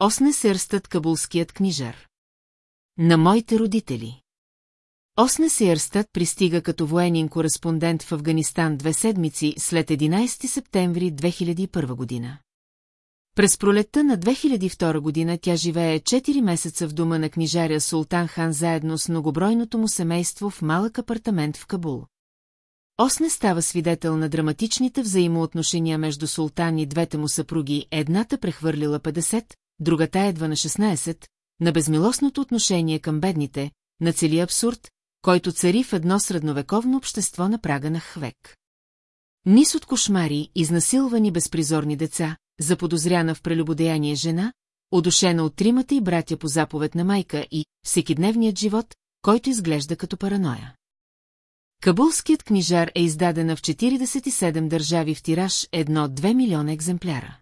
Осне Сърстът кабулският книжар. На моите родители. Осне Сиерстат пристига като военен кореспондент в Афганистан две седмици след 11 септември 2001 година. През пролетта на 2002 година тя живее 4 месеца в дома на книжаря Султан Хан заедно с многобройното му семейство в малък апартамент в Кабул. Осне става свидетел на драматичните взаимоотношения между султан и двете му съпруги, едната прехвърлила 50, другата едва на 16, на безмилостното отношение към бедните, на целия абсурд, който цари в едно средновековно общество на прага на хвек. Нис от кошмари, изнасилвани безпризорни деца, заподозряна в прелюбодеяние жена, одушена от тримата и братя по заповед на майка и всекидневният живот, който изглежда като параноя. Кабулският книжар е издадена в 47 държави в тираж 1-2 милиона екземпляра.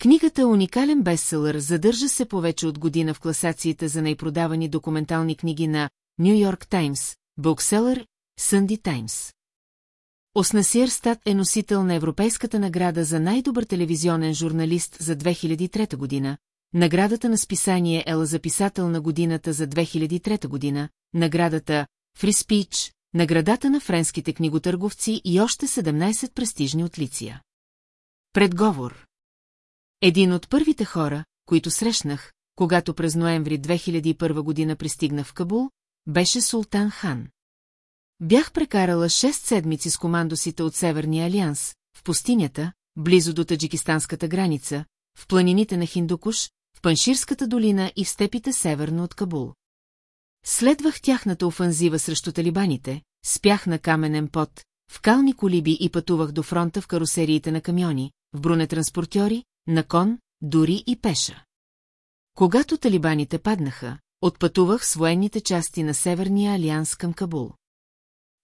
Книгата е уникален бестселър, задържа се повече от година в класациите за най-продавани документални книги на Нью Йорк Таймс, Букселър, Сънди Таймс. Оснасиер Стат е носител на Европейската награда за най-добър телевизионен журналист за 2003 година, наградата на списание Ела за писател на годината за 2003 година, наградата Free Speech, наградата на френските книготърговци и още 17 престижни отлиция. Предговор Един от първите хора, които срещнах, когато през ноември 2001 година пристигнах в Кабул, беше Султан Хан. Бях прекарала 6 седмици с командосите от Северния алианс, в пустинята, близо до таджикистанската граница, в планините на Хиндукуш, в Панширската долина и в степите северно от Кабул. Следвах тяхната офанзива срещу талибаните, спях на каменен пот, в кални колиби и пътувах до фронта в карусериите на камиони, в бронетранспортьори, на кон, дори и пеша. Когато талибаните паднаха, отпътувах с военните части на Северния алианс към Кабул.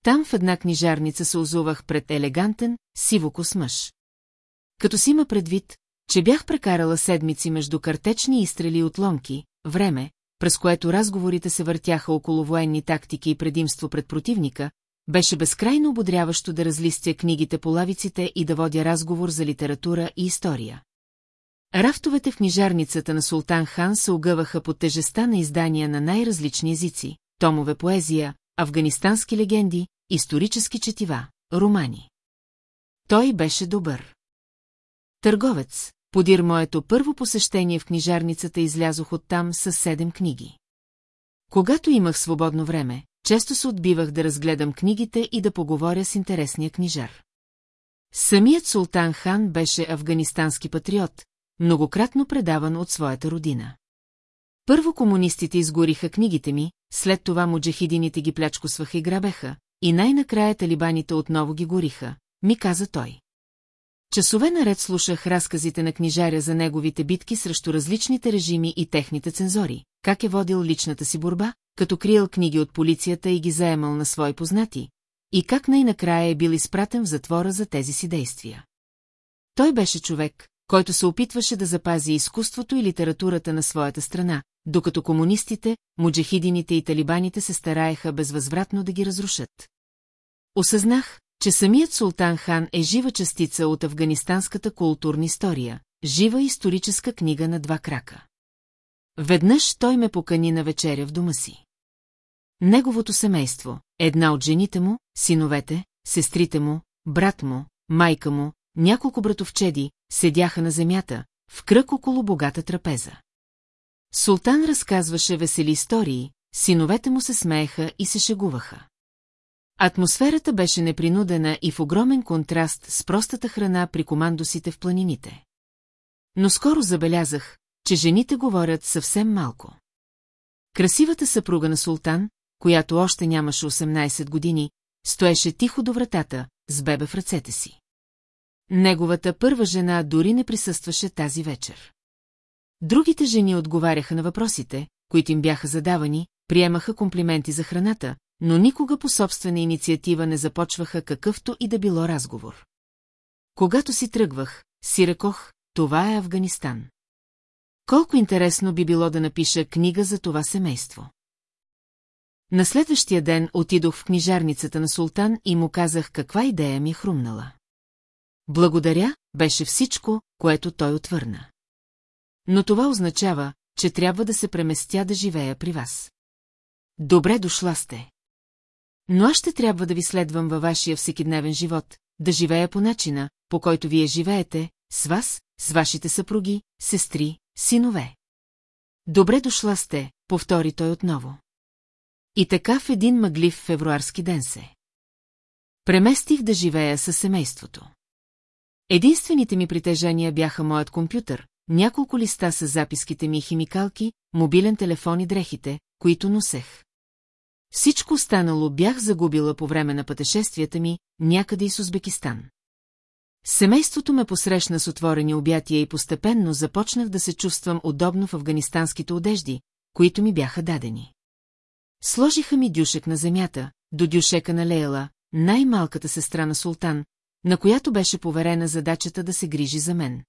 Там в една книжарница се озувах пред елегантен, сивокос мъж. Като си има предвид, че бях прекарала седмици между картечни изстрели от ломки, време, през което разговорите се въртяха около военни тактики и предимство пред противника, беше безкрайно ободряващо да разлистя книгите по лавиците и да водя разговор за литература и история. Рафтовете в книжарницата на Султан Хан се огъваха под тежеста на издания на най-различни езици, томове поезия, афганистански легенди, исторически четива, романи. Той беше добър. Търговец, подир моето първо посещение в книжарницата излязох оттам с седем книги. Когато имах свободно време, често се отбивах да разгледам книгите и да поговоря с интересния книжар. Самият султан хан беше афганистански патриот, многократно предаван от своята родина. Първо комунистите изгориха книгите ми, след това муджахидините ги плячкосваха и грабеха, и най-накрая талибаните отново ги гориха, ми каза той. Часове наред слушах разказите на книжаря за неговите битки срещу различните режими и техните цензори, как е водил личната си борба, като криел книги от полицията и ги заемал на свои познати, и как най-накрая е бил изпратен в затвора за тези си действия. Той беше човек, който се опитваше да запази изкуството и литературата на своята страна, докато комунистите, муджахидините и талибаните се стараеха безвъзвратно да ги разрушат. Осъзнах, че самият Султан Хан е жива частица от афганистанската културна история, жива историческа книга на два крака. Веднъж той ме покани на вечеря в дома си. Неговото семейство, една от жените му, синовете, сестрите му, брат му, майка му, няколко братовчеди, седяха на земята, в кръг около богата трапеза. Султан разказваше весели истории, синовете му се смееха и се шегуваха. Атмосферата беше непринудена и в огромен контраст с простата храна при командосите в планините. Но скоро забелязах, че жените говорят съвсем малко. Красивата съпруга на султан, която още нямаше 18 години, стоеше тихо до вратата, с бебе в ръцете си. Неговата първа жена дори не присъстваше тази вечер. Другите жени отговаряха на въпросите, които им бяха задавани, приемаха комплименти за храната, но никога по собствена инициатива не започваха какъвто и да било разговор. Когато си тръгвах, си рекох, това е Афганистан. Колко интересно би било да напиша книга за това семейство. На следващия ден отидох в книжарницата на султан и му казах каква идея ми е хрумнала. Благодаря, беше всичко, което той отвърна. но това означава, че трябва да се преместя да живея при вас. Добре дошла сте. Но аз ще трябва да ви следвам във вашия всекидневен живот, да живея по начина, по който вие живеете, с вас, с вашите съпруги, сестри, синове. Добре дошла сте, повтори той отново. И така в един мъглив февруарски ден се. Преместих да живея със семейството. Единствените ми притежения бяха моят компютър, няколко листа с записките ми химикалки, мобилен телефон и дрехите, които носех. Всичко останало бях загубила по време на пътешествията ми, някъде из Узбекистан. Семейството ме посрещна с отворени обятия и постепенно започнах да се чувствам удобно в афганистанските одежди, които ми бяха дадени. Сложиха ми дюшек на земята, до дюшека на Лейла, най-малката сестра на султан, на която беше поверена задачата да се грижи за мен.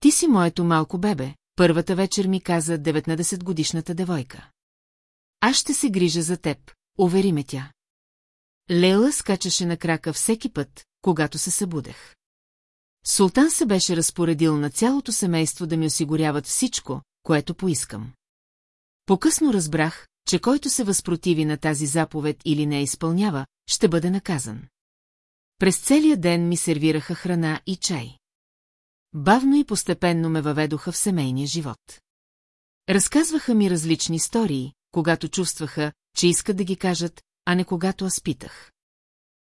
Ти си моето малко бебе, първата вечер ми каза 19-годишната девойка. Аз ще се грижа за теб, увери ме тя. Лейла скачаше на крака всеки път, когато се събудех. Султан се беше разпоредил на цялото семейство да ми осигуряват всичко, което поискам. Покъсно разбрах, че който се възпротиви на тази заповед или не изпълнява, ще бъде наказан. През целия ден ми сервираха храна и чай. Бавно и постепенно ме въведоха в семейния живот. Разказваха ми различни истории, когато чувстваха, че искат да ги кажат, а не когато аз питах.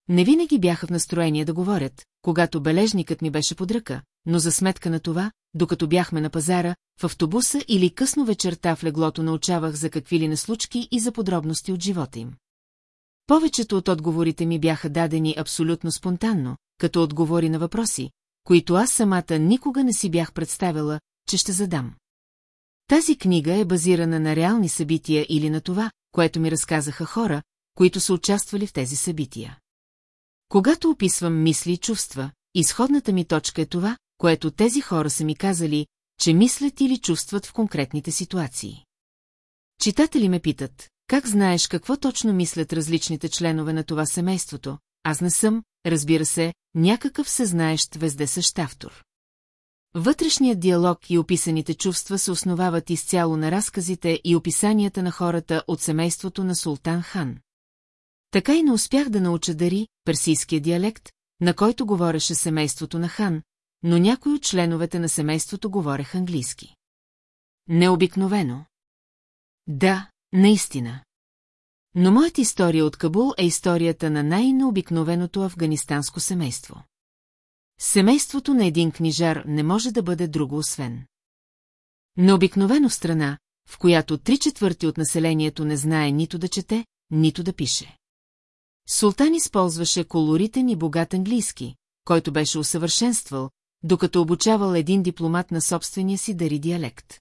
Не винаги бяха в настроение да говорят, когато бележникът ми беше под ръка, но за сметка на това, докато бяхме на пазара, в автобуса или късно вечерта в леглото научавах за какви ли наслучки и за подробности от живота им. Повечето от отговорите ми бяха дадени абсолютно спонтанно, като отговори на въпроси, които аз самата никога не си бях представила, че ще задам. Тази книга е базирана на реални събития или на това, което ми разказаха хора, които са участвали в тези събития. Когато описвам мисли и чувства, изходната ми точка е това, което тези хора са ми казали, че мислят или чувстват в конкретните ситуации. Читатели ме питат, как знаеш какво точно мислят различните членове на това семейството? Аз не съм, разбира се, някакъв съзнаещ вездесъщ автор. Вътрешният диалог и описаните чувства се основават изцяло на разказите и описанията на хората от семейството на Султан Хан. Така и не успях да науча дари, персийския диалект, на който говореше семейството на Хан, но някои от членовете на семейството говорех английски. Необикновено. Да, наистина. Но моята история от Кабул е историята на най-необикновеното афганистанско семейство. Семейството на един книжар не може да бъде друго освен. Необикновено страна, в която три четвърти от населението не знае нито да чете, нито да пише. Султан използваше колоритен и богат английски, който беше усъвършенствал, докато обучавал един дипломат на собствения си дари диалект.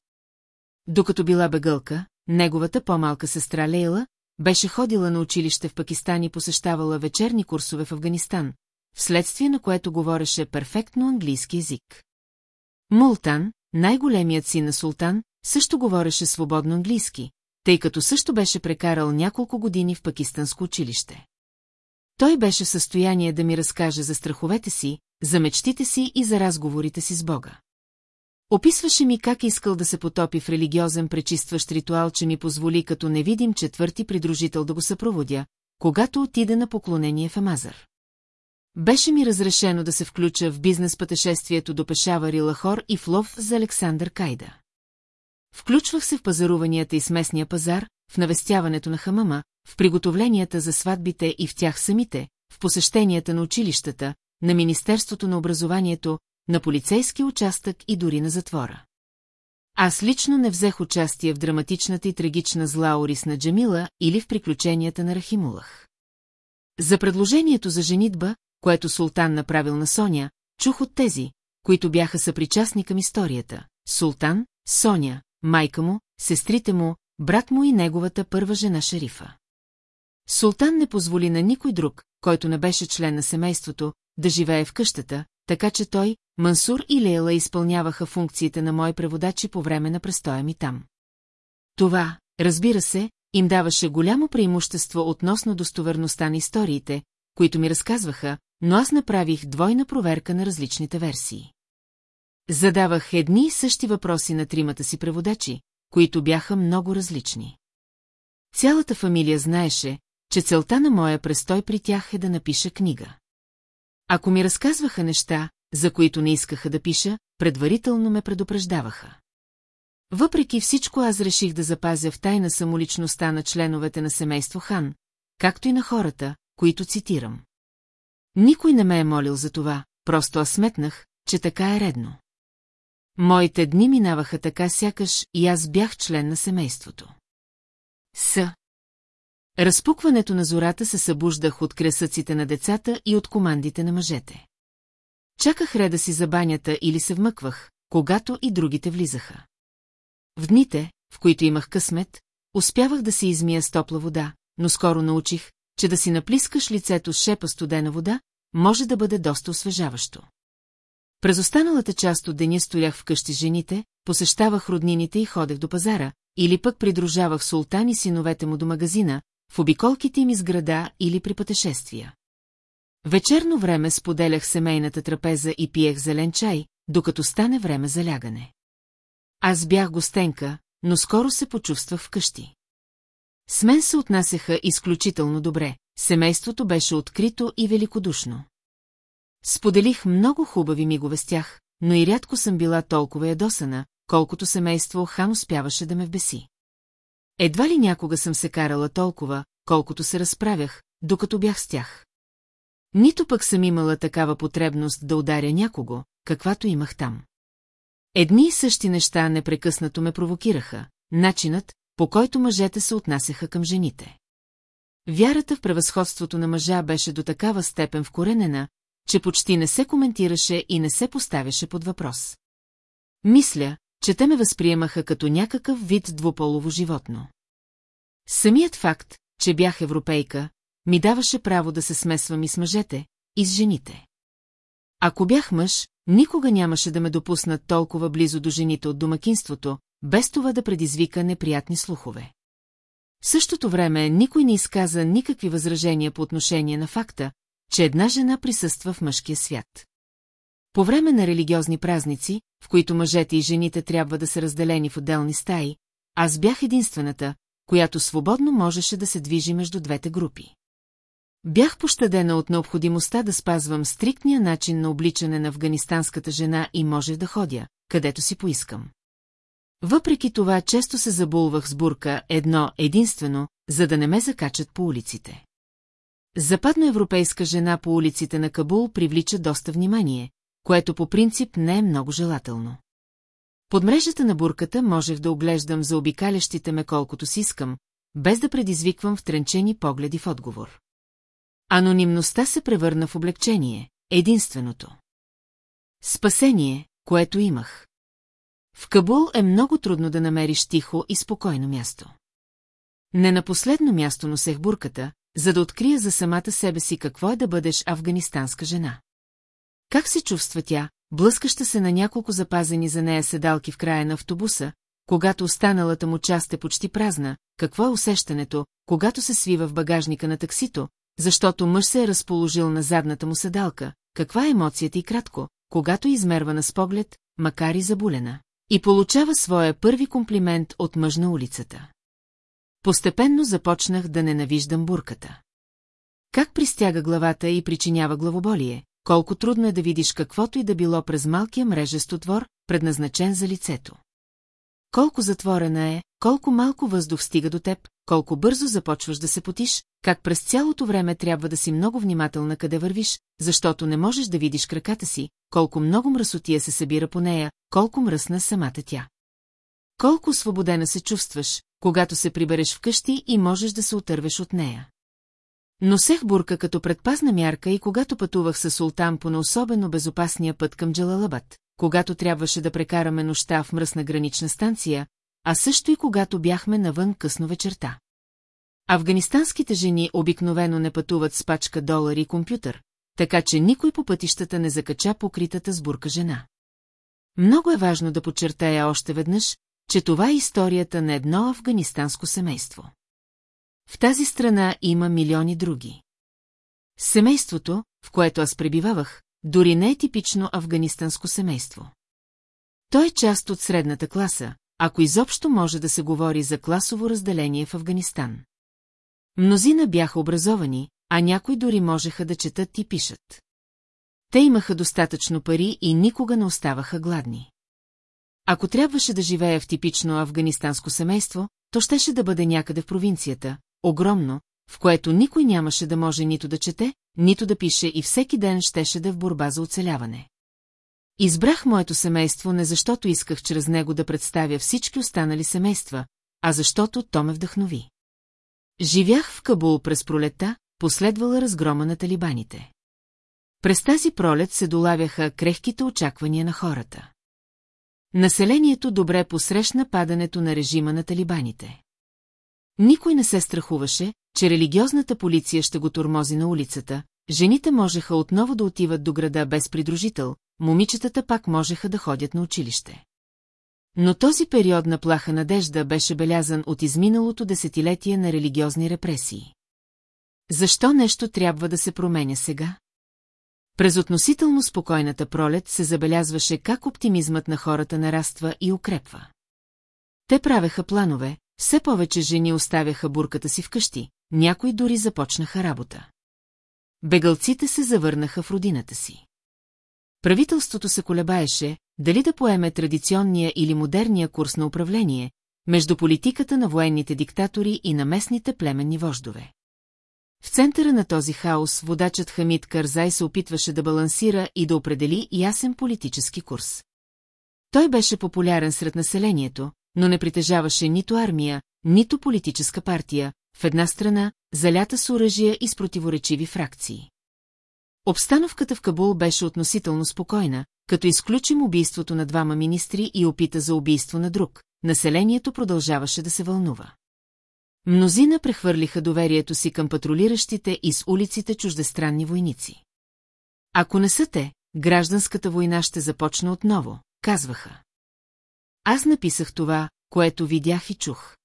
Докато била бегълка, неговата по-малка сестра Лейла беше ходила на училище в Пакистан и посещавала вечерни курсове в Афганистан, вследствие на което говореше перфектно английски язик. Мултан, най-големият син на султан, също говореше свободно английски, тъй като също беше прекарал няколко години в пакистанско училище. Той беше в състояние да ми разкаже за страховете си, за мечтите си и за разговорите си с Бога. Описваше ми как искал да се потопи в религиозен пречистващ ритуал, че ми позволи като невидим четвърти придружител да го съпроводя, когато отида на поклонение в Амазър. Беше ми разрешено да се включа в бизнес пътешествието до Пешавар и Лахор и в лов за Александър Кайда. Включвах се в пазаруванията и с местния пазар, в навестяването на хамама, в приготовленията за сватбите и в тях самите, в посещенията на училищата, на Министерството на образованието, на полицейски участък и дори на затвора. Аз лично не взех участие в драматичната и трагична зла Орис на Джамила или в приключенията на Рахимулах. За предложението за женитба, което султан направил на Соня, чух от тези, които бяха съпричастни към историята. Султан, Соня, майка му, сестрите му, брат му и неговата първа жена шерифа. Султан не позволи на никой друг, който не беше член на семейството, да живее в къщата, така че той, Мансур и Лейла изпълняваха функциите на мои преводачи по време на престоя ми там. Това, разбира се, им даваше голямо преимущество относно достоверността на историите, които ми разказваха, но аз направих двойна проверка на различните версии. Задавах едни и същи въпроси на тримата си преводачи, които бяха много различни. Цялата фамилия знаеше, че целта на моя престой при тях е да напиша книга. Ако ми разказваха неща, за които не искаха да пиша, предварително ме предупреждаваха. Въпреки всичко аз реших да запазя в тайна самоличността на членовете на семейство Хан, както и на хората, които цитирам. Никой не ме е молил за това, просто аз сметнах, че така е редно. Моите дни минаваха така сякаш и аз бях член на семейството. С. Разпукването на зората се събуждах от кресъците на децата и от командите на мъжете. Чаках реда си за банята или се вмъквах, когато и другите влизаха. В дните, в които имах късмет, успявах да се измия с топла вода, но скоро научих, че да си наплискаш лицето с шепа студена вода, може да бъде доста освежаващо. През останалата част от деня стоях вкъщи жените, посещавах роднините и ходех до пазара, или пък придружавах султан и синовете му до магазина, в обиколките им из града или при пътешествия. Вечерно време споделях семейната трапеза и пиех зелен чай, докато стане време за лягане. Аз бях гостенка, но скоро се почувствах вкъщи. С мен се отнасяха изключително добре, семейството беше открито и великодушно. Споделих много хубави мигове с тях, но и рядко съм била толкова ядосана, колкото семейство Хан успяваше да ме вбеси. Едва ли някога съм се карала толкова, колкото се разправях, докато бях с тях. Нито пък съм имала такава потребност да ударя някого, каквато имах там. Едни и същи неща непрекъснато ме провокираха, начинът, по който мъжете се отнасяха към жените. Вярата в превъзходството на мъжа беше до такава степен вкоренена, че почти не се коментираше и не се поставяше под въпрос. Мисля, че те ме възприемаха като някакъв вид двуполово животно. Самият факт, че бях европейка, ми даваше право да се смесвам и с мъжете, и с жените. Ако бях мъж, никога нямаше да ме допуснат толкова близо до жените от домакинството, без това да предизвика неприятни слухове. В същото време никой не изказа никакви възражения по отношение на факта, че една жена присъства в мъжкия свят. По време на религиозни празници, в които мъжете и жените трябва да са разделени в отделни стаи, аз бях единствената, която свободно можеше да се движи между двете групи. Бях пощадена от необходимостта да спазвам стриктния начин на обличане на афганистанската жена и можех да ходя, където си поискам. Въпреки това често се забулвах с бурка едно единствено, за да не ме закачат по улиците. Западноевропейска жена по улиците на Кабул привлича доста внимание, което по принцип не е много желателно. Под мрежата на бурката можех да оглеждам за обикалящите ме колкото си искам, без да предизвиквам втренчени погледи в отговор. Анонимността се превърна в облегчение, единственото. Спасение, което имах. В Кабул е много трудно да намериш тихо и спокойно място. Не на последно място носех бурката, за да открия за самата себе си какво е да бъдеш афганистанска жена. Как се чувства тя, блъскаща се на няколко запазени за нея седалки в края на автобуса, когато останалата му част е почти празна, какво е усещането, когато се свива в багажника на таксито, защото мъж се е разположил на задната му седалка, каква е емоцията и кратко, когато измерва с поглед, макар и забулена, и получава своя първи комплимент от мъж на улицата. Постепенно започнах да ненавиждам бурката. Как пристяга главата и причинява главоболие, колко трудно е да видиш каквото и да било през малкия мрежест отвор, предназначен за лицето. Колко затворена е, колко малко въздух стига до теб, колко бързо започваш да се потиш, как през цялото време трябва да си много внимателна къде вървиш, защото не можеш да видиш краката си, колко много мръсотия се събира по нея, колко мръсна самата тя. Колко освободена се чувстваш, когато се прибереш вкъщи и можеш да се отървеш от нея. Носех бурка като предпазна мярка и когато пътувах с султан по на особено безопасния път към Джалалабад, когато трябваше да прекараме нощта в мръсна гранична станция, а също и когато бяхме навън късно вечерта. Афганистанските жени обикновено не пътуват с пачка долари и компютър, така че никой по пътищата не закача покритата с бурка жена. Много е важно да подчертая още веднъж, че това е историята на едно афганистанско семейство. В тази страна има милиони други. Семейството, в което аз пребивавах, дори не е типично афганистанско семейство. Той е част от средната класа, ако изобщо може да се говори за класово разделение в Афганистан. Мнозина бяха образовани, а някои дори можеха да четат и пишат. Те имаха достатъчно пари и никога не оставаха гладни. Ако трябваше да живее в типично афганистанско семейство, то щеше да бъде някъде в провинцията, огромно, в което никой нямаше да може нито да чете, нито да пише и всеки ден щеше да е в борба за оцеляване. Избрах моето семейство не защото исках чрез него да представя всички останали семейства, а защото то ме вдъхнови. Живях в Кабул през пролета, последвала разгрома на талибаните. През тази пролет се долавяха крехките очаквания на хората. Населението добре посрещна падането на режима на талибаните. Никой не се страхуваше, че религиозната полиция ще го тормози на улицата, жените можеха отново да отиват до града без придружител, момичетата пак можеха да ходят на училище. Но този период на плаха надежда беше белязан от изминалото десетилетие на религиозни репресии. Защо нещо трябва да се променя сега? През относително спокойната пролет се забелязваше как оптимизмът на хората нараства и укрепва. Те правеха планове, все повече жени оставяха бурката си вкъщи, някои дори започнаха работа. Бегалците се завърнаха в родината си. Правителството се колебаеше, дали да поеме традиционния или модерния курс на управление, между политиката на военните диктатори и на местните племенни вождове. В центъра на този хаос водачът Хамид Карзай се опитваше да балансира и да определи ясен политически курс. Той беше популярен сред населението, но не притежаваше нито армия, нито политическа партия, в една страна, залята с оръжия и с противоречиви фракции. Обстановката в Кабул беше относително спокойна, като изключим убийството на двама министри и опита за убийство на друг, населението продължаваше да се вълнува. Мнозина прехвърлиха доверието си към патрулиращите из улиците чуждестранни войници. Ако не са те, гражданската война ще започне отново, казваха. Аз написах това, което видях и чух.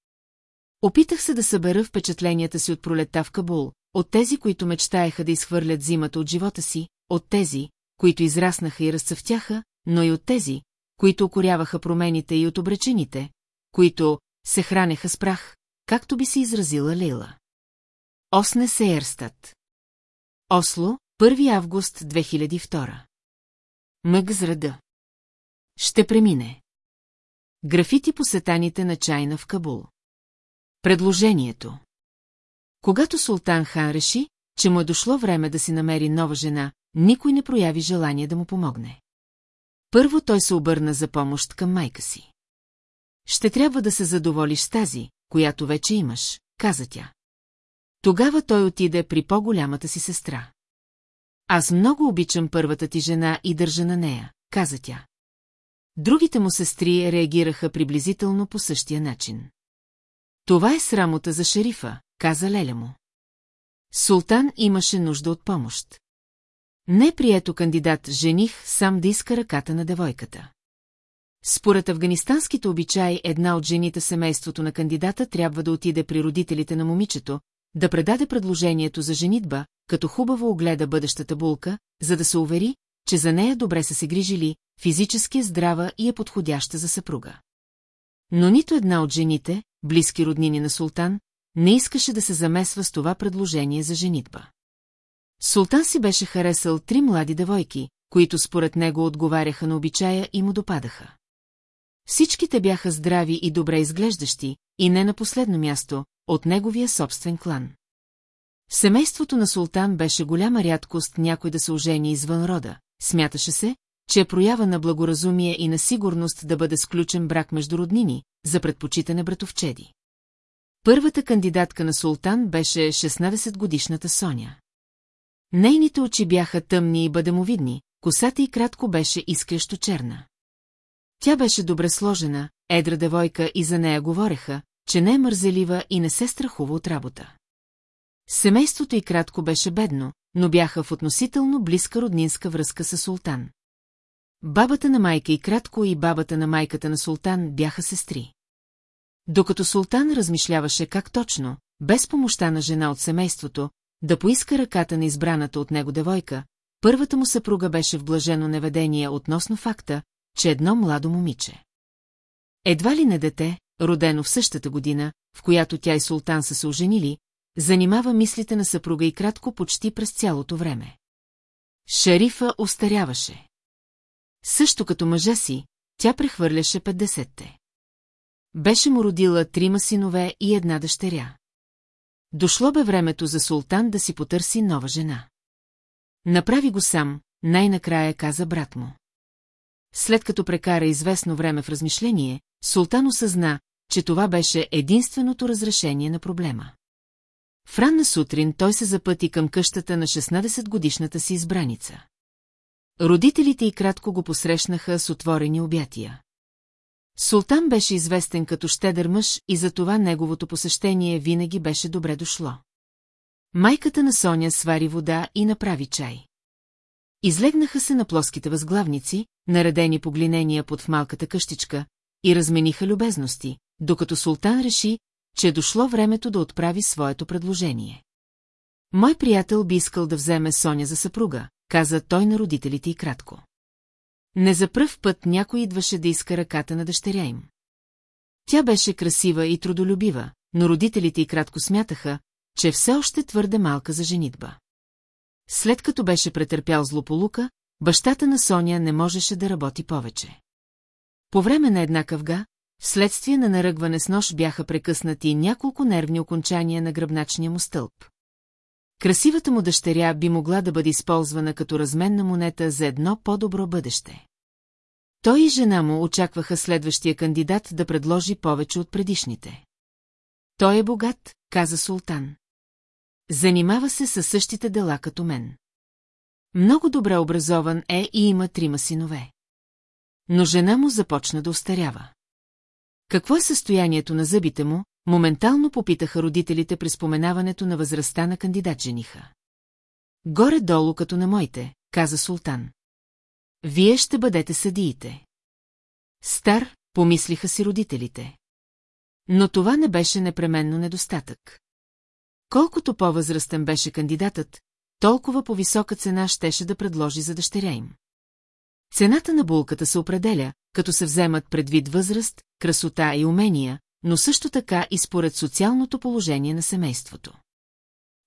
Опитах се да събера впечатленията си от пролета в Кабул, от тези, които мечтаеха да изхвърлят зимата от живота си, от тези, които израснаха и разцъфтяха, но и от тези, които окоряваха промените и от обречените, които се хранеха с прах, както би се изразила Лейла. Осне Сейерстат Осло, 1 август 2002 Мъг зрада Ще премине. Графити по сетаните на чайна в Кабул. Предложението Когато Султан хан реши, че му е дошло време да си намери нова жена, никой не прояви желание да му помогне. Първо той се обърна за помощ към майка си. Ще трябва да се задоволиш с тази, която вече имаш, каза тя. Тогава той отиде при по-голямата си сестра. Аз много обичам първата ти жена и държа на нея, каза тя. Другите му сестри реагираха приблизително по същия начин. Това е срамота за шерифа, каза Леля му. Султан имаше нужда от помощ. Не прието кандидат жених сам да иска ръката на девойката. Според афганистанските обичаи, една от жените семейството на кандидата трябва да отиде при родителите на момичето, да предаде предложението за женитба, като хубаво огледа бъдещата булка, за да се увери, че за нея добре са се грижили, физически е здрава и е подходяща за съпруга. Но нито една от жените, близки роднини на султан, не искаше да се замесва с това предложение за женитба. Султан си беше харесал три млади девойки, които според него отговаряха на обичая и му допадаха. Всичките бяха здрави и добре изглеждащи, и не на последно място, от неговия собствен клан. Семейството на султан беше голяма рядкост някой да се ожени извън рода. Смяташе се, че е проява на благоразумие и на сигурност да бъде сключен брак между роднини, за предпочитане братовчеди. Първата кандидатка на султан беше 16-годишната Соня. Нейните очи бяха тъмни и бъдемовидни, косата и кратко беше изкрещо черна. Тя беше добре сложена, едра девойка и за нея говореха, че не е мързелива и не се страхува от работа. Семейството и кратко беше бедно, но бяха в относително близка роднинска връзка с султан. Бабата на майка и кратко и бабата на майката на султан бяха сестри. Докато султан размишляваше как точно, без помощта на жена от семейството, да поиска ръката на избраната от него девойка, първата му съпруга беше в блажено неведение относно факта, че едно младо момиче. Едва ли не дете, родено в същата година, в която тя и султан са се оженили, занимава мислите на съпруга и кратко почти през цялото време. Шарифа остаряваше. Също като мъжа си, тя прехвърляше 50-те. Беше му родила трима синове и една дъщеря. Дошло бе времето за султан да си потърси нова жена. Направи го сам, най-накрая каза брат му. След като прекара известно време в размишление, султан осъзна, че това беше единственото разрешение на проблема. В ранна сутрин той се запъти към къщата на 16-годишната си избраница. Родителите и кратко го посрещнаха с отворени обятия. Султан беше известен като щедър мъж и затова неговото посещение винаги беше добре дошло. Майката на Соня свари вода и направи чай. Излегнаха се на плоските възглавници, наредени по глинения под в малката къщичка, и размениха любезности, докато султан реши, че е дошло времето да отправи своето предложение. Мой приятел би искал да вземе Соня за съпруга, каза той на родителите и кратко. Не за пръв път някой идваше да иска ръката на дъщеря им. Тя беше красива и трудолюбива, но родителите и кратко смятаха, че все още твърде малка за женитба. След като беше претърпял злополука, бащата на Соня не можеше да работи повече. По време на една къвга, вследствие на наръгване с нож бяха прекъснати няколко нервни окончания на гръбначния му стълб. Красивата му дъщеря би могла да бъде използвана като разменна монета за едно по-добро бъдеще. Той и жена му очакваха следващия кандидат да предложи повече от предишните. Той е богат, каза султан. Занимава се със същите дела като мен. Много добре образован е и има трима синове. Но жена му започна да устарява. Какво е състоянието на зъбите му, моментално попитаха родителите при споменаването на възрастта на кандидат жениха. Горе-долу като на моите, каза султан. Вие ще бъдете съдиите. Стар, помислиха си родителите. Но това не беше непременно недостатък. Колкото по-възрастен беше кандидатът, толкова по-висока цена щеше да предложи за дъщеря им. Цената на булката се определя, като се вземат предвид възраст, красота и умения, но също така и според социалното положение на семейството.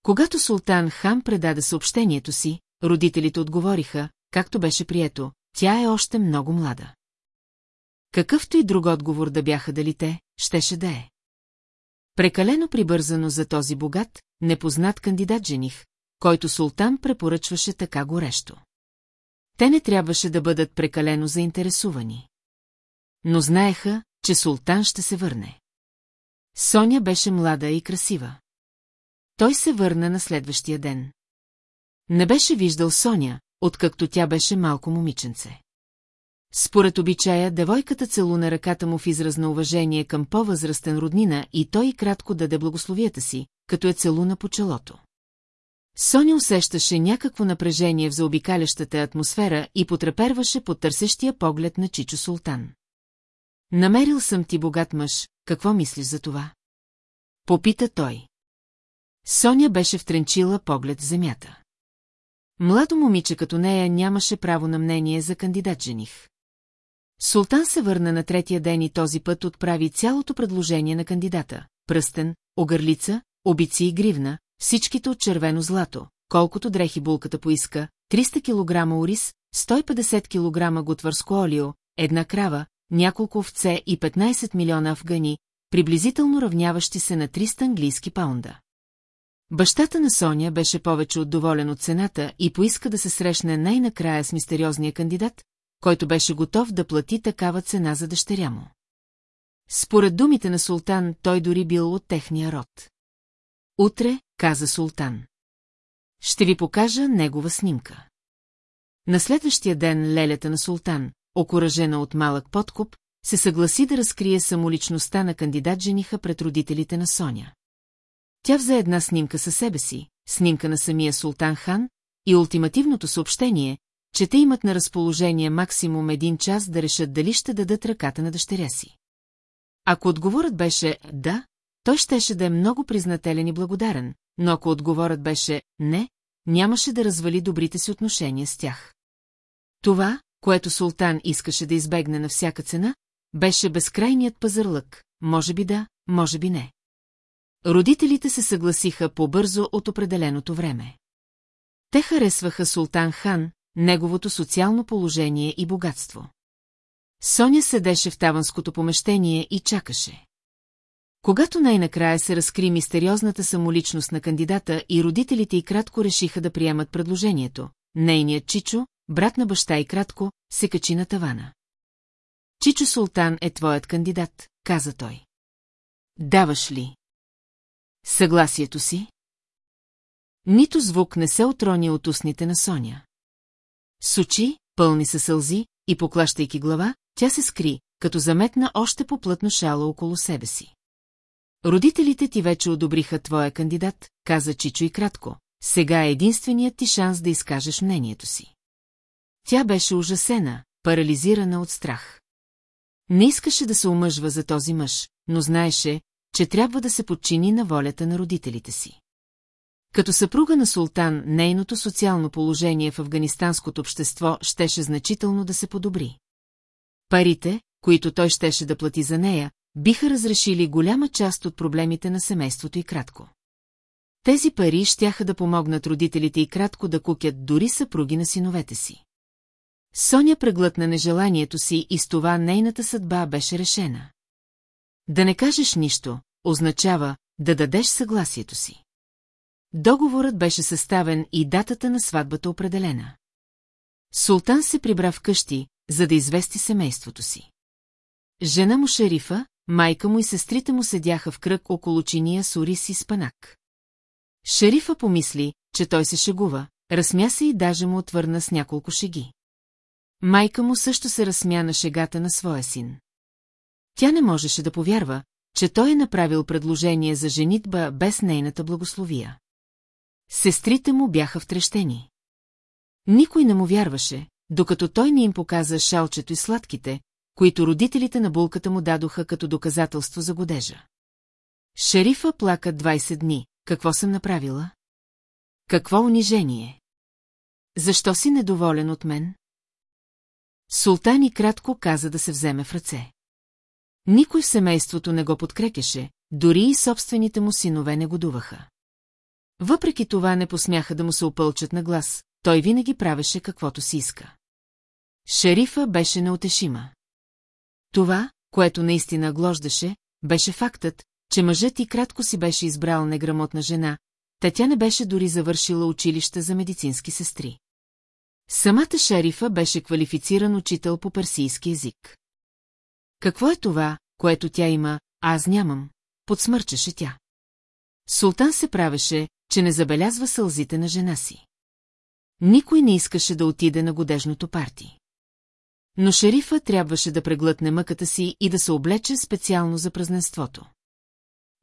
Когато султан Хам предаде съобщението си, родителите отговориха, както беше прието, тя е още много млада. Какъвто и друг отговор да бяха дали те, щеше да е. Прекалено прибързано за този богат, непознат кандидат жених, който султан препоръчваше така горещо. Те не трябваше да бъдат прекалено заинтересувани. Но знаеха, че султан ще се върне. Соня беше млада и красива. Той се върна на следващия ден. Не беше виждал Соня, откакто тя беше малко момиченце. Според обичая, девойката целуна ръката му в израз на уважение към по-възрастен роднина и той кратко даде благословията си, като е целуна по челото. Соня усещаше някакво напрежение в заобикалящата атмосфера и потреперваше под търсещия поглед на Чичо Султан. Намерил съм ти богат мъж, какво мислиш за това? Попита той. Соня беше втренчила поглед в земята. Младо момиче като нея нямаше право на мнение за кандидат жених. Султан се върна на третия ден и този път отправи цялото предложение на кандидата. Пръстен, огърлица, обици и гривна, всичките от червено злато, колкото дрехи булката поиска, 300 кг ориз, 150 кг готвърско олио, една крава, няколко овце и 15 милиона афгани, приблизително равняващи се на 300 английски паунда. Бащата на Соня беше повече от доволен от цената и поиска да се срещне най-накрая с мистериозния кандидат, който беше готов да плати такава цена за дъщеря му. Според думите на султан, той дори бил от техния род. Утре, каза султан. Ще ви покажа негова снимка. На следващия ден лелята на султан, окоръжена от малък подкуп, се съгласи да разкрие самоличността на кандидат жениха пред родителите на Соня. Тя взе една снимка със себе си, снимка на самия султан хан и ултимативното съобщение, че те имат на разположение максимум един час да решат дали ще дадат ръката на дъщеря си. Ако отговорът беше «да», той щеше да е много признателен и благодарен, но ако отговорът беше «не», нямаше да развали добрите си отношения с тях. Това, което султан искаше да избегне на всяка цена, беше безкрайният пазарлък, може би да, може би не. Родителите се съгласиха по-бързо от определеното време. Те харесваха султан хан, неговото социално положение и богатство. Соня седеше в таванското помещение и чакаше. Когато най-накрая се разкри мистериозната самоличност на кандидата и родителите и кратко решиха да приемат предложението, нейният Чичо, брат на баща и кратко, се качи на тавана. Чичо Султан е твоят кандидат, каза той. Даваш ли? Съгласието си? Нито звук не се отрони от устните на Соня. С очи, пълни със сълзи, и поклащайки глава, тя се скри, като заметна още по-плътно шала около себе си. Родителите ти вече одобриха твоя кандидат, каза Чичо и кратко. Сега е единственият ти шанс да изкажеш мнението си. Тя беше ужасена, парализирана от страх. Не искаше да се омъжва за този мъж, но знаеше, че трябва да се подчини на волята на родителите си. Като съпруга на султан, нейното социално положение в афганистанското общество щеше значително да се подобри. Парите, които той щеше да плати за нея, биха разрешили голяма част от проблемите на семейството и кратко. Тези пари щяха да помогнат родителите и кратко да кукят дори съпруги на синовете си. Соня преглътна нежеланието си и с това нейната съдба беше решена. Да не кажеш нищо, означава да дадеш съгласието си. Договорът беше съставен и датата на сватбата определена. Султан се прибра в къщи, за да извести семейството си. Жена му шерифа, майка му и сестрите му седяха в кръг около чиния с ориз и спанак. Шерифа помисли, че той се шегува, разсмя се и даже му отвърна с няколко шеги. Майка му също се разсмя на шегата на своя син. Тя не можеше да повярва, че той е направил предложение за женитба без нейната благословия. Сестрите му бяха втрещени. Никой не му вярваше, докато той не им показа шалчето и сладките, които родителите на булката му дадоха като доказателство за годежа. Шерифа плака 20 дни. Какво съм направила? Какво унижение? Защо си недоволен от мен? Султан и кратко каза да се вземе в ръце. Никой в семейството не го подкрепяше, дори и собствените му синове не годуваха. Въпреки това не посмяха да му се опълчат на глас, той винаги правеше каквото си иска. Шерифа беше неотешима. Това, което наистина глождаше, беше фактът, че мъжът и кратко си беше избрал неграмотна жена, та тя не беше дори завършила училище за медицински сестри. Самата шерифа беше квалифициран учител по персийски език. Какво е това, което тя има, аз нямам? Подсмърчаше тя. Султан се правеше, че не забелязва сълзите на жена си. Никой не искаше да отиде на годежното парти. Но шерифа трябваше да преглътне мъката си и да се облече специално за празненството.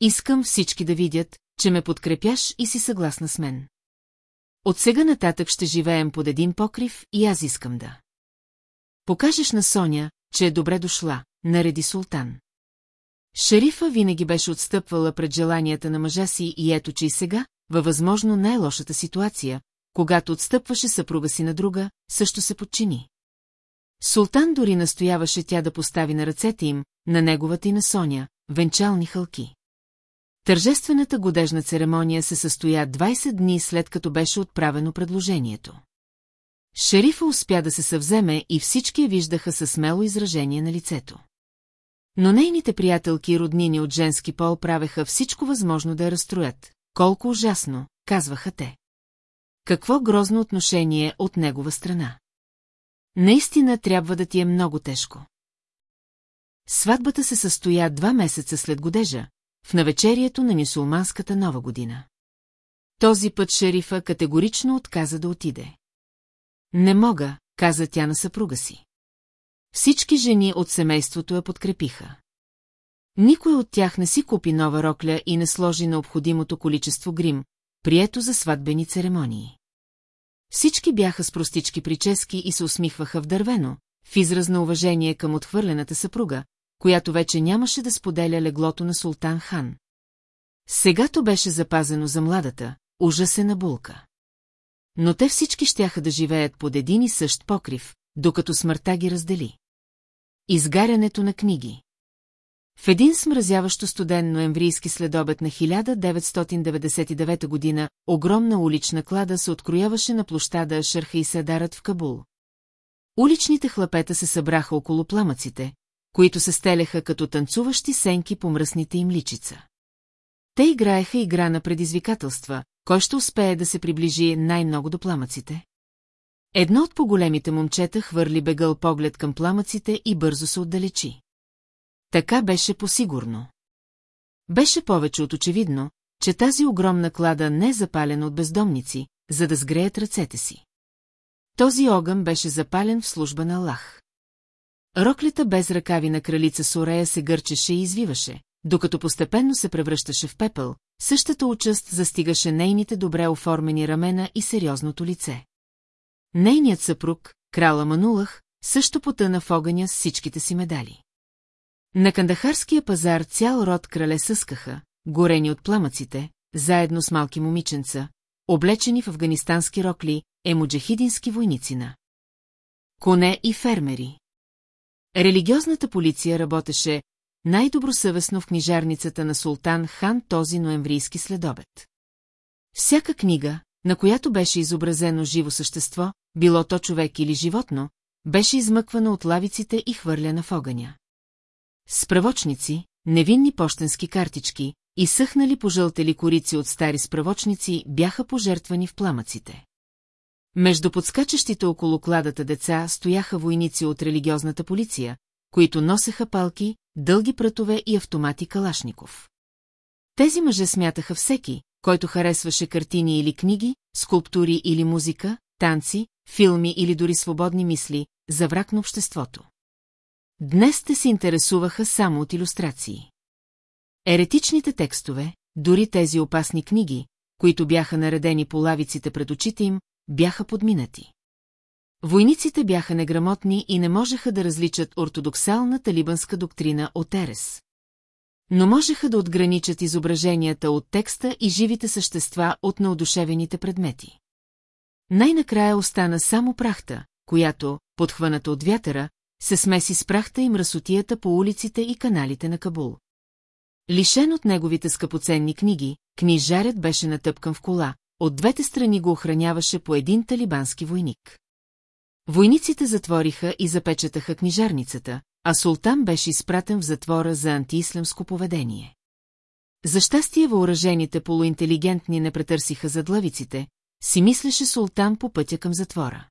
Искам всички да видят, че ме подкрепяш и си съгласна с мен. От сега нататък ще живеем под един покрив и аз искам да. Покажеш на Соня, че е добре дошла, нареди султан. Шерифа винаги беше отстъпвала пред желанията на мъжа си и ето, че и сега, във възможно най-лошата ситуация, когато отстъпваше съпруга си на друга, също се подчини. Султан дори настояваше тя да постави на ръцете им, на неговата и на Соня, венчални хълки. Тържествената годежна церемония се състоя 20 дни след като беше отправено предложението. Шерифа успя да се съвземе и всички я виждаха със смело изражение на лицето. Но нейните приятелки и роднини от женски пол правеха всичко възможно да я разстроят. Колко ужасно, казваха те. Какво грозно отношение от негова страна. Наистина трябва да ти е много тежко. Сватбата се състоя два месеца след годежа, в навечерието на мюсулманската нова година. Този път шерифа категорично отказа да отиде. Не мога, каза тя на съпруга си. Всички жени от семейството я подкрепиха. Никой от тях не си купи нова рокля и не сложи необходимото количество грим, прието за сватбени церемонии. Всички бяха с простички прически и се усмихваха в дървено, в израз на уважение към отхвърлената съпруга, която вече нямаше да споделя леглото на султан хан. Сега то беше запазено за младата, ужасена булка. Но те всички щяха да живеят под един и същ покрив, докато смъртта ги раздели. Изгарянето на книги В един смразяващо студен ноемврийски следобед на 1999 година, огромна улична клада се открояваше на площада Шарха и Садарът в Кабул. Уличните хлапета се събраха около пламъците, които се стеляха като танцуващи сенки по мръсните им личица. Те играеха игра на предизвикателства, кой ще успее да се приближи най-много до пламъците. Едно от по-големите момчета хвърли бегъл поглед към пламъците и бързо се отдалечи. Така беше посигурно. Беше повече от очевидно, че тази огромна клада не е запалена от бездомници, за да сгреят ръцете си. Този огън беше запален в служба на Аллах. Роклята без ръкави на кралица Сорея се гърчеше и извиваше, докато постепенно се превръщаше в пепел, същата участ застигаше нейните добре оформени рамена и сериозното лице. Нейният съпруг, крала Манулах, също потъна в огъня с всичките си медали. На кандахарския пазар цял род крале съскаха, горени от пламъците, заедно с малки момиченца, облечени в афганистански рокли, емуджахидински войници на коне и фермери. Религиозната полиция работеше най-добросъвестно в книжарницата на султан хан този ноемврийски следобед. Всяка книга, на която беше изобразено живо същество, било то човек или животно, беше измъквана от лавиците и хвърляна в огъня. Справочници, невинни почтенски картички, и съхнали пожълтели корици от стари справочници бяха пожертвани в пламъците. Между подскачащите около кладата деца стояха войници от религиозната полиция, които носеха палки, дълги прътове и автомати Калашников. Тези мъже смятаха всеки, който харесваше картини или книги, скулптури или музика, танци, филми или дори свободни мисли, за враг на обществото. Днес те се интересуваха само от иллюстрации. Еретичните текстове, дори тези опасни книги, които бяха наредени по лавиците пред очите им, бяха подминати. Войниците бяха неграмотни и не можеха да различат ортодоксална талибанска доктрина от Ерес. Но можеха да отграничат изображенията от текста и живите същества от неодушевените предмети. Най-накрая остана само прахта, която, подхваната от вятъра, се смеси с прахта и мръсотията по улиците и каналите на Кабул. Лишен от неговите скъпоценни книги, книжарят беше натъпкан в кола, от двете страни го охраняваше по един талибански войник. Войниците затвориха и запечатаха книжарницата, а султан беше изпратен в затвора за антиислямско поведение. За щастие въоръжените полуинтелигентни не претърсиха задлавиците, си мислеше султан по пътя към затвора.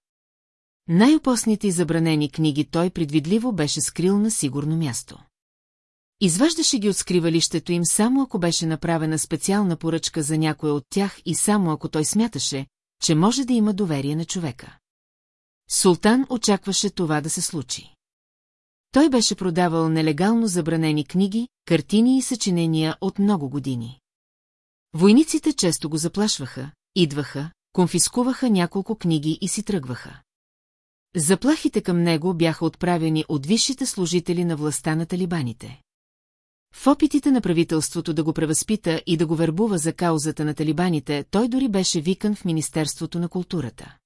Най-опасните и забранени книги той предвидливо беше скрил на сигурно място. Изваждаше ги от скривалището им само ако беше направена специална поръчка за някой от тях и само ако той смяташе, че може да има доверие на човека. Султан очакваше това да се случи. Той беше продавал нелегално забранени книги, картини и съчинения от много години. Войниците често го заплашваха, идваха, конфискуваха няколко книги и си тръгваха. Заплахите към него бяха отправени от висшите служители на властта на талибаните. В опитите на правителството да го превъзпита и да го вербува за каузата на талибаните, той дори беше викан в Министерството на културата.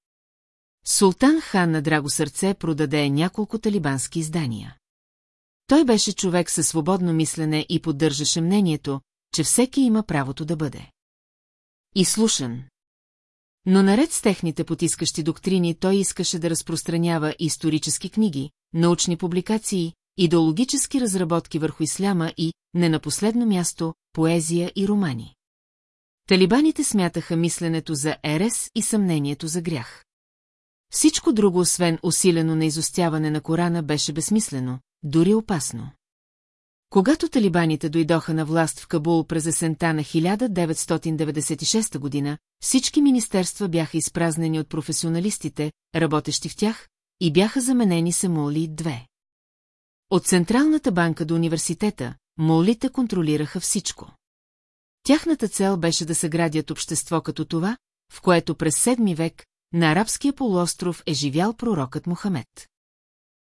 Султан хан на драго сърце продаде няколко талибански издания. Той беше човек със свободно мислене и поддържаше мнението, че всеки има правото да бъде. И слушан. Но наред с техните потискащи доктрини той искаше да разпространява исторически книги, научни публикации, идеологически разработки върху исляма и, не на последно място, поезия и романи. Талибаните смятаха мисленето за ерес и съмнението за грях. Всичко друго, освен усилено на изостяване на Корана, беше безсмислено, дори опасно. Когато талибаните дойдоха на власт в Кабул през есента на 1996 година, всички министерства бяха изпразнени от професионалистите, работещи в тях, и бяха заменени с Емули 2. От Централната банка до университета, молите контролираха всичко. Тяхната цел беше да съградят общество като това, в което през седми век на арабския полуостров е живял пророкът Мохамед.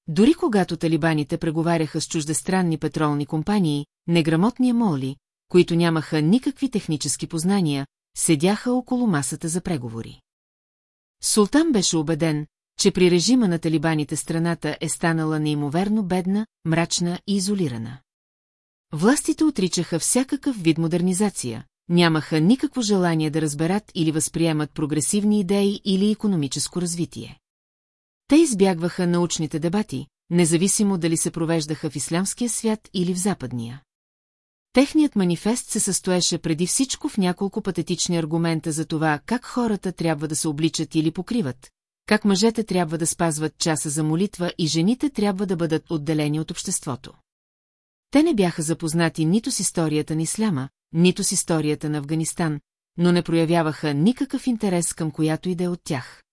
Дори когато талибаните преговаряха с чуждестранни петролни компании, неграмотния моли, които нямаха никакви технически познания, седяха около масата за преговори. Султан беше убеден, че при режима на талибаните страната е станала неимоверно бедна, мрачна и изолирана. Властите отричаха всякакъв вид модернизация, нямаха никакво желание да разберат или възприемат прогресивни идеи или економическо развитие. Те избягваха научните дебати, независимо дали се провеждаха в ислямския свят или в западния. Техният манифест се състоеше преди всичко в няколко патетични аргумента за това как хората трябва да се обличат или покриват, как мъжете трябва да спазват часа за молитва и жените трябва да бъдат отделени от обществото. Те не бяха запознати нито с историята на исляма, нито с историята на Афганистан, но не проявяваха никакъв интерес към която иде от тях.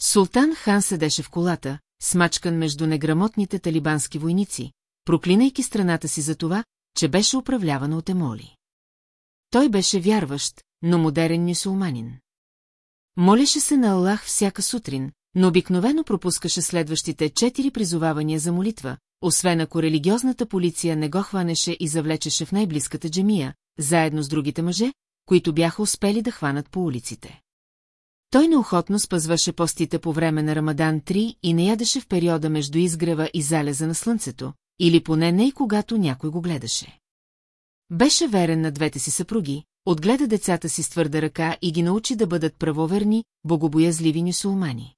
Султан хан седеше в колата, смачкан между неграмотните талибански войници, проклинайки страната си за това, че беше управлявана от емоли. Той беше вярващ, но модерен нюсулманин. Молеше се на Аллах всяка сутрин, но обикновено пропускаше следващите четири призовавания за молитва, освен ако религиозната полиция не го хванеше и завлечеше в най-близката джемия, заедно с другите мъже, които бяха успели да хванат по улиците. Той неохотно спазваше постите по време на Рамадан 3 и не ядеше в периода между изгрева и залеза на слънцето, или поне не и когато някой го гледаше. Беше верен на двете си съпруги, отгледа децата си с твърда ръка и ги научи да бъдат правоверни, богобоязливи нюсулмани.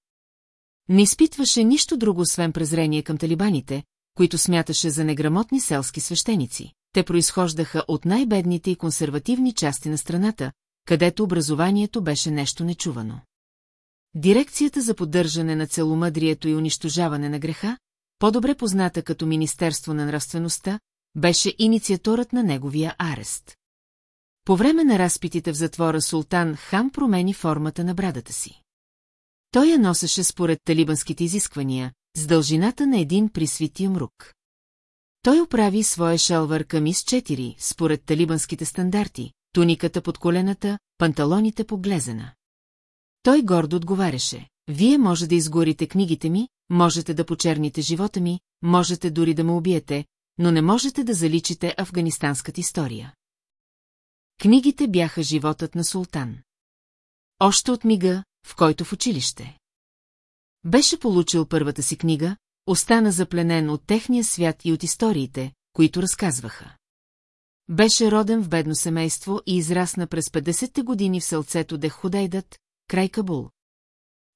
Не изпитваше нищо друго, освен презрение към талибаните, които смяташе за неграмотни селски свещеници. Те произхождаха от най-бедните и консервативни части на страната, където образованието беше нещо нечувано. Дирекцията за поддържане на целомъдрието и унищожаване на греха, по-добре позната като Министерство на нравствеността, беше инициаторът на неговия арест. По време на разпитите в затвора Султан Хам промени формата на брадата си. Той я носеше според талибанските изисквания, с дължината на един присвити мрук. Той оправи своя шалвар камис 4, според талибанските стандарти, туниката под колената, панталоните по глезена. Той гордо отговаряше. Вие може да изгорите книгите ми, можете да почерните живота ми, можете дори да ме убиете, но не можете да заличите афганистанската история. Книгите бяха животът на султан. Още от мига, в който в училище. Беше получил първата си книга, остана запленен от техния свят и от историите, които разказваха. Беше роден в бедно семейство и израсна през 50-те години в селцето Дехудайдат, край Кабул.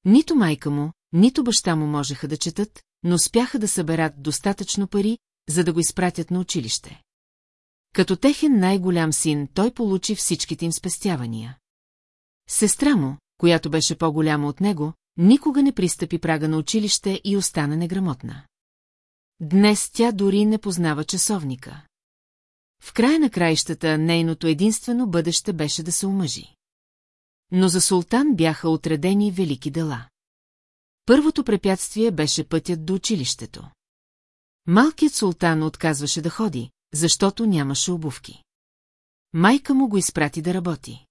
Нито майка му, нито баща му можеха да четат, но спяха да съберат достатъчно пари, за да го изпратят на училище. Като техен най-голям син, той получи всичките им спестявания. Сестра му, която беше по-голяма от него, никога не пристъпи прага на училище и остана неграмотна. Днес тя дори не познава часовника. В края на краищата нейното единствено бъдеще беше да се омъжи. Но за султан бяха отредени велики дела. Първото препятствие беше пътят до училището. Малкият султан отказваше да ходи, защото нямаше обувки. Майка му го изпрати да работи.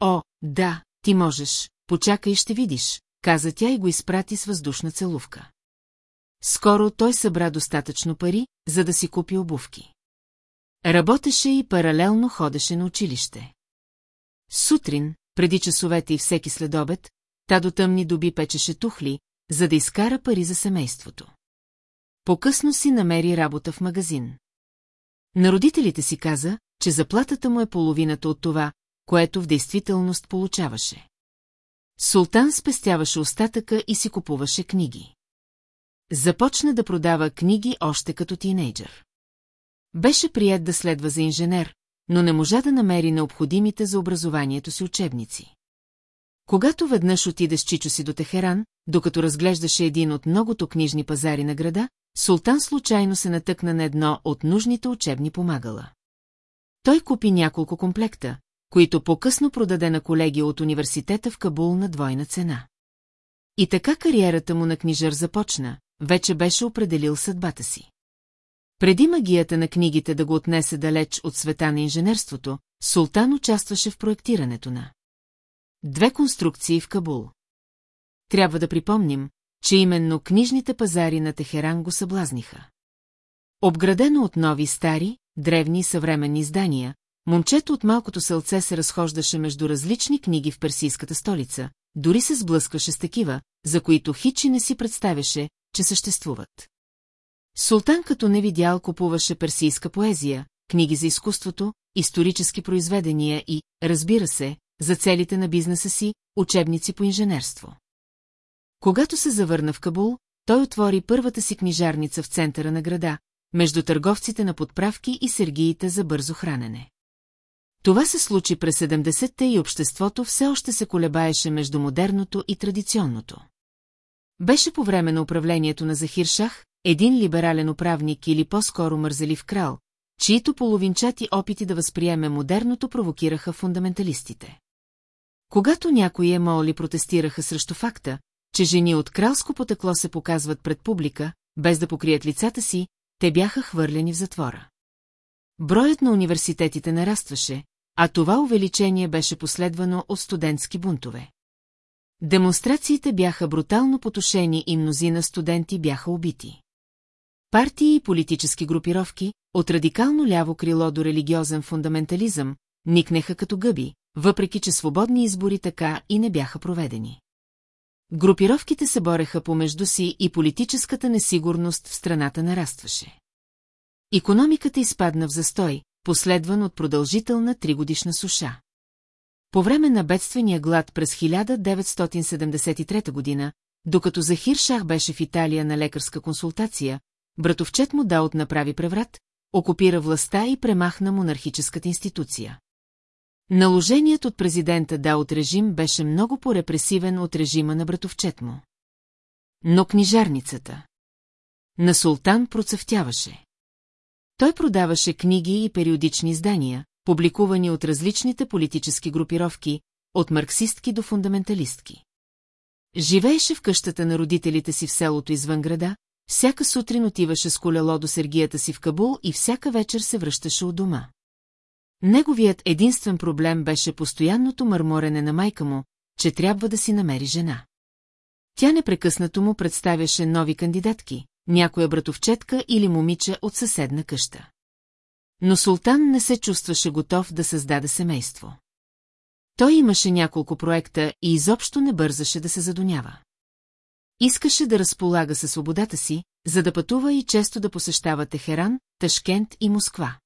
О, да, ти можеш, почакай ще видиш, каза тя и го изпрати с въздушна целувка. Скоро той събра достатъчно пари, за да си купи обувки. Работеше и паралелно ходеше на училище. Сутрин, преди часовете и всеки следобед, та до тъмни доби печеше тухли, за да изкара пари за семейството. По-късно си намери работа в магазин. На родителите си каза, че заплатата му е половината от това, което в действителност получаваше. Султан спестяваше остатъка и си купуваше книги. Започна да продава книги още като тинейджър. Беше прият да следва за инженер, но не можа да намери необходимите за образованието си учебници. Когато веднъж отиде с Чичо си до Техеран, докато разглеждаше един от многото книжни пазари на града, Султан случайно се натъкна на едно от нужните учебни помагала. Той купи няколко комплекта, които по-късно продаде на колеги от университета в Кабул на двойна цена. И така кариерата му на книжар започна, вече беше определил съдбата си. Преди магията на книгите да го отнесе далеч от света на инженерството, Султан участваше в проектирането на две конструкции в Кабул. Трябва да припомним, че именно книжните пазари на Техеран го съблазниха. Обградено от нови стари, древни и съвременни издания, момчето от малкото селце се разхождаше между различни книги в персийската столица, дори се сблъскваше с такива, за които Хичи не си представяше, че съществуват. Султан като не видял купуваше персийска поезия, книги за изкуството, исторически произведения и, разбира се, за целите на бизнеса си, учебници по инженерство. Когато се завърна в Кабул, той отвори първата си книжарница в центъра на града, между търговците на подправки и сергиите за бързо хранене. Това се случи през 70-те и обществото все още се колебаеше между модерното и традиционното. Беше по време на управлението на Захир Шах, един либерален управник или по-скоро мързелив крал, чието половинчати опити да възприеме модерното провокираха фундаменталистите. Когато някои емоли протестираха срещу факта, че жени от кралско потекло се показват пред публика, без да покрият лицата си, те бяха хвърлени в затвора. Броят на университетите нарастваше, а това увеличение беше последвано от студентски бунтове. Демонстрациите бяха брутално потушени и мнозина студенти бяха убити. Партии и политически групировки, от радикално ляво крило до религиозен фундаментализъм, никнеха като гъби, въпреки че свободни избори така и не бяха проведени. Групировките се бореха помежду си и политическата несигурност в страната нарастваше. Економиката изпадна в застой, последван от продължителна тригодишна суша. По време на бедствения глад през 1973 година, докато Захир Шах беше в Италия на лекарска консултация, братовчет му Даут направи преврат, окупира властта и премахна монархическата институция. Наложеният от президента Даут режим беше много по-репресивен от режима на братовчет му. Но книжарницата на султан процъфтяваше. Той продаваше книги и периодични издания, публикувани от различните политически групировки, от марксистки до фундаменталистки. Живееше в къщата на родителите си в селото извън града, всяка сутрин отиваше с колело до Сергията си в Кабул и всяка вечер се връщаше от дома. Неговият единствен проблем беше постоянното мърморене на майка му, че трябва да си намери жена. Тя непрекъснато му представяше нови кандидатки, някоя братовчетка или момиче от съседна къща. Но султан не се чувстваше готов да създаде семейство. Той имаше няколко проекта и изобщо не бързаше да се задонява. Искаше да разполага със свободата си, за да пътува и често да посещава Техеран, Ташкент и Москва.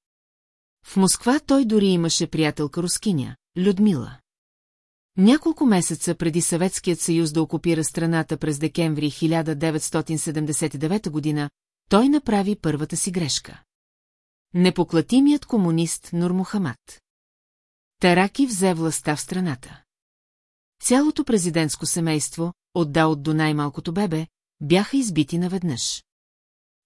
В Москва той дори имаше приятелка рускиня, Людмила. Няколко месеца преди Съветският съюз да окупира страната през декември 1979 година, той направи първата си грешка. Непоклатимият комунист Нур Мухамад. Тараки взе властта в страната. Цялото президентско семейство, отдал до най-малкото бебе, бяха избити наведнъж.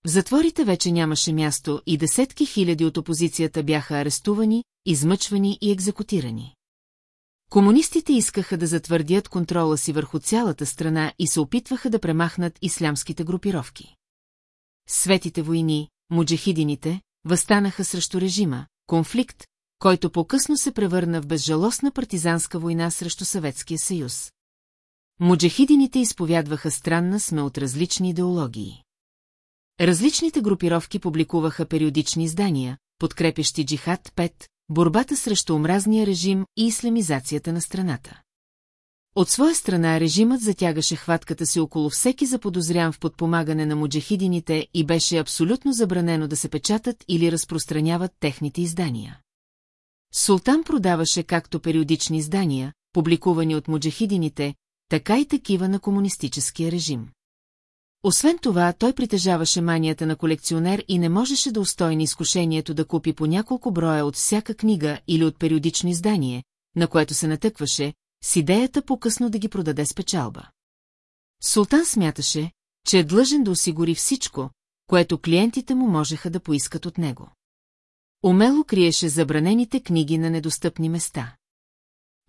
В затворите вече нямаше място и десетки хиляди от опозицията бяха арестувани, измъчвани и екзекутирани. Комунистите искаха да затвърдят контрола си върху цялата страна и се опитваха да премахнат ислямските групировки. Светите войни, муджахидините, възстанаха срещу режима, конфликт, който по-късно се превърна в безжалостна партизанска война срещу Съветския съюз. Муджахидините изповядваха странна сме от различни идеологии. Различните групировки публикуваха периодични издания, подкрепящи джихад 5, борбата срещу омразния режим и ислямизацията на страната. От своя страна режимът затягаше хватката си около всеки заподозрян в подпомагане на муджахидините и беше абсолютно забранено да се печатат или разпространяват техните издания. Султан продаваше както периодични издания, публикувани от муджахидините, така и такива на комунистическия режим. Освен това, той притежаваше манията на колекционер и не можеше да устойни изкушението да купи по няколко броя от всяка книга или от периодично издание, на което се натъкваше, с идеята по-късно да ги продаде с печалба. Султан смяташе, че е длъжен да осигури всичко, което клиентите му можеха да поискат от него. Умело криеше забранените книги на недостъпни места.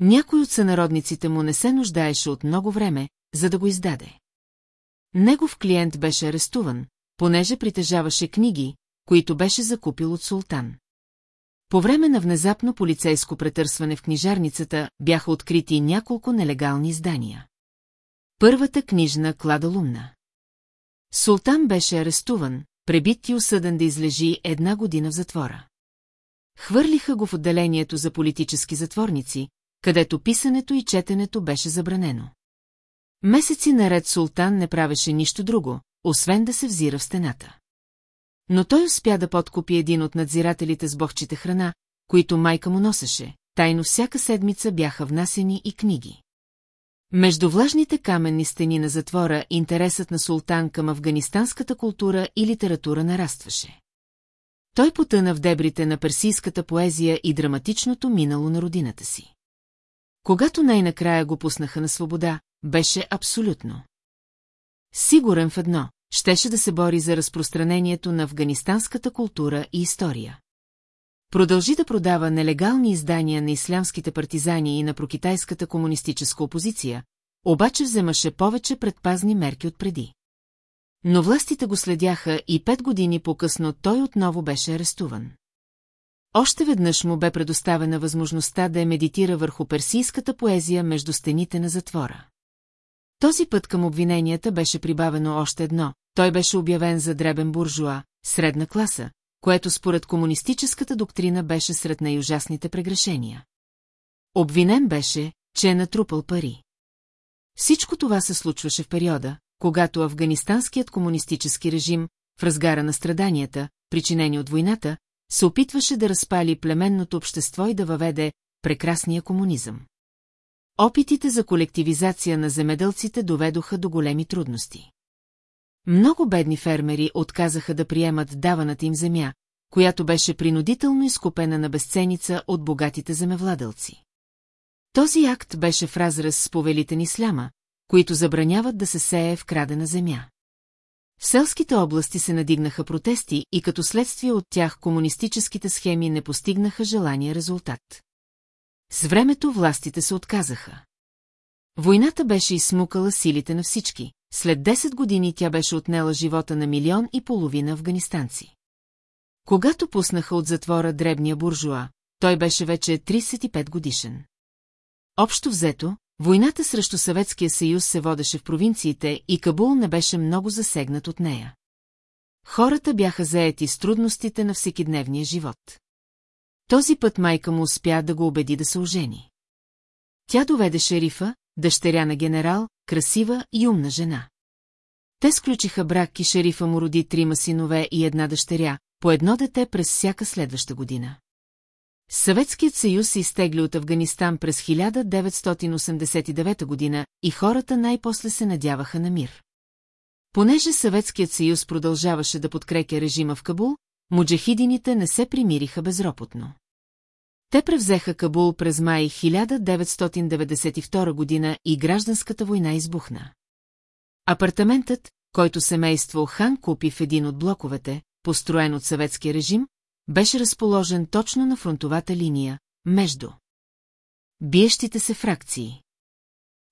Някой от сънародниците му не се нуждаеше от много време, за да го издаде. Негов клиент беше арестуван, понеже притежаваше книги, които беше закупил от султан. По време на внезапно полицейско претърсване в книжарницата бяха открити няколко нелегални издания. Първата книжна клада лумна. Султан беше арестуван, пребит и осъден да излежи една година в затвора. Хвърлиха го в отделението за политически затворници, където писането и четенето беше забранено. Месеци наред султан не правеше нищо друго, освен да се взира в стената. Но той успя да подкупи един от надзирателите с бохчите храна, които майка му носеше, тайно всяка седмица бяха внасени и книги. Между влажните каменни стени на затвора интересът на султан към афганистанската култура и литература нарастваше. Той потъна в дебрите на персийската поезия и драматичното минало на родината си. Когато най-накрая го пуснаха на свобода, беше абсолютно. Сигурен в едно, щеше да се бори за разпространението на афганистанската култура и история. Продължи да продава нелегални издания на ислямските партизани и на прокитайската комунистическа опозиция, обаче вземаше повече предпазни мерки от преди. Но властите го следяха и пет години по-късно той отново беше арестуван. Още веднъж му бе предоставена възможността да е медитира върху персийската поезия между стените на затвора. Този път към обвиненията беше прибавено още едно, той беше обявен за дребен буржуа, средна класа, което според комунистическата доктрина беше сред най-ужасните прегрешения. Обвинен беше, че е натрупал пари. Всичко това се случваше в периода, когато афганистанският комунистически режим, в разгара на страданията, причинени от войната, се опитваше да разпали племенното общество и да въведе прекрасния комунизъм. Опитите за колективизация на земеделците доведоха до големи трудности. Много бедни фермери отказаха да приемат даваната им земя, която беше принудително изкупена на безценица от богатите земевладелци. Този акт беше в разрез с повелите ни сляма, които забраняват да се сее в крадена земя. В селските области се надигнаха протести и като следствие от тях комунистическите схеми не постигнаха желания резултат. С времето властите се отказаха. Войната беше изсмукала силите на всички, след 10 години тя беше отнела живота на милион и половина афганистанци. Когато пуснаха от затвора дребния буржуа, той беше вече 35 годишен. Общо взето, войната срещу Съветския съюз се водеше в провинциите и Кабул не беше много засегнат от нея. Хората бяха заети с трудностите на всекидневния живот. Този път майка му успя да го убеди да се ожени. Тя доведе шерифа, дъщеря на генерал, красива и умна жена. Те сключиха брак и шерифа му роди трима синове и една дъщеря, по едно дете през всяка следваща година. Съветският съюз се изтегли от Афганистан през 1989 година и хората най-после се надяваха на мир. Понеже Съветският съюз продължаваше да подкрепя режима в Кабул, муджахидините не се примириха безропотно. Те превзеха Кабул през май 1992 година и гражданската война избухна. Апартаментът, който семейство Хан купи в един от блоковете, построен от съветския режим, беше разположен точно на фронтовата линия, между биещите се фракции.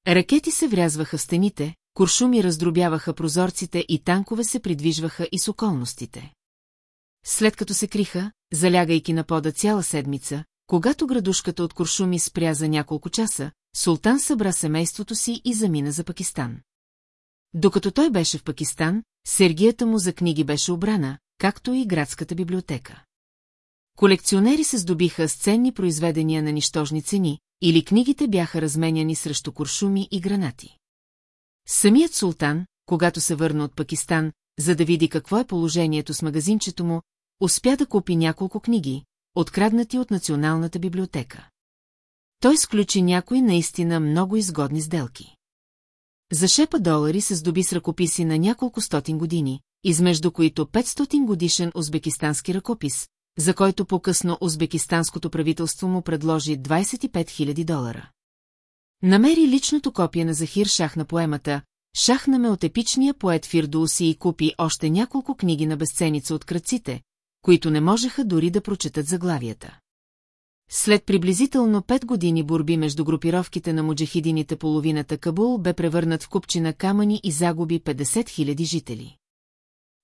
Ракети се врязваха в стените, куршуми раздробяваха прозорците и танкове се придвижваха и с околностите. След като се криха, залягайки на пода цяла седмица, когато градушката от куршуми спря за няколко часа, султан събра семейството си и замина за Пакистан. Докато той беше в Пакистан, сергията му за книги беше обрана, както и градската библиотека. Колекционери се здобиха с ценни произведения на нищожни цени, или книгите бяха разменяни срещу куршуми и гранати. Самият султан, когато се върна от Пакистан, за да види какво е положението с магазинчето му, успя да купи няколко книги, откраднати от Националната библиотека. Той сключи някои наистина много изгодни сделки. За шепа долари се здоби с ръкописи на няколко стотин години, измежду които 500 годишен узбекистански ръкопис, за който по-късно узбекистанското правителство му предложи 25 000 долара. Намери личното копие на Захир Шах на поемата, шахнаме от епичния поет Фирдуси и купи още няколко книги на безценица от кръците, които не можеха дори да прочетат заглавията. След приблизително пет години борби между групировките на муджахидините половината Кабул бе превърнат в купчина камъни и загуби 50 000 жители.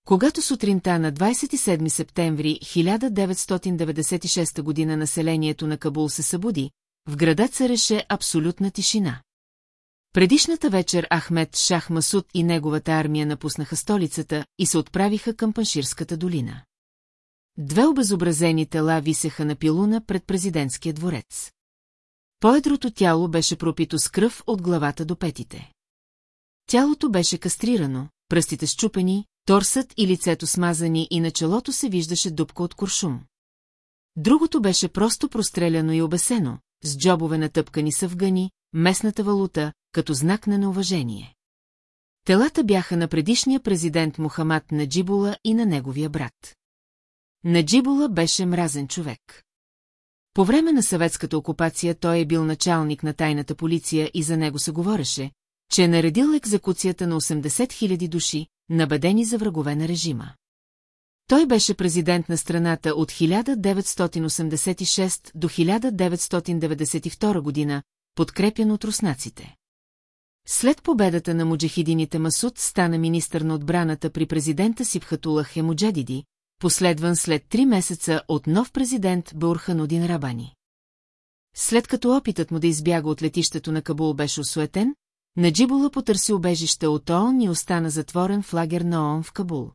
Когато сутринта на 27 септември 1996 година населението на Кабул се събуди, в града цареше абсолютна тишина. Предишната вечер Ахмед Шах Масуд и неговата армия напуснаха столицата и се отправиха към Панширската долина. Две обезобразени тела висеха на пилуна пред президентския дворец. Поедрото тяло беше пропито с кръв от главата до петите. Тялото беше кастрирано, пръстите щупени, торсът и лицето смазани и на челото се виждаше дупка от куршум. Другото беше просто простреляно и обесено, с джобове натъпкани с афгани, местната валута, като знак на неуважение. Телата бяха на предишния президент Мухамад Наджибула и на неговия брат. Наджибула беше мразен човек. По време на съветската окупация той е бил началник на тайната полиция и за него се говореше, че е наредил екзекуцията на 80 000 души, набедени за врагове на режима. Той беше президент на страната от 1986 до 1992 година, подкрепен от руснаците. След победата на муджахидините Масуд стана министър на отбраната при президента Сибхатула Хемуджадиди, последван след три месеца от нов президент Бурханудин Рабани. След като опитът му да избяга от летището на Кабул беше осуетен, Наджибула потърси убежище от ООН и остана затворен в лагер на ООН в Кабул.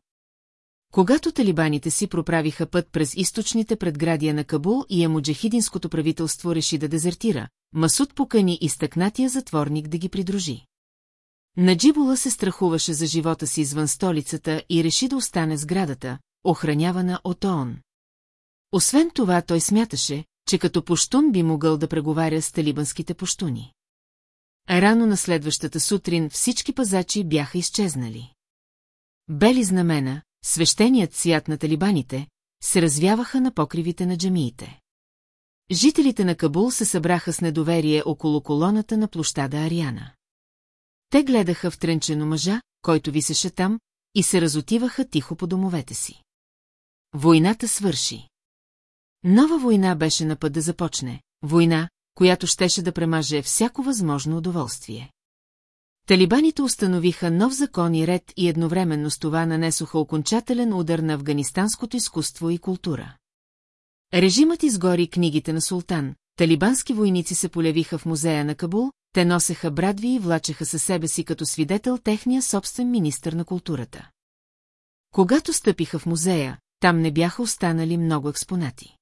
Когато талибаните си проправиха път през източните предградия на Кабул и емуджахидинското правителство реши да дезертира, Масуд покани изтъкнатия затворник да ги придружи. Наджибула се страхуваше за живота си извън столицата и реши да остане с градата, охранявана от ООН. Освен това той смяташе, че като пуштун би могъл да преговаря с талибанските пуштуни. Рано на следващата сутрин всички пазачи бяха изчезнали. Бели знамена, свещеният цвят на талибаните, се развяваха на покривите на джамиите. Жителите на Кабул се събраха с недоверие около колоната на площада Ариана. Те гледаха в тренчено мъжа, който висеше там, и се разотиваха тихо по домовете си. Войната свърши. Нова война беше на път да започне. Война, която щеше да премаже всяко възможно удоволствие. Талибаните установиха нов закон и ред и едновременно с това нанесоха окончателен удар на афганистанското изкуство и култура. Режимът изгори книгите на султан, талибански войници се полявиха в музея на Кабул, те носеха брадви и влачеха със себе си като свидетел техния собствен министър на културата. Когато стъпиха в музея, там не бяха останали много експонати.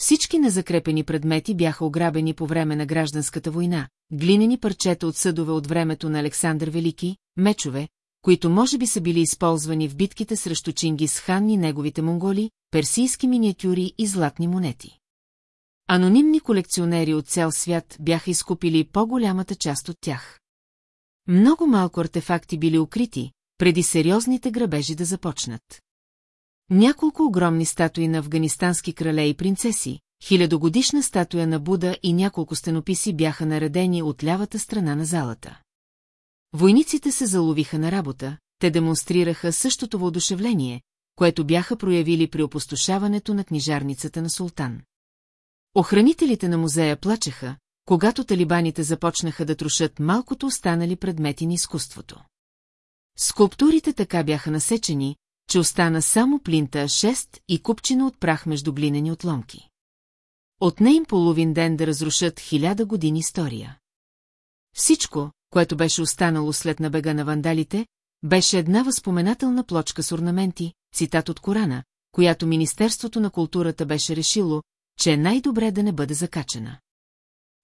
Всички незакрепени предмети бяха ограбени по време на гражданската война, глинени парчета от съдове от времето на Александър Велики, мечове, които може би са били използвани в битките срещу Чингис хан и неговите монголи, персийски миниатюри и златни монети. Анонимни колекционери от цял свят бяха изкупили по-голямата част от тях. Много малко артефакти били укрити, преди сериозните грабежи да започнат. Няколко огромни статуи на афганистански крале и принцеси, хилядогодишна статуя на Буда и няколко стенописи бяха наредени от лявата страна на залата. Войниците се заловиха на работа, те демонстрираха същото въодушевление, което бяха проявили при опустошаването на книжарницата на султан. Охранителите на музея плачеха, когато талибаните започнаха да трошат малкото останали предмети на изкуството. Скулптурите така бяха насечени, че остана само плинта 6 и купчина от прах между глинени отломки. Отне им половин ден да разрушат хиляда години история. Всичко, което беше останало след набега на вандалите, беше една възпоменателна плочка с орнаменти, цитат от Корана, която Министерството на културата беше решило, че е най-добре да не бъде закачена.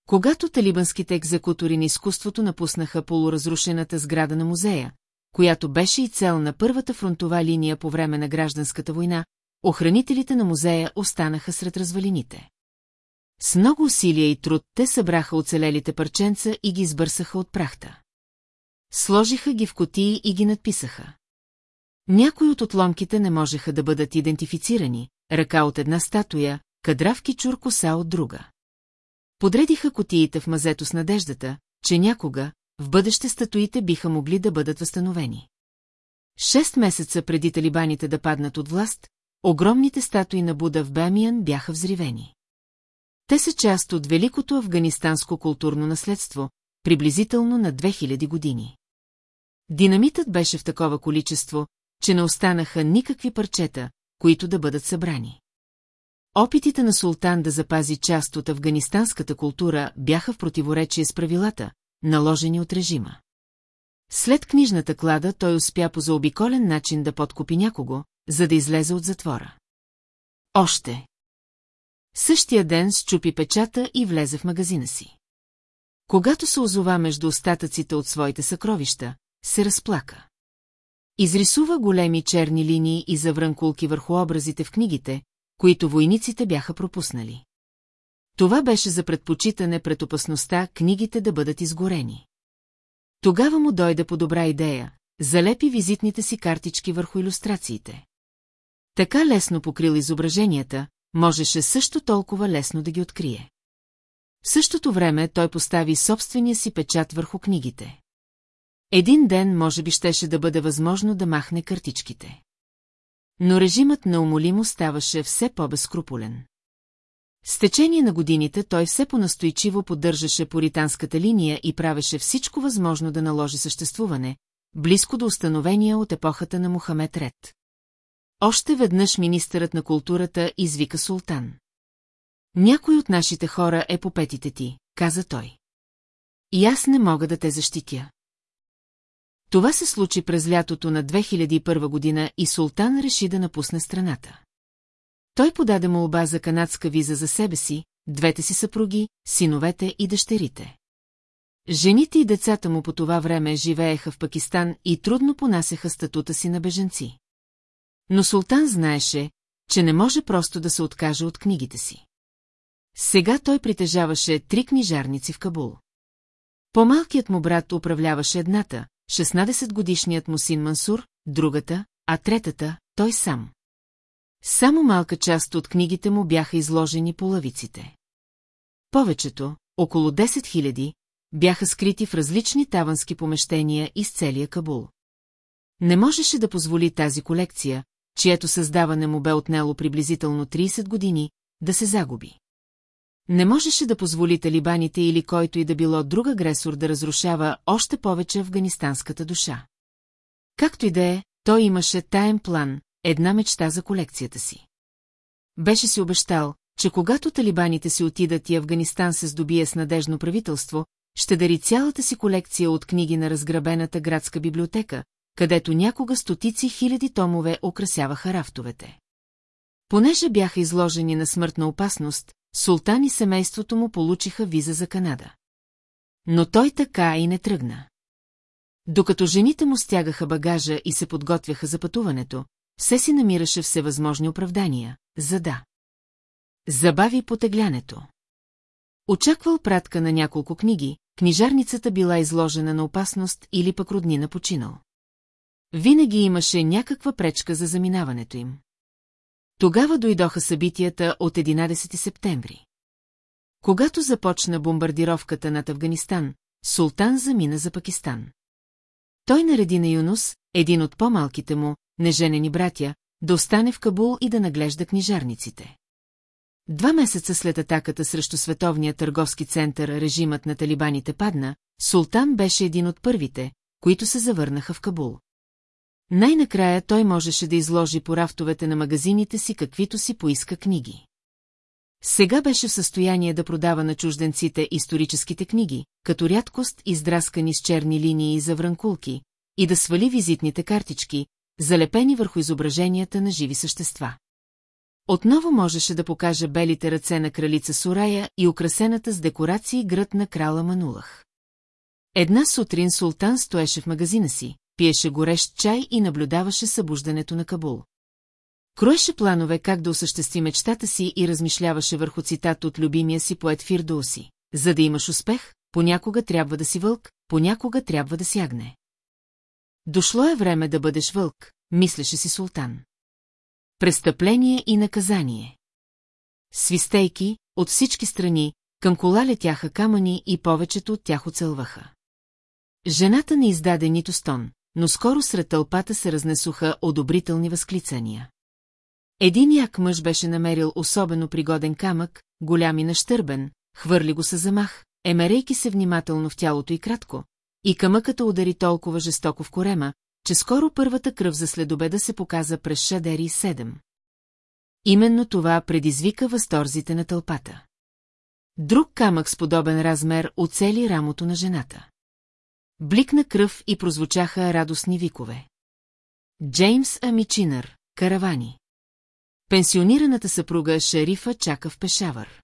Когато талибанските екзекутори на изкуството напуснаха полуразрушената сграда на музея, която беше и цел на първата фронтова линия по време на гражданската война, охранителите на музея останаха сред развалините. С много усилия и труд те събраха оцелелите парченца и ги избърсаха от прахта. Сложиха ги в котии и ги надписаха. Някои от отломките не можеха да бъдат идентифицирани, ръка от една статуя, кадравки чур коса от друга. Подредиха котиите в мазето с надеждата, че някога, в бъдеще статуите биха могли да бъдат възстановени. Шест месеца преди талибаните да паднат от власт, огромните статуи на Буда в Бамиян бяха взривени. Те са част от великото афганистанско културно наследство, приблизително на 2000 години. Динамитът беше в такова количество, че не останаха никакви парчета, които да бъдат събрани. Опитите на султан да запази част от афганистанската култура бяха в противоречие с правилата, наложени от режима. След книжната клада той успя по заобиколен начин да подкупи някого, за да излезе от затвора. Още. Същия ден счупи печата и влезе в магазина си. Когато се озова между остатъците от своите съкровища, се разплака. Изрисува големи черни линии и заврънкулки върху образите в книгите, които войниците бяха пропуснали. Това беше за предпочитане пред опасността книгите да бъдат изгорени. Тогава му дойде по добра идея, залепи визитните си картички върху иллюстрациите. Така лесно покрил изображенията, можеше също толкова лесно да ги открие. В същото време той постави собствения си печат върху книгите. Един ден може би щеше да бъде възможно да махне картичките. Но режимът на умолимо ставаше все по-безкрупулен. С течение на годините той все по-настойчиво поддържаше поританската линия и правеше всичко възможно да наложи съществуване, близко до установения от епохата на Мохамед Ред. Още веднъж министърът на културата извика султан. Някой от нашите хора е по петите ти, каза той. И аз не мога да те защитя. Това се случи през лятото на 2001 година и султан реши да напусне страната. Той подаде молба за канадска виза за себе си, двете си съпруги, синовете и дъщерите. Жените и децата му по това време живееха в Пакистан и трудно понасяха статута си на беженци. Но султан знаеше, че не може просто да се откаже от книгите си. Сега той притежаваше три книжарници в Кабул. По-малкият му брат управляваше едната, 16-годишният му син Мансур, другата, а третата – той сам. Само малка част от книгите му бяха изложени по лавиците. Повечето, около 10 000, бяха скрити в различни тавански помещения из целия Кабул. Не можеше да позволи тази колекция, чието създаване му бе отнело приблизително 30 години, да се загуби. Не можеше да позволи талибаните или който и да било друг агресор да разрушава още повече афганистанската душа. Както и да е, той имаше таен план, една мечта за колекцията си. Беше си обещал, че когато талибаните си отидат и Афганистан се здобие с надежно правителство, ще дари цялата си колекция от книги на разграбената градска библиотека, където някога стотици хиляди томове украсяваха рафтовете. Понеже бяха изложени на смъртна опасност, султан и семейството му получиха виза за Канада. Но той така и не тръгна. Докато жените му стягаха багажа и се подготвяха за пътуването, все си намираше всевъзможни оправдания, за да. Забави потеглянето. Очаквал пратка на няколко книги, книжарницата била изложена на опасност или пък роднина починал. Винаги имаше някаква пречка за заминаването им. Тогава дойдоха събитията от 11 септември. Когато започна бомбардировката над Афганистан, султан замина за Пакистан. Той нареди на Юнус, един от по-малките му, неженени братя, да остане в Кабул и да наглежда книжарниците. Два месеца след атаката срещу Световния търговски център режимът на талибаните падна, Султан беше един от първите, които се завърнаха в Кабул. Най-накрая той можеше да изложи по рафтовете на магазините си каквито си поиска книги. Сега беше в състояние да продава на чужденците историческите книги, като рядкост издраскани с черни линии и завранкулки, и да свали визитните картички, залепени върху изображенията на живи същества. Отново можеше да покаже белите ръце на кралица Сурая и украсената с декорации град на крала Манулах. Една сутрин султан стоеше в магазина си, пиеше горещ чай и наблюдаваше събуждането на Кабул. Кроеше планове как да осъществи мечтата си и размишляваше върху цитат от любимия си поет Фирдоуси. За да имаш успех, понякога трябва да си вълк, понякога трябва да сягне. Дошло е време да бъдеш вълк, мислеше си султан. Престъпление и наказание. Свистейки, от всички страни, към кола летяха камъни и повечето от тях оцелваха. Жената не издаде нито стон, но скоро сред тълпата се разнесоха одобрителни възклицания. Един як мъж беше намерил особено пригоден камък, голям и нащърбен, хвърли го с замах, емерейки се внимателно в тялото и кратко, и камъката удари толкова жестоко в корема, че скоро първата кръв за следобеда се показа през Шадери 7. Именно това предизвика възторзите на тълпата. Друг камък с подобен размер оцели рамото на жената. Бликна кръв и прозвучаха радостни викове. Джеймс Амичинър, каравани. Пенсионираната съпруга шерифа чака в Пешавър.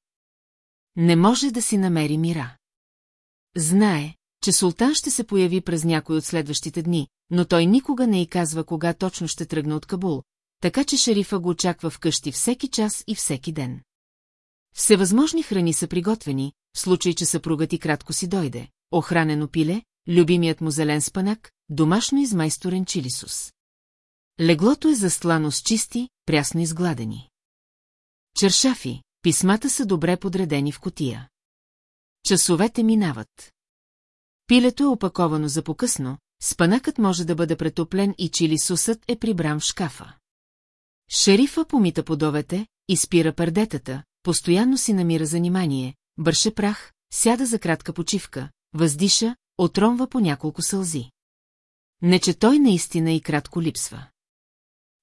Не може да си намери мира. Знае, че султан ще се появи през някой от следващите дни, но той никога не й казва кога точно ще тръгне от Кабул, така че шерифа го очаква вкъщи всеки час и всеки ден. Всевъзможни храни са приготвени, в случай, че съпругът и кратко си дойде. Охранено пиле, любимият му зелен спанак, домашно измайсторен чилисус. Леглото е застлано с чисти, прясно изгладени. Чершафи, писмата са добре подредени в котия. Часовете минават. Пилето е опаковано за покъсно, спанакът може да бъде претоплен и чилисусът е прибран в шкафа. Шерифа помита подовете, изпира пердетата, постоянно си намира занимание, бърше прах, сяда за кратка почивка, въздиша, отромва по няколко сълзи. Не, че той наистина и кратко липсва.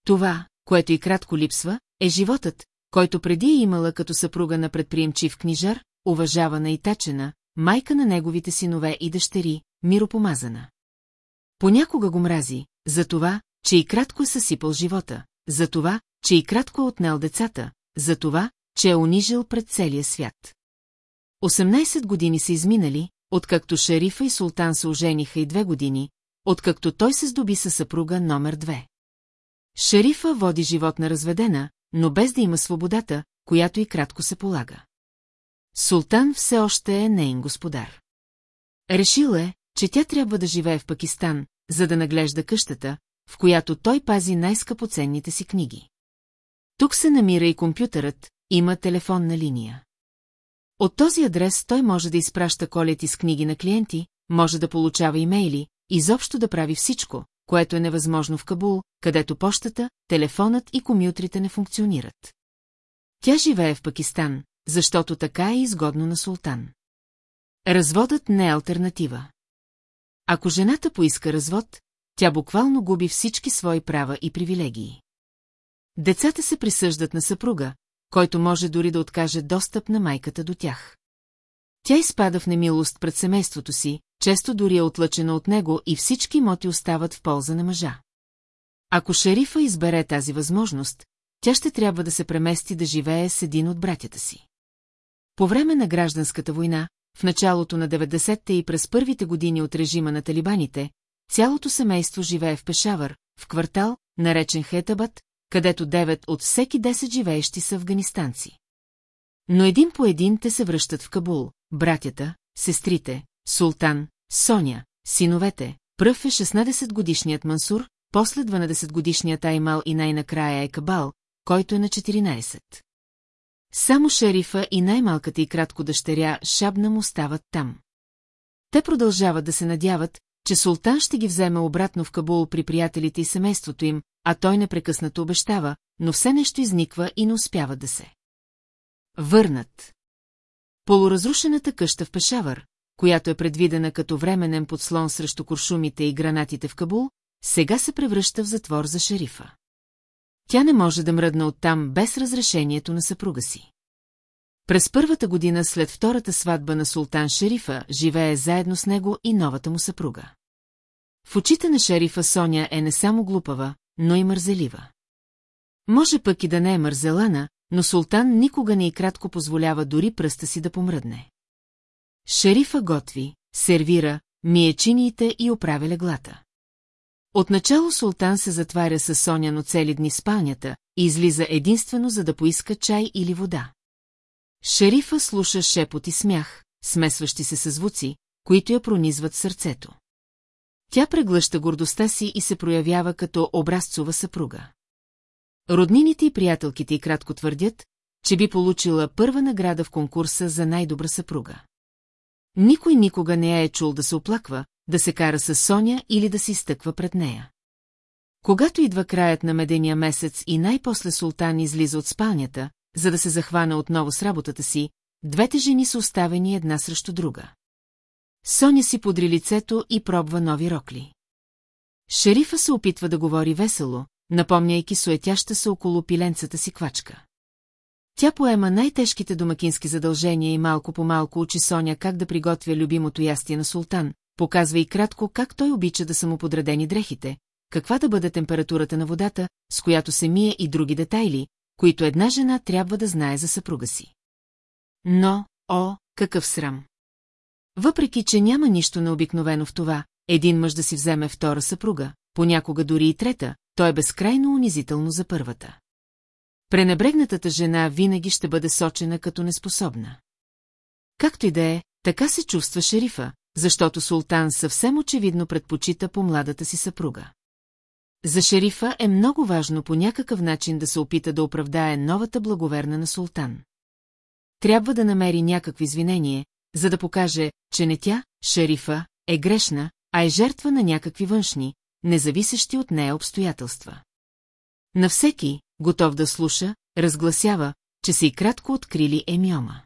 Това, което и кратко липсва, е животът, който преди е имала като съпруга на предприемчив книжар, уважавана и тачена, майка на неговите синове и дъщери, миропомазана. Понякога го мрази, за това, че и кратко е съсипал живота, за това, че и кратко е отнел децата, за това, че е унижил пред целия свят. 18 години са изминали, откакто шерифа и султан се ожениха и две години, откакто той се здоби със съпруга номер две. Шерифа води живот на разведена, но без да има свободата, която и кратко се полага. Султан все още е нейн господар. Решил е, че тя трябва да живее в Пакистан, за да наглежда къщата, в която той пази най-скъпоценните си книги. Тук се намира и компютърът, има телефонна линия. От този адрес той може да изпраща колети с книги на клиенти, може да получава имейли, изобщо да прави всичко, което е невъзможно в Кабул, където почтата, телефонът и комютрите не функционират. Тя живее в Пакистан, защото така е изгодно на султан. Разводът не е альтернатива. Ако жената поиска развод, тя буквално губи всички свои права и привилегии. Децата се присъждат на съпруга, който може дори да откаже достъп на майката до тях. Тя изпада в немилост пред семейството си, често дори е отлъчена от него и всички моти остават в полза на мъжа. Ако шерифа избере тази възможност, тя ще трябва да се премести да живее с един от братята си. По време на гражданската война, в началото на 90-те и през първите години от режима на талибаните, цялото семейство живее в Пешавър, в квартал, наречен Хетабът, където 9 от всеки 10 живеещи са афганистанци. Но един по един те се връщат в Кабул, братята, сестрите, Султан, Соня, синовете, пръв е 16-годишният Мансур, после 12-годишният Аймал и най-накрая е Кабал, който е на 14. Само шерифа и най-малката и кратко дъщеря Шабна му стават там. Те продължават да се надяват, че султан ще ги вземе обратно в Кабул при приятелите и семейството им, а той непрекъснато обещава, но все нещо изниква и не успява да се. Върнат. Полуразрушената къща в Пешавър, която е предвидена като временен подслон срещу куршумите и гранатите в Кабул, сега се превръща в затвор за шерифа. Тя не може да мръдна оттам без разрешението на съпруга си. През първата година след втората сватба на султан Шерифа живее заедно с него и новата му съпруга. В очите на шерифа Соня е не само глупава, но и мързелива. Може пък и да не е мързелана, но султан никога не и кратко позволява дори пръста си да помръдне. Шерифа готви, сервира, мие чиниите и оправя леглата. Отначало султан се затваря със Соня но цели дни спалнята и излиза единствено за да поиска чай или вода. Шерифа слуша шепот и смях, смесващи се със звуци, които я пронизват сърцето. Тя преглъща гордостта си и се проявява като образцова съпруга. Роднините и приятелките й кратко твърдят, че би получила първа награда в конкурса за най-добра съпруга. Никой никога не я е чул да се оплаква, да се кара с Соня или да си стъква пред нея. Когато идва краят на медения месец и най-после султан излиза от спалнята, за да се захване отново с работата си, двете жени са оставени една срещу друга. Соня си подри лицето и пробва нови рокли. Шерифа се опитва да говори весело, напомняйки суетяща се около пиленцата си квачка. Тя поема най-тежките домакински задължения и малко по малко учи Соня как да приготвя любимото ястие на султан, показва и кратко как той обича да са му подредени дрехите, каква да бъде температурата на водата, с която се мие и други детайли, които една жена трябва да знае за съпруга си. Но, о, какъв срам! Въпреки, че няма нищо необикновено в това, един мъж да си вземе втора съпруга, понякога дори и трета, то е безкрайно унизително за първата. Пренебрегнатата жена винаги ще бъде сочена като неспособна. Както и да е, така се чувства шерифа, защото султан съвсем очевидно предпочита по младата си съпруга. За шерифа е много важно по някакъв начин да се опита да оправдае новата благоверна на султан. Трябва да намери някакво извинение, за да покаже, че не тя, шерифа, е грешна, а е жертва на някакви външни, независещи от нея обстоятелства. На всеки, готов да слуша, разгласява, че се и кратко открили емиома.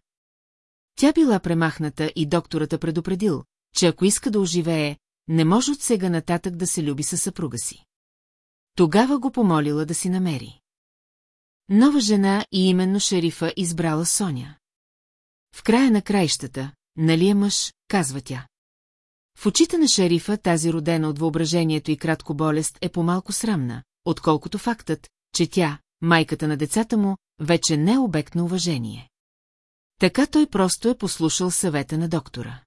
Тя била премахната и доктората предупредил, че ако иска да оживее, не може от сега нататък да се люби със съпруга си. Тогава го помолила да си намери. Нова жена и именно шерифа избрала Соня. В края на краищата, нали е мъж, казва тя. В очите на шерифа тази родена от въображението и кратко болест е по-малко срамна, отколкото фактът, че тя, майката на децата му, вече не е обект на уважение. Така той просто е послушал съвета на доктора.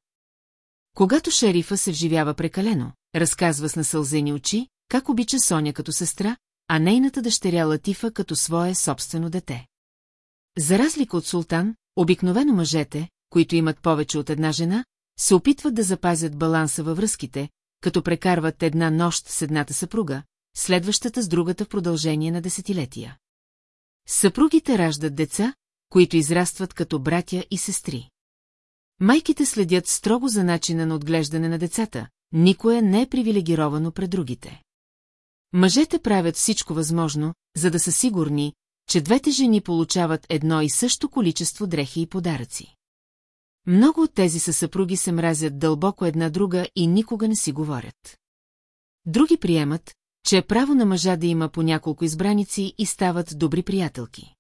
Когато шерифа се вживява прекалено, разказва с насълзени очи, как обича Соня като сестра, а нейната дъщеря Латифа като свое собствено дете. За разлика от султан, обикновено мъжете, които имат повече от една жена, се опитват да запазят баланса във връзките, като прекарват една нощ с едната съпруга, следващата с другата в продължение на десетилетия. Съпругите раждат деца, които израстват като братя и сестри. Майките следят строго за начина на отглеждане на децата, никое не е привилегировано пред другите. Мъжете правят всичко възможно, за да са сигурни, че двете жени получават едно и също количество дрехи и подаръци. Много от тези са съпруги се мразят дълбоко една друга и никога не си говорят. Други приемат, че е право на мъжа да има по няколко избраници и стават добри приятелки.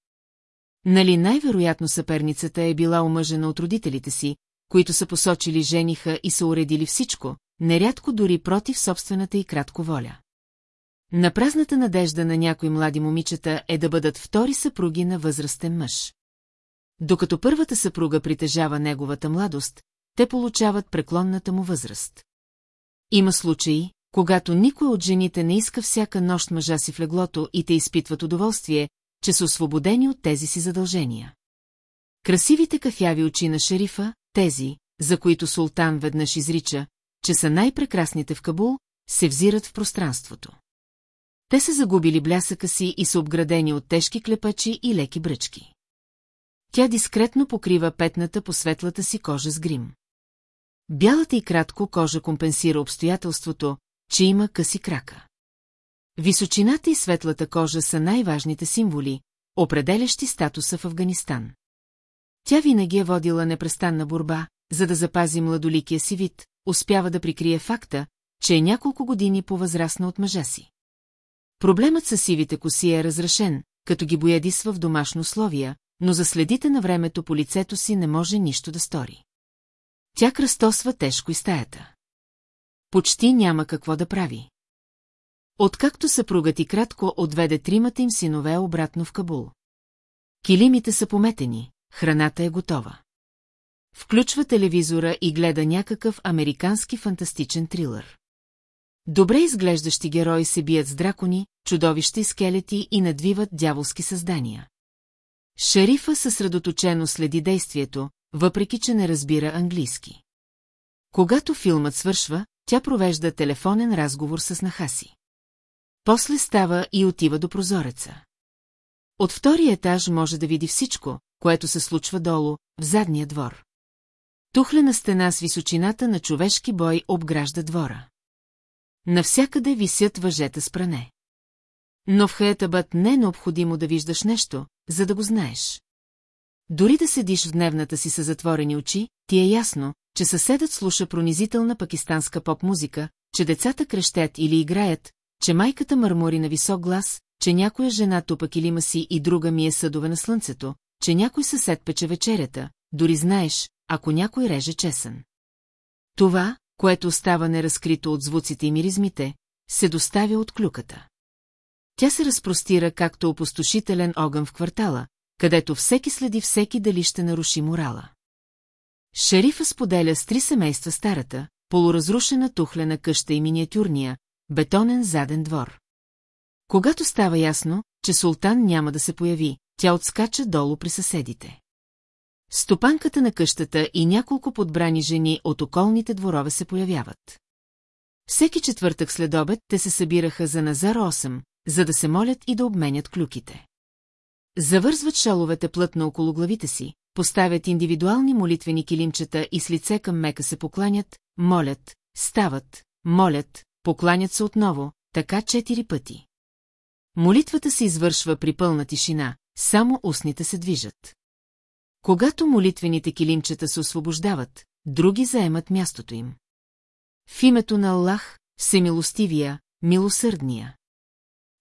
Нали най-вероятно съперницата е била омъжена от родителите си, които са посочили жениха и са уредили всичко, нерядко дори против собствената и кратко воля. На празната надежда на някои млади момичета е да бъдат втори съпруги на възрастен мъж. Докато първата съпруга притежава неговата младост, те получават преклонната му възраст. Има случаи, когато никой от жените не иска всяка нощ мъжа си в леглото и те изпитват удоволствие, че са освободени от тези си задължения. Красивите кафяви очи на шерифа, тези, за които султан веднъж изрича, че са най-прекрасните в Кабул, се взират в пространството. Те са загубили блясъка си и са обградени от тежки клепачи и леки бръчки. Тя дискретно покрива петната по светлата си кожа с грим. Бялата и кратко кожа компенсира обстоятелството, че има къси крака. Височината и светлата кожа са най-важните символи, определящи статуса в Афганистан. Тя винаги е водила непрестанна борба, за да запази младоликия си вид, успява да прикрие факта, че е няколко години по-възрастна от мъжа си. Проблемът с сивите коси е разрешен, като ги боядисва в домашно условия, но за следите на времето по лицето си не може нищо да стори. Тя кръстосва тежко и стаята. Почти няма какво да прави. Откакто съпругът и кратко отведе тримата им синове обратно в Кабул. Килимите са пометени, храната е готова. Включва телевизора и гледа някакъв американски фантастичен трилър. Добре изглеждащи герои се бият с дракони, чудовища скелети и надвиват дяволски създания. Шерифа съсредоточено следи действието, въпреки че не разбира английски. Когато филмът свършва, тя провежда телефонен разговор с Нахаси. После става и отива до прозореца. От втория етаж може да види всичко, което се случва долу, в задния двор. Тухлена стена с височината на човешки бой обгражда двора. Навсякъде висят въжета с пране. Но в Хаетабът не е необходимо да виждаш нещо, за да го знаеш. Дори да седиш в дневната си с затворени очи, ти е ясно, че съседът слуша пронизителна пакистанска поп-музика, че децата крещят или играят, че майката мърмори на висок глас, че някоя жена тупа килима си и друга ми е съдове на слънцето, че някой съсед пече вечерята, дори знаеш, ако някой реже чесън. Това, което остава неразкрито от звуците и миризмите, се доставя от клюката. Тя се разпростира както опустошителен огън в квартала, където всеки следи всеки дали ще наруши морала. Шерифа споделя с три семейства старата, полуразрушена тухлена къща и миниатюрния, бетонен заден двор. Когато става ясно, че султан няма да се появи, тя отскача долу при съседите. Стопанката на къщата и няколко подбрани жени от околните дворове се появяват. Всеки четвъртък след обед те се събираха за Назар 8, за да се молят и да обменят клюките. Завързват шаловете плътно около главите си, поставят индивидуални молитвени килимчета и с лице към мека се покланят, молят, стават, молят, покланят се отново, така четири пъти. Молитвата се извършва при пълна тишина, само устните се движат. Когато молитвените килимчета се освобождават, други заемат мястото им. В името на Аллах, всемилостивия, милосърдния.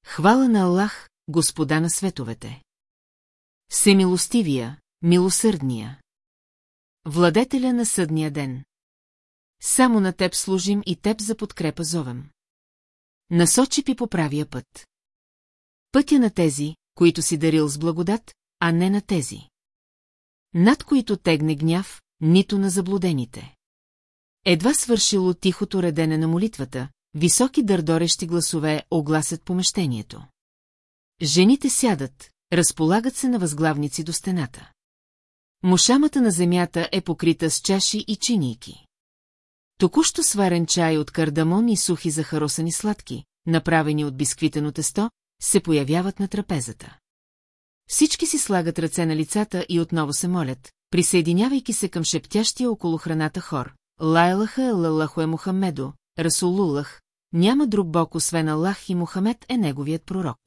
Хвала на Аллах, Господа на световете. Всемилостивия, милосърдния. Владетеля на съдния ден. Само на теб служим и теб за подкрепа зовем. Насочи пи по правия път. Пътя на тези, които си дарил с благодат, а не на тези. Над които тегне гняв, нито на заблудените. Едва свършило тихото редене на молитвата, високи дърдорещи гласове огласят помещението. Жените сядат, разполагат се на възглавници до стената. Мушамата на земята е покрита с чаши и чинийки. Току-що сварен чай от кардамон и сухи захаросани сладки, направени от бисквитено тесто, се появяват на трапезата. Всички си слагат ръце на лицата и отново се молят, присъединявайки се към шептящия около храната хор. Лайлаха Лалаху е Мухамедо, Расулулах, няма друг бог освен Аллах и Мухамед е неговият пророк.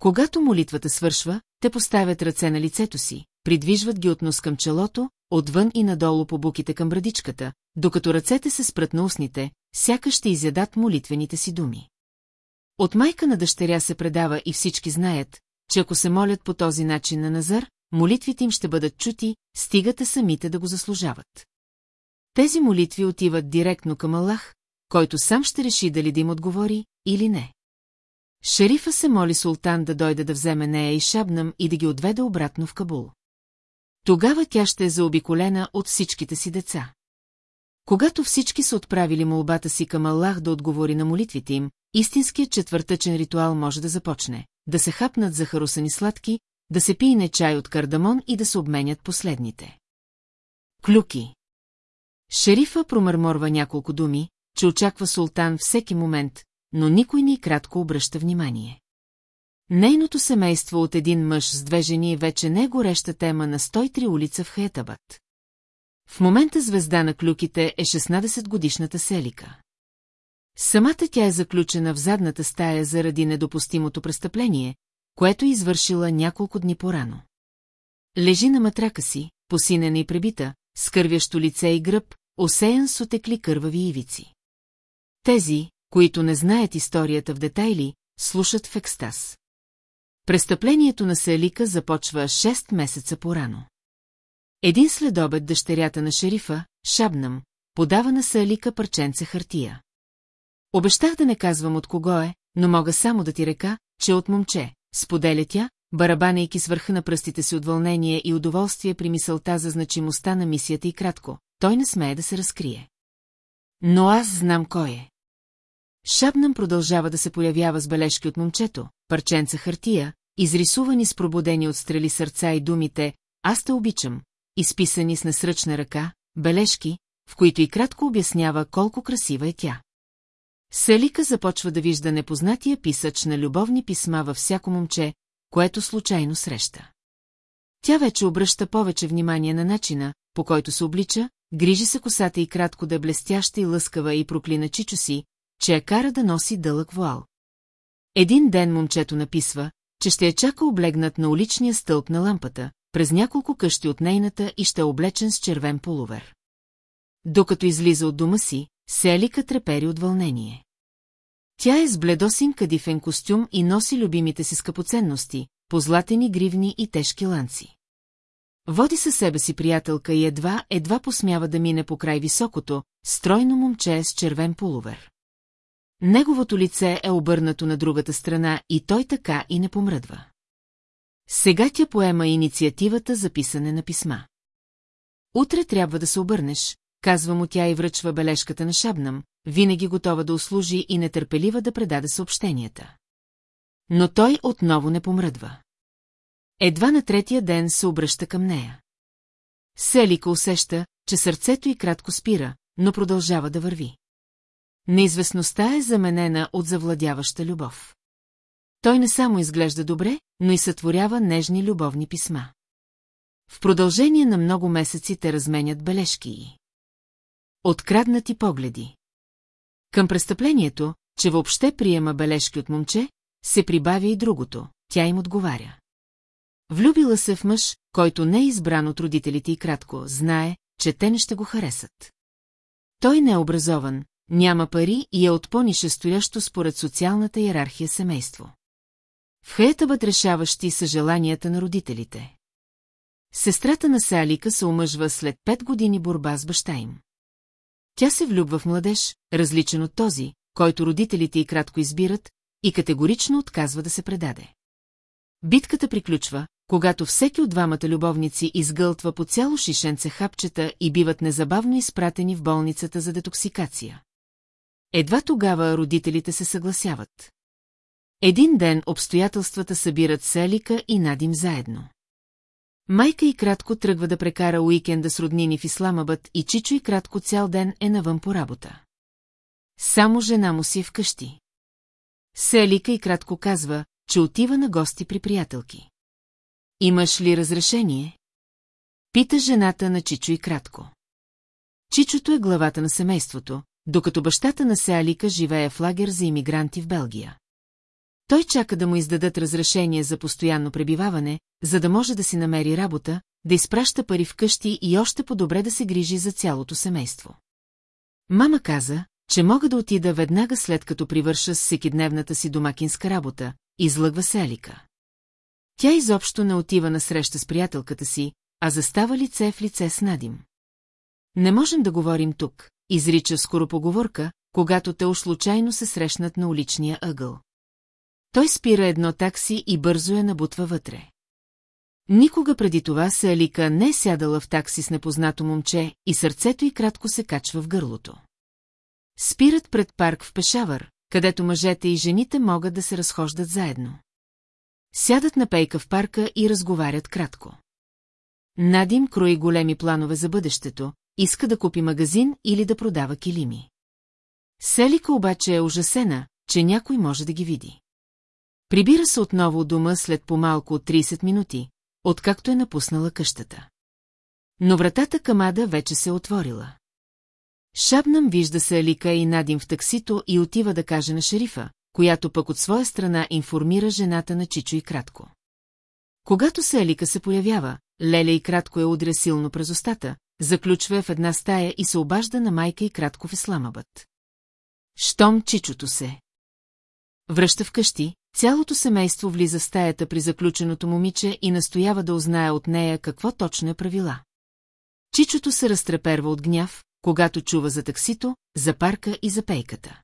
Когато молитвата свършва, те поставят ръце на лицето си, придвижват ги от нос към челото, отвън и надолу по буките към брадичката, докато ръцете се спрат на устните, сякаш ще изядат молитвените си думи. От майка на дъщеря се предава и всички знаят, че ако се молят по този начин на Назар, молитвите им ще бъдат чути, стигате самите да го заслужават. Тези молитви отиват директно към Аллах, който сам ще реши дали да им отговори или не. Шерифа се моли султан да дойде да вземе нея и Шабнам и да ги отведе обратно в Кабул. Тогава тя ще е заобиколена от всичките си деца. Когато всички са отправили молбата си към Аллах да отговори на молитвите им, истинският четвъртъчен ритуал може да започне. Да се хапнат захарусани сладки, да се пине чай от кардамон и да се обменят последните. Клюки Шерифа промърморва няколко думи, че очаква султан всеки момент, но никой ни кратко обръща внимание. Нейното семейство от един мъж с две жени вече не е гореща тема на 103 улица в Хетабът. В момента звезда на клюките е 16-годишната Селика. Самата тя е заключена в задната стая заради недопустимото престъпление, което е извършила няколко дни порано. Лежи на матрака си, посинена и пребита, скървящо лице и гръб, осеян с отекли кървави ивици. Тези, които не знаят историята в детайли, слушат в екстаз. Престъплението на Селика започва 6 месеца порано. Един следобед дъщерята на шерифа, Шабнам, подава на Селика парченце хартия. Обещах да не казвам от кого е, но мога само да ти река, че от момче, споделя тя, барабанейки с върха на пръстите си от вълнение и удоволствие при мисълта за значимостта на мисията и кратко, той не смее да се разкрие. Но аз знам кой е. Шабнам продължава да се появява с бележки от момчето, парченца хартия, изрисувани с пробудени от стрели сърца и думите «Аз те обичам», изписани с несръчна ръка, бележки, в които и кратко обяснява колко красива е тя. Селика започва да вижда непознатия писач на любовни писма във всяко момче, което случайно среща. Тя вече обръща повече внимание на начина, по който се облича, грижи се косата и кратко да е блестяща и лъскава и проклина чичо си, че я кара да носи дълъг вуал. Един ден момчето написва, че ще я чака облегнат на уличния стълб на лампата, през няколко къщи от нейната и ще е облечен с червен полувер. Докато излиза от дома си, Селика трепери от вълнение. Тя е с бледосин кадифен костюм и носи любимите си скъпоценности, позлатени гривни и тежки ланци. Води със себе си приятелка и едва, едва посмява да мине по край високото, стройно момче с червен полувер. Неговото лице е обърнато на другата страна и той така и не помръдва. Сега тя поема инициативата за писане на писма. Утре трябва да се обърнеш, казва му тя и връчва бележката на Шабнам, винаги готова да услужи и нетърпелива да предаде съобщенията. Но той отново не помръдва. Едва на третия ден се обръща към нея. Селика усеща, че сърцето й кратко спира, но продължава да върви. Неизвестността е заменена от завладяваща любов. Той не само изглежда добре, но и сътворява нежни любовни писма. В продължение на много месеци те разменят бележки и... Откраднати погледи. Към престъплението, че въобще приема бележки от момче, се прибавя и другото, тя им отговаря. Влюбила се в мъж, който не е избран от родителите и кратко, знае, че те не ще го харесат. Той не е образован, няма пари и е от по-нишестоящо според социалната иерархия семейство. В хаята бъд решаващи са желанията на родителите. Сестрата на Салика се омъжва след пет години борба с баща им. Тя се влюбва в младеж, различен от този, който родителите и кратко избират, и категорично отказва да се предаде. Битката приключва, когато всеки от двамата любовници изгълтва по цяло шишенце хапчета и биват незабавно изпратени в болницата за детоксикация. Едва тогава родителите се съгласяват. Един ден обстоятелствата събират Селика и Надим заедно. Майка и кратко тръгва да прекара уикенда с роднини в Исламабът и Чичо и кратко цял ден е навън по работа. Само жена му си е вкъщи. Селика и кратко казва, че отива на гости при приятелки. Имаш ли разрешение? Пита жената на Чичо и кратко. Чичото е главата на семейството, докато бащата на Сеалика живее в лагер за иммигранти в Белгия. Той чака да му издадат разрешение за постоянно пребиваване, за да може да си намери работа, да изпраща пари вкъщи и още по-добре да се грижи за цялото семейство. Мама каза, че мога да отида веднага след като привърша с всекидневната си домакинска работа, излъгва Селика. Тя изобщо не отива на среща с приятелката си, а застава лице в лице с Надим. Не можем да говорим тук, изрича скоро поговорка, когато те уж случайно се срещнат на уличния ъгъл. Той спира едно такси и бързо я набутва вътре. Никога преди това Салика не е сядала в такси с непознато момче и сърцето й кратко се качва в гърлото. Спират пред парк в Пешавър, където мъжете и жените могат да се разхождат заедно. Сядат на пейка в парка и разговарят кратко. Надим крои големи планове за бъдещето, иска да купи магазин или да продава килими. Селика обаче е ужасена, че някой може да ги види. Прибира се отново от дома след по-малко от 30 минути, откакто е напуснала къщата. Но вратата към Ада вече се е отворила. Шабнам вижда се Алика и Надим в таксито и отива да каже на шерифа, която пък от своя страна информира жената на Чичо и кратко. Когато се Алика се появява, Леля и кратко е удря силно през устата, заключва в една стая и се обажда на майка и кратко в Исламабът. Щом Чичото се. Връща вкъщи, цялото семейство влиза в стаята при заключеното момиче и настоява да узнае от нея какво точно е правила. Чичото се разтреперва от гняв, когато чува за таксито, за парка и за пейката.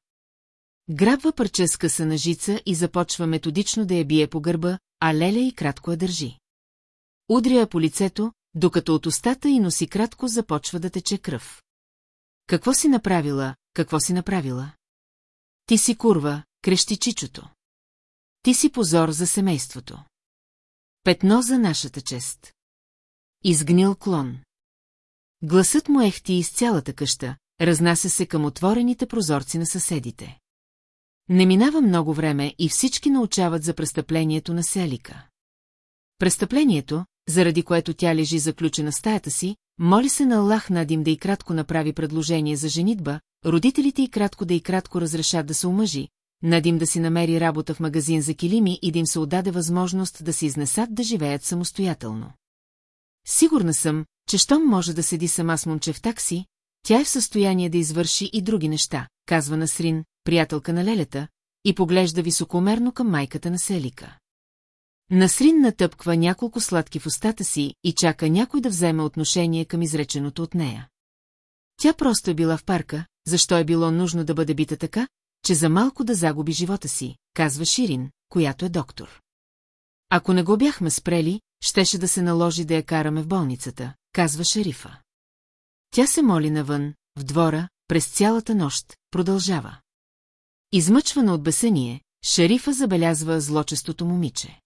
Грабва парче с къса на жица и започва методично да я бие по гърба, а Леля и кратко я държи. Удря по лицето, докато от устата и носи кратко започва да тече кръв. Какво си направила, какво си направила? Ти си курва, крещи чичото. Ти си позор за семейството. Петно за нашата чест. Изгнил клон. Гласът му ехти из цялата къща, разнася се към отворените прозорци на съседите. Не минава много време и всички научават за престъплението на Селика. Престъплението, заради което тя лежи заключена в стаята си, моли се на Аллах Надим да и кратко направи предложение за женитба, родителите и кратко да и кратко разрешат да се омъжи, Надим да си намери работа в магазин за килими и да им се отдаде възможност да се изнесат да живеят самостоятелно. Сигурна съм, че щом може да седи сама с момче в такси, тя е в състояние да извърши и други неща, казва Насрин, приятелка на Лелета, и поглежда високомерно към майката на Селика. Насрин натъпква няколко сладки в устата си и чака някой да вземе отношение към изреченото от нея. Тя просто е била в парка, защо е било нужно да бъде бита така, че за малко да загуби живота си, казва Ширин, която е доктор. Ако не го бяхме спрели, щеше да се наложи да я караме в болницата, казва шерифа. Тя се моли навън, в двора, през цялата нощ, продължава. Измъчвана от бесение, шерифа забелязва злочестото момиче.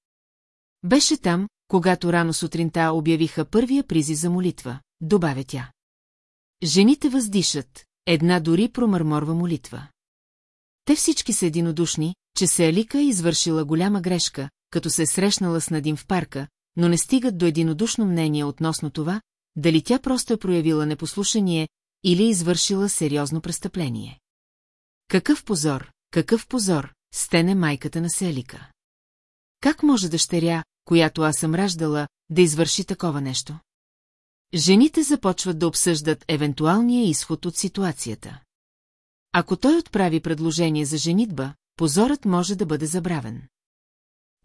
Беше там, когато рано сутринта обявиха първия призив за молитва, добавя тя. Жените въздишат, една дори промърморва молитва. Те всички са единодушни, че се Алика е извършила голяма грешка, като се е срещнала с Надим в парка, но не стигат до единодушно мнение относно това, дали тя просто е проявила непослушание или е извършила сериозно престъпление. Какъв позор, какъв позор, стене майката на Селика. Как може дъщеря, която аз съм раждала, да извърши такова нещо? Жените започват да обсъждат евентуалния изход от ситуацията. Ако той отправи предложение за женитба, позорът може да бъде забравен.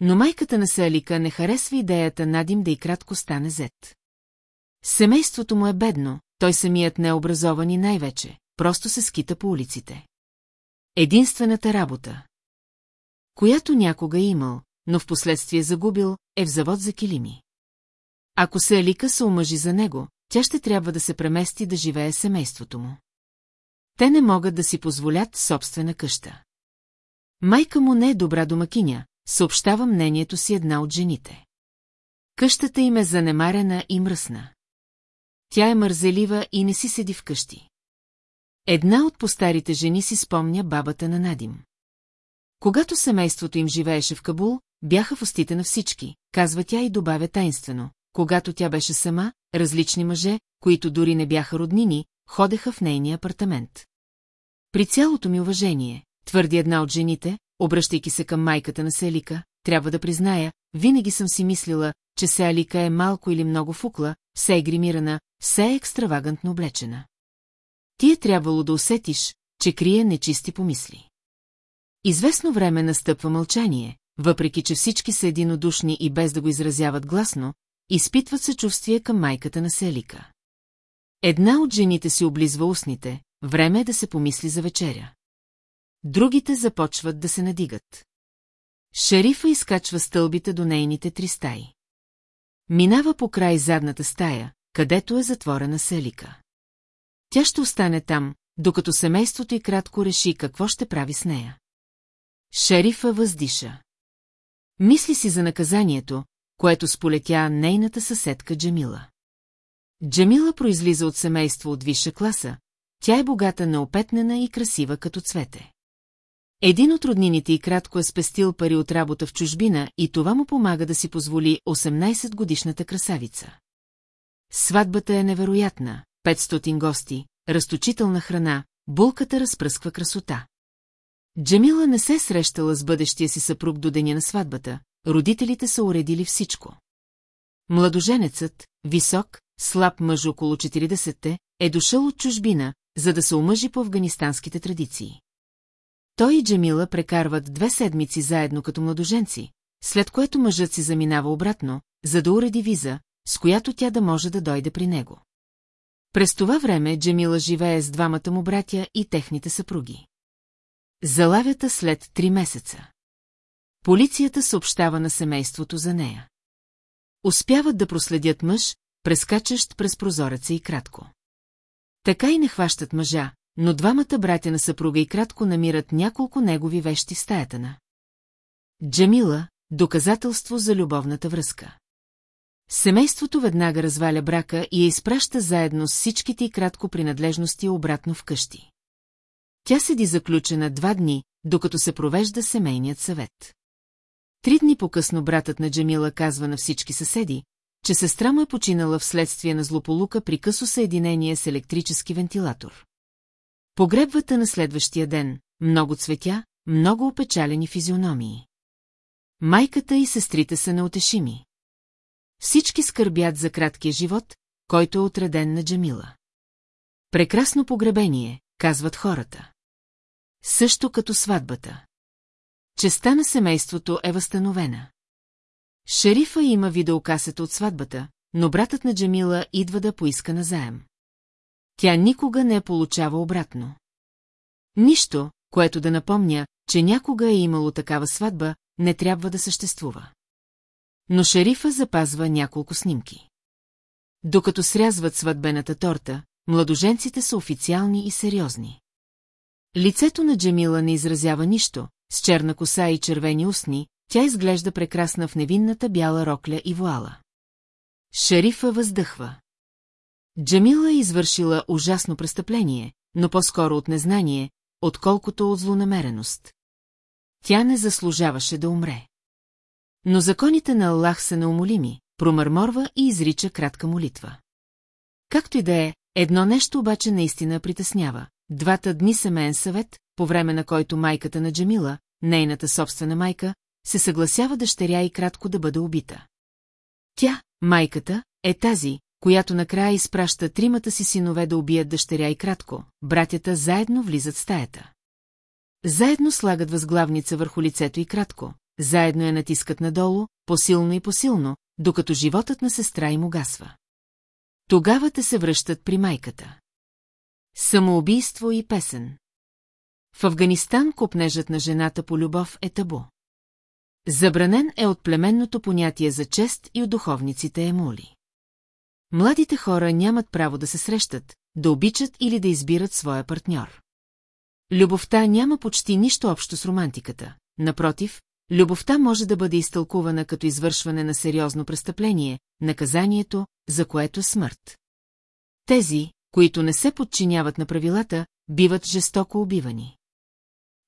Но майката на Селика не харесва идеята Надим да и кратко стане зет. Семейството му е бедно, той самият не е образован и най-вече, просто се скита по улиците. Единствената работа, която някога е имал, но в последствие загубил, е в завод за килими. Ако се Алика се омъжи за него, тя ще трябва да се премести да живее семейството му. Те не могат да си позволят собствена къща. Майка му не е добра домакиня, съобщава мнението си една от жените. Къщата им е занемарена и мръсна. Тя е мързелива и не си седи вкъщи. Една от постарите жени си спомня бабата на Надим. Когато семейството им живееше в Кабул, бяха в устите на всички, казва тя и добавя тайнствено. Когато тя беше сама, различни мъже, които дори не бяха роднини, ходеха в нейния апартамент. При цялото ми уважение, твърди една от жените, обръщайки се към майката на Селика, трябва да призная, винаги съм си мислила, че Селика е малко или много фукла, все е гримирана, все е екстравагантно облечена. Ти е трябвало да усетиш, че крие нечисти помисли. Известно време настъпва мълчание, въпреки че всички са единодушни и без да го изразяват гласно, изпитват съчувствие към майката на Селика. Една от жените си облизва устните, време е да се помисли за вечеря. Другите започват да се надигат. Шерифа изкачва стълбите до нейните три стаи. Минава по край задната стая, където е затворена Селика. Тя ще остане там, докато семейството и кратко реши какво ще прави с нея. Шерифа въздиша. Мисли си за наказанието, което сполетя нейната съседка Джамила. Джамила произлиза от семейство от висша класа, тя е богата, неопетнена и красива като цвете. Един от роднините и кратко е спестил пари от работа в чужбина и това му помага да си позволи 18-годишната красавица. Сватбата е невероятна, 500 гости, разточителна храна, булката разпръсква красота. Джамила не се е срещала с бъдещия си съпруг до деня на сватбата, родителите са уредили всичко. Младоженецът, висок, слаб мъж около 40-те, е дошъл от чужбина, за да се омъжи по афганистанските традиции. Той и Джамила прекарват две седмици заедно като младоженци, след което мъжът си заминава обратно, за да уреди виза, с която тя да може да дойде при него. През това време Джамила живее с двамата му братя и техните съпруги. Залавята след три месеца. Полицията съобщава на семейството за нея. Успяват да проследят мъж, прескачащ през прозореца и кратко. Така и не хващат мъжа, но двамата братя на съпруга и кратко намират няколко негови вещи в стаята на. Джамила – доказателство за любовната връзка. Семейството веднага разваля брака и я изпраща заедно с всичките и кратко принадлежности обратно в къщи. Тя седи заключена два дни, докато се провежда семейният съвет. Три дни по-късно братът на Джамила казва на всички съседи, че сестра му е починала вследствие на злополука при късо съединение с електрически вентилатор. Погребвата на следващия ден, много цветя, много опечалени физиономии. Майката и сестрите са неотешими. Всички скърбят за краткия живот, който е отреден на Джамила. Прекрасно погребение, казват хората. Също като сватбата. Честа на семейството е възстановена. Шерифа има видеокасета от сватбата, но братът на Джамила идва да поиска назаем. Тя никога не е получава обратно. Нищо, което да напомня, че някога е имало такава сватба, не трябва да съществува. Но шерифа запазва няколко снимки. Докато срязват сватбената торта, младоженците са официални и сериозни. Лицето на Джемила не изразява нищо, с черна коса и червени устни, тя изглежда прекрасна в невинната бяла рокля и вуала. Шерифа въздъхва. Джамила е извършила ужасно престъпление, но по-скоро от незнание, отколкото от злонамереност. Тя не заслужаваше да умре. Но законите на Аллах са неумолими, промърморва и изрича кратка молитва. Както и да е, едно нещо обаче наистина притеснява. Двата дни семейен съвет, по време на който майката на Джамила, нейната собствена майка, се съгласява дъщеря и кратко да бъде убита. Тя, майката, е тази, която накрая изпраща тримата си синове да убият дъщеря и кратко, братята заедно влизат в стаята. Заедно слагат възглавница върху лицето и кратко, заедно я натискат надолу, посилно и посилно, докато животът на сестра им угасва. Тогава те се връщат при майката. Самоубийство и песен В Афганистан копнежът на жената по любов е табу. Забранен е от племенното понятие за чест и от духовниците е моли. Младите хора нямат право да се срещат, да обичат или да избират своя партньор. Любовта няма почти нищо общо с романтиката. Напротив, любовта може да бъде изтълкувана като извършване на сериозно престъпление, наказанието, за което смърт. Тези, които не се подчиняват на правилата, биват жестоко убивани.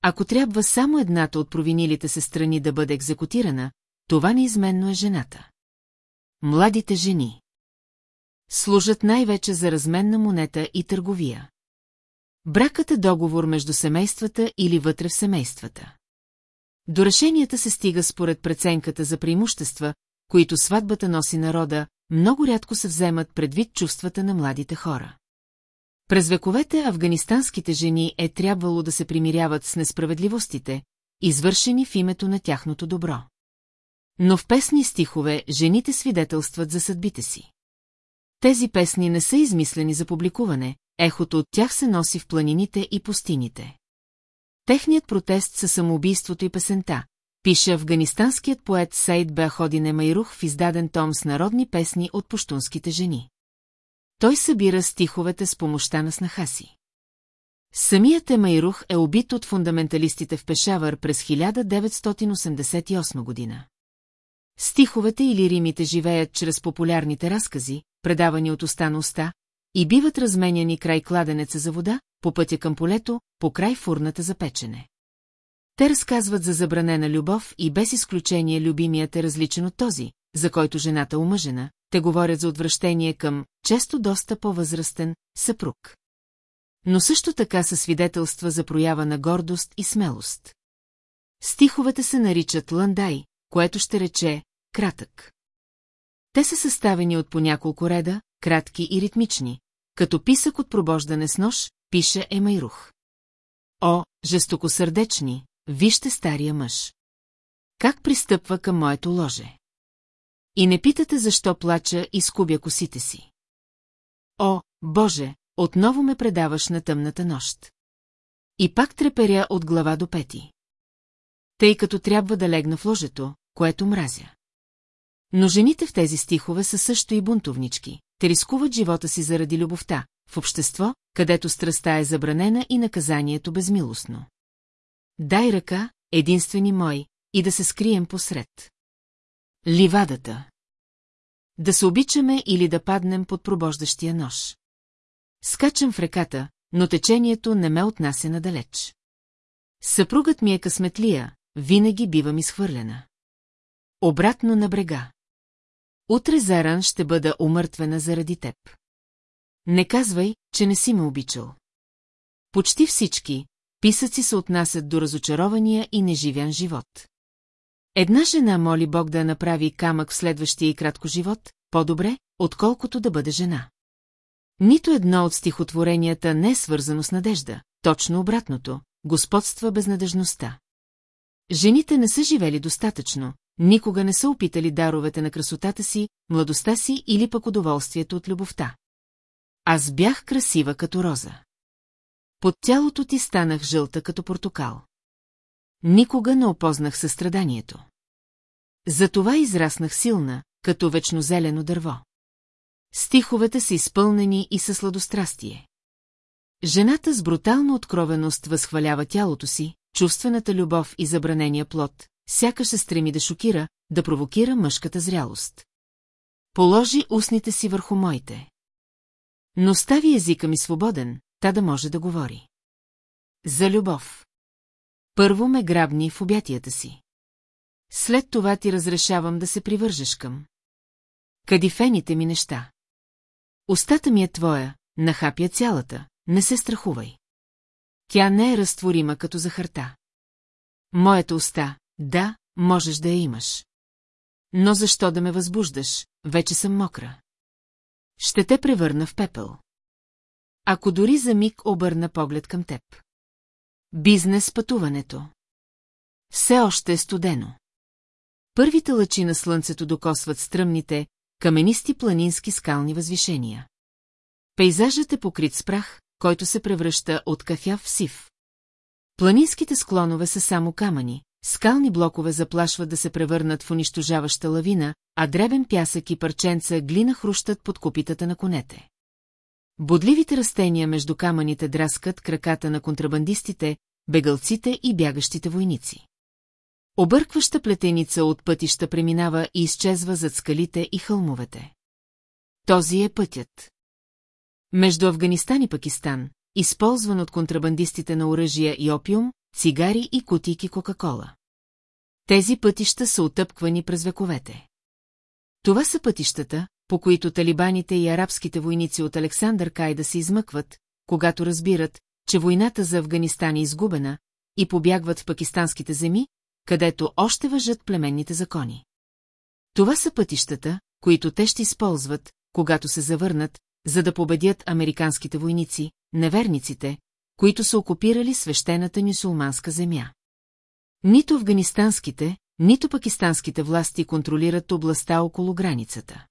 Ако трябва само едната от провинилите се страни да бъде екзекутирана, това неизменно е жената. Младите жени служат най-вече за разменна монета и търговия. Бракът е договор между семействата или вътре в семействата. До решенията се стига според преценката за преимущества, които сватбата носи народа, много рядко се вземат предвид чувствата на младите хора. През вековете афганистанските жени е трябвало да се примиряват с несправедливостите, извършени в името на тяхното добро. Но в песни стихове жените свидетелстват за съдбите си. Тези песни не са измислени за публикуване, ехото от тях се носи в планините и пустините. Техният протест със самоубийството и песента, пише афганистанският поет Сейд Беходине Майрух в издаден том с народни песни от пуштунските жени. Той събира стиховете с помощта на снаха си. Самият Емайрух е убит от фундаменталистите в Пешавър през 1988 година. Стиховете или римите живеят чрез популярните разкази, предавани от уста на уста, и биват разменяни край кладенеца за вода, по пътя към полето, по край фурната за печене. Те разказват за забранена любов и без изключение любимият е различен от този, за който жената омъжена, те говорят за отвращение към, често доста по-възрастен, съпруг. Но също така са свидетелства за проява на гордост и смелост. Стиховете се наричат ландай, което ще рече кратък. Те са съставени от по няколко реда, кратки и ритмични, като писък от пробождане с нож, пише Емайрух. О, жестокосърдечни, вижте стария мъж. Как пристъпва към моето ложе? И не питате защо плача и скубя косите си. О, Боже, отново ме предаваш на тъмната нощ. И пак треперя от глава до пети. Тъй като трябва да легна в ложето, което мразя. Но жените в тези стихове са също и бунтовнички. Те рискуват живота си заради любовта, в общество, където страста е забранена и наказанието безмилостно. Дай ръка, единствени мой, и да се скрием посред. Ливадата. Да се обичаме или да паднем под пробождащия нож. Скачам в реката, но течението не ме отнася надалеч. Съпругът ми е късметлия, винаги бива ми схвърлена. Обратно на брега. Утре заран ще бъда умъртвена заради теб. Не казвай, че не си ме обичал. Почти всички писъци се отнасят до разочарования и неживян живот. Една жена моли Бог да направи камък в следващия и кратко живот, по-добре, отколкото да бъде жена. Нито едно от стихотворенията не е свързано с надежда, точно обратното, господства безнадежността. Жените не са живели достатъчно, никога не са опитали даровете на красотата си, младостта си или пък удоволствието от любовта. Аз бях красива като роза. Под тялото ти станах жълта като портокал. Никога не опознах състраданието. Затова израснах силна, като вечнозелено дърво. Стиховете са изпълнени и със сладострастие. Жената с брутална откровеност възхвалява тялото си, чувствената любов и забранения плод, сякаш се стреми да шокира, да провокира мъжката зрялост. Положи устните си върху моите. Но стави езика ми свободен, та да може да говори. За любов. Първо ме грабни в обятията си. След това ти разрешавам да се привържеш към. Кадифените ми неща. Остата ми е твоя, нахапя цялата, не се страхувай. Тя не е разтворима като захарта. Моята уста, да, можеш да я имаш. Но защо да ме възбуждаш, вече съм мокра. Ще те превърна в пепел. Ако дори за миг обърна поглед към теб. Бизнес пътуването. Все още е студено. Първите лъчи на слънцето докосват стръмните, каменисти планински скални възвишения. Пейзажът е покрит с прах, който се превръща от кафяв в сив. Планинските склонове са само камъни, скални блокове заплашват да се превърнат в унищожаваща лавина, а дребен пясък и парченца глина хрущат под копитата на конете. Бодливите растения между камъните драскат краката на контрабандистите, бегалците и бягащите войници. Объркваща плетеница от пътища преминава и изчезва зад скалите и хълмовете. Този е пътят. Между Афганистан и Пакистан, използван от контрабандистите на оръжия и опиум, цигари и кутийки Кока-Кола. Тези пътища са отъпквани през вековете. Това са пътищата, по които талибаните и арабските войници от Александър Кайда се измъкват, когато разбират, че войната за Афганистан е изгубена, и побягват в пакистанските земи, където още въжат племенните закони. Това са пътищата, които те ще използват, когато се завърнат, за да победят американските войници, неверниците, които са окупирали свещената нюсулманска земя. Нито афганистанските, нито пакистанските власти контролират областта около границата.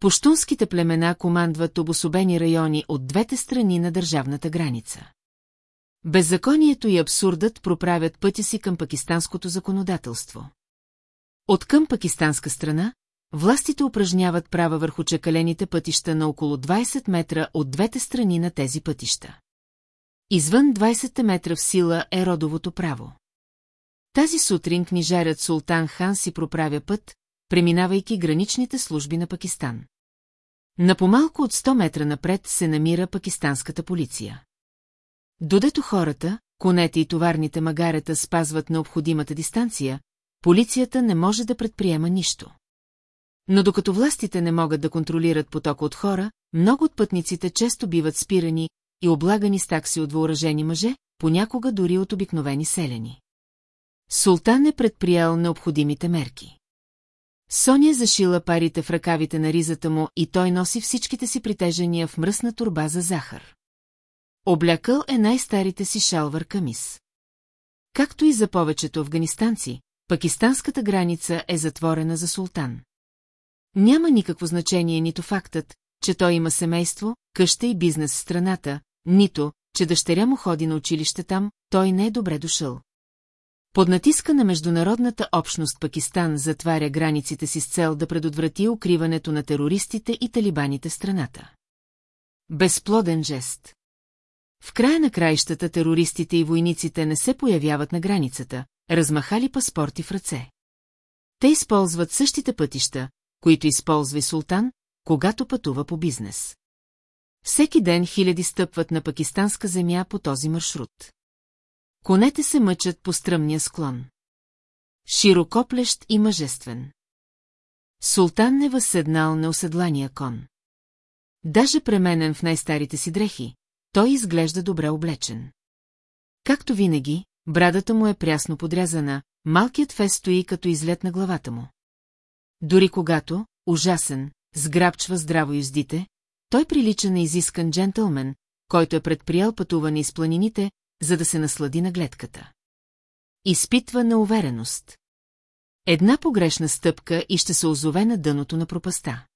Пуштунските племена командват обособени райони от двете страни на държавната граница. Беззаконието и абсурдът проправят пътя си към пакистанското законодателство. От към пакистанска страна, властите упражняват права върху чекалените пътища на около 20 метра от двете страни на тези пътища. Извън 20 метра в сила е родовото право. Тази сутрин книжарят Султан Хан си проправя път, преминавайки граничните служби на Пакистан. На помалко от 100 метра напред се намира пакистанската полиция. Додето хората, конете и товарните магарета спазват необходимата дистанция, полицията не може да предприема нищо. Но докато властите не могат да контролират потока от хора, много от пътниците често биват спирани и облагани с такси от въоръжени мъже, понякога дори от обикновени селени. Султан е предприял необходимите мерки. Соня зашила парите в ръкавите на ризата му и той носи всичките си притежения в мръсна турба за захар. Облякъл е най-старите си шалвар камис. Както и за повечето афганистанци, пакистанската граница е затворена за султан. Няма никакво значение нито фактът, че той има семейство, къща и бизнес в страната, нито, че дъщеря му ходи на училище там, той не е добре дошъл. Под натиска на международната общност Пакистан затваря границите си с цел да предотврати укриването на терористите и талибаните в страната. Безплоден жест. В края на краищата терористите и войниците не се появяват на границата, размахали паспорти в ръце. Те използват същите пътища, които използва и султан, когато пътува по бизнес. Всеки ден хиляди стъпват на пакистанска земя по този маршрут. Конете се мъчат по стръмния склон. Широкоплещ и мъжествен. Султан е възседнал на оседлания кон. Даже пременен в най-старите си дрехи, той изглежда добре облечен. Както винаги, брадата му е прясно подрязана, малкият фест стои като излет на главата му. Дори когато, ужасен, сграбчва здраво юздите, той прилича на изискан джентълмен, който е предприял пътуване из планините, за да се наслади на гледката. Изпитва на увереност. Една погрешна стъпка и ще се озове на дъното на пропаста.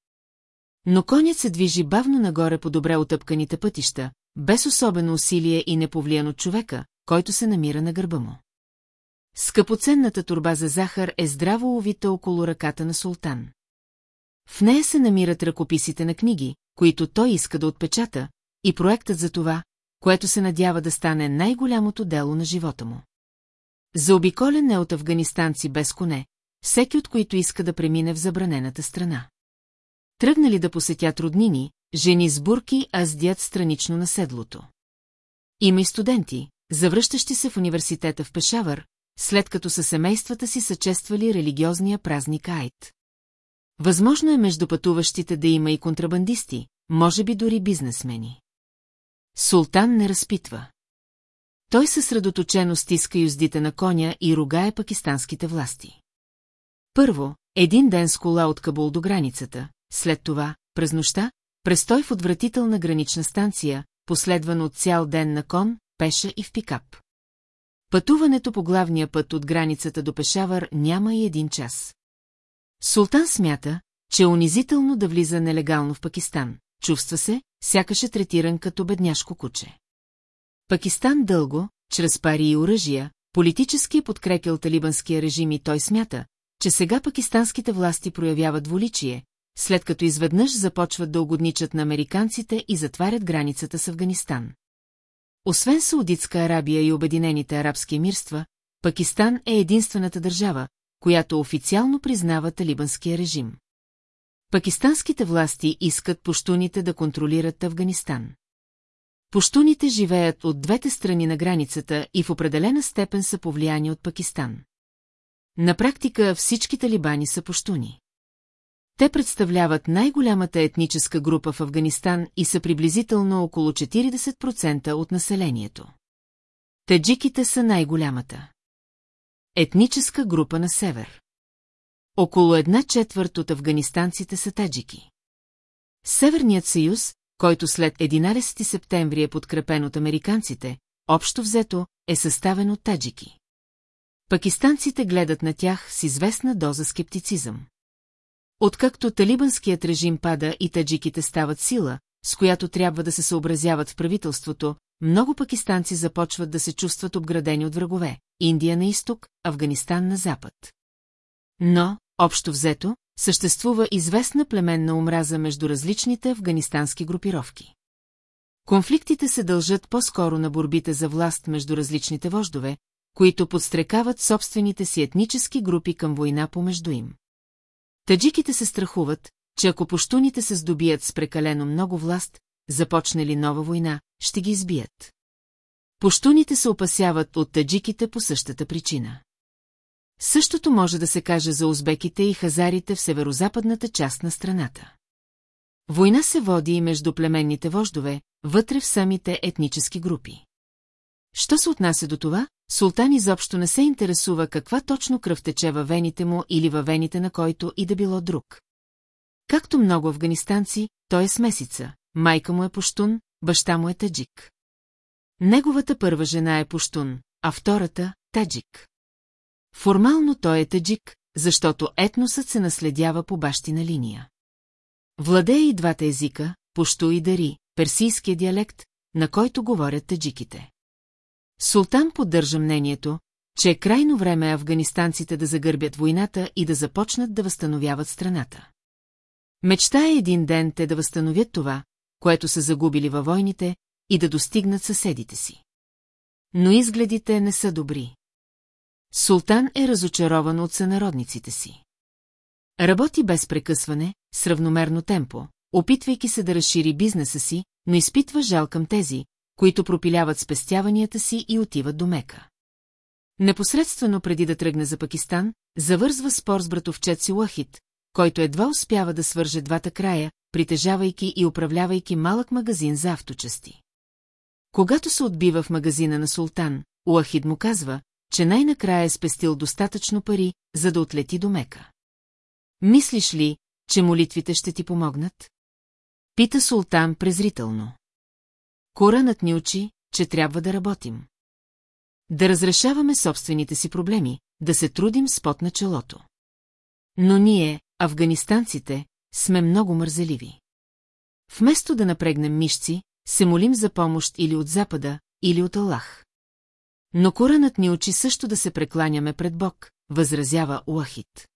Но конят се движи бавно нагоре по добре отъпканите пътища, без особено усилие и неповлиян от човека, който се намира на гърба му. Скъпоценната турба за захар е здраво увита около ръката на султан. В нея се намират ръкописите на книги, които той иска да отпечата, и проектът за това, което се надява да стане най-голямото дело на живота му. Заобиколен е от афганистанци без коне, всеки от които иска да премине в забранената страна. Тръгнали да посетят роднини, жени с бурки, а с дяд странично на седлото. Има и студенти, завръщащи се в университета в Пешавър, след като със семействата си съчествали религиозния празник Айт. Възможно е между пътуващите да има и контрабандисти, може би дори бизнесмени. Султан не разпитва. Той съсредоточено стиска юздите на коня и ругае пакистанските власти. Първо, един ден с кола от Кабул до границата, след това, през нощта, престой в отвратителна гранична станция, последван от цял ден на кон, пеша и в пикап. Пътуването по главния път от границата до Пешавър няма и един час. Султан смята, че е унизително да влиза нелегално в Пакистан. Чувства се, сякаш е третиран като бедняшко куче. Пакистан дълго, чрез пари и оръжия, политически е подкрепил талибанския режим и той смята, че сега пакистанските власти проявяват воличие, след като изведнъж започват да угодничат на американците и затварят границата с Афганистан. Освен Саудитска Арабия и Обединените арабски емирства, Пакистан е единствената държава, която официално признава талибанския режим. Пакистанските власти искат пуштуните да контролират Афганистан. Пуштуните живеят от двете страни на границата и в определена степен са повлияни от Пакистан. На практика всички талибани са пуштуни. Те представляват най-голямата етническа група в Афганистан и са приблизително около 40% от населението. Таджиките са най-голямата. Етническа група на север. Около една четвърт от афганистанците са таджики. Северният съюз, който след 11 септември е подкрепен от американците, общо взето е съставен от таджики. Пакистанците гледат на тях с известна доза скептицизъм. Откакто талибанският режим пада и таджиките стават сила, с която трябва да се съобразяват в правителството, много пакистанци започват да се чувстват обградени от врагове – Индия на изток, Афганистан на запад. Но, общо взето, съществува известна племенна омраза между различните афганистански групировки. Конфликтите се дължат по-скоро на борбите за власт между различните вождове, които подстрекават собствените си етнически групи към война помежду им. Таджиките се страхуват, че ако пуштуните се здобият с прекалено много власт, започне ли нова война, ще ги избият. Пуштуните се опасяват от таджиките по същата причина. Същото може да се каже за узбеките и хазарите в северозападната част на страната. Война се води и между племенните вождове, вътре в самите етнически групи. Що се отнася до това, султан изобщо не се интересува каква точно кръв тече във вените му или във вените на който и да било друг. Както много афганистанци, той е смесица, майка му е пуштун, баща му е таджик. Неговата първа жена е пуштун, а втората – таджик. Формално той е таджик, защото етносът се наследява по бащина линия. Владее и двата езика, пушту и дари, персийския диалект, на който говорят таджиките. Султан поддържа мнението, че е крайно време афганистанците да загърбят войната и да започнат да възстановяват страната. Мечта е един ден те да възстановят това, което са загубили във войните, и да достигнат съседите си. Но изгледите не са добри. Султан е разочарован от сънародниците си. Работи без прекъсване, с равномерно темпо, опитвайки се да разшири бизнеса си, но изпитва жал към тези, които пропиляват спестяванията си и отиват до Мека. Непосредствено преди да тръгне за Пакистан, завързва спор с братовчет си Лахит, който едва успява да свърже двата края, притежавайки и управлявайки малък магазин за авточасти. Когато се отбива в магазина на Султан, Уахид му казва, че най-накрая е спестил достатъчно пари, за да отлети до Мека. Мислиш ли, че молитвите ще ти помогнат? Пита Султан презрително. Коранът ни учи, че трябва да работим. Да разрешаваме собствените си проблеми, да се трудим с пот на челото. Но ние, афганистанците, сме много мързеливи. Вместо да напрегнем мишци, се молим за помощ или от Запада, или от Аллах. Но Коранът ни учи също да се прекланяме пред Бог, възразява Уахит.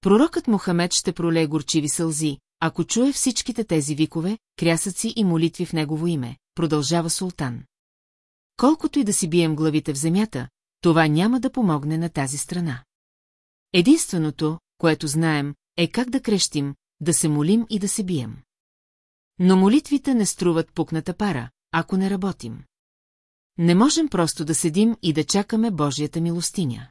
Пророкът Мохамед ще пролее горчиви сълзи, ако чуе всичките тези викове, крясъци и молитви в негово име, продължава султан. Колкото и да си бием главите в земята, това няма да помогне на тази страна. Единственото, което знаем, е как да крещим, да се молим и да се бием. Но молитвите не струват пукната пара, ако не работим. Не можем просто да седим и да чакаме Божията милостиня.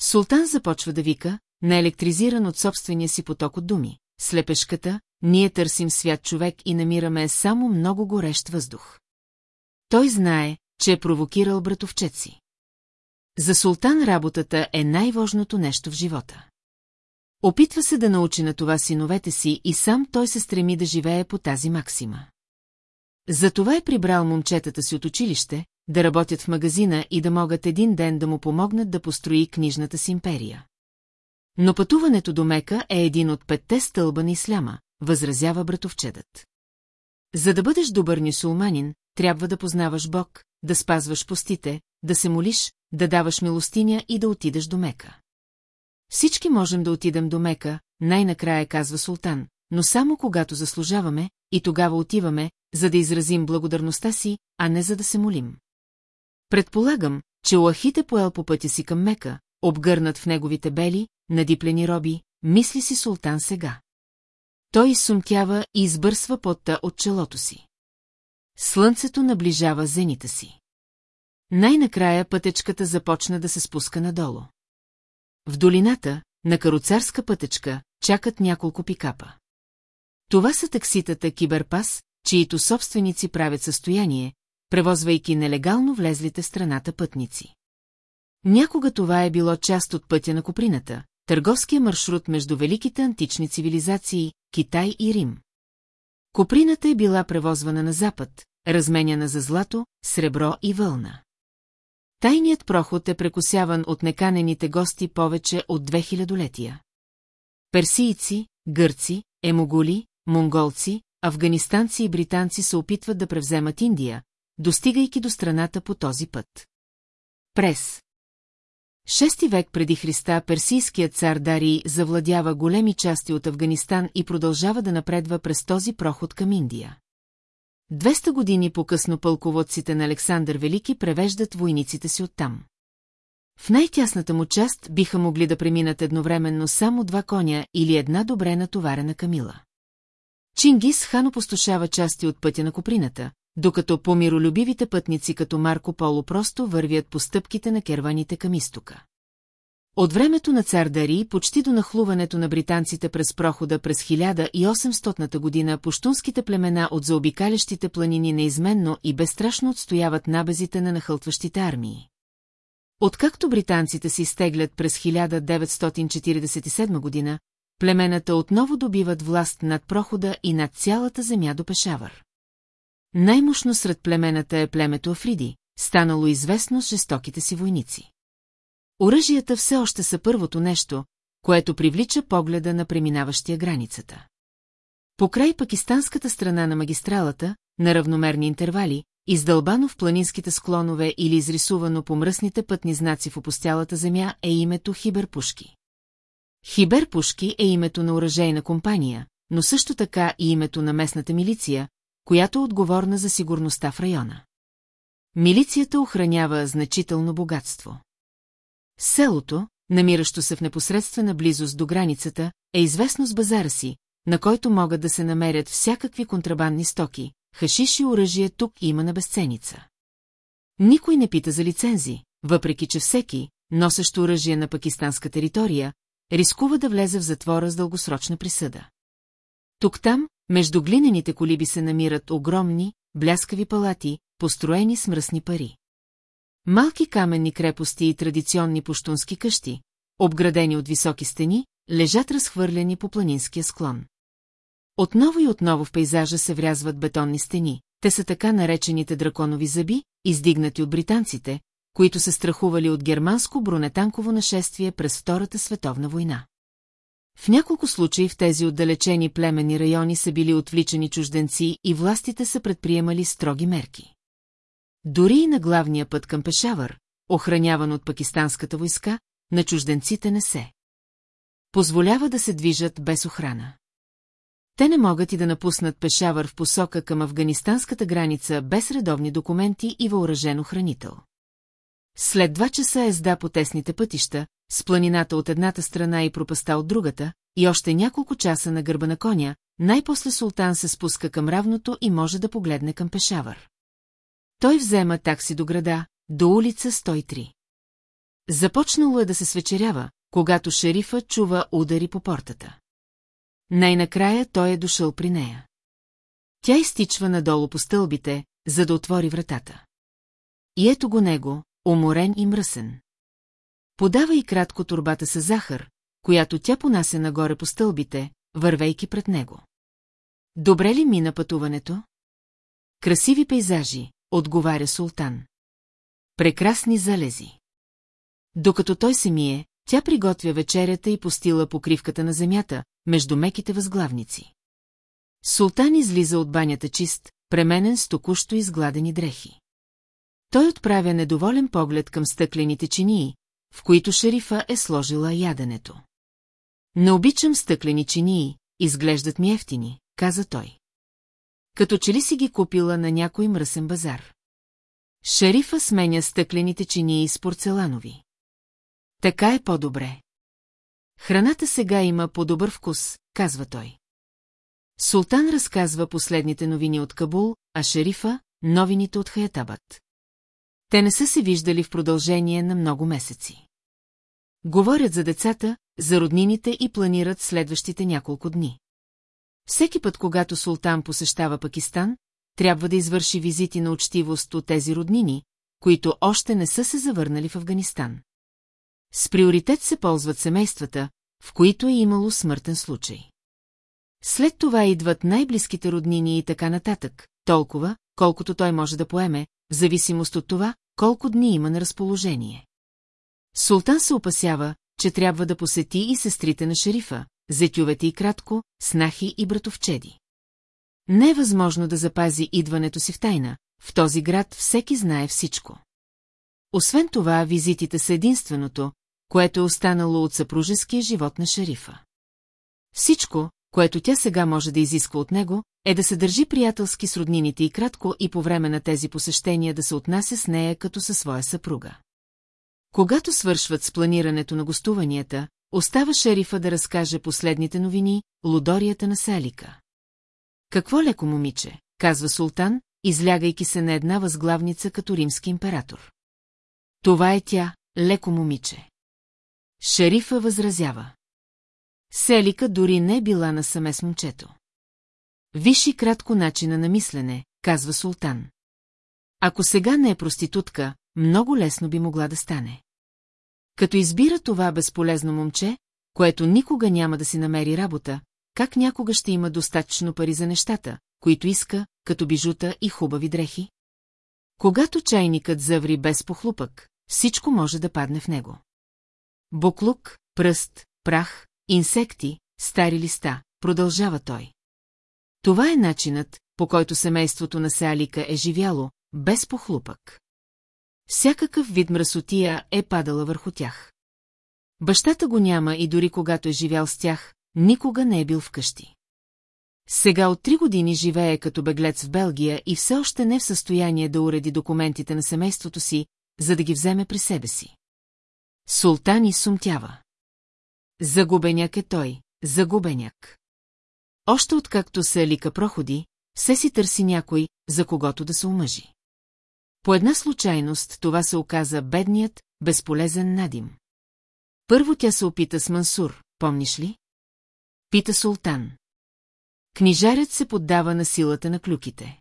Султан започва да вика, наелектризиран от собствения си поток от думи. Слепешката, ние търсим свят човек и намираме само много горещ въздух. Той знае, че е провокирал братовчет си. За султан работата е най-важното нещо в живота. Опитва се да научи на това синовете си и сам той се стреми да живее по тази максима. Затова е прибрал момчетата си от училище, да работят в магазина и да могат един ден да му помогнат да построи книжната си империя. Но пътуването до Мека е един от петте стълба на исляма, възразява братовчедът. За да бъдеш добър нюсулманин, трябва да познаваш Бог, да спазваш постите, да се молиш, да даваш милостиня и да отидеш до Мека. Всички можем да отидем до Мека, най-накрая казва султан, но само когато заслужаваме, и тогава отиваме, за да изразим благодарността си, а не за да се молим. Предполагам, че Уахит е поел по пътя си към Мека, обгърнат в неговите бели, надиплени роби, мисли си султан сега. Той изсумкява и избърсва потта от челото си. Слънцето наближава зените си. Най-накрая пътечката започна да се спуска надолу. В долината, на каруцарска пътечка, чакат няколко пикапа. Това са такситата Киберпас, чието собственици правят състояние, превозвайки нелегално влезлите в страната пътници. Някога това е било част от пътя на Коприната, търговския маршрут между великите антични цивилизации, Китай и Рим. Коприната е била превозвана на запад, разменяна за злато, сребро и вълна. Тайният проход е прекусяван от неканените гости повече от две хилядолетия. Персийци, гърци, емогули, монголци, афганистанци и британци се опитват да превземат Индия, достигайки до страната по този път. Прес Шести век преди Христа персийският цар Дарий завладява големи части от Афганистан и продължава да напредва през този проход към Индия. 200 години по-късно пълководците на Александър Велики превеждат войниците си оттам. В най-тясната му част биха могли да преминат едновременно само два коня или една добре натоварена камила. Чингис хан опустошава части от пътя на Коприната, докато по-миролюбивите пътници като Марко Поло просто вървят по стъпките на керваните към изтока. От времето на цар Дари, почти до нахлуването на британците през прохода през 1800 година, пуштунските племена от заобикалящите планини неизменно и безстрашно отстояват набезите на нахълтващите армии. Откакто британците се изтеглят през 1947 година, племената отново добиват власт над прохода и над цялата земя до Пешавър. Най-мощно сред племената е племето Африди, станало известно с жестоките си войници. Оръжията все още са първото нещо, което привлича погледа на преминаващия границата. Покрай пакистанската страна на магистралата, на равномерни интервали, издълбано в планинските склонове или изрисувано по мръсните пътни знаци в опустялата земя е името Хиберпушки. Хиберпушки е името на оръжейна компания, но също така и името на местната милиция, която е отговорна за сигурността в района. Милицията охранява значително богатство. Селото, намиращо се в непосредствена близост до границата, е известно с базара си, на който могат да се намерят всякакви контрабандни стоки, хашиш и оръжие тук има на безценица. Никой не пита за лицензи, въпреки че всеки, носещо оръжие на пакистанска територия, рискува да влезе в затвора с дългосрочна присъда. Тук-там, между глинените колиби се намират огромни, бляскави палати, построени с мръсни пари. Малки каменни крепости и традиционни пуштунски къщи, обградени от високи стени, лежат разхвърлени по планинския склон. Отново и отново в пейзажа се врязват бетонни стени, те са така наречените драконови зъби, издигнати от британците, които се страхували от германско бронетанково нашествие през Втората световна война. В няколко случаи в тези отдалечени племени райони са били отвличани чужденци и властите са предприемали строги мерки. Дори и на главния път към Пешавър, охраняван от пакистанската войска, на чужденците не се. позволява да се движат без охрана. Те не могат и да напуснат Пешавър в посока към афганистанската граница без редовни документи и въоръжен охранител. След два часа езда по тесните пътища, с планината от едната страна и пропаста от другата, и още няколко часа на гърба на коня, най-после султан се спуска към равното и може да погледне към Пешавър. Той взема такси до града, до улица 103. Започнало е да се свечерява, когато шерифа чува удари по портата. Най-накрая той е дошъл при нея. Тя изтичва надолу по стълбите, за да отвори вратата. И ето го него, уморен и мръсен. Подава и кратко турбата с захар, която тя понася нагоре по стълбите, вървейки пред него. Добре ли мина пътуването? Красиви пейзажи, отговаря султан. Прекрасни залези. Докато той се мие, тя приготвя вечерята и постила покривката на земята, между меките възглавници. Султан излиза от банята чист, пременен с току-що изгладени дрехи. Той отправя недоволен поглед към стъклените чинии, в които шерифа е сложила яденето. Не обичам стъклени чинии, изглеждат ми ефтини, каза той. Като че ли си ги купила на някой мръсен базар. Шерифа сменя стъклените чинии с порцеланови. Така е по-добре. Храната сега има по-добър вкус, казва той. Султан разказва последните новини от Кабул, а шерифа – новините от Хаятабът. Те не са се виждали в продължение на много месеци. Говорят за децата, за роднините и планират следващите няколко дни. Всеки път, когато султан посещава Пакистан, трябва да извърши визити на учтивост от тези роднини, които още не са се завърнали в Афганистан. С приоритет се ползват семействата, в които е имало смъртен случай. След това идват най-близките роднини и така нататък, толкова, колкото той може да поеме, в зависимост от това, колко дни има на разположение. Султан се опасява, че трябва да посети и сестрите на шерифа, зетювете и кратко, снахи и братовчеди. Не е възможно да запази идването си в тайна, в този град всеки знае всичко. Освен това, визитите са единственото, което е останало от съпружеския живот на шерифа. Всичко, което тя сега може да изисква от него, е да се държи приятелски с роднините и кратко и по време на тези посещения да се отнася с нея като със своя съпруга. Когато свършват с планирането на гостуванията, остава шерифа да разкаже последните новини, лудорията на Селика. Какво леко момиче, казва султан, излягайки се на една възглавница като римски император. Това е тя, леко момиче. Шерифа възразява. Селика дори не е била насаме с момчето. Виши кратко начина на мислене, казва султан. Ако сега не е проститутка, много лесно би могла да стане. Като избира това безполезно момче, което никога няма да си намери работа, как някога ще има достатъчно пари за нещата, които иска, като бижута и хубави дрехи? Когато чайникът заври без похлупък, всичко може да падне в него. Буклук, пръст, прах, инсекти, стари листа, продължава той. Това е начинът, по който семейството на Сеалика е живяло, без похлупък. Всякакъв вид мръсотия е падала върху тях. Бащата го няма и дори когато е живял с тях, никога не е бил вкъщи. Сега от три години живее като беглец в Белгия и все още не е в състояние да уреди документите на семейството си, за да ги вземе при себе си. Султан и сумтява. Загубеняк е той, загубеняк. Още откакто се лика проходи, все си търси някой, за когото да се омъжи. По една случайност това се оказа бедният, безполезен Надим. Първо тя се опита с Мансур, помниш ли? Пита султан. Книжарят се поддава на силата на клюките.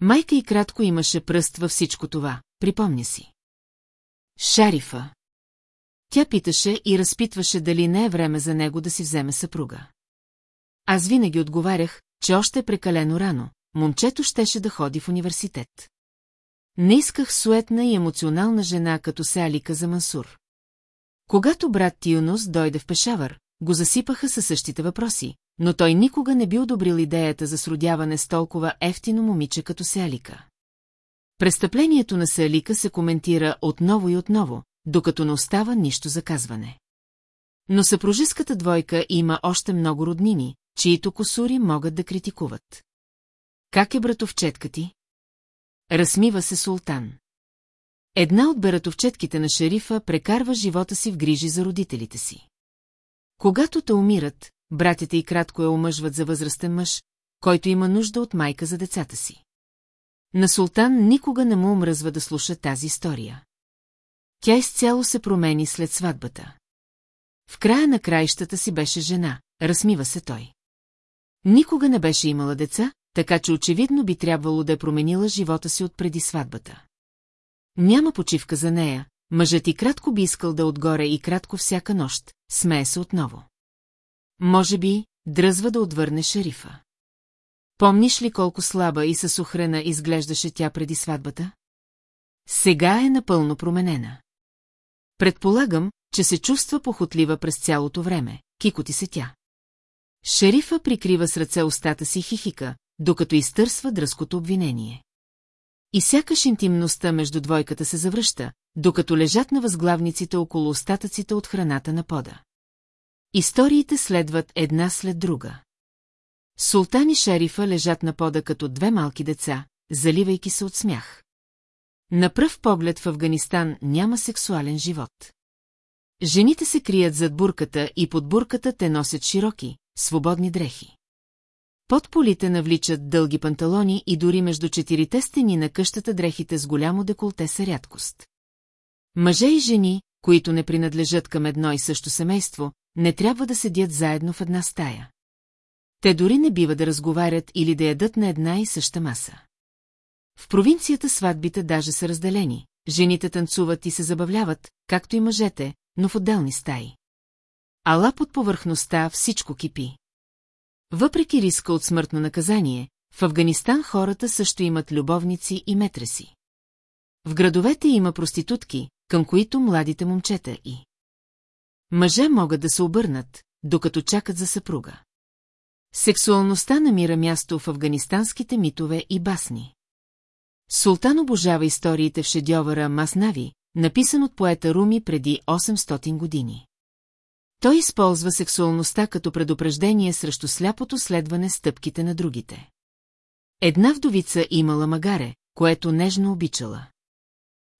Майка и кратко имаше пръст във всичко това, припомня си. Шарифа. Тя питаше и разпитваше дали не е време за него да си вземе съпруга. Аз винаги отговарях, че още е прекалено рано, момчето щеше да ходи в университет. Не исках суетна и емоционална жена като се Алика за Мансур. Когато брат Тионус дойде в Пешавър, го засипаха със същите въпроси, но той никога не би одобрил идеята за сродяване с толкова ефтино момиче като Сеалика. Престъплението на Сеалика се коментира отново и отново, докато не остава нищо за казване. Но съпружеската двойка има още много роднини, чието косури могат да критикуват. Как е братовчетка ти? Размива се султан. Една от братовчетките на шерифа прекарва живота си в грижи за родителите си. Когато те умират, братята и кратко я омъжват за възрастен мъж, който има нужда от майка за децата си. На султан никога не му омръзва да слуша тази история. Тя изцяло се промени след сватбата. В края на краищата си беше жена, размива се той. Никога не беше имала деца, така че очевидно би трябвало да е променила живота си от преди сватбата. Няма почивка за нея, мъжът и кратко би искал да отгоре и кратко всяка нощ, смее се отново. Може би, дръзва да отвърне шерифа. Помниш ли колко слаба и със охрена изглеждаше тя преди сватбата? Сега е напълно променена. Предполагам, че се чувства похотлива през цялото време, кикоти се тя. Шерифа прикрива с ръце устата си хихика, докато изтърсва дръското обвинение. И сякаш интимността между двойката се завръща, докато лежат на възглавниците около остатъците от храната на пода. Историите следват една след друга. Султан и шерифа лежат на пода като две малки деца, заливайки се от смях. На пръв поглед в Афганистан няма сексуален живот. Жените се крият зад бурката и под бурката те носят широки, свободни дрехи. Под полите навличат дълги панталони и дори между четирите стени на къщата дрехите с голямо деколте са рядкост. Мъже и жени, които не принадлежат към едно и също семейство, не трябва да седят заедно в една стая. Те дори не бива да разговарят или да ядат на една и съща маса. В провинцията сватбите даже са разделени. Жените танцуват и се забавляват, както и мъжете, но в отделни стаи. Ала под повърхността всичко кипи. Въпреки риска от смъртно наказание, в Афганистан хората също имат любовници и метреси. В градовете има проститутки, към които младите момчета и мъже могат да се обърнат, докато чакат за съпруга. Сексуалността намира място в афганистанските митове и басни. Султан обожава историите в шедьовъра Маснави, написан от поета Руми преди 800 години. Той използва сексуалността като предупреждение срещу сляпото следване стъпките на другите. Една вдовица имала магаре, което нежно обичала.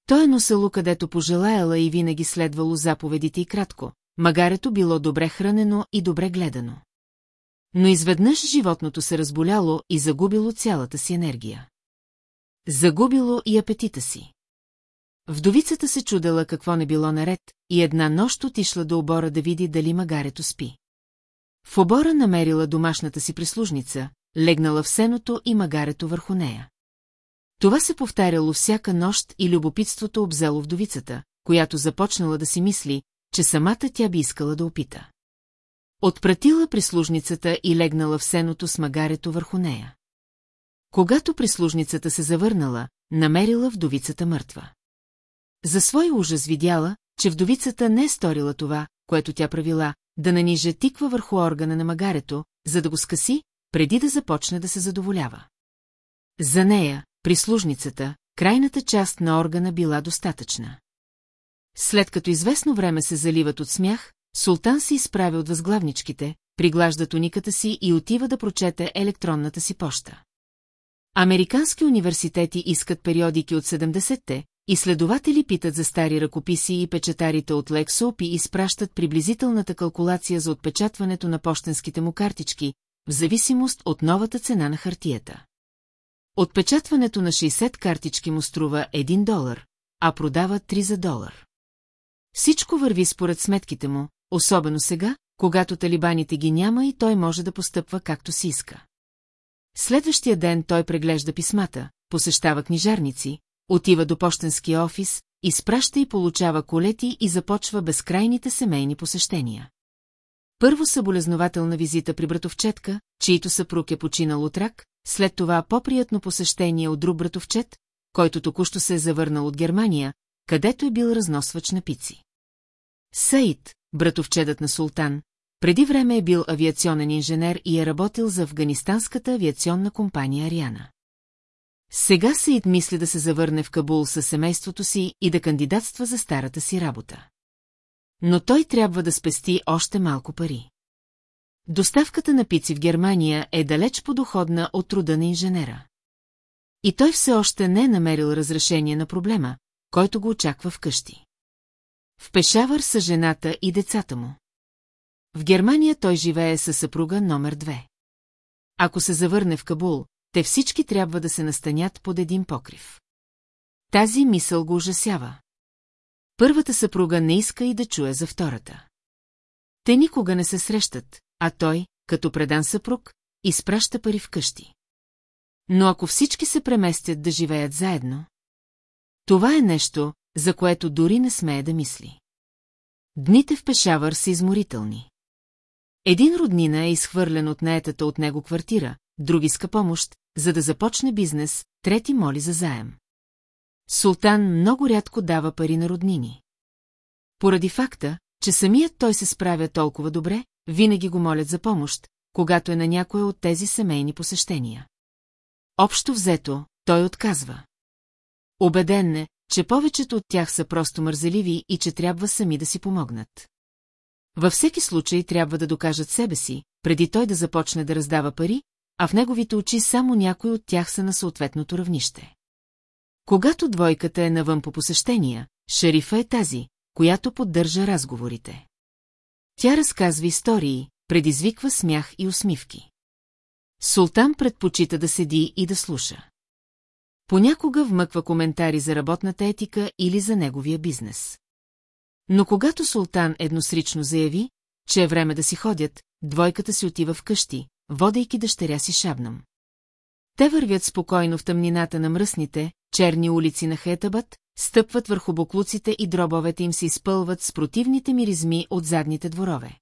Той е носело където пожелаяла и винаги следвало заповедите и кратко. Магарето било добре хранено и добре гледано. Но изведнъж животното се разболяло и загубило цялата си енергия. Загубило и апетита си. Вдовицата се чудела какво не било наред и една нощ отишла до обора да види дали магарето спи. В обора намерила домашната си прислужница, легнала в сеното и магарето върху нея. Това се повтаряло всяка нощ и любопитството обзело вдовицата, която започнала да си мисли, че самата тя би искала да опита. Отпратила прислужницата и легнала в сеното с магарето върху нея. Когато прислужницата се завърнала, намерила вдовицата мъртва. За свой ужас видяла, че вдовицата не е сторила това, което тя правила, да наниже тиква върху органа на магарето, за да го скъси, преди да започне да се задоволява. За нея, прислужницата, крайната част на органа била достатъчна. След като известно време се заливат от смях, султан се изправя от възглавничките, приглажда туниката си и отива да прочете електронната си поща. Американски университети искат периодики от 70-те, изследователи питат за стари ръкописи и печатарите от Лексоп и изпращат приблизителната калкулация за отпечатването на почтенските му картички, в зависимост от новата цена на хартията. Отпечатването на 60 картички му струва 1 долар, а продава 3 за долар. Всичко върви според сметките му, особено сега, когато талибаните ги няма и той може да постъпва както си иска. Следващия ден той преглежда писмата, посещава книжарници, отива до почтенския офис, изпраща и получава колети и започва безкрайните семейни посещения. Първо съболезнователна визита при братовчетка, чието съпруг е починал от рак, след това по-приятно посещение от друг братовчет, който току-що се е завърнал от Германия, където е бил разносвач на пици. Саид, братовчедът на султан, преди време е бил авиационен инженер и е работил за афганистанската авиационна компания Ариана. Сега Саид мисли да се завърне в Кабул със семейството си и да кандидатства за старата си работа. Но той трябва да спести още малко пари. Доставката на пици в Германия е далеч подоходна от труда на инженера. И той все още не е намерил разрешение на проблема, който го очаква вкъщи. В Пешавър са жената и децата му. В Германия той живее със съпруга номер две. Ако се завърне в Кабул, те всички трябва да се настанят под един покрив. Тази мисъл го ужасява. Първата съпруга не иска и да чуе за втората. Те никога не се срещат, а той, като предан съпруг, изпраща пари вкъщи. Но ако всички се преместят да живеят заедно, това е нещо, за което дори не смее да мисли. Дните в Пешавър са изморителни. Един роднина е изхвърлен от наетата от него квартира, други ска помощ, за да започне бизнес, трети моли за заем. Султан много рядко дава пари на роднини. Поради факта, че самият той се справя толкова добре, винаги го молят за помощ, когато е на някоя от тези семейни посещения. Общо взето, той отказва. Обеден е, че повечето от тях са просто мързеливи и че трябва сами да си помогнат. Във всеки случай трябва да докажат себе си, преди той да започне да раздава пари, а в неговите очи само някои от тях са на съответното равнище. Когато двойката е навън по посещения, шерифа е тази, която поддържа разговорите. Тя разказва истории, предизвиква смях и усмивки. Султан предпочита да седи и да слуша. Понякога вмъква коментари за работната етика или за неговия бизнес. Но когато Султан едносрично заяви, че е време да си ходят, двойката си отива вкъщи, водейки дъщеря си шабнам. Те вървят спокойно в тъмнината на мръсните, черни улици на Хетабът, стъпват върху буклуците и дробовете им се изпълват с противните миризми от задните дворове.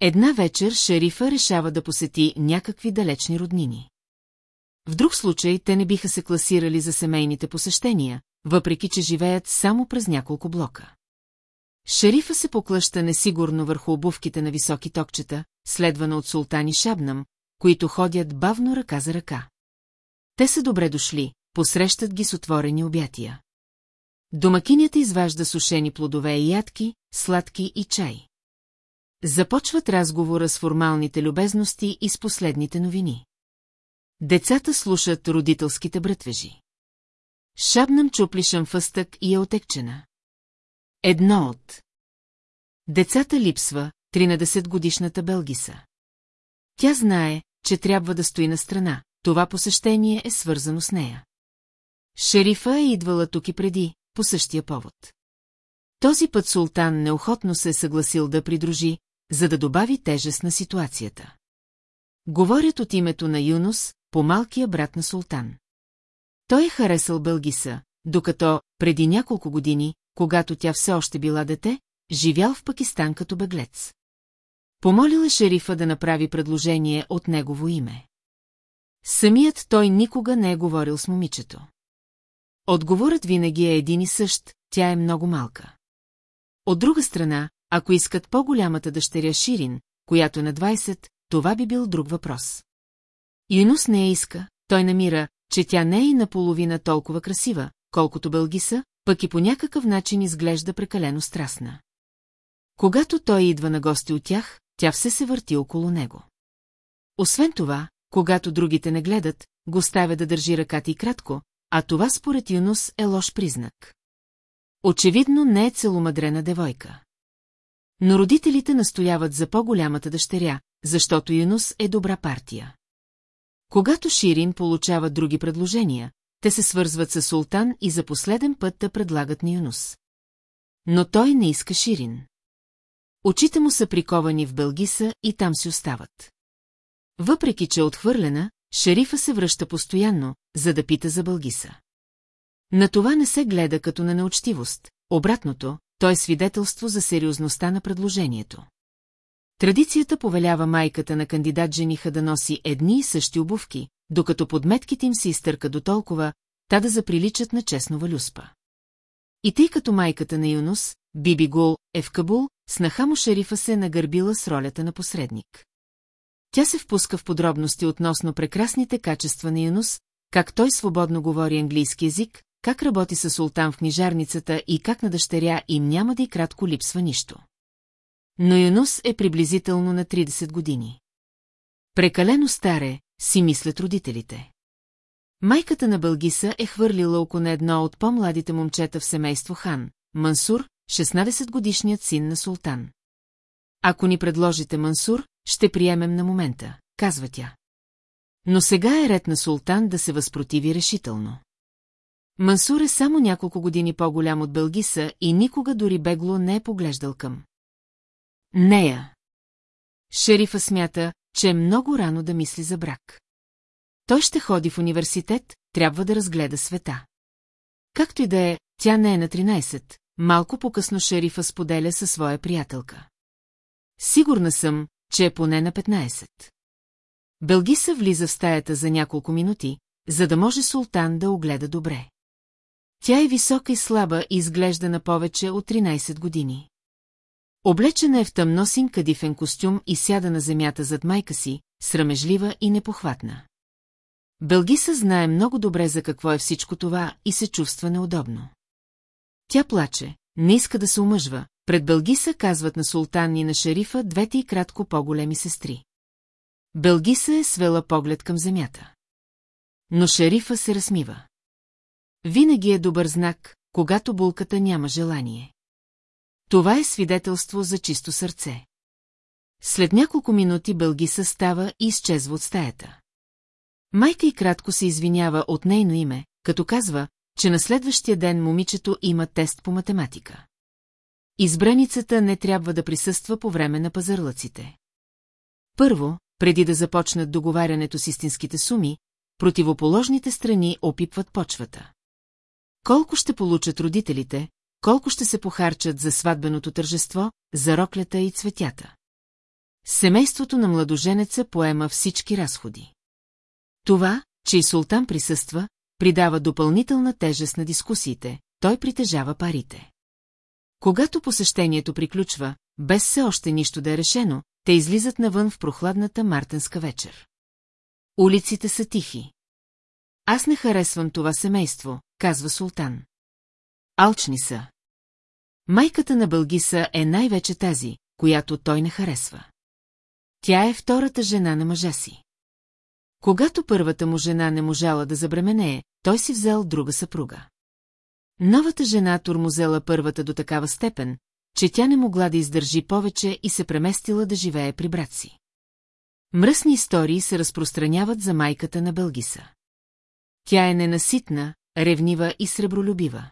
Една вечер шерифа решава да посети някакви далечни роднини. В друг случай те не биха се класирали за семейните посещения, въпреки че живеят само през няколко блока. Шерифа се поклъща несигурно върху обувките на високи токчета, следвана от султани Шабнам, които ходят бавно ръка за ръка. Те са добре дошли, посрещат ги с отворени обятия. Домакинята изважда сушени плодове и ядки, сладки и чай. Започват разговора с формалните любезности и с последните новини. Децата слушат родителските брътвежи. Шабнам чупли шамфъстък и е отекчена. Едно от. Децата липсва, 13 годишната Белгиса. Тя знае, че трябва да стои на страна, това посещение е свързано с нея. Шерифа е идвала тук и преди, по същия повод. Този път султан неохотно се е съгласил да придружи, за да добави тежест на ситуацията. Говорят от името на Юнус, по малкия брат на султан. Той е харесал Бългиса, докато преди няколко години, когато тя все още била дете, живял в Пакистан като беглец. Помолила шерифа да направи предложение от негово име. Самият той никога не е говорил с момичето. Отговорът винаги е един и същ, тя е много малка. От друга страна, ако искат по-голямата дъщеря Ширин, която е на 20, това би бил друг въпрос. Юнус не я иска, той намира, че тя не е и наполовина толкова красива, колкото Бългиса, пък и по някакъв начин изглежда прекалено страстна. Когато той идва на гости от тях, тя все се върти около него. Освен това, когато другите не гледат, го ставя да държи ръката и кратко, а това според Юнус е лош признак. Очевидно не е целомадрена девойка. Но родителите настояват за по-голямата дъщеря, защото Юнус е добра партия. Когато Ширин получава други предложения, те се свързват с Султан и за последен път да предлагат на Юнус. Но той не иска Ширин. Очите му са приковани в Белгиса и там си остават. Въпреки, че е отхвърлена, шерифа се връща постоянно, за да пита за Бългиса. На това не се гледа като на неучтивост, обратното, то е свидетелство за сериозността на предложението. Традицията повелява майката на кандидат жениха да носи едни и същи обувки, докато подметките им се изтърка до толкова, та да заприличат на честно валюспа. И тъй като майката на Юнус, Биби Гул, е в Кабул, снаха му шерифа се е нагърбила с ролята на посредник. Тя се впуска в подробности относно прекрасните качества на Юнус, как той свободно говори английски язик, как работи със султан в книжарницата и как на дъщеря им няма да и кратко липсва нищо. Но Юнус е приблизително на 30 години. Прекалено старе, си мислят родителите. Майката на Бългиса е хвърлила око на едно от по-младите момчета в семейство Хан, Мансур, 16-годишният син на султан. Ако ни предложите Мансур, ще приемем на момента, казва тя. Но сега е ред на султан да се възпротиви решително. Мансур е само няколко години по-голям от Бългиса и никога дори бегло не е поглеждал към. Нея. Шерифа смята, че е много рано да мисли за брак. Той ще ходи в университет, трябва да разгледа света. Както и да е, тя не е на 13, малко по-късно шерифа споделя със своя приятелка. Сигурна съм, че е поне на 15. Белгиса влиза в стаята за няколко минути, за да може султан да огледа добре. Тя е висока и слаба и изглежда на повече от 13 години. Облечена е в тъмносин кадифен костюм и сяда на земята зад майка си, срамежлива и непохватна. Белгиса знае много добре за какво е всичко това и се чувства неудобно. Тя плаче, не иска да се омъжва, пред Белгиса казват на султан и на шерифа двете и кратко по-големи сестри. Белгиса е свела поглед към земята. Но шерифа се размива. Винаги е добър знак, когато булката няма желание. Това е свидетелство за чисто сърце. След няколко минути Белгиса става и изчезва от стаята. Майка и кратко се извинява от нейно име, като казва, че на следващия ден момичето има тест по математика. Избраницата не трябва да присъства по време на пазарлъците. Първо, преди да започнат договарянето с истинските суми, противоположните страни опипват почвата. Колко ще получат родителите, колко ще се похарчат за сватбеното тържество, за роклята и цветята. Семейството на младоженеца поема всички разходи. Това, че и султан присъства, придава допълнителна тежест на дискусиите, той притежава парите. Когато посещението приключва, без все още нищо да е решено, те излизат навън в прохладната мартенска вечер. Улиците са тихи. Аз не харесвам това семейство, казва султан. Алчни са. Майката на Бългиса е най-вече тази, която той не харесва. Тя е втората жена на мъжа си. Когато първата му жена не можала да забременее, той си взел друга съпруга. Новата жена турмозела първата до такава степен, че тя не могла да издържи повече и се преместила да живее при брат си. Мръсни истории се разпространяват за майката на Бългиса. Тя е ненаситна, ревнива и сребролюбива.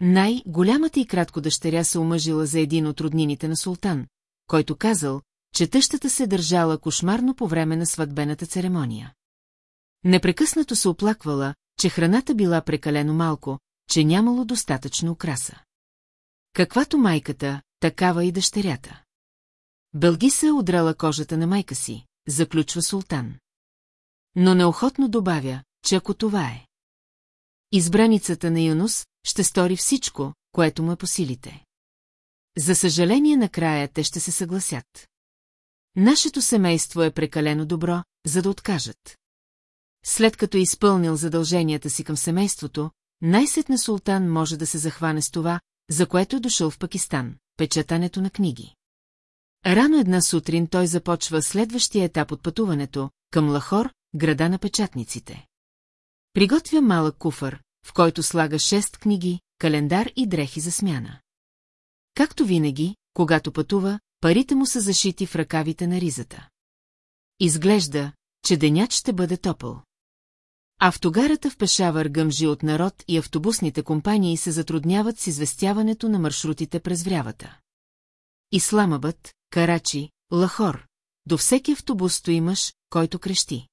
Най-голямата и кратко дъщеря се омъжила за един от роднините на султан, който казал, че тъщата се държала кошмарно по време на сватбената церемония. Непрекъснато се оплаквала, че храната била прекалено малко, че нямало достатъчно украса. Каквато майката, такава и дъщерята. Бългиса е удрала кожата на майка си, заключва султан. Но неохотно добавя, че ако това е. Избраницата на Юнус ще стори всичко, което му е по силите. За съжаление, накрая те ще се съгласят. Нашето семейство е прекалено добро, за да откажат. След като е изпълнил задълженията си към семейството, най-сетне султан може да се захване с това, за което е дошъл в Пакистан – печатането на книги. Рано една сутрин той започва следващия етап от пътуването към Лахор, града на печатниците. Приготвя малък куфър, в който слага шест книги, календар и дрехи за смяна. Както винаги, когато пътува, парите му са зашити в ръкавите на ризата. Изглежда, че денят ще бъде топъл. Автогарата в Пешавър гъмжи от народ и автобусните компании се затрудняват с известяването на маршрутите през врявата. Исламабът, Карачи, Лахор. До всеки автобус стои мъж, който крещи.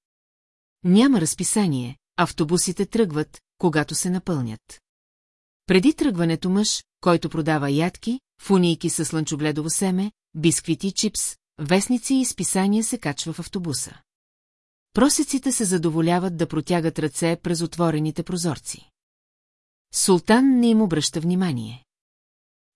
Няма разписание, автобусите тръгват, когато се напълнят. Преди тръгването мъж, който продава ядки, фунийки с слънчогледово семе, бисквити и чипс, вестници и изписания се качва в автобуса. Просеците се задоволяват да протягат ръце през отворените прозорци. Султан не им обръща внимание.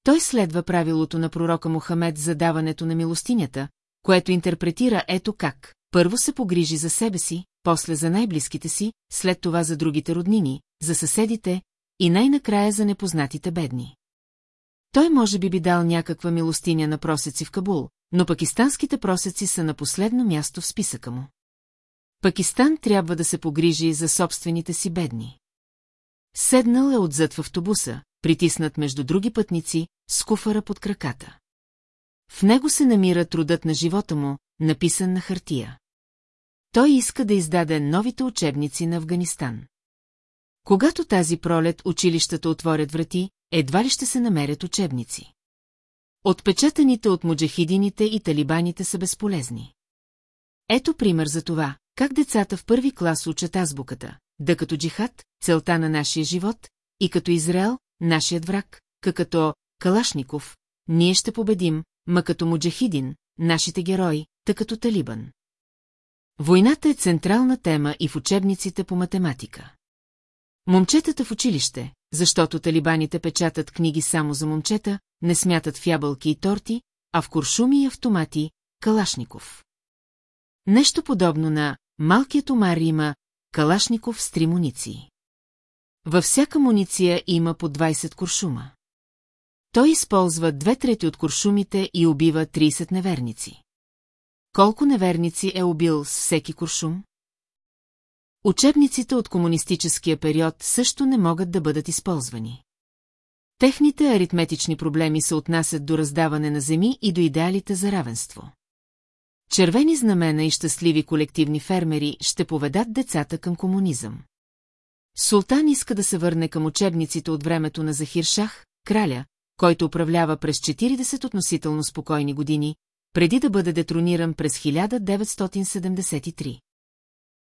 Той следва правилото на пророка Мохамед за даването на милостинята, което интерпретира ето как. Първо се погрижи за себе си, после за най-близките си, след това за другите роднини, за съседите, и най-накрая за непознатите бедни. Той може би би дал някаква милостиня на просеци в Кабул, но пакистанските просеци са на последно място в списъка му. Пакистан трябва да се погрижи за собствените си бедни. Седнал е отзад в автобуса, притиснат между други пътници, с куфара под краката. В него се намира трудът на живота му, написан на хартия. Той иска да издаде новите учебници на Афганистан. Когато тази пролет училищата отворят врати, едва ли ще се намерят учебници. Отпечатаните от муджахидините и талибаните са безполезни. Ето пример за това, как децата в първи клас учат азбуката, да като джихад, целта на нашия живот, и като Израел, нашият враг, като Калашников, ние ще победим, ма като муджахидин, нашите герои, та като талибан. Войната е централна тема и в учебниците по математика. Момчетата в училище, защото талибаните печатат книги само за момчета, не смятат в ябълки и торти, а в куршуми и автомати – Калашников. Нещо подобно на «Малкият омар има Калашников с три муниции». Във всяка муниция има по 20 куршума. Той използва две трети от куршумите и убива 30 неверници. Колко неверници е убил с всеки куршум? Учебниците от комунистическия период също не могат да бъдат използвани. Техните аритметични проблеми се отнасят до раздаване на земи и до идеалите за равенство. Червени знамена и щастливи колективни фермери ще поведат децата към комунизъм. Султан иска да се върне към учебниците от времето на Захир Шах, краля, който управлява през 40 относително спокойни години, преди да бъде детрониран през 1973.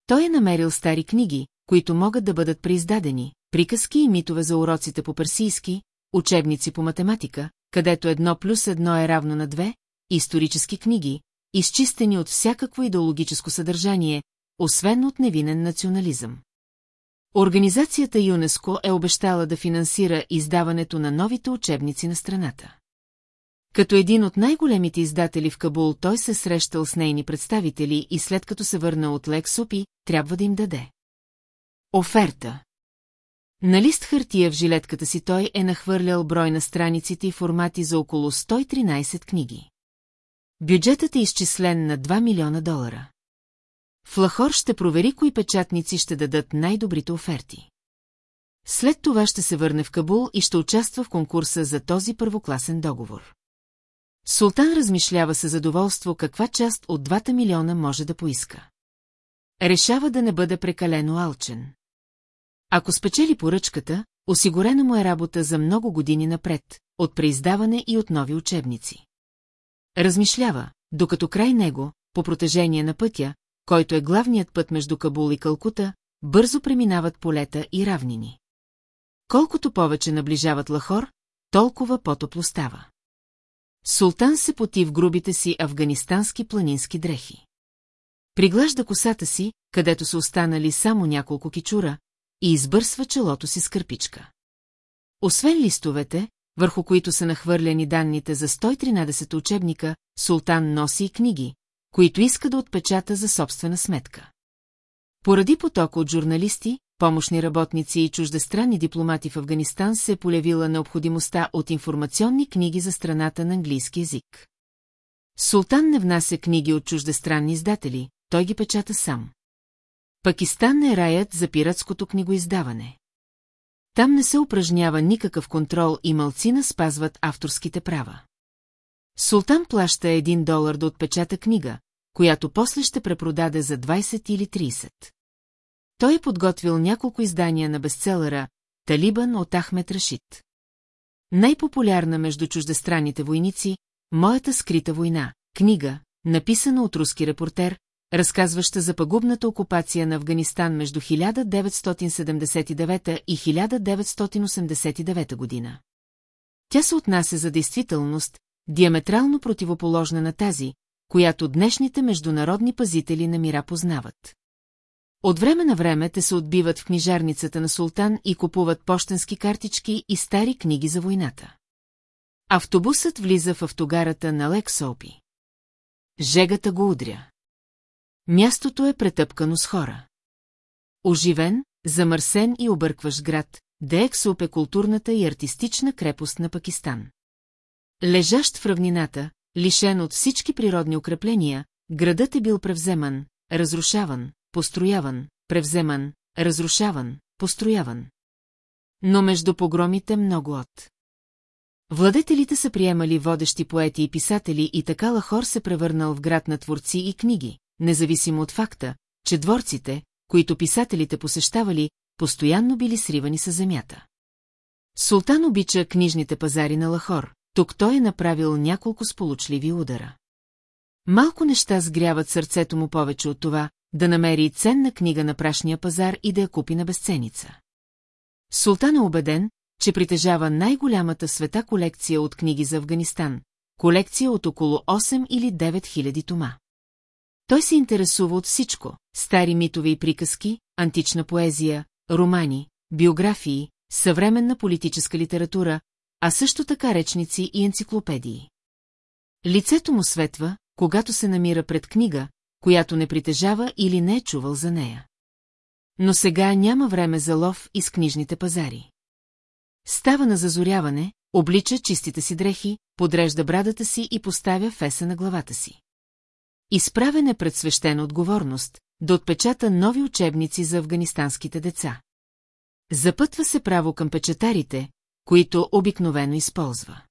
Той е намерил стари книги, които могат да бъдат преиздадени, приказки и митове за уроците по персийски, учебници по математика, където едно плюс едно е равно на две, исторически книги, изчистени от всякакво идеологическо съдържание, освен от невинен национализъм. Организацията ЮНЕСКО е обещала да финансира издаването на новите учебници на страната. Като един от най-големите издатели в Кабул, той се срещал с нейни представители и след като се върна от Лексопи, трябва да им даде. Оферта На лист хартия в жилетката си той е нахвърлял брой на страниците и формати за около 113 книги. Бюджетът е изчислен на 2 милиона долара. Флахор ще провери кои печатници ще дадат най-добрите оферти. След това ще се върне в Кабул и ще участва в конкурса за този първокласен договор. Султан размишлява със задоволство каква част от двата милиона може да поиска. Решава да не бъде прекалено алчен. Ако спечели поръчката, осигурена му е работа за много години напред, от преиздаване и от нови учебници. Размишлява, докато край него, по протежение на пътя, който е главният път между Кабул и Калкута, бързо преминават полета и равнини. Колкото повече наближават Лахор, толкова по-топло става. Султан се поти в грубите си афганистански планински дрехи. Приглажда косата си, където са останали само няколко кичура, и избърсва челото си с кърпичка. Освен листовете, върху които са нахвърляни данните за 113 учебника, Султан носи и книги, които иска да отпечата за собствена сметка. Поради потока от журналисти, помощни работници и чуждестранни дипломати в Афганистан се е полявила необходимостта от информационни книги за страната на английски язик. Султан не внася книги от чуждестранни издатели, той ги печата сам. Пакистан е раят за пиратското книгоиздаване. Там не се упражнява никакъв контрол и малцина спазват авторските права. Султан плаща един долар да отпечата книга, която после ще препродаде за 20 или 30. Той е подготвил няколко издания на бестселъра «Талибан» от Ахмет Рашид. Най-популярна между чуждестранните войници «Моята скрита война» книга, написана от руски репортер, разказваща за пагубната окупация на Афганистан между 1979 и 1989 година. Тя се отнася за действителност, диаметрално противоположна на тази, която днешните международни пазители на мира познават. От време на време те се отбиват в книжарницата на султан и купуват почтенски картички и стари книги за войната. Автобусът влиза в автогарата на Лексопи. Жегата го удря. Мястото е претъпкано с хора. Оживен, замърсен и объркващ град, Деексуп е културната и артистична крепост на Пакистан. Лежащ в равнината, лишен от всички природни укрепления, градът е бил превземан, разрушаван, построяван, превземан, разрушаван, построяван. Но между погромите много от. Владетелите са приемали водещи поети и писатели и така Лахор се превърнал в град на творци и книги, независимо от факта, че дворците, които писателите посещавали, постоянно били сривани с земята. Султан обича книжните пазари на Лахор, тук той е направил няколко сполучливи удара. Малко неща сгряват сърцето му повече от това, да намери ценна книга на прашния пазар и да я купи на безценица. Султан е убеден, че притежава най-голямата света колекция от книги за Афганистан, колекция от около 8 или 9 хиляди тома. Той се интересува от всичко – стари митове и приказки, антична поезия, романи, биографии, съвременна политическа литература, а също така речници и енциклопедии. Лицето му светва, когато се намира пред книга, която не притежава или не е чувал за нея. Но сега няма време за лов из книжните пазари. Става на зазоряване, облича чистите си дрехи, подрежда брадата си и поставя феса на главата си. Изправен е пред свещена отговорност, да отпечата нови учебници за афганистанските деца. Запътва се право към печатарите, които обикновено използва.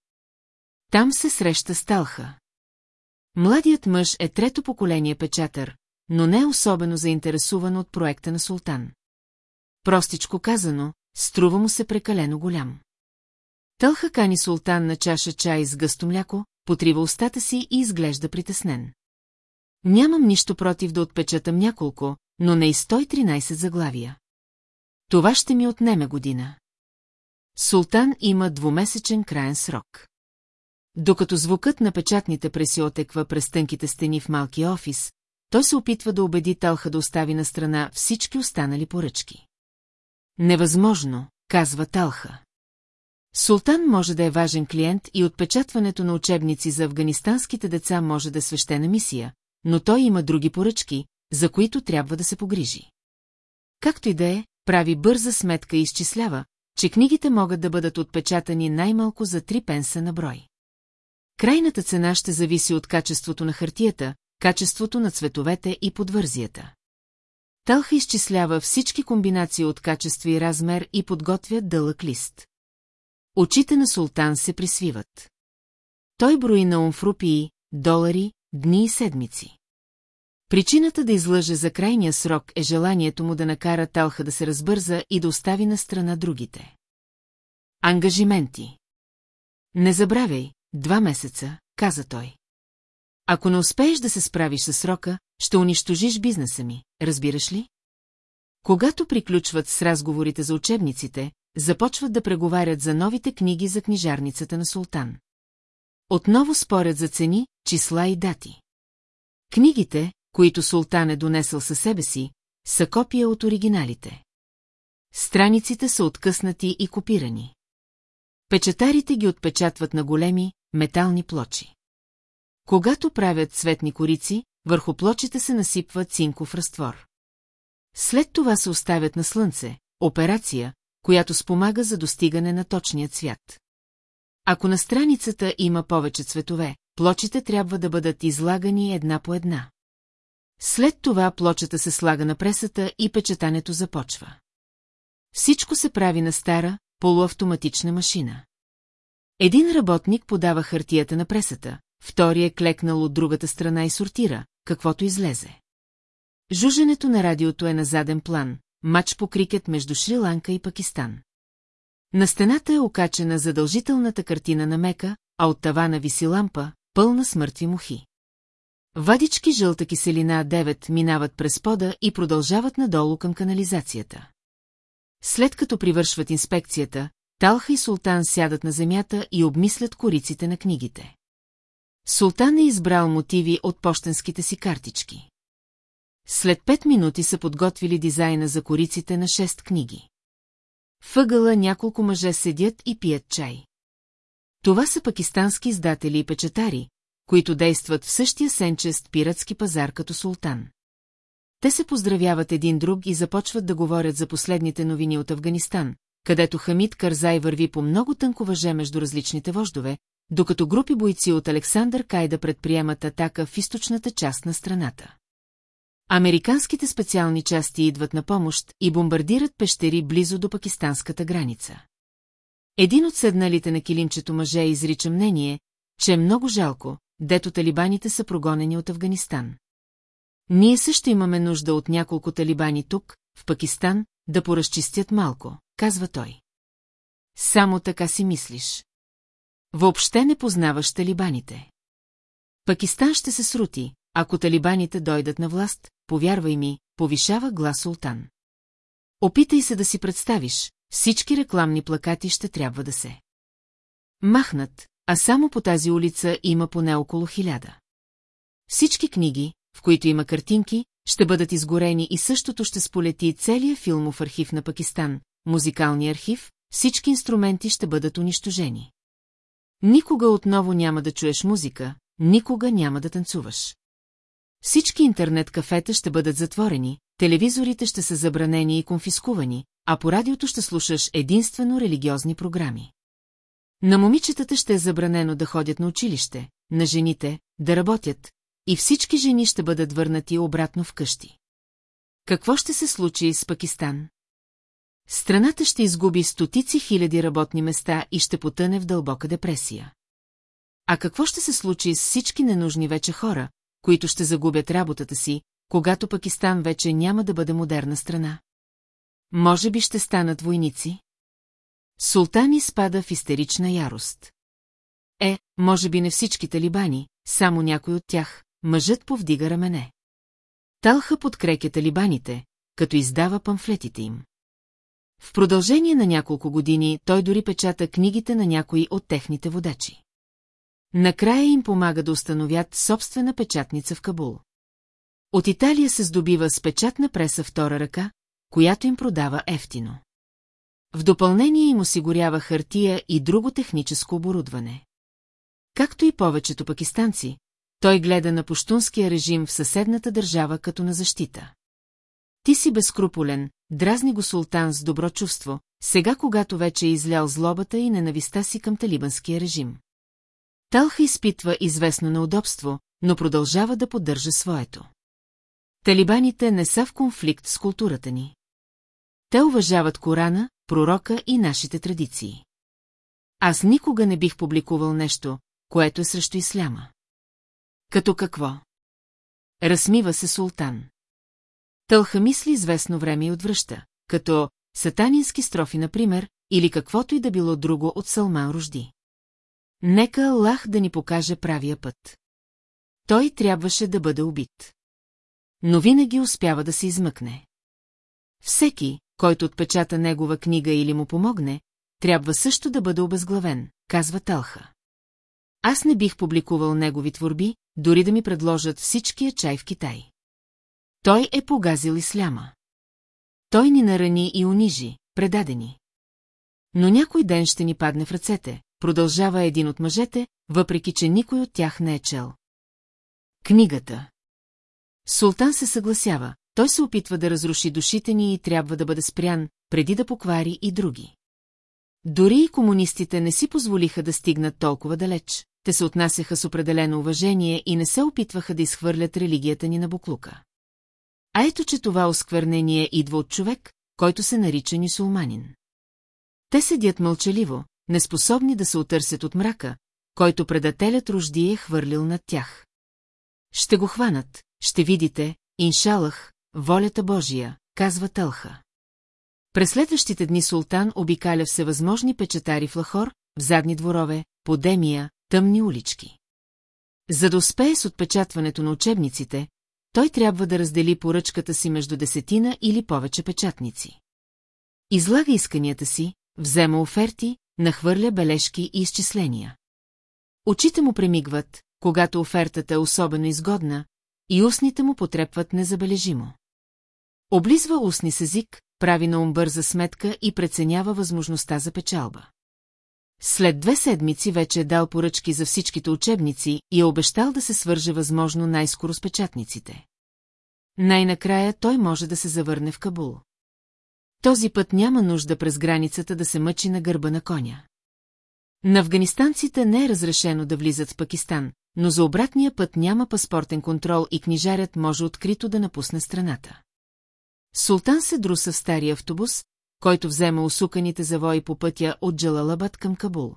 Там се среща с Талха. Младият мъж е трето поколение печатър, но не е особено заинтересуван от проекта на султан. Простичко казано, струва му се прекалено голям. Тълха кани султан на чаша чай с гъсто мляко, потрива устата си и изглежда притеснен. Нямам нищо против да отпечатам няколко, но не и 113 заглавия. Това ще ми отнеме година. Султан има двумесечен краен срок. Докато звукът на печатните преси отеква през тънките стени в малкия офис, той се опитва да убеди Талха да остави на страна всички останали поръчки. Невъзможно, казва Талха. Султан може да е важен клиент и отпечатването на учебници за афганистанските деца може да е свещена мисия, но той има други поръчки, за които трябва да се погрижи. Както и да е, прави бърза сметка и изчислява, че книгите могат да бъдат отпечатани най-малко за три пенса на брой. Крайната цена ще зависи от качеството на хартията, качеството на цветовете и подвързията. Талха изчислява всички комбинации от качество и размер и подготвя дълъг лист. Очите на султан се присвиват. Той брои на умфрупии, долари, дни и седмици. Причината да излъже за крайния срок е желанието му да накара Талха да се разбърза и да остави на страна другите. Ангажименти Не забравяй, два месеца, каза той. Ако не успееш да се справиш с срока, ще унищожиш бизнеса ми, разбираш ли? Когато приключват с разговорите за учебниците, започват да преговарят за новите книги за книжарницата на султан. Отново спорят за цени, числа и дати. Книгите, които султан е донесъл със себе си, са копия от оригиналите. Страниците са откъснати и копирани. Печатарите ги отпечатват на големи, метални плочи. Когато правят цветни корици, върху плочите се насипва цинков разтвор. След това се оставят на слънце, операция, която спомага за достигане на точния цвят. Ако на страницата има повече цветове, плочите трябва да бъдат излагани една по една. След това плочата се слага на пресата и печатането започва. Всичко се прави на стара, полуавтоматична машина. Един работник подава хартията на пресата, втори е клекнал от другата страна и сортира, каквото излезе. Жуженето на радиото е на заден план, матч по крикет между Шри-Ланка и Пакистан. На стената е окачена задължителната картина на Мека, а от тавана виси лампа, пълна с мъртви мухи. Вадички жълта киселина 9 минават през пода и продължават надолу към канализацията. След като привършват инспекцията, Талха и Султан сядат на земята и обмислят кориците на книгите. Султан е избрал мотиви от почтенските си картички. След пет минути са подготвили дизайна за кориците на шест книги. Въгъла няколко мъже седят и пият чай. Това са пакистански издатели и печатари, които действат в същия сенчест пиратски пазар като султан. Те се поздравяват един друг и започват да говорят за последните новини от Афганистан, където Хамид Карзай върви по много тънко въже между различните вождове, докато групи бойци от Александър Кайда предприемат атака в източната част на страната. Американските специални части идват на помощ и бомбардират пещери близо до пакистанската граница. Един от седналите на килимчето мъже изрича мнение, че е много жалко, дето талибаните са прогонени от Афганистан. Ние също имаме нужда от няколко талибани тук, в Пакистан, да поразчистят малко, казва той. Само така си мислиш. Въобще не познаваш талибаните. Пакистан ще се срути, ако талибаните дойдат на власт, повярвай ми, повишава глас султан. Опитай се да си представиш, всички рекламни плакати ще трябва да се. Махнат, а само по тази улица има поне около хиляда. Всички книги, в които има картинки, ще бъдат изгорени и същото ще сполети целият филмов архив на Пакистан, музикалния архив, всички инструменти ще бъдат унищожени. Никога отново няма да чуеш музика, никога няма да танцуваш. Всички интернет кафета ще бъдат затворени, телевизорите ще са забранени и конфискувани, а по радиото ще слушаш единствено религиозни програми. На момичетата ще е забранено да ходят на училище, на жените да работят, и всички жени ще бъдат върнати обратно в къщи. Какво ще се случи с Пакистан? Страната ще изгуби стотици хиляди работни места и ще потъне в дълбока депресия. А какво ще се случи с всички ненужни вече хора, които ще загубят работата си, когато Пакистан вече няма да бъде модерна страна? Може би ще станат войници? Султан изпада в истерична ярост. Е, може би не всички талибани, само някой от тях, мъжът повдига рамене. Талха подкрепя талибаните, като издава памфлетите им. В продължение на няколко години той дори печата книгите на някои от техните водачи. Накрая им помага да установят собствена печатница в Кабул. От Италия се здобива с печатна преса втора ръка, която им продава ефтино. В допълнение им осигурява хартия и друго техническо оборудване. Както и повечето пакистанци, той гледа на пуштунския режим в съседната държава като на защита. Ти си безкруполен, дразни го султан с добро чувство, сега когато вече е излял злобата и ненависта си към талибанския режим. Талха изпитва известно неудобство, но продължава да поддържа своето. Талибаните не са в конфликт с културата ни. Те уважават Корана, пророка и нашите традиции. Аз никога не бих публикувал нещо, което е срещу исляма. Като какво? Размива се султан. Тълха мисли известно време и отвръща, като сатанински строфи, например, или каквото и да било друго от Салман Рожди. Нека Аллах да ни покаже правия път. Той трябваше да бъде убит. Но винаги успява да се измъкне. Всеки, който отпечата негова книга или му помогне, трябва също да бъде обезглавен, казва Талха. Аз не бих публикувал негови творби, дори да ми предложат всичкия чай в Китай. Той е погазил исляма. Той ни нарани и унижи, предадени. Но някой ден ще ни падне в ръцете, продължава един от мъжете, въпреки че никой от тях не е чел. Книгата Султан се съгласява, той се опитва да разруши душите ни и трябва да бъде спрян, преди да поквари и други. Дори и комунистите не си позволиха да стигнат толкова далеч, те се отнасяха с определено уважение и не се опитваха да изхвърлят религията ни на буклука. А ето, че това осквернение идва от човек, който се нарича нисулманин. Те седят мълчаливо, неспособни да се отърсят от мрака, който предателят рожди е хвърлил над тях. Ще го хванат, ще видите, иншалах, волята Божия, казва Тълха. През следващите дни султан обикаля всевъзможни печатари в Лахор, в задни дворове, подемия, тъмни улички. За да успее с отпечатването на учебниците, той трябва да раздели поръчката си между десетина или повече печатници. Излага исканията си, взема оферти, нахвърля бележки и изчисления. Очите му премигват, когато офертата е особено изгодна, и устните му потрепват незабележимо. Облизва устни с език, прави на ум бърза сметка и преценява възможността за печалба. След две седмици вече е дал поръчки за всичките учебници и е обещал да се свърже възможно най-скоро с печатниците. Най-накрая той може да се завърне в Кабул. Този път няма нужда през границата да се мъчи на гърба на коня. На афганистанците не е разрешено да влизат в Пакистан, но за обратния път няма паспортен контрол и книжарят може открито да напусне страната. Султан се друса в стария автобус, който взема усуканите завои по пътя от Джалалабад към Кабул.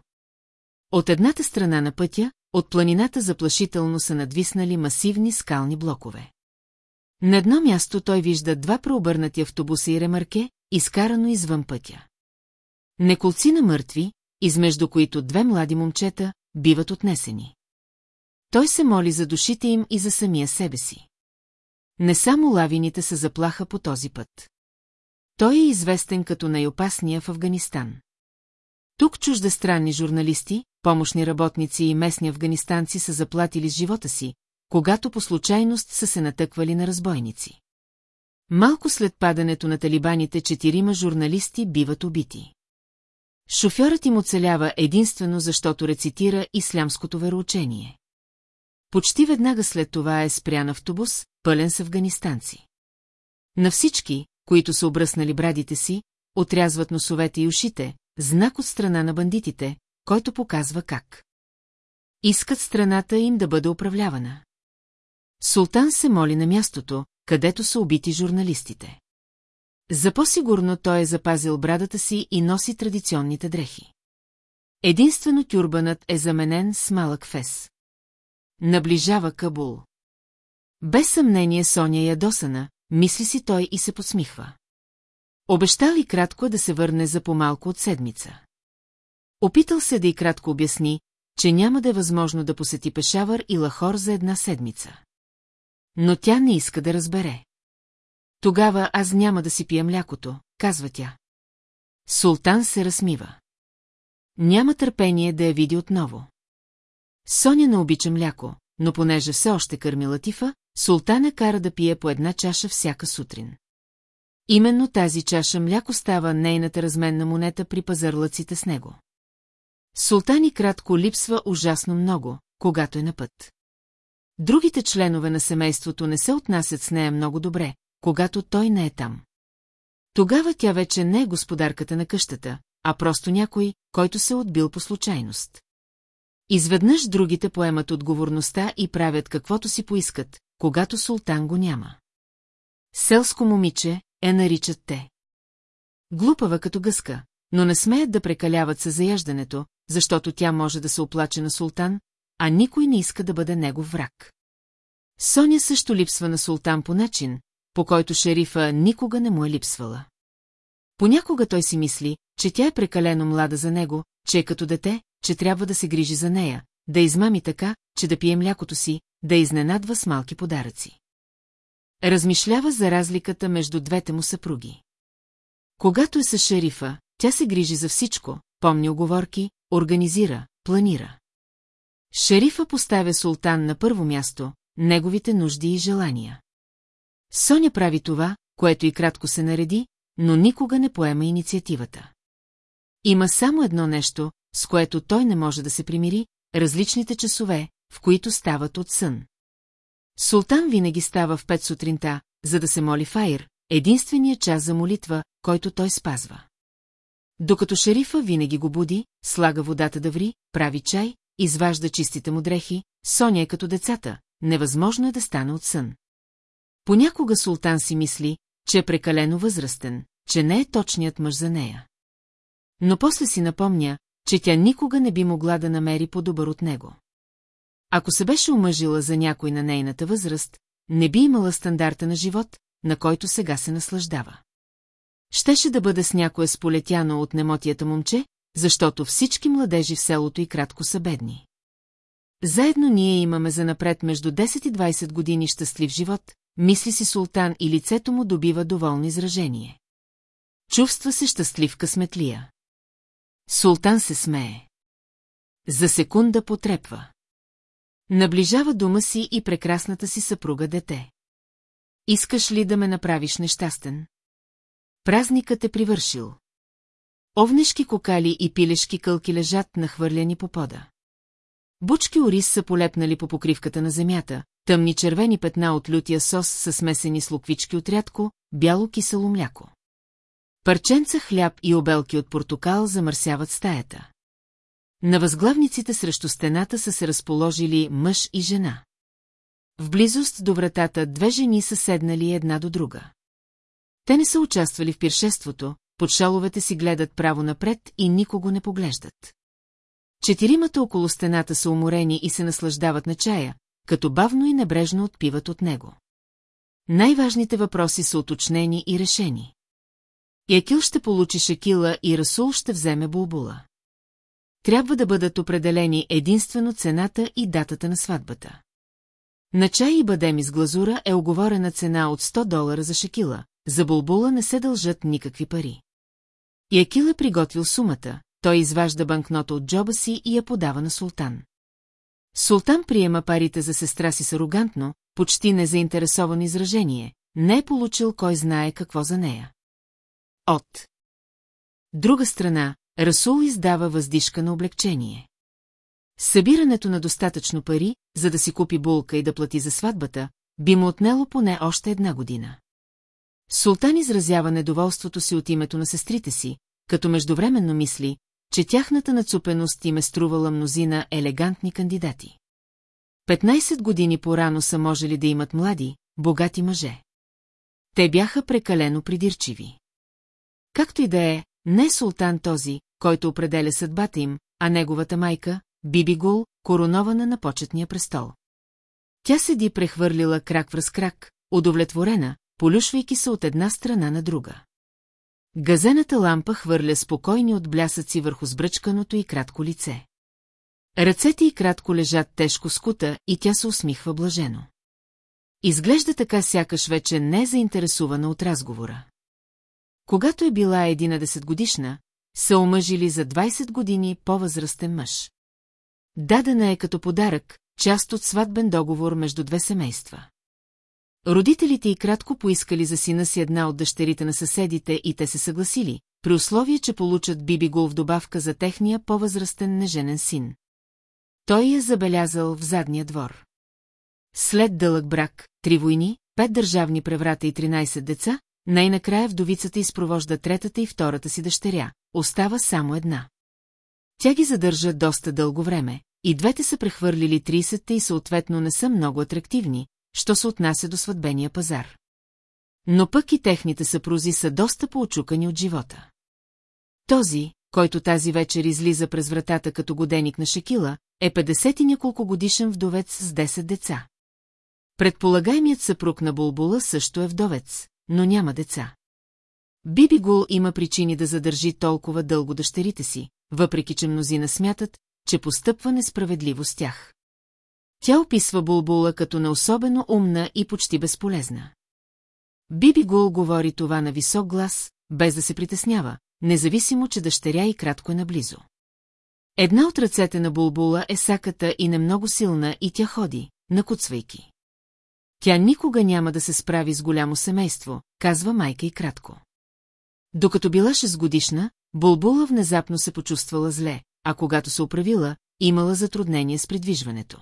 От едната страна на пътя, от планината заплашително са надвиснали масивни скални блокове. На едно място той вижда два преобърнати автобуса и ремарке, изкарано извън пътя. Неколци на мъртви, измежду които две млади момчета, биват отнесени. Той се моли за душите им и за самия себе си. Не само лавините са заплаха по този път. Той е известен като най-опасния в Афганистан. Тук чуждестранни журналисти, помощни работници и местни афганистанци са заплатили с живота си, когато по случайност са се натъквали на разбойници. Малко след падането на талибаните четирима журналисти биват убити. Шофьорът им оцелява единствено защото рецитира ислямското вероучение. Почти веднага след това е спрян автобус, пълен с афганистанци. На всички, които са обръснали брадите си, отрязват носовете и ушите, знак от страна на бандитите, който показва как. Искат страната им да бъде управлявана. Султан се моли на мястото, където са убити журналистите. За по-сигурно той е запазил брадата си и носи традиционните дрехи. Единствено тюрбанът е заменен с малък фес. Наближава Кабул. Без съмнение Соня ядосана, мисли си той и се подсмихва. Обеща ли кратко да се върне за по-малко от седмица? Опитал се да и кратко обясни, че няма да е възможно да посети Пешавър и Лахор за една седмица. Но тя не иска да разбере. Тогава аз няма да си пия млякото, казва тя. Султан се размива. Няма търпение да я види отново. Соня не обича мляко, но понеже все още кърми Латифа, султана кара да пие по една чаша всяка сутрин. Именно тази чаша мляко става нейната разменна монета при пазарлъците с него. Султани кратко липсва ужасно много, когато е на път. Другите членове на семейството не се отнасят с нея много добре, когато той не е там. Тогава тя вече не е господарката на къщата, а просто някой, който се отбил по случайност. Изведнъж другите поемат отговорността и правят каквото си поискат, когато султан го няма. Селско момиче е наричат те. Глупава като гъска, но не смеят да прекаляват със заяждането, защото тя може да се оплаче на султан, а никой не иска да бъде негов враг. Соня също липсва на султан по начин, по който шерифа никога не му е липсвала. Понякога той си мисли, че тя е прекалено млада за него, че е като дете, че трябва да се грижи за нея, да измами така, че да пие млякото си, да изненадва с малки подаръци. Размишлява за разликата между двете му съпруги. Когато е с шерифа, тя се грижи за всичко, помни оговорки, организира, планира. Шерифа поставя султан на първо място, неговите нужди и желания. Соня прави това, което и кратко се нареди, но никога не поема инициативата. Има само едно нещо, с което той не може да се примири, различните часове, в които стават от сън. Султан винаги става в пет сутринта, за да се моли Фаир, единствения час за молитва, който той спазва. Докато шерифа винаги го буди, слага водата да ври, прави чай, изважда чистите му дрехи, Соня е като децата, невъзможно е да стане от сън. Понякога султан си мисли, че е прекалено възрастен, че не е точният мъж за нея. Но после си напомня, че тя никога не би могла да намери по-добър от него. Ако се беше омъжила за някой на нейната възраст, не би имала стандарта на живот, на който сега се наслаждава. Щеше да бъде с някое сполетяно от немотията момче, защото всички младежи в селото и кратко са бедни. Заедно ние имаме за напред между 10 и 20 години щастлив живот, мисли си султан и лицето му добива доволно изражение. Чувства се щастлив късметлия. Султан се смее. За секунда потрепва. Наближава дома си и прекрасната си съпруга дете. Искаш ли да ме направиш нещастен? Празникът е привършил. Овнешки кокали и пилешки кълки лежат нахвърляни по пода. Бучки ориз са полепнали по покривката на земята, тъмни червени петна от лютия сос са смесени с луквички от рядко, бяло кисело мляко. Парченца хляб и обелки от портокал замърсяват стаята. На възглавниците срещу стената са се разположили мъж и жена. В близост до вратата две жени са седнали една до друга. Те не са участвали в пиршеството, под шаловете си гледат право напред и никого не поглеждат. Четиримата около стената са уморени и се наслаждават на чая, като бавно и небрежно отпиват от него. Най-важните въпроси са уточнени и решени. Якил ще получи Шакила и Расул ще вземе Булбула. Трябва да бъдат определени единствено цената и датата на сватбата. На чай и бадеми с глазура е оговорена цена от 100 долара за Шакила, за Булбула не се дължат никакви пари. Якил е приготвил сумата, той изважда банкнота от джоба си и я подава на султан. Султан приема парите за сестра си с арогантно, почти незаинтересовано изражение, не е получил кой знае какво за нея. От друга страна, Расул издава въздишка на облегчение. Събирането на достатъчно пари, за да си купи булка и да плати за сватбата, би му отнело поне още една година. Султан изразява недоволството си от името на сестрите си, като междувременно мисли, че тяхната нацупеност им е струвала мнозина елегантни кандидати. 15 години по-рано са можели да имат млади, богати мъже. Те бяха прекалено придирчиви. Както и да е, не е султан този, който определя съдбата им, а неговата майка, Биби Гул, коронована на почетния престол. Тя седи прехвърлила крак връз крак, удовлетворена, полюшвайки се от една страна на друга. Газената лампа хвърля спокойни от блясъци върху сбръчканото и кратко лице. Ръцете й кратко лежат тежко скута и тя се усмихва блажено. Изглежда така сякаш вече не заинтересувана от разговора. Когато е била 11 годишна, са омъжили за 20 години по-възрастен мъж. Дадена е като подарък, част от сватбен договор между две семейства. Родителите й кратко поискали за сина си една от дъщерите на съседите и те се съгласили, при условие, че получат Биби Гул в добавка за техния по-възрастен неженен син. Той я забелязал в задния двор. След дълъг брак, три войни, пет държавни преврата и 13 деца, най-накрая вдовицата изпровожда третата и втората си дъщеря, остава само една. Тя ги задържа доста дълго време, и двете са прехвърлили 30-те и съответно не са много атрактивни, що се отнася до сватбения пазар. Но пък и техните съпрузи са доста поочукани от живота. Този, който тази вечер излиза през вратата като годеник на Шекила, е 50 и няколко годишен вдовец с 10 деца. Предполагаемият съпруг на Булбула също е вдовец, но няма деца. Биби Гул има причини да задържи толкова дълго дъщерите си, въпреки че мнозина смятат, че постъпва несправедливо с тях. Тя описва Булбула като на особено умна и почти безполезна. Биби Гул говори това на висок глас, без да се притеснява, независимо, че дъщеря и кратко е наблизо. Една от ръцете на Булбула е саката и не много силна и тя ходи, накуцвайки. Тя никога няма да се справи с голямо семейство, казва майка и кратко. Докато била 6 годишна, Булбула внезапно се почувствала зле, а когато се оправила, имала затруднение с придвижването.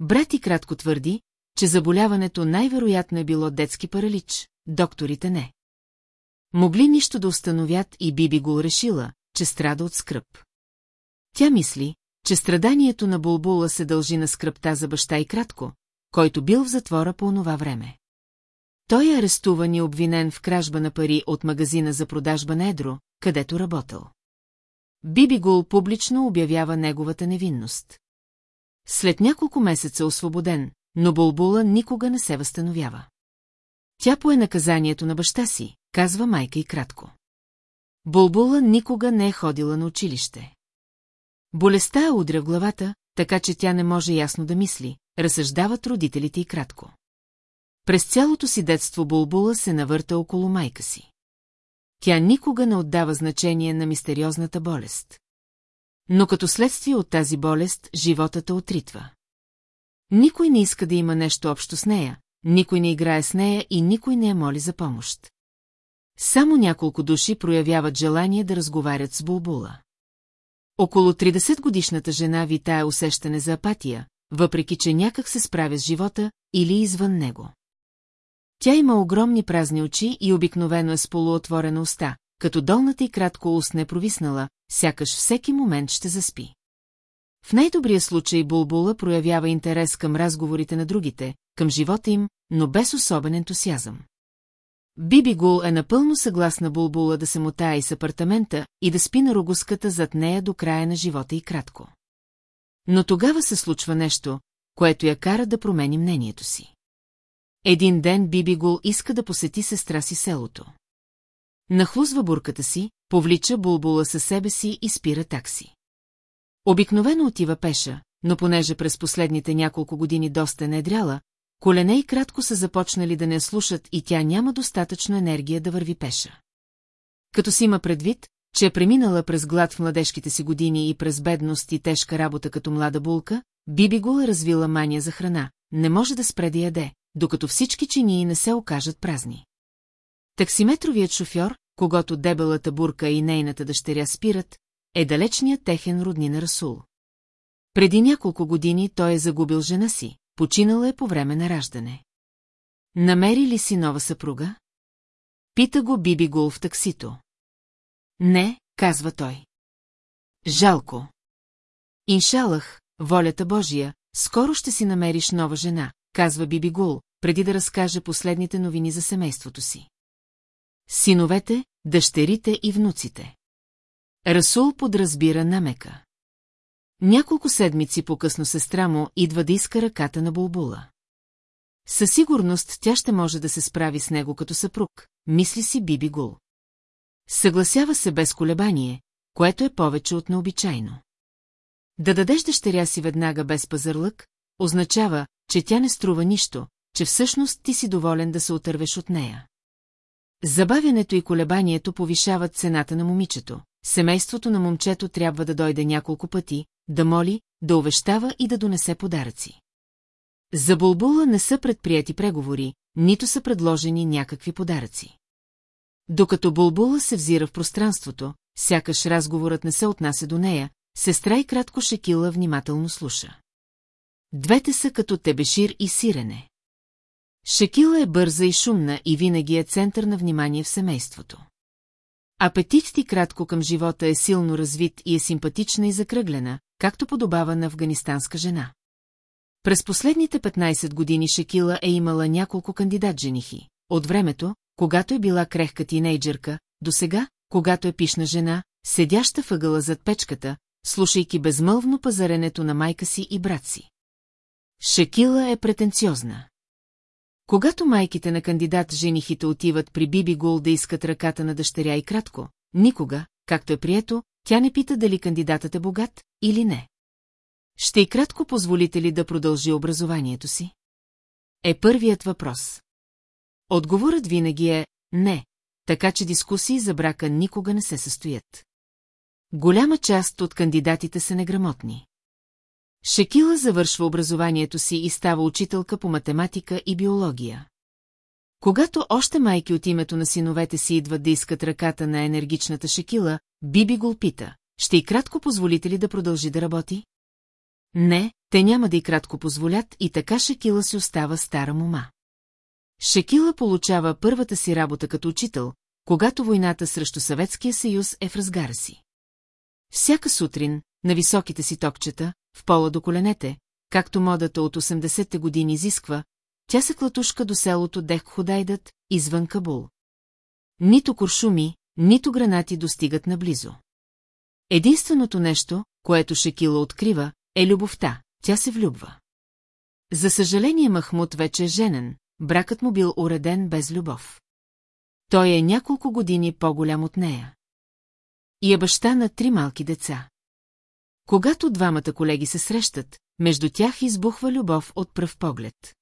Брат и кратко твърди, че заболяването най-вероятно е било детски паралич, докторите не. Могли нищо да установят и Биби го решила, че страда от скръп. Тя мисли, че страданието на Булбула се дължи на скръпта за баща и кратко, който бил в затвора по онова време. Той е арестуван и обвинен в кражба на пари от магазина за продажба на едро, където работил. Биби Гул публично обявява неговата невинност. След няколко месеца освободен, но Булбула никога не се възстановява. Тя пое наказанието на баща си, казва майка и кратко. Булбула никога не е ходила на училище. Болестта е удря в главата, така че тя не може ясно да мисли, разсъждават родителите и кратко. През цялото си детство Булбула се навърта около майка си. Тя никога не отдава значение на мистериозната болест. Но като следствие от тази болест, животът отритва. Никой не иска да има нещо общо с нея, никой не играе с нея и никой не я моли за помощ. Само няколко души проявяват желание да разговарят с Булбула. Около 30-годишната жена витае усещане за апатия, въпреки че някак се справя с живота или извън него. Тя има огромни празни очи и обикновено е с полуотворена уста, като долната и кратко устна е провиснала, сякаш всеки момент ще заспи. В най-добрия случай Булбула проявява интерес към разговорите на другите, към живота им, но без особен ентусиазъм. Биби Гул е напълно съгласна Булбула да се мотае из апартамента и да спи на рогуската зад нея до края на живота и кратко. Но тогава се случва нещо, което я кара да промени мнението си. Един ден Биби Гул иска да посети сестра си селото. Нахлузва бурката си, повлича Булбула със себе си и спира такси. Обикновено отива пеша, но понеже през последните няколко години доста е недряла, колене и кратко са започнали да не слушат и тя няма достатъчно енергия да върви пеша. Като си има предвид, че е преминала през глад в младежките си години и през бедност и тежка работа като млада булка, Биби го е развила мания за храна, не може да спре да яде, докато всички чинии не се окажат празни. Таксиметровият шофьор, когато дебелата бурка и нейната дъщеря спират, е далечният техен роднина Расул. Преди няколко години той е загубил жена си, починала е по време на раждане. Намери ли си нова съпруга? Пита го Биби Гул в таксито. Не, казва той. Жалко. Иншалах, волята Божия, скоро ще си намериш нова жена, казва Биби Гул, преди да разкаже последните новини за семейството си. Синовете, дъщерите и внуците. Расул подразбира намека. Няколко седмици по-късно сестра му идва да иска ръката на Булбула. Със сигурност тя ще може да се справи с него като съпруг, мисли си Биби Гул. Съгласява се без колебание, което е повече от необичайно. Да дадеш дъщеря си веднага без пазарлък, означава, че тя не струва нищо, че всъщност ти си доволен да се отървеш от нея. Забавянето и колебанието повишават цената на момичето. Семейството на момчето трябва да дойде няколко пъти, да моли, да увещава и да донесе подаръци. За Булбула не са предприяти преговори, нито са предложени някакви подаръци. Докато Булбула се взира в пространството, сякаш разговорът не се отнася до нея, сестра и кратко Шекила внимателно слуша. Двете са като Тебешир и Сирене. Шекила е бърза и шумна и винаги е център на внимание в семейството. Апетит ти кратко към живота е силно развит и е симпатична и закръглена, както подобава на афганистанска жена. През последните 15 години Шекила е имала няколко кандидат-женихи. От времето, когато е била крехка тинейджърка, до сега, когато е пишна жена, седяща въгъла зад печката, слушайки безмълвно пазаренето на майка си и брат си. Шекила е претенциозна. Когато майките на кандидат женихите отиват при Биби Гул да искат ръката на дъщеря и кратко, никога, както е прието, тя не пита дали кандидатът е богат или не. Ще и кратко позволите ли да продължи образованието си? Е първият въпрос. Отговорът винаги е «не», така че дискусии за брака никога не се състоят. Голяма част от кандидатите са неграмотни. Шекила завършва образованието си и става учителка по математика и биология. Когато още майки от името на синовете си идват да искат ръката на енергичната Шекила, Биби го пита, ще и кратко позволите ли да продължи да работи? Не, те няма да и кратко позволят и така Шекила си остава стара мома. Шекила получава първата си работа като учител, когато войната срещу Съветския съюз е в разгара си. Всяка сутрин, на високите си токчета, в пола до коленете, както модата от 80-те години изисква, тя се клатушка до селото Дехходайдът, извън Кабул. Нито куршуми, нито гранати достигат наблизо. Единственото нещо, което Шекила открива, е любовта, тя се влюбва. За съжаление Махмуд вече е женен, бракът му бил уреден без любов. Той е няколко години по-голям от нея. И е баща на три малки деца. Когато двамата колеги се срещат, между тях избухва любов от пръв поглед.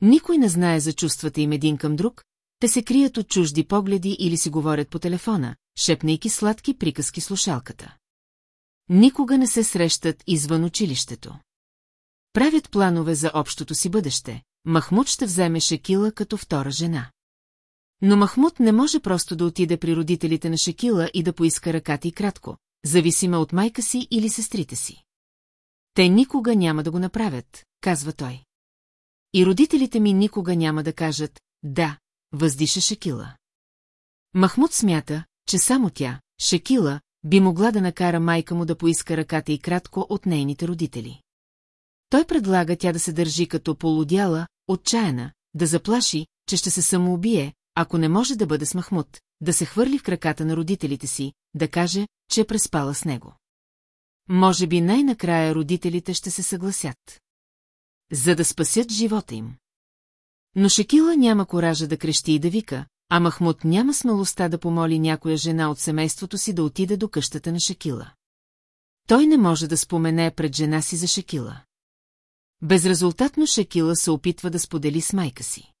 Никой не знае за чувствата им един към друг, те се крият от чужди погледи или си говорят по телефона, шепнейки сладки приказки слушалката. Никога не се срещат извън училището. Правят планове за общото си бъдеще. Махмуд ще вземе Шекила като втора жена. Но Махмуд не може просто да отиде при родителите на Шекила и да поиска ръката и кратко, зависима от майка си или сестрите си. Те никога няма да го направят, казва той. И родителите ми никога няма да кажат, Да, въздиша Шекила. Махмуд смята, че само тя, Шекила, би могла да накара майка му да поиска ръката и кратко от нейните родители. Той предлага тя да се държи като полудяла, отчаяна, да заплаши, че ще се самоубие, ако не може да бъде с Махмуд, да се хвърли в краката на родителите си, да каже, че е преспала с него. Може би най-накрая родителите ще се съгласят. За да спасят живота им. Но Шекила няма коража да крещи и да вика, а Махмуд няма смелостта да помоли някоя жена от семейството си да отиде до къщата на Шекила. Той не може да спомене пред жена си за Шекила. Безрезултатно Шекила се опитва да сподели с майка си.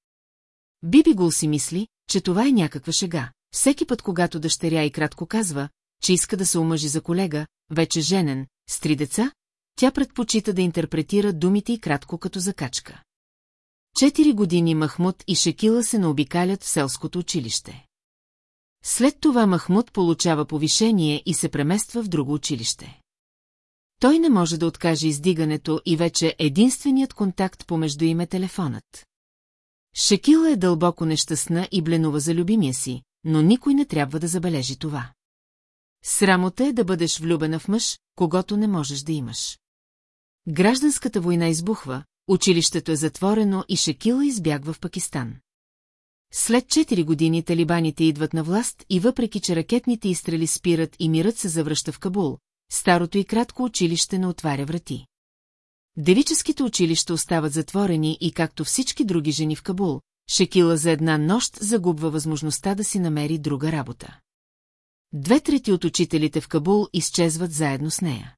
Биби Гул си мисли, че това е някаква шега. Всеки път, когато дъщеря и кратко казва, че иска да се омъжи за колега, вече женен, с три деца, тя предпочита да интерпретира думите и кратко като закачка. Четири години Махмуд и Шекила се наобикалят в селското училище. След това Махмуд получава повишение и се премества в друго училище. Той не може да откаже издигането и вече единственият контакт помежду им е телефонът. Шекила е дълбоко нещастна и бленува за любимия си, но никой не трябва да забележи това. Срамота е да бъдеш влюбена в мъж, когато не можеш да имаш. Гражданската война избухва, училището е затворено и Шекила избягва в Пакистан. След 4 години талибаните идват на власт и въпреки, че ракетните изстрели спират и мирът се завръща в Кабул, старото и кратко училище не отваря врати. Девическите училища остават затворени и както всички други жени в Кабул, Шекила за една нощ загубва възможността да си намери друга работа. Две трети от учителите в Кабул изчезват заедно с нея.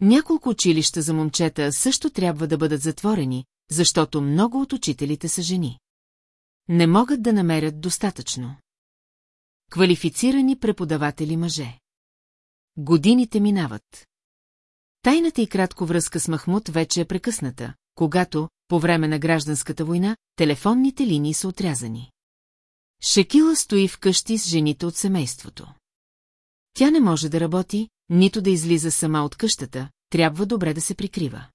Няколко училища за момчета също трябва да бъдат затворени, защото много от учителите са жени. Не могат да намерят достатъчно. Квалифицирани преподаватели мъже. Годините минават. Тайната и кратко връзка с Махмуд вече е прекъсната, когато, по време на гражданската война, телефонните линии са отрязани. Шекила стои вкъщи с жените от семейството. Тя не може да работи, нито да излиза сама от къщата, трябва добре да се прикрива.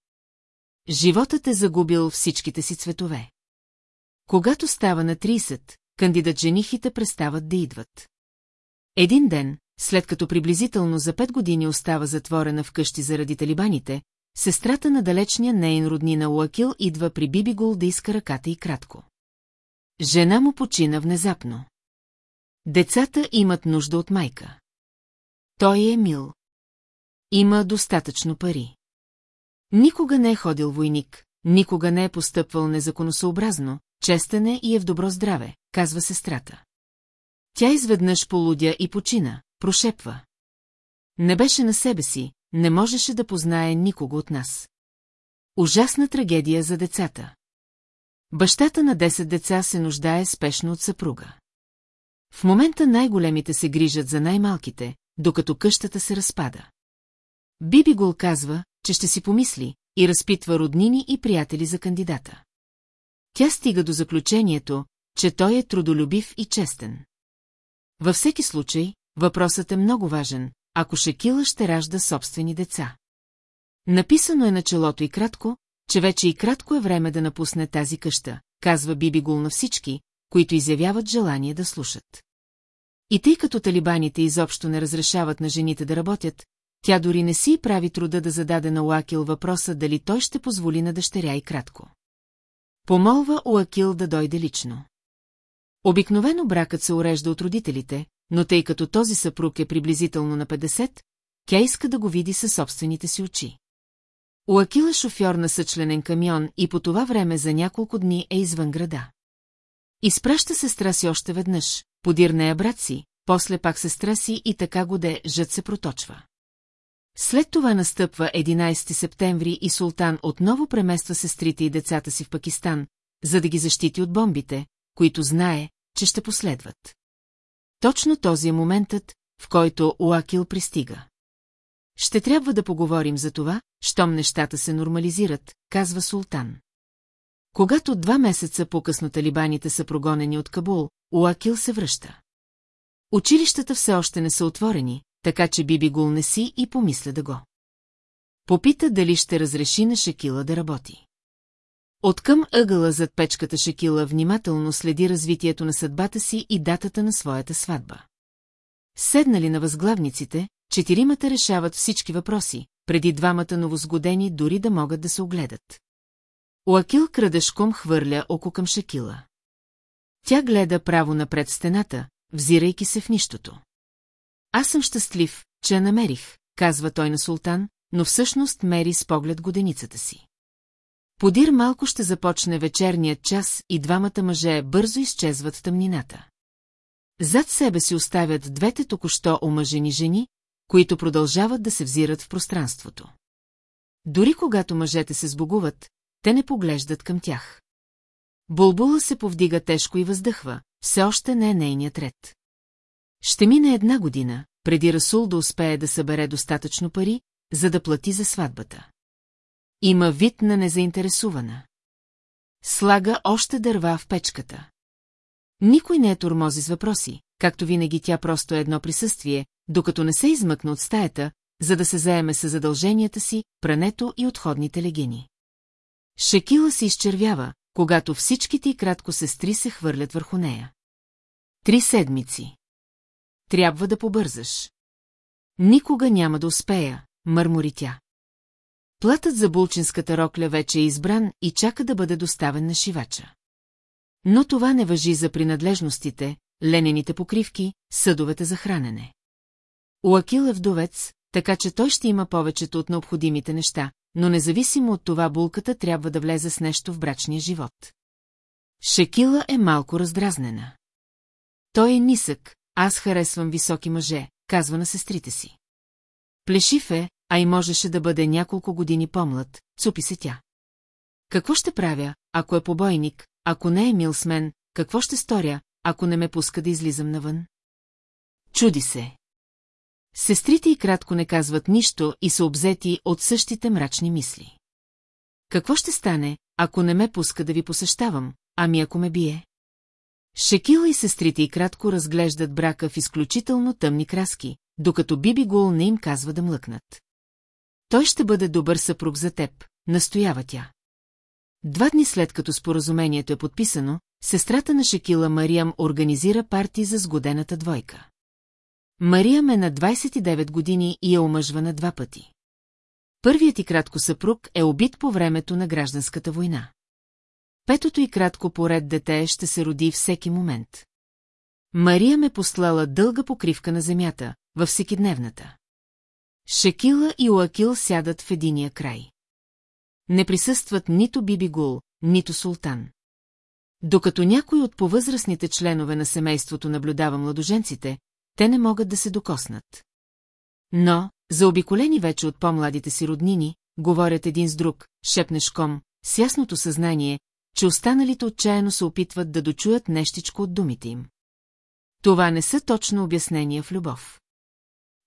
Животът е загубил всичките си цветове. Когато става на 30, кандидат женихите престават да идват. Един ден, след като приблизително за пет години остава затворена вкъщи заради талибаните, сестрата на далечния нейн роднина Уакил идва при Бибигул да иска ръката и кратко. Жена му почина внезапно. Децата имат нужда от майка. Той е мил. Има достатъчно пари. Никога не е ходил войник, никога не е постъпвал незаконосъобразно, честен е и е в добро здраве, казва сестрата. Тя изведнъж полудя и почина, прошепва. Не беше на себе си, не можеше да познае никого от нас. Ужасна трагедия за децата. Бащата на 10 деца се нуждае спешно от съпруга. В момента най-големите се грижат за най-малките, докато къщата се разпада. Биби Гол казва, че ще си помисли и разпитва роднини и приятели за кандидата. Тя стига до заключението, че той е трудолюбив и честен. Във всеки случай, въпросът е много важен, ако Шекила ще ражда собствени деца. Написано е на челото и кратко, че вече и кратко е време да напусне тази къща, казва Биби Гул на всички, които изявяват желание да слушат. И тъй като талибаните изобщо не разрешават на жените да работят, тя дори не си прави труда да зададе на Уакил въпроса дали той ще позволи на дъщеря и кратко. Помолва Уакил да дойде лично. Обикновено бракът се урежда от родителите, но тъй като този съпруг е приблизително на 50, тя иска да го види със собствените си очи. Уакил е шофьор на съчленен камион и по това време за няколко дни е извън града. Изпраща сестра си още веднъж, подир нея брат си, после пак сестра си и така годе жът се проточва. След това настъпва 11 септември и султан отново премества сестрите и децата си в Пакистан, за да ги защити от бомбите, които знае, че ще последват. Точно този е моментът, в който Уакил пристига. Ще трябва да поговорим за това, щом нещата се нормализират, казва султан. Когато два месеца по-късно талибаните са прогонени от Кабул, Уакил се връща. Училищата все още не са отворени, така че Биби Гул не си и помисля да го. Попита дали ще разреши на Шекила да работи. Откъм ъгъла зад печката Шекила внимателно следи развитието на съдбата си и датата на своята сватба. Седнали на възглавниците, четиримата решават всички въпроси, преди двамата новосгодени дори да могат да се огледат. Оакил крадешком хвърля око към Шакила. Тя гледа право напред стената, взирайки се в нищото. Аз съм щастлив, че я намерих, казва той на султан, но всъщност мери с поглед годеницата си. Подир малко ще започне вечерният час и двамата мъже бързо изчезват в тъмнината. Зад себе си оставят двете току-що омъжени жени, които продължават да се взират в пространството. Дори когато мъжете се сбогуват, те не поглеждат към тях. Булбула се повдига тежко и въздъхва, все още не е нейният ред. Ще мине една година, преди Расул да успее да събере достатъчно пари, за да плати за сватбата. Има вид на незаинтересувана. Слага още дърва в печката. Никой не е тормози с въпроси, както винаги тя просто е едно присъствие, докато не се измъкна от стаята, за да се заеме с задълженията си, прането и отходните легени. Шекила се изчервява, когато всичките и кратко сестри се хвърлят върху нея. Три седмици. Трябва да побързаш. Никога няма да успея, мърмори тя. Платът за булчинската рокля вече е избран и чака да бъде доставен на шивача. Но това не въжи за принадлежностите, ленените покривки, съдовете за хранене. Уакил е вдовец, така че той ще има повечето от необходимите неща, но независимо от това булката трябва да влезе с нещо в брачния живот. Шекила е малко раздразнена. Той е нисък, аз харесвам високи мъже, казва на сестрите си. Плешив е, а и можеше да бъде няколко години по-млад, цупи се тя. Какво ще правя, ако е побойник, ако не е мил с мен, какво ще сторя, ако не ме пуска да излизам навън? Чуди се. Сестрите и кратко не казват нищо и са обзети от същите мрачни мисли. Какво ще стане, ако не ме пуска да ви посещавам, ами ако ме бие? Шекила и сестрите и кратко разглеждат брака в изключително тъмни краски, докато Биби Гул не им казва да млъкнат. Той ще бъде добър съпруг за теб, настоява тя. Два дни след като споразумението е подписано, сестрата на Шекила Мариям организира парти за сгодената двойка. Мариям е на 29 години и е омъжвана два пъти. Първият и кратко съпруг е убит по времето на гражданската война. Петото и кратко поред дете ще се роди всеки момент. Мария ме послала дълга покривка на земята, във всекидневната. Шекила и Уакил сядат в единия край. Не присъстват нито Биби Гул, нито Султан. Докато някой от повъзрастните членове на семейството наблюдава младоженците, те не могат да се докоснат. Но, заобиколени вече от по-младите си роднини, говорят един с друг, шепнешком, с ясното съзнание, че останалите отчаяно се опитват да дочуят нещичко от думите им. Това не са точно обяснения в любов.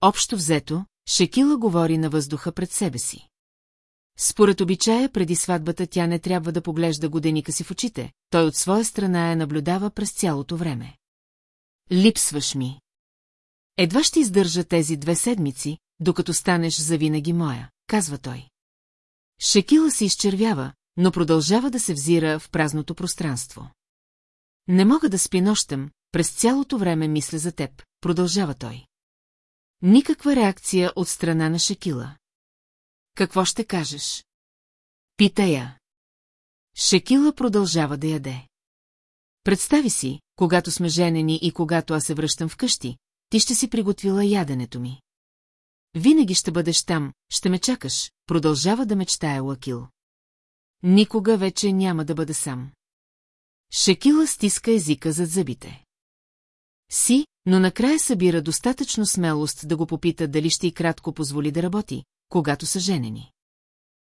Общо взето, Шекила говори на въздуха пред себе си. Според обичая преди сватбата тя не трябва да поглежда годеника си в очите, той от своя страна я наблюдава през цялото време. Липсваш ми. Едва ще издържа тези две седмици, докато станеш завинаги моя, казва той. Шекила се изчервява, но продължава да се взира в празното пространство. Не мога да спи нощем, през цялото време мисля за теб, продължава той. Никаква реакция от страна на Шекила. Какво ще кажеш? Пита я. Шекила продължава да яде. Представи си, когато сме женени и когато аз се връщам вкъщи, ти ще си приготвила яденето ми. Винаги ще бъдеш там, ще ме чакаш, продължава да мечтая Лакил. Никога вече няма да бъда сам. Шекила стиска езика зад зъбите. Си, но накрая събира достатъчно смелост да го попита дали ще и кратко позволи да работи, когато са женени.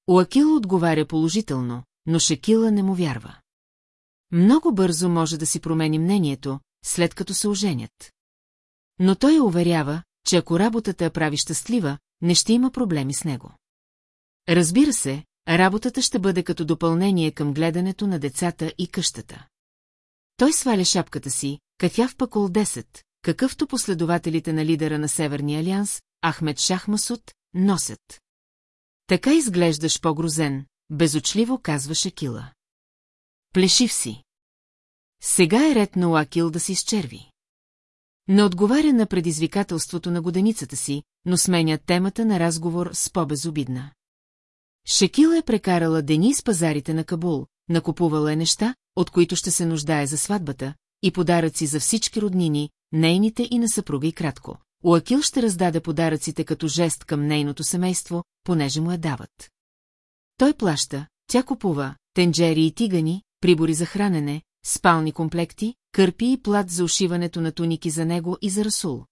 Уакил отговаря положително, но Шекила не му вярва. Много бързо може да си промени мнението, след като се оженят. Но той уверява, че ако работата я прави щастлива, не ще има проблеми с него. Разбира се, работата ще бъде като допълнение към гледането на децата и къщата. Той сваля шапката си, катя в пъкол 10, какъвто последователите на лидера на Северния алианс, Ахмед Шахмасуд, носят. Така изглеждаш по-грозен, безочливо казва Шекила. Плешив си. Сега е ред на Уакил да се изчерви. Не отговаря на предизвикателството на годеницата си, но сменя темата на разговор с по-безобидна. Шекила е прекарала дени с пазарите на Кабул, накупувала е неща, от които ще се нуждае за сватбата, и подаръци за всички роднини, нейните и на съпруга и кратко. Уакил ще раздаде подаръците като жест към нейното семейство, понеже му я дават. Той плаща, тя купува, тенджери и тигани, прибори за хранене, спални комплекти, кърпи и плат за ушиването на туники за него и за Расул.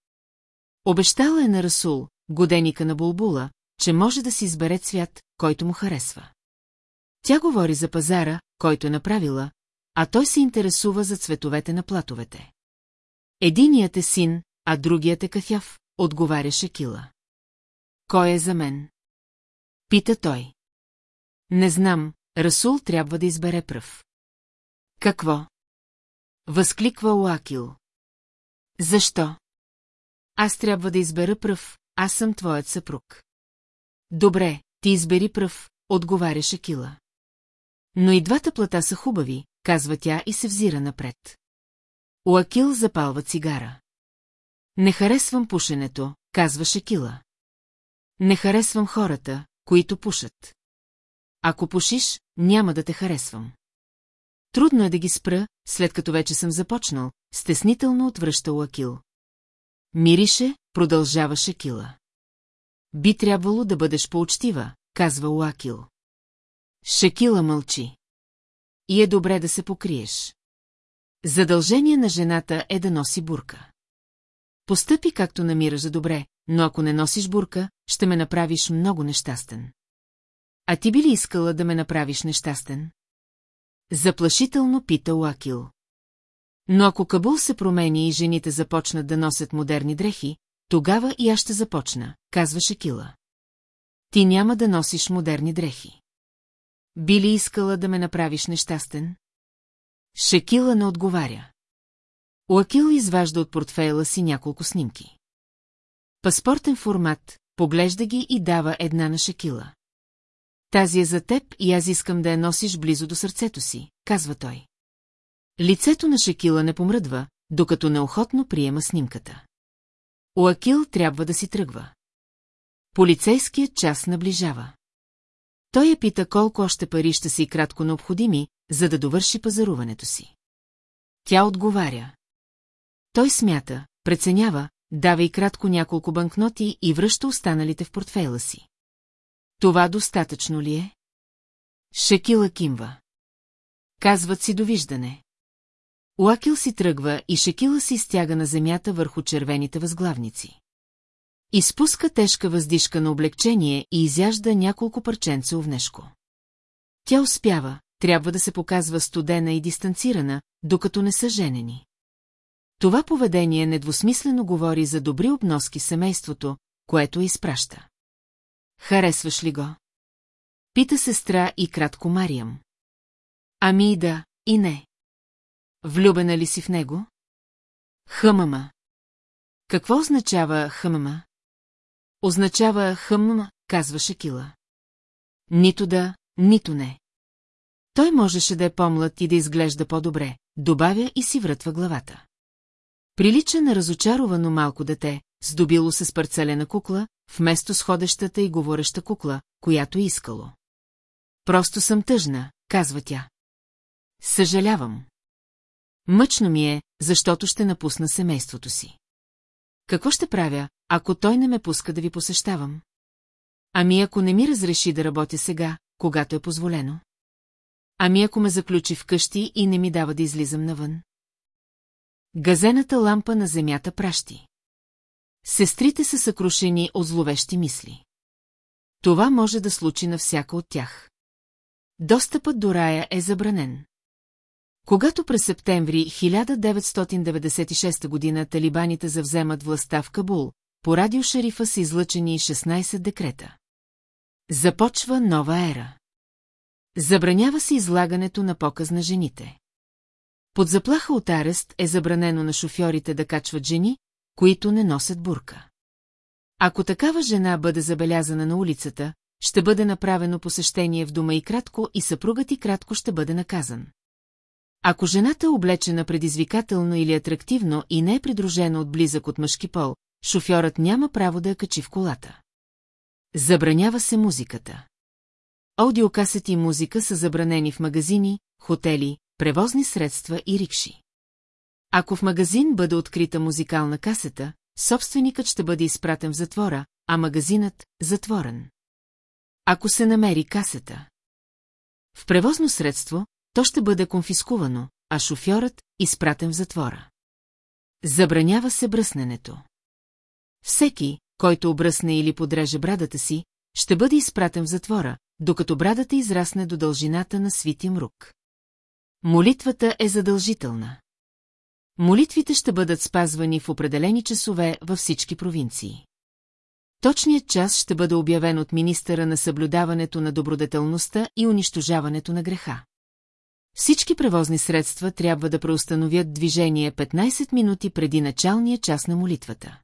Обещала е на Расул, годеника на Булбула, че може да си избере цвят, който му харесва. Тя говори за пазара, който е направила, а той се интересува за цветовете на платовете. Единият е син, а другият е кафяв, отговаряше Кила. Кой е за мен? Пита той. Не знам, Расул трябва да избере пръв. Какво? Възкликва Уакил. Защо? Аз трябва да избера пръв, аз съм твоят съпруг. Добре, ти избери пръв, отговаряше Кила. Но и двата плата са хубави, казва тя и се взира напред. Уакил запалва цигара. Не харесвам пушенето, казваше Кила. Не харесвам хората, които пушат. Ако пушиш, няма да те харесвам. Трудно е да ги спра, след като вече съм започнал, стеснително отвръща Уакил. Мирише, продължаваше Кила. Би трябвало да бъдеш поучтива, казва Уакил. Шекила мълчи. И е добре да се покриеш. Задължение на жената е да носи бурка. Постъпи както намираш за добре, но ако не носиш бурка, ще ме направиш много нещастен. А ти би ли искала да ме направиш нещастен? Заплашително пита Уакил. Но ако Кабул се промени и жените започнат да носят модерни дрехи, тогава и аз ще започна, казваше Кила. Ти няма да носиш модерни дрехи. Би ли искала да ме направиш нещастен? Шекила не отговаря. Уакил изважда от портфейла си няколко снимки. Паспортен формат, поглежда ги и дава една на Шекила. Тази е за теб и аз искам да я носиш близо до сърцето си, казва той. Лицето на Шекила не помръдва, докато неохотно приема снимката. Уакил трябва да си тръгва. Полицейският час наближава. Той я пита колко още пари ще са и кратко необходими, за да довърши пазаруването си. Тя отговаря. Той смята, преценява, дава и кратко няколко банкноти и връща останалите в портфейла си. Това достатъчно ли е? Шекила кимва. Казват си довиждане. Уакил си тръгва и Шекила си стяга на земята върху червените възглавници. Изпуска тежка въздишка на облегчение и изяжда няколко парченца овнешко. Тя успява, трябва да се показва студена и дистанцирана, докато не са женени. Това поведение недвусмислено говори за добри обноски семейството, което изпраща. Харесваш ли го? Пита сестра и кратко Мариям. Ами и да, и не. Влюбена ли си в него? Хъмама. Какво означава хъмама? Означава хъмма, казваше Кила. Нито да, нито не. Той можеше да е помлад и да изглежда по-добре, добавя и си врътва главата. Прилича на разочаровано малко дете, здобило се с парцелена кукла, вместо с и говореща кукла, която е искало. Просто съм тъжна, казва тя. Съжалявам. Мъчно ми е, защото ще напусна семейството си. Какво ще правя, ако той не ме пуска да ви посещавам? Ами ако не ми разреши да работя сега, когато е позволено? Ами ако ме заключи в къщи и не ми дава да излизам навън? Газената лампа на земята пращи. Сестрите са съкрушени от зловещи мисли. Това може да случи на всяка от тях. Достъпът до рая е забранен. Когато през септември 1996 година талибаните завземат властта в Кабул, по радио шерифа са излъчени 16 декрета. Започва нова ера. Забранява се излагането на показ на жените. Под заплаха от арест е забранено на шофьорите да качват жени, които не носят бурка. Ако такава жена бъде забелязана на улицата, ще бъде направено посещение в дома и кратко и съпругът и кратко ще бъде наказан. Ако жената е облечена предизвикателно или атрактивно и не е придружена от близък от мъжки пол, шофьорът няма право да я качи в колата. Забранява се музиката. Аудиокасети и музика са забранени в магазини, хотели, превозни средства и рикши. Ако в магазин бъде открита музикална касета, собственикът ще бъде изпратен в затвора, а магазинът – затворен. Ако се намери касета. В превозно средство, то ще бъде конфискувано, а шофьорът – изпратен в затвора. Забранява се бръсненето. Всеки, който обръсне или подреже брадата си, ще бъде изпратен в затвора, докато брадата израсне до дължината на свитим рук. Молитвата е задължителна. Молитвите ще бъдат спазвани в определени часове във всички провинции. Точният час ще бъде обявен от министъра на съблюдаването на добродетелността и унищожаването на греха. Всички превозни средства трябва да преустановят движение 15 минути преди началния час на молитвата.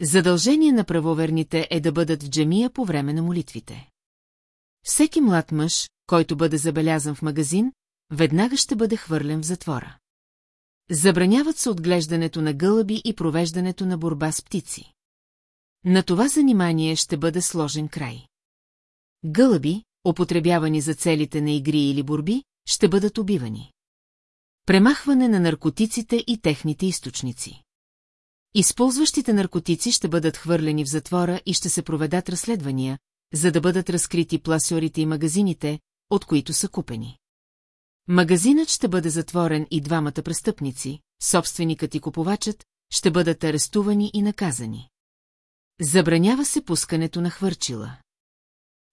Задължение на правоверните е да бъдат в джемия по време на молитвите. Всеки млад мъж, който бъде забелязан в магазин, веднага ще бъде хвърлен в затвора. Забраняват се отглеждането на гълъби и провеждането на борба с птици. На това занимание ще бъде сложен край. Гълъби, употребявани за целите на игри или борби, ще бъдат убивани. Премахване на наркотиците и техните източници. Използващите наркотици ще бъдат хвърлени в затвора и ще се проведат разследвания, за да бъдат разкрити пласьорите и магазините, от които са купени. Магазинът ще бъде затворен и двамата престъпници, собственикът и купувачът, ще бъдат арестувани и наказани. Забранява се пускането на хвърчила.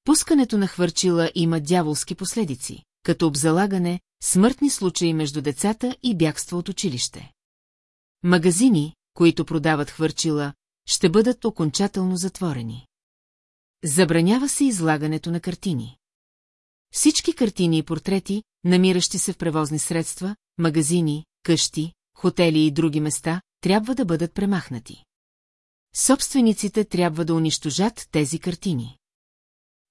Пускането на хвърчила има дяволски последици, като обзалагане, смъртни случаи между децата и бягство от училище. Магазини, които продават хвърчила, ще бъдат окончателно затворени. Забранява се излагането на картини. Всички картини и портрети, намиращи се в превозни средства, магазини, къщи, хотели и други места, трябва да бъдат премахнати. Собствениците трябва да унищожат тези картини.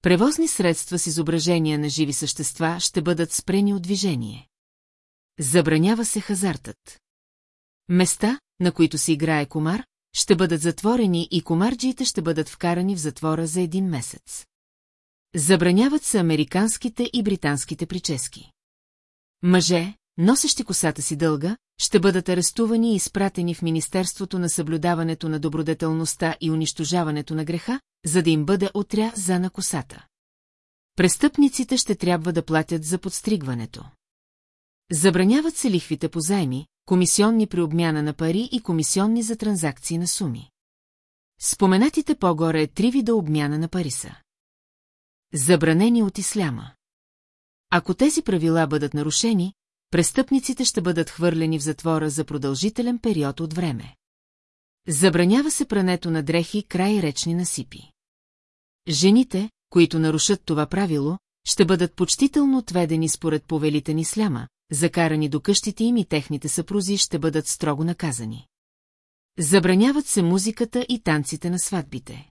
Превозни средства с изображения на живи същества ще бъдат спрени от движение. Забранява се хазартът. Места, на които се играе комар, ще бъдат затворени и комарджиите ще бъдат вкарани в затвора за един месец. Забраняват се американските и британските прически. Мъже, носещи косата си дълга, ще бъдат арестувани и изпратени в Министерството на съблюдаването на добродетелността и унищожаването на греха, за да им бъде отря за на косата. Престъпниците ще трябва да платят за подстригването. Забраняват се лихвите по займи, комисионни при обмяна на пари и комисионни за транзакции на суми. Споменатите по-горе е три вида обмяна на пари са. Забранени от исляма. Ако тези правила бъдат нарушени, престъпниците ще бъдат хвърлени в затвора за продължителен период от време. Забранява се прането на дрехи край речни насипи. Жените, които нарушат това правило, ще бъдат почтително отведени според повелите ни сляма, закарани до къщите им и техните съпрузи ще бъдат строго наказани. Забраняват се музиката и танците на сватбите.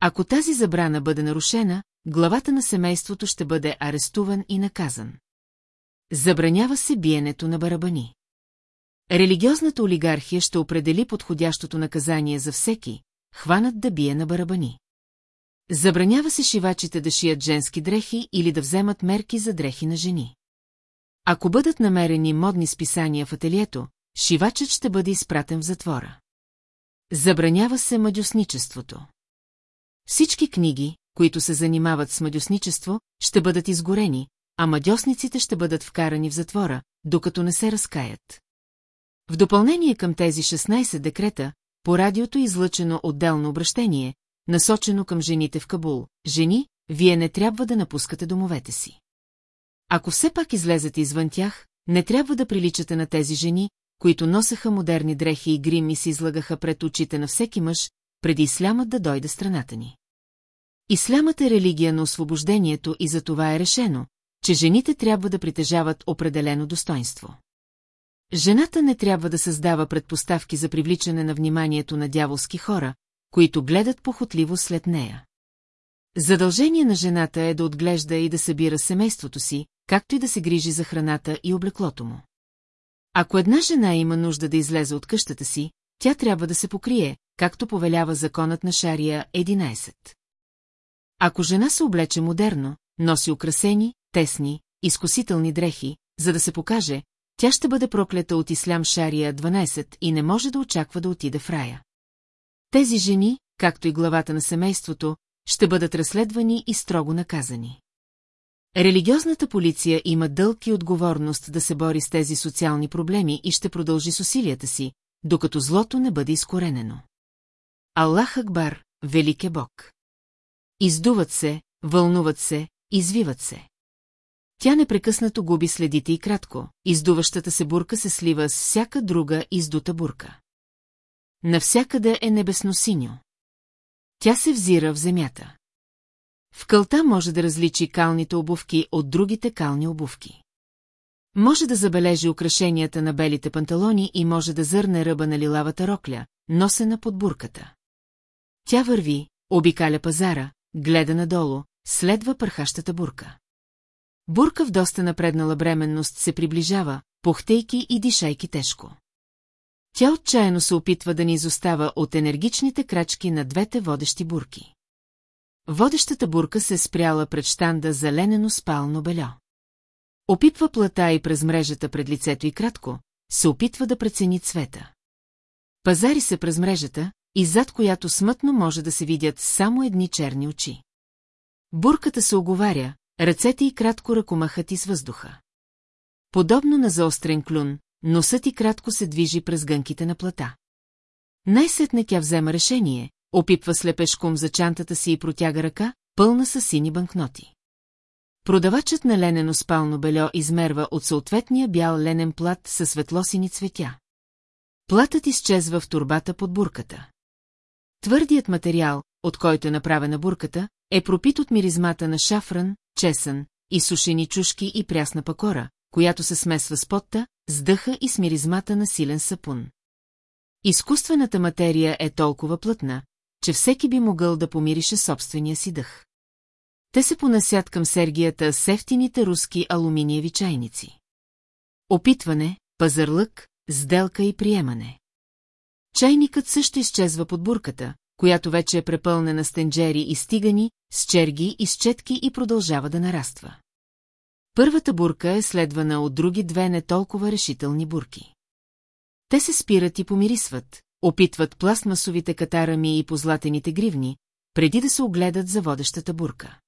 Ако тази забрана бъде нарушена, главата на семейството ще бъде арестуван и наказан. Забранява се биенето на барабани. Религиозната олигархия ще определи подходящото наказание за всеки, хванат да бие на барабани. Забранява се шивачите да шият женски дрехи или да вземат мерки за дрехи на жени. Ако бъдат намерени модни списания в ателието, шивачът ще бъде изпратен в затвора. Забранява се мадюсничеството. Всички книги, които се занимават с мадюсничество, ще бъдат изгорени, а мадьосниците ще бъдат вкарани в затвора, докато не се разкаят. В допълнение към тези 16 декрета, по радиото е излъчено отделно обращение, насочено към жените в Кабул. Жени, вие не трябва да напускате домовете си. Ако все пак излезете извън тях, не трябва да приличате на тези жени, които носеха модерни дрехи и грим и се излагаха пред очите на всеки мъж, преди ислямът да дойде страната ни. Ислямът е религия на освобождението и за това е решено, че жените трябва да притежават определено достоинство. Жената не трябва да създава предпоставки за привличане на вниманието на дяволски хора, които гледат похотливо след нея. Задължение на жената е да отглежда и да събира семейството си, както и да се грижи за храната и облеклото му. Ако една жена има нужда да излезе от къщата си, тя трябва да се покрие, както повелява законът на Шария 11. Ако жена се облече модерно, носи украсени, тесни, изкусителни дрехи, за да се покаже, тя ще бъде проклята от Ислям Шария 12 и не може да очаква да отиде в рая. Тези жени, както и главата на семейството, ще бъдат разследвани и строго наказани. Религиозната полиция има дълг и отговорност да се бори с тези социални проблеми и ще продължи с усилията си, докато злото не бъде изкоренено. Аллах Акбар, велик е Бог. Издуват се, вълнуват се, извиват се. Тя непрекъснато губи следите и кратко, издуващата се бурка се слива с всяка друга издута бурка. Навсякъде е небесно-синьо. Тя се взира в земята. В кълта може да различи калните обувки от другите кални обувки. Може да забележи украшенията на белите панталони и може да зърне ръба на лилавата рокля, носена под бурката. Тя върви, обикаля пазара, гледа надолу, следва пърхащата бурка. Бурка в доста напреднала бременност се приближава, пухтейки и дишайки тежко. Тя отчаяно се опитва да ни изостава от енергичните крачки на двете водещи бурки. Водещата бурка се е спряла пред штанда зеленено спално бельо. Опитва плата и през мрежата пред лицето и кратко, се опитва да прецени цвета. Пазари се през мрежата, и зад която смътно може да се видят само едни черни очи. Бурката се оговаря, ръцете и кратко ръкомахат из въздуха. Подобно на заострен клюн, носът и кратко се движи през гънките на плата. Най-сетне тя взема решение, опитва слепешком за чантата си и протяга ръка, пълна с сини банкноти. Продавачът на ленено спално бельо измерва от съответния бял ленен плат със светлосини цветя. Платът изчезва в турбата под бурката. Твърдият материал, от който е направена бурката, е пропит от миризмата на шафран, чесън, и сушени чушки и прясна пакора, която се смесва с потта, с дъха и с миризмата на силен сапун. Изкуствената материя е толкова плътна, че всеки би могъл да помирише собствения си дъх. Те се понасят към Сергията с ефтините руски алуминиеви чайници. Опитване, пазарлък, сделка и приемане. Чайникът също изчезва под бурката, която вече е препълнена с тенджери и стигани, с черги и с и продължава да нараства. Първата бурка е следвана от други две не толкова решителни бурки. Те се спират и помирисват, опитват пластмасовите катарами и позлатените гривни, преди да се огледат за водещата бурка.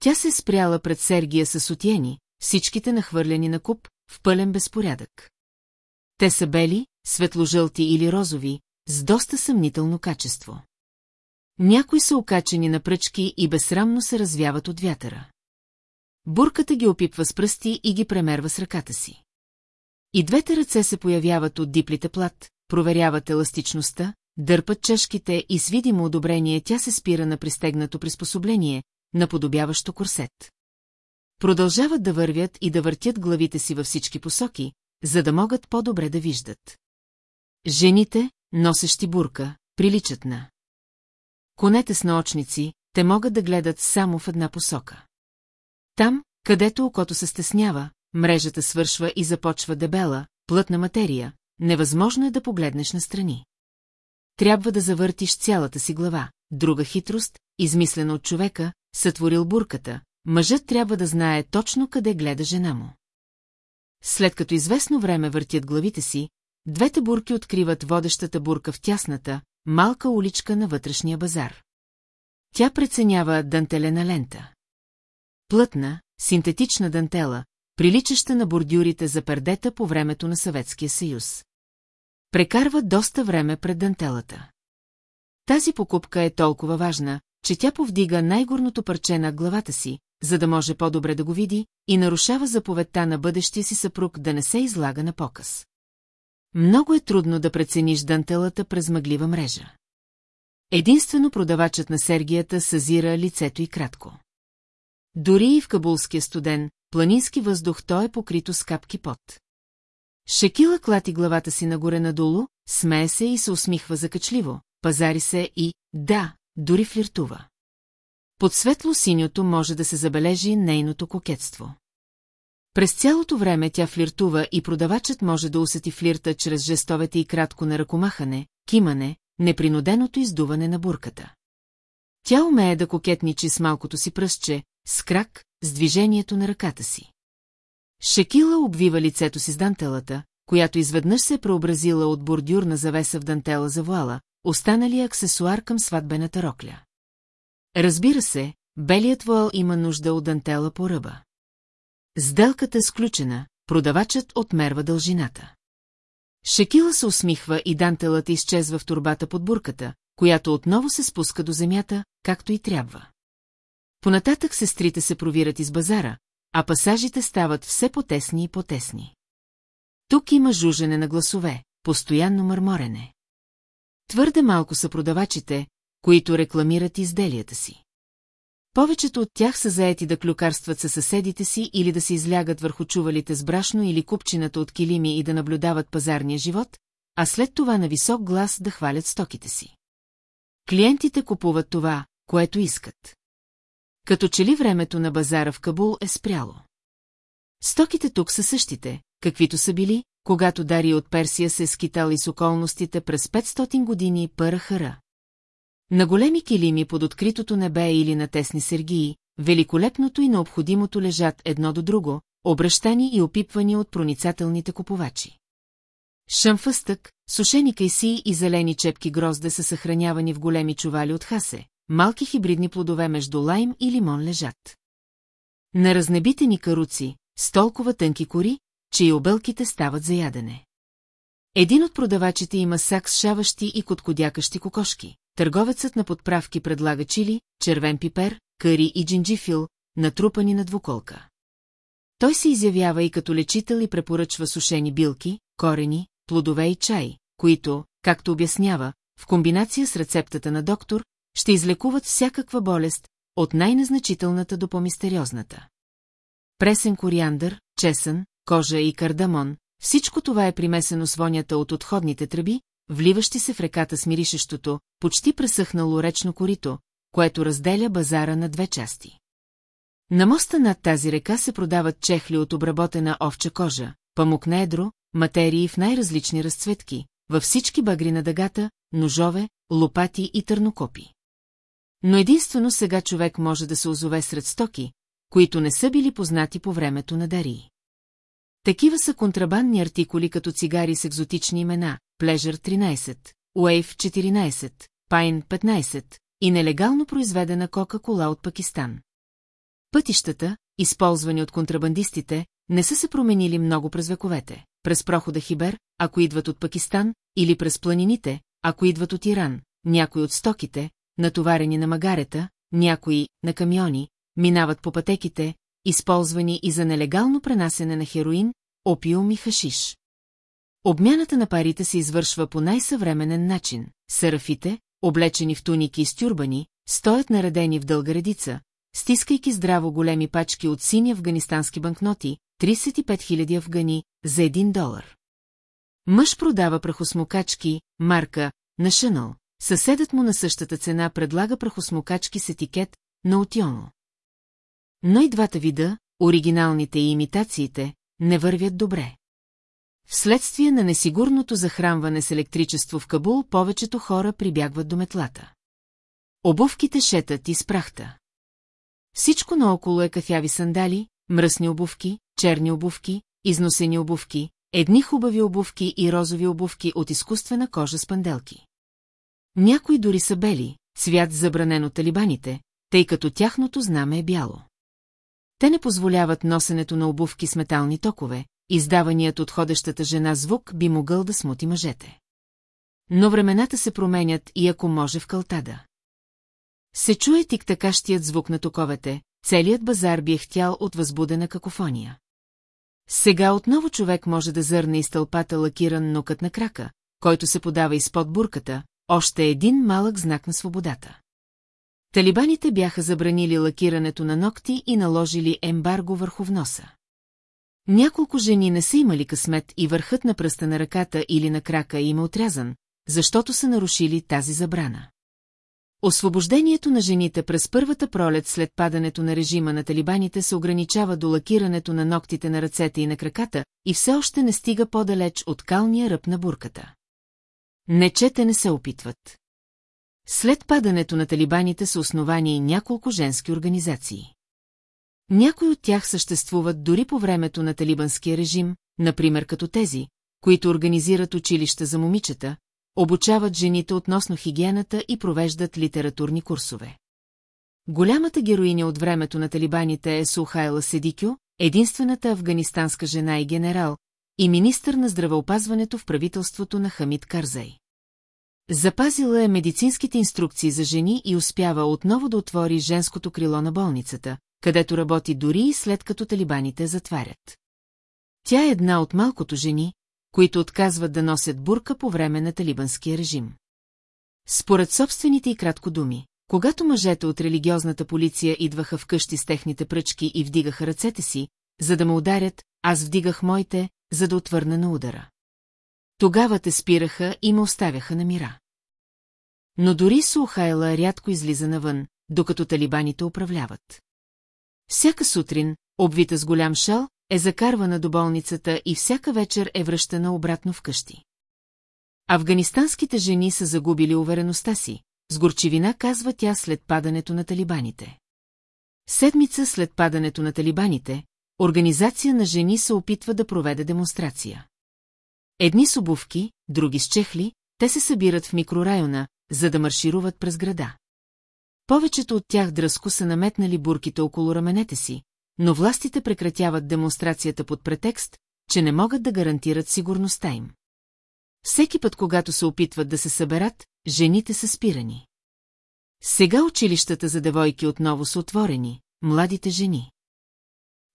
Тя се спряла пред Сергия с отиени, всичките нахвърлени на куп, в пълен безпорядък. Те са бели, светложълти или розови, с доста съмнително качество. Някои са окачени на пръчки и безсрамно се развяват от вятъра. Бурката ги опипва с пръсти и ги премерва с ръката си. И двете ръце се появяват от диплите плат, проверяват еластичността, дърпат чашките и с видимо одобрение тя се спира на пристегнато приспособление, наподобяващо корсет. Продължават да вървят и да въртят главите си във всички посоки, за да могат по-добре да виждат. Жените, носещи бурка, приличат на. Конете с наочници, те могат да гледат само в една посока. Там, където окото се стеснява, мрежата свършва и започва дебела, плътна материя, невъзможно е да погледнеш настрани. Трябва да завъртиш цялата си глава. Друга хитрост, измислена от човека, сътворил бурката, мъжът трябва да знае точно къде гледа жена му. След като известно време въртят главите си, двете бурки откриват водещата бурка в тясната, малка уличка на вътрешния базар. Тя преценява дантелена лента. Плътна, синтетична дантела, приличаща на бордюрите за пердета по времето на Съветския съюз. Прекарва доста време пред дантелата. Тази покупка е толкова важна, че тя повдига най-горното парче на главата си, за да може по-добре да го види, и нарушава заповедта на бъдещия си съпруг да не се излага на показ. Много е трудно да прецениш дантелата през мъглива мрежа. Единствено продавачът на Сергията съзира лицето и кратко. Дори и в кабулския студен, планински въздух той е покрито с капки пот. Шекила клати главата си нагоре-надолу, смее се и се усмихва закачливо, пазари се и, да, дори флиртува. Под светло-синьото може да се забележи нейното кокетство. През цялото време тя флиртува и продавачът може да усети флирта чрез жестовете и кратко на ръкомахане, кимане, непринуденото издуване на бурката. Тя умее да кокетничи с малкото си пръстче, с крак, с движението на ръката си. Шекила обвива лицето си с дантелата, която изведнъж се е преобразила от бордюрна завеса в дантела за вуала, останали аксесуар към сватбената рокля. Разбира се, белият вуал има нужда от дантела по ръба. Сделката е сключена, продавачът отмерва дължината. Шекила се усмихва и дантелът изчезва в турбата под бурката, която отново се спуска до земята, както и трябва. Понататък сестрите се провират из базара, а пасажите стават все потесни и потесни. Тук има жужене на гласове, постоянно мърморене. Твърде малко са продавачите, които рекламират изделията си. Повечето от тях са заети да клюкарстват със съседите си или да се излягат върху чувалите с брашно или купчината от килими и да наблюдават пазарния живот, а след това на висок глас да хвалят стоките си. Клиентите купуват това, което искат. Като че ли времето на базара в Кабул е спряло. Стоките тук са същите, каквито са били, когато Дария от Персия се е скитали с околностите през 500 години Парахара. На големи килими под откритото небе или на тесни сергии, великолепното и необходимото лежат едно до друго, обращани и опипвани от проницателните купувачи. Шамфъстък, сушени кайси и зелени чепки грозде са съхранявани в големи чували от хасе, малки хибридни плодове между лайм и лимон лежат. На разнебитени каруци, с толкова тънки кори, че и обелките стават за ядене. Един от продавачите има сак с шаващи и коткодякащи кокошки. Търговецът на подправки предлага чили, червен пипер, кари и джинджифил, натрупани на двуколка. Той се изявява и като лечител и препоръчва сушени билки, корени, плодове и чай, които, както обяснява, в комбинация с рецептата на доктор, ще излекуват всякаква болест, от най-незначителната до по-мистериозната. Пресен кориандър, чесън, кожа и кардамон, всичко това е примесено с вонята от отходните тръби, вливащи се в реката с миришещото, почти пресъхнало речно корито, което разделя базара на две части. На моста над тази река се продават чехли от обработена овча кожа, памук на едро, материи в най-различни разцветки, във всички багри на дъгата, ножове, лопати и търнокопи. Но единствено сега човек може да се озове сред стоки, които не са били познати по времето на Дарии. Такива са контрабандни артикули като цигари с екзотични имена, Pleasure 13, Wave 14, Pine 15 и нелегално произведена Кока-кола от Пакистан. Пътищата, използвани от контрабандистите, не са се променили много през вековете. През прохода Хибер, ако идват от Пакистан, или през планините, ако идват от Иран, някои от стоките, натоварени на магарета, някои на камиони, минават по пътеките, използвани и за нелегално пренасене на хероин, опиум и хашиш. Обмяната на парите се извършва по най-съвременен начин. Сарафите, облечени в туники и стюрбани, стоят наредени в дълга редица, стискайки здраво големи пачки от сини афганистански банкноти, 35 000 афгани, за 1 долар. Мъж продава прахосмокачки, марка, на Шанъл. Съседът му на същата цена предлага прахосмокачки с етикет на Отионо. Но и двата вида, оригиналните и имитациите, не вървят добре. Вследствие на несигурното захранване с електричество в Кабул, повечето хора прибягват до метлата. Обувките шетат и спрахта. Всичко наоколо е кафяви сандали, мръсни обувки, черни обувки, износени обувки, едни хубави обувки и розови обувки от изкуствена кожа с панделки. Някои дори са бели, цвят забранен от талибаните, тъй като тяхното знаме е бяло. Те не позволяват носенето на обувки с метални токове, издаваният от ходещата жена звук би могъл да смути мъжете. Но времената се променят и ако може в калтада. Се чуе тик-такащият звук на токовете, целият базар би е хтял от възбудена какофония. Сега отново човек може да зърне из тълпата лакиран нокът на крака, който се подава изпод бурката, още един малък знак на свободата. Талибаните бяха забранили лакирането на ногти и наложили ембарго върху вноса. Няколко жени не са имали късмет и върхът на пръста на ръката или на крака им е отрязан, защото са нарушили тази забрана. Освобождението на жените през първата пролет след падането на режима на талибаните се ограничава до лакирането на ногтите на ръцете и на краката и все още не стига по-далеч от калния ръб на бурката. Не чете не се опитват. След падането на талибаните са основани и няколко женски организации. Някои от тях съществуват дори по времето на талибанския режим, например като тези, които организират училища за момичета, обучават жените относно хигиената и провеждат литературни курсове. Голямата героиня от времето на талибаните е Сухайла Седикю, единствената афганистанска жена и генерал, и министър на здравеопазването в правителството на Хамид Карзай. Запазила е медицинските инструкции за жени и успява отново да отвори женското крило на болницата, където работи дори и след като талибаните затварят. Тя е една от малкото жени, които отказват да носят бурка по време на талибанския режим. Според собствените и кратко думи, когато мъжете от религиозната полиция идваха вкъщи с техните пръчки и вдигаха ръцете си, за да ме ударят, аз вдигах моите, за да отвърна на удара. Тогава те спираха и ме оставяха на мира. Но дори Сухайла рядко излиза навън, докато талибаните управляват. Всяка сутрин, обвита с голям шал, е закарвана до болницата и всяка вечер е връщана обратно вкъщи. Афганистанските жени са загубили увереността си, с горчивина казва тя след падането на талибаните. Седмица след падането на талибаните, организация на жени се опитва да проведе демонстрация. Едни с обувки, други с чехли, те се събират в микрорайона, за да маршируват през града. Повечето от тях дръско са наметнали бурките около раменете си, но властите прекратяват демонстрацията под претекст, че не могат да гарантират сигурността им. Всеки път, когато се опитват да се съберат, жените са спирани. Сега училищата за девойки отново са отворени, младите жени.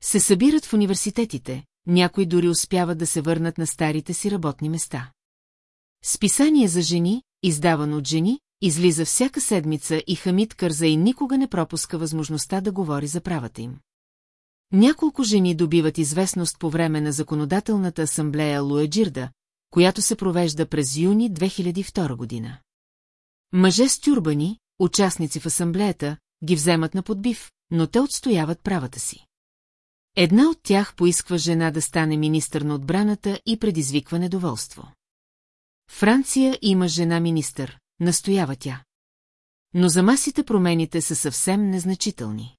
Се събират в университетите, някои дори успяват да се върнат на старите си работни места. Списание за жени, издавано от жени, излиза всяка седмица и Хамид Кързай никога не пропуска възможността да говори за правата им. Няколко жени добиват известност по време на законодателната асамблея Луеджирда, която се провежда през юни 2002 година. Мъже с тюрбани, участници в асамблеята, ги вземат на подбив, но те отстояват правата си. Една от тях поисква жена да стане министър на отбраната и предизвиква недоволство. Франция има жена министър, настоява тя. Но за масите промените са съвсем незначителни.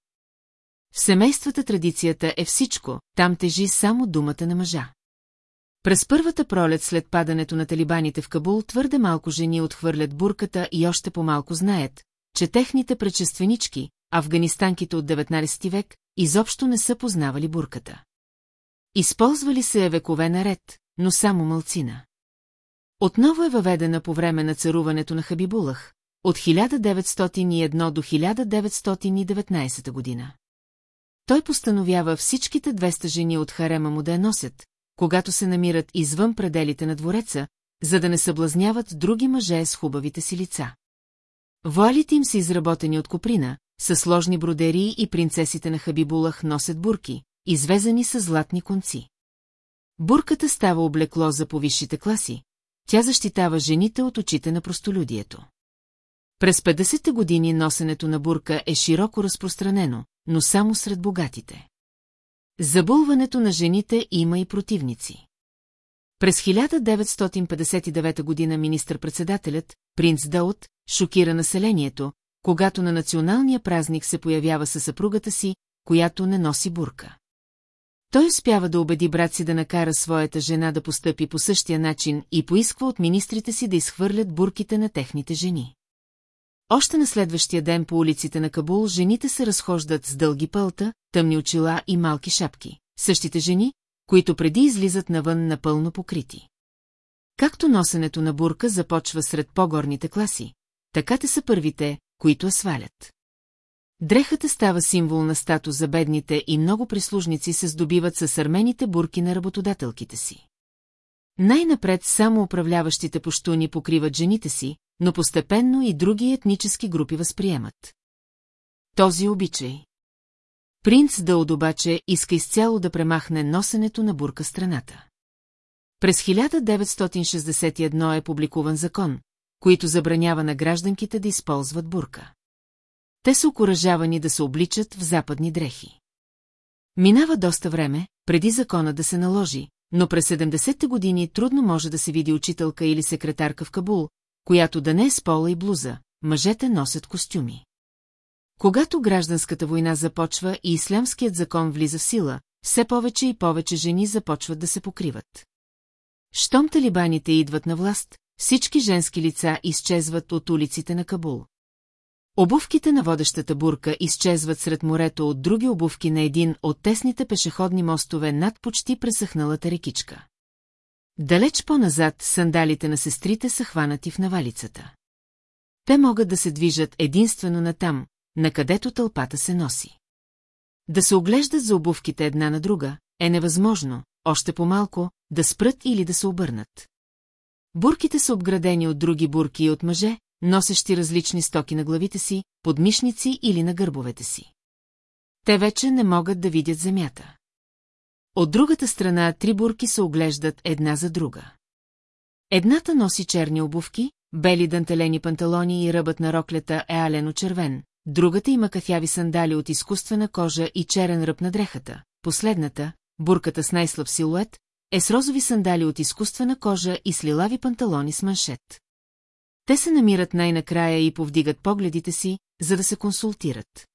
В семействата традицията е всичко, там тежи само думата на мъжа. През първата пролет след падането на талибаните в Кабул твърде малко жени отхвърлят бурката и още по-малко знаят, че техните предшественички, афганистанките от 19 век, изобщо не са познавали бурката. Използвали се е векове наред, но само мълцина. Отново е въведена по време на царуването на Хабибулах, от 1901 до 1919 година. Той постановява всичките 200 жени от харема му да я носят, когато се намират извън пределите на двореца, за да не съблазняват други мъже с хубавите си лица. Вуалите им са изработени от коприна, със сложни бродерии и принцесите на Хабибулах носят бурки, извезани с златни конци. Бурката става облекло за повисшите класи, тя защитава жените от очите на простолюдието. През 50-те години носенето на бурка е широко разпространено, но само сред богатите. Забулването на жените има и противници. През 1959 година министър-председателят, принц Даут, шокира населението, когато на националния празник се появява със съпругата си, която не носи бурка. Той успява да убеди брат си да накара своята жена да постъпи по същия начин и поисква от министрите си да изхвърлят бурките на техните жени. Още на следващия ден по улиците на Кабул жените се разхождат с дълги пълта, тъмни очила и малки шапки. Същите жени, които преди излизат навън напълно покрити. Както носенето на бурка започва сред по-горните класи, така те са първите, които я свалят. Дрехата става символ на статус за бедните и много прислужници се здобиват с армените бурки на работодателките си. Най-напред само управляващите пощуни покриват жените си, но постепенно и други етнически групи възприемат. Този обичай. Принц Дълд обаче иска изцяло да премахне носенето на бурка страната. През 1961 е публикуван закон, които забранява на гражданките да използват бурка. Те са окоръжавани да се обличат в западни дрехи. Минава доста време, преди закона да се наложи, но през 70-те години трудно може да се види учителка или секретарка в Кабул, която да не е с пола и блуза, мъжете носят костюми. Когато гражданската война започва и ислямският закон влиза в сила, все повече и повече жени започват да се покриват. Щом талибаните идват на власт, всички женски лица изчезват от улиците на Кабул. Обувките на водещата бурка изчезват сред морето от други обувки на един от тесните пешеходни мостове над почти пресъхналата рекичка. Далеч по-назад сандалите на сестрите са хванати в навалицата. Те могат да се движат единствено на там, на където тълпата се носи. Да се оглеждат за обувките една на друга е невъзможно, още по-малко, да спрат или да се обърнат. Бурките са обградени от други бурки и от мъже, носещи различни стоки на главите си, подмишници или на гърбовете си. Те вече не могат да видят земята. От другата страна три бурки се оглеждат една за друга. Едната носи черни обувки, бели дантелени панталони и ръбът на роклята е алено-червен, другата има кафяви сандали от изкуствена кожа и черен ръб на дрехата, последната, бурката с най-слаб силует, е с розови сандали от изкуствена кожа и с лилави панталони с маншет. Те се намират най-накрая и повдигат погледите си, за да се консултират.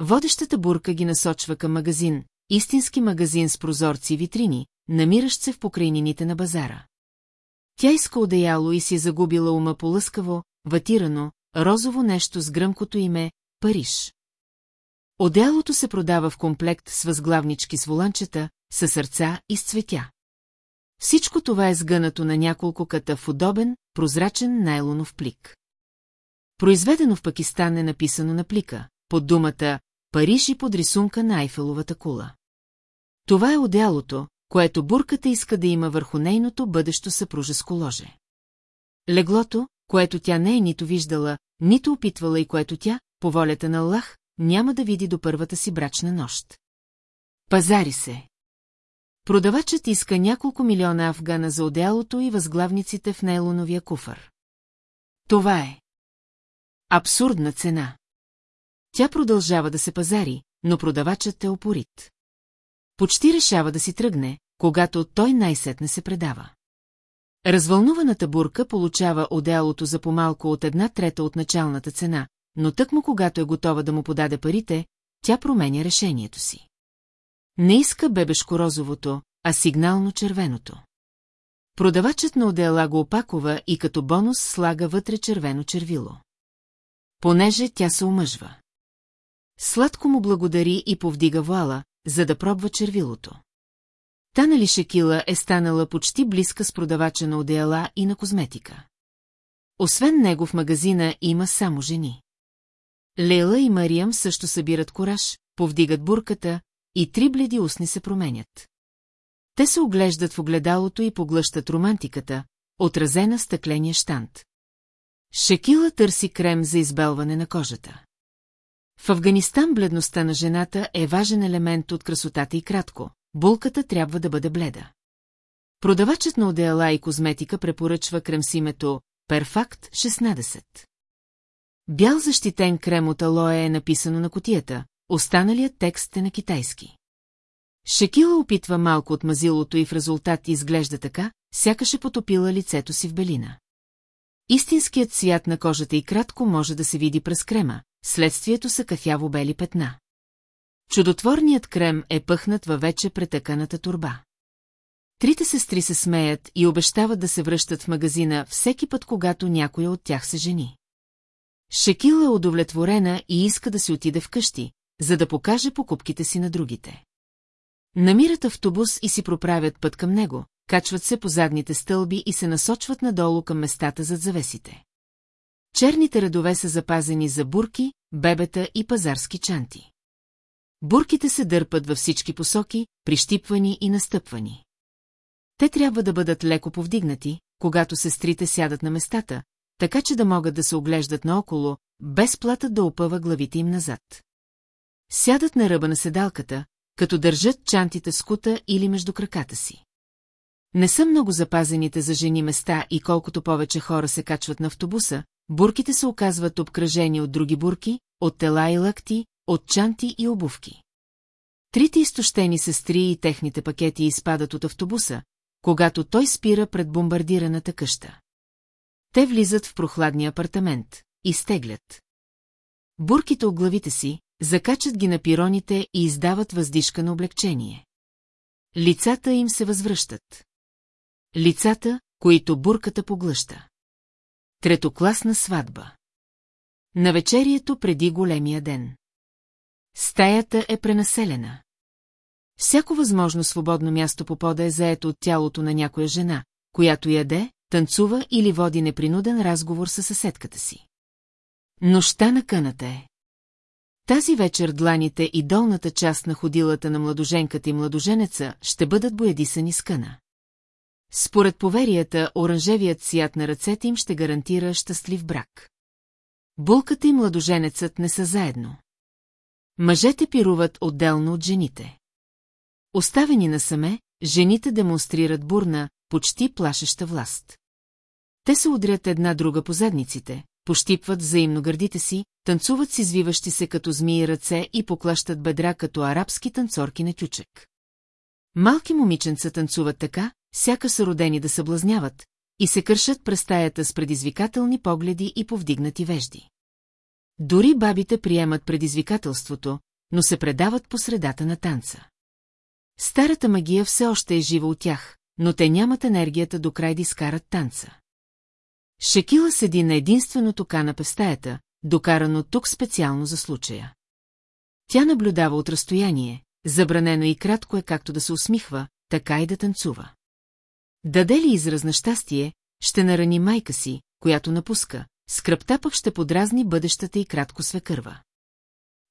Водещата бурка ги насочва към магазин, истински магазин с прозорци и витрини, намиращ се в покрайнините на базара. Тя иска одеяло и си е загубила ума полъскаво, ватирано, розово нещо с гръмкото име Париж. Одеялото се продава в комплект с възглавнички с воланчета, със сърца и с цветя. Всичко това е сгънато на няколко ката в удобен, прозрачен найлонов плик. Произведено в Пакистан е написано на плика, под думата Париж и под рисунка на Айфеловата кула. Това е одеялото, което бурката иска да има върху нейното бъдещо съпружеско ложе. Леглото, което тя не е нито виждала, нито опитвала и което тя, по волята на Аллах, няма да види до първата си брачна нощ. Пазари се. Продавачът иска няколко милиона афгана за одеялото и възглавниците в нейлоновия куфър. Това е. Абсурдна цена. Тя продължава да се пазари, но продавачът е опорит. Почти решава да си тръгне, когато той най-сетне се предава. Развълнуваната бурка получава одеялото за помалко от една трета от началната цена, но тъкмо когато е готова да му подаде парите, тя променя решението си. Не иска бебешко-розовото, а сигнално-червеното. Продавачът на одела го опакова и като бонус слага вътре червено червило. Понеже тя се омъжва. Сладко му благодари и повдига вуала, за да пробва червилото. Та нали Шекила е станала почти близка с продавача на одеяла и на козметика. Освен него в магазина има само жени. Лейла и Мариям също събират кораж, повдигат бурката и три бледи устни се променят. Те се оглеждат в огледалото и поглъщат романтиката, отразена в стъкления штант. Шекила търси крем за избелване на кожата. В Афганистан бледността на жената е важен елемент от красотата и кратко. Булката трябва да бъде бледа. Продавачът на одеяла и козметика препоръчва крем с името Перфакт 16. Бял защитен крем от алоe е написано на котията, останалият текст е на китайски. Шекила опитва малко от мазилото и в резултат изглежда така, сякаш е потопила лицето си в белина. Истинският цвят на кожата и кратко може да се види през крема, следствието са кафяво-бели петна. Чудотворният крем е пъхнат във вече претъканата турба. Трите сестри се смеят и обещават да се връщат в магазина всеки път, когато някоя от тях се жени. Шекила е удовлетворена и иска да си отиде вкъщи, за да покаже покупките си на другите. Намират автобус и си проправят път към него, качват се по задните стълби и се насочват надолу към местата зад завесите. Черните редове са запазени за бурки, бебета и пазарски чанти. Бурките се дърпат във всички посоки, прищипвани и настъпвани. Те трябва да бъдат леко повдигнати, когато сестрите сядат на местата, така че да могат да се оглеждат наоколо, без плата да опъва главите им назад. Сядат на ръба на седалката, като държат чантите с кута или между краката си. Не са много запазените за жени места и колкото повече хора се качват на автобуса, бурките се оказват обкръжени от други бурки, от тела и лакти, от чанти и обувки. Трите изтощени сестри и техните пакети изпадат от автобуса, когато той спира пред бомбардираната къща. Те влизат в прохладния апартамент, изтеглят. Бурките от главите си, закачат ги на пироните и издават въздишка на облегчение. Лицата им се възвръщат. Лицата, които бурката поглъща. Третокласна сватба. На вечерието преди големия ден. Стаята е пренаселена. Всяко възможно свободно място по пода е заето от тялото на някоя жена, която яде, танцува или води непринуден разговор със съседката си. Нощта на къната е. Тази вечер дланите и долната част на ходилата на младоженката и младоженеца ще бъдат боядисани с къна. Според поверията, оранжевият сият на ръцете им ще гарантира щастлив брак. Булката и младоженецът не са заедно. Мъжете пируват отделно от жените. Оставени насаме, жените демонстрират бурна, почти плашеща власт. Те се удрят една друга по задниците, пощипват взаимно гърдите си, танцуват с извиващи се като змии ръце и поклащат бедра като арабски танцорки на тючек. Малки момиченца танцуват така, сяка са родени да съблазняват, и се кършат през стаята с предизвикателни погледи и повдигнати вежди. Дори бабите приемат предизвикателството, но се предават по средата на танца. Старата магия все още е жива от тях, но те нямат енергията до край да изкарат танца. Шекила седи на единственото канапе в стаята, докарано тук специално за случая. Тя наблюдава от разстояние, забранено и кратко е както да се усмихва, така и да танцува. Даде ли израз на щастие, ще нарани майка си, която напуска, скръпта пък ще подразни бъдещата и кратко свекърва.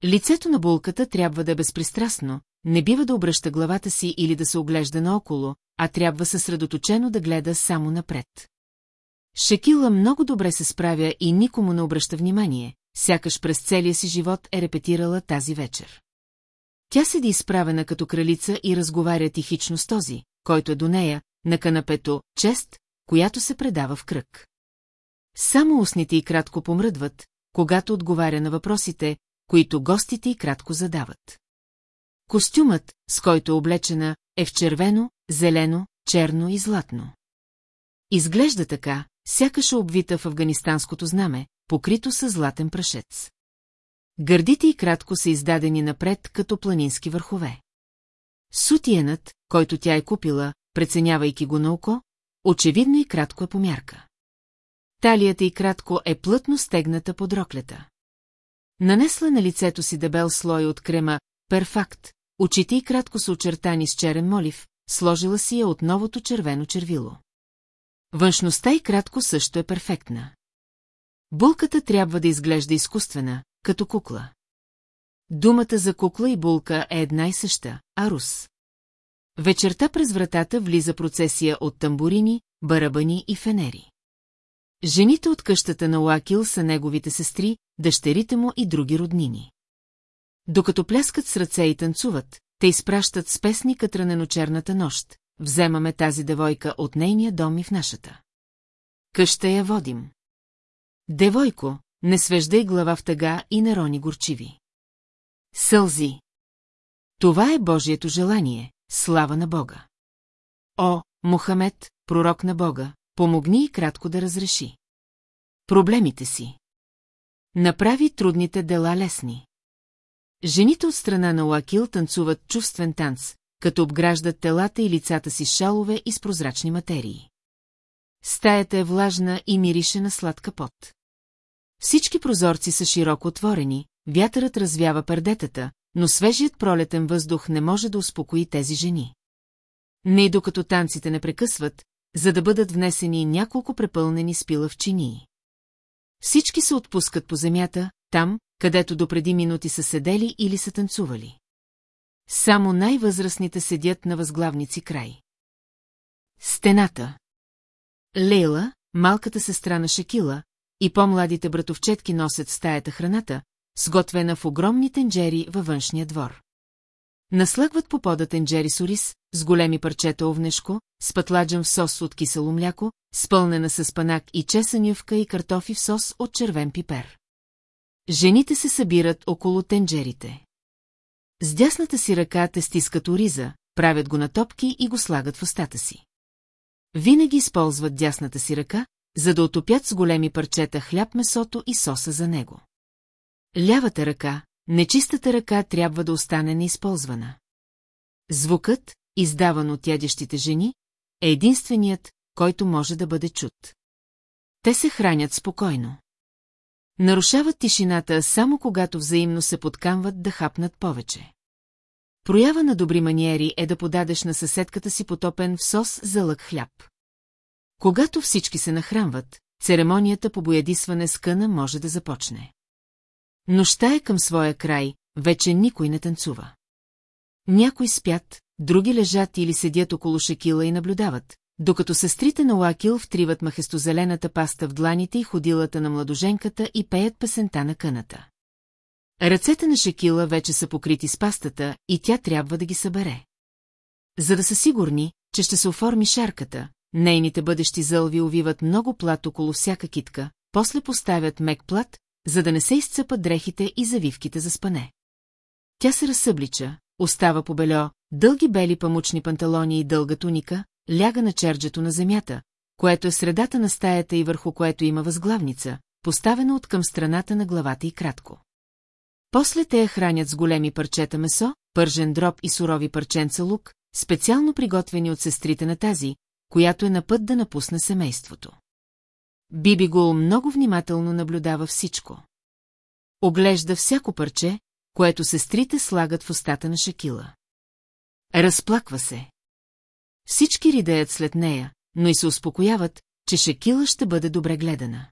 Лицето на булката трябва да е безпристрастно, не бива да обръща главата си или да се оглежда наоколо, а трябва съсредоточено да гледа само напред. Шекила много добре се справя и никому не обръща внимание, сякаш през целия си живот е репетирала тази вечер. Тя седи изправена като кралица и разговаря тихично с този, който е до нея, на канапето, чест, която се предава в кръг. Само устните и кратко помръдват, когато отговаря на въпросите, които гостите и кратко задават. Костюмът, с който е облечена, е в червено, зелено, черно и златно. Изглежда така, сякаш е обвита в афганистанското знаме, покрито със златен прашец. Гърдите и кратко са издадени напред като планински върхове. Сутиенът, който тя е купила, преценявайки го на око, очевидно и кратко е помярка. Талията и кратко е плътно стегната под роклята. Нанесла на лицето си дебел слой от крема «Перфакт», очите и кратко са очертани с черен молив, сложила си я от новото червено червило. Външността и кратко също е перфектна. Булката трябва да изглежда изкуствена, като кукла. Думата за кукла и булка е една и съща, а рус. Вечерта през вратата влиза процесия от тамбурини, барабани и фенери. Жените от къщата на Уакил са неговите сестри, дъщерите му и други роднини. Докато пляскат с ръце и танцуват, те изпращат с песни катранено-черната нощ, вземаме тази девойка от нейния дом и в нашата. Къща я водим. Девойко, не свеждай глава в тъга и не рони горчиви. Сълзи. Това е Божието желание, слава на Бога. О, Мохамед, пророк на Бога, помогни и кратко да разреши. Проблемите си. Направи трудните дела лесни. Жените от страна на Лакил танцуват чувствен танц, като обграждат телата и лицата си с шалове и с прозрачни материи. Стаята е влажна и мирише на сладка пот. Всички прозорци са широко отворени, вятърът развява пердетата, но свежият пролетен въздух не може да успокои тези жени. Не и докато танците не прекъсват, за да бъдат внесени няколко препълнени спила в чинии. Всички се отпускат по земята, там, където допреди минути са седели или са танцували. Само най-възрастните седят на възглавници край. Стената. Лейла, малката сестра на Шекила, и по-младите братовчетки носят стаята храната, сготвена в огромни тенджери във външния двор. Наслъгват по пода тенджери с ориз, с големи парчета овнешко, с пътладжан в сос от кисело мляко, спълнена с панак и чесанювка и картофи в сос от червен пипер. Жените се събират около тенджерите. С дясната си ръка те стискат ориза, правят го на топки и го слагат в устата си. Винаги използват дясната си ръка, за да отопят с големи парчета хляб месото и соса за него. Лявата ръка, нечистата ръка трябва да остане неизползвана. Звукът, издаван от ядещите жени, е единственият, който може да бъде чут. Те се хранят спокойно. Нарушават тишината само когато взаимно се подкамват да хапнат повече. Проява на добри маниери е да подадеш на съседката си потопен в сос за лък хляб. Когато всички се нахранват, церемонията по боядисване с къна може да започне. Нощта е към своя край, вече никой не танцува. Някои спят, други лежат или седят около шекила и наблюдават, докато сестрите на Лакил втриват махестозелената паста в дланите и ходилата на младоженката и пеят песента на къната. Ръцете на Шекила вече са покрити с пастата и тя трябва да ги събере. За да са сигурни, че ще се оформи шарката, нейните бъдещи зълви увиват много плат около всяка китка, после поставят мек плат, за да не се изцъпат дрехите и завивките за спане. Тя се разсъблича, остава по бельо, дълги бели памучни панталони и дълга туника, ляга на черджето на земята, което е средата на стаята и върху което има възглавница, поставена от към страната на главата и кратко. После те я хранят с големи парчета месо, пържен дроб и сурови парченца лук, специално приготвени от сестрите на тази, която е на път да напусне семейството. Биби Гул много внимателно наблюдава всичко. Оглежда всяко парче, което сестрите слагат в устата на Шакила. Разплаква се. Всички ридеят след нея, но и се успокояват, че Шекила ще бъде добре гледана.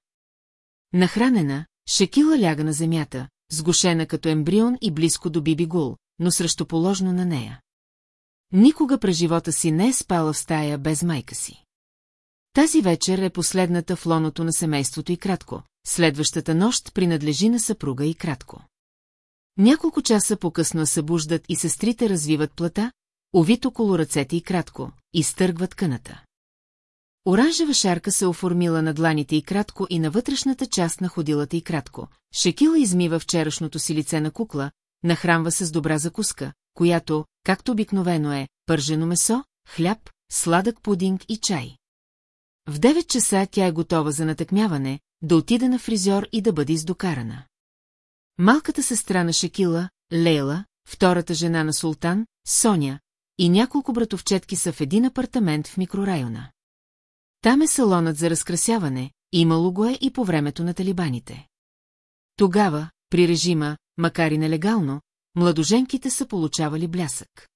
Нахранена, Шекила ляга на земята, сгушена като ембрион и близко до Биби Гул, но срещу положно на нея. Никога през живота си не е спала в стая без майка си. Тази вечер е последната в лоното на семейството и кратко, следващата нощ принадлежи на съпруга и кратко. Няколко часа по-късно събуждат и сестрите развиват плата, овит около ръцете и кратко, и стъргват къната. Оранжева шарка се оформила на дланите и кратко и на вътрешната част на ходилата и кратко. Шекила измива вчерашното си лице на кукла, нахранва се с добра закуска, която, както обикновено е, пържено месо, хляб, сладък пудинг и чай. В 9 часа тя е готова за натъкмяване, да отида на фризьор и да бъде издокарана. Малката сестра на Шекила, Лейла, втората жена на султан, Соня, и няколко братовчетки са в един апартамент в микрорайона. Там е салонът за разкрасяване, имало го е и по времето на талибаните. Тогава, при режима, макар и нелегално, младоженките са получавали блясък.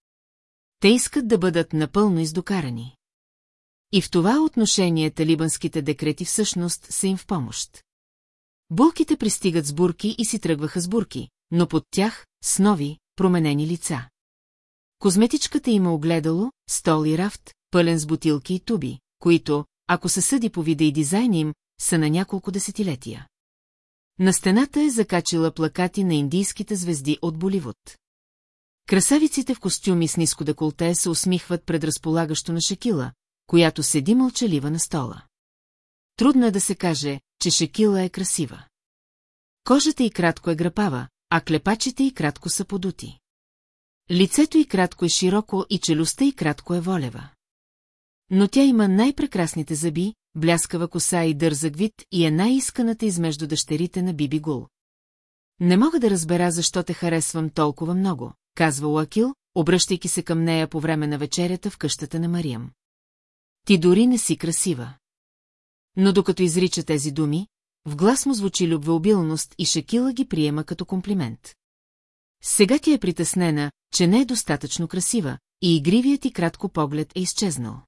Те искат да бъдат напълно издокарани. И в това отношение талибанските декрети всъщност са им в помощ. Булките пристигат с бурки и си тръгваха с бурки, но под тях с нови, променени лица. Козметичката има огледало, стол и рафт, пълен с бутилки и туби, които, ако се съди по вида и дизайн им, са на няколко десетилетия. На стената е закачила плакати на индийските звезди от Боливуд. Красавиците в костюми с ниско деколте се усмихват пред разполагащо на Шекила, която седи мълчалива на стола. Трудно е да се каже, че Шекила е красива. Кожата й кратко е грапава, а клепачите й кратко са подути. Лицето й кратко е широко и челюстта й кратко е волева. Но тя има най-прекрасните зъби, бляскава коса и дързък вид и е най-исканата измежду дъщерите на Биби Гул. Не мога да разбера защо те харесвам толкова много, казва Лакил, обръщайки се към нея по време на вечерята в къщата на Мариям. Ти дори не си красива. Но докато изрича тези думи, в глас му звучи любвеобилност и Шакила ги приема като комплимент. Сега ти е притеснена, че не е достатъчно красива, и игривият ти кратко поглед е изчезнал.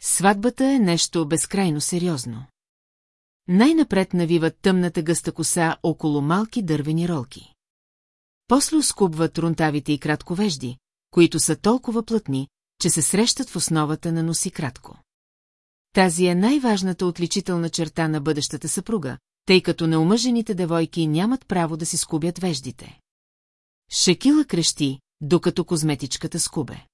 Сватбата е нещо безкрайно сериозно. Най-напред навиват тъмната гъста коса около малки дървени ролки. После оскубват рунтавите и кратковежди, които са толкова плътни, че се срещат в основата на носи кратко. Тази е най-важната отличителна черта на бъдещата съпруга, тъй като неумъжените девойки нямат право да си скубят веждите. Шекила крещи, докато козметичката скубе.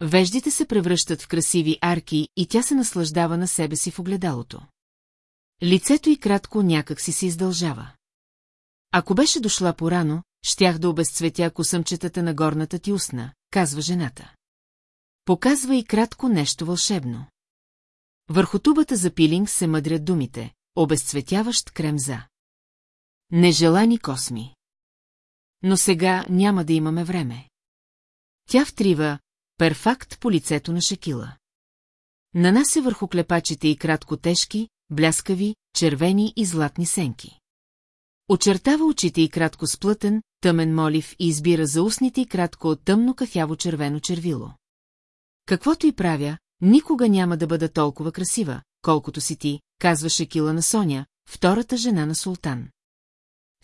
Веждите се превръщат в красиви арки и тя се наслаждава на себе си в огледалото. Лицето й кратко някак си се издължава. Ако беше дошла порано, щях да обезцветя косъмчетата на горната ти устна, казва жената. Показва и кратко нещо вълшебно. Върху тубата за пилинг се мъдрят думите, обезцветяващ крем за. Нежелани косми. Но сега няма да имаме време. Тя втрива перфакт по лицето на Шакила. Нанася върху клепачите и кратко тежки, бляскави, червени и златни сенки. Очертава очите и кратко сплътен, тъмен молив и избира за устните и кратко тъмно кафяво-червено червило. Каквото и правя, никога няма да бъда толкова красива, колкото си ти, казваше Кила на Соня, втората жена на султан.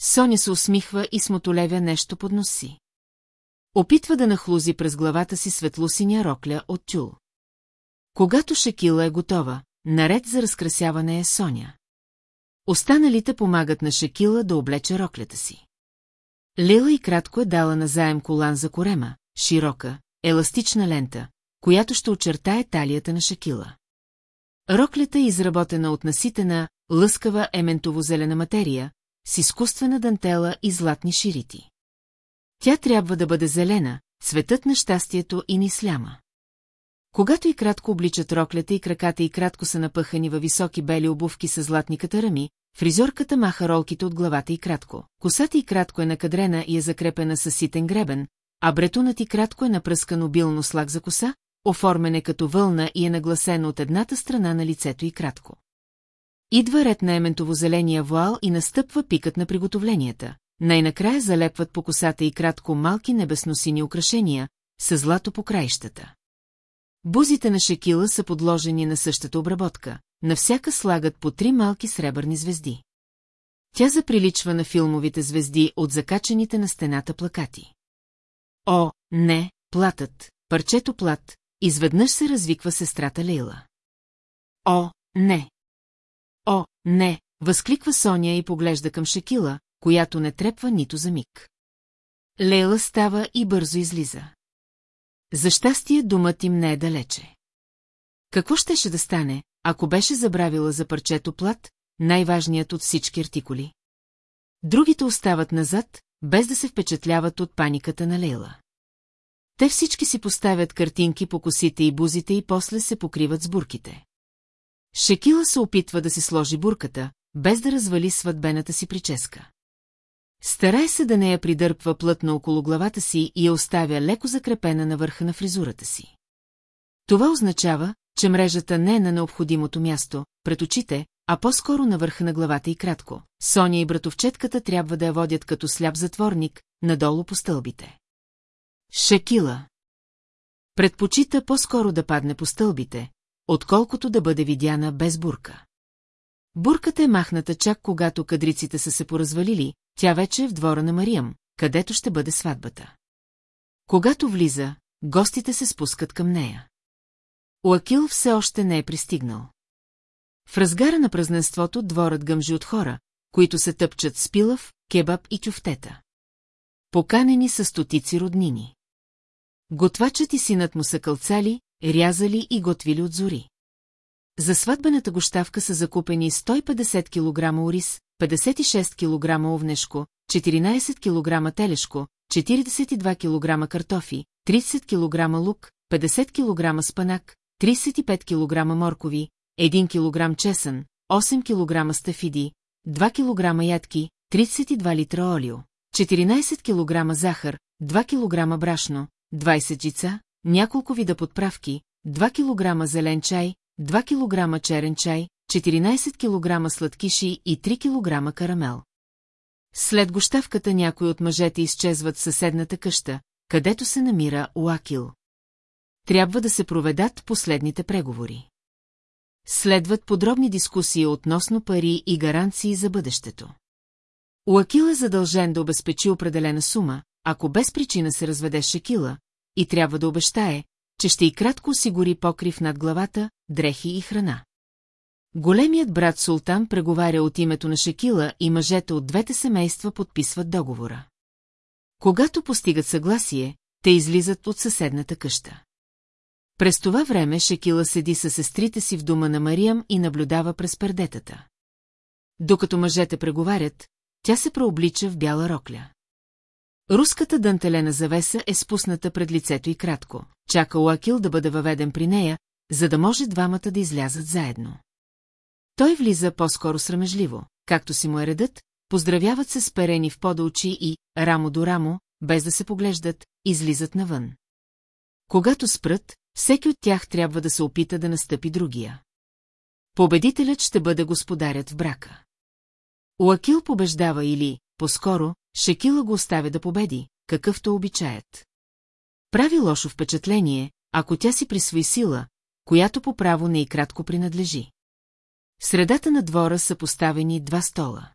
Соня се усмихва и смотолевя нещо под носи. Опитва да нахлузи през главата си светлосиня рокля от тюл. Когато Шекила е готова, наред за разкрасяване е Соня. Останалите помагат на Шекила да облече роклята си. Лила и кратко е дала назаем колан за корема, широка, еластична лента, която ще очертае талията на Шакила. Роклята е изработена от наситена, лъскава ементово-зелена материя, с изкуствена дантела и златни ширити. Тя трябва да бъде зелена, цветът на щастието и ни сляма. Когато и кратко обличат роклята и краката и кратко са напъхани във високи бели обувки с златни катарами, фризорката маха ролките от главата и кратко. Косата и кратко е накадрена и е закрепена с ситен гребен, а бретунът и кратко е напръскан обилно слаг за коса, оформен е като вълна и е нагласен от едната страна на лицето и кратко. Идва ред на ементово-зеления вуал и настъпва пикът на приготовленията. Най-накрая залепват по косата и кратко малки небесносини украшения, с злато по краищата. Бузите на Шекила са подложени на същата обработка, на всяка слагат по три малки сребърни звезди. Тя заприличва на филмовите звезди от закачените на стената плакати. О, не, платът, парчето плат, изведнъж се развиква сестрата Лейла. О, не! О, не! Възкликва Соня и поглежда към Шекила, която не трепва нито за миг. Лейла става и бързо излиза. За щастие думът им не е далече. Какво щеше да стане, ако беше забравила за парчето плат, най-важният от всички артикули? Другите остават назад, без да се впечатляват от паниката на Лейла. Те всички си поставят картинки по косите и бузите и после се покриват с бурките. Шекила се опитва да си сложи бурката, без да развали сватбената си прическа. Старай се да не я придърпва плътно около главата си и я оставя леко закрепена на върха на фризурата си. Това означава, че мрежата не е на необходимото място, пред очите, а по-скоро на върха на главата и кратко. Соня и братовчетката трябва да я водят като сляп затворник, надолу по стълбите. Шекила. Предпочита по-скоро да падне по стълбите, отколкото да бъде видяна без бурка. Бурката е махната чак когато кадриците са се поразвалили, тя вече е в двора на Мариям, където ще бъде сватбата. Когато влиза, гостите се спускат към нея. Уакил все още не е пристигнал. В разгара на празненството дворът гъмжи от хора, които се тъпчат с пилав, кебаб и тюфтета. Поканени са стотици роднини. Готвачът и синът му са кълцали, рязали и готвили от зори. За сватбената гощавка са закупени 150 кг ориз, 56 кг овнешко, 14 кг телешко, 42 кг картофи, 30 кг лук, 50 кг спанак, 35 кг моркови, 1 кг чесън, 8 кг стафиди, 2 кг ядки, 32 литра олио, 14 кг захар, 2 кг брашно, 20 жица, няколко вида подправки, 2 кг зелен чай, 2 кг черен чай, 14 кг сладкиши и 3 кг карамел. След гощавката някои от мъжете изчезват в съседната къща, където се намира Уакил. Трябва да се проведат последните преговори. Следват подробни дискусии относно пари и гаранции за бъдещето. Уакил е задължен да обезпечи определена сума, ако без причина се разведе Шекила, и трябва да обещае, че ще и кратко осигури покрив над главата, дрехи и храна. Големият брат Султан преговаря от името на Шекила и мъжете от двете семейства подписват договора. Когато постигат съгласие, те излизат от съседната къща. През това време Шекила седи със сестрите си в дома на Мариям и наблюдава през пердетата. Докато мъжете преговарят, тя се преоблича в бяла рокля. Руската дантелена завеса е спусната пред лицето и кратко. Чака Лакил да бъде въведен при нея, за да може двамата да излязат заедно. Той влиза по-скоро срамежливо, както си му е редът, поздравяват се с перени в пода очи и, рамо до рамо, без да се поглеждат, излизат навън. Когато спрат, всеки от тях трябва да се опита да настъпи другия. Победителят ще бъде господарят в брака. Уакил побеждава или, по-скоро, Шекила го оставя да победи, какъвто обичаят. Прави лошо впечатление, ако тя си присвои сила, която по право не и кратко принадлежи. В средата на двора са поставени два стола.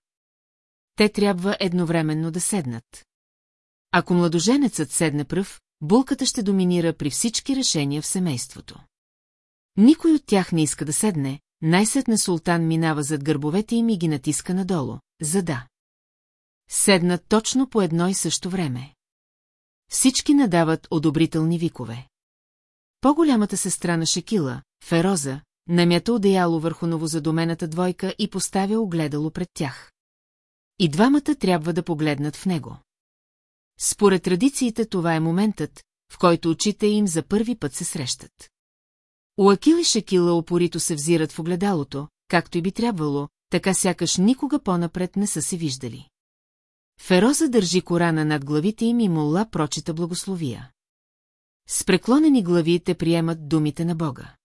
Те трябва едновременно да седнат. Ако младоженецът седне пръв, булката ще доминира при всички решения в семейството. Никой от тях не иска да седне, най-сетне султан минава зад гърбовете им и ги натиска надолу, за да. Седнат точно по едно и също време. Всички надават одобрителни викове. По-голямата сестра на Шекила, Фероза, намята одеяло върху новозадомената двойка и поставя огледало пред тях. И двамата трябва да погледнат в него. Според традициите това е моментът, в който очите им за първи път се срещат. Уакил и Шакила опорито се взират в огледалото, както и би трябвало, така сякаш никога по-напред не са се виждали. Фероза държи корана над главите им и молла прочита благословия. С преклонени глави те приемат думите на Бога.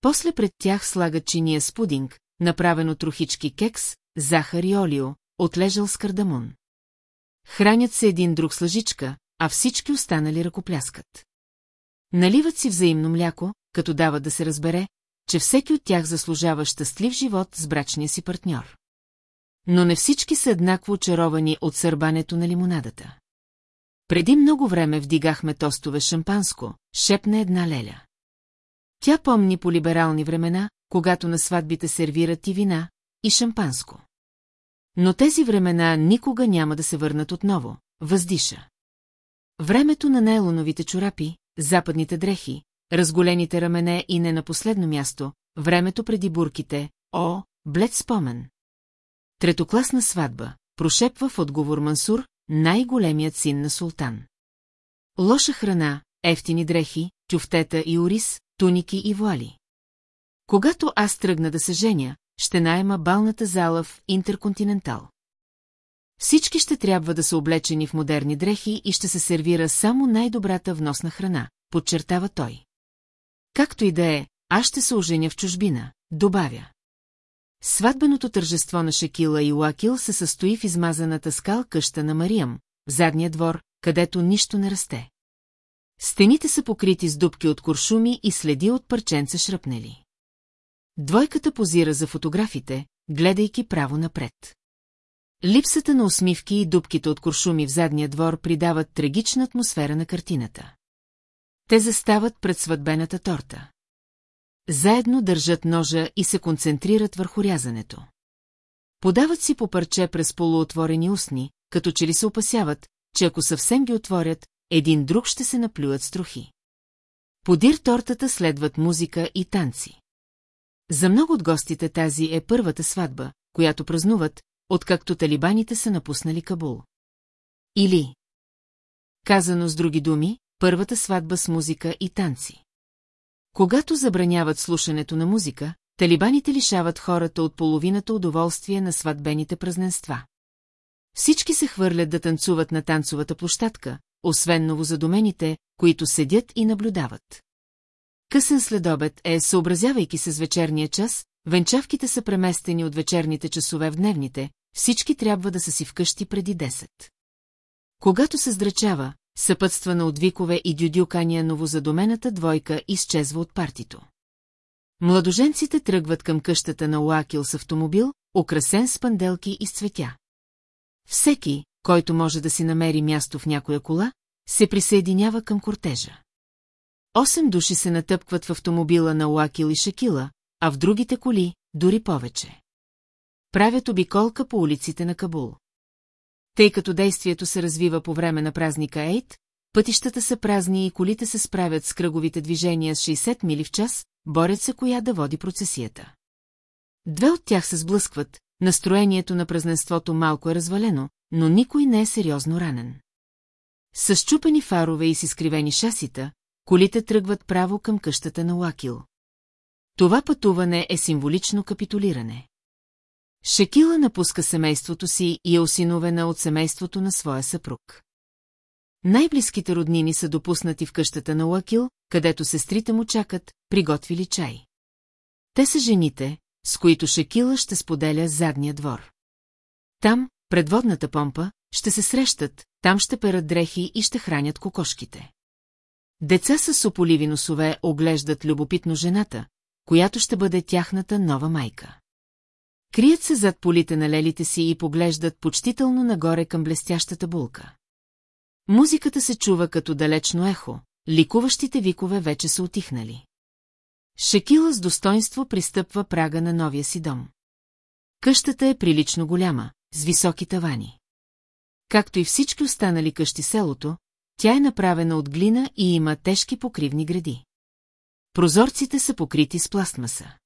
После пред тях слагат чиния с пудинг, направен от рухички кекс, захар и олио, отлежал с кардамон. Хранят се един друг с лъжичка, а всички останали ръкопляскат. Наливат си взаимно мляко, като дават да се разбере, че всеки от тях заслужава щастлив живот с брачния си партньор. Но не всички са еднакво очаровани от сърбането на лимонадата. Преди много време вдигахме тостове шампанско, шепна една леля. Тя помни по либерални времена, когато на сватбите сервират и вина, и шампанско. Но тези времена никога няма да се върнат отново, въздиша. Времето на нейлоновите чорапи, западните дрехи, разголените рамене и не на последно място, времето преди бурките, о, блед спомен. Третокласна сватба, прошепва в отговор Мансур, най-големият син на султан. Лоша храна, ефтини дрехи, тюфтета и ориз, туники и вуали. Когато аз тръгна да се женя, ще найема балната зала в Интерконтинентал. Всички ще трябва да са облечени в модерни дрехи и ще се сервира само най-добрата вносна храна, подчертава той. Както и да е, аз ще се оженя в чужбина, добавя. Сватбеното тържество на Шекила и Уакил се състои в измазаната скал къща на Мариям, в задния двор, където нищо не расте. Стените са покрити с дубки от куршуми и следи от парченца шрапнели. Двойката позира за фотографите, гледайки право напред. Липсата на усмивки и дубките от куршуми в задния двор придават трагична атмосфера на картината. Те застават пред сватбената торта. Заедно държат ножа и се концентрират върху рязането. Подават си по парче през полуотворени устни, като че ли се опасяват, че ако съвсем ги отворят, един друг ще се наплюят струхи. Подир тортата следват музика и танци. За много от гостите тази е първата сватба, която празнуват, откакто талибаните са напуснали Кабул. Или, казано с други думи, първата сватба с музика и танци. Когато забраняват слушането на музика, талибаните лишават хората от половината удоволствие на сватбените празненства. Всички се хвърлят да танцуват на танцовата площадка, освен новозадомените, които седят и наблюдават. Късен следобед е, съобразявайки се с вечерния час, венчавките са преместени от вечерните часове в дневните, всички трябва да са си вкъщи преди 10. Когато се здрачава, съпътствана от викове и дюдюкания новозадомената двойка изчезва от партито. Младоженците тръгват към къщата на Уакил с автомобил, украсен с панделки и с цветя. Всеки, който може да си намери място в някоя кола, се присъединява към кортежа. Осем души се натъпкват в автомобила на Уакил и Шакила, а в другите коли дори повече. Правят обиколка по улиците на Кабул. Тъй като действието се развива по време на празника Ейт, пътищата са празни и колите се справят с кръговите движения с 60 мили в час, борят се коя да води процесията. Две от тях се сблъскват, настроението на празненството малко е развалено, но никой не е сериозно ранен. С чупени фарове и с изкривени шасита, колите тръгват право към къщата на Лакил. Това пътуване е символично капитулиране. Шекила напуска семейството си и е осиновена от семейството на своя съпруг. Най-близките роднини са допуснати в къщата на Лакил, където сестрите му чакат, приготвили чай. Те са жените, с които Шекила ще споделя задния двор. Там, пред водната помпа, ще се срещат, там ще перат дрехи и ще хранят кокошките. Деца с сополиви носове оглеждат любопитно жената, която ще бъде тяхната нова майка. Крият се зад полите на лелите си и поглеждат почтително нагоре към блестящата булка. Музиката се чува като далечно ехо, ликуващите викове вече са отихнали. Шекила с достоинство пристъпва прага на новия си дом. Къщата е прилично голяма, с високи тавани. Както и всички останали къщи селото, тя е направена от глина и има тежки покривни гради. Прозорците са покрити с пластмаса.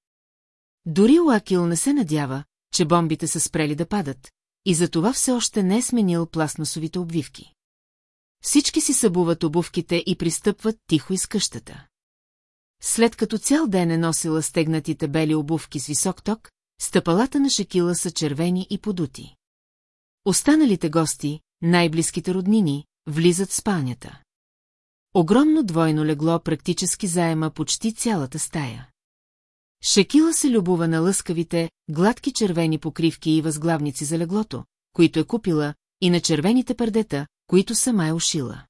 Дори Лакил не се надява, че бомбите са спрели да падат, и затова все още не е сменил пластмасовите обвивки. Всички си събуват обувките и пристъпват тихо из къщата. След като цял ден е носила стегнатите бели обувки с висок ток, стъпалата на Шекила са червени и подути. Останалите гости, най-близките роднини, влизат в спалнята. Огромно двойно легло практически заема почти цялата стая. Шекила се любува на лъскавите, гладки червени покривки и възглавници за леглото, които е купила, и на червените пърдета, които сама е ушила.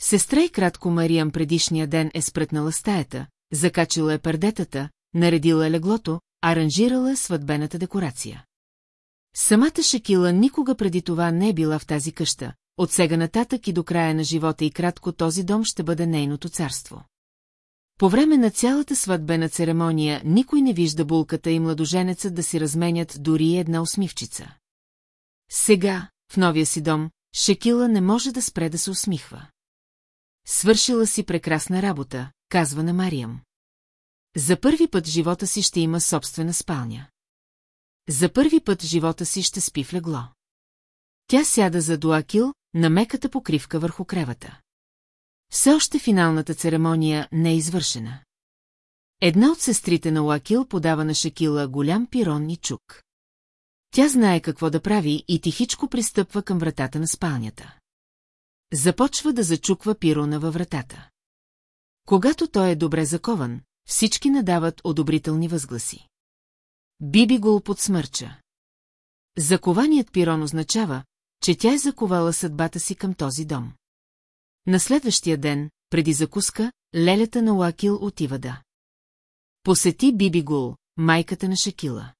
Сестра и кратко Мариям предишния ден е спретнала стаята, закачила е пердетата, наредила е леглото, аранжирала е сватбената декорация. Самата Шекила никога преди това не е била в тази къща, от сега нататък и до края на живота и кратко този дом ще бъде нейното царство. По време на цялата сватбена церемония никой не вижда булката и младоженецът да си разменят дори една усмивчица. Сега, в новия си дом, Шекила не може да спре да се усмихва. Свършила си прекрасна работа, казва на Мариям. За първи път живота си ще има собствена спалня. За първи път живота си ще спи в легло. Тя сяда за дуакил, на меката покривка върху кревата. Все още финалната церемония не е извършена. Една от сестрите на Лакил подава на Шакила голям пирон и чук. Тя знае какво да прави и тихичко пристъпва към вратата на спалнята. Започва да зачуква пирона във вратата. Когато той е добре закован, всички надават одобрителни възгласи. Биби го подсмърча. Закованият пирон означава, че тя е заковала съдбата си към този дом. На следващия ден, преди закуска, лелята на Лакил отива да. Посети Биби Гул, майката на Шакила.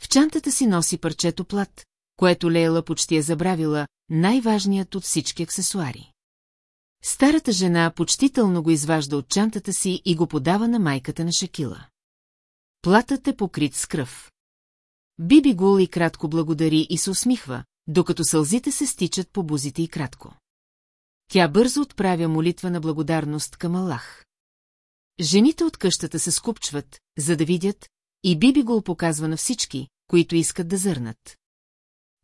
В чантата си носи парчето плат, което Лейла почти е забравила, най-важният от всички аксесуари. Старата жена почтително го изважда от чантата си и го подава на майката на Шакила. Платът е покрит с кръв. Биби Гул и кратко благодари и се усмихва, докато сълзите се стичат по бузите и кратко. Тя бързо отправя молитва на благодарност към Аллах. Жените от къщата се скупчват, за да видят, и Биби го показва на всички, които искат да зърнат.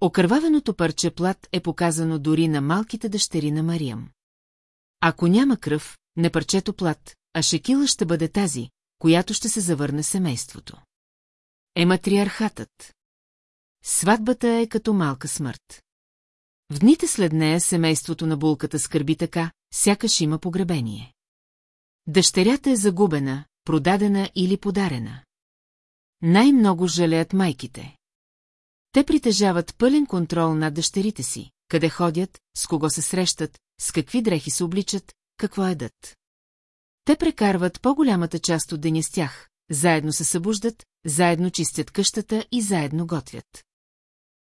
Окървавеното парче плат е показано дори на малките дъщери на Мариям. Ако няма кръв, не парчето плат, а Шекила ще бъде тази, която ще се завърне семейството. Е матриархатът. Сватбата е като малка смърт. В дните след нея семейството на булката скърби така, сякаш има погребение. Дъщерята е загубена, продадена или подарена. Най-много жалеят майките. Те притежават пълен контрол над дъщерите си, къде ходят, с кого се срещат, с какви дрехи се обличат, какво едат. Те прекарват по-голямата част от деня с тях, заедно се събуждат, заедно чистят къщата и заедно готвят.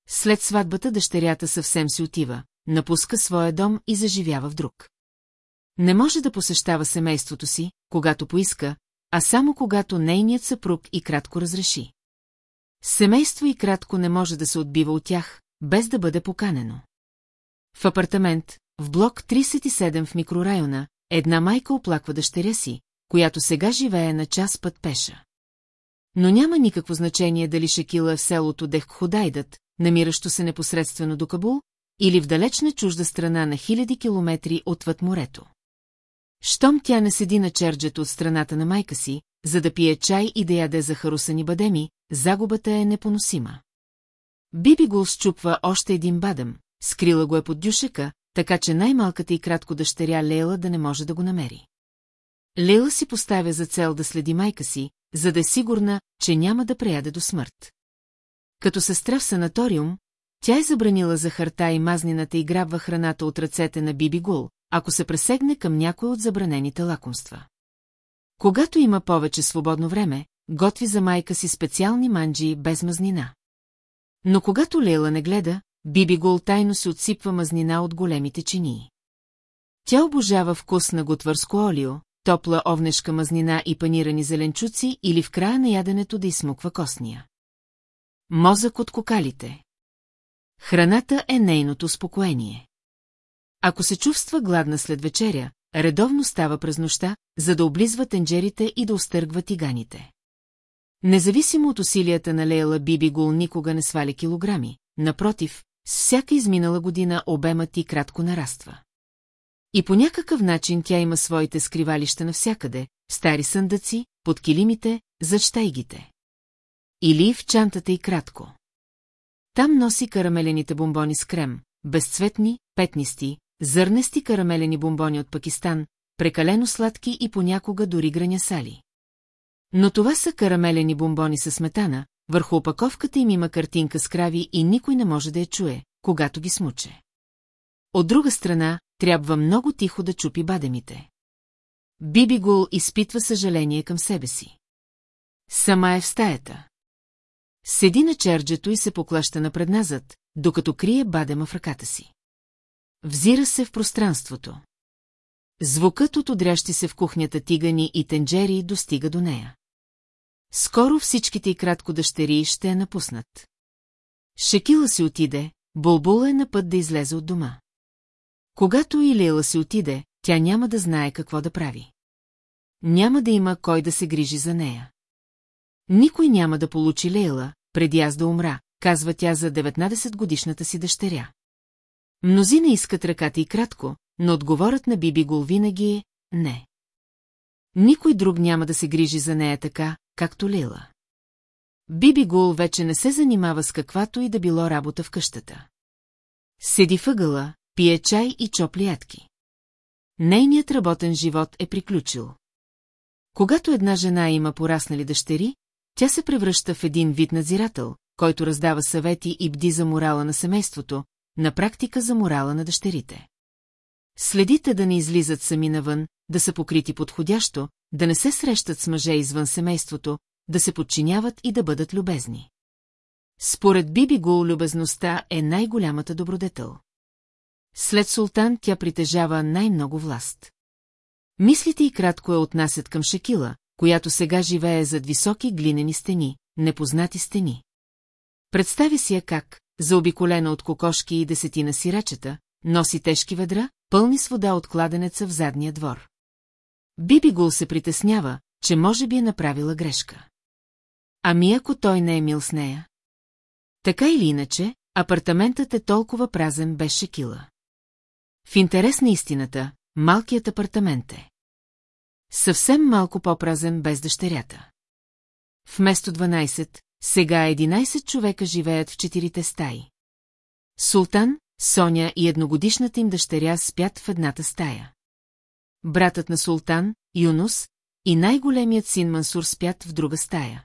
След сватбата дъщерята съвсем си отива, напуска своя дом и заживява в друг. Не може да посещава семейството си, когато поиска, а само когато нейният съпруг и кратко разреши. Семейство и кратко не може да се отбива от тях, без да бъде поканено. В апартамент, в блок 37 в микрорайона, една майка оплаква дъщеря си, която сега живее на час път пеша. Но няма никакво значение дали Шекила е в селото Дехходайдът, намиращо се непосредствено до Кабул, или в далечна чужда страна на хиляди километри отвъд морето. Щом тя не седи на черджето от страната на майка си, за да пие чай и да яде захарусани бадеми, загубата е непоносима. Биби го счупва още един бадем, скрила го е под дюшека, така че най-малката и кратко дъщеря Лейла да не може да го намери. Лейла си поставя за цел да следи майка си, за да е сигурна, че няма да преяде до смърт. Като сестра в санаториум, тя е забранила захарта и мазнината и грабва храната от ръцете на Биби Гул, ако се пресегне към някой от забранените лакомства. Когато има повече свободно време, готви за майка си специални манджи без мазнина. Но когато Лейла не гледа, Биби Гул тайно се отсипва мазнина от големите чинии. Тя обожава вкус на готвърско олио, топла овнешка мазнина и панирани зеленчуци или в края на яденето да изсмуква костния. Мозък от кокалите. Храната е нейното спокоение. Ако се чувства гладна след вечеря, редовно става през нощта, за да облизва тенджерите и да остъргва тиганите. Независимо от усилията на Лейла Биби Гул никога не сваля килограми, напротив, с всяка изминала година обемът ти кратко нараства. И по някакъв начин тя има своите скривалища навсякъде, стари съндъци, под килимите, зад щайгите. Или в чантата и кратко. Там носи карамелените бомбони с крем, безцветни, петнисти, зърнести карамелени бомбони от Пакистан, прекалено сладки и понякога дори гранясали. Но това са карамелени бомбони със сметана, върху опаковката им има картинка с крави и никой не може да я чуе, когато ги смуче. От друга страна, трябва много тихо да чупи бадемите. Биби Гул изпитва съжаление към себе си. Сама е в стаята. Седи на черджето и се поклаща напредназад, докато крие бадема в ръката си. Взира се в пространството. Звукът от отрящи се в кухнята тигани и тенджери достига до нея. Скоро всичките и кратко дъщери ще я напуснат. Шекила си отиде, Булбула е на път да излезе от дома. Когато и Лейла си отиде, тя няма да знае какво да прави. Няма да има кой да се грижи за нея. Никой няма да получи Лейла, преди аз да умра, казва тя за 19-годишната си дъщеря. Мнозина искат ръката и кратко, но отговорът на Биби Гул винаги е «не». Никой друг няма да се грижи за нея така, както Лила. Биби Гул вече не се занимава с каквато и да било работа в къщата. Седи въгъла, пие чай и чопли ядки. Нейният работен живот е приключил. Когато една жена има пораснали дъщери, тя се превръща в един вид надзирател, който раздава съвети и бди за морала на семейството, на практика за морала на дъщерите. Следите да не излизат сами навън, да са покрити подходящо, да не се срещат с мъже извън семейството, да се подчиняват и да бъдат любезни. Според Биби Гул любезността е най-голямата добродетел. След султан тя притежава най-много власт. Мислите и кратко я отнасят към Шекила, която сега живее зад високи глинени стени, непознати стени. Представи си я как, заобиколена от кокошки и десетина сирачета, носи тежки ведра, пълни с вода от кладенеца в задния двор. Биби Гул се притеснява, че може би е направила грешка. Ами ако той не е мил с нея? Така или иначе, апартаментът е толкова празен без шекила. В интерес на истината, малкият апартамент е. Съвсем малко по-празен без дъщерята. Вместо 12, сега 11 човека живеят в четирите стаи. Султан, Соня и едногодишната им дъщеря спят в едната стая. Братът на Султан, Юнус, и най-големият син Мансур спят в друга стая.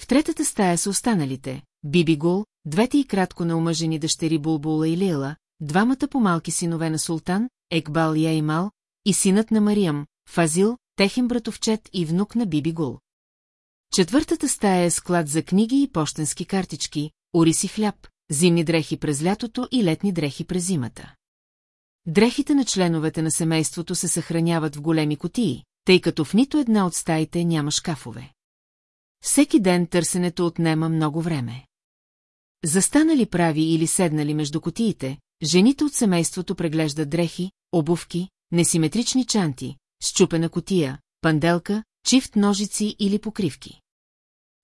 В третата стая са останалите – Биби Гул, двете и кратко наумъжени дъщери Булбула и Лила, двамата по-малки синове на Султан, Екбал и Аймал, и синът на Мариям, Фазил, техен братовчет и внук на Биби Гул. Четвъртата стая е склад за книги и почтенски картички, ориси хляб, зимни дрехи през лятото и летни дрехи през зимата. Дрехите на членовете на семейството се съхраняват в големи котии, тъй като в нито една от стаите няма шкафове. Всеки ден търсенето отнема много време. Застанали прави или седнали между котиите, жените от семейството преглеждат дрехи, обувки, несиметрични чанти, щупена котия, панделка, чифт ножици или покривки.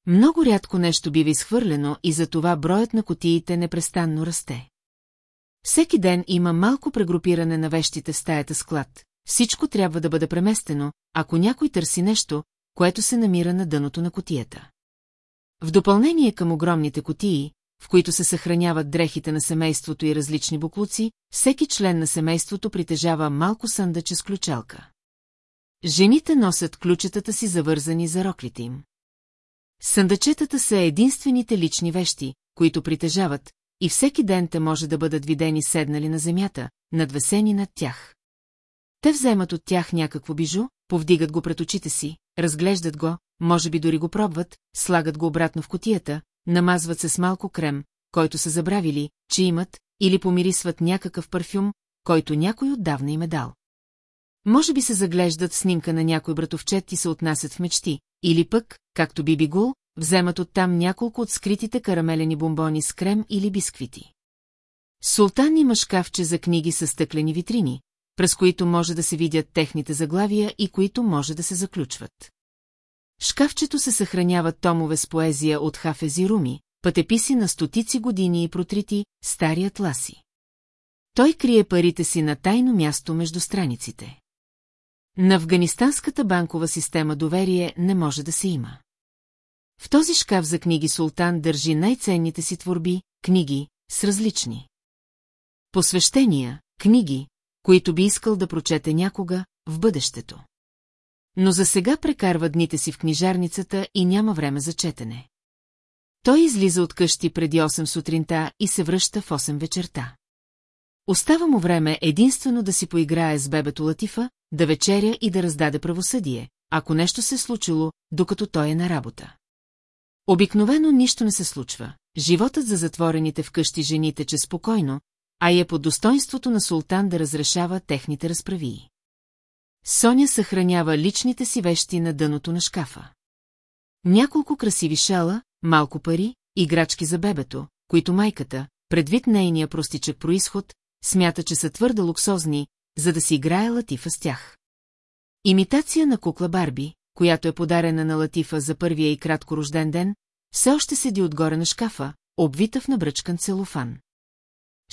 Много рядко нещо бива изхвърлено и затова броят на котиите непрестанно расте. Всеки ден има малко прегрупиране на вещите в стаята склад. Всичко трябва да бъде преместено, ако някой търси нещо, което се намира на дъното на котията. В допълнение към огромните котии, в които се съхраняват дрехите на семейството и различни буклуци, всеки член на семейството притежава малко съндъче с ключалка. Жените носят ключетата си завързани за роклите им. Съндъчетата са единствените лични вещи, които притежават, и всеки ден те може да бъдат видени седнали на земята, надвесени над тях. Те вземат от тях някакво бижу, повдигат го пред очите си, разглеждат го, може би дори го пробват, слагат го обратно в котията, намазват се с малко крем, който са забравили, че имат, или помирисват някакъв парфюм, който някой отдавна им е дал. Може би се заглеждат в снимка на някой братовчет и се отнасят в мечти, или пък, както Биби Гул, вземат оттам няколко от скритите карамелени бомбони с крем или бисквити. Султан има шкафче за книги с стъклени витрини, през които може да се видят техните заглавия и които може да се заключват. шкафчето се съхраняват томове с поезия от Хафези Руми, пътеписи на стотици години и протрити, стари атласи. Той крие парите си на тайно място между страниците. На афганистанската банкова система доверие не може да се има. В този шкаф за книги Султан държи най-ценните си творби, книги, с различни. Посвещения, книги, които би искал да прочете някога, в бъдещето. Но за сега прекарва дните си в книжарницата и няма време за четене. Той излиза от къщи преди 8 сутринта и се връща в 8 вечерта. Остава му време единствено да си поиграе с бебето Латифа, да вечеря и да раздаде правосъдие, ако нещо се е случило, докато той е на работа. Обикновено нищо не се случва. Животът за затворените вкъщи жени тече спокойно, а и е под достоинството на султан да разрешава техните разправии. Соня съхранява личните си вещи на дъното на шкафа. Няколко красиви шала, малко пари, играчки за бебето, които майката, предвид нейния простичък происход, смята, че са твърде луксозни, за да си играе Латифа с тях. Имитация на кукла Барби, която е подарена на Латифа за първия и кратко рожден ден, все още седи отгоре на шкафа, обвита в набръчкан целофан.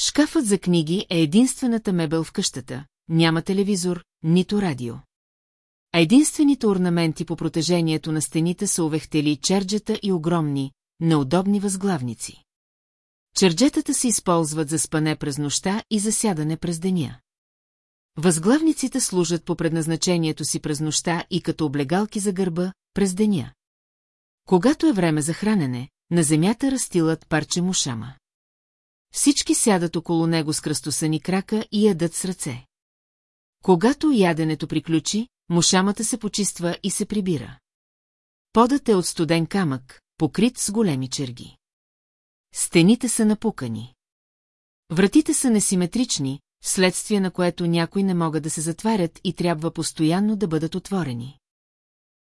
Шкафът за книги е единствената мебел в къщата, няма телевизор, нито радио. А единствените орнаменти по протежението на стените са увехтели черджета и огромни, неудобни възглавници. Черджетата се използват за спане през нощта и за сядане през деня. Възглавниците служат по предназначението си през нощта и като облегалки за гърба през деня. Когато е време за хранене, на земята растилат парче мушама. Всички сядат около него с кръстосани крака и ядат с ръце. Когато яденето приключи, мушамата се почиства и се прибира. Подът е от студен камък, покрит с големи черги. Стените са напукани. Вратите са несиметрични, вследствие на което някои не могат да се затварят и трябва постоянно да бъдат отворени.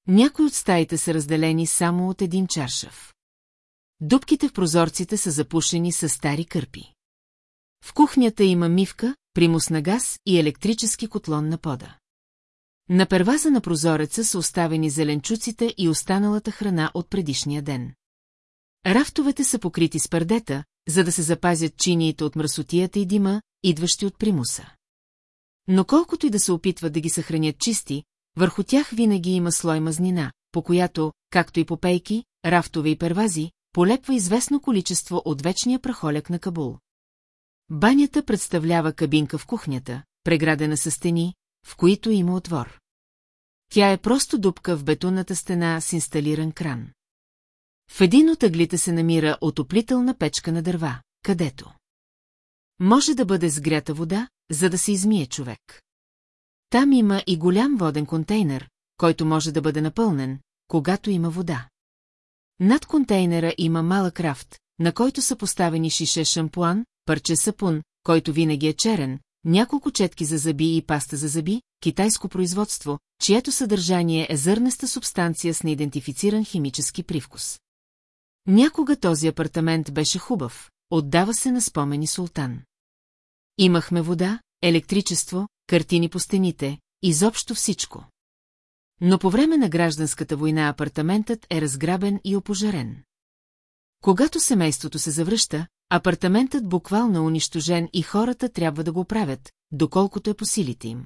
Някои от стаите са разделени само от един чаршав. Дубките в прозорците са запушени с стари кърпи. В кухнята има мивка, примус на газ и електрически котлон на пода. На перваза на прозореца са оставени зеленчуците и останалата храна от предишния ден. Рафтовете са покрити с пардета, за да се запазят чиниите от мръсотията и дима, идващи от примуса. Но колкото и да се опитват да ги съхранят чисти, върху тях винаги има слой мазнина, по която, както и по пейки, рафтове и первази, полепва известно количество от вечния прахоляк на Кабул. Банята представлява кабинка в кухнята, преградена с стени, в които има отвор. Тя е просто дупка в бетонната стена с инсталиран кран. В един от ъглите се намира отоплителна печка на дърва, където може да бъде сгрята вода, за да се измие човек. Там има и голям воден контейнер, който може да бъде напълнен, когато има вода. Над контейнера има малък рафт, на който са поставени шише шампуан, парче сапун, който винаги е черен, няколко четки за зъби и паста за зъби, китайско производство, чието съдържание е зърнеста субстанция с неидентифициран химически привкус. Някога този апартамент беше хубав, отдава се на спомени султан. Имахме вода, електричество, картини по стените, изобщо всичко. Но по време на гражданската война апартаментът е разграбен и опожарен. Когато семейството се завръща, апартаментът буквално е унищожен и хората трябва да го правят, доколкото е по силите им.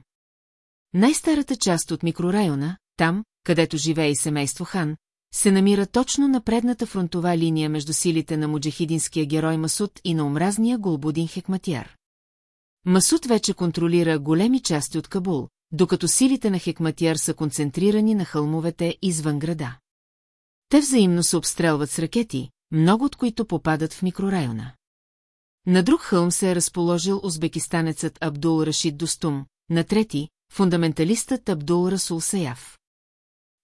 Най-старата част от микрорайона, там, където живее и семейство Хан, се намира точно на предната фронтова линия между силите на муджахидинския герой Масуд и на омразния Голбудин Хекматяр. Масуд вече контролира големи части от Кабул, докато силите на Хекматяр са концентрирани на хълмовете извън града. Те взаимно се обстрелват с ракети, много от които попадат в микрорайона. На друг хълм се е разположил узбекистанецът Абдул Рашид Достум, на трети – фундаменталистът Абдул Расул Саяв.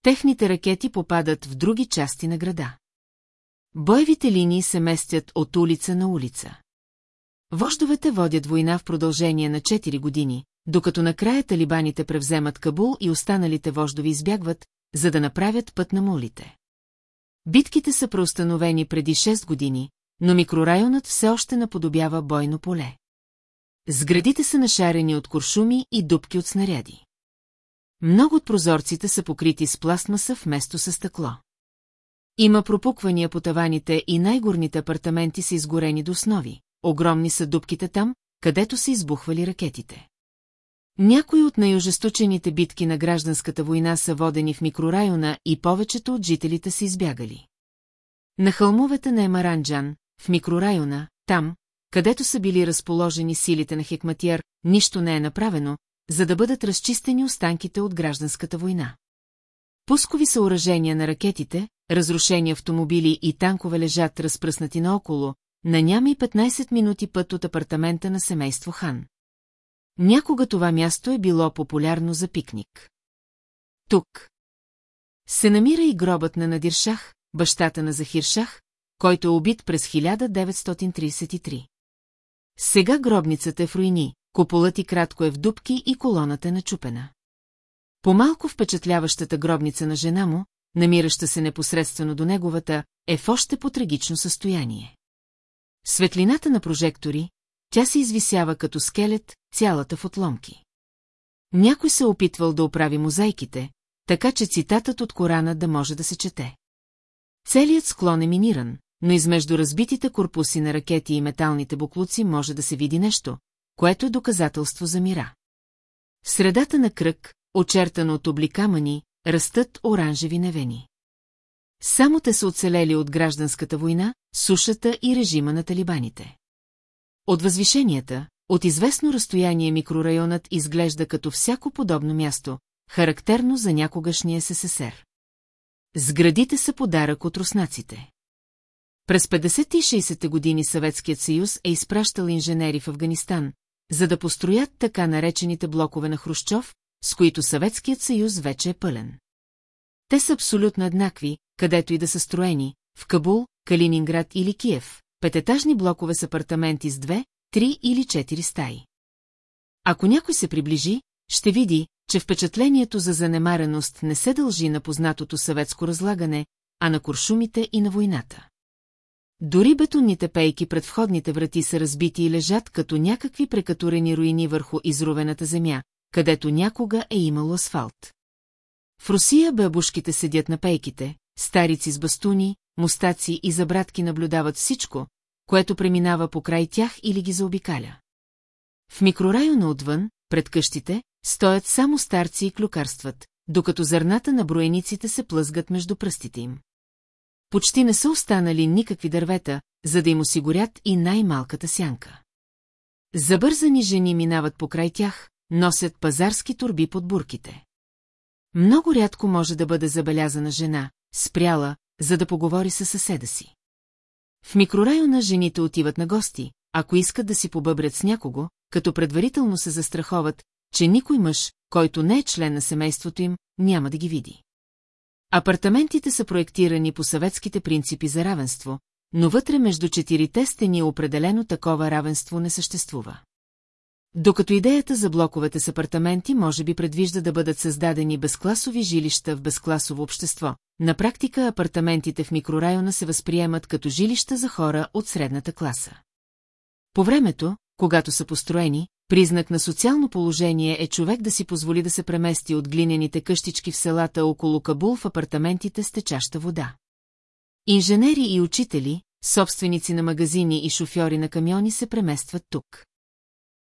Техните ракети попадат в други части на града. Боевите линии се местят от улица на улица. Вождовете водят война в продължение на 4 години, докато накрая талибаните превземат Кабул и останалите вождови избягват, за да направят път на молите. Битките са преустановени преди 6 години, но микрорайонът все още наподобява бойно поле. Сградите са нашарени от куршуми и дубки от снаряди. Много от прозорците са покрити с пластмаса вместо с стъкло. Има пропуквания по таваните и най-горните апартаменти са изгорени до основи. Огромни са дубките там, където са избухвали ракетите. Някои от най-ожесточените битки на гражданската война са водени в микрорайона и повечето от жителите са избягали. На хълмовете на Емаранджан, в микрорайона, там, където са били разположени силите на Хекматиер, нищо не е направено, за да бъдат разчистени останките от гражданската война. Пускови съоръжения на ракетите, разрушени автомобили и танкове лежат разпръснати наоколо, на няма и 15 минути път от апартамента на семейство Хан. Някога това място е било популярно за пикник. Тук се намира и гробът на Надиршах, бащата на Захиршах, който е убит през 1933. Сега гробницата е в руини, куполът и кратко е в дубки и колоната е начупена. По-малко впечатляващата гробница на жена му, намираща се непосредствено до неговата, е в още по-трагично състояние. Светлината на прожектори, тя се извисява като скелет, цялата в отломки. Някой се е опитвал да оправи мозайките, така че цитатът от Корана да може да се чете. Целият склон е миниран, но измежду разбитите корпуси на ракети и металните буклуци може да се види нещо, което е доказателство за мира. В средата на кръг, очертано от обликамани, растат оранжеви невени. Само те са оцелели от гражданската война, сушата и режима на талибаните. От възвишенията, от известно разстояние микрорайонът изглежда като всяко подобно място, характерно за някогашния СССР. Сградите са подарък от руснаците. През 50 и 60-те години Съветският съюз е изпращал инженери в Афганистан, за да построят така наречените блокове на Хрущов, с които Съветският съюз вече е пълен. Те са абсолютно еднакви, където и да са строени, в Кабул, Калининград или Киев, пететажни блокове с апартаменти с две, три или четири стаи. Ако някой се приближи, ще види, че впечатлението за занемареност не се дължи на познатото съветско разлагане, а на куршумите и на войната. Дори бетонните пейки пред входните врати са разбити и лежат като някакви прекатурени руини върху изровената земя, където някога е имало асфалт. В Русия бабушките седят на пейките, старици с бастуни, мустаци и забратки наблюдават всичко, което преминава покрай тях или ги заобикаля. В микрорайона отвън, пред къщите, стоят само старци и клюкарстват, докато зърната на броениците се плъзгат между пръстите им. Почти не са останали никакви дървета, за да им осигурят и най-малката сянка. Забързани жени минават покрай тях, носят пазарски турби под бурките. Много рядко може да бъде забелязана жена, спряла, за да поговори със съседа си. В микрорайона жените отиват на гости, ако искат да си побъбрят с някого, като предварително се застраховат, че никой мъж, който не е член на семейството им, няма да ги види. Апартаментите са проектирани по съветските принципи за равенство, но вътре между четирите стени определено такова равенство не съществува. Докато идеята за блоковете с апартаменти може би предвижда да бъдат създадени безкласови жилища в безкласово общество, на практика апартаментите в микрорайона се възприемат като жилища за хора от средната класа. По времето, когато са построени, признак на социално положение е човек да си позволи да се премести от глинените къщички в селата около Кабул в апартаментите с течаща вода. Инженери и учители, собственици на магазини и шофьори на камиони се преместват тук.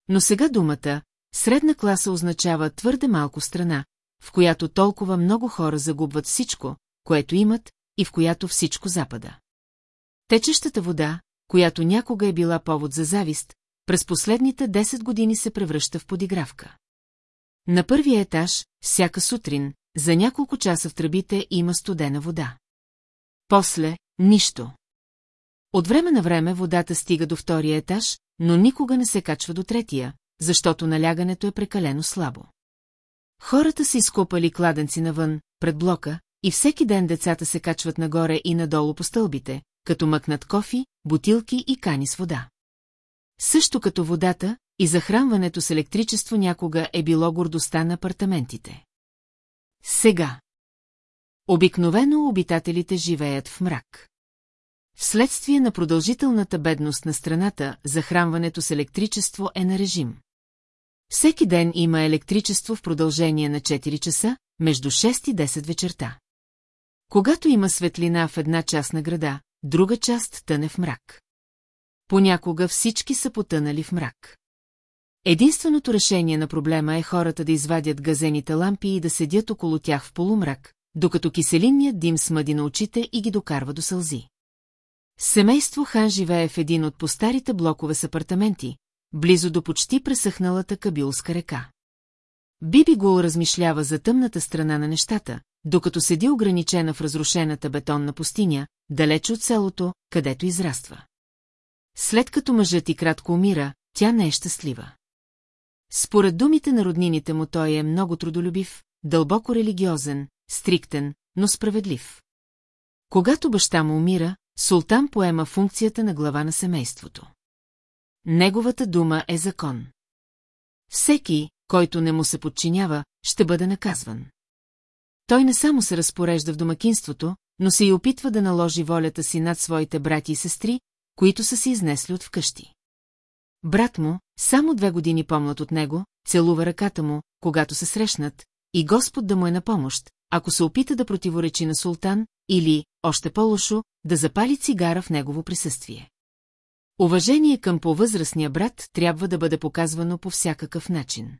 Но сега думата «средна класа» означава твърде малко страна, в която толкова много хора загубват всичко, което имат, и в която всичко запада. Течещата вода, която някога е била повод за завист, през последните 10 години се превръща в подигравка. На първия етаж, всяка сутрин, за няколко часа в тръбите има студена вода. После – нищо. От време на време водата стига до втория етаж, но никога не се качва до третия, защото налягането е прекалено слабо. Хората са изкопали кладенци навън, пред блока, и всеки ден децата се качват нагоре и надолу по стълбите, като мъкнат кофи, бутилки и кани с вода. Също като водата, и захранването с електричество някога е било гордостта на апартаментите. Сега. Обикновено обитателите живеят в мрак. Вследствие на продължителната бедност на страната, захранването с електричество е на режим. Всеки ден има електричество в продължение на 4 часа, между 6 и 10 вечерта. Когато има светлина в една част на града, друга част тъне в мрак. Понякога всички са потънали в мрак. Единственото решение на проблема е хората да извадят газените лампи и да седят около тях в полумрак, докато киселинният дим смъди на очите и ги докарва до сълзи. Семейство Хан живее в един от постарите блокове с апартаменти, близо до почти пресъхналата Кабилска река. Биби го размишлява за тъмната страна на нещата, докато седи ограничена в разрушената бетонна пустиня, далеч от селото, където израства. След като мъжът и кратко умира, тя не е щастлива. Според думите на роднините му той е много трудолюбив, дълбоко религиозен, стриктен, но справедлив. Когато баща му умира, султан поема функцията на глава на семейството. Неговата дума е закон. Всеки, който не му се подчинява, ще бъде наказван. Той не само се разпорежда в домакинството, но се и опитва да наложи волята си над своите брати и сестри, които са се изнесли от вкъщи. Брат му, само две години помлад от него, целува ръката му, когато се срещнат, и Господ да му е на помощ, ако се опита да противоречи на султан, или, още по-лошо, да запали цигара в негово присъствие. Уважение към по-възрастния брат трябва да бъде показвано по всякакъв начин.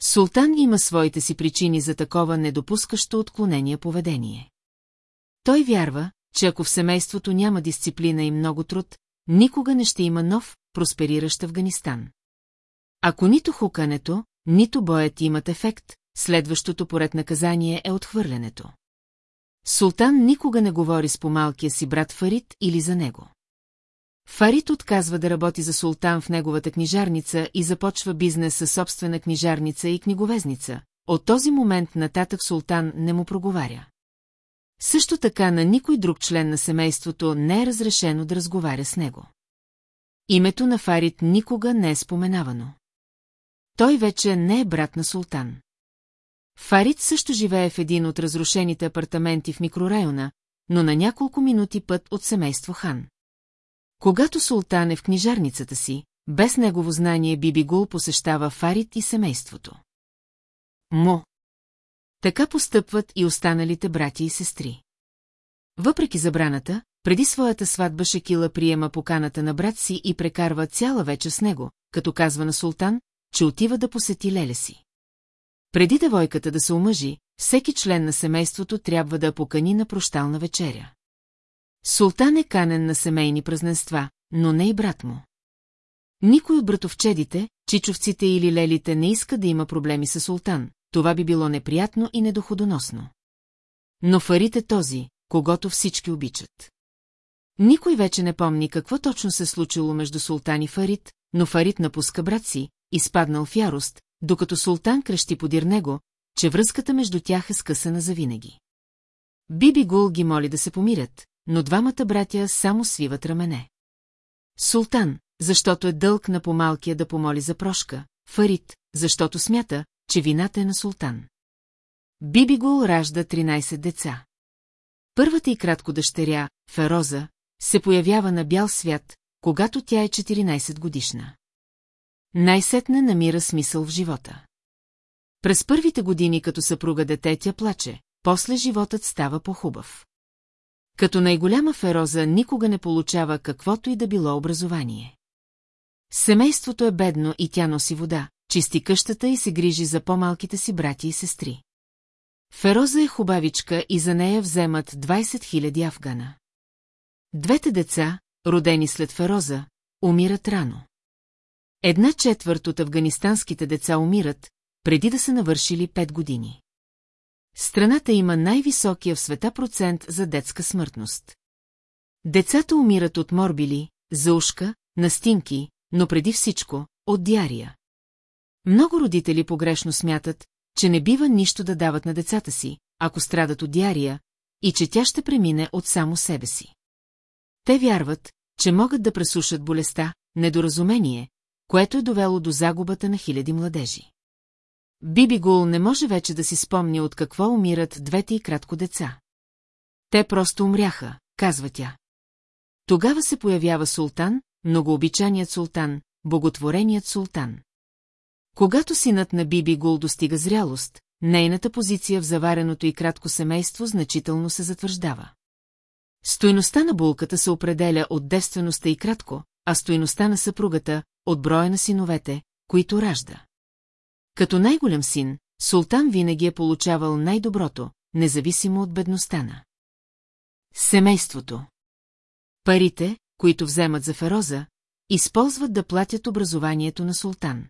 Султан има своите си причини за такова недопускащо отклонение поведение. Той вярва, че ако в семейството няма дисциплина и много труд, никога не ще има нов, проспериращ Афганистан. Ако нито хукането, нито боят имат ефект, следващото поред наказание е отхвърлянето. Султан никога не говори с помалкия си брат Фарид или за него. Фарид отказва да работи за султан в неговата книжарница и започва бизнес със собствена книжарница и книговезница. От този момент нататък султан не му проговаря. Също така на никой друг член на семейството не е разрешено да разговаря с него. Името на Фарид никога не е споменавано. Той вече не е брат на султан. Фарид също живее в един от разрушените апартаменти в микрорайона, но на няколко минути път от семейство Хан. Когато султан е в книжарницата си, без негово знание Биби Гул посещава Фарид и семейството. Мо. Така постъпват и останалите брати и сестри. Въпреки забраната, преди своята сватба Шекила приема поканата на брат си и прекарва цяла вечер с него, като казва на султан, че отива да посети леле си. Преди девойката да се омъжи, всеки член на семейството трябва да покани на прощална вечеря. Султан е канен на семейни празненства, но не и брат му. Никой от братовчедите, чичовците или лелите не иска да има проблеми с султан, това би било неприятно и недоходоносно. Но Фарит е този, когато всички обичат. Никой вече не помни какво точно се случило между султан и Фарит, но Фарит напуска брат си, изпаднал в ярост, докато султан крещи подир него, че връзката между тях е скъсана завинаги. Биби Гул ги моли да се помирят, но двамата братя само свиват рамене. Султан, защото е дълг на помалкия да помоли за прошка, Фарит, защото смята, че вината е на султан. Биби Гул ражда 13 деца. Първата и кратко дъщеря, Фероза, се появява на бял свят, когато тя е 14 годишна. Най-сетне намира смисъл в живота. През първите години като съпруга дете тя плаче, после животът става по-хубав. Като най-голяма фероза никога не получава каквото и да било образование. Семейството е бедно и тя носи вода, чисти къщата и се грижи за по-малките си брати и сестри. Фероза е хубавичка и за нея вземат 20 000 афгана. Двете деца, родени след Фероза, умират рано. Една четвърт от афганистанските деца умират, преди да са навършили 5 години. Страната има най-високия в света процент за детска смъртност. Децата умират от морбили, заушка, настинки, но преди всичко – от диария. Много родители погрешно смятат, че не бива нищо да дават на децата си, ако страдат от диария, и че тя ще премине от само себе си. Те вярват, че могат да пресушат болестта, недоразумение, което е довело до загубата на хиляди младежи. Биби Гул не може вече да си спомни от какво умират двете и кратко деца. Те просто умряха, казва тя. Тогава се появява султан, многообичаният султан, боготвореният султан. Когато синът на Биби Гул достига зрялост, нейната позиция в завареното и кратко семейство значително се затвърждава. Стойността на булката се определя от девствеността и кратко, а стойността на съпругата – от броя на синовете, които ражда. Като най-голям син, султан винаги е получавал най-доброто, независимо от бедността на. Семейството. Парите, които вземат за фероза, използват да платят образованието на султан.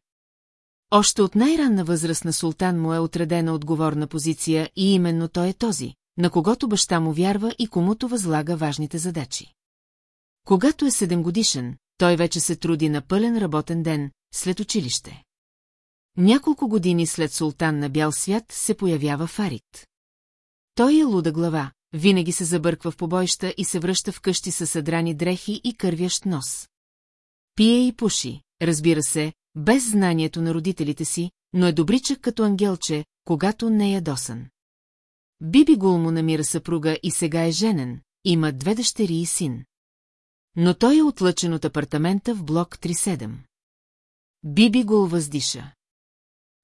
Още от най-ранна възраст на султан му е отредена отговорна позиция и именно той е този, на когото баща му вярва и комуто възлага важните задачи. Когато е седем годишен, той вече се труди на пълен работен ден, след училище. Няколко години след султан на бял свят се появява Фарит. Той е луда глава, винаги се забърква в побойща и се връща в къщи със съдрани дрехи и кървящ нос. Пие и пуши, разбира се, без знанието на родителите си, но е добричък като ангелче, когато не е ядосан. Биби Гул му намира съпруга и сега е женен, има две дъщери и син. Но той е отлъчен от апартамента в блок 37. Биби Гул въздиша.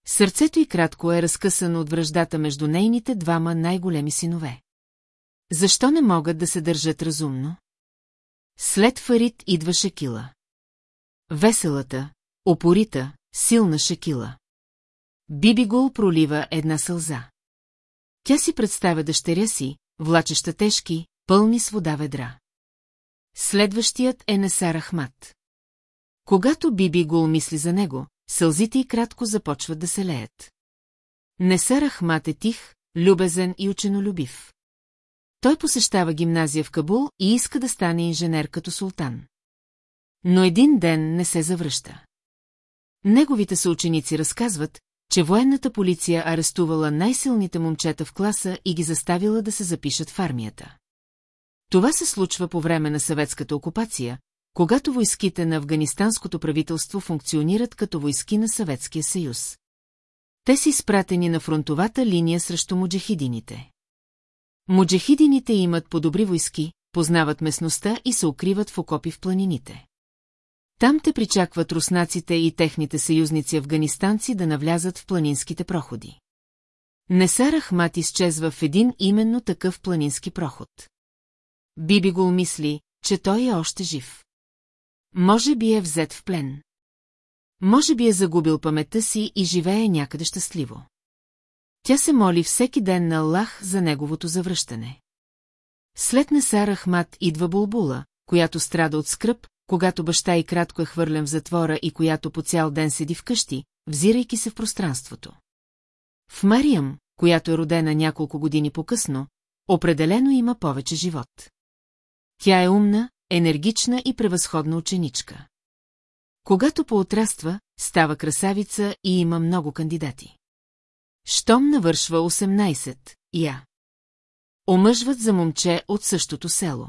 Сърцето й кратко е разкъсано от връждата между нейните двама най-големи синове. Защо не могат да се държат разумно? След Фарит идва Шекила. Веселата, опорита, силна Шекила. Биби Гул пролива една сълза. Тя си представя дъщеря си, влачеща тежки, пълни с вода ведра. Следващият е Несар Ахмат. Когато Биби Гул мисли за него, сълзите и кратко започват да се леят. Несар Ахмат е тих, любезен и ученолюбив. Той посещава гимназия в Кабул и иска да стане инженер като султан. Но един ден не се завръща. Неговите съученици разказват, че военната полиция арестувала най-силните момчета в класа и ги заставила да се запишат в армията. Това се случва по време на съветската окупация, когато войските на афганистанското правителство функционират като войски на Съветския съюз. Те са изпратени на фронтовата линия срещу муджахидините. Муджахидините имат по-добри войски, познават местността и се укриват в окопи в планините. Там те причакват руснаците и техните съюзници афганистанци да навлязат в планинските проходи. Несар Ахмат изчезва в един именно такъв планински проход. Биби го умисли, че той е още жив. Може би е взет в плен. Може би е загубил паметта си и живее някъде щастливо. Тя се моли всеки ден на Аллах за неговото завръщане. След Несар Ахмат идва Булбула, която страда от скръп, когато баща и кратко е хвърлен в затвора и която по цял ден седи вкъщи, взирайки се в пространството. В Мариям, която е родена няколко години по-късно, определено има повече живот. Тя е умна, енергична и превъзходна ученичка. Когато поотраства, става красавица и има много кандидати. Щом навършва 18, я. Омъжват за момче от същото село.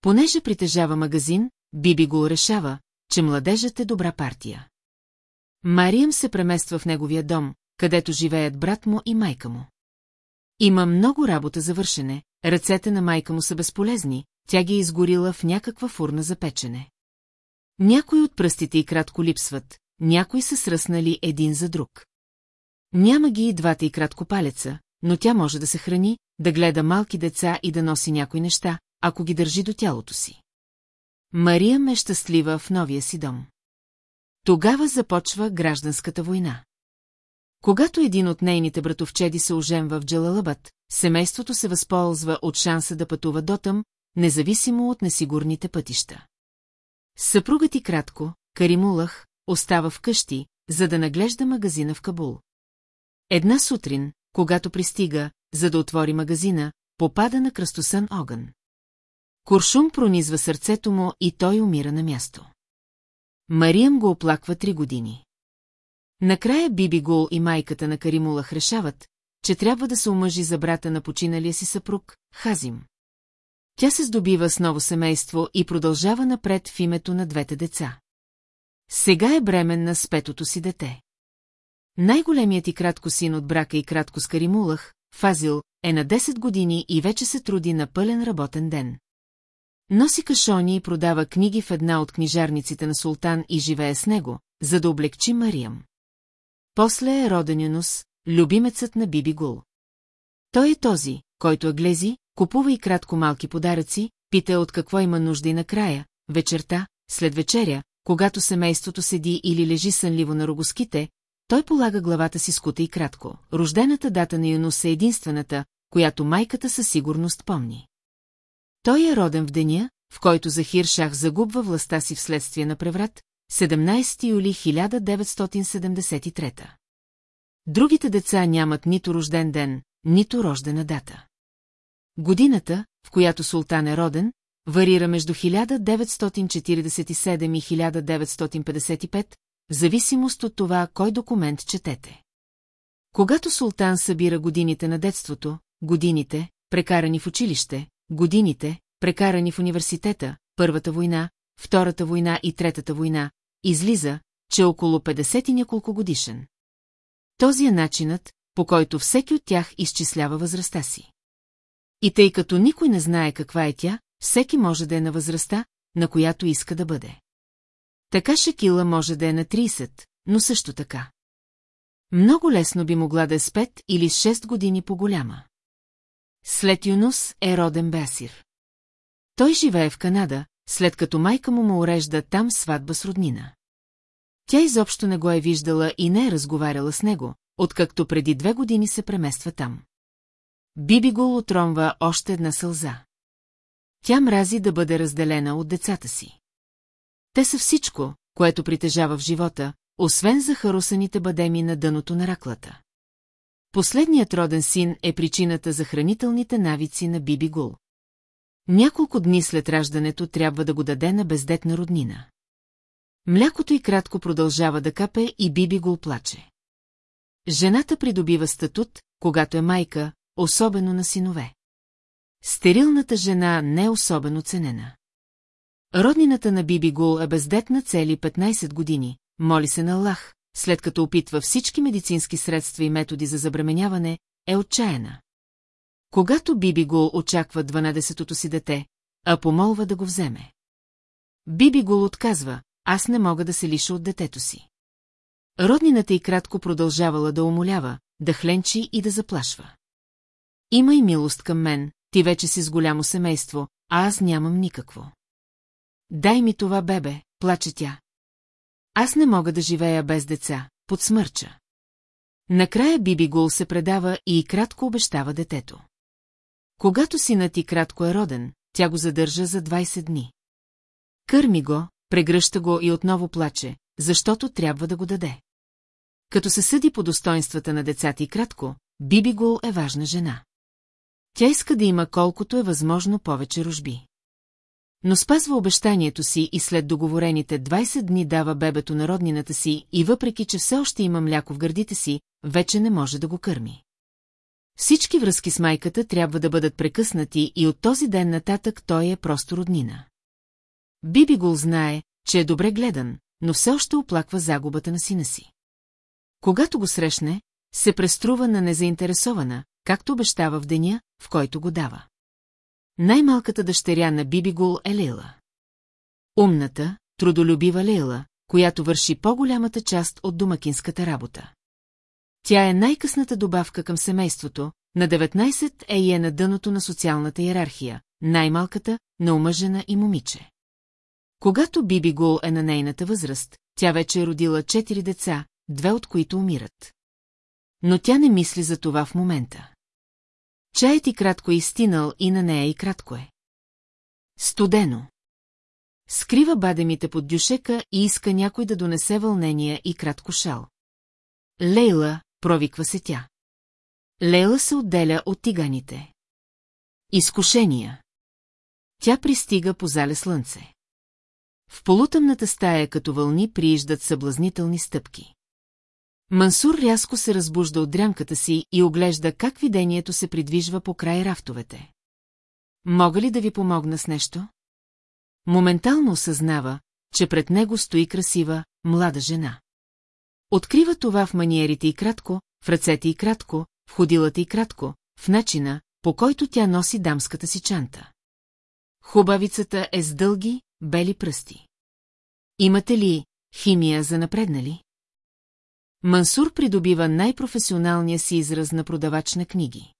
Понеже притежава магазин, Биби го решава, че младежът е добра партия. Мариям се премества в неговия дом, където живеят брат му и майка му. Има много работа за вършене, ръцете на майка му са безполезни, тя ги е изгорила в някаква фурна за печене. Някои от пръстите и кратко липсват, някои са сръснали един за друг. Няма ги и двата и кратко палеца, но тя може да се храни, да гледа малки деца и да носи някои неща, ако ги държи до тялото си. Мария ме е щастлива в новия си дом. Тогава започва гражданската война. Когато един от нейните братовчеди се оженва в Джалалабът, семейството се възползва от шанса да пътува дотъм, независимо от несигурните пътища. Съпругът и кратко, Каримулах, остава вкъщи, за да наглежда магазина в Кабул. Една сутрин, когато пристига, за да отвори магазина, попада на кръстосън огън. Куршум пронизва сърцето му и той умира на място. Мариям го оплаква три години. Накрая Биби Гул и майката на Каримулах решават, че трябва да се омъжи за брата на починалия си съпруг, Хазим. Тя се здобива с ново семейство и продължава напред в името на двете деца. Сега е бременна с петото си дете. Най-големият и кратко син от брака и кратко с Каримулах, Фазил, е на 10 години и вече се труди на пълен работен ден. Носи кашони и продава книги в една от книжарниците на султан и живее с него, за да облегчи Мариям. После е роден Юнус, любимецът на Биби Гул. Той е този, който е глези, купува и кратко малки подаръци, пита от какво има нужда и накрая, вечерта, след вечеря, когато семейството седи или лежи сънливо на рогоските, той полага главата си скута и кратко. Рождената дата на Юнус е единствената, която майката със сигурност помни. Той е роден в деня, в който Захир Шах загубва властта си вследствие на преврат, 17 юли 1973. Другите деца нямат нито рожден ден, нито рождена дата. Годината, в която султан е роден, варира между 1947 и 1955, в зависимост от това, кой документ четете. Когато султан събира годините на детството, годините, прекарани в училище, годините, прекарани в университета, Първата война, Втората война и Третата война, излиза, че около 50 и няколко годишен. Този е начинът, по който всеки от тях изчислява възрастта си. И тъй като никой не знае каква е тя, всеки може да е на възрастта, на която иска да бъде. Така Шакила може да е на 30, но също така. Много лесно би могла да е с 5 или 6 години по-голяма. След Юнус е роден Бесир. Той живее в Канада, след като майка му му урежда там сватба с роднина. Тя изобщо не го е виждала и не е разговаряла с него, откакто преди две години се премества там. Биби го отромва още една сълза. Тя мрази да бъде разделена от децата си. Те са всичко, което притежава в живота, освен за харусаните бадеми на дъното на раклата. Последният роден син е причината за хранителните навици на Биби Гул. Няколко дни след раждането трябва да го даде на бездетна роднина. Млякото и кратко продължава да капе и Биби Гул плаче. Жената придобива статут, когато е майка, особено на синове. Стерилната жена не е особено ценена. Роднината на Биби Гул е бездетна цели 15 години, моли се на Аллах, след като опитва всички медицински средства и методи за забременяване, е отчаяна. Когато Биби Гул очаква 12-тото си дете, а помолва да го вземе. Биби Гул отказва, аз не мога да се лиша от детето си. Роднината и кратко продължавала да умолява, да хленчи и да заплашва. Има и милост към мен, ти вече си с голямо семейство, а аз нямам никакво. Дай ми това бебе, плаче тя. Аз не мога да живея без деца, подсмърча. Накрая Биби Гул се предава и кратко обещава детето. Когато синът и кратко е роден, тя го задържа за 20 дни. Кърми го, прегръща го и отново плаче, защото трябва да го даде. Като се съди по достоинствата на децата и кратко, Биби Гул е важна жена. Тя иска да има колкото е възможно повече рожби. Но спазва обещанието си и след договорените 20 дни дава бебето на роднината си и въпреки, че все още има мляко в гърдите си, вече не може да го кърми. Всички връзки с майката трябва да бъдат прекъснати и от този ден нататък той е просто роднина. Биби Гул знае, че е добре гледан, но все още оплаква загубата на сина си. Когато го срещне, се преструва на незаинтересована, както обещава в деня, в който го дава. Най-малката дъщеря на Биби Гул е Лейла. Умната, трудолюбива Лейла, която върши по-голямата част от домакинската работа. Тя е най-късната добавка към семейството, на 19 е и е на дъното на социалната иерархия, най-малката, наумъжена и момиче. Когато Биби Гул е на нейната възраст, тя вече е родила четири деца, две от които умират. Но тя не мисли за това в момента. Чаят и кратко е изтинал и на нея и кратко е. Студено. Скрива бадемите под дюшека и иска някой да донесе вълнения и кратко шал. Лейла, провиква се тя. Лейла се отделя от тиганите. Изкушения. Тя пристига по зале слънце. В полутъмната стая като вълни прииждат съблазнителни стъпки. Мансур рязко се разбужда от дрямката си и оглежда как видението се придвижва по край рафтовете. Мога ли да ви помогна с нещо? Моментално осъзнава, че пред него стои красива, млада жена. Открива това в маниерите и кратко, в ръцете и кратко, в ходилата и кратко, в начина, по който тя носи дамската си чанта. Хубавицата е с дълги, бели пръсти. Имате ли химия за напреднали? Мансур придобива най-професионалния си израз на продавач на книги.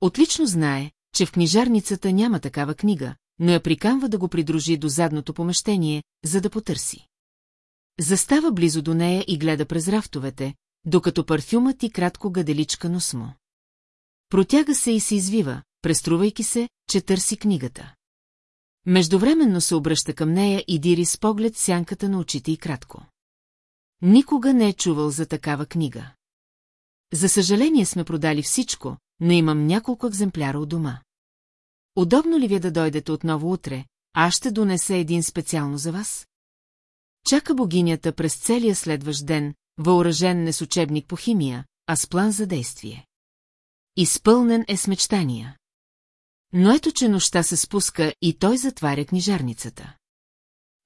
Отлично знае, че в книжарницата няма такава книга, но я приканва да го придружи до задното помещение, за да потърси. Застава близо до нея и гледа през рафтовете, докато парфюмът и кратко гаделичка нос му. Протяга се и се извива, преструвайки се, че търси книгата. Междувременно се обръща към нея и дири с поглед сянката на очите и кратко. Никога не е чувал за такава книга. За съжаление сме продали всичко, но имам няколко екземпляра от дома. Удобно ли ви е да дойдете отново утре, а ще донеса един специално за вас? Чака богинята през целия следващ ден, въоръжен не с учебник по химия, а с план за действие. Изпълнен е с мечтания. Но ето, че нощта се спуска и той затваря книжарницата.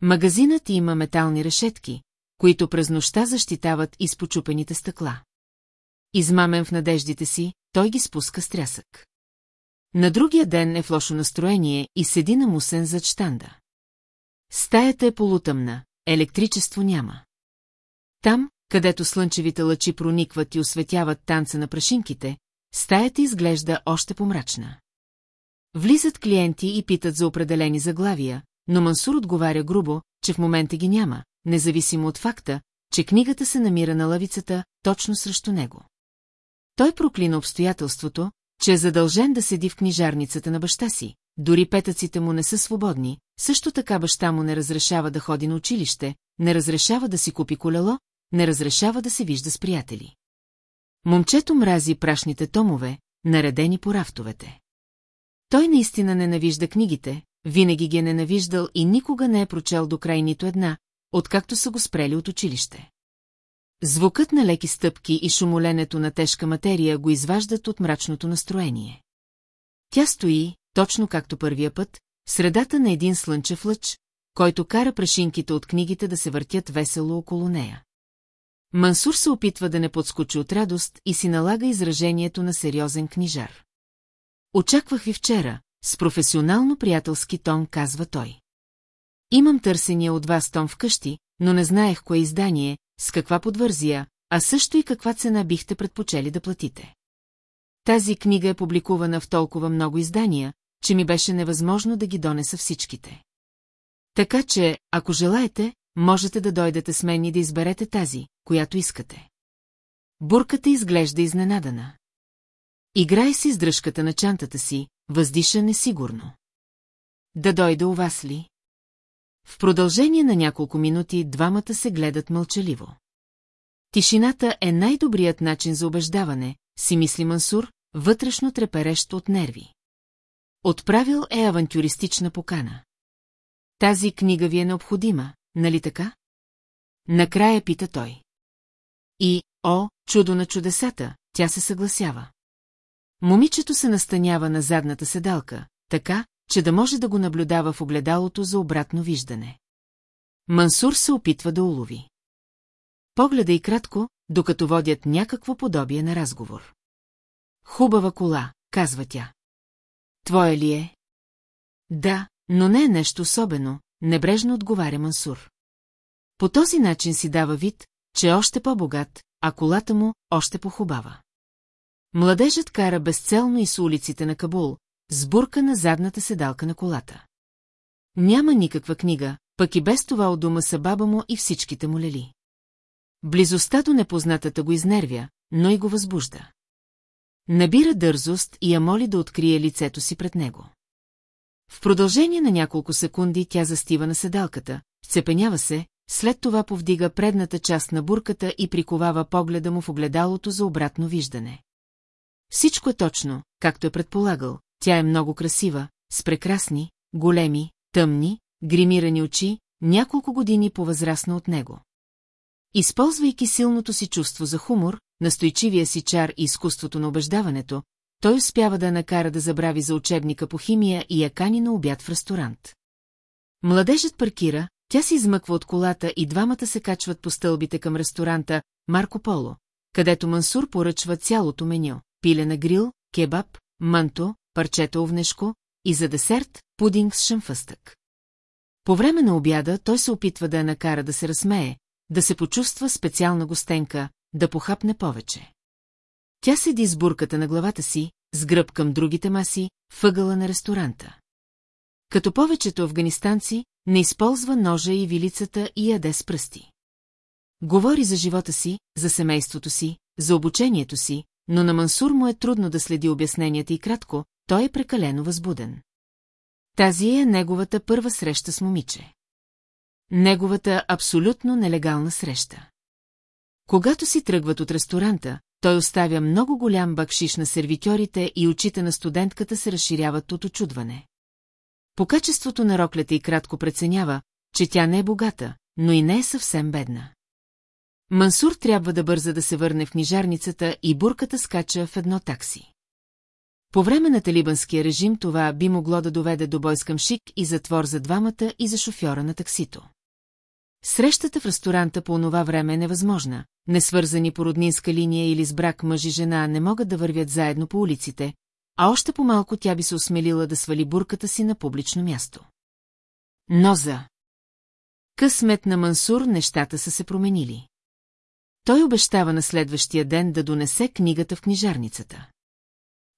Магазинът има метални решетки, които през нощта защитават изпочупените стъкла. Измамен в надеждите си, той ги спуска с трясък. На другия ден е в лошо настроение и седи на мусен зад штанда. Стаята е полутъмна, електричество няма. Там, където слънчевите лъчи проникват и осветяват танца на прашинките, стаята изглежда още помрачна. Влизат клиенти и питат за определени заглавия, но Мансур отговаря грубо, че в момента ги няма, независимо от факта, че книгата се намира на лавицата точно срещу него. Той проклина обстоятелството, че е задължен да седи в книжарницата на баща си, дори петъците му не са свободни, също така баща му не разрешава да ходи на училище, не разрешава да си купи колело, не разрешава да се вижда с приятели. Момчето мрази прашните томове, наредени по рафтовете. Той наистина ненавижда книгите, винаги ги е ненавиждал и никога не е прочел до край нито една, откакто са го спрели от училище. Звукът на леки стъпки и шумоленето на тежка материя го изваждат от мрачното настроение. Тя стои, точно както първия път, в средата на един слънчев лъч, който кара прашинките от книгите да се въртят весело около нея. Мансур се опитва да не подскочи от радост и си налага изражението на сериозен книжар. Очаквах ви вчера, с професионално приятелски тон казва той. Имам търсения от вас том вкъщи, но не знаех кое издание, с каква подвързия, а също и каква цена бихте предпочели да платите. Тази книга е публикувана в толкова много издания, че ми беше невъзможно да ги донеса всичките. Така че, ако желаете, можете да дойдете с мен и да изберете тази, която искате. Бурката изглежда изненадана. Играй си с дръжката на чантата си, въздиша несигурно. Да дойде у вас ли? В продължение на няколко минути двамата се гледат мълчаливо. Тишината е най-добрият начин за убеждаване, си мисли Мансур, вътрешно треперещ от нерви. Отправил е авантюристична покана. Тази книга ви е необходима, нали така? Накрая пита той. И, о, чудо на чудесата, тя се съгласява. Момичето се настанява на задната седалка, така, че да може да го наблюдава в огледалото за обратно виждане. Мансур се опитва да улови. Погледа и кратко, докато водят някакво подобие на разговор. Хубава кола, казва тя. Твоя ли е? Да, но не е нещо особено, небрежно отговаря Мансур. По този начин си дава вид, че е още по-богат, а колата му още похубава. Младежът кара безцелно и с улиците на Кабул, сбурка на задната седалка на колата. Няма никаква книга, пък и без това от дома са баба му и всичките му лели. Близостта до непознатата го изнервя, но и го възбужда. Набира дързост и я моли да открие лицето си пред него. В продължение на няколко секунди тя застива на седалката, цепенява се, след това повдига предната част на бурката и приковава погледа му в огледалото за обратно виждане. Всичко е точно, както е предполагал. Тя е много красива, с прекрасни, големи, тъмни, гримирани очи, няколко години по-възрастна от него. Използвайки силното си чувство за хумор, настойчивия си чар и изкуството на убеждаването, той успява да накара да забрави за учебника по химия и я кани на обяд в ресторант. Младежът паркира, тя се измъква от колата и двамата се качват по стълбите към ресторанта Марко Поло, където Мансур поръчва цялото меню – пилена грил, кебаб, манто, парчета овнешко и за десерт – пудинг с шамфъстък. По време на обяда той се опитва да я накара да се разсмее, да се почувства специална гостенка, да похапне повече. Тя седи с бурката на главата си, с гръб към другите маси, въгъла на ресторанта. Като повечето афганистанци, не използва ножа и вилицата и яде с пръсти. Говори за живота си, за семейството си, за обучението си, но на Мансур му е трудно да следи обясненията и кратко, той е прекалено възбуден. Тази е неговата първа среща с момиче. Неговата абсолютно нелегална среща. Когато си тръгват от ресторанта, той оставя много голям бакшиш на сервитьорите и очите на студентката се разширяват от очудване. По качеството на роклята и кратко преценява, че тя не е богата, но и не е съвсем бедна. Мансур трябва да бърза да се върне в книжарницата и бурката скача в едно такси. По време на талибанския режим това би могло да доведе до бойскам шик и затвор за двамата и за шофьора на таксито. Срещата в ресторанта по онова време е невъзможна, несвързани по роднинска линия или с брак мъж и жена не могат да вървят заедно по улиците, а още по-малко тя би се осмелила да свали бурката си на публично място. Но за... Късмет на Мансур нещата са се променили. Той обещава на следващия ден да донесе книгата в книжарницата.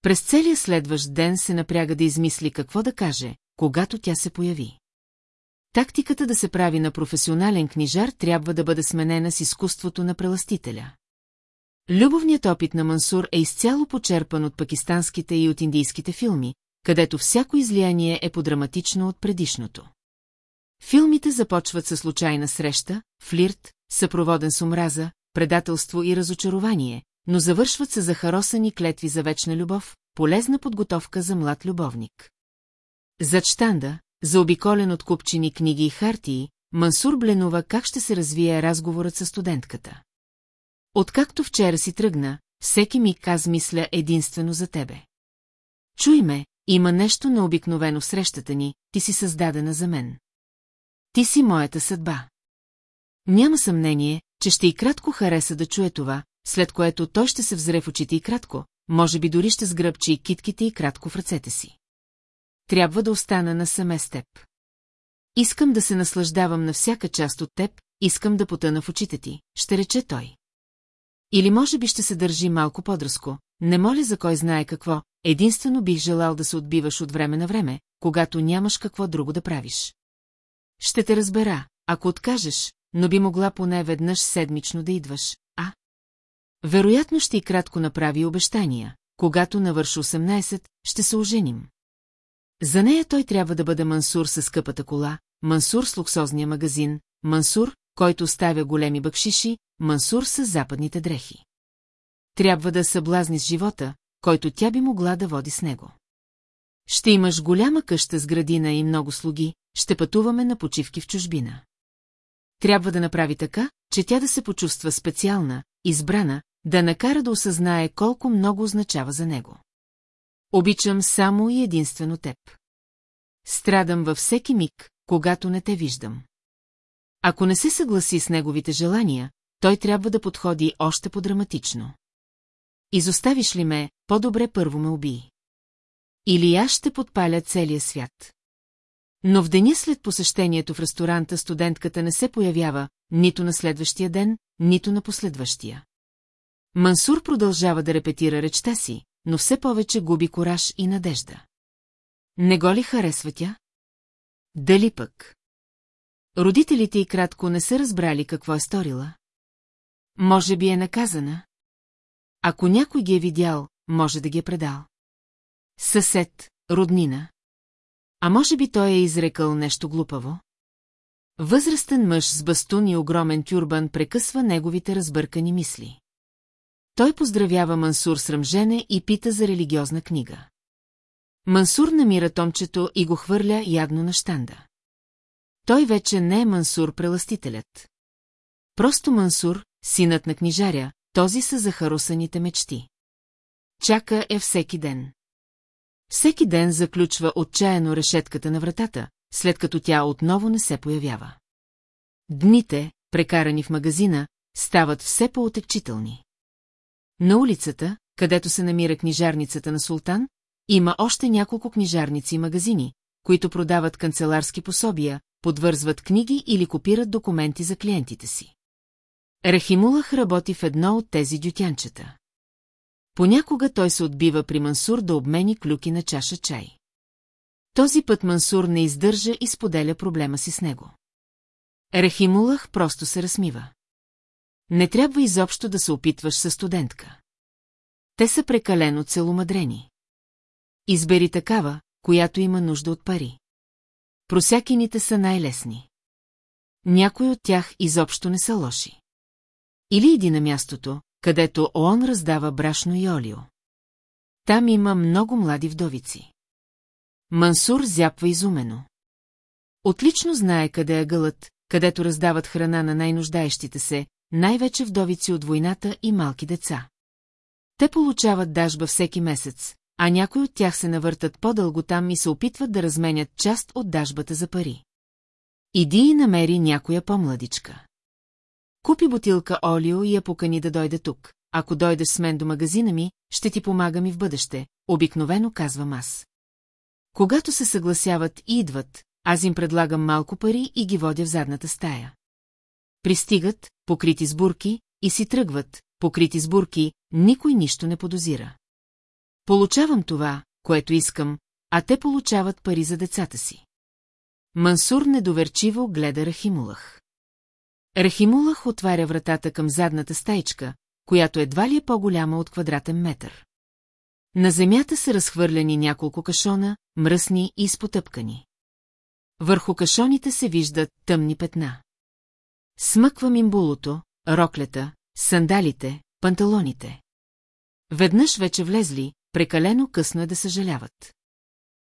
През целия следващ ден се напряга да измисли какво да каже, когато тя се появи. Тактиката да се прави на професионален книжар трябва да бъде сменена с изкуството на преластителя. Любовният опит на Мансур е изцяло почерпан от пакистанските и от индийските филми, където всяко излияние е подраматично от предишното. Филмите започват със случайна среща, флирт, съпроводен с омраза, предателство и разочарование, но завършват се захаросани клетви за вечна любов, полезна подготовка за млад любовник. Зад штанда, заобиколен от купчини книги и хартии, Мансур бленува как ще се развие разговорът с студентката. Откакто вчера си тръгна, всеки ми каз мисля единствено за тебе. Чуй ме, има нещо необикновено в срещата ни, ти си създадена за мен. Ти си моята съдба. Няма съмнение, че ще и кратко хареса да чуе това, след което той ще се взре в очите и кратко, може би дори ще сгръбчи и китките и кратко в ръцете си. Трябва да остана насаме с теб. Искам да се наслаждавам на всяка част от теб, искам да потъна в очите ти, ще рече той. Или може би ще се държи малко подръско, не моля за кой знае какво, единствено бих желал да се отбиваш от време на време, когато нямаш какво друго да правиш. Ще те разбера, ако откажеш, но би могла поне веднъж седмично да идваш? Вероятно ще и кратко направи обещания, когато навърши 18, ще се оженим. За нея той трябва да бъде Мансур с скъпата кола, Мансур с луксозния магазин, Мансур, който оставя големи бъкшиши, Мансур с западните дрехи. Трябва да съблазни с живота, който тя би могла да води с него. Ще имаш голяма къща с градина и много слуги, ще пътуваме на почивки в чужбина. Трябва да направи така, че тя да се почувства специална, избрана, да накара да осъзнае колко много означава за него. Обичам само и единствено теб. Страдам във всеки миг, когато не те виждам. Ако не се съгласи с неговите желания, той трябва да подходи още по-драматично. Изоставиш ли ме, по-добре първо ме убий. Или аз ще подпаля целия свят. Но в деня след посещението в ресторанта студентката не се появява нито на следващия ден, нито на последващия. Мансур продължава да репетира речта си, но все повече губи кораж и надежда. Не го ли харесва тя? Дали пък? Родителите й кратко не са разбрали какво е сторила. Може би е наказана. Ако някой ги е видял, може да ги е предал. Съсед, роднина. А може би той е изрекал нещо глупаво? Възрастен мъж с бастун и огромен тюрбан прекъсва неговите разбъркани мисли. Той поздравява Мансур с ръмжене и пита за религиозна книга. Мансур намира томчето и го хвърля ядно на щанда. Той вече не е Мансур преластителят. Просто Мансур, синът на книжаря, този са захаросаните мечти. Чака е всеки ден. Всеки ден заключва отчаяно решетката на вратата, след като тя отново не се появява. Дните, прекарани в магазина, стават все по-отекчителни. На улицата, където се намира книжарницата на Султан, има още няколко книжарници и магазини, които продават канцеларски пособия, подвързват книги или копират документи за клиентите си. Рахимулах работи в едно от тези дютянчета. Понякога той се отбива при Мансур да обмени клюки на чаша чай. Този път Мансур не издържа и споделя проблема си с него. Рахимулах просто се размива. Не трябва изобщо да се опитваш със студентка. Те са прекалено целомадрени. Избери такава, която има нужда от пари. Просякините са най-лесни. Някои от тях изобщо не са лоши. Или иди на мястото, където ООН раздава брашно и олио. Там има много млади вдовици. Мансур зяпва изумено. Отлично знае къде е гълът, където раздават храна на най-нуждаещите се, най-вече вдовици от войната и малки деца. Те получават дажба всеки месец, а някои от тях се навъртат по-дълго там и се опитват да разменят част от дажбата за пари. Иди и намери някоя по-младичка. Купи бутилка олио и я покани да дойде тук. Ако дойдеш с мен до магазина ми, ще ти помагам и в бъдеще, обикновено казвам аз. Когато се съгласяват и идват, аз им предлагам малко пари и ги водя в задната стая. Пристигат, покрити с бурки, и си тръгват, покрити с бурки, никой нищо не подозира. Получавам това, което искам, а те получават пари за децата си. Мансур недоверчиво гледа Рахимулах. Рахимулах отваря вратата към задната стайчка, която едва ли е по-голяма от квадратен метър. На земята са разхвърляни няколко кашона, мръсни и изпотъпкани. Върху кашоните се виждат тъмни петна. Смъквам им булото, роклята, сандалите, панталоните. Веднъж вече влезли, прекалено късно е да съжаляват.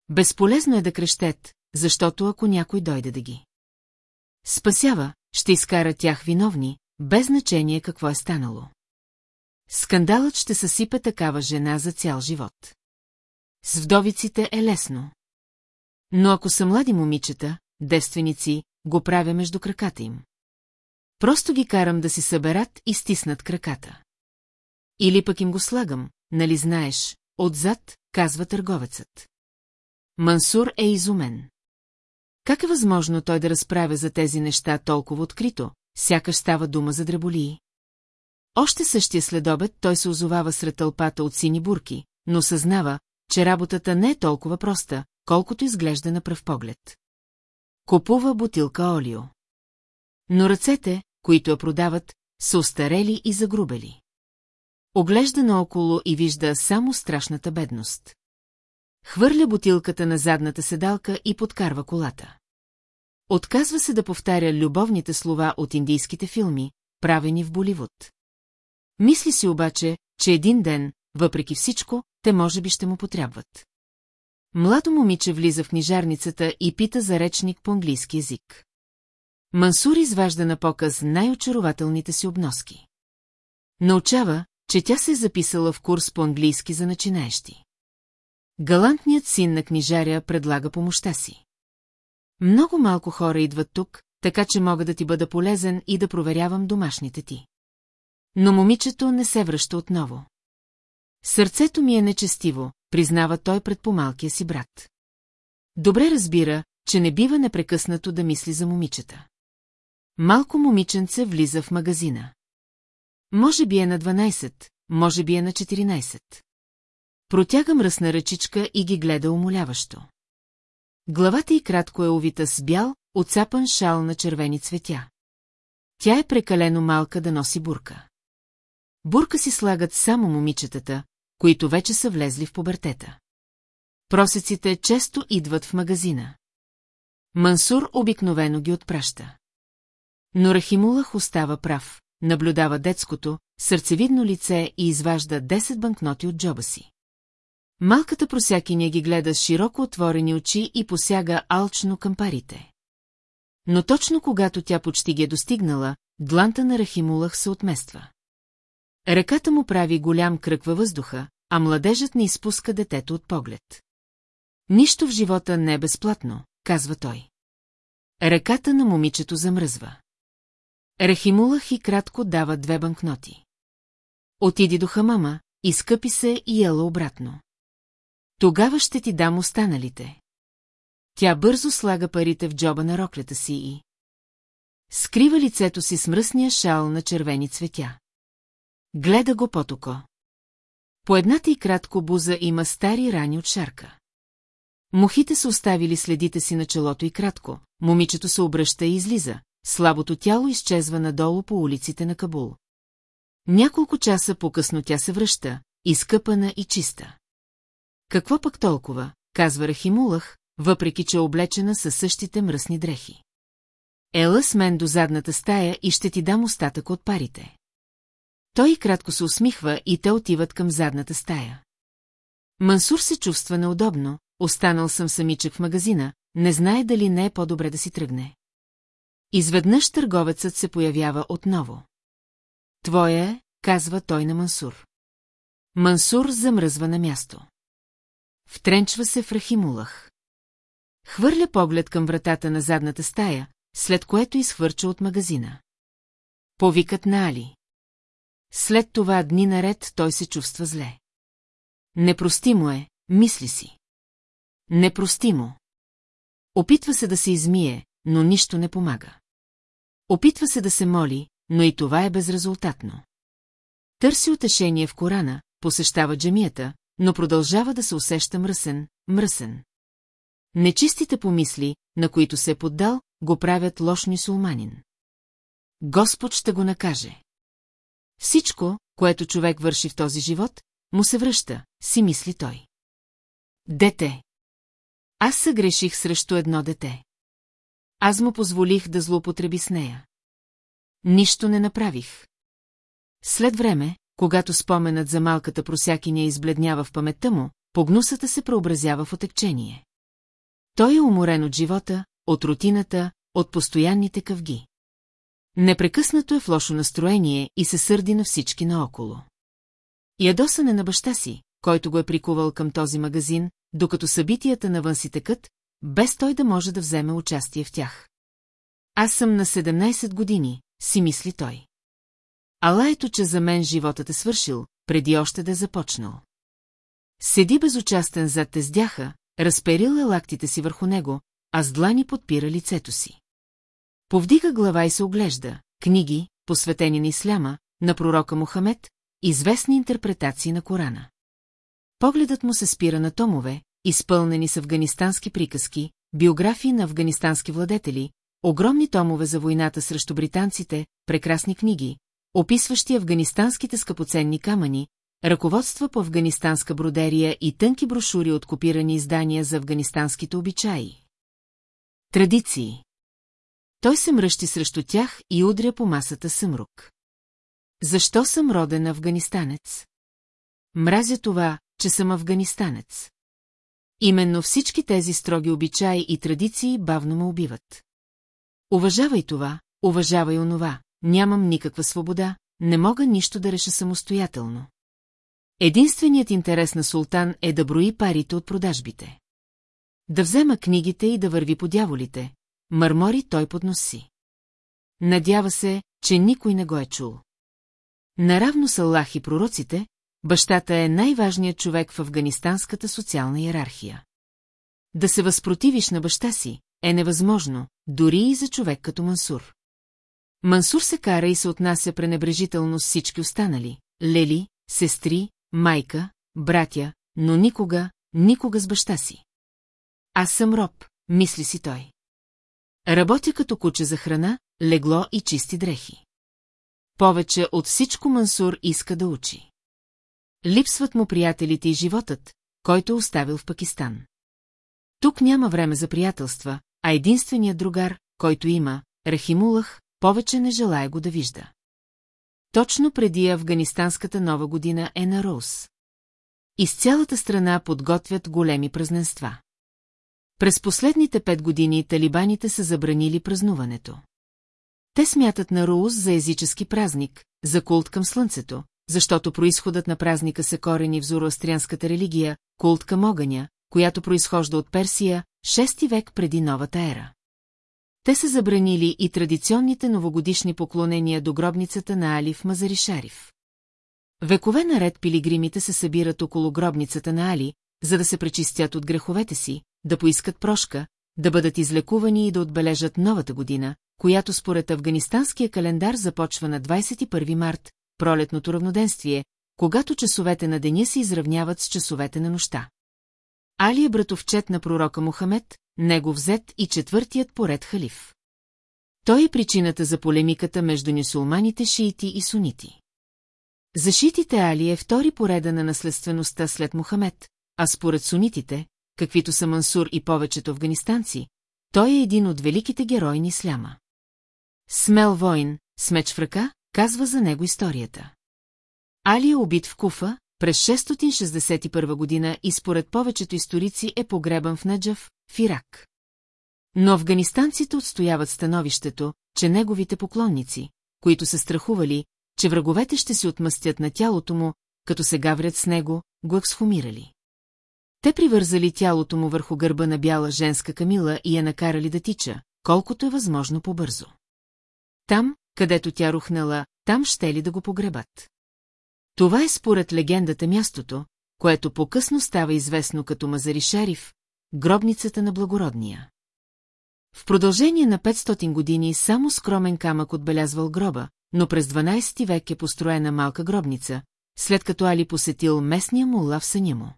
Безполезно е да крещет, защото ако някой дойде да ги спасява, ще изкара тях виновни, без значение какво е станало. Скандалът ще съсипе такава жена за цял живот. С вдовиците е лесно. Но ако са млади момичета, девственици, го правя между краката им. Просто ги карам да си съберат и стиснат краката. Или пък им го слагам, нали знаеш, отзад, казва търговецът. Мансур е изумен. Как е възможно той да разправя за тези неща толкова открито, сякаш става дума за дреболии? Още същия следобед той се озовава сред тълпата от сини бурки, но съзнава, че работата не е толкова проста, колкото изглежда на пръв поглед. Купува бутилка олио. Но ръцете, които я продават, са остарели и загрубели. Оглежда наоколо и вижда само страшната бедност. Хвърля бутилката на задната седалка и подкарва колата. Отказва се да повтаря любовните слова от индийските филми, правени в Боливуд. Мисли си обаче, че един ден, въпреки всичко, те може би ще му потребват. Младо момиче влиза в книжарницата и пита за речник по английски язик. Мансур изважда на показ най-очарователните си обноски. Научава, че тя се е записала в курс по английски за начинаещи. Галантният син на книжаря предлага помощта си. Много малко хора идват тук, така че мога да ти бъда полезен и да проверявам домашните ти. Но момичето не се връща отново. Сърцето ми е нечестиво, признава той пред помалкия си брат. Добре разбира, че не бива непрекъснато да мисли за момичета. Малко момиченце влиза в магазина. Може би е на 12, може би е на 14. Протяга мръсна ръчичка и ги гледа умоляващо. Главата й кратко е увита с бял, отцапан шал на червени цветя. Тя е прекалено малка да носи бурка. Бурка си слагат само момичетата, които вече са влезли в пубертета. Просеците често идват в магазина. Мансур обикновено ги отпраща. Но Рахимулах остава прав, наблюдава детското, сърцевидно лице и изважда 10 банкноти от джоба си. Малката просякиня ги гледа с широко отворени очи и посяга алчно към парите. Но точно когато тя почти ги е достигнала, дланта на Рахимулах се отмества. Ръката му прави голям кръг във въздуха, а младежът не изпуска детето от поглед. Нищо в живота не е безплатно, казва той. Ръката на момичето замръзва. Рахимулах и кратко дава две банкноти. Отиди до хамама, изкъпи се и ела обратно. Тогава ще ти дам останалите. Тя бързо слага парите в джоба на роклята си и... Скрива лицето си с мръсния шал на червени цветя. Гледа го потоко. По едната и кратко буза има стари рани от шарка. Мухите са оставили следите си на челото и кратко, момичето се обръща и излиза, слабото тяло изчезва надолу по улиците на Кабул. Няколко часа по-късно тя се връща, изкъпана и чиста. Какво пък толкова, казва Рахимулах, въпреки че е облечена със същите мръсни дрехи. Ела с мен до задната стая и ще ти дам остатък от парите. Той кратко се усмихва и те отиват към задната стая. Мансур се чувства неудобно, останал съм самичък в магазина, не знае дали не е по-добре да си тръгне. Изведнъж търговецът се появява отново. Твоя е, казва той на Мансур. Мансур замръзва на място. Втренчва се в Рахимулах. Хвърля поглед към вратата на задната стая, след което изхвърча от магазина. Повикът на Али. След това дни наред той се чувства зле. Непростимо е, мисли си. Непростимо. Опитва се да се измие, но нищо не помага. Опитва се да се моли, но и това е безрезултатно. Търси утешение в Корана, посещава джамията, но продължава да се усеща мръсен, мръсен. Нечистите помисли, на които се е поддал, го правят лош мисулманин. Господ ще го накаже. Всичко, което човек върши в този живот, му се връща, си мисли той. Дете. Аз съгреших срещу едно дете. Аз му позволих да злоупотреби с нея. Нищо не направих. След време, когато споменът за малката просякиня избледнява в паметта му, погнусата се преобразява в отекчение. Той е уморен от живота, от рутината, от постоянните къвги. Непрекъснато е в лошо настроение и се сърди на всички наоколо. Ядосан е на баща си, който го е прикувал към този магазин, докато събитията навън си текат, без той да може да вземе участие в тях. Аз съм на 17 години, си мисли той. Ала ето, че за мен животът е свършил, преди още да е започнал. Седи безучастен зад тездяха, разперил е лактите си върху него, а с длани подпира лицето си. Повдига глава и се оглежда. Книги, посветени на исляма, на пророка Мохамед, известни интерпретации на Корана. Погледът му се спира на томове, изпълнени с афганистански приказки, биографии на афганистански владетели, огромни томове за войната срещу британците, прекрасни книги, описващи афганистанските скъпоценни камъни, ръководства по афганистанска бродерия и тънки брошури от копирани издания за афганистанските обичаи. Традиции Той се мръщи срещу тях и удря по масата съмрук. Защо съм роден афганистанец? Мразя това, че съм афганистанец. Именно всички тези строги обичаи и традиции бавно ме убиват. Уважавай това, уважавай онова, нямам никаква свобода, не мога нищо да реша самостоятелно. Единственият интерес на султан е да брои парите от продажбите. Да взема книгите и да върви по дяволите, мърмори той под носи. Надява се, че никой не го е чул. Наравно с Аллах и пророците, бащата е най-важният човек в афганистанската социална иерархия. Да се възпротивиш на баща си, е невъзможно, дори и за човек като Мансур. Мансур се кара и се отнася пренебрежително с всички останали – лели, сестри, майка, братя, но никога, никога с баща си. Аз съм роб, мисли си той. Работя като куче за храна, легло и чисти дрехи. Повече от всичко Мансур иска да учи. Липсват му приятелите и животът, който е оставил в Пакистан. Тук няма време за приятелства, а единственият другар, който има, Рахимулах, повече не желая го да вижда. Точно преди афганистанската нова година е на Роуз. Из цялата страна подготвят големи празненства. През последните пет години талибаните са забранили празнуването. Те смятат на Роуз за езически празник, за култ към слънцето, защото происходът на празника се корени в зороастрианската религия, култ към огъня, която произхожда от Персия, 6 век преди новата ера. Те са забранили и традиционните новогодишни поклонения до гробницата на Али в Мазаришарив. Векове наред пилигримите се събират около гробницата на Али, за да се пречистят от греховете си, да поискат прошка, да бъдат излекувани и да отбележат новата година, която според афганистанския календар започва на 21 март, пролетното равноденствие, когато часовете на деня се изравняват с часовете на нощта. Али е братовчет на пророка Мохамед, него взет и четвъртият поред халиф. Той е причината за полемиката между нюсулманите шиити и сунити. За шиитите Али е втори пореда на наследствеността след Мохамед, а според сунитите, каквито са Мансур и повечето афганистанци, той е един от великите герои на исляма. Смел войн, с меч в ръка, казва за него историята. Али е убит в Куфа през 661 година и според повечето историци е погребан в Наджав, в Ирак. Но афганистанците отстояват становището, че неговите поклонници, които са страхували, че враговете ще се отмъстят на тялото му, като се гаврят с него, го ексхумирали. Те привързали тялото му върху гърба на бяла женска камила и я накарали да тича, колкото е възможно по-бързо. Там, където тя рухнала, там ще ли да го погребат. Това е според легендата мястото, което по-късно става известно като Мазари Шариф, гробницата на благородния. В продължение на 500 години само скромен камък отбелязвал гроба, но през 12 век е построена малка гробница, след като Али посетил местния мула в съня му.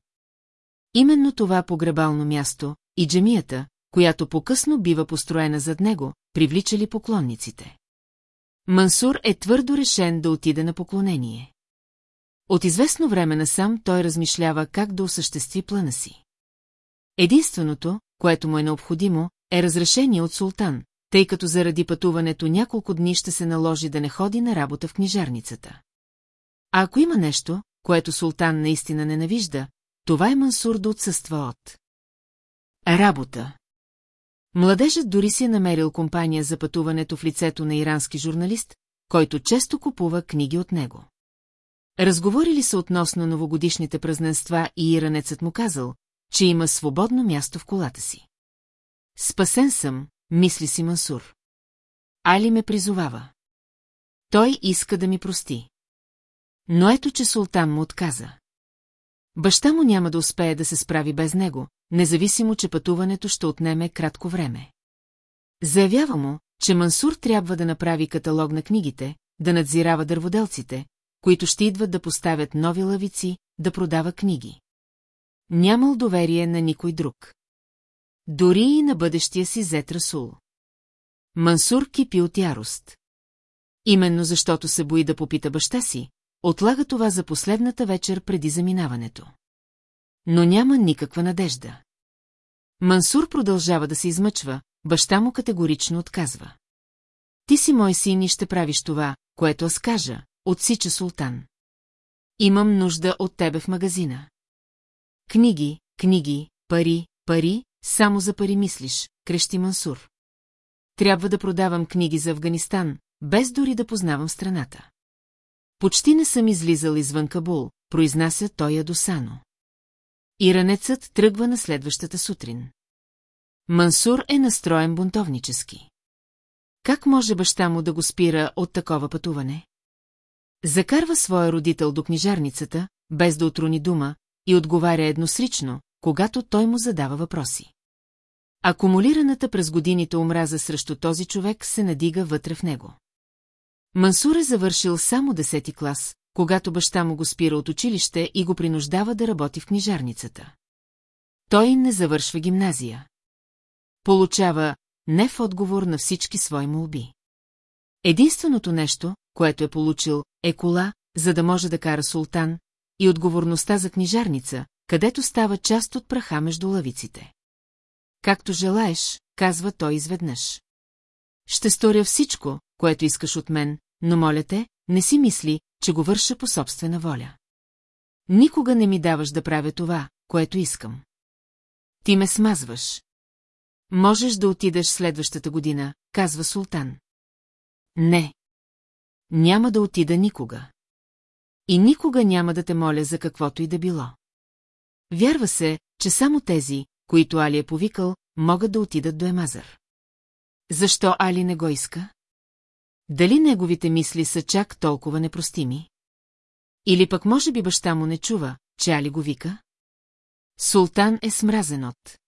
Именно това погребално място и джемията, която по-късно бива построена зад него, привличали поклонниците. Мансур е твърдо решен да отиде на поклонение. От известно време насам той размишлява как да осъществи плана си. Единственото, което му е необходимо, е разрешение от султан, тъй като заради пътуването няколко дни ще се наложи да не ходи на работа в книжарницата. А ако има нещо, което султан наистина ненавижда, това е Мансур да отсъства от. Работа. Младежът дори си е намерил компания за пътуването в лицето на ирански журналист, който често купува книги от него. Разговорили се относно новогодишните празненства и иранецът му казал, че има свободно място в колата си. Спасен съм, мисли си Мансур. Али ме призовава. Той иска да ми прости. Но ето, че султан му отказа. Баща му няма да успее да се справи без него, независимо, че пътуването ще отнеме кратко време. Заявява му, че Мансур трябва да направи каталог на книгите, да надзирава дърводелците, които ще идват да поставят нови лавици, да продава книги. Нямал доверие на никой друг. Дори и на бъдещия си зет Расул. Мансур кипи от ярост. Именно защото се бои да попита баща си, отлага това за последната вечер преди заминаването. Но няма никаква надежда. Мансур продължава да се измъчва, баща му категорично отказва. Ти си мой син и ще правиш това, което аз кажа, отсича султан. Имам нужда от тебе в магазина. Книги, книги, пари, пари, само за пари мислиш, крещи Мансур. Трябва да продавам книги за Афганистан, без дори да познавам страната. Почти не съм излизал извън Кабул, произнася той ядосано. Иранецът тръгва на следващата сутрин. Мансур е настроен бунтовнически. Как може баща му да го спира от такова пътуване? Закарва своя родител до книжарницата, без да отруни дума, и отговаря едносрично, когато той му задава въпроси. Акумулираната през годините омраза срещу този човек се надига вътре в него. Мансур е завършил само десети клас, когато баща му го спира от училище и го принуждава да работи в книжарницата. Той не завършва гимназия. Получава не в отговор на всички свои молби. Единственото нещо, което е получил, е кола, за да може да кара султан, и отговорността за книжарница, където става част от праха между лавиците. Както желаеш, казва той изведнъж. Ще сторя всичко, което искаш от мен, но моля те, не си мисли, че го върша по собствена воля. Никога не ми даваш да правя това, което искам. Ти ме смазваш. Можеш да отидеш следващата година, казва султан. Не. Няма да отида никога. И никога няма да те моля за каквото и да било. Вярва се, че само тези, които Али е повикал, могат да отидат до Емазър. Защо Али не го иска? Дали неговите мисли са чак толкова непростими? Или пък може би баща му не чува, че Али го вика? Султан е смразен от.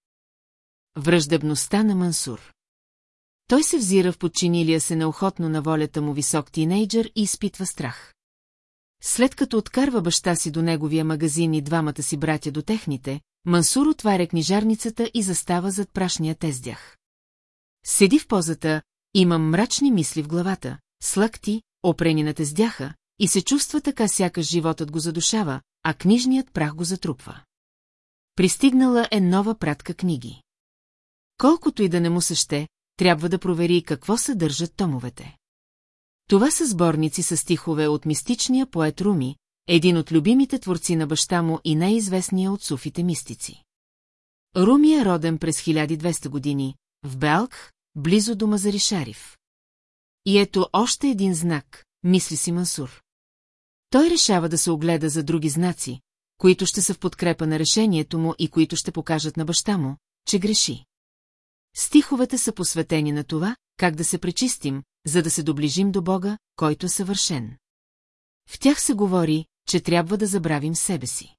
Връждебността на Мансур. Той се взира в подчинилия се неохотно на волята му висок тинейджър и изпитва страх. След като откарва баща си до неговия магазин и двамата си братя до техните, Мансур отваря книжарницата и застава зад прашния тездях. Седи в позата, имам мрачни мисли в главата, слъкти, опрени на тездяха, и се чувства така сякаш животът го задушава, а книжният прах го затрупва. Пристигнала е нова пратка книги. Колкото и да не му се ще, трябва да провери какво съдържат томовете. Това са сборници с стихове от мистичния поет Руми, един от любимите творци на баща му и най-известния от суфите мистици. Руми е роден през 1200 години, в Белк, близо до Мазари Шариф. И ето още един знак, мисли си Мансур. Той решава да се огледа за други знаци, които ще са в подкрепа на решението му и които ще покажат на баща му, че греши. Стиховете са посветени на това, как да се пречистим, за да се доближим до Бога, който е съвършен. В тях се говори, че трябва да забравим себе си.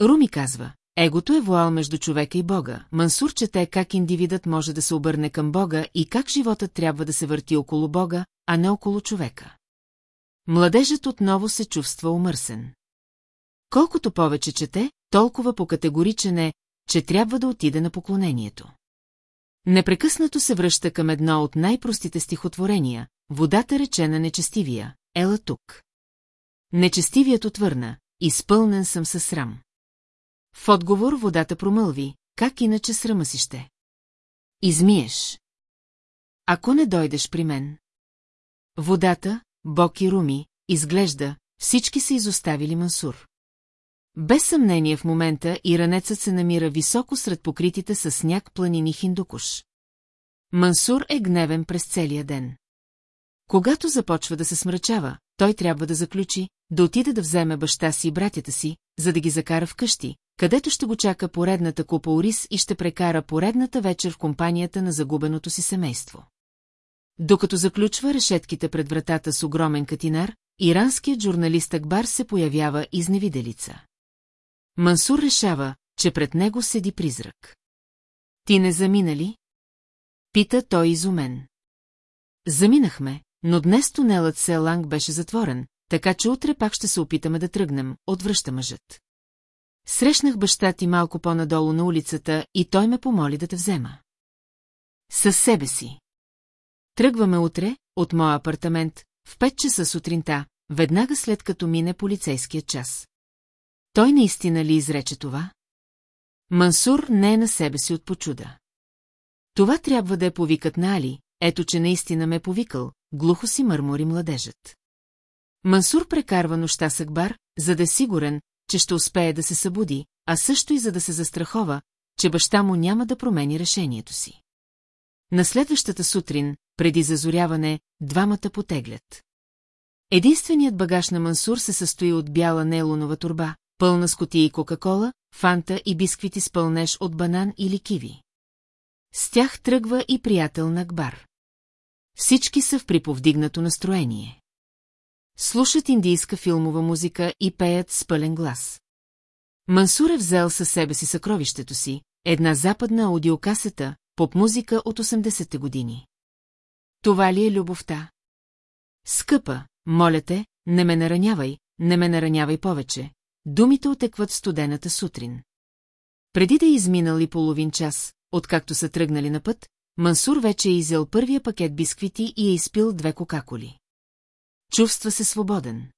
Руми казва, егото е вуал между човека и Бога, Мансур чете как индивидът може да се обърне към Бога и как животът трябва да се върти около Бога, а не около човека. Младежът отново се чувства умърсен. Колкото повече чете, толкова по-категоричен е, че трябва да отиде на поклонението. Непрекъснато се връща към едно от най-простите стихотворения, водата речена нечестивия, ела тук. Нечестивият отвърна, изпълнен съм със срам. В отговор водата промълви, как иначе срама си ще. Измиеш. Ако не дойдеш при мен. Водата, Бог и Руми, изглежда, всички са изоставили Мансур. Без съмнение в момента и ранецът се намира високо сред покритите с сняг планини Хиндукуш. Мансур е гневен през целия ден. Когато започва да се смрачава, той трябва да заключи, да отиде да вземе баща си и братята си, за да ги закара вкъщи, където ще го чака поредната купа ориз и ще прекара поредната вечер в компанията на загубеното си семейство. Докато заключва решетките пред вратата с огромен катинар, иранският журналист Акбар се появява изневиделица. Мансур решава, че пред него седи призрак. Ти не замина ли? Пита той изумен. Заминахме, но днес тунелът Селанг беше затворен, така че утре пак ще се опитаме да тръгнем, отвръща мъжът. Срещнах баща ти малко по-надолу на улицата и той ме помоли да те взема. Със себе си. Тръгваме утре, от моя апартамент, в 5 часа сутринта, веднага след като мине полицейския час. Той наистина ли изрече това? Мансур не е на себе си от почуда. Това трябва да е повикът на Али, ето че наистина ме е повикал, глухо си мърмори младежът. Мансур прекарва нощта с Акбар, за да е сигурен, че ще успее да се събуди, а също и за да се застрахова, че баща му няма да промени решението си. На следващата сутрин, преди зазоряване, двамата потеглят. Единственият багаж на Мансур се състои от бяла нейлонова турба, пълна с котии Кока-кола, фанта и бисквити с пълнеж от банан или киви. С тях тръгва и приятел на Акбар. Всички са в приповдигнато настроение. Слушат индийска филмова музика и пеят с пълен глас. Мансур е взел със себе си съкровището си, една западна аудиокасета, поп-музика от 80-те години. Това ли е любовта? Скъпа, моля те, не ме наранявай, не ме наранявай повече. Думите отекват студената сутрин. Преди да е изминал и половин час, откакто са тръгнали на път, Мансур вече е изял първия пакет бисквити и е изпил две кокаколи. Чувства се свободен.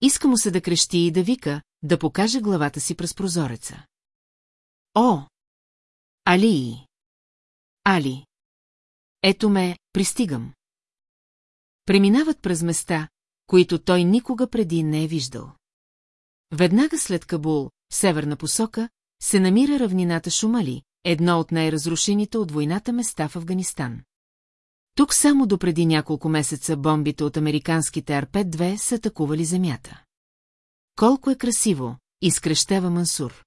Иска му се да крещи и да вика, да покаже главата си през прозореца. О! Али! Али! Ето ме, пристигам. Преминават през места, които той никога преди не е виждал. Веднага след Кабул, в северна посока, се намира равнината Шумали, едно от най-разрушените от войната места в Афганистан. Тук само допреди няколко месеца бомбите от американските Арпет-2 са атакували земята. Колко е красиво, изкрещева Мансур.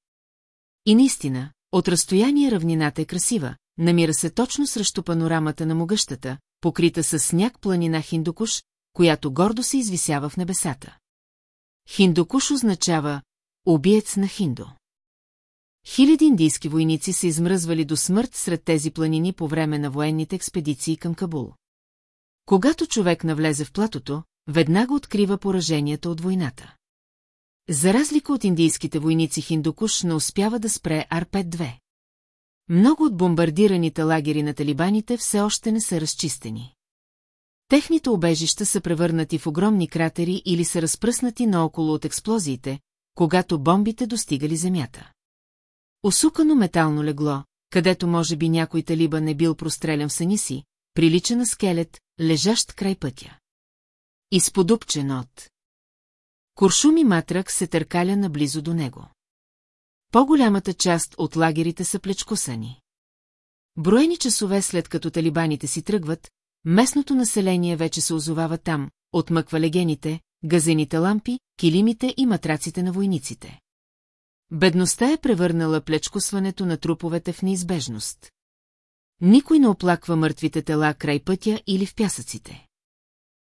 И наистина, от разстояние равнината е красива, намира се точно срещу панорамата на могъщата, покрита с сняг планина Хиндукуш, която гордо се извисява в небесата. Хиндукуш означава «убиец на Хиндо». Хиляди индийски войници се измръзвали до смърт сред тези планини по време на военните експедиции към Кабул. Когато човек навлезе в платото, веднага открива поражението от войната. За разлика от индийските войници Хиндукуш не успява да спре Арпет-2. Много от бомбардираните лагери на талибаните все още не са разчистени. Техните обежища са превърнати в огромни кратери или са разпръснати наоколо от експлозиите, когато бомбите достигали земята. Осукано метално легло, където може би някой талиба не бил прострелян в съни си, прилича на скелет, лежащ край пътя. Изподупчен от. Куршуми матрак се търкаля наблизо до него. По-голямата част от лагерите са плечкосани. Броени часове след като талибаните си тръгват, местното население вече се озовава там, отмъква легените, газените лампи, килимите и матраците на войниците. Бедността е превърнала плечкосването на труповете в неизбежност. Никой не оплаква мъртвите тела край пътя или в пясъците.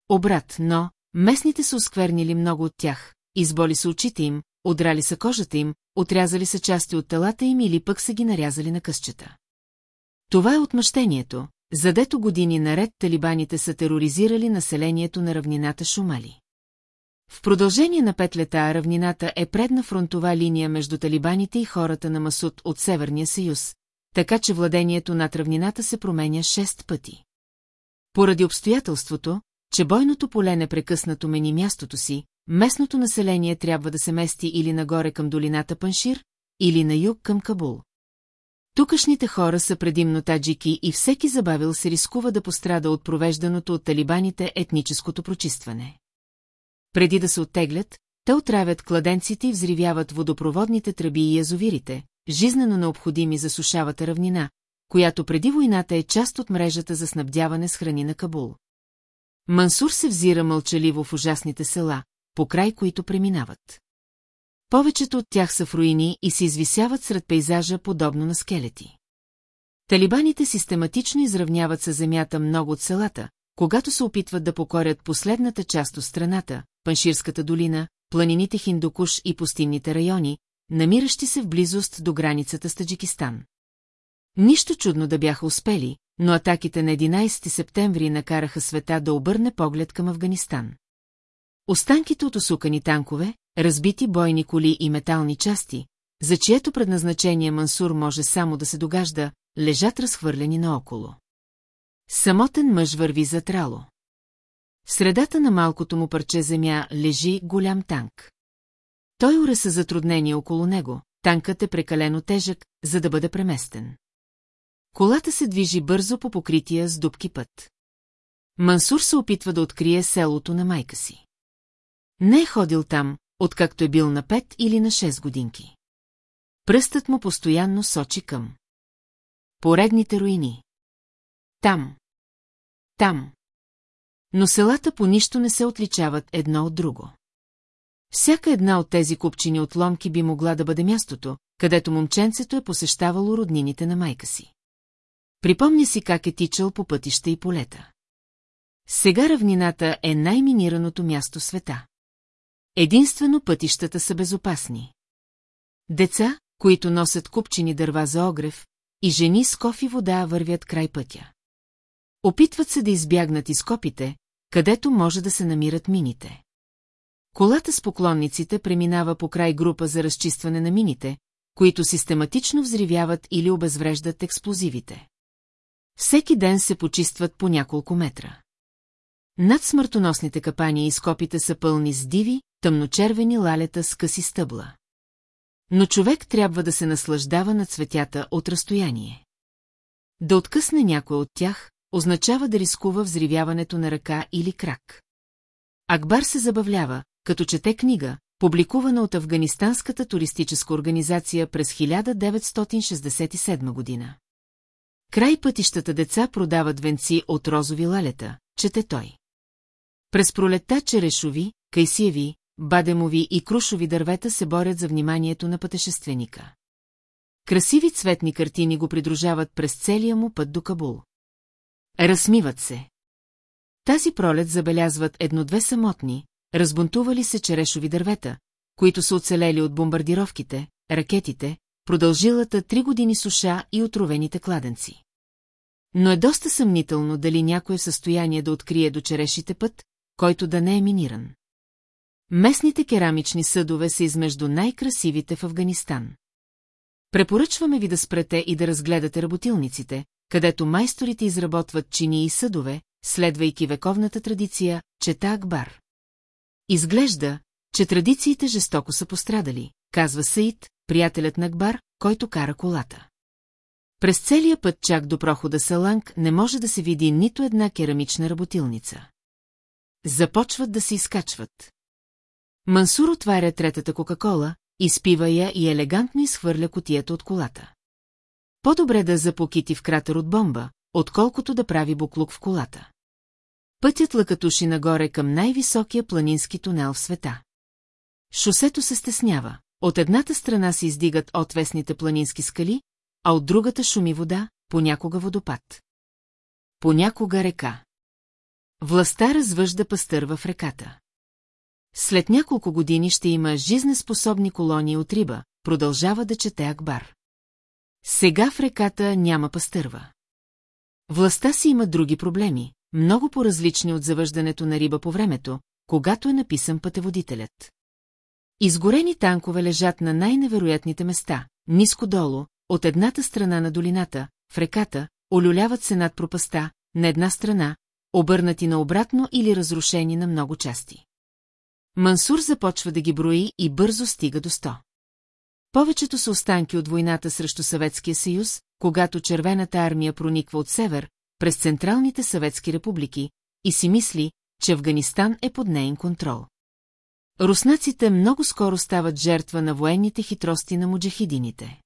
Обрат, но местните са осквернили много от тях, изболи са очите им, одрали са кожата им, отрязали са части от телата им или пък са ги нарязали на късчета. Това е отмъщението, задето години наред талибаните са тероризирали населението на равнината Шумали. В продължение на пет лета равнината е предна фронтова линия между талибаните и хората на Масуд от Северния съюз, така че владението над равнината се променя шест пъти. Поради обстоятелството, че бойното поле непрекъснато мени мястото си, местното население трябва да се мести или нагоре към долината Паншир, или на юг към Кабул. Тукашните хора са предимно таджики и всеки забавил се рискува да пострада от провежданото от талибаните етническото прочистване. Преди да се оттеглят, те отравят кладенците и взривяват водопроводните тръби и язовирите, жизнено необходими за сушавата равнина, която преди войната е част от мрежата за снабдяване с храни на Кабул. Мансур се взира мълчаливо в ужасните села, по край които преминават. Повечето от тях са в руини и се извисяват сред пейзажа подобно на скелети. Талибаните систематично изравняват със земята много от селата, когато се опитват да покорят последната част от страната, Панширската долина, планините Хиндукуш и пустинните райони, намиращи се в близост до границата с Таджикистан. Нищо чудно да бяха успели, но атаките на 11 септември накараха света да обърне поглед към Афганистан. Останките от осукани танкове, разбити бойни коли и метални части, за чието предназначение Мансур може само да се догажда, лежат разхвърлени наоколо. Самотен мъж върви затрало. В средата на малкото му парче земя лежи голям танк. Той уре са затруднение около него, танкът е прекалено тежък, за да бъде преместен. Колата се движи бързо по покрития с дубки път. Мансур се опитва да открие селото на майка си. Не е ходил там, откакто е бил на пет или на шест годинки. Пръстът му постоянно сочи към. Поредните руини. Там. Там. Но селата по нищо не се отличават едно от друго. Всяка една от тези купчини отломки би могла да бъде мястото, където момченцето е посещавало роднините на майка си. Припомня си как е тичал по пътища и полета. Сега равнината е най-минираното място света. Единствено пътищата са безопасни. Деца, които носят купчини дърва за огрев, и жени с кофи вода вървят край пътя. Опитват се да избягнат изкопите, където може да се намират мините. Колата с поклонниците преминава по край група за разчистване на мините, които систематично взривяват или обезвреждат експлозивите. Всеки ден се почистват по няколко метра. Над смъртоносните капани и скопите са пълни с диви, тъмночервени лалета с къси стъбла. Но човек трябва да се наслаждава на цветята от разстояние. Да откъсне някой от тях, означава да рискува взривяването на ръка или крак. Акбар се забавлява, като чете книга, публикувана от Афганистанската туристическа организация през 1967 година. Край пътищата деца продават венци от розови лалета, чете той. През пролетта черешови, кайсиеви, бадемови и крушови дървета се борят за вниманието на пътешественика. Красиви цветни картини го придружават през целия му път до Кабул. Размиват се. Тази пролет забелязват едно-две самотни, разбунтували се черешови дървета, които са оцелели от бомбардировките, ракетите, продължилата три години суша и отровените кладенци. Но е доста съмнително дали някой е в състояние да открие до черешите път, който да не е миниран. Местните керамични съдове са измежду най-красивите в Афганистан. Препоръчваме ви да спрете и да разгледате работилниците, където майсторите изработват чини и съдове, следвайки вековната традиция, чета Акбар. Изглежда, че традициите жестоко са пострадали, казва Саид, приятелят на Акбар, който кара колата. През целия път чак до прохода Саланг не може да се види нито една керамична работилница. Започват да се изкачват. Мансур отваря третата Кока-кола, изпива я и елегантно изхвърля котията от колата. По-добре да запокити в кратер от бомба, отколкото да прави буклук в колата. Пътят лъкатуши нагоре към най-високия планински тунел в света. Шосето се стеснява. От едната страна се издигат отвесните планински скали, а от другата шуми вода, понякога водопад. Понякога река. Властта развъжда пастърва в реката. След няколко години ще има жизнеспособни колонии от риба, продължава да чете Акбар. Сега в реката няма пастърва. Властта си има други проблеми, много по-различни от завъждането на риба по времето, когато е написан пътеводителят. Изгорени танкове лежат на най-невероятните места, ниско долу, от едната страна на долината, в реката, олюляват се над пропаста, на една страна, обърнати наобратно или разрушени на много части. Мансур започва да ги брои и бързо стига до 100. Повечето са останки от войната срещу Съветския съюз, когато червената армия прониква от север, през централните съветски републики, и си мисли, че Афганистан е под нейн контрол. Руснаците много скоро стават жертва на военните хитрости на муджахидините.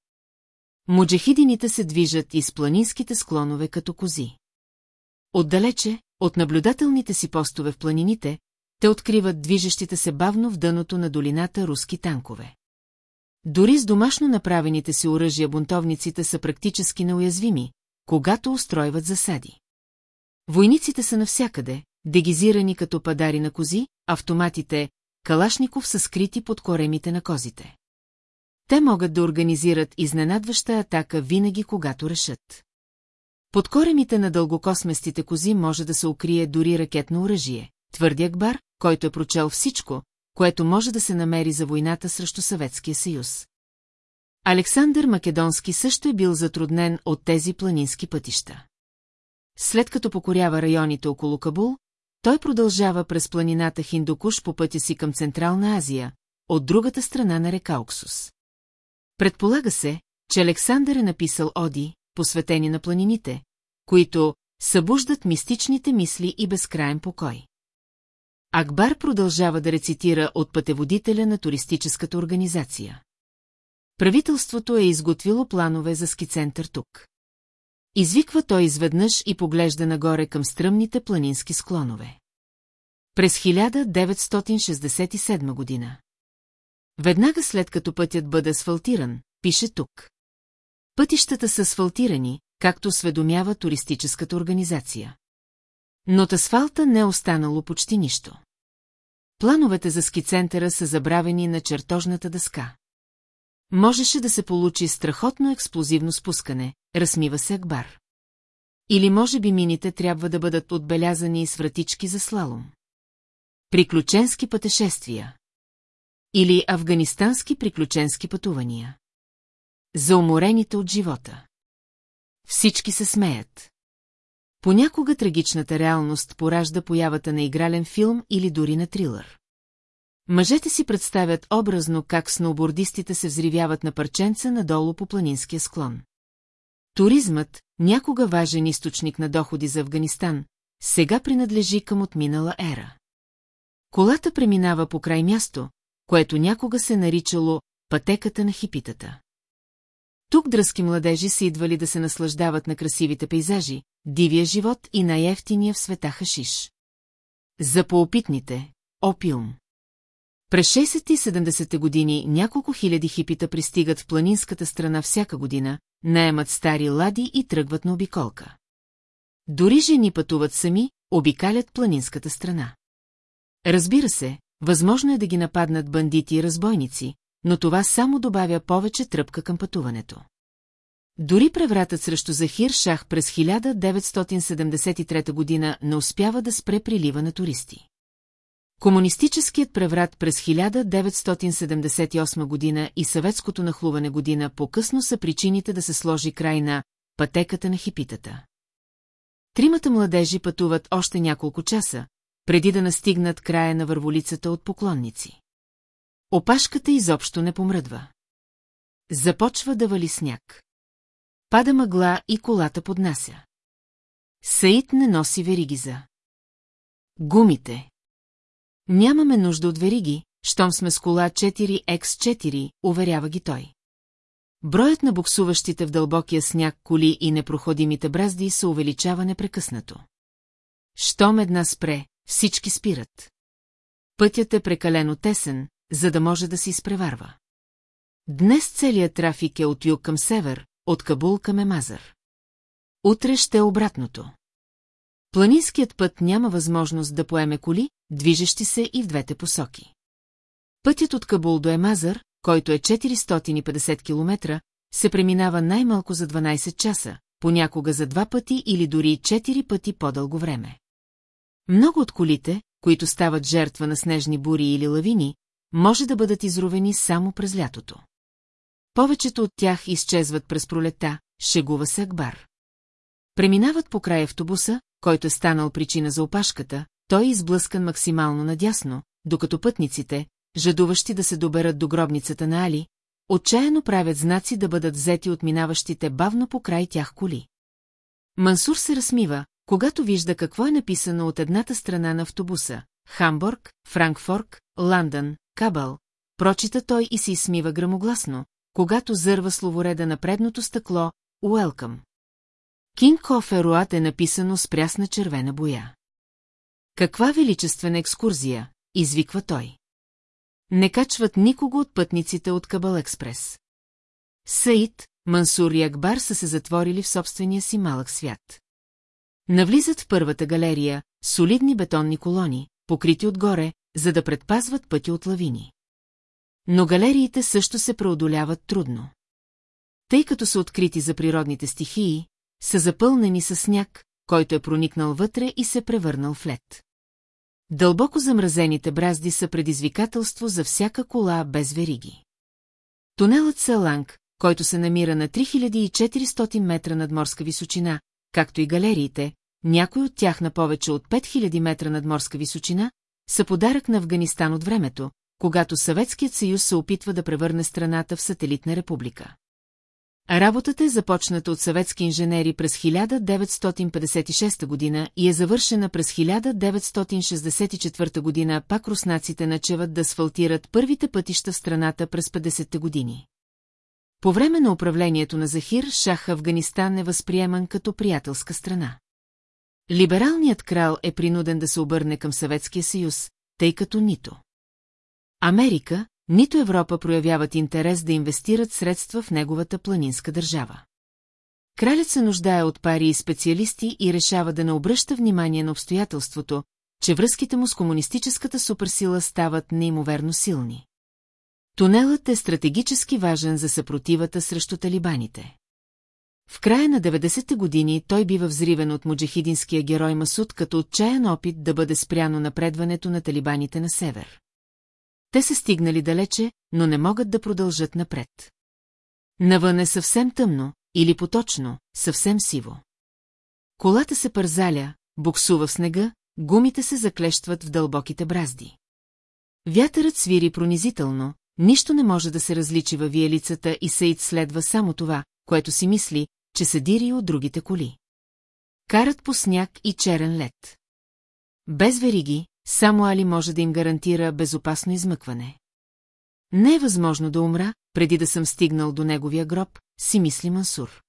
Муджахидините се движат из планинските склонове като кози. Отдалече, от наблюдателните си постове в планините, те откриват движещите се бавно в дъното на долината руски танкове. Дори с домашно направените си оръжия бунтовниците са практически неуязвими, когато устройват засади. Войниците са навсякъде, дегизирани като падари на кози, автоматите Калашников са скрити под коремите на козите. Те могат да организират изненадваща атака винаги, когато решат. Под коремите на дългокосместите кози може да се укрие дори ракетно оръжие, твърди Акбар, който е прочел всичко, което може да се намери за войната срещу Съветския съюз. Александър Македонски също е бил затруднен от тези планински пътища. След като покорява районите около Кабул, той продължава през планината Хиндукуш по пътя си към Централна Азия, от другата страна на река Оксус. Предполага се, че Александър е написал оди, посветени на планините, които събуждат мистичните мисли и безкрайен покой. Акбар продължава да рецитира от пътеводителя на туристическата организация. Правителството е изготвило планове за скицентър тук. Извиква той изведнъж и поглежда нагоре към стръмните планински склонове. През 1967 година. Веднага след като пътят бъде асфалтиран, пише тук. Пътищата са асфалтирани, както осведомява туристическата организация. Но от асфалта не е останало почти нищо. Плановете за скицентъра са забравени на чертожната дъска. Можеше да се получи страхотно експлозивно спускане, размива се Акбар. Или може би мините трябва да бъдат отбелязани с вратички за слалом. Приключенски пътешествия. Или афганистански приключенски пътувания. За уморените от живота. Всички се смеят. Понякога трагичната реалност поражда появата на игрален филм или дори на трилър. Мъжете си представят образно как сноубордистите се взривяват на парченца надолу по планинския склон. Туризмът, някога важен източник на доходи за Афганистан, сега принадлежи към отминала ера. Колата преминава по край място, което някога се наричало пътеката на хипитата. Тук дръзки младежи са идвали да се наслаждават на красивите пейзажи, дивия живот и най-ефтиния в света хашиш. За поопитните – опиум. През 60-те и 70-те години няколко хиляди хипита пристигат в планинската страна всяка година, наемат стари лади и тръгват на обиколка. Дори жени пътуват сами, обикалят планинската страна. Разбира се, възможно е да ги нападнат бандити и разбойници, но това само добавя повече тръпка към пътуването. Дори превратът срещу Захир Шах през 1973 година не успява да спре прилива на туристи. Комунистическият преврат през 1978 година и съветското нахлуване година по-късно са причините да се сложи край на пътеката на хипитата. Тримата младежи пътуват още няколко часа, преди да настигнат края на върволицата от поклонници. Опашката изобщо не помръдва. Започва да вали сняг. Пада мъгла и колата поднася. Саид не носи вериги за. Гумите. Нямаме нужда от вериги, щом сме с кола 4X4, уверява ги той. Броят на буксуващите в дълбокия сняг коли и непроходимите бразди се увеличава непрекъснато. Щом една спре, всички спират. Пътят е прекалено тесен, за да може да се изпреварва. Днес целият трафик е от юг към север, от Кабул към Емазър. Утре ще е обратното. Планинският път няма възможност да поеме коли, движещи се и в двете посоки. Пътят от Кабул до Емазър, който е 450 км, се преминава най-малко за 12 часа, понякога за два пъти или дори 4 пъти по-дълго време. Много от колите, които стават жертва на снежни бури или лавини, може да бъдат изровени само през лятото. Повечето от тях изчезват през пролета, шегува се Акбар. Преминават по край автобуса, който е станал причина за опашката, той е изблъскан максимално надясно, докато пътниците, жадуващи да се доберат до гробницата на Али, отчаяно правят знаци да бъдат взети от минаващите бавно по край тях коли. Мансур се размива, когато вижда какво е написано от едната страна на автобуса – Хамбург, Франкфорк, Лондон, Кабал, прочита той и се изсмива грамогласно, когато зърва словореда на предното стъкло «Уелкъм». Кинг Хоферуат е написано с прясна червена боя. Каква величествена екскурзия, извиква той. Не качват никого от пътниците от Кабал Експрес. Саид, Мансур и Акбар са се затворили в собствения си малък свят. Навлизат в първата галерия, солидни бетонни колони, покрити отгоре, за да предпазват пътя от лавини. Но галериите също се преодоляват трудно. Тъй като са открити за природните стихии, са запълнени с сняг, който е проникнал вътре и се превърнал в лед. Дълбоко замразените бразди са предизвикателство за всяка кола без вериги. Тунелът Саланг, който се намира на 3400 метра над морска височина, както и галериите, някой от тях на повече от 5000 метра над морска височина, са подарък на Афганистан от времето, когато Съветският съюз се опитва да превърне страната в сателитна република. Работата е започната от съветски инженери през 1956 година и е завършена през 1964 година, пак руснаците начеват да асфалтират първите пътища в страната през 50-те години. По време на управлението на Захир, Шах Афганистан е възприеман като приятелска страна. Либералният крал е принуден да се обърне към Съветския съюз, тъй като нито. Америка, нито Европа проявяват интерес да инвестират средства в неговата планинска държава. Кралят се нуждае от пари и специалисти и решава да не обръща внимание на обстоятелството, че връзките му с комунистическата суперсила стават неимоверно силни. Тунелът е стратегически важен за съпротивата срещу талибаните. В края на 90-те години той бива взривен от муджахидинския герой Масуд като отчаян опит да бъде спряно напредването на талибаните на север. Те са стигнали далече, но не могат да продължат напред. Навън е съвсем тъмно, или поточно, съвсем сиво. Колата се пързаля, буксува в снега, гумите се заклещват в дълбоките бразди. Вятърът свири пронизително, нищо не може да се различи във виелицата и Саид следва само това, което си мисли, че са дири от другите коли. Карат по сняг и черен лед. Без вериги, само Али може да им гарантира безопасно измъкване. Не е възможно да умра, преди да съм стигнал до неговия гроб, си мисли Мансур.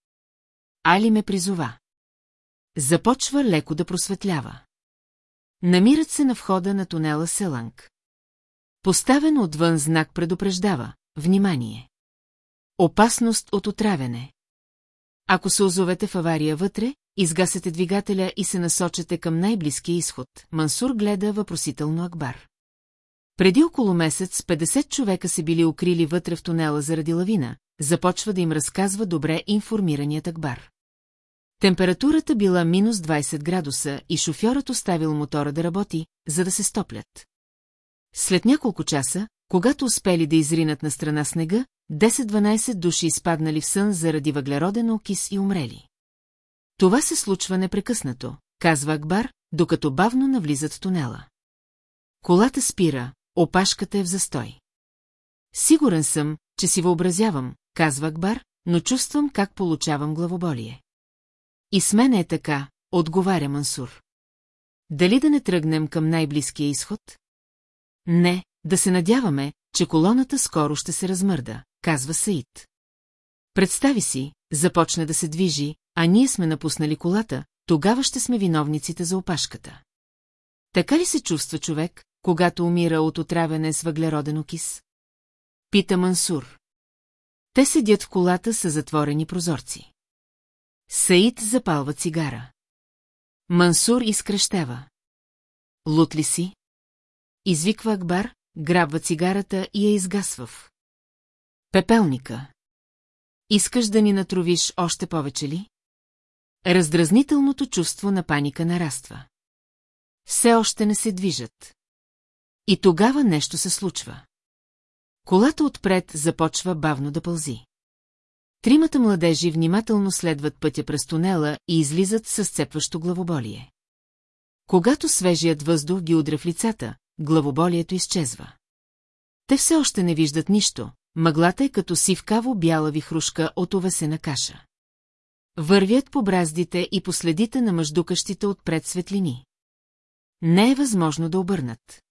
Али ме призова. Започва леко да просветлява. Намират се на входа на тунела Селанг. Поставен отвън знак предупреждава. Внимание! Опасност от отравяне. Ако се озовете в авария вътре, изгасете двигателя и се насочете към най-близкия изход. Мансур гледа въпросително Акбар. Преди около месец 50 човека се били укрили вътре в тунела заради лавина, започва да им разказва добре информираният Акбар. Температурата била минус 20 градуса и шофьорът оставил мотора да работи, за да се стоплят. След няколко часа, когато успели да изринат на страна снега, 10-12 души изпаднали в сън заради въглероден окис и умрели. Това се случва непрекъснато, казва Акбар, докато бавно навлизат в тунела. Колата спира, опашката е в застой. Сигурен съм, че си въобразявам, казва Акбар, но чувствам как получавам главоболие. И с мен е така, отговаря Мансур. Дали да не тръгнем към най-близкия изход? Не, да се надяваме, че колоната скоро ще се размърда, казва Саид. Представи си, започне да се движи, а ние сме напуснали колата, тогава ще сме виновниците за опашката. Така ли се чувства човек, когато умира от отравяне с въглероден окис? Пита Мансур. Те седят в колата с затворени прозорци. Саид запалва цигара. Мансур изкръщева. Лут ли си? Извиква Акбар, грабва цигарата и я изгасва в. Пепелника. Искаш да ни натровиш още повече ли? Раздразнителното чувство на паника нараства. Все още не се движат. И тогава нещо се случва. Колата отпред започва бавно да пълзи. Тримата младежи внимателно следват пътя през тунела и излизат с сцепващо главоболие. Когато свежият въздух ги удря в лицата, главоболието изчезва. Те все още не виждат нищо, мъглата е като сивкаво бяла вихрушка от овесена каша. Вървят по браздите и по следите на мъждукащите отпред светлини. Не е възможно да обърнат.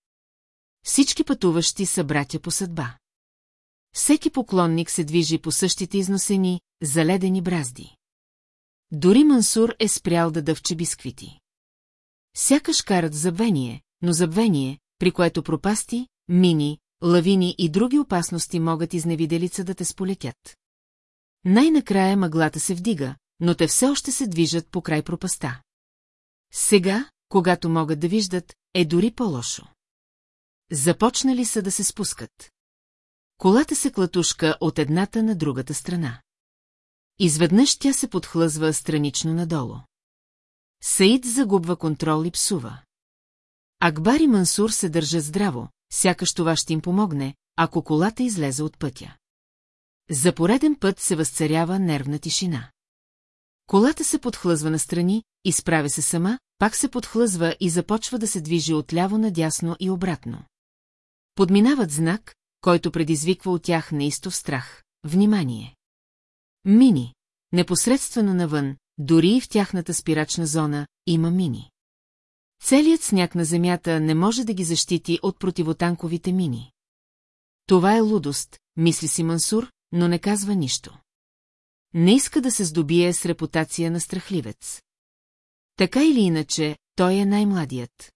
Всички пътуващи са братя по съдба. Всеки поклонник се движи по същите износени, заледени бразди. Дори Мансур е спрял да дъвче бисквити. Сякаш карат забвение, но забвение, при което пропасти, мини, лавини и други опасности могат изневиделица да те сполетят. Най-накрая мъглата се вдига, но те все още се движат по край пропаста. Сега, когато могат да виждат, е дори по-лошо. Започнали са да се спускат. Колата се клатушка от едната на другата страна. Изведнъж тя се подхлъзва странично надолу. Саид загубва контрол и псува. Акбар и Мансур се държат здраво, сякаш това ще им помогне, ако колата излезе от пътя. За пореден път се възцарява нервна тишина. Колата се подхлъзва настрани, изправя се сама, пак се подхлъзва и започва да се движи отляво надясно и обратно. Подминават знак, който предизвиква от тях неистов страх. Внимание! Мини. Непосредствено навън, дори и в тяхната спирачна зона, има мини. Целият сняг на земята не може да ги защити от противотанковите мини. Това е лудост, мисли си Мансур, но не казва нищо. Не иска да се здобие с репутация на страхливец. Така или иначе, той е най-младият.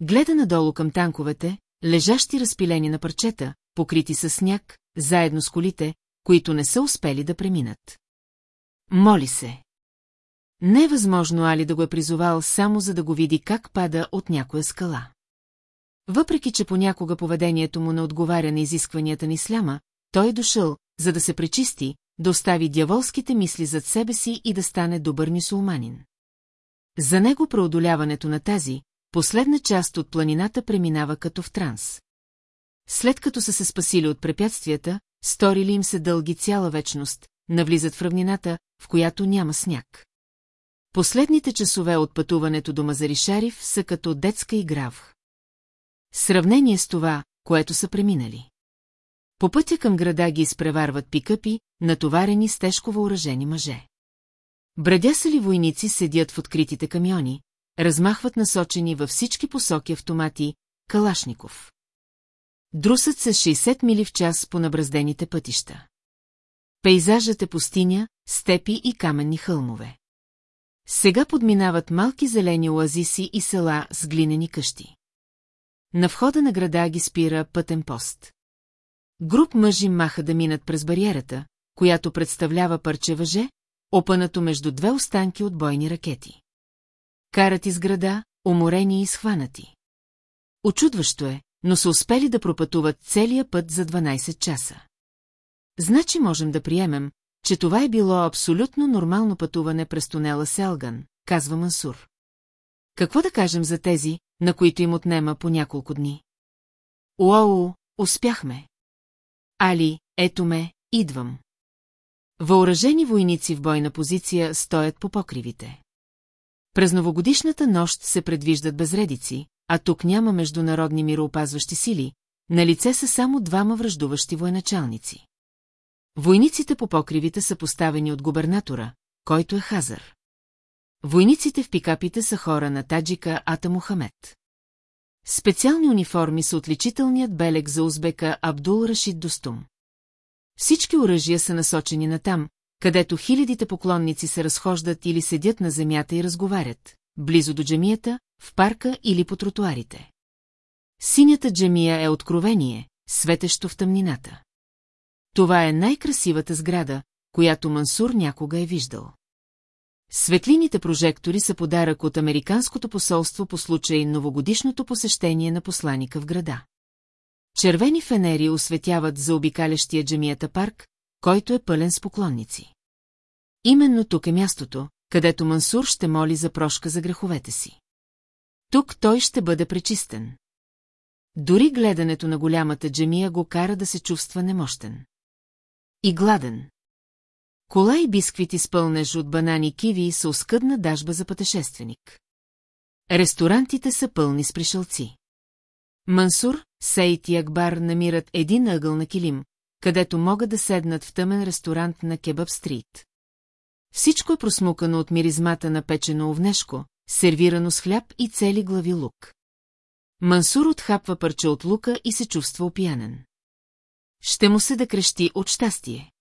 Гледа надолу към танковете, лежащи разпилени на парчета, покрити с сняг, заедно с колите, които не са успели да преминат. Моли се. Не е възможно Али да го е призовал само за да го види как пада от някоя скала. Въпреки, че понякога поведението му не отговаря на изискванията на исляма, той е дошъл, за да се пречисти, да остави дяволските мисли зад себе си и да стане добър мисулманин. За него преодоляването на тази, последна част от планината преминава като в транс. След като са се спасили от препятствията, сторили им се дълги цяла вечност, навлизат в равнината, в която няма сняг. Последните часове от пътуването до Мазаришарив са като детска игра в. Сравнение с това, което са преминали. По пътя към града ги изпреварват пикъпи, натоварени с тежко въоръжени мъже. Брадясали войници седят в откритите камиони, размахват насочени във всички посоки автомати, Калашников. Друсът се 60 мили в час по набраздените пътища. Пейзажът е пустиня, степи и каменни хълмове. Сега подминават малки зелени оазиси и села с глинени къщи. На входа на града ги спира пътен пост. Груп мъжи маха да минат през бариерата, която представлява парче въже, опънато между две останки от бойни ракети. Карат из града, уморени и схванати. Очудващо е, но са успели да пропътуват целия път за 12 часа. Значи можем да приемем, че това е било абсолютно нормално пътуване през тунела Селган, казва Мансур. Какво да кажем за тези, на които им отнема по няколко дни? Уоу, успяхме. Али, ето ме, идвам. Въоръжени войници в бойна позиция стоят по покривите. През новогодишната нощ се предвиждат безредици, а тук няма международни мироопазващи сили, на лице са само двама връждуващи военачалници. Войниците по покривите са поставени от губернатора, който е Хазар. Войниците в пикапите са хора на таджика Ата Мухамед. Специални униформи са отличителният белег за узбека Абдул Рашид Достум. Всички оръжия са насочени на там, където хилядите поклонници се разхождат или седят на земята и разговарят, близо до джамията, в парка или по тротуарите. Синята джамия е откровение, светещо в тъмнината. Това е най-красивата сграда, която Мансур някога е виждал. Светлините прожектори са подарък от Американското посолство по случай новогодишното посещение на посланика в града. Червени фенери осветяват за обикалящия джамията парк, който е пълен с поклонници. Именно тук е мястото, където Мансур ще моли за прошка за греховете си. Тук той ще бъде пречистен. Дори гледането на голямата джамия го кара да се чувства немощен. И гладен. Кола и бисквити с пълнеж от банани киви са оскъдна дажба за пътешественик. Ресторантите са пълни с пришълци. Мансур, Сейт и Акбар намират един ъгъл на килим, където могат да седнат в тъмен ресторант на Кебаб Стрит. Всичко е просмукано от миризмата на печено овнешко, сервирано с хляб и цели глави лук. Мансур отхапва парче от лука и се чувства опиянен. Ще му се да крещи от щастие.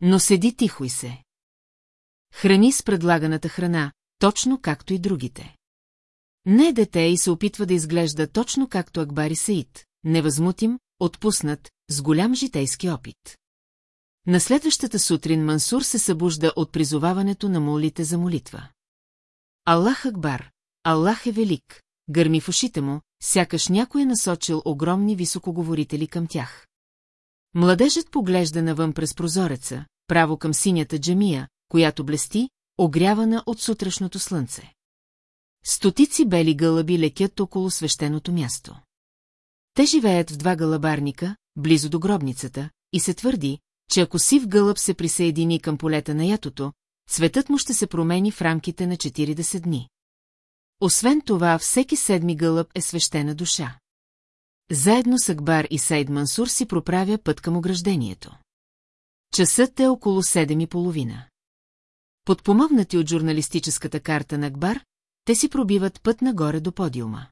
Но седи тихо и се. Храни с предлаганата храна, точно както и другите. Не дете и се опитва да изглежда точно както Акбари Саид, невъзмутим, отпуснат, с голям житейски опит. На следващата сутрин Мансур се събужда от призоваването на молите за молитва. Аллах Акбар, Аллах е велик, гърми в ушите му, сякаш някой е насочил огромни високоговорители към тях. Младежът поглежда навън през прозореца, право към синята джамия, която блести, огрявана от сутрешното слънце. Стотици бели гълъби лекят около свещеното място. Те живеят в два гълъбарника, близо до гробницата, и се твърди, че ако сив гълъб се присъедини към полета на ятото, цветът му ще се промени в рамките на 40 дни. Освен това, всеки седми гълъб е свещена душа. Заедно с Акбар и Сейд Мансур си проправя път към ограждението. Часът е около седем и половина. Подпомогнати от журналистическата карта на Акбар, те си пробиват път нагоре до подиума.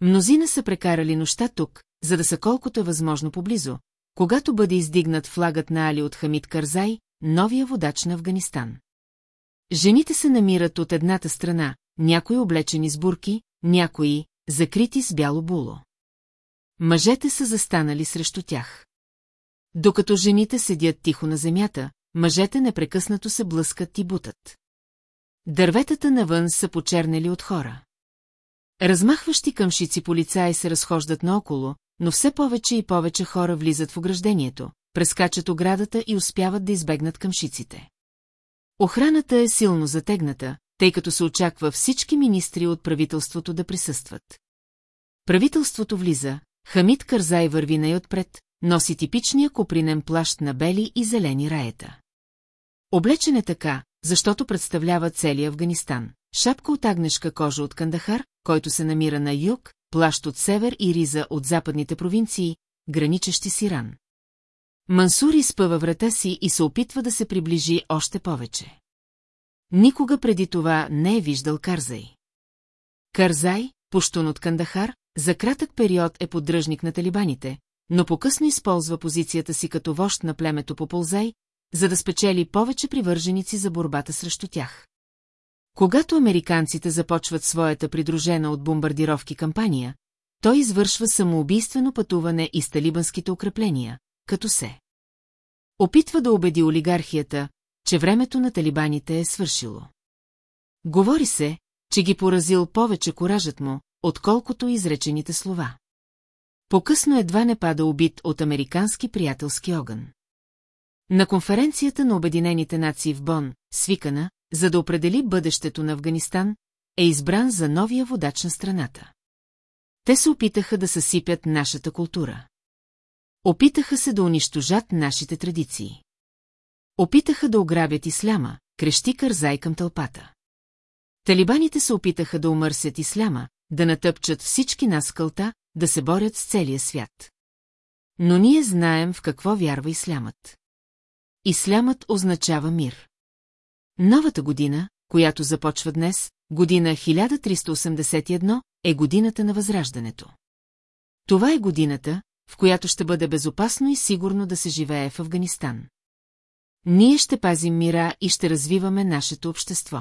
Мнозина са прекарали нощта тук, за да са колкото е възможно поблизо, когато бъде издигнат флагът на Али от Хамид Карзай, новия водач на Афганистан. Жените се намират от едната страна, някои облечени с бурки, някои закрити с бяло було. Мъжете са застанали срещу тях. Докато жените седят тихо на земята, мъжете непрекъснато се блъскат и бутат. Дърветата навън са почернели от хора. Размахващи къмшици полицаи се разхождат наоколо, но все повече и повече хора влизат в ограждението, прескачат оградата и успяват да избегнат къмшиците. Охраната е силно затегната, тъй като се очаква всички министри от правителството да присъстват. Правителството влиза, Хамид Карзай върви най-отпред, носи типичния копринен плащ на бели и зелени раета. Облечен е така, защото представлява целия Афганистан. Шапка от агнешка кожа от Кандахар, който се намира на юг, плащ от север и риза от западните провинции, граничещи с Иран. Мансур изпъва врата си и се опитва да се приближи още повече. Никога преди това не е виждал Карзай. Карзай, пуштун от Кандахар, за кратък период е поддръжник на талибаните, но покъсно използва позицията си като вожд на племето по Ползай, за да спечели повече привърженици за борбата срещу тях. Когато американците започват своята придружена от бомбардировки кампания, той извършва самоубийствено пътуване из талибанските укрепления, като се. Опитва да убеди олигархията, че времето на талибаните е свършило. Говори се, че ги поразил повече коражът му, отколкото изречените слова. По-късно едва не пада убит от американски приятелски огън. На конференцията на Обединените нации в Бон, свикана, за да определи бъдещето на Афганистан, е избран за новия водач на страната. Те се опитаха да съсипят нашата култура. Опитаха се да унищожат нашите традиции. Опитаха да ограбят исляма, крещи Кързай към тълпата. Талибаните се опитаха да умърсят исляма, да натъпчат всички нас кълта, да се борят с целия свят. Но ние знаем в какво вярва ислямът. Ислямът означава мир. Новата година, която започва днес, година 1381, е годината на Възраждането. Това е годината, в която ще бъде безопасно и сигурно да се живее в Афганистан. Ние ще пазим мира и ще развиваме нашето общество.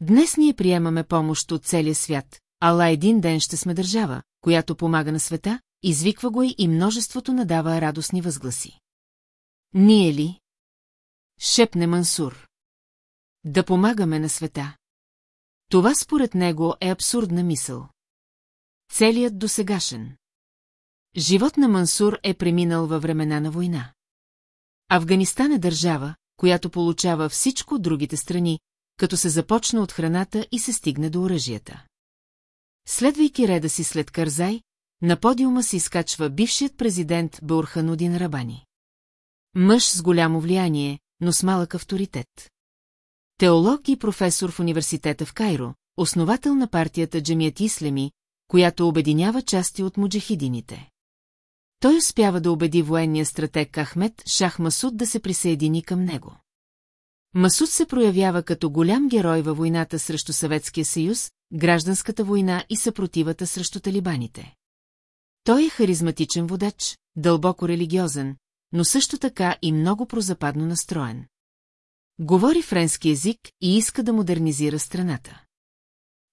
Днес ние приемаме помощ от целия свят, ала един ден ще сме държава, която помага на света, извиква го и множеството надава радостни възгласи. Ние ли? Шепне Мансур. Да помагаме на света. Това според него е абсурдна мисъл. Целият досегашен. Живот на Мансур е преминал във времена на война. Афганистан е държава, която получава всичко от другите страни, като се започне от храната и се стигне до оръжията. Следвайки реда си след Карзай, на подиума се изкачва бившият президент Бурханудин Рабани. Мъж с голямо влияние, но с малък авторитет. Теолог и професор в университета в Кайро, основател на партията Джамият Ислеми, която обединява части от муджахидините. Той успява да убеди военния стратег Ахмед Шах Масуд да се присъедини към него. Масуд се проявява като голям герой във войната срещу Съветския съюз, гражданската война и съпротивата срещу талибаните. Той е харизматичен водач, дълбоко религиозен, но също така и много прозападно настроен. Говори френски език и иска да модернизира страната.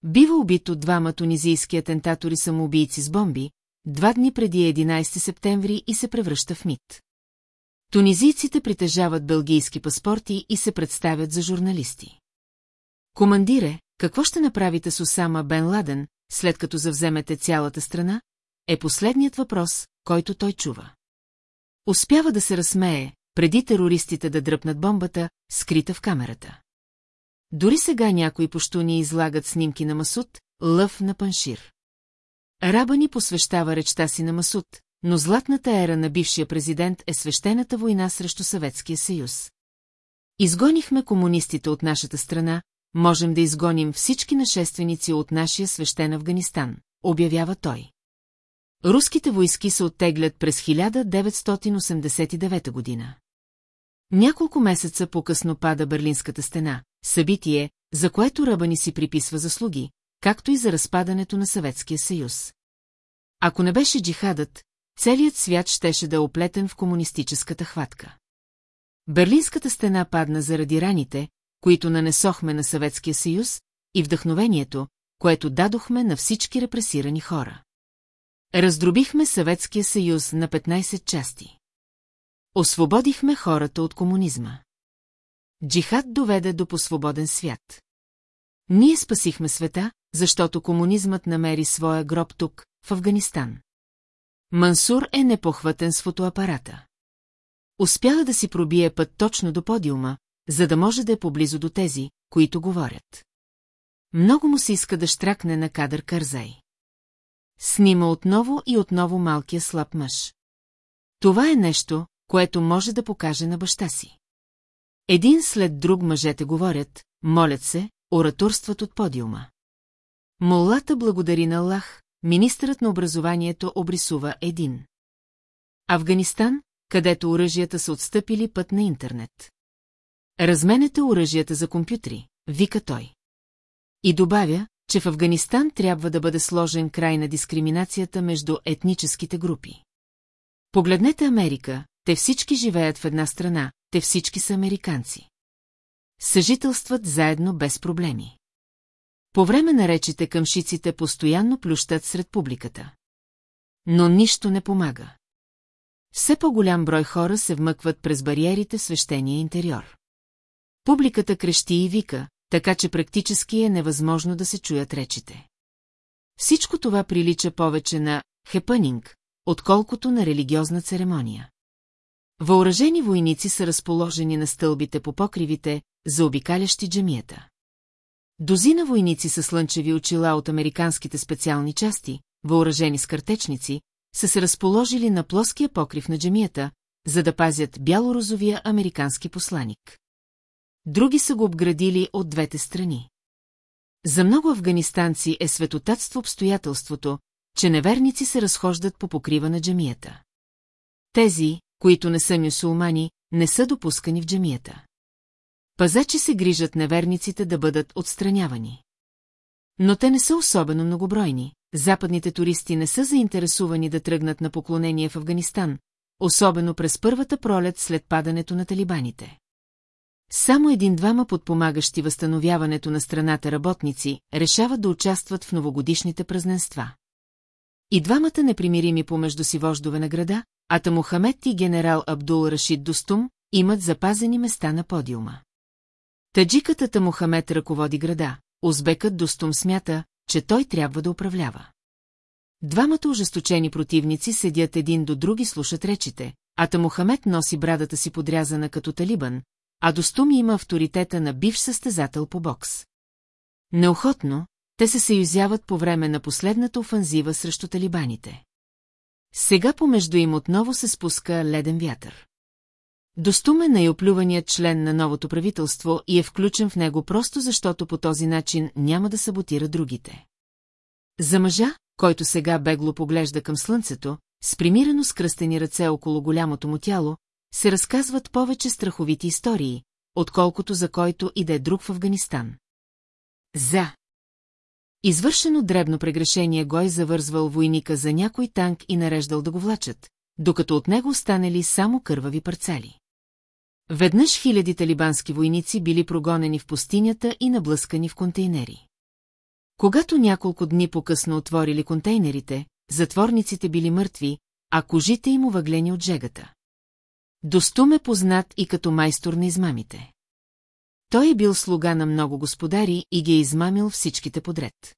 Бива убит от двама тунизийски атентатори самоубийци с бомби, два дни преди 11 септември и се превръща в мит. Тунизийците притежават бългийски паспорти и се представят за журналисти. Командире, какво ще направите с Осама Бен Ладен, след като завземете цялата страна? Е последният въпрос, който той чува. Успява да се разсмее, преди терористите да дръпнат бомбата, скрита в камерата. Дори сега някои пощуни излагат снимки на Масуд, лъв на паншир. Раба ни посвещава речта си на Масуд, но златната ера на бившия президент е свещената война срещу Съветския съюз. Изгонихме комунистите от нашата страна, можем да изгоним всички нашественици от нашия свещен Афганистан, обявява той. Руските войски се оттеглят през 1989 година. Няколко месеца по-късно пада Берлинската стена, събитие, за което Ръбани си приписва заслуги, както и за разпадането на Съветския съюз. Ако не беше джихадът, целият свят щеше да е оплетен в комунистическата хватка. Берлинската стена падна заради раните, които нанесохме на Съветския съюз, и вдъхновението, което дадохме на всички репресирани хора. Раздробихме Съветския съюз на 15 части. Освободихме хората от комунизма. Джихад доведе до посвободен свят. Ние спасихме света, защото комунизмът намери своя гроб тук, в Афганистан. Мансур е непохватен с фотоапарата. Успяла да си пробие път точно до подиума, за да може да е поблизо до тези, които говорят. Много му се иска да штракне на кадър Карзай. Снима отново и отново малкия слаб мъж. Това е нещо, което може да покаже на баща си. Един след друг мъжете говорят, молят се, ораторстват от подиума. Моллата благодари на Аллах, министърът на образованието обрисува един. Афганистан, където оръжията са отстъпили път на интернет. Разменете оръжията за компютри, вика той. И добавя, че в Афганистан трябва да бъде сложен край на дискриминацията между етническите групи. Погледнете Америка, те всички живеят в една страна, те всички са американци. Съжителстват заедно без проблеми. По време на речите къмшиците постоянно плющат сред публиката. Но нищо не помага. Все по-голям брой хора се вмъкват през бариерите в свещения интериор. Публиката крещи и вика, така че практически е невъзможно да се чуят речите. Всичко това прилича повече на хепънинг, отколкото на религиозна церемония. Въоръжени войници са разположени на стълбите по покривите, заобикалящи джамията. Дозина войници с слънчеви очила от американските специални части, въоръжени с картечници, са се разположили на плоския покрив на джамията, за да пазят бялорозовия американски посланик. Други са го обградили от двете страни. За много афганистанци е светотатство обстоятелството, че неверници се разхождат по покрива на джамията. Тези, които не са мюсулмани, не са допускани в джамията. Пазачи се грижат неверниците да бъдат отстранявани. Но те не са особено многобройни, западните туристи не са заинтересувани да тръгнат на поклонение в Афганистан, особено през първата пролет след падането на талибаните. Само един-двама подпомагащи възстановяването на страната работници решават да участват в новогодишните празненства. И двамата непримирими помежду си вождове на града, Ата Мухамед и генерал Абдул Рашид Достум, имат запазени места на подиума. Таджиката Мухамед ръководи града, узбекът Достум смята, че той трябва да управлява. Двамата ожесточени противници седят един до други слушат речите, Ата Мухамед носи брадата си подрязана като талибан, а Достум има авторитета на бивш състезател по бокс. Неохотно, те се съюзяват по време на последната офанзива срещу талибаните. Сега помежду им отново се спуска леден вятър. Достум е най-оплюваният член на новото правителство и е включен в него просто защото по този начин няма да саботира другите. За мъжа, който сега бегло поглежда към слънцето, с примирено скръстени ръце около голямото му тяло, се разказват повече страховити истории, отколкото за който и да е друг в Афганистан. За Извършено дребно прегрешение Гой завързвал войника за някой танк и нареждал да го влачат, докато от него останали само кървави парцели. Веднъж хиляди талибански войници били прогонени в пустинята и наблъскани в контейнери. Когато няколко дни по-късно отворили контейнерите, затворниците били мъртви, а кожите им увъглени от жегата. Достум е познат и като майстор на измамите. Той е бил слуга на много господари и ги е измамил всичките подред.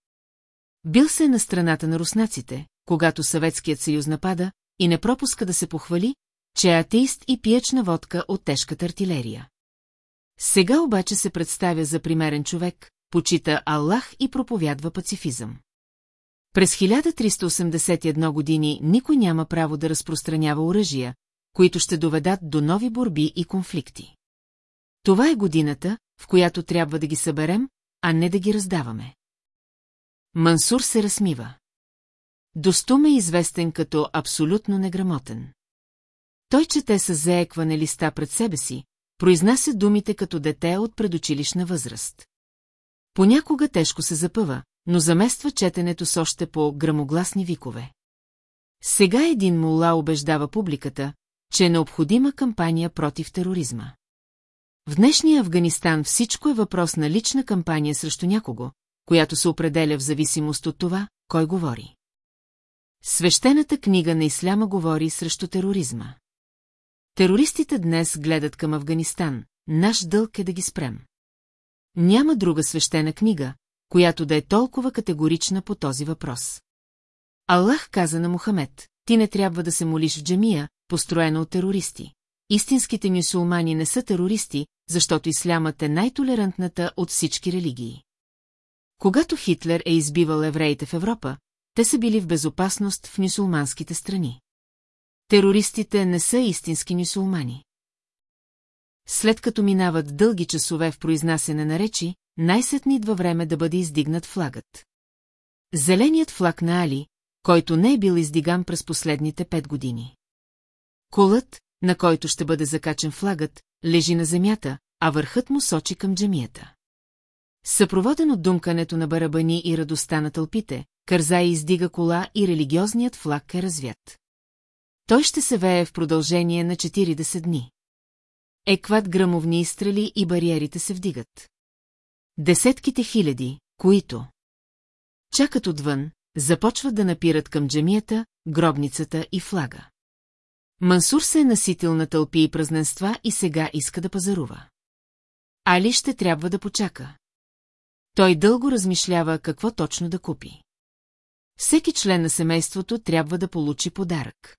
Бил се на страната на руснаците, когато Съветският съюз напада, и не пропуска да се похвали, че е атеист и пиечна водка от тежката артилерия. Сега обаче се представя за примерен човек, почита Аллах и проповядва пацифизъм. През 1381 години никой няма право да разпространява оръжия, които ще доведат до нови борби и конфликти. Това е годината, в която трябва да ги съберем, а не да ги раздаваме. Мансур се размива. Достум е известен като абсолютно неграмотен. Той чете с заекване листа пред себе си, произнася думите като дете от предучилищна възраст. Понякога тежко се запъва, но замества четенето с още по грамогласни викове. Сега един мула убеждава публиката, че е необходима кампания против тероризма. В днешния Афганистан всичко е въпрос на лична кампания срещу някого, която се определя в зависимост от това, кой говори. Свещената книга на Исляма говори срещу тероризма. Терористите днес гледат към Афганистан, наш дълг е да ги спрем. Няма друга свещена книга, която да е толкова категорична по този въпрос. Аллах каза на Мухамед, ти не трябва да се молиш в джамия, построена от терористи. Истинските мюсулмани не са терористи, защото ислямът е най-толерантната от всички религии. Когато Хитлер е избивал евреите в Европа, те са били в безопасност в мюсулманските страни. Терористите не са истински мюсулмани. След като минават дълги часове в произнасене на речи, най-сетни идва време да бъде издигнат флагът. Зеленият флаг на Али, който не е бил издиган през последните пет години. Колът, на който ще бъде закачен флагът, лежи на земята, а върхът му сочи към джамията. Съпроводен от думкането на барабани и радостта на тълпите, Кързай издига кола и религиозният флаг е развят. Той ще се вее в продължение на 40 дни. Екват грамовни изстрели и бариерите се вдигат. Десетките хиляди, които чакат отвън, започват да напират към джамията, гробницата и флага. Мансур се е наситил на тълпи и празненства и сега иска да пазарува. Али ще трябва да почака. Той дълго размишлява какво точно да купи. Всеки член на семейството трябва да получи подарък.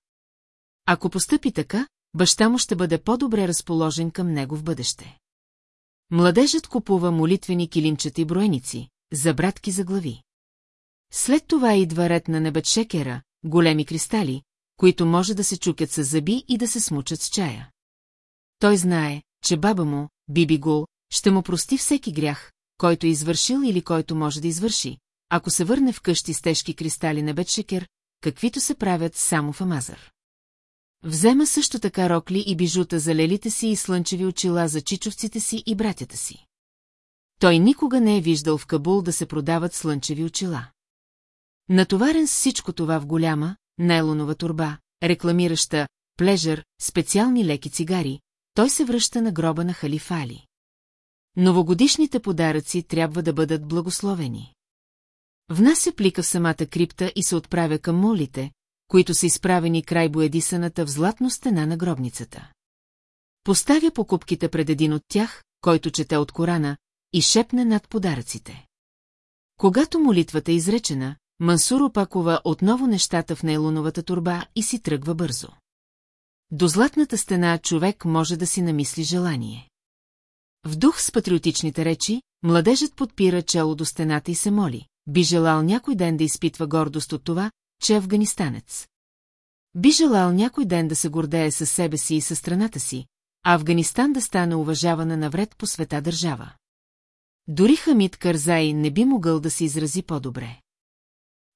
Ако постъпи така, баща му ще бъде по-добре разположен към него в бъдеще. Младежът купува молитвени килимчета и броеници, за братки за глави. След това идва ред на небетшекера, големи кристали, които може да се чукят с зъби и да се смучат с чая. Той знае, че баба му, Биби Гул, ще му прости всеки грях, който е извършил или който може да извърши, ако се върне вкъщи с тежки кристали на бетшекер, каквито се правят само в Амазър. Взема също така рокли и бижута за лелите си и слънчеви очила за чичовците си и братята си. Той никога не е виждал в Кабул да се продават слънчеви очила. Натоварен с всичко това в голяма, нейлонова турба, рекламираща плежър, специални леки цигари, той се връща на гроба на халифа Али. Новогодишните подаръци трябва да бъдат благословени. Внася плика в самата крипта и се отправя към молите, които са изправени край боядисаната в златно стена на гробницата. Поставя покупките пред един от тях, който чете от Корана, и шепне над подаръците. Когато молитвата е изречена, Мансур опакова отново нещата в нейлоновата турба и си тръгва бързо. До златната стена човек може да си намисли желание. В дух с патриотичните речи, младежът подпира чело до стената и се моли. Би желал някой ден да изпитва гордост от това, че е афганистанец. Би желал някой ден да се гордее със себе си и със страната си, а Афганистан да стане уважавана навред по света държава. Дори Хамид Карзай не би могъл да се изрази по-добре.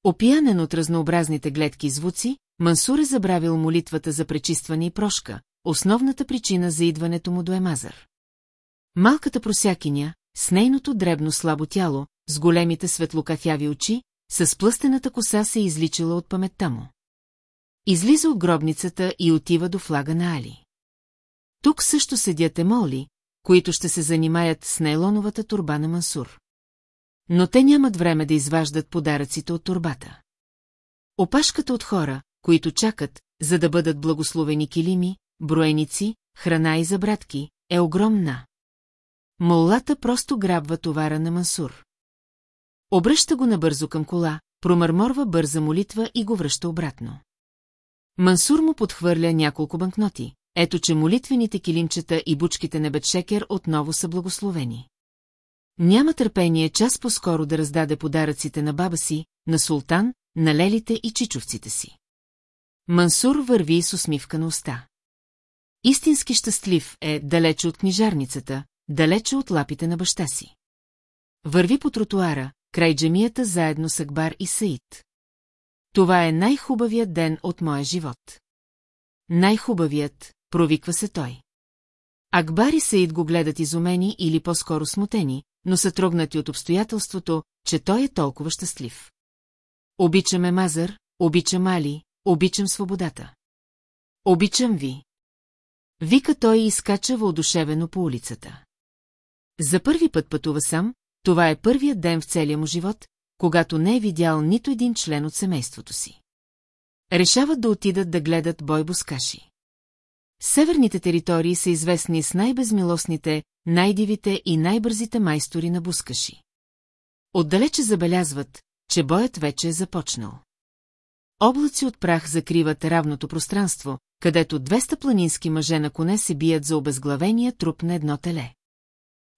Опиянен от разнообразните гледки и звуци, Мансур е забравил молитвата за пречистване и прошка, основната причина за идването му до Емазър. Малката просякиня, с нейното дребно слабо тяло, с големите светлокафяви очи, с плъстената коса се е изличала от паметта му. Излиза от гробницата и отива до флага на Али. Тук също седят емоли, които ще се занимаят с нейлоновата турба на Мансур. Но те нямат време да изваждат подаръците от турбата. Опашката от хора, които чакат, за да бъдат благословени килими, броеници, храна и забратки, е огромна. Моллата просто грабва товара на Мансур. Обръща го набързо към кола, промърморва бърза молитва и го връща обратно. Мансур му подхвърля няколко банкноти. Ето, че молитвените килимчета и бучките на Бетшекер отново са благословени. Няма търпение час по-скоро да раздаде подаръците на баба си, на султан, на лелите и чичовците си. Мансур върви с усмивка на уста. Истински щастлив е далече от книжарницата, далече от лапите на баща си. Върви по тротуара, край джемията заедно с Акбар и Саид. Това е най-хубавият ден от моя живот. Най-хубавият, провиква се той. Акбар и Саид го гледат изумени или по-скоро смутени, но са трогнати от обстоятелството, че той е толкова щастлив. Обичаме Мазър, обичам Али, обичам свободата. Обичам ви. Вика той и изкача въодушевено по улицата. За първи път пътува сам, това е първият ден в целия му живот, когато не е видял нито един член от семейството си. Решават да отидат да гледат бой бускаши. Северните територии са известни с най-безмилостните, най-дивите и най-бързите майстори на бускаши. Отдалече забелязват, че боят вече е започнал. Облаци от прах закриват равното пространство, където 200 планински мъже на коне се бият за обезглавения труп на едно теле.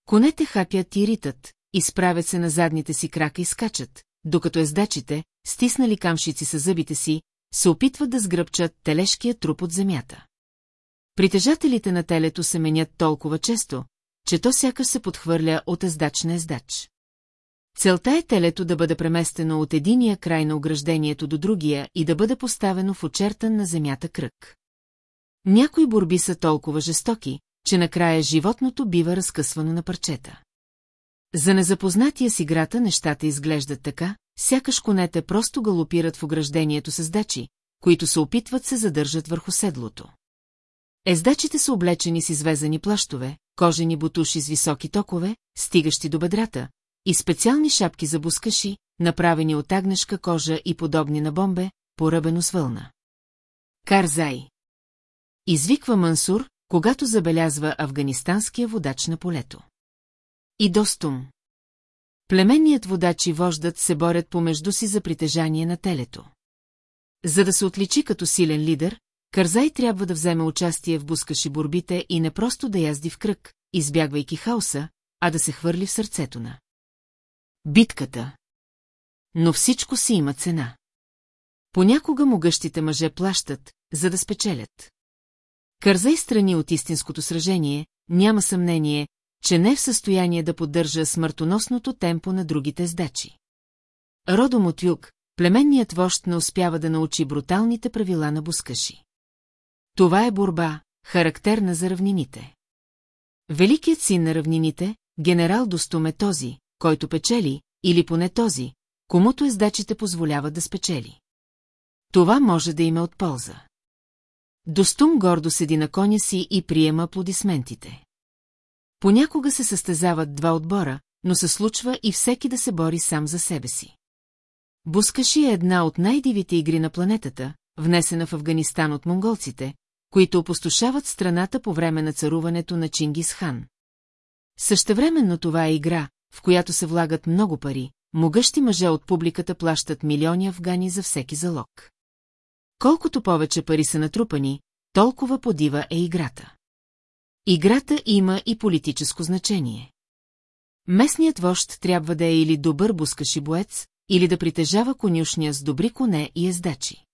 Конете хапят и ритат, изправят се на задните си крака и скачат, докато ездачите, стиснали камшици с зъбите си, се опитват да сгръбчат телешкия труп от земята. Притежателите на телето се менят толкова често, че то сякаш се подхвърля от ездач на ездач. Целта е телето да бъде преместено от единия край на ограждението до другия и да бъде поставено в очертан на земята кръг. Някои борби са толкова жестоки, че накрая животното бива разкъсвано на парчета. За незапознатия с играта нещата изглеждат така, сякаш конете просто галопират в ограждението с дачи, които се опитват се задържат върху седлото. Ездачите са облечени с извезани плащове, кожени бутуши с високи токове, стигащи до бедрата, и специални шапки за бускаши, направени от агнешка кожа и подобни на бомбе, поръбено с вълна. Карзай. Извиква Мансур, когато забелязва афганистанския водач на полето. И достум. Племенният водач и вождат се борят помежду си за притежание на телето. За да се отличи като силен лидер, Карзай трябва да вземе участие в бускаши борбите и не просто да язди в кръг, избягвайки хаоса, а да се хвърли в сърцето на. Битката. Но всичко си има цена. Понякога могъщите мъже плащат, за да спечелят. Кързай страни от истинското сражение, няма съмнение, че не е в състояние да поддържа смъртоносното темпо на другите сдачи. Родом от юг, племенният вожд не успява да научи бруталните правила на бускаши. Това е борба, характерна за равнините. Великият син на равнините, генерал Достум е този, който печели, или поне този, комуто ездачите позволяват да спечели. Това може да има от полза. Достум гордо седи на коня си и приема аплодисментите. Понякога се състезават два отбора, но се случва и всеки да се бори сам за себе си. Бускаши е една от най-дивите игри на планетата, внесена в Афганистан от монголците, които опустошават страната по време на царуването на Чингис хан. Същевременно това е игра, в която се влагат много пари, могъщи мъже от публиката плащат милиони афгани за всеки залог. Колкото повече пари са натрупани, толкова подива е играта. Играта има и политическо значение. Местният вожд трябва да е или добър бускаши боец, или да притежава конюшня с добри коне и ездачи.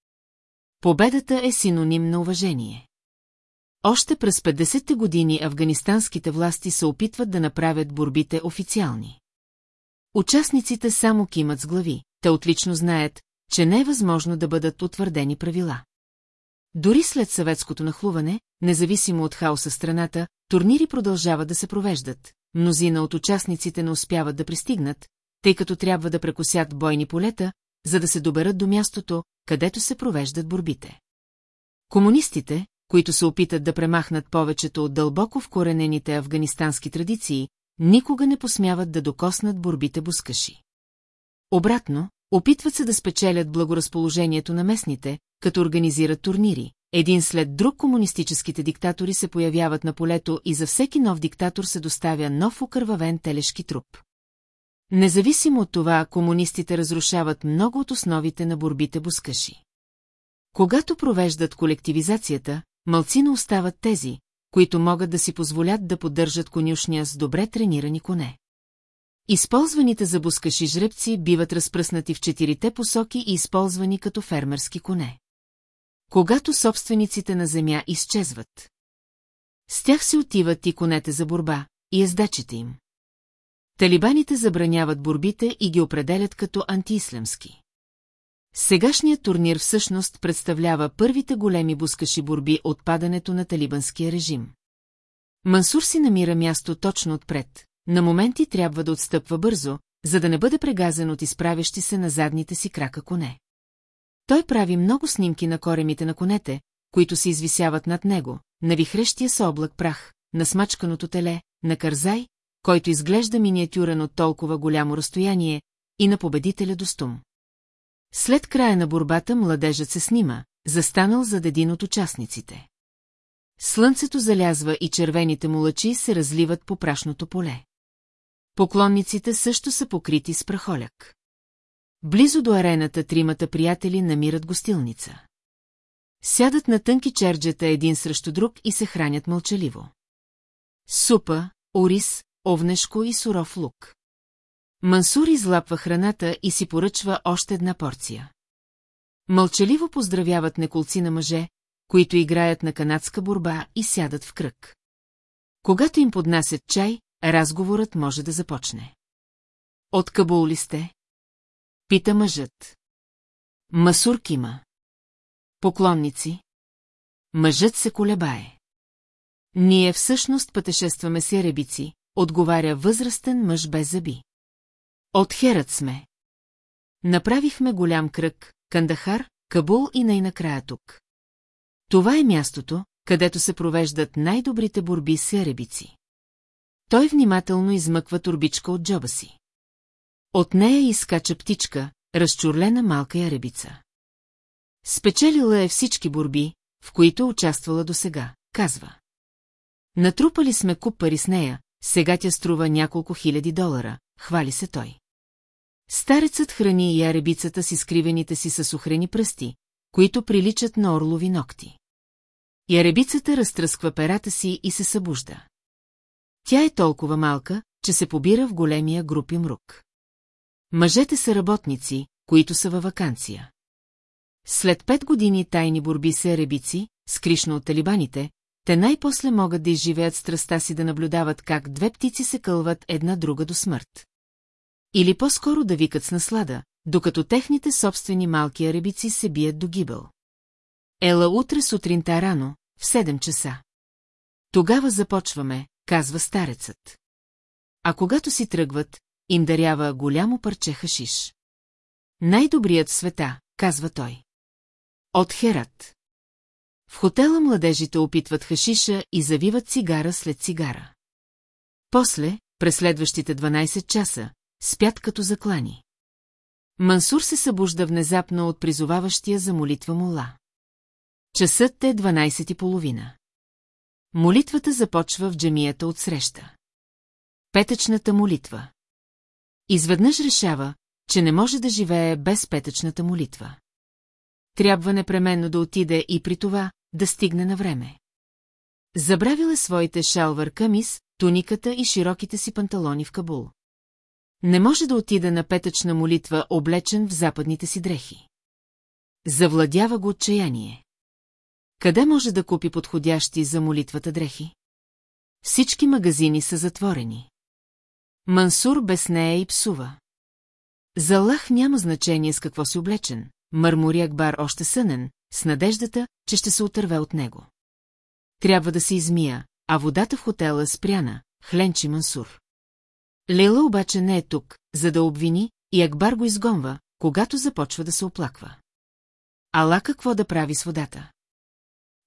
Победата е синоним на уважение. Още през 50-те години афганистанските власти се опитват да направят борбите официални. Участниците само кимат с глави, те отлично знаят, че не е възможно да бъдат утвърдени правила. Дори след съветското нахлуване, независимо от хаоса страната, турнири продължават да се провеждат. Мнозина от участниците не успяват да пристигнат, тъй като трябва да прекусят бойни полета, за да се доберат до мястото, където се провеждат борбите. Комунистите, които се опитат да премахнат повечето от дълбоко вкоренените афганистански традиции, никога не посмяват да докоснат борбите бускаши. Обратно, опитват се да спечелят благоразположението на местните, като организират турнири. Един след друг комунистическите диктатори се появяват на полето и за всеки нов диктатор се доставя нов окървавен телешки труп. Независимо от това, комунистите разрушават много от основите на борбите бускаши. Когато провеждат колективизацията, Малцина остават тези, които могат да си позволят да поддържат конюшня с добре тренирани коне. Използваните за бускаши жребци биват разпръснати в четирите посоки и използвани като фермерски коне. Когато собствениците на земя изчезват. С тях се отиват и конете за борба, и ездачите им. Талибаните забраняват борбите и ги определят като антиислямски. Сегашният турнир всъщност представлява първите големи бускаши борби от падането на талибанския режим. Мансур си намира място точно отпред. На моменти трябва да отстъпва бързо, за да не бъде прегазен от изправящи се на задните си крака коне. Той прави много снимки на коремите на конете, които се извисяват над него, на вихрещия се облак прах, на смачканото теле, на Карзай, който изглежда миниатюрен от толкова голямо разстояние, и на победителя Достум. След края на борбата младежът се снима, застанал зад един от участниците. Слънцето залязва и червените му лъчи се разливат по прашното поле. Поклонниците също са покрити с прахоляк. Близо до арената тримата приятели намират гостилница. Сядат на тънки черджета един срещу друг и се хранят мълчаливо. Супа, ориз, овнешко и суров лук. Мансур излапва храната и си поръчва още една порция. Мълчаливо поздравяват неколци на мъже, които играят на канадска борба и сядат в кръг. Когато им поднасят чай, разговорът може да започне. От Кабул ли сте? Пита мъжът. Масур кима. Поклонници. Мъжът се колебае. Ние всъщност пътешестваме с яребици, отговаря възрастен мъж без зъби. От Херат сме. Направихме голям кръг, Кандахар, Кабул и най-накрая тук. Това е мястото, където се провеждат най-добрите борби с яребици. Той внимателно измъква турбичка от джоба си. От нея изкача птичка, разчурлена малка яребица. Спечелила е всички борби, в които участвала досега, казва. Натрупали сме куп пари с нея, сега тя струва няколко хиляди долара, хвали се той. Старецът храни яребицата с изкривените си със сухрени пръсти, които приличат на орлови ногти. Яребицата разтръсква перата си и се събужда. Тя е толкова малка, че се побира в големия групи мрук. Мъжете са работници, които са във вакансия. След пет години тайни борби с еребици, скришно от талибаните, те най-после могат да изживеят страста си да наблюдават как две птици се кълват една друга до смърт. Или по-скоро да викат с наслада, докато техните собствени малки аребици се бият до гибел. Ела утре сутринта рано, в 7 часа. Тогава започваме, казва старецът. А когато си тръгват, им дарява голямо парче хашиш. Най-добрият в света, казва той. От Херат. В хотела младежите опитват хашиша и завиват цигара след цигара. После, през следващите 12 часа, спят като заклани. Мансур се събужда внезапно от призоваващия за молитва мола. Часът е 12 и половина. Молитвата започва в джамията от среща. Петъчната молитва. Изведнъж решава, че не може да живее без петъчната молитва. Трябва непременно да отиде и при това да стигне на време. Забравил е своите шалвар камис, туниката и широките си панталони в Кабул. Не може да отида на петъчна молитва, облечен в западните си дрехи. Завладява го отчаяние. Къде може да купи подходящи за молитвата дрехи? Всички магазини са затворени. Мансур без нея и псува. За Аллах няма значение с какво си облечен, мърмори Акбар още сънен, с надеждата, че ще се отърве от него. Трябва да се измия, а водата в хотела спряна, хленчи Мансур. Лейла обаче не е тук, за да обвини, и Акбар го изгонва, когато започва да се оплаква. Ала какво да прави с водата?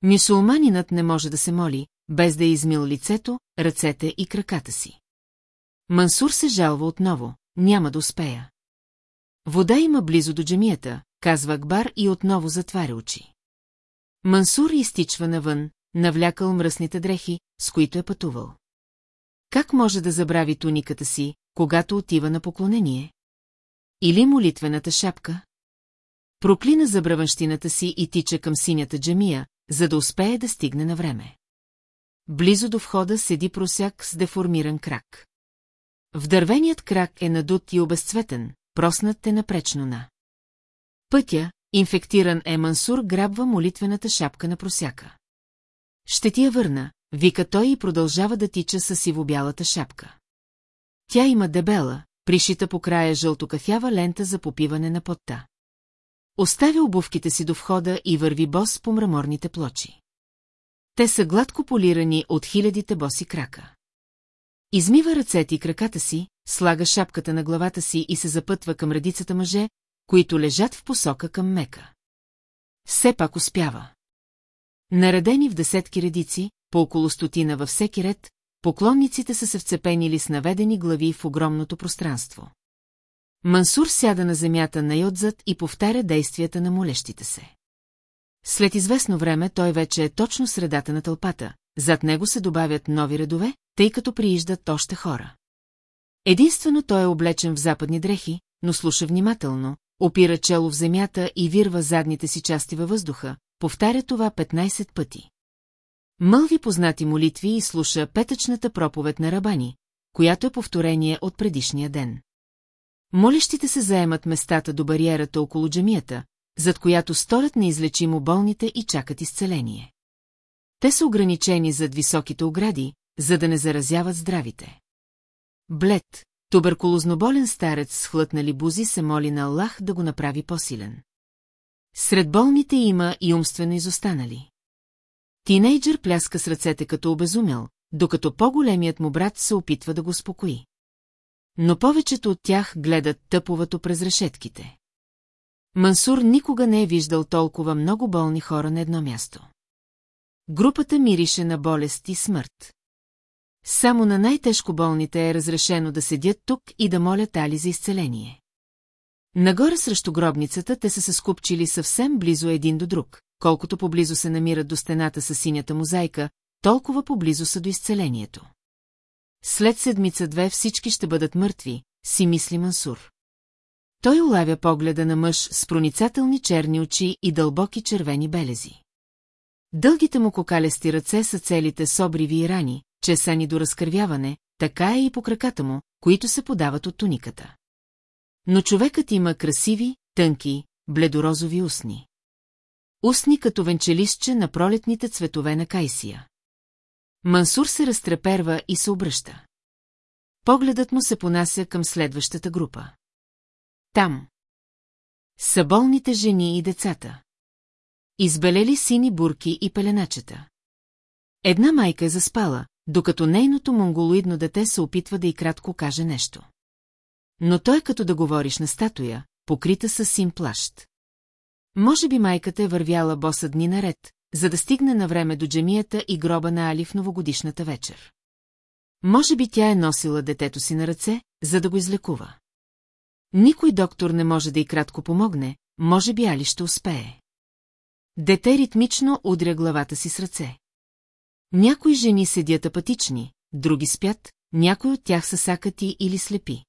Мисулманинът не може да се моли, без да е измил лицето, ръцете и краката си. Мансур се жалва отново, няма да успея. Вода има близо до джамията, казва Акбар и отново затваря очи. Мансур изтичва навън, навлякал мръсните дрехи, с които е пътувал. Как може да забрави туниката си, когато отива на поклонение? Или молитвената шапка? Проклина забраванщината си и тича към синята джамия, за да успее да стигне на време. Близо до входа седи просяк с деформиран крак. В дървеният крак е надут и обезцветен, проснат е напречно на. Пътя, инфектиран е Мансур, грабва молитвената шапка на просяка. Ще ти я върна, вика той и продължава да тича с сивобялата шапка. Тя има дебела, пришита по края жълтокафява лента за попиване на потта. Оставя обувките си до входа и върви бос по мраморните плочи. Те са гладко полирани от хилядите боси крака. Измива ръцете и краката си, слага шапката на главата си и се запътва към редицата мъже, които лежат в посока към Мека. Все пак успява. Наредени в десетки редици, по около стотина във всеки ред, поклонниците са се вцепенили с наведени глави в огромното пространство. Мансур сяда на земята най-отзад и повтаря действията на молещите се. След известно време той вече е точно средата на тълпата, зад него се добавят нови редове, тъй като прииждат още хора. Единствено той е облечен в западни дрехи, но слуша внимателно, опира чело в земята и вирва задните си части във въздуха, повтаря това 15 пъти. Мълви познати молитви и слуша петъчната проповед на Рабани, която е повторение от предишния ден. Молещите се заемат местата до бариерата около джамията, зад която сторят неизлечимо болните и чакат изцеление. Те са ограничени зад високите огради, за да не заразяват здравите. Блед, туберкулозноболен старец с хлътнали бузи се моли на Аллах да го направи по-силен. Сред болните има и умствено изостанали. Тинейджър пляска с ръцете като обезумел, докато по-големият му брат се опитва да го спокои. Но повечето от тях гледат тъповато през решетките. Мансур никога не е виждал толкова много болни хора на едно място. Групата мирише на болест и смърт. Само на най-тежко болните е разрешено да седят тук и да молят Али за изцеление. Нагоре срещу гробницата те са се скупчили съвсем близо един до друг, колкото поблизо се намират до стената с синята мозайка, толкова поблизо са до изцелението. След седмица-две всички ще бъдат мъртви, си мисли Мансур. Той улавя погледа на мъж с проницателни черни очи и дълбоки червени белези. Дългите му кокалести ръце са целите с обриви и рани, чесани до разкървяване, така е и по краката му, които се подават от туниката. Но човекът има красиви, тънки, бледорозови устни. Устни като венчелистче на пролетните цветове на Кайсия. Мансур се разтреперва и се обръща. Погледът му се понася към следващата група. Там. Са болните жени и децата. Избелели сини бурки и пеленачета. Една майка е заспала, докато нейното монголоидно дете се опитва да и кратко каже нещо. Но той като да говориш на статуя, покрита с син плащ. Може би майката е вървяла боса дни наред, за да стигне на време до джемията и гроба на Али в новогодишната вечер. Може би тя е носила детето си на ръце, за да го излекува. Никой доктор не може да и кратко помогне, може би Али ще успее. Дете ритмично удря главата си с ръце. Някои жени седят апатични, други спят, някои от тях са сакати или слепи.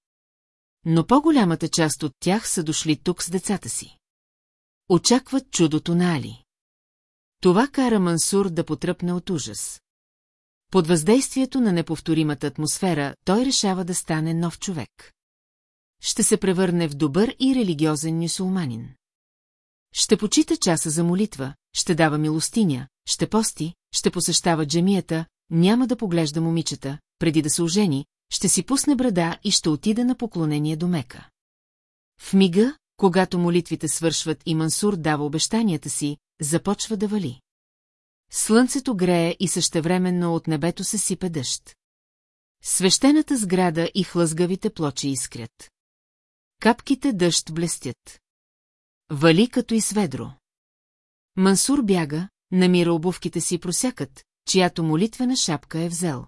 Но по-голямата част от тях са дошли тук с децата си. Очакват чудото на Али. Това кара Мансур да потръпне от ужас. Под въздействието на неповторимата атмосфера той решава да стане нов човек. Ще се превърне в добър и религиозен нюсулманин. Ще почита часа за молитва, ще дава милостиня, ще пости, ще посещава джемията, няма да поглежда момичета, преди да се ожени, ще си пусне брада и ще отида на поклонение до Мека. В мига, когато молитвите свършват и Мансур дава обещанията си, започва да вали. Слънцето грее и същевременно от небето се сипе дъжд. Свещената сграда и хлъзгавите плочи искрят. Капките дъжд блестят. Вали като и сведро. Мансур бяга, намира обувките си просякът, чиято молитвена шапка е взел.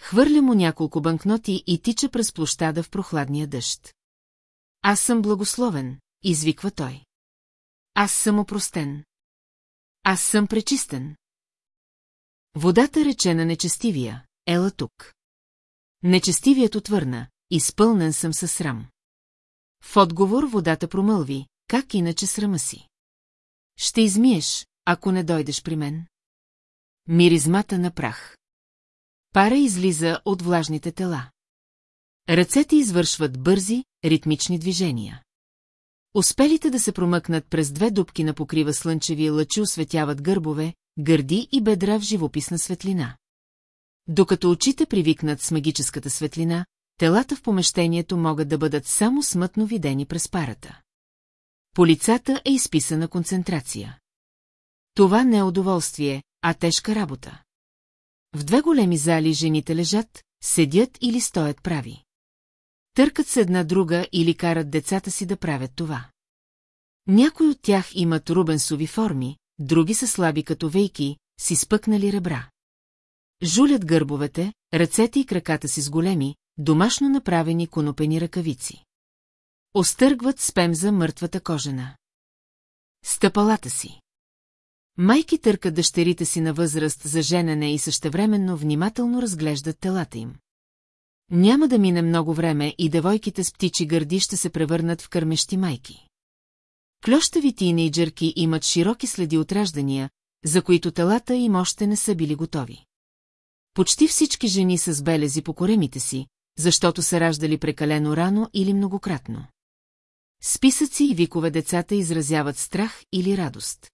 Хвърля му няколко банкноти и тича през площада в прохладния дъжд. Аз съм благословен, извиква той. Аз съм опростен. Аз съм пречистен. Водата рече на нечестивия, ела тук. Нечестивият отвърна, изпълнен съм със срам. В отговор водата промълви, как иначе срама си. Ще измиеш, ако не дойдеш при мен. Миризмата на прах. Пара излиза от влажните тела. Ръцете извършват бързи, ритмични движения. Успелите да се промъкнат през две дубки на покрива слънчеви лъчи осветяват гърбове, гърди и бедра в живописна светлина. Докато очите привикнат с магическата светлина, телата в помещението могат да бъдат само смътно видени през парата. По лицата е изписана концентрация. Това не е удоволствие, а тежка работа. В две големи зали жените лежат, седят или стоят прави. Търкат се една друга или карат децата си да правят това. Някои от тях имат рубенсови форми, други са слаби като вейки, си спъкнали ребра. Жулят гърбовете, ръцете и краката си с големи, домашно направени конопени ръкавици. Остъргват с пемза мъртвата кожена. Стъпалата си. Майки търкат дъщерите си на възраст за женене и същевременно внимателно разглеждат телата им. Няма да мине много време и девойките с птичи гърди ще се превърнат в кърмещи майки. Клющави тинейджърки имат широки следи от раждания, за които телата им още не са били готови. Почти всички жени са с белези по коремите си, защото са раждали прекалено рано или многократно. Списъци и викове децата изразяват страх или радост.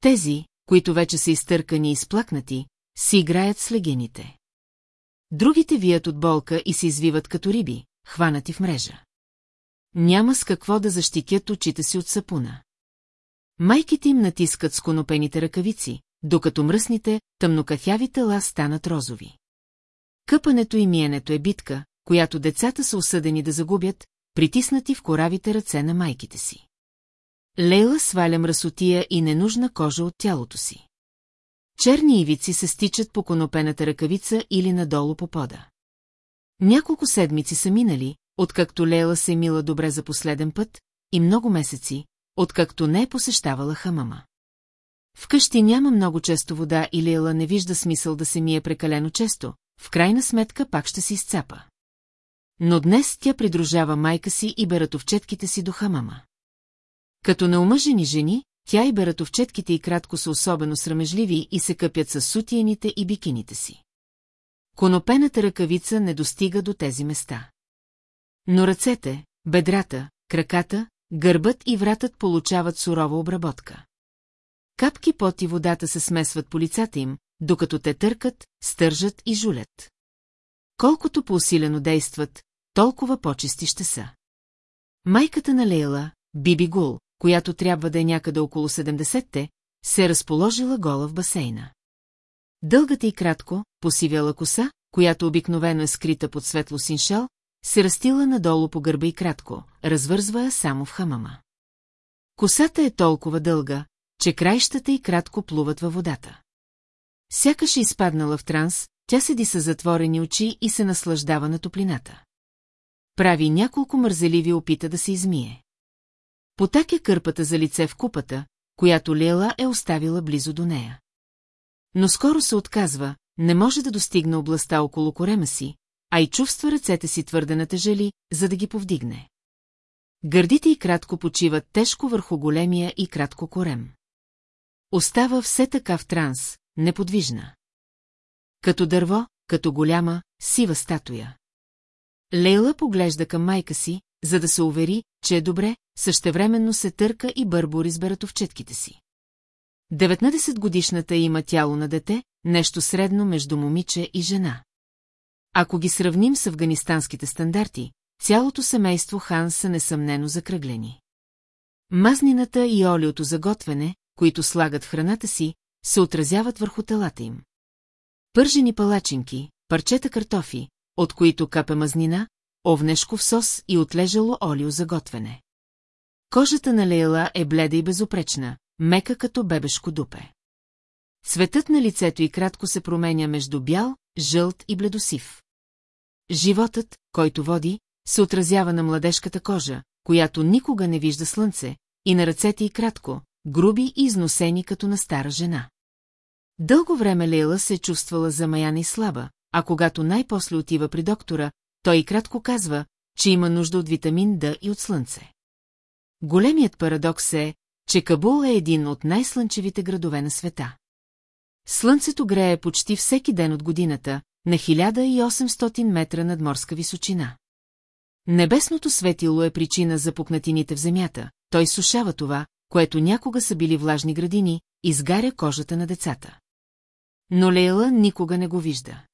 Тези, които вече са изтъркани и сплакнати, си играят с легените. Другите вият от болка и се извиват като риби, хванати в мрежа. Няма с какво да защитят очите си от сапуна. Майките им натискат с конопените ръкавици, докато мръсните, тъмнокафяви тела станат розови. Къпането и миенето е битка, която децата са осъдени да загубят, притиснати в коравите ръце на майките си. Лейла сваля мръсотия и ненужна кожа от тялото си. Черни ивици се стичат по конопената ръкавица или надолу по пода. Няколко седмици са минали, откакто Лейла се е мила добре за последен път, и много месеци, откакто не е посещавала хамама. Вкъщи няма много често вода и Лейла не вижда смисъл да се мие прекалено често, в крайна сметка пак ще се изцапа. Но днес тя придружава майка си и бератовчетките си до хамама. Като неумъжени жени, тя и бератовчетките и кратко са особено срамежливи и се къпят с сутиените и бикините си. Конопената ръкавица не достига до тези места. Но ръцете, бедрата, краката, гърбът и вратът получават сурова обработка. Капки пот и водата се смесват по лицата им, докато те търкат, стържат и жулят. Колкото по-усилено действат, толкова по-чисти ще са. Майката на Лейла, Биби Гул, която трябва да е някъде около 70-те, се е разположила гола в басейна. Дългата и кратко, посивяла коса, която обикновено е скрита под светло синшал, се растила надолу по гърба и кратко, развързва я само в хамама. Косата е толкова дълга, че краищата и кратко плуват във водата. Сякаш е изпаднала в транс, тя седи с затворени очи и се наслаждава на топлината. Прави няколко мързеливи опита да се измие. Потакя кърпата за лице в купата, която Лела е оставила близо до нея. Но скоро се отказва, не може да достигне областта около корема си, а и чувства ръцете си твърде натежали, за да ги повдигне. Гърдите и кратко почиват тежко върху големия и кратко корем. Остава все така в транс, неподвижна. Като дърво, като голяма, сива статуя. Лейла поглежда към майка си, за да се увери, че е добре, същевременно се търка и бърбори с бератовчетките си. 19-годишната има тяло на дете, нещо средно между момиче и жена. Ако ги сравним с афганистанските стандарти, цялото семейство Хан са несъмнено закръглени. Мазнината и олиото за готвене, които слагат храната си, се отразяват върху телата им. Пържени палачинки, парчета картофи, от които капе мазнина, овнешков сос и отлежало олио за готвене. Кожата на Лейла е бледа и безопречна, мека като бебешко дупе. Цветът на лицето и кратко се променя между бял, жълт и бледосив. Животът, който води, се отразява на младежката кожа, която никога не вижда слънце, и на ръцете и кратко, груби и износени като на стара жена. Дълго време Лейла се е чувствала замаяна и слаба, а когато най-после отива при доктора, той и кратко казва, че има нужда от витамин Д и от слънце. Големият парадокс е, че Кабул е един от най-слънчевите градове на света. Слънцето грее почти всеки ден от годината, на 1800 метра над морска височина. Небесното светило е причина за пукнатините в земята, той сушава това, което някога са били влажни градини, изгаря кожата на децата. Но Лейла никога не го вижда.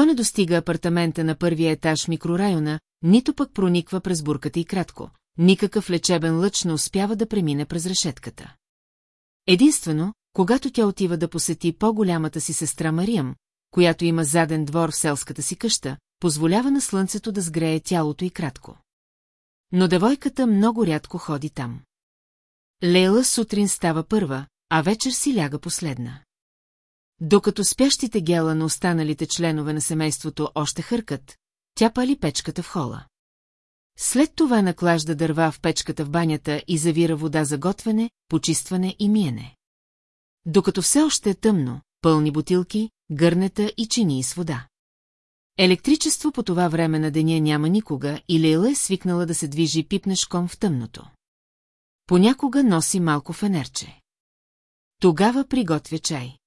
То не достига апартамента на първия етаж микрорайона, нито пък прониква през бурката и кратко. Никакъв лечебен лъч не успява да премине през решетката. Единствено, когато тя отива да посети по-голямата си сестра Мариям, която има заден двор в селската си къща, позволява на слънцето да сгрее тялото и кратко. Но девойката много рядко ходи там. Лейла сутрин става първа, а вечер си ляга последна. Докато спящите гела на останалите членове на семейството още хъркат, тя пали печката в хола. След това наклажда дърва в печката в банята и завира вода за готвене, почистване и миене. Докато все още е тъмно, пълни бутилки, гърнета и чини с вода. Електричество по това време на деня няма никога и Лейла е свикнала да се движи пипнешком в тъмното. Понякога носи малко фенерче. Тогава приготвя чай.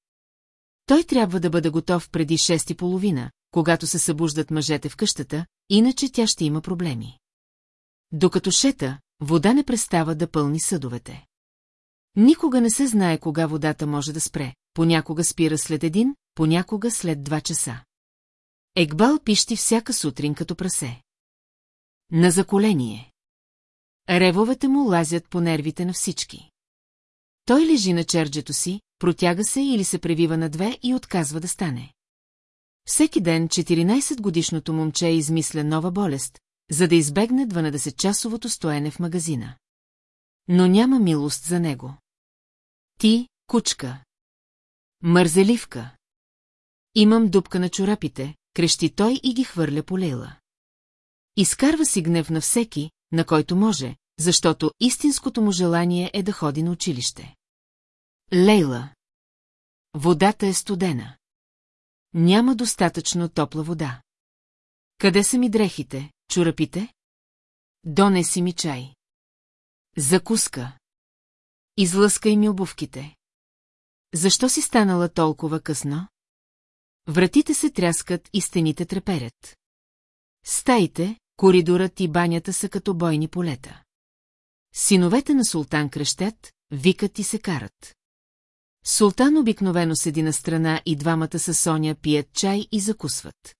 Той трябва да бъде готов преди шест и половина, когато се събуждат мъжете в къщата, иначе тя ще има проблеми. Докато шета, вода не престава да пълни съдовете. Никога не се знае кога водата може да спре, понякога спира след един, понякога след два часа. Екбал пищи всяка сутрин като прасе. На заколение. Ревовете му лазят по нервите на всички. Той лежи на черджето си, протяга се или се превива на две и отказва да стане. Всеки ден 14-годишното момче измисля нова болест, за да избегне 12-часовото стоене в магазина. Но няма милост за него. Ти, кучка. Мързеливка. Имам дупка на чорапите, крещи той и ги хвърля по Лейла. Изкарва си гнев на всеки, на който може, защото истинското му желание е да ходи на училище. Лейла. Водата е студена. Няма достатъчно топла вода. Къде са ми дрехите, чурапите? Донеси ми чай. Закуска. Излъскай ми обувките. Защо си станала толкова късно? Вратите се тряскат и стените треперят. Стаите, коридорът и банята са като бойни полета. Синовете на султан крещят, викат и се карат. Султан обикновено седи на страна и двамата с Соня пият чай и закусват.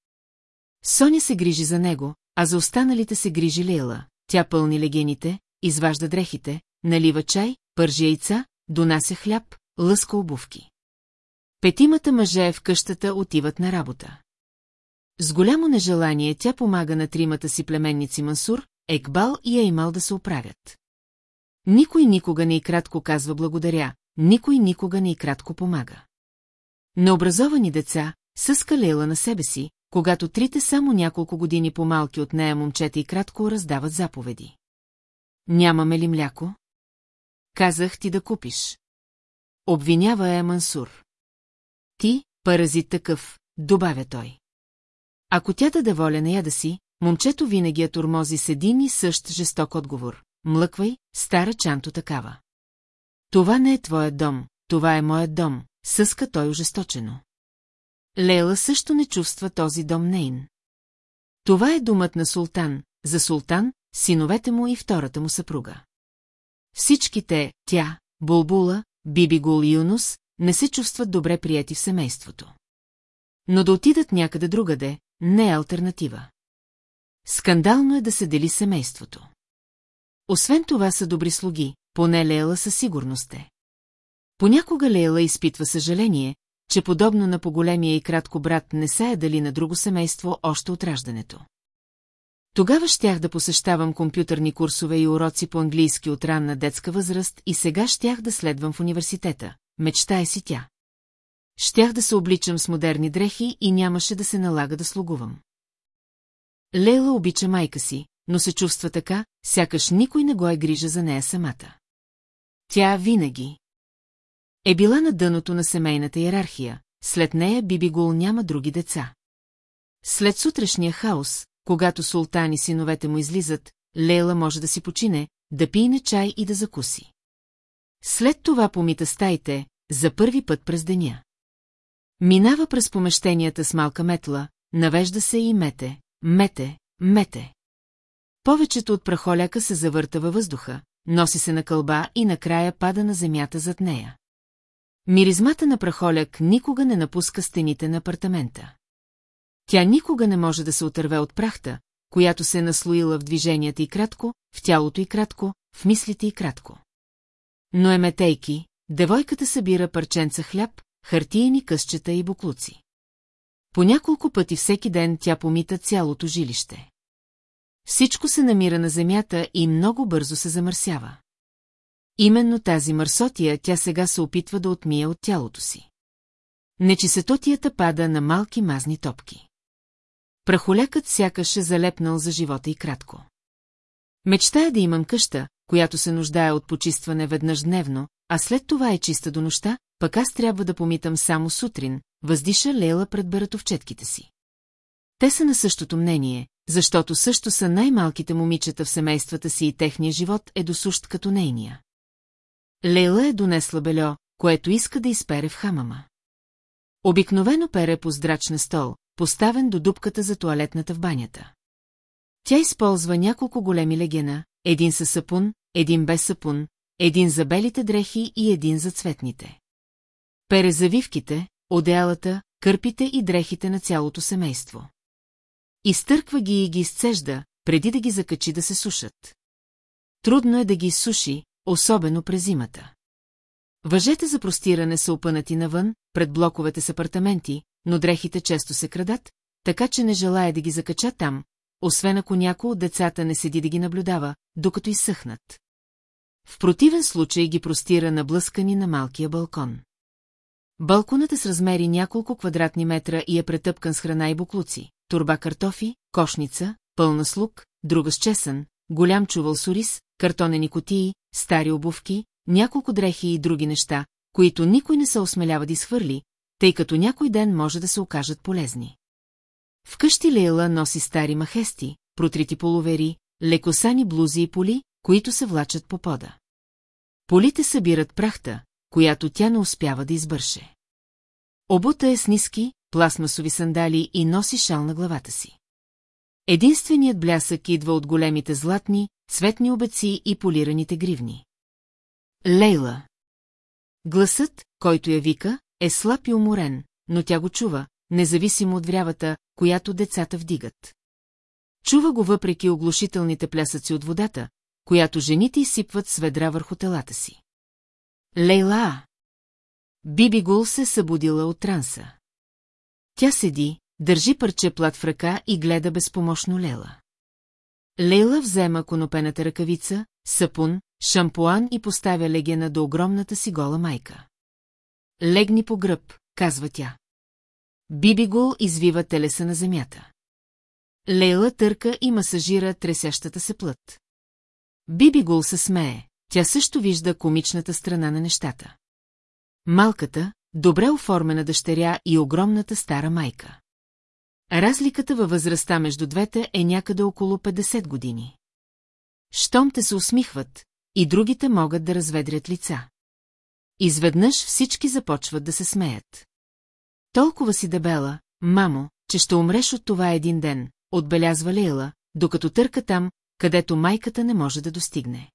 Соня се грижи за него, а за останалите се грижи Лейла. Тя пълни легените, изважда дрехите, налива чай, пържи яйца, донася хляб, лъска обувки. Петимата мъже в къщата отиват на работа. С голямо нежелание тя помага на тримата си племенници Мансур, Екбал и Еймал да се оправят. Никой никога не и кратко казва благодаря, никой никога не и кратко помага. Необразовани деца, съска Лейла на себе си, когато трите само няколко години по-малки от нея момчета и кратко раздават заповеди. Нямаме ли мляко? Казах ти да купиш. Обвинява е Мансур. Ти, паразит такъв, добавя той. Ако тя даде воля на яда си, момчето винаги я турмози с един и същ жесток отговор. Млъквай, стара чанто такава. Това не е твоят дом, това е моят дом, съска той ожесточено. Лейла също не чувства този дом нейн. Това е думът на султан, за султан, синовете му и втората му съпруга. Всичките, тя, Булбула, Бибигул и Юнус, не се чувстват добре прияти в семейството. Но да отидат някъде другаде, не е альтернатива. Скандално е да се дели семейството. Освен това са добри слуги, поне Лейла със сигурност е. Понякога Лейла изпитва съжаление, че подобно на поголемия и кратко брат не се е дали на друго семейство още от раждането. Тогава щях да посещавам компютърни курсове и уроци по английски от ранна детска възраст и сега щях да следвам в университета. Мечтае си тя. Щях да се обличам с модерни дрехи и нямаше да се налага да слугувам. Лейла обича майка си, но се чувства така, сякаш никой не го е грижа за нея самата. Тя винаги е била на дъното на семейната иерархия, след нея Бибигул няма други деца. След сутрешния хаос, когато султан и синовете му излизат, Лейла може да си почине, да пине чай и да закуси. След това помита стаите, за първи път през деня. Минава през помещенията с малка метла, навежда се и мете, мете, мете. Повечето от прахоляка се завърта във въздуха, носи се на кълба и накрая пада на земята зад нея. Миризмата на прахоляк никога не напуска стените на апартамента. Тя никога не може да се отърве от прахта, която се е наслоила в движенията и кратко, в тялото и кратко, в мислите и кратко. Но е метейки, девойката събира парченца хляб, хартиени късчета и буклуци. По няколко пъти всеки ден тя помита цялото жилище. Всичко се намира на земята и много бързо се замърсява. Именно тази мърсотия тя сега се опитва да отмие от тялото си. Нечисетотията пада на малки мазни топки. Прахолякът сякаш е залепнал за живота и кратко. Мечтая да имам къща, която се нуждае от почистване веднъж дневно, а след това е чиста до нощта, пък аз трябва да помитам само сутрин, въздиша Лейла пред баратовчетките си. Те са на същото мнение, защото също са най-малките момичета в семействата си и техния живот е досущ като нейния. Лейла е донесла бельо, което иска да изпере в хамама. Обикновено пере по здрачна стол, поставен до дупката за туалетната в банята. Тя използва няколко големи легена, един със сапун, един без сапун, един за белите дрехи и един за цветните. Пере завивките, одеялата, кърпите и дрехите на цялото семейство. Изтърква ги и ги изцежда, преди да ги закачи да се сушат. Трудно е да ги изсуши, особено през зимата. Въжете за простиране са опънати навън, пред блоковете с апартаменти, но дрехите често се крадат, така че не желая да ги закача там, освен ако някой от децата не седи да ги наблюдава, докато изсъхнат. В противен случай ги простира наблъскани на малкия балкон. Балконът е с размери няколко квадратни метра и е претъпкан с храна и буклуци, турба картофи, кошница, пълна с лук, друга с чесън, голям чувал с ориз, картонени котии, стари обувки, няколко дрехи и други неща, които никой не се осмелява да изхвърли, тъй като някой ден може да се окажат полезни. Вкъщи Лейла носи стари махести, протрити половери, лекосани блузи и поли, които се влачат по пода. Полите събират прахта, която тя не успява да избърше. Обута е с ниски, пластмасови сандали и носи шал на главата си. Единственият блясък идва от големите златни, цветни обеци и полираните гривни. Лейла. Гласът, който я вика, е слаб и уморен, но тя го чува, независимо от врявата, която децата вдигат. Чува го въпреки оглушителните плясъци от водата, която жените изсипват с ведра върху телата си. Лейла! Биби Гул се събудила от транса. Тя седи, държи парче плат в ръка и гледа безпомощно Лела. Лейла взема конопената ръкавица, сапун, шампуан и поставя легена до огромната си гола майка. Легни по гръб, казва тя. Бибигул извива телеса на земята. Лейла търка и масажира тресящата се плът. Бибигул се смее, тя също вижда комичната страна на нещата. Малката, добре оформена дъщеря и огромната стара майка. Разликата във възрастта между двете е някъде около 50 години. Щом те се усмихват, и другите могат да разведрят лица. Изведнъж всички започват да се смеят. Толкова си дебела, мамо, че ще умреш от това един ден, отбелязва Лейла, докато търка там, където майката не може да достигне.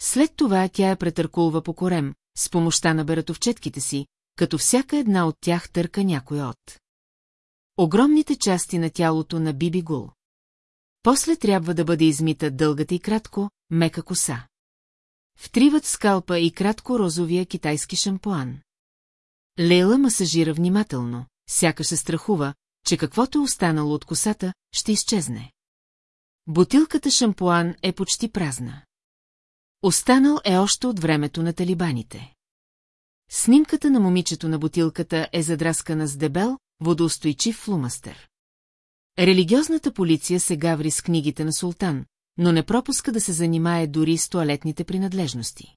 След това тя я претъркулва по корем, с помощта на бератовчетките си, като всяка една от тях търка някой от. Огромните части на тялото на Биби Гул. После трябва да бъде измита дългата и кратко, мека коса. Втриват скалпа и кратко розовия китайски шампуан. Лейла масажира внимателно, сякаш се страхува, че каквото е останало от косата, ще изчезне. Бутилката шампуан е почти празна. Останал е още от времето на талибаните. Снимката на момичето на бутилката е задраскана с дебел, водоустойчив флумастер. Религиозната полиция се гаври с книгите на султан, но не пропуска да се занимае дори с туалетните принадлежности.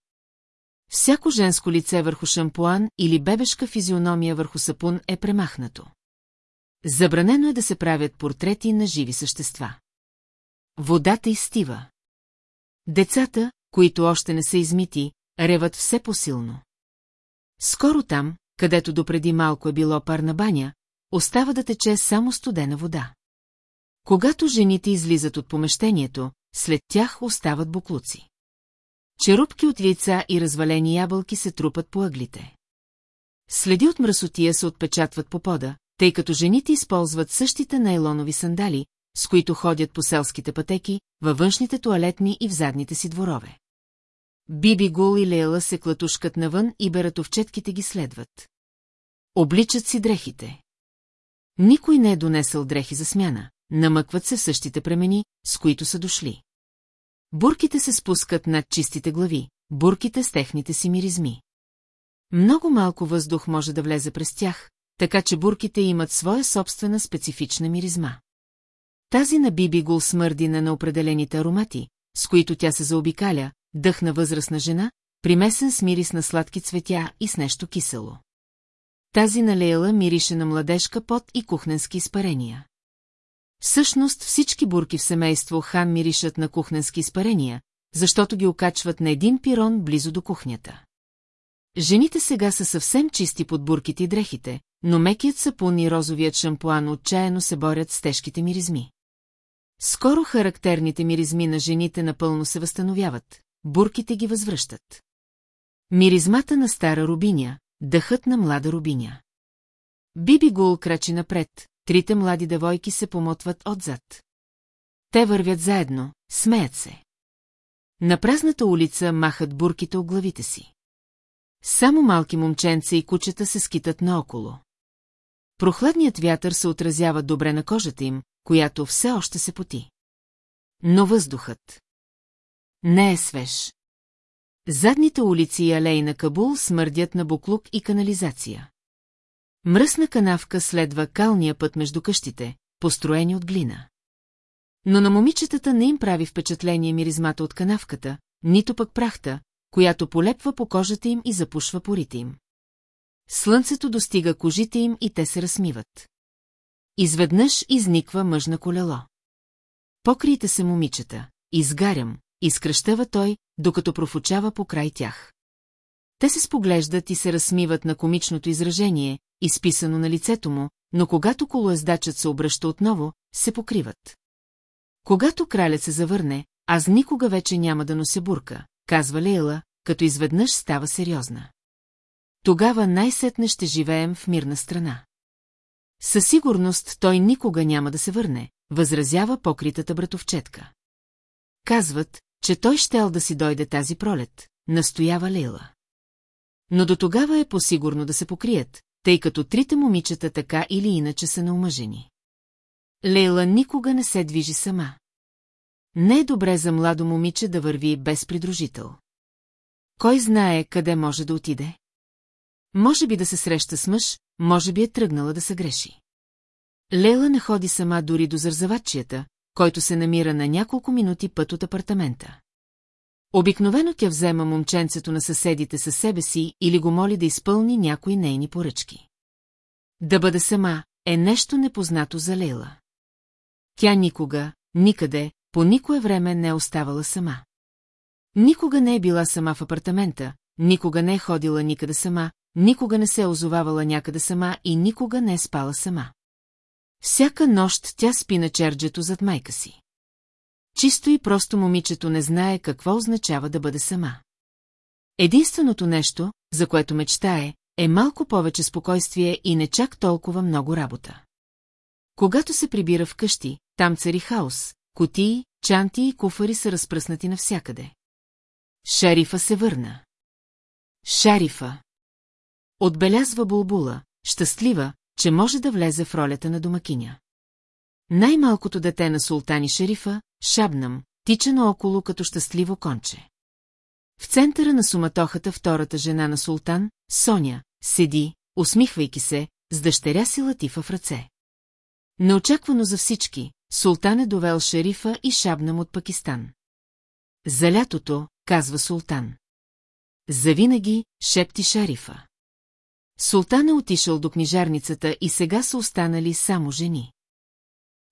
Всяко женско лице върху шампуан или бебешка физиономия върху сапун е премахнато. Забранено е да се правят портрети на живи същества. Водата изстива. Децата, които още не са измити, реват все по-силно. Скоро там, където допреди малко е било парна баня, остава да тече само студена вода. Когато жените излизат от помещението, след тях остават буклуци. Черупки от лица и развалени ябълки се трупат по ъглите. Следи от мръсотия се отпечатват по пода, тъй като жените използват същите найлонови сандали, с които ходят по селските пътеки, във външните туалетни и в задните си дворове. Биби Гул и Лейла се клатушкат навън и бератовчетките ги следват. Обличат си дрехите. Никой не е донесъл дрехи за смяна, намъкват се в същите премени, с които са дошли. Бурките се спускат над чистите глави, бурките с техните си миризми. Много малко въздух може да влезе през тях, така че бурките имат своя собствена специфична миризма. Тази на Биби Гул смърди на неопределените аромати, с които тя се заобикаля, дъх на възрастна жена, примесен с мирис на сладки цветя и с нещо кисело. Тази на Лейла мирише на младежка пот и кухненски изпарения. Всъщност всички бурки в семейство Хан миришат на кухненски изпарения, защото ги окачват на един пирон близо до кухнята. Жените сега са съвсем чисти под бурките и дрехите, но мекият сапун и розовият шампуан отчаяно се борят с тежките миризми. Скоро характерните миризми на жените напълно се възстановяват, бурките ги възвръщат. Миризмата на стара рубиня, дъхът на млада рубиня. Биби Гул крачи напред, трите млади девойки се помотват отзад. Те вървят заедно, смеят се. На празната улица махат бурките от главите си. Само малки момченца и кучета се скитат наоколо. Прохладният вятър се отразява добре на кожата им, която все още се поти. Но въздухът не е свеж. Задните улици и алеи на Кабул смърдят на буклук и канализация. Мръсна канавка следва калния път между къщите, построени от глина. Но на момичетата не им прави впечатление миризмата от канавката, нито пък прахта, която полепва по кожата им и запушва порите им. Слънцето достига кожите им и те се размиват. Изведнъж изниква мъж на колело. Покрийте се, момичета, изгарям, изкръщава той, докато профучава по край тях. Те се споглеждат и се разсмиват на комичното изражение, изписано на лицето му, но когато колоездачът се обръща отново, се покриват. Когато кралят се завърне, аз никога вече няма да нося бурка, казва Лейла, като изведнъж става сериозна. Тогава най-сетне ще живеем в мирна страна. Със сигурност той никога няма да се върне, възразява покритата братовчетка. Казват, че той щел да си дойде тази пролет, настоява Лейла. Но до тогава е по-сигурно да се покрият, тъй като трите момичета така или иначе са наумъжени. Лейла никога не се движи сама. Не е добре за младо момиче да върви без придружител. Кой знае къде може да отиде? Може би да се среща с мъж, може би е тръгнала да се греши. Лейла не ходи сама дори до зарзавачията, който се намира на няколко минути път от апартамента. Обикновено тя взема момченцето на съседите със себе си или го моли да изпълни някои нейни поръчки. Да бъде сама е нещо непознато за Лейла. Тя никога, никъде, по никое време не е оставала сама. Никога не е била сама в апартамента, никога не е ходила никъде сама, никога не се е озовавала някъде сама и никога не е спала сама. Всяка нощ тя спи на черджето зад майка си. Чисто и просто момичето не знае какво означава да бъде сама. Единственото нещо, за което мечтае, е малко повече спокойствие и не чак толкова много работа. Когато се прибира в къщи, там цари хаос, котии, чанти и куфари са разпръснати навсякъде. Шарифа се върна. Шарифа. Отбелязва Булбула, щастлива, че може да влезе в ролята на домакиня. Най-малкото дете на султани шерифа, Шабнам, тича наоколо като щастливо конче. В центъра на суматохата втората жена на султан, Соня, седи, усмихвайки се, с дъщеря си Латифа в ръце. Неочаквано за всички, султан е довел шерифа и Шабнам от Пакистан. За лятото, казва султан. Завинаги, шепти шарифа. Султан е отишъл до книжарницата и сега са останали само жени.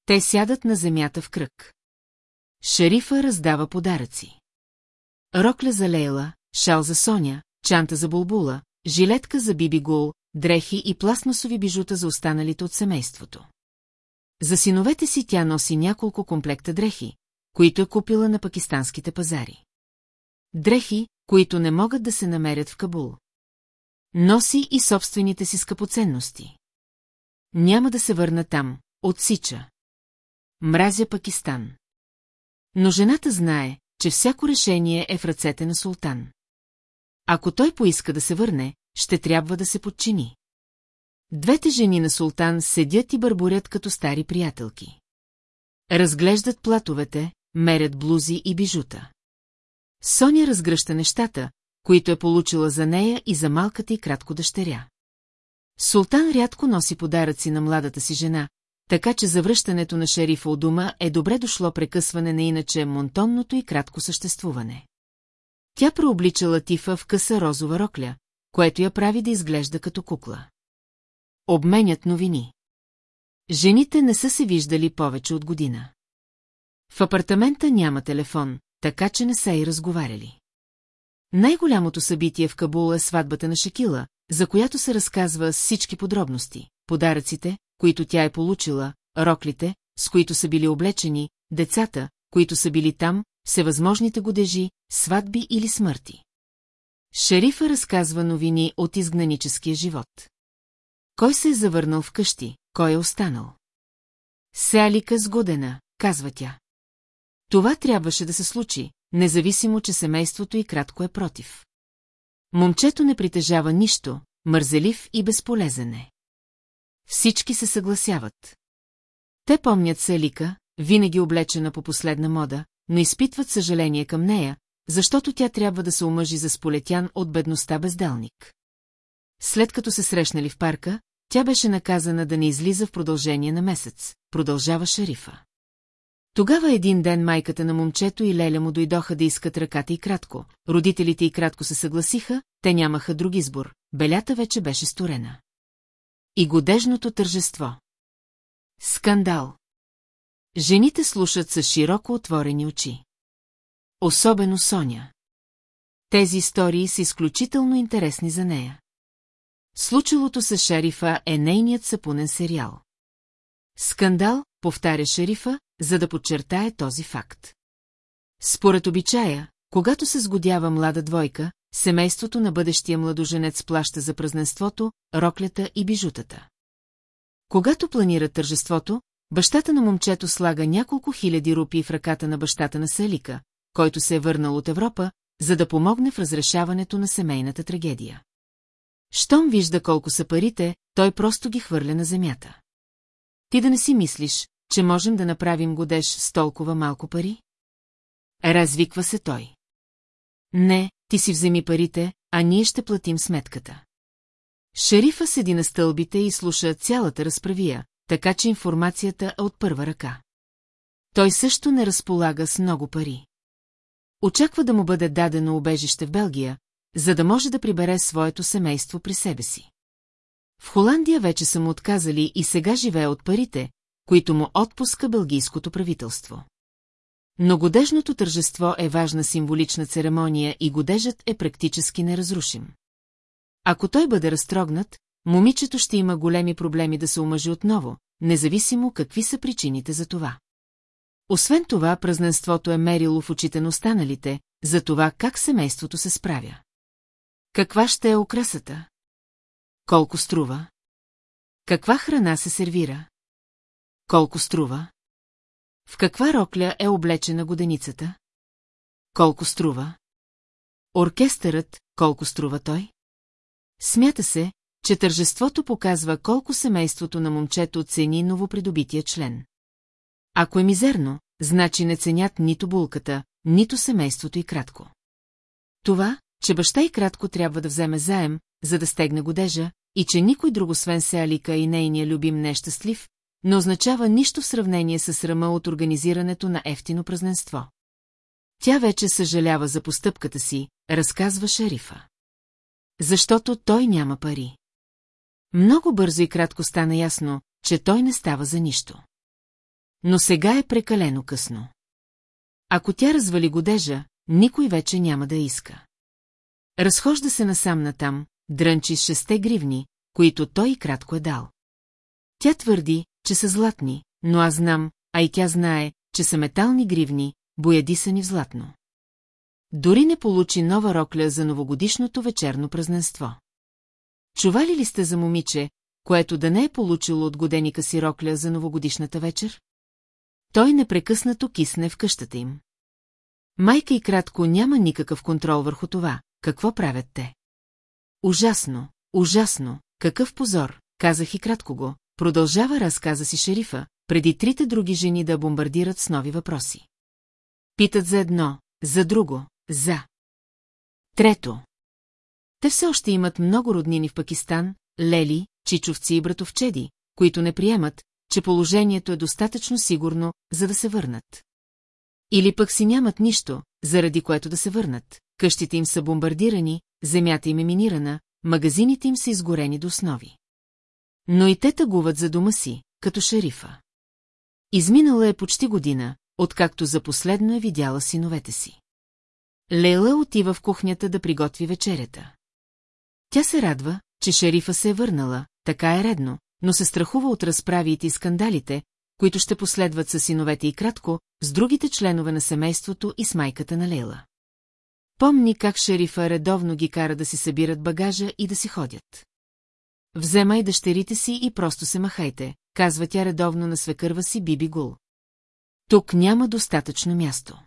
Те сядат на земята в кръг. Шерифа раздава подаръци. Рокля за Лейла, шал за Соня, чанта за Булбула, жилетка за Биби Гул, дрехи и пластмасови бижута за останалите от семейството. За синовете си тя носи няколко комплекта дрехи, които е купила на пакистанските пазари. Дрехи, които не могат да се намерят в Кабул. Носи и собствените си скъпоценности. Няма да се върна там, отсича. Мразя Пакистан. Но жената знае, че всяко решение е в ръцете на султан. Ако той поиска да се върне, ще трябва да се подчини. Двете жени на султан седят и бърборят като стари приятелки. Разглеждат платовете, мерят блузи и бижута. Соня разгръща нещата, които е получила за нея и за малката и кратко дъщеря. Султан рядко носи подаръци на младата си жена, така че завръщането на шерифа от дома е добре дошло прекъсване на иначе монтонното и кратко съществуване. Тя преоблича Латифа в къса розова рокля, което я прави да изглежда като кукла. Обменят новини. Жените не са се виждали повече от година. В апартамента няма телефон, така че не са и разговаряли. Най-голямото събитие в Кабул е сватбата на Шакила, за която се разказва с всички подробности. Подаръците, които тя е получила, роклите, с които са били облечени, децата, които са били там, всевъзможните годежи, сватби или смърти. Шерифа разказва новини от изгнаническия живот. Кой се е завърнал в къщи, кой е останал? Сеалика сгодена, казва тя. Това трябваше да се случи, независимо, че семейството и кратко е против. Момчето не притежава нищо, мързелив и безполезен е. Всички се съгласяват. Те помнят Селика, винаги облечена по последна мода, но изпитват съжаление към нея, защото тя трябва да се омъжи за сполетян от бедността безделник. След като се срещнали в парка, тя беше наказана да не излиза в продължение на месец, продължава шерифа. Тогава един ден майката на момчето и Леля му дойдоха да искат ръката и кратко. Родителите и кратко се съгласиха, те нямаха друг избор. Белята вече беше сторена. И годежното тържество. Скандал. Жените слушат с широко отворени очи. Особено Соня. Тези истории са изключително интересни за нея. Случилото с шерифа е нейният сапунен сериал. Скандал, повтаря шерифа, за да подчертае този факт. Според обичая, когато се сгодява млада двойка, семейството на бъдещия младоженец плаща за празненството, роклята и бижутата. Когато планира тържеството, бащата на момчето слага няколко хиляди рупии в ръката на бащата на Селика, който се е върнал от Европа, за да помогне в разрешаването на семейната трагедия. Щом вижда колко са парите, той просто ги хвърля на земята. Ти да не си мислиш, че можем да направим годеж с толкова малко пари? Развиква се той. Не, ти си вземи парите, а ние ще платим сметката. Шерифа седи на стълбите и слуша цялата разправия, така че информацията е от първа ръка. Той също не разполага с много пари. Очаква да му бъде дадено убежище в Белгия, за да може да прибере своето семейство при себе си. В Холандия вече са му отказали и сега живее от парите, които му отпуска бългийското правителство. Но годежното тържество е важна символична церемония и годежът е практически неразрушим. Ако той бъде разтрогнат, момичето ще има големи проблеми да се омъжи отново, независимо какви са причините за това. Освен това, празненството е мерило в очите на останалите, за това как семейството се справя. Каква ще е украсата? Колко струва? Каква храна се сервира? Колко струва? В каква рокля е облечена годеницата? Колко струва? Оркестърът, колко струва той? Смята се, че тържеството показва колко семейството на момчето цени новопридобития член. Ако е мизерно, значи не ценят нито булката, нито семейството и кратко. Това, че баща и кратко трябва да вземе заем, за да стегне годежа, и че никой друг освен Сеалика и нейния любим не е щастлив, не означава нищо в сравнение с срама от организирането на ефтино празненство. Тя вече съжалява за постъпката си, разказва шерифа. Защото той няма пари. Много бързо и кратко стана ясно, че той не става за нищо. Но сега е прекалено късно. Ако тя развали годежа, никой вече няма да иска. Разхожда се насам натам, дрънчи с шесте гривни, които той кратко е дал. Тя твърди, че са златни, но аз знам, а и тя знае, че са метални гривни, боядисани в златно. Дори не получи нова рокля за новогодишното вечерно празненство. Чували ли сте за момиче, което да не е получило от годеника си рокля за новогодишната вечер? Той непрекъснато кисне в къщата им. Майка и кратко няма никакъв контрол върху това, какво правят те. Ужасно, ужасно, какъв позор, казах и кратко го, продължава разказа си шерифа, преди трите други жени да бомбардират с нови въпроси. Питат за едно, за друго, за. Трето. Те все още имат много роднини в Пакистан, лели, чичовци и братовчеди, които не приемат, че положението е достатъчно сигурно, за да се върнат. Или пък си нямат нищо, заради което да се върнат. Къщите им са бомбардирани, земята им е минирана, магазините им са изгорени до основи. Но и те тъгуват за дома си, като шерифа. Изминала е почти година, откакто за последно е видяла синовете си. Лейла отива в кухнята да приготви вечерята. Тя се радва, че шерифа се е върнала, така е редно, но се страхува от разправите и скандалите, които ще последват с синовете и кратко, с другите членове на семейството и с майката на Лейла. Помни как шерифа редовно ги кара да си събират багажа и да си ходят. Вземай дъщерите си и просто се махайте, казва тя редовно на свекърва си Биби Гул. Тук няма достатъчно място.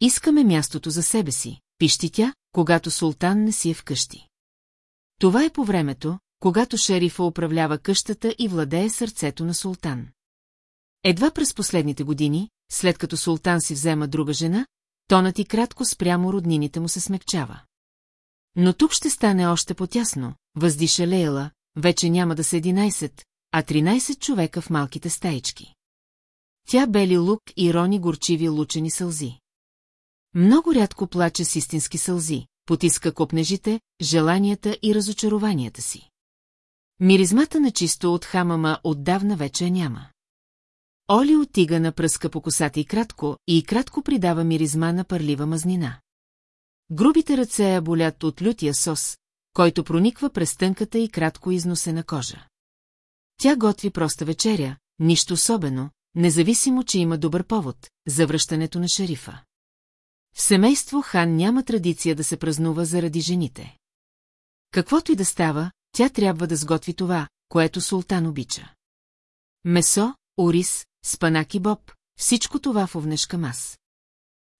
Искаме мястото за себе си, пищи тя, когато султан не си е вкъщи. Това е по времето, когато шерифа управлява къщата и владее сърцето на султан. Едва през последните години, след като султан си взема друга жена, тонът и кратко спрямо роднините му се смекчава. Но тук ще стане още по-тясно, въздиша Лейла, вече няма да са 11, а 13 човека в малките стаички. Тя бели лук и рони горчиви лучени сълзи. Много рядко плаче с истински сълзи, потиска копнежите, желанията и разочарованията си. Миризмата на чисто от хамама отдавна вече няма. Оли отига на пръска по косата и кратко, и кратко придава миризма на парлива мазнина. Грубите ръце я болят от лютия сос, който прониква през тънката и кратко износена кожа. Тя готви проста вечеря, нищо особено, независимо, че има добър повод – за връщането на шерифа. В семейство Хан няма традиция да се празнува заради жените. Каквото и да става, тя трябва да сготви това, което султан обича. Месо, ориз, спанак и боб, всичко това в овнешка мас.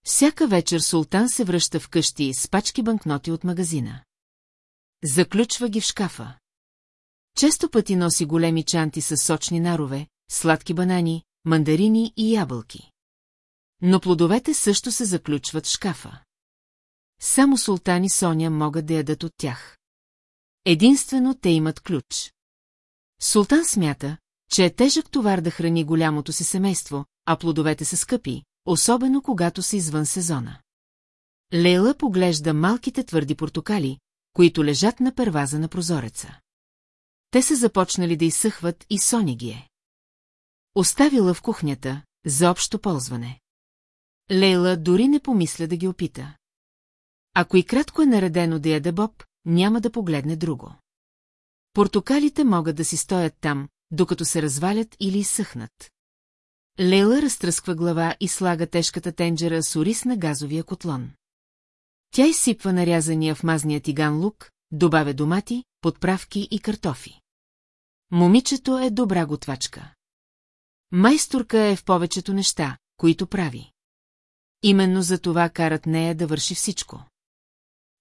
Всяка вечер султан се връща в къщи с пачки банкноти от магазина. Заключва ги в шкафа. Често пъти носи големи чанти с сочни нарове, сладки банани, мандарини и ябълки. Но плодовете също се заключват в шкафа. Само султани Соня могат да ядат от тях. Единствено те имат ключ. Султан смята, че е тежък товар да храни голямото си семейство, а плодовете са скъпи, особено когато са извън сезона. Лейла поглежда малките твърди портокали, които лежат на перваза на прозореца. Те са започнали да изсъхват и Соня ги е. Оставила в кухнята, за общо ползване. Лейла дори не помисля да ги опита. Ако и кратко е наредено да яде Боб, няма да погледне друго. Портокалите могат да си стоят там, докато се развалят или изсъхнат. Лейла разтръсква глава и слага тежката тенджера с ориз на газовия котлон. Тя изсипва нарязания в мазния тиган лук, добавя домати, подправки и картофи. Момичето е добра готвачка. Майсторка е в повечето неща, които прави. Именно за това карат нея да върши всичко.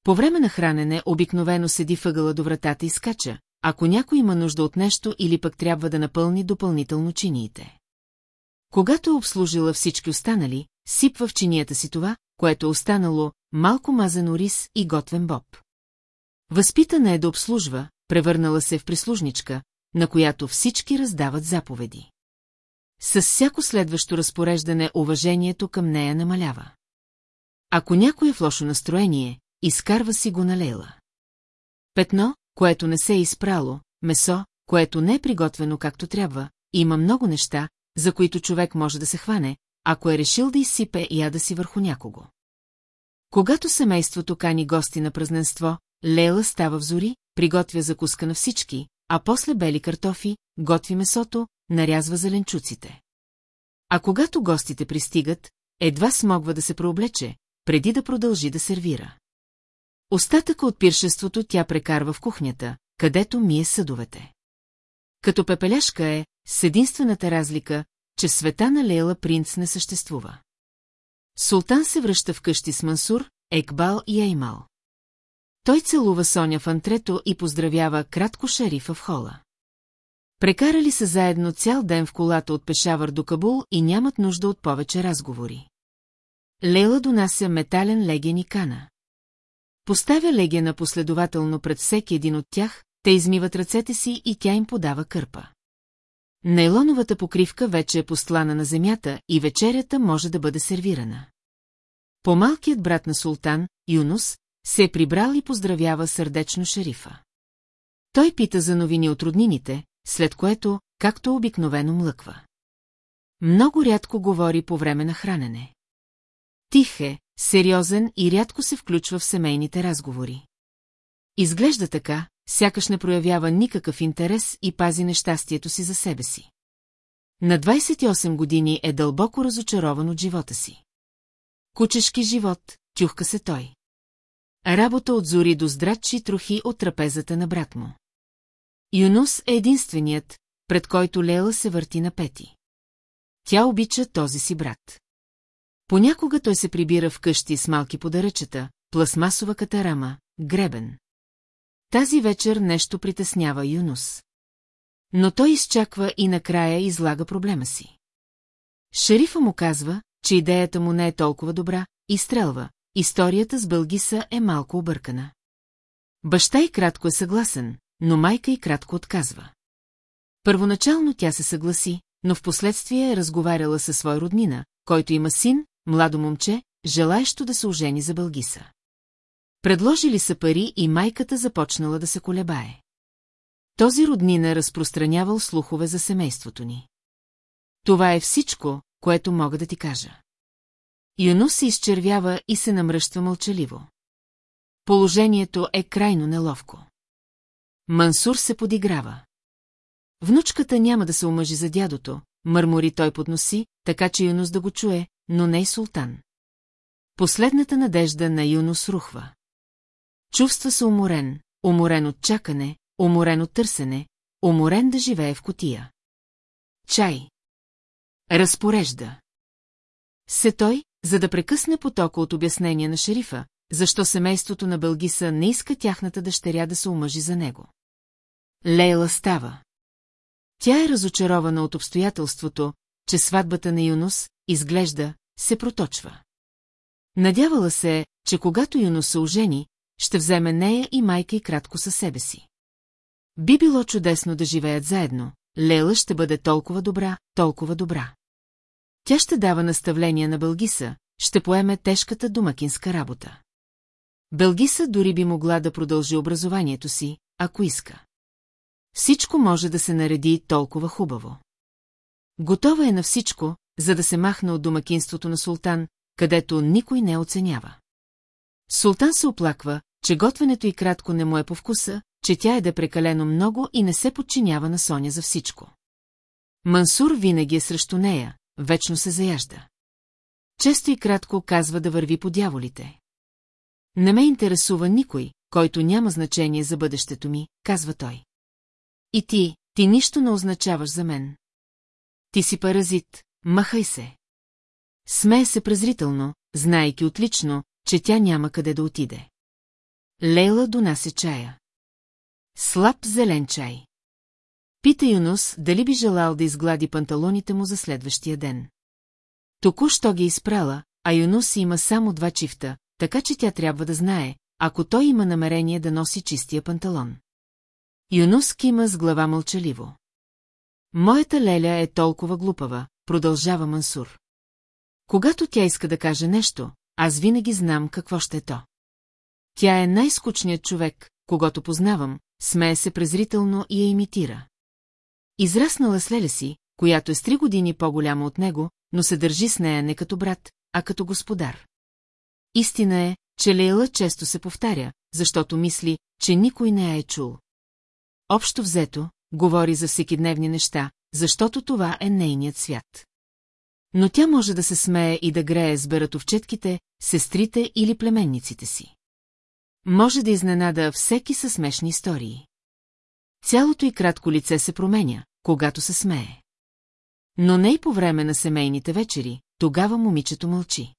По време на хранене обикновено седи въгъла до вратата и скача, ако някой има нужда от нещо или пък трябва да напълни допълнително чиниите. Когато е обслужила всички останали, сипва в чинията си това, което е останало, малко мазен рис и готвен боб. Възпитана е да обслужва, превърнала се в прислужничка, на която всички раздават заповеди. С всяко следващо разпореждане уважението към нея намалява. Ако някой е в лошо настроение, изкарва си го на лейла. Петно, което не се е изпрало, месо, което не е приготвено както трябва, има много неща, за които човек може да се хване, ако е решил да изсипе яда си върху някого. Когато семейството кани гости на празненство, Лейла става в зори, приготвя закуска на всички, а после бели картофи, готви месото, нарязва зеленчуците. А когато гостите пристигат, едва смогва да се прооблече, преди да продължи да сервира. Остатъка от пиршеството тя прекарва в кухнята, където мие съдовете. Като пепеляшка е, с единствената разлика, че света на Лейла принц не съществува. Султан се връща вкъщи с Мансур, Екбал и Еймал. Той целува Соня в антрето и поздравява кратко шерифа в хола. Прекарали са заедно цял ден в колата от Пешавър до Кабул и нямат нужда от повече разговори. Лейла донася метален леген и кана. Поставя легена последователно пред всеки един от тях, те измиват ръцете си и тя им подава кърпа. Нейлоновата покривка вече е постлана на земята и вечерята може да бъде сервирана. По-малкият брат на султан, Юнус, се е прибрал и поздравява сърдечно шерифа. Той пита за новини от роднините, след което, както обикновено млъква. Много рядко говори по време на хранене. Тих е, сериозен и рядко се включва в семейните разговори. Изглежда така, сякаш не проявява никакъв интерес и пази нещастието си за себе си. На 28 години е дълбоко разочарован от живота си. Кучешки живот, тюхка се той. Работа от зори до здрачи трохи от трапезата на брат му. Юнус е единственият, пред който Лела се върти на пети. Тя обича този си брат. Понякога той се прибира в къщи с малки подаръчета, пластмасова катарама, гребен. Тази вечер нещо притеснява Юнус. Но той изчаква и накрая излага проблема си. Шерифа му казва, че идеята му не е толкова добра, и стрелва. Историята с Бългиса е малко объркана. Баща и кратко е съгласен, но майка и кратко отказва. Първоначално тя се съгласи, но в последствие е разговаряла със свой роднина, който има син, младо момче, желаещо да се ожени за Бългиса. Предложили са пари и майката започнала да се колебае. Този роднина разпространявал слухове за семейството ни. Това е всичко, което мога да ти кажа. Юнус се изчервява и се намръщва мълчаливо. Положението е крайно неловко. Мансур се подиграва. Внучката няма да се омъжи за дядото, мърмори той подноси, така че Юнус да го чуе, но не и султан. Последната надежда на Юнус рухва. Чувства се уморен, уморен от чакане, уморен от търсене, уморен да живее в котия. Чай. Разпорежда. Се той, за да прекъсне потока от обяснения на шерифа, защо семейството на Бългиса не иска тяхната дъщеря да се омъжи за него. Лейла става. Тя е разочарована от обстоятелството, че сватбата на Юнус, изглежда, се проточва. Надявала се, че когато Юнус се ожени, ще вземе нея и майка и кратко със себе си. Би било чудесно да живеят заедно, Лейла ще бъде толкова добра, толкова добра. Тя ще дава наставления на Бългиса, ще поеме тежката домакинска работа. Белгиса дори би могла да продължи образованието си, ако иска. Всичко може да се нареди толкова хубаво. Готова е на всичко, за да се махне от домакинството на султан, където никой не оценява. Султан се оплаква, че готвенето и кратко не му е по вкуса, че тя е да прекалено много и не се подчинява на Соня за всичко. Мансур винаги е срещу нея, вечно се заяжда. Често и кратко казва да върви по дяволите. Не ме интересува никой, който няма значение за бъдещето ми, казва той. И ти, ти нищо не означаваш за мен. Ти си паразит, махай се. Смее се презрително, знаейки отлично, че тя няма къде да отиде. Лейла донася чая. Слаб зелен чай. Пита Юнус дали би желал да изглади панталоните му за следващия ден. Току-що ги изпрала, а Юнус има само два чифта, така че тя трябва да знае, ако той има намерение да носи чистия панталон. Юнус кима с глава мълчаливо. Моята леля е толкова глупава, продължава Мансур. Когато тя иска да каже нещо, аз винаги знам какво ще е то. Тя е най-скучният човек, когато познавам, смее се презрително и я имитира. Израснала с леля която е с три години по-голяма от него, но се държи с нея не като брат, а като господар. Истина е, че Лейла често се повтаря, защото мисли, че никой не я е чул. Общо взето, говори за всекидневни неща, защото това е нейният свят. Но тя може да се смее и да грее с бератовчетките, сестрите или племенниците си. Може да изненада всеки със смешни истории. Цялото и кратко лице се променя, когато се смее. Но не и по време на семейните вечери, тогава момичето мълчи.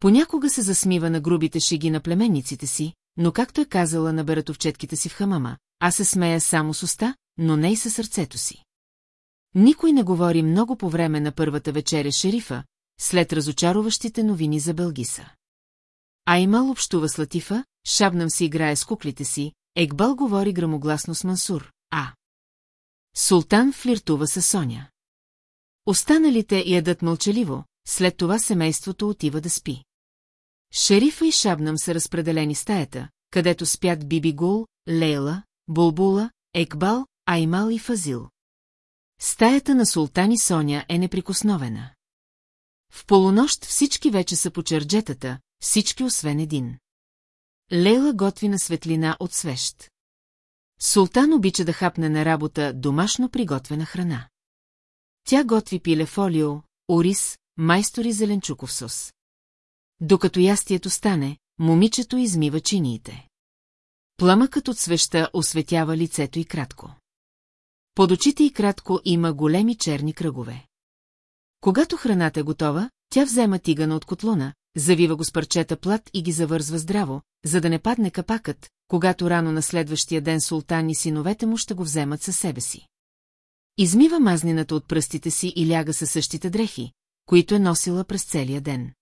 Понякога се засмива на грубите шиги на племенниците си, но както е казала на бератовчетките си в хамама, аз се смея само с уста, но не и със сърцето си. Никой не говори много по време на първата вечеря шерифа, след разочароващите новини за Белгиса. Аймал общува с Латифа, Шабнам си играе с куклите си, Екбал говори грамогласно с Мансур, а... Султан флиртува с Соня. Останалите ядат мълчаливо, след това семейството отива да спи. Шерифа и Шабнам са разпределени стаята, където спят Биби Гул, Лейла, Булбула, Екбал, Аймал и Фазил. Стаята на султани Соня е неприкосновена. В полунощ всички вече са по черджетата, всички освен един. Лейла готви на светлина от свещ. Султан обича да хапне на работа домашно приготвена храна. Тя готви пиле фолио, ориз, майстори зеленчуков сос. Докато ястието стане, момичето измива чиниите. Пламъкът от свеща осветява лицето и кратко. Под очите и кратко има големи черни кръгове. Когато храната е готова, тя взема тигана от котлона, завива го с парчета плат и ги завързва здраво, за да не падне капакът, когато рано на следващия ден султан и синовете му ще го вземат със себе си. Измива мазнината от пръстите си и ляга със същите дрехи, които е носила през целия ден.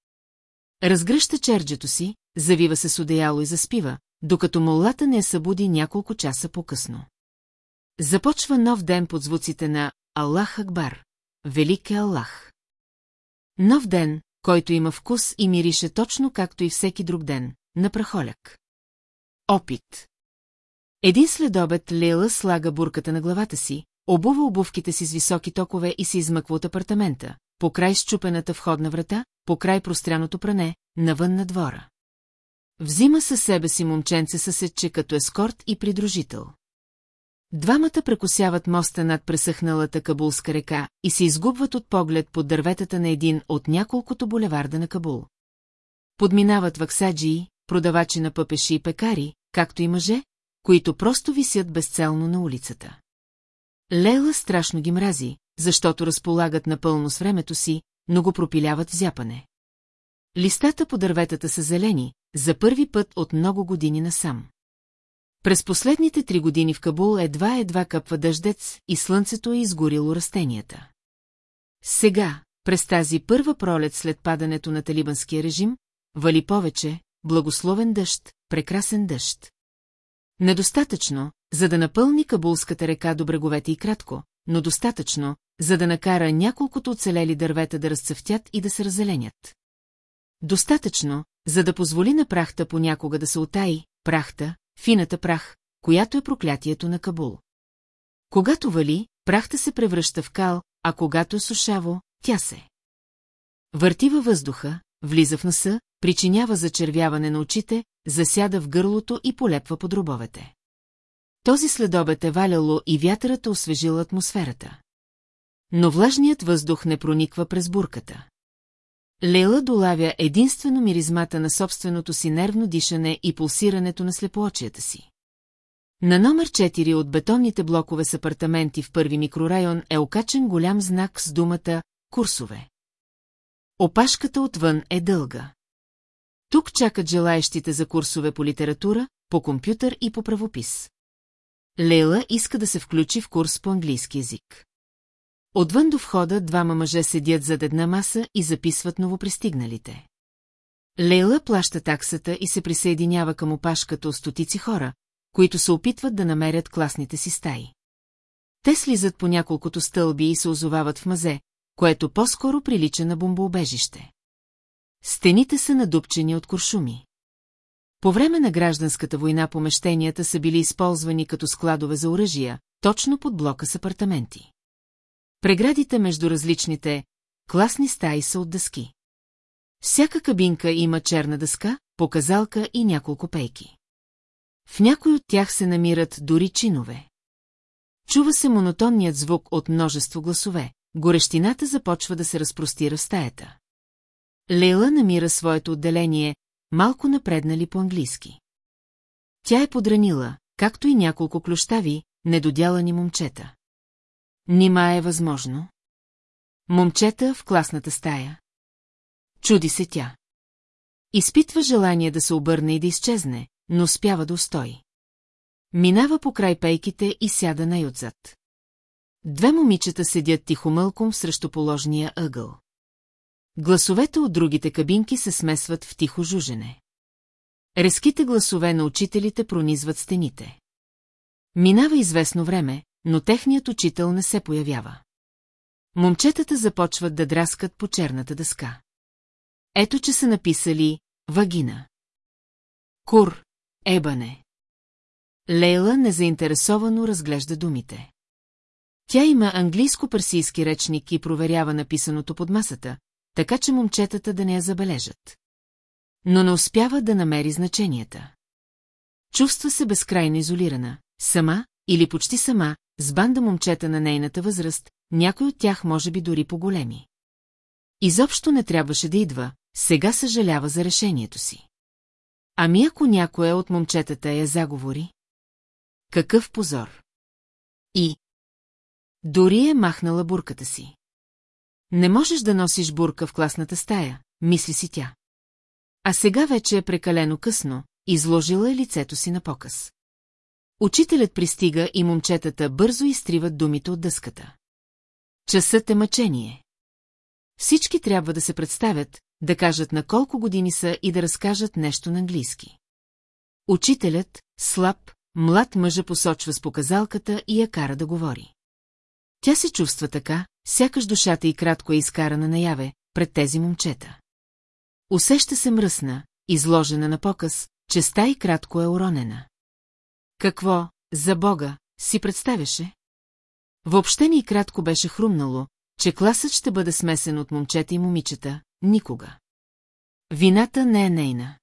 Разгръща черджето си, завива се с одеяло и заспива, докато молата не я събуди няколко часа по-късно. Започва нов ден под звуците на Аллах Акбар, Велик е Аллах. Нов ден, който има вкус и мирише точно както и всеки друг ден, на прахоляк. Опит Един следобед Лейла слага бурката на главата си, обува обувките си с високи токове и се измъква от апартамента, по край щупената входна врата, по край простряното пране, навън на двора. Взима със себе си момченце съседче като ескорт и придружител. Двамата прекусяват моста над пресъхналата Кабулска река и се изгубват от поглед под дърветата на един от няколкото булеварда на Кабул. Подминават ваксаджии, продавачи на пъпеши и пекари, както и мъже, които просто висят безцелно на улицата. Лейла страшно ги мрази, защото разполагат напълно с времето си, но го пропиляват в зяпане. Листата по дърветата са зелени, за първи път от много години насам. През последните три години в Кабул едва-едва къпва дъждец и слънцето е изгорило растенията. Сега, през тази първа пролет след падането на талибанския режим, вали повече, благословен дъжд, прекрасен дъжд. Недостатъчно, за да напълни Кабулската река до бреговете и кратко, но достатъчно, за да накара няколкото оцелели дървета да разцъфтят и да се раззеленят. Достатъчно, за да позволи на прахта понякога да се отаи, прахта, фината прах, която е проклятието на Кабул. Когато вали, прахта се превръща в кал, а когато е сушаво, тя се. Върти във въздуха, влиза в носа, причинява зачервяване на очите, засяда в гърлото и полепва по дробовете. Този следобед е валяло и вятърът е освежил атмосферата. Но влажният въздух не прониква през бурката. Лейла долавя единствено миризмата на собственото си нервно дишане и пулсирането на слепоочията си. На номер 4 от бетонните блокове с апартаменти в първи микрорайон е окачен голям знак с думата «Курсове». Опашката отвън е дълга. Тук чакат желаещите за курсове по литература, по компютър и по правопис. Лейла иска да се включи в курс по английски язик. Отвън до входа двама мъже седят зад една маса и записват новопристигналите. Лейла плаща таксата и се присъединява към опашката от стотици хора, които се опитват да намерят класните си стаи. Те слизат по няколкото стълби и се озовават в мазе, което по-скоро прилича на бомбоубежище. Стените са надупчени от куршуми. По време на гражданската война помещенията са били използвани като складове за оръжия, точно под блока с апартаменти. Преградите между различните класни стаи са от дъски. Всяка кабинка има черна дъска, показалка и няколко пейки. В някой от тях се намират дори чинове. Чува се монотонният звук от множество гласове, горещината започва да се разпростира в стаята. Лейла намира своето отделение, малко напреднали по-английски. Тя е подранила, както и няколко клющави, недодялани момчета. Нима е възможно? Момчета в класната стая. Чуди се тя. Изпитва желание да се обърне и да изчезне, но спява да устои. Минава по край пейките и сяда най-отзад. Две момичета седят тихомълком срещу положния ъгъл. Гласовете от другите кабинки се смесват в тихо жужене. Резките гласове на учителите пронизват стените. Минава известно време, но техният учител не се появява. Момчетата започват да драскат по черната дъска. Ето, че са написали «Вагина». Кур, ебане. Лейла незаинтересовано разглежда думите. Тя има английско-персийски речник и проверява написаното под масата, така че момчетата да не я забележат. Но не успява да намери значенията. Чувства се безкрайно изолирана, сама или почти сама, с банда момчета на нейната възраст, някой от тях може би дори по-големи. Изобщо не трябваше да идва, сега съжалява за решението си. Ами ако някоя от момчетата я заговори? Какъв позор! И... Дори е махнала бурката си. Не можеш да носиш бурка в класната стая, мисли си тя. А сега вече е прекалено късно, изложила е лицето си на показ. Учителят пристига и момчетата бързо изтриват думите от дъската. Часът е мъчение. Всички трябва да се представят, да кажат на колко години са и да разкажат нещо на английски. Учителят, слаб, млад мъжа посочва с показалката и я кара да говори. Тя се чувства така, сякаш душата и кратко е изкарана наяве, пред тези момчета. Усеща се мръсна, изложена на показ, честа и кратко е уронена. Какво, за Бога, си представяше? Въобще ни и кратко беше хрумнало, че класът ще бъде смесен от момчета и момичета, никога. Вината не е нейна.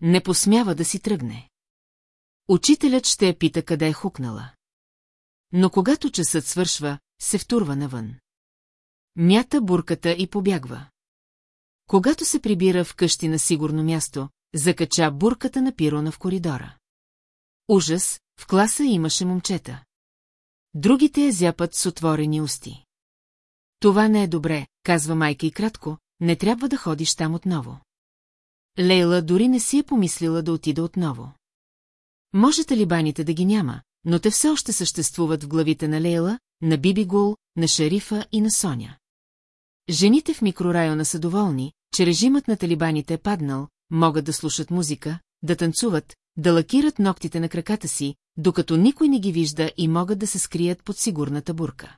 Не посмява да си тръгне. Учителят ще я пита къде е хукнала. Но когато часът свършва, се втурва навън. Мята бурката и побягва. Когато се прибира в къщи на сигурно място, закача бурката на пирона в коридора. Ужас, в класа имаше момчета. Другите я зяпат с отворени усти. Това не е добре, казва майка и кратко, не трябва да ходиш там отново. Лейла дори не си е помислила да отида отново. Може талибаните да ги няма, но те все още съществуват в главите на Лейла, на Биби Гул, на Шерифа и на Соня. Жените в микрорайона са доволни, че режимът на талибаните е паднал, могат да слушат музика, да танцуват, да лакират ногтите на краката си, докато никой не ги вижда и могат да се скрият под сигурната бурка.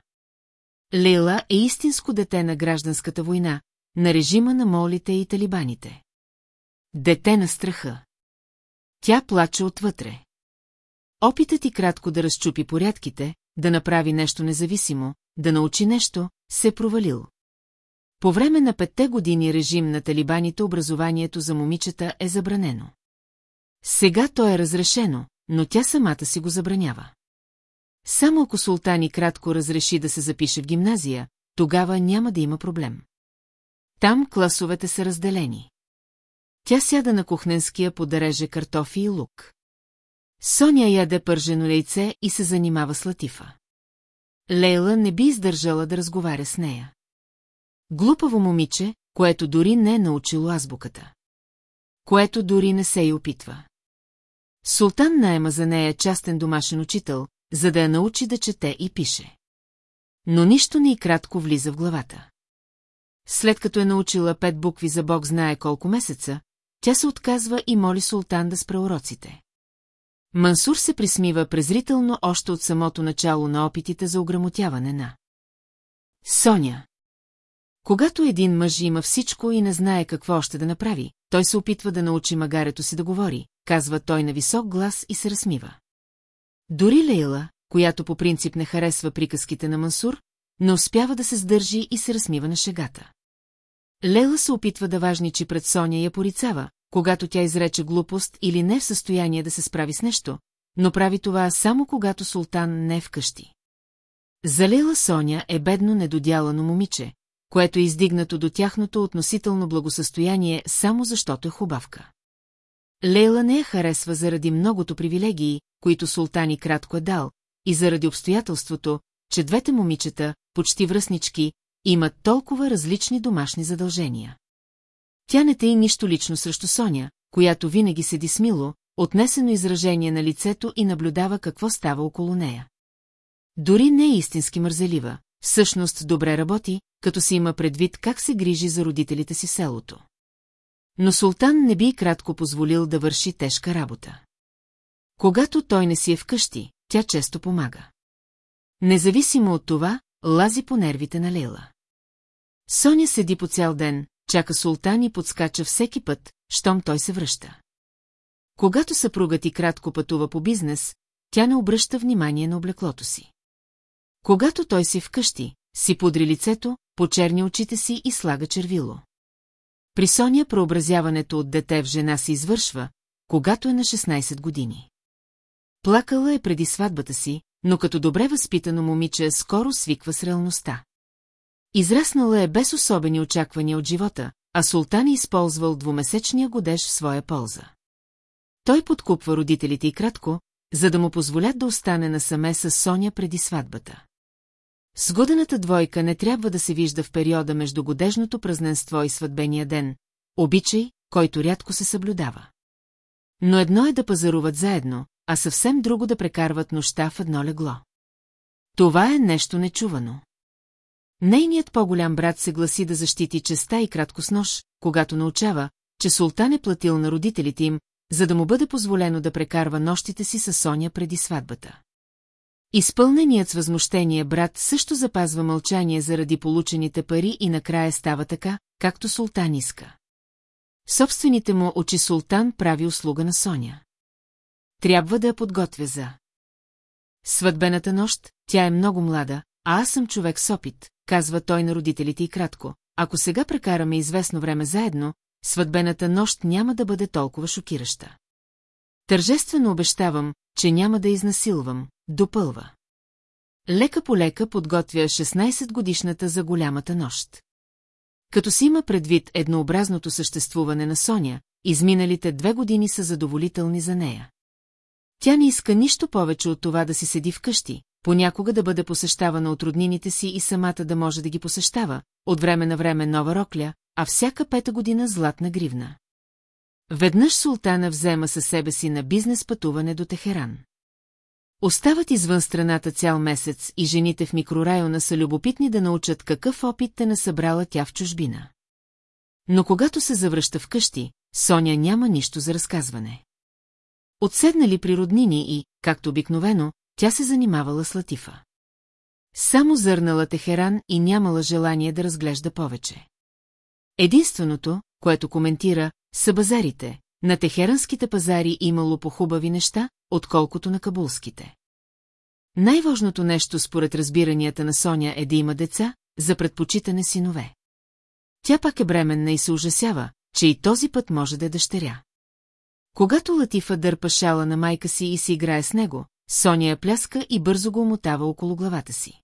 Лейла е истинско дете на гражданската война, на режима на молите и талибаните. Дете на страха. Тя плаче отвътре. Опитът и кратко да разчупи порядките, да направи нещо независимо, да научи нещо, се провалил. По време на петте години режим на талибаните образованието за момичета е забранено. Сега то е разрешено, но тя самата си го забранява. Само ако султани кратко разреши да се запише в гимназия, тогава няма да има проблем. Там класовете са разделени. Тя сяда на кухненския подареже картофи и лук. Соня яде пържено яйце и се занимава с Латифа. Лейла не би издържала да разговаря с нея. Глупаво момиче, което дори не е научило азбуката. Което дори не се и опитва. Султан найема за нея частен домашен учител, за да я научи да чете и пише. Но нищо не и кратко влиза в главата. След като е научила пет букви за Бог знае колко месеца, тя се отказва и моли султан да спре уроците. Мансур се присмива презрително още от самото начало на опитите за ограмотяване на. Соня. Когато един мъж има всичко и не знае какво още да направи, той се опитва да научи магарето си да говори, казва той на висок глас и се размива. Дори Лейла, която по принцип не харесва приказките на Мансур, не успява да се сдържи и се размива на шегата. Лейла се опитва да важничи пред Соня и я порицава, когато тя изрече глупост или не е в състояние да се справи с нещо, но прави това само когато султан не е вкъщи. За Лейла Соня е бедно недодялано момиче, което е издигнато до тяхното относително благосъстояние само защото е хубавка. Лейла не я харесва заради многото привилегии, които султани кратко е дал, и заради обстоятелството, че двете момичета, почти връзнички, имат толкова различни домашни задължения. Тя не тъй нищо лично срещу Соня, която винаги седи смило, отнесено изражение на лицето и наблюдава какво става около нея. Дори не е истински мързелива, всъщност добре работи, като се има предвид как се грижи за родителите си селото. Но султан не би кратко позволил да върши тежка работа. Когато той не си е вкъщи, тя често помага. Независимо от това, лази по нервите на Лейла. Соня седи по цял ден, чака султан и подскача всеки път, щом той се връща. Когато съпругът и кратко пътува по бизнес, тя не обръща внимание на облеклото си. Когато той си вкъщи, си подри лицето, почерни очите си и слага червило. При Соня преобразяването от дете в жена се извършва, когато е на 16 години. Плакала е преди сватбата си, но като добре възпитано момиче скоро свиква с реалността. Израснала е без особени очаквания от живота, а султан е използвал двумесечния годеж в своя полза. Той подкупва родителите и кратко, за да му позволят да остане насаме с Соня преди сватбата. Сгодената двойка не трябва да се вижда в периода между годежното празненство и сватбения ден, обичай, който рядко се съблюдава. Но едно е да пазаруват заедно, а съвсем друго да прекарват нощта в едно легло. Това е нещо нечувано. Нейният по-голям брат се гласи да защити честа и кратко с нож, когато научава, че султан е платил на родителите им, за да му бъде позволено да прекарва нощите си с Соня преди сватбата. Изпълненият с възмущение брат също запазва мълчание заради получените пари и накрая става така, както султан иска. Собствените му очи султан прави услуга на Соня. Трябва да я подготвя за. Сватбената нощ, тя е много млада, а аз съм човек с опит, казва той на родителите и кратко. Ако сега прекараме известно време заедно, сватбената нощ няма да бъде толкова шокираща. Тържествено обещавам, че няма да изнасилвам, допълва. Лека по лека подготвя 16-годишната за голямата нощ. Като си има предвид еднообразното съществуване на Соня, изминалите две години са задоволителни за нея. Тя не иска нищо повече от това да си седи вкъщи, понякога да бъде посещавана от роднините си и самата да може да ги посещава, от време на време нова рокля, а всяка пета година златна гривна. Веднъж султана взема със себе си на бизнес пътуване до Техеран. Остават извън страната цял месец и жените в микрорайона са любопитни да научат какъв опит те насъбрала тя в чужбина. Но когато се завръща вкъщи, Соня няма нищо за разказване. Отседнали при роднини и, както обикновено, тя се занимавала с Латифа. Само зърнала Техеран и нямала желание да разглежда повече. Единственото, което коментира, са базарите. На техеранските пазари имало по-хубави неща, отколкото на кабулските. Най-важното нещо според разбиранията на Соня е да има деца, за предпочитане синове. Тя пак е бременна и се ужасява, че и този път може да е дъщеря. Когато Латифа дърпа шала на майка си и си играе с него, Соня я пляска и бързо го омотава около главата си.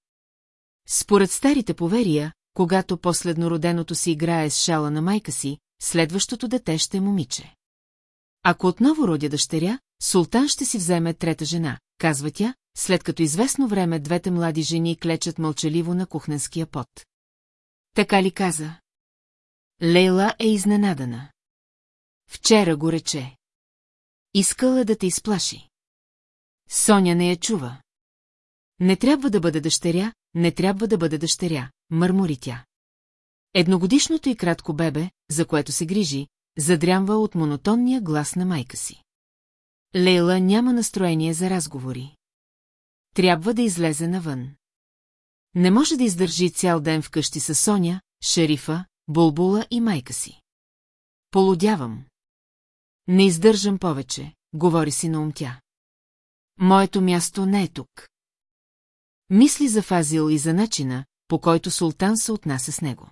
Според старите поверия, когато последно роденото си играе с шала на майка си, следващото дете ще е момиче. Ако отново родя дъщеря, султан ще си вземе трета жена, казва тя, след като известно време двете млади жени клечат мълчаливо на кухненския пот. Така ли каза? Лейла е изненадана. Вчера го рече. Искала да те изплаши. Соня не я чува. Не трябва да бъде дъщеря, не трябва да бъде дъщеря, мърмори тя. Едногодишното и кратко бебе, за което се грижи, задрямва от монотонния глас на майка си. Лейла няма настроение за разговори. Трябва да излезе навън. Не може да издържи цял ден вкъщи с Соня, шерифа, Булбула и майка си. Полудявам. Не издържам повече, говори си на ум тя. Моето място не е тук. Мисли за Фазил и за начина, по който султан се отнася с него.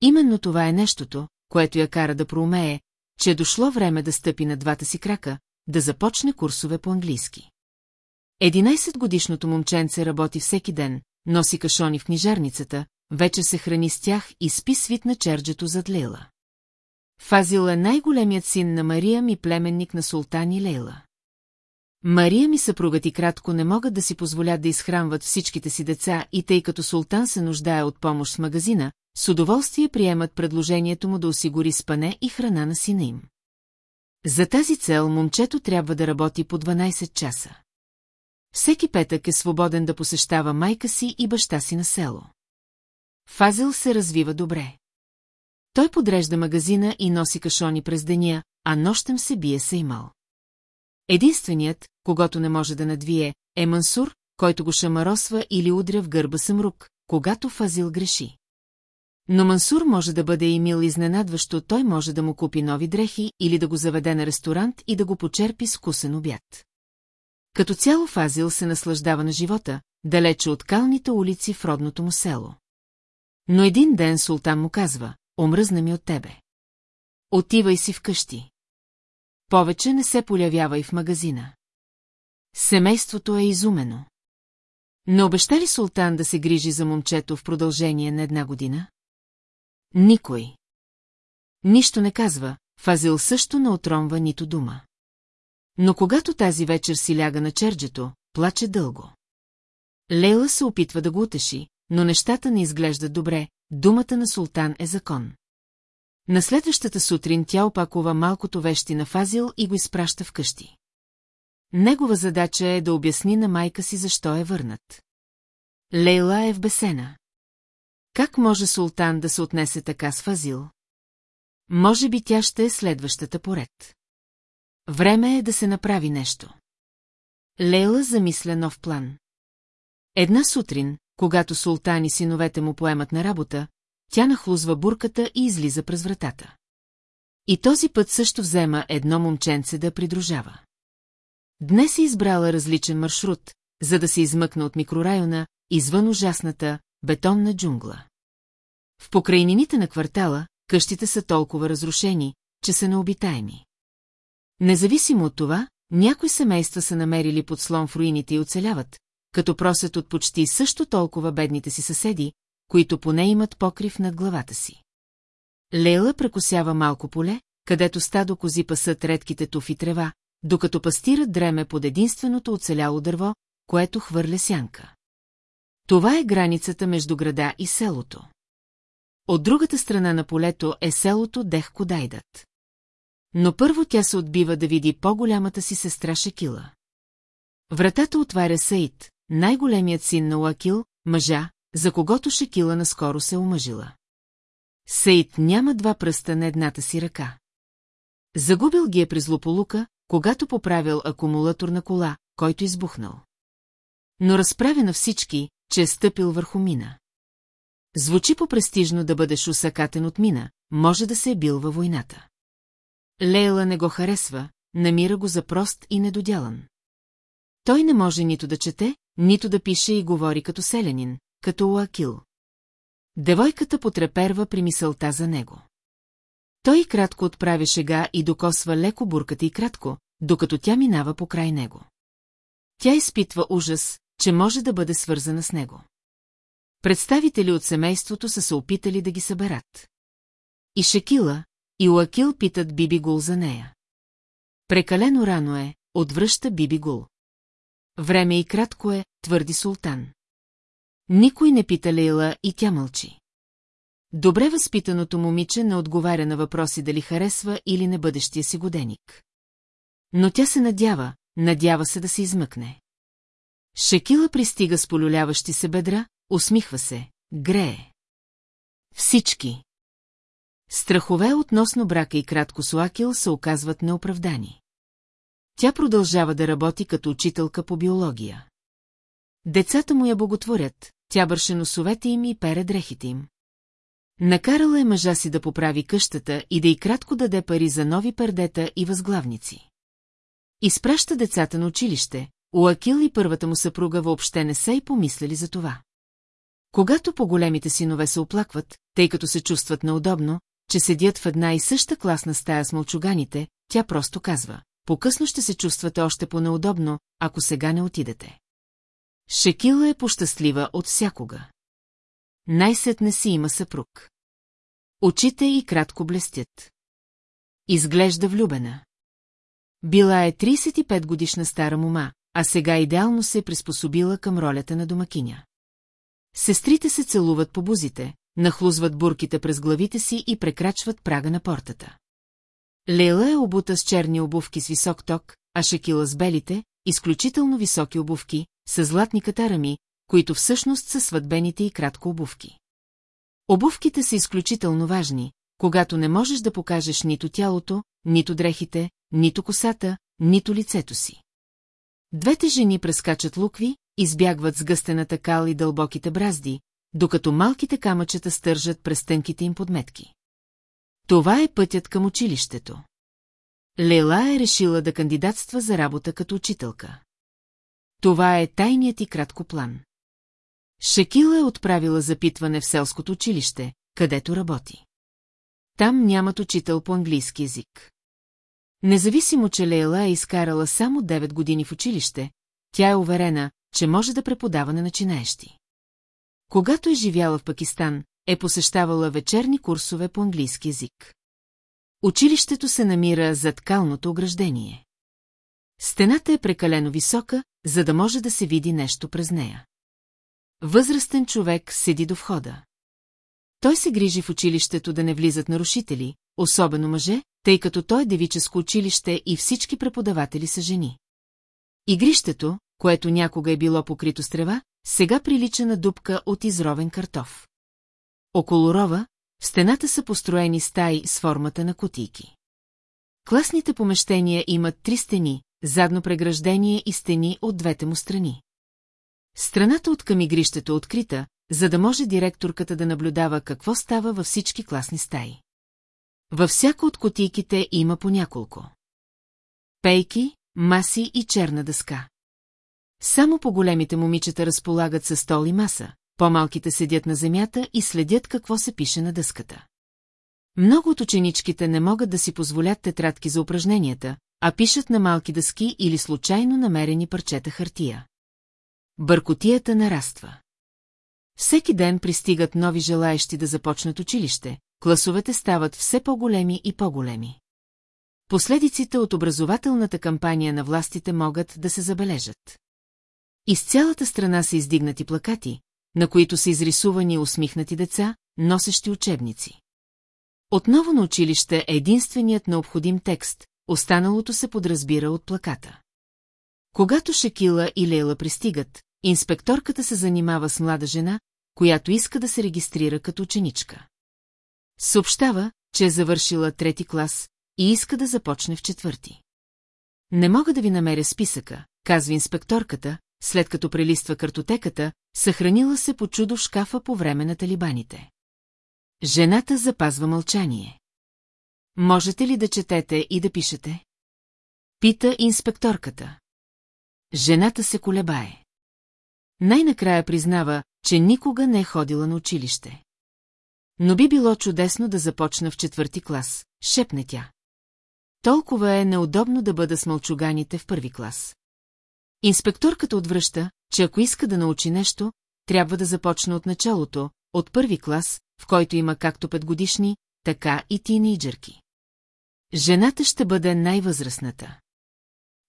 Именно това е нещото, което я кара да проумее, че е дошло време да стъпи на двата си крака, да започне курсове по английски. 11-годишното момченце работи всеки ден, носи кашони в книжарницата, вече се храни с тях и спи свит на черджето зад Лейла. Фазил е най-големият син на Мария ми племенник на султани Лейла. Мария ми съпругът и кратко не могат да си позволят да изхранват всичките си деца и тъй като султан се нуждае от помощ с магазина, с удоволствие приемат предложението му да осигури спане и храна на сина им. За тази цел момчето трябва да работи по 12 часа. Всеки петък е свободен да посещава майка си и баща си на село. Фазил се развива добре. Той подрежда магазина и носи кашони през деня, а нощем се бие Сеймал. Единственият, когато не може да надвие, е Мансур, който го шамаросва или удря в гърба съмрук, когато Фазил греши. Но Мансур може да бъде и мил изненадващо, той може да му купи нови дрехи или да го заведе на ресторант и да го почерпи с вкусен обяд. Като цяло Фазил се наслаждава на живота, далече от калните улици в родното му село. Но един ден султан му казва, омръзна ми от тебе. Отивай си вкъщи. Повече не се полявявай в магазина. Семейството е изумено. Не обеща ли султан да се грижи за момчето в продължение на една година? Никой. Нищо не казва, Фазил също не отромва нито дума. Но когато тази вечер си ляга на черджето, плаче дълго. Лейла се опитва да го утеши, но нещата не изглеждат добре, думата на султан е закон. На следващата сутрин тя опакова малкото вещи на Фазил и го изпраща вкъщи. Негова задача е да обясни на майка си защо е върнат. Лейла е в бесена. Как може султан да се отнесе така с Фазил? Може би тя ще е следващата поред. Време е да се направи нещо. Лейла замисля нов план. Една сутрин, когато султан и синовете му поемат на работа, тя нахлузва бурката и излиза през вратата. И този път също взема едно момченце да придружава. Днес е избрала различен маршрут, за да се измъкне от микрорайона, извън ужасната, бетонна джунгла. В покрайнините на квартала, къщите са толкова разрушени, че са необитаеми. Независимо от това, някои семейства са намерили подслон в руините и оцеляват, като просят от почти също толкова бедните си съседи, които поне имат покрив над главата си. Лейла прекосява малко поле, където стадо кози пасат редките туфи трева, докато пастират дреме под единственото оцеляло дърво, което хвърля сянка. Това е границата между града и селото. От другата страна на полето е селото Дех Кодайдат. Но първо тя се отбива да види по-голямата си сестра Шекила. Вратата отваря Саид, най-големият син на Уакил, мъжа, за когото Шекила наскоро се омъжила. Саид няма два пръста на едната си ръка. Загубил ги е при злополука, когато поправил акумулатор на кола, който избухнал. Но разправя на всички, че е стъпил върху мина. Звучи по-престижно да бъдеш усъкатен от мина, може да се е бил във войната. Лейла не го харесва, намира го за прост и недодялан. Той не може нито да чете, нито да пише и говори като селянин, като Уакил. Девойката потреперва при мисълта за него. Той кратко отправя шега и докосва леко бурката и кратко, докато тя минава покрай него. Тя изпитва ужас, че може да бъде свързана с него. Представители от семейството са се опитали да ги съберат. И Шекила, и Уакил питат Биби Гул за нея. Прекалено рано е, отвръща Биби Гул. Време и кратко е, твърди султан. Никой не пита Лейла и тя мълчи. Добре възпитаното момиче не отговаря на въпроси дали харесва или не бъдещия си годеник. Но тя се надява, надява се да се измъкне. Шекила пристига с полюляващи се бедра, усмихва се, грее. Всички. Страхове относно брака и кратко с Лакил се оказват неоправдани. Тя продължава да работи като учителка по биология. Децата му я боготворят, тя бърше носовете им и пере дрехите им. Накарала е мъжа си да поправи къщата и да й кратко даде пари за нови пердета и възглавници. Изпраща децата на училище, Уакил и първата му съпруга въобще не са и помислили за това. Когато по-големите синове се оплакват, тъй като се чувстват неудобно, че седят в една и съща класна стая с мълчуганите, тя просто казва, по-късно ще се чувствате още по-неудобно, ако сега не отидете. Шекила е пощастлива от всякога. Най-сетне си има съпруг. Очите й кратко блестят. Изглежда влюбена. Била е 35 годишна стара мума, а сега идеално се е приспособила към ролята на домакиня. Сестрите се целуват по бузите, нахлузват бурките през главите си и прекрачват прага на портата. Лейла е обута с черни обувки с висок ток, а Шекила с белите, изключително високи обувки, с златни катарами, които всъщност са сватбените и кратко обувки. Обувките са изключително важни, когато не можеш да покажеш нито тялото, нито дрехите, нито косата, нито лицето си. Двете жени прескачат лукви, избягват с гъстената кал и дълбоките бразди, докато малките камъчета стържат през тънките им подметки. Това е пътят към училището. Лела е решила да кандидатства за работа като учителка. Това е тайният и кратко план. Шекила е отправила запитване в селското училище, където работи. Там нямат учител по английски язик. Независимо, че Лейла е изкарала само 9 години в училище, тя е уверена, че може да преподава на начинаещи. Когато е живяла в Пакистан, е посещавала вечерни курсове по английски язик. Училището се намира зад калното ограждение. Стената е прекалено висока, за да може да се види нещо през нея. Възрастен човек седи до входа. Той се грижи в училището да не влизат нарушители, особено мъже, тъй като той е девическо училище и всички преподаватели са жени. Игрището, което някога е било покрито с трева, сега прилича на дупка от изровен картоф. Около рова, в стената са построени стаи с формата на кутийки. Класните помещения имат три стени, задно преграждение и стени от двете му страни. Страната от към игрището е открита, за да може директорката да наблюдава какво става във всички класни стаи. Във всяка от котийките има по няколко. Пейки, маси и черна дъска. Само по големите момичета разполагат със стол и маса, по-малките седят на земята и следят какво се пише на дъската. Много от ученичките не могат да си позволят тетрадки за упражненията, а пишат на малки дъски или случайно намерени парчета хартия. Бъркотията нараства. Всеки ден пристигат нови желаещи да започнат училище, класовете стават все по-големи и по-големи. Последиците от образователната кампания на властите могат да се забележат. Из цялата страна са издигнати плакати, на които са изрисувани усмихнати деца, носещи учебници. Отново на училище е единственият необходим текст, останалото се подразбира от плаката. Когато Шакила и Лейла пристигат, инспекторката се занимава с млада жена, която иска да се регистрира като ученичка. Съобщава, че е завършила трети клас и иска да започне в четвърти. Не мога да ви намеря списъка, казва инспекторката, след като прелиства картотеката, съхранила се по чудо в шкафа по време на талибаните. Жената запазва мълчание. Можете ли да четете и да пишете? Пита инспекторката. Жената се колебае. Най-накрая признава, че никога не е ходила на училище. Но би било чудесно да започна в четвърти клас, шепне тя. Толкова е неудобно да бъда с мълчуганите в първи клас. Инспекторката отвръща, че ако иска да научи нещо, трябва да започне от началото, от първи клас, в който има както петгодишни, така и тинейджърки. Жената ще бъде най-възрастната.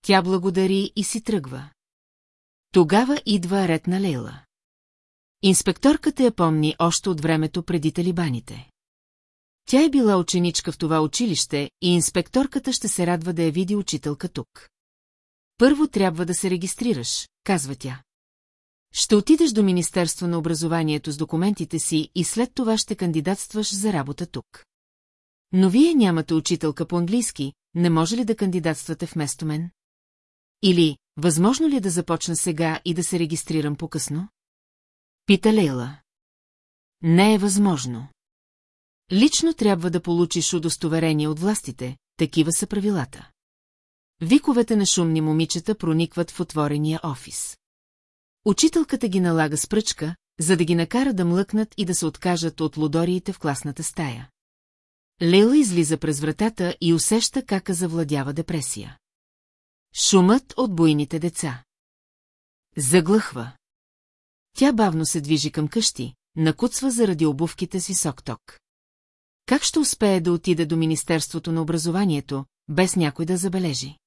Тя благодари и си тръгва. Тогава идва ред на Лейла. Инспекторката я помни още от времето преди талибаните. Тя е била ученичка в това училище и инспекторката ще се радва да я види учителка тук. Първо трябва да се регистрираш, казва тя. Ще отидеш до Министерство на образованието с документите си и след това ще кандидатстваш за работа тук. Но вие нямате учителка по английски, не може ли да кандидатствате вместо мен? Или, възможно ли е да започна сега и да се регистрирам по-късно? Пита Лейла. Не е възможно. Лично трябва да получиш удостоверение от властите, такива са правилата. Виковете на шумни момичета проникват в отворения офис. Учителката ги налага с пръчка, за да ги накара да млъкнат и да се откажат от лодориите в класната стая. Лейла излиза през вратата и усеща кака завладява депресия. Шумът от буйните деца. Заглъхва. Тя бавно се движи към къщи, накуцва заради обувките с висок ток. Как ще успее да отиде до Министерството на образованието, без някой да забележи?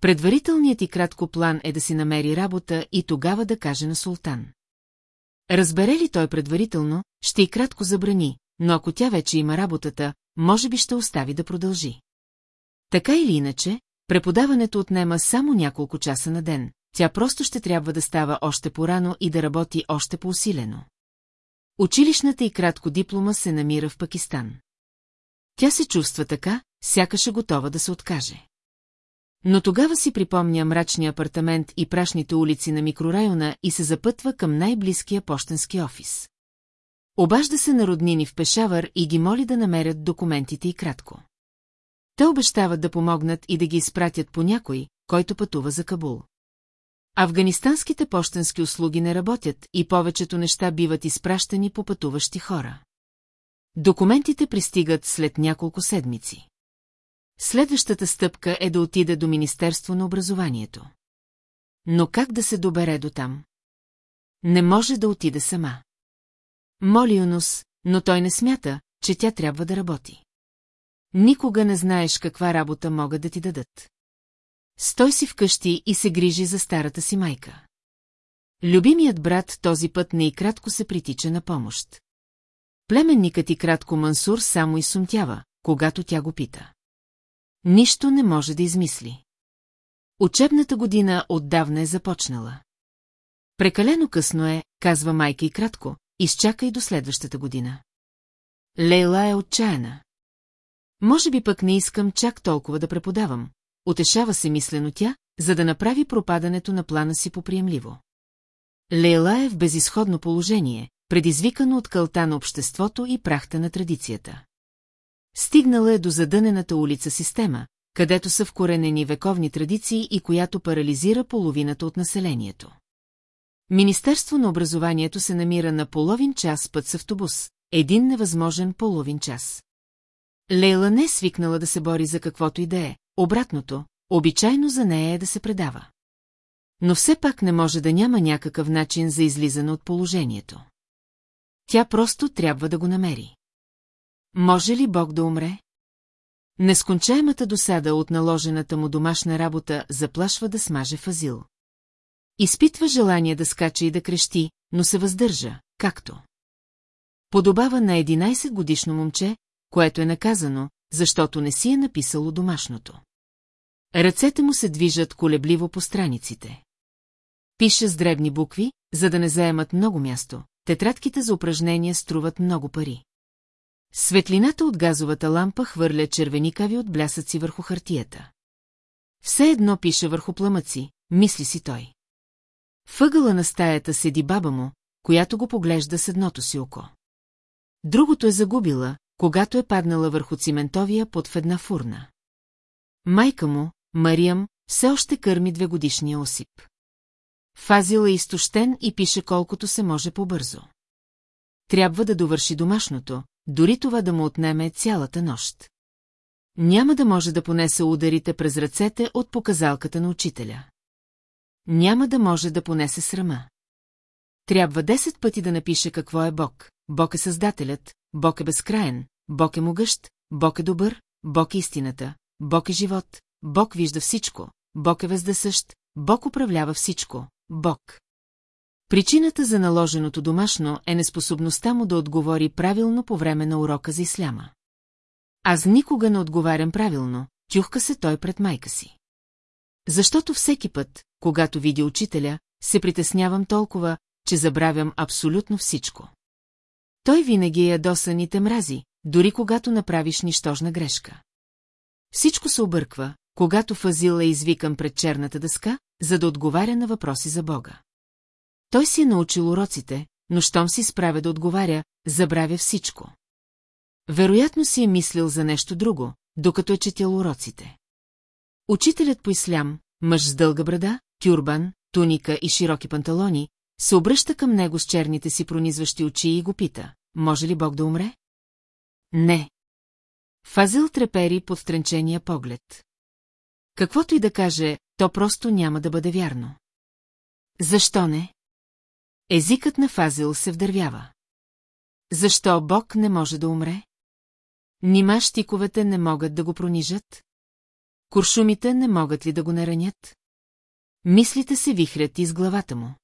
Предварителният и кратко план е да си намери работа и тогава да каже на султан. Разбере ли той предварително, ще и кратко забрани, но ако тя вече има работата, може би ще остави да продължи. Така или иначе, преподаването отнема само няколко часа на ден, тя просто ще трябва да става още порано и да работи още по-усилено. Училищната и кратко диплома се намира в Пакистан. Тя се чувства така, сякаш е готова да се откаже. Но тогава си припомня мрачния апартамент и прашните улици на микрорайона и се запътва към най-близкия почтенски офис. Обажда се на роднини в Пешавър и ги моли да намерят документите и кратко. Те обещават да помогнат и да ги изпратят по някой, който пътува за Кабул. Афганистанските почтенски услуги не работят и повечето неща биват изпращани по пътуващи хора. Документите пристигат след няколко седмици. Следващата стъпка е да отиде до Министерство на образованието. Но как да се добере до там? Не може да отиде сама. Моли Юнус, но той не смята, че тя трябва да работи. Никога не знаеш каква работа могат да ти дадат. Стой си вкъщи и се грижи за старата си майка. Любимият брат този път не и кратко се притича на помощ. Племенникът и кратко Мансур само изсумтява, когато тя го пита. Нищо не може да измисли. Учебната година отдавна е започнала. Прекалено късно е, казва майка и кратко, изчакай до следващата година. Лейла е отчаяна. Може би пък не искам чак толкова да преподавам, утешава се мислено тя, за да направи пропадането на плана си поприемливо. Лейла е в безисходно положение, предизвикано от кълта на обществото и прахта на традицията. Стигнала е до задънената улица система, където са вкоренени вековни традиции и която парализира половината от населението. Министерство на образованието се намира на половин час път с автобус, един невъзможен половин час. Лейла не е свикнала да се бори за каквото и да е, обратното, обичайно за нея е да се предава. Но все пак не може да няма някакъв начин за излизане от положението. Тя просто трябва да го намери. Може ли Бог да умре? Нескончаемата досада от наложената му домашна работа заплашва да смаже Фазил. Изпитва желание да скача и да крещи, но се въздържа, както. Подобава на 11 годишно момче, което е наказано, защото не си е написало домашното. Ръцете му се движат колебливо по страниците. Пише с дребни букви, за да не заемат много място. Тетрадките за упражнения струват много пари. Светлината от газовата лампа хвърля червеникави от блясъци върху хартията. Все едно пише върху пламъци, мисли си той. Въгъла на стаята седи баба му, която го поглежда с едното си око. Другото е загубила, когато е паднала върху циментовия под в една фурна. Майка му, Мариям, все още кърми две годишния осип. Фазил е изтощен и пише колкото се може по-бързо. Трябва да довърши домашното, дори това да му отнеме цялата нощ. Няма да може да понесе ударите през ръцете от показалката на учителя. Няма да може да понесе срама. Трябва 10 пъти да напише какво е Бог. Бог е Създателят, Бог е безкраен, Бог е могъщ, Бог е добър, Бог е истината, Бог е живот, Бог вижда всичко, Бог е вездесъщ, Бог управлява всичко, Бог. Причината за наложеното домашно е неспособността му да отговори правилно по време на урока за исляма. Аз никога не отговарям правилно, тюхка се той пред майка си. Защото всеки път, когато видя учителя, се притеснявам толкова, че забравям абсолютно всичко. Той винаги е ядосан и те мрази, дори когато направиш нищожна грешка. Всичко се обърква, когато Фазил е извикан пред черната дъска, за да отговаря на въпроси за Бога. Той си е научил уроците, но щом си справя да отговаря, забравя всичко. Вероятно си е мислил за нещо друго, докато е четял уроците. Учителят по ислям, мъж с дълга брада, тюрбан, туника и широки панталони, се обръща към него с черните си пронизващи очи и го пита, може ли Бог да умре? Не. Фазил трепери под стренчения поглед. Каквото и да каже, то просто няма да бъде вярно. Защо не? Езикът на Фазил се вдървява. Защо Бог не може да умре? Нима щиковете не могат да го пронижат? Куршумите не могат ли да го наранят? Мислите се вихрят из главата му.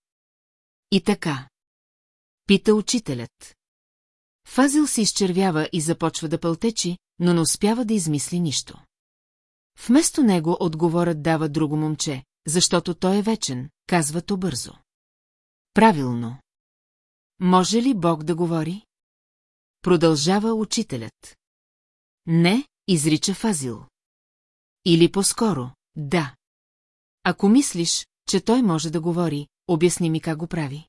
И така. Пита учителят. Фазил се изчервява и започва да пълтечи, но не успява да измисли нищо. Вместо него отговорът дава друго момче, защото той е вечен, казва то бързо. Правилно. Може ли Бог да говори? Продължава учителят. Не, изрича Фазил. Или по-скоро, да. Ако мислиш, че той може да говори, обясни ми как го прави.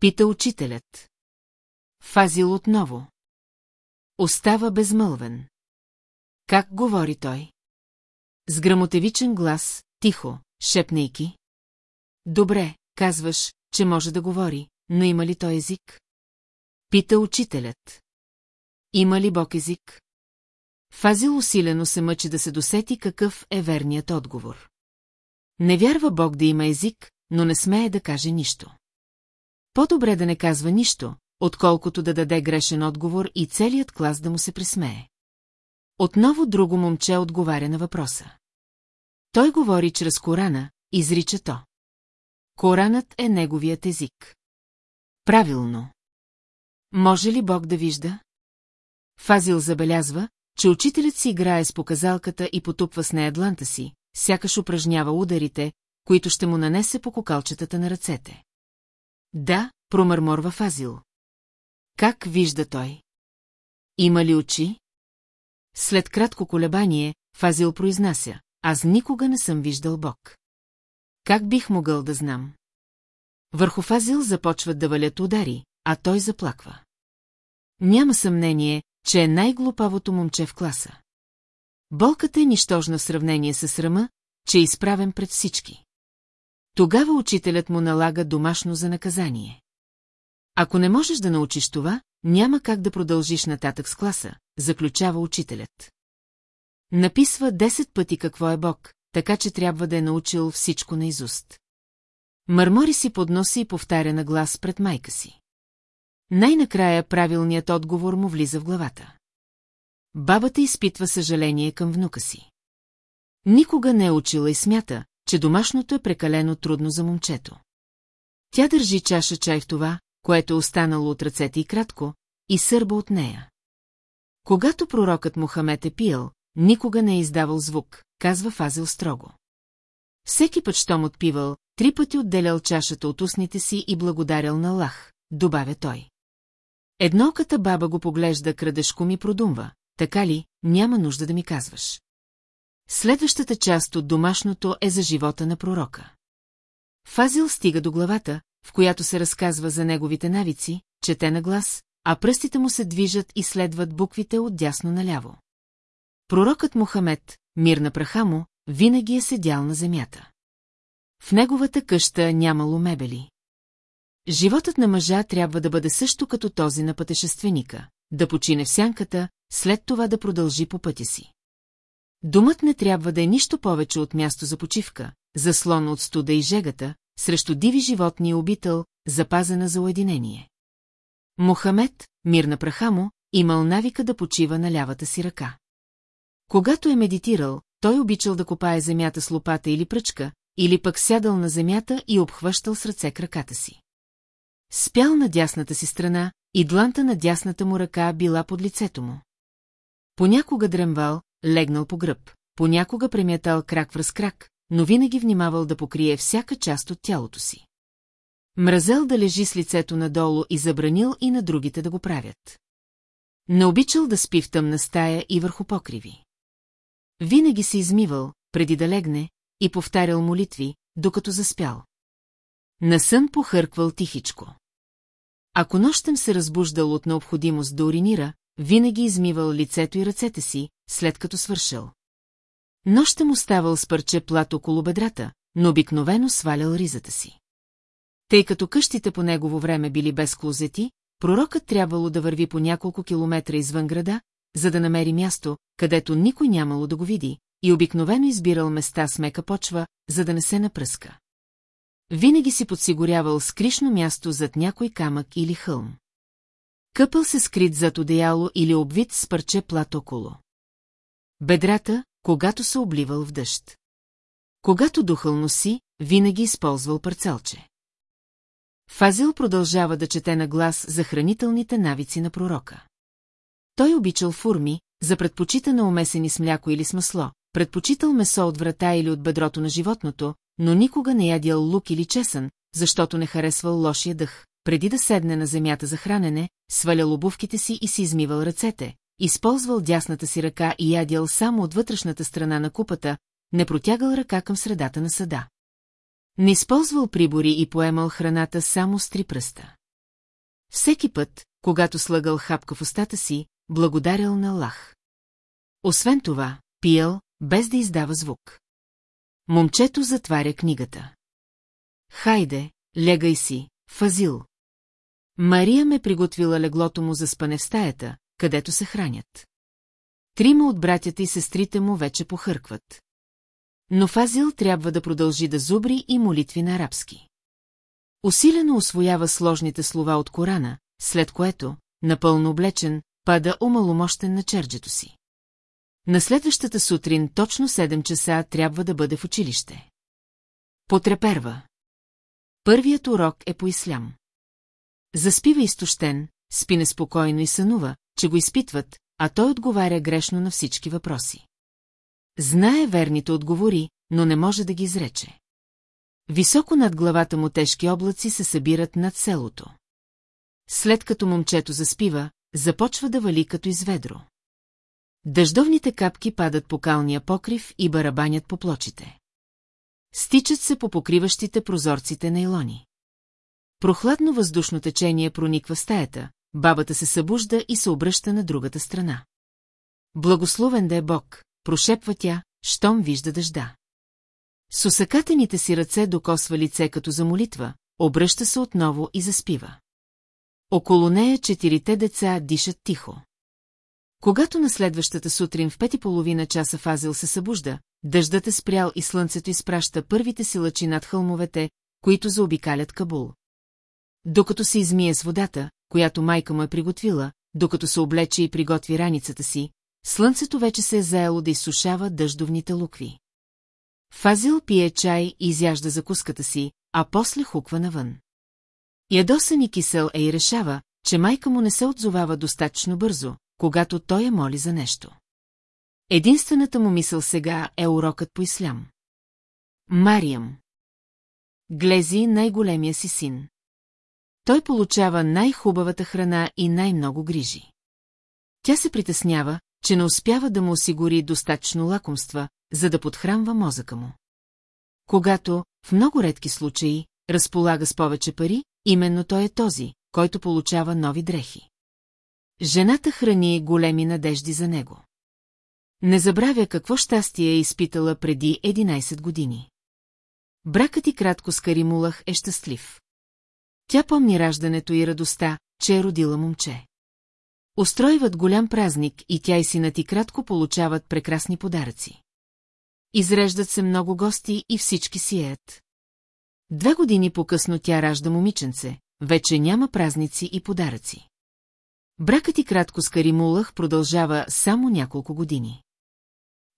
Пита учителят. Фазил отново. Остава безмълвен. Как говори той? С грамотевичен глас, тихо, шепнейки. Добре, казваш, че може да говори, но има ли той език? Пита учителят. Има ли Бог език? Фазил усилено се мъчи да се досети какъв е верният отговор. Не вярва Бог да има език, но не смее да каже нищо. По-добре да не казва нищо, отколкото да даде грешен отговор и целият клас да му се присмее. Отново друго момче отговаря на въпроса. Той говори чрез Корана, изрича то. Коранът е неговият език. Правилно. Може ли Бог да вижда? Фазил забелязва, че учителят си играе с показалката и потупва с нея дланта си, сякаш упражнява ударите, които ще му нанесе по кокалчетата на ръцете. Да, промърморва Фазил. Как вижда той? Има ли очи? След кратко колебание, Фазил произнася. Аз никога не съм виждал Бог. Как бих могъл да знам? Върху Фазил започват да валят удари, а той заплаква. Няма съмнение, че е най-глупавото момче в класа. Болката е нищожна в сравнение с срама, че е изправен пред всички. Тогава учителят му налага домашно за наказание. Ако не можеш да научиш това, няма как да продължиш нататък с класа, заключава учителят. Написва 10 пъти какво е Бог, така че трябва да е научил всичко наизуст. Мърмори си под носа и повтаря на глас пред майка си. Най-накрая правилният отговор му влиза в главата. Бабата изпитва съжаление към внука си. Никога не е учила и смята, че домашното е прекалено трудно за момчето. Тя държи чаша чай в това, което е останало от ръцете и кратко, и сърба от нея. Когато пророкът Мохамед е пил, никога не е издавал звук, казва Фазил строго. Всеки път, щом отпивал, три пъти отделял чашата от устните си и благодарял на Лах, добавя той. Едноката баба го поглежда крадешко ми продумва, така ли, няма нужда да ми казваш. Следващата част от домашното е за живота на пророка. Фазил стига до главата, в която се разказва за неговите навици, чете на глас, а пръстите му се движат и следват буквите от дясно наляво. Пророкът Мохамед, мир на праха му, винаги е седял на земята. В неговата къща нямало мебели. Животът на мъжа трябва да бъде също като този на пътешественика, да почине в сянката, след това да продължи по пътя си. Думът не трябва да е нищо повече от място за почивка, заслон от студа и жегата, срещу диви животни и обител, запазена за уединение. Мохамед, мир на праха му, имал навика да почива на лявата си ръка. Когато е медитирал, той обичал да копае земята с лопата или пръчка, или пък сядал на земята и обхващал с ръце краката си. Спял на дясната си страна, и дланта на дясната му ръка била под лицето му. Понякога дремвал, легнал по гръб, понякога премятал крак в разкрак, но винаги внимавал да покрие всяка част от тялото си. Мразел да лежи с лицето надолу и забранил и на другите да го правят. Не обичал да спи в тъмна стая и върху покриви. Винаги се измивал, преди да легне, и повтарял молитви, докато заспял. Насън похърквал тихичко. Ако нощем се разбуждал от необходимост да уринира, винаги измивал лицето и ръцете си, след като свършил. Нощем оставал с парче плат около бедрата, но обикновено свалял ризата си. Тъй като къщите по негово време били без клозети, пророкът трябвало да върви по няколко километра извън града, за да намери място, където никой нямало да го види, и обикновено избирал места с мека почва, за да не се напръска. Винаги си подсигурявал скришно място зад някой камък или хълм. Къпъл се скрит зад одеяло или обвит с парче плат около. Бедрата, когато се обливал в дъжд. Когато духал носи, винаги използвал парцелче. Фазил продължава да чете на глас за хранителните навици на пророка. Той обичал фурми, за предпочитане умесени с мляко или с масло, предпочитал месо от врата или от бедрото на животното, но никога не ядял лук или чесън, защото не харесвал лошия дъх. Преди да седне на земята за хранене, свалял обувките си и си измивал ръцете, използвал дясната си ръка и ядял само от вътрешната страна на купата, не протягал ръка към средата на съда. Не използвал прибори и поемал храната само с три пръста. Всеки път, когато слагал хапка в устата си, благодарял на Аллах. Освен това, пиел, без да издава звук. Момчето затваря книгата. Хайде, лягай си, Фазил. Мария ме приготвила леглото му за спане в стаята, където се хранят. Трима от братята и сестрите му вече похъркват. Но Фазил трябва да продължи да зубри и молитви на арабски. Усилено освоява сложните слова от Корана, след което, напълно облечен, пада умаломощен на черджето си. На следващата сутрин точно 7 часа трябва да бъде в училище. Потреперва. Първият урок е по ислям. Заспива изтощен, спи неспокойно и сънува, че го изпитват, а той отговаря грешно на всички въпроси. Знае верните отговори, но не може да ги изрече. Високо над главата му тежки облаци се събират над селото. След като момчето заспива, започва да вали като изведро. Дъждовните капки падат по калния покрив и барабанят по плочите. Стичат се по покриващите прозорците на илони. Прохладно въздушно течение прониква в стаята, бабата се събужда и се обръща на другата страна. Благословен да е Бог, прошепва тя, щом вижда дъжда. С усъкатените си ръце докосва лице като за молитва, обръща се отново и заспива. Около нея четирите деца дишат тихо. Когато на следващата сутрин в пети половина часа Фазил се събужда, дъждът е спрял и слънцето изпраща първите си лъчи над хълмовете, които заобикалят Кабул. Докато се измие с водата, която майка му е приготвила, докато се облече и приготви раницата си, слънцето вече се е заело да изсушава дъждовните лукви. Фазил пие чай и изяжда закуската си, а после хуква навън. Ядосан и кисел е и решава, че майка му не се отзовава достатъчно бързо, когато той я моли за нещо. Единствената му мисъл сега е урокът по ислям. Мариям. Глези най-големия си син. Той получава най-хубавата храна и най-много грижи. Тя се притеснява, че не успява да му осигури достатъчно лакомства, за да подхранва мозъка му. Когато, в много редки случаи, разполага с повече пари, именно той е този, който получава нови дрехи. Жената храни големи надежди за него. Не забравя какво щастие е изпитала преди 11 години. Бракът и кратко с Каримулах е щастлив. Тя помни раждането и радостта, че е родила момче. Устройват голям празник и тя и синът и кратко получават прекрасни подаръци. Изреждат се много гости и всички сиеят. Две години по-късно тя ражда момиченце, вече няма празници и подаръци. Бракът и кратко с Каримулах продължава само няколко години.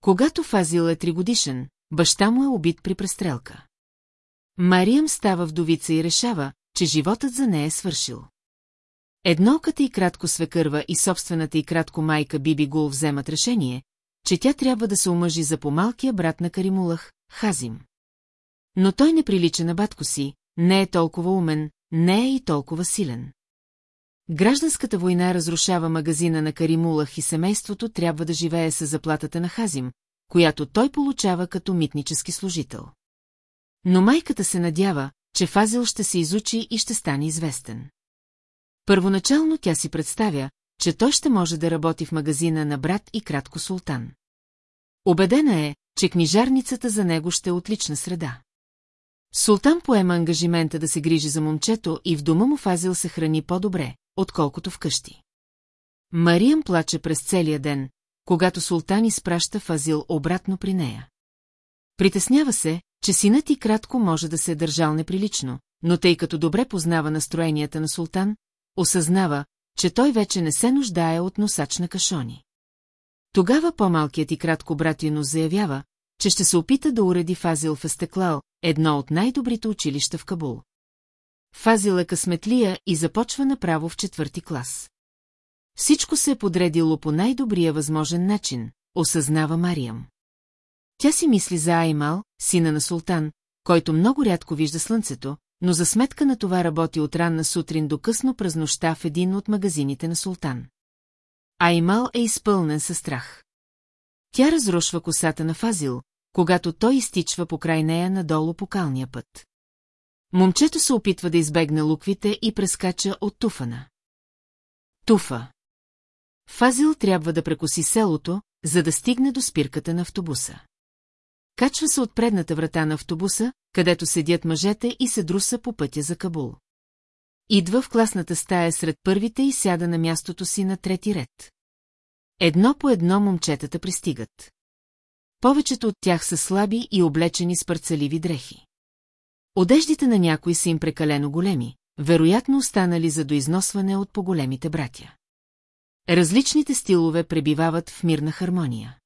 Когато Фазил е тригодишен, баща му е убит при престрелка. Мариям става вдовица и решава, че животът за нея е свършил. Едноката и кратко свекърва и собствената и кратко майка Биби Гул вземат решение, че тя трябва да се омъжи за помалкия брат на Каримулах, Хазим. Но той не прилича на батко си, не е толкова умен, не е и толкова силен. Гражданската война разрушава магазина на Каримулах и семейството трябва да живее с заплатата на Хазим, която той получава като митнически служител. Но майката се надява, че Фазил ще се изучи и ще стане известен. Първоначално тя си представя, че той ще може да работи в магазина на брат и кратко султан. Обедена е, че книжарницата за него ще е отлична среда. Султан поема ангажимента да се грижи за момчето и в дома му Фазил се храни по-добре, отколкото вкъщи. Мариям плаче през целия ден, когато султан изпраща Фазил обратно при нея. Притеснява се, че синът и кратко може да се е държал неприлично, но тъй като добре познава настроенията на султан, осъзнава, че той вече не се нуждае от носач на кашони. Тогава по-малкият и кратко брат Юнус заявява, че ще се опита да уреди Фазил в Естеклал, едно от най-добрите училища в Кабул. Фазил е късметлия и започва направо в четвърти клас. Всичко се е подредило по най-добрия възможен начин, осъзнава Мариям. Тя си мисли за Аймал, сина на султан, който много рядко вижда слънцето, но за сметка на това работи от ранна сутрин до късно през нощта в един от магазините на султан. Аймал е изпълнен със страх. Тя разрушва косата на Фазил, когато той изтичва покрай нея надолу по калния път. Момчето се опитва да избегне луквите и прескача от туфана. Туфа. Фазил трябва да прекоси селото, за да стигне до спирката на автобуса. Качва се от предната врата на автобуса, където седят мъжете и се друса по пътя за Кабул. Идва в класната стая сред първите и сяда на мястото си на трети ред. Едно по едно момчетата пристигат. Повечето от тях са слаби и облечени с парцаливи дрехи. Одеждите на някои са им прекалено големи, вероятно останали за доизносване от по-големите братя. Различните стилове пребивават в мирна хармония.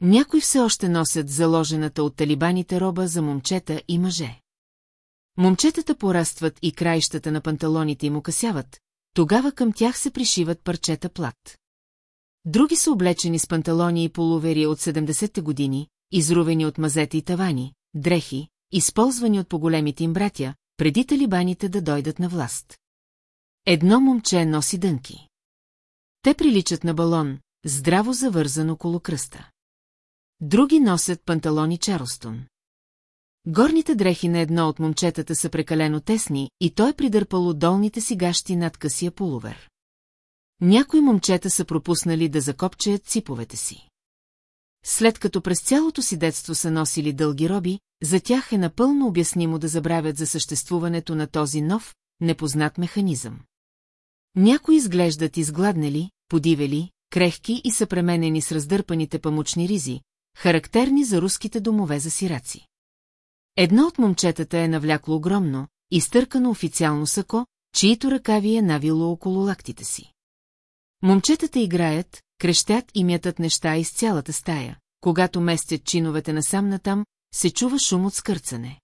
Някои все още носят заложената от талибаните роба за момчета и мъже. Момчетата порастват и краищата на панталоните им окасяват, тогава към тях се пришиват парчета плат. Други са облечени с панталони и полувери от 70-те години, изрувени от мазета и тавани, дрехи, използвани от поголемите им братя, преди талибаните да дойдат на власт. Едно момче носи дънки. Те приличат на балон, здраво завързан около кръста. Други носят панталони Чарлстон. Горните дрехи на едно от момчетата са прекалено тесни и той е придърпало долните си гащи над късия полувер. Някои момчета са пропуснали да закопчеят циповете си. След като през цялото си детство са носили дълги роби, за тях е напълно обяснимо да забравят за съществуването на този нов, непознат механизъм. Някои изглеждат изгладнели, подивели, крехки и са пременени с раздърпаните памучни ризи, характерни за руските домове за сираци. Едно от момчетата е навлякло огромно, изтъркано официално сако, чието ръкави е навило около лактите си. Момчетата играят, крещят и мятат неща из цялата стая. Когато местят чиновете насам натам, се чува шум от скърцане.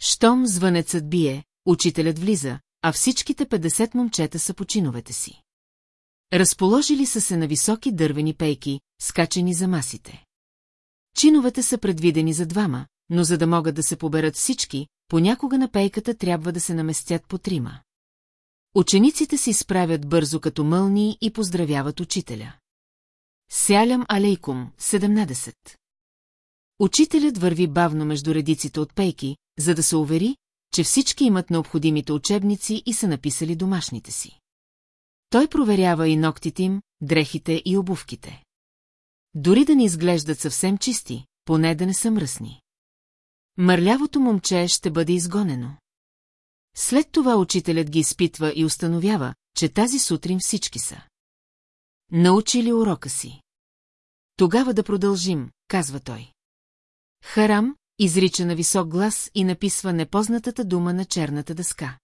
Щом звънецът бие, учителят влиза, а всичките 50 момчета са по чиновете си. Разположили са се на високи дървени пейки, скачени за масите. Чиновете са предвидени за двама, но за да могат да се поберат всички, понякога на пейката трябва да се наместят по трима. Учениците се изправят бързо като мълни и поздравяват учителя. Сялям алейкум, 17. Учителят върви бавно между редиците от пейки, за да се увери, че всички имат необходимите учебници и са написали домашните си. Той проверява и ногтите им, дрехите и обувките. Дори да не изглеждат съвсем чисти, поне да не са мръсни. Мърлявото момче ще бъде изгонено. След това учителят ги изпитва и установява, че тази сутрин всички са. Научили урока си. Тогава да продължим, казва той. Харам изрича на висок глас и написва непознатата дума на черната дъска.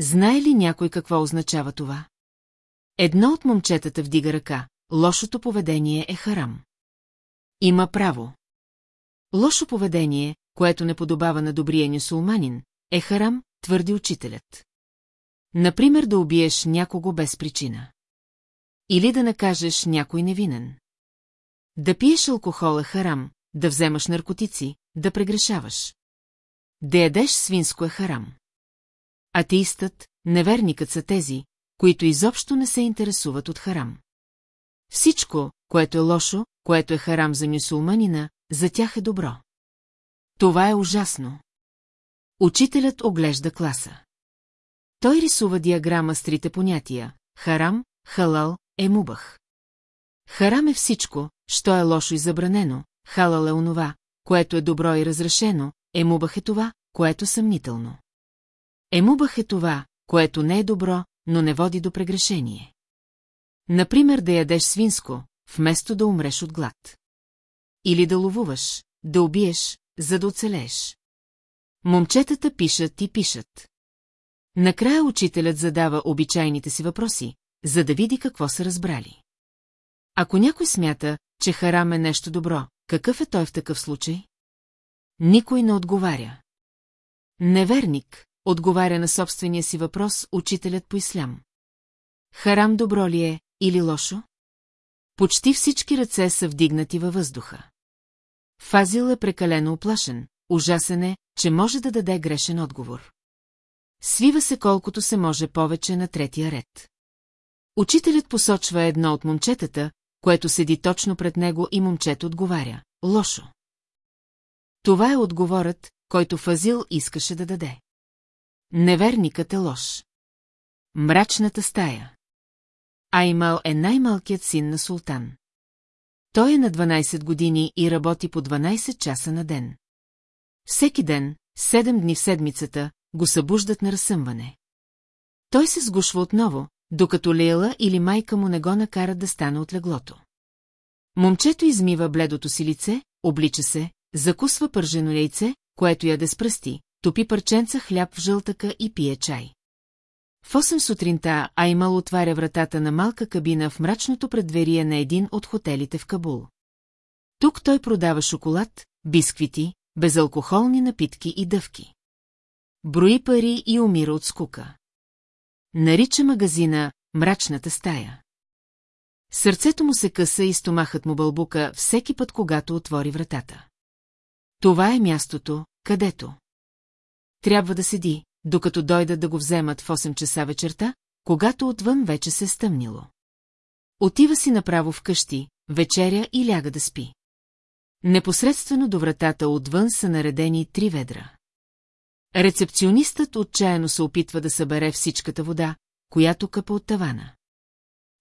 Знае ли някой какво означава това? Едно от момчетата вдига ръка. Лошото поведение е харам. Има право. Лошо поведение, което не подобава на добрия нюсулманин, е харам, твърди учителят. Например, да убиеш някого без причина. Или да накажеш някой невинен. Да пиеш алкохол е харам, да вземаш наркотици, да прегрешаваш. Да ядеш свинско е харам. Атеистът, неверникът са тези, които изобщо не се интересуват от харам. Всичко, което е лошо, което е харам за мюсулманина, за тях е добро. Това е ужасно. Учителят оглежда класа. Той рисува диаграма с трите понятия – харам, халал, емубах. Харам е всичко, що е лошо и забранено, халал е онова, което е добро и разрешено, емубах е това, което е съмнително. Емубах е това, което не е добро, но не води до прегрешение. Например, да ядеш свинско, вместо да умреш от глад. Или да ловуваш, да убиеш, за да оцелееш. Момчетата пишат и пишат. Накрая учителят задава обичайните си въпроси, за да види какво са разбрали. Ако някой смята, че харам е нещо добро, какъв е той в такъв случай? Никой не отговаря. Неверник, отговаря на собствения си въпрос учителят по ислям. Харам добро ли е или лошо? Почти всички ръце са вдигнати във въздуха. Фазил е прекалено оплашен, ужасен е, че може да даде грешен отговор. Свива се колкото се може повече на третия ред. Учителят посочва едно от момчетата, което седи точно пред него и момчето отговаря. Лошо. Това е отговорът, който Фазил искаше да даде. Неверникът е лош. Мрачната стая. Аймал е най-малкият син на султан. Той е на 12 години и работи по 12 часа на ден. Всеки ден, 7 дни в седмицата, го събуждат на разсъмване. Той се сгушва отново, докато Лейла или майка му не го накарат да стане от леглото. Момчето измива бледото си лице, облича се, закусва пържено яйце, което яде с пръсти, топи парченца хляб в жълтъка и пие чай. В 8 сутринта Аймал отваря вратата на малка кабина в мрачното предверие на един от хотелите в Кабул. Тук той продава шоколад, бисквити, безалкохолни напитки и дъвки. Брои пари и умира от скука. Нарича магазина «Мрачната стая». Сърцето му се къса и стомахът му бълбука всеки път, когато отвори вратата. Това е мястото, където. Трябва да седи, докато дойдат да го вземат в 8 часа вечерта, когато отвън вече се е стъмнило. Отива си направо в къщи, вечеря и ляга да спи. Непосредствено до вратата отвън са наредени три ведра. Рецепционистът отчаяно се опитва да събере всичката вода, която къпа от тавана.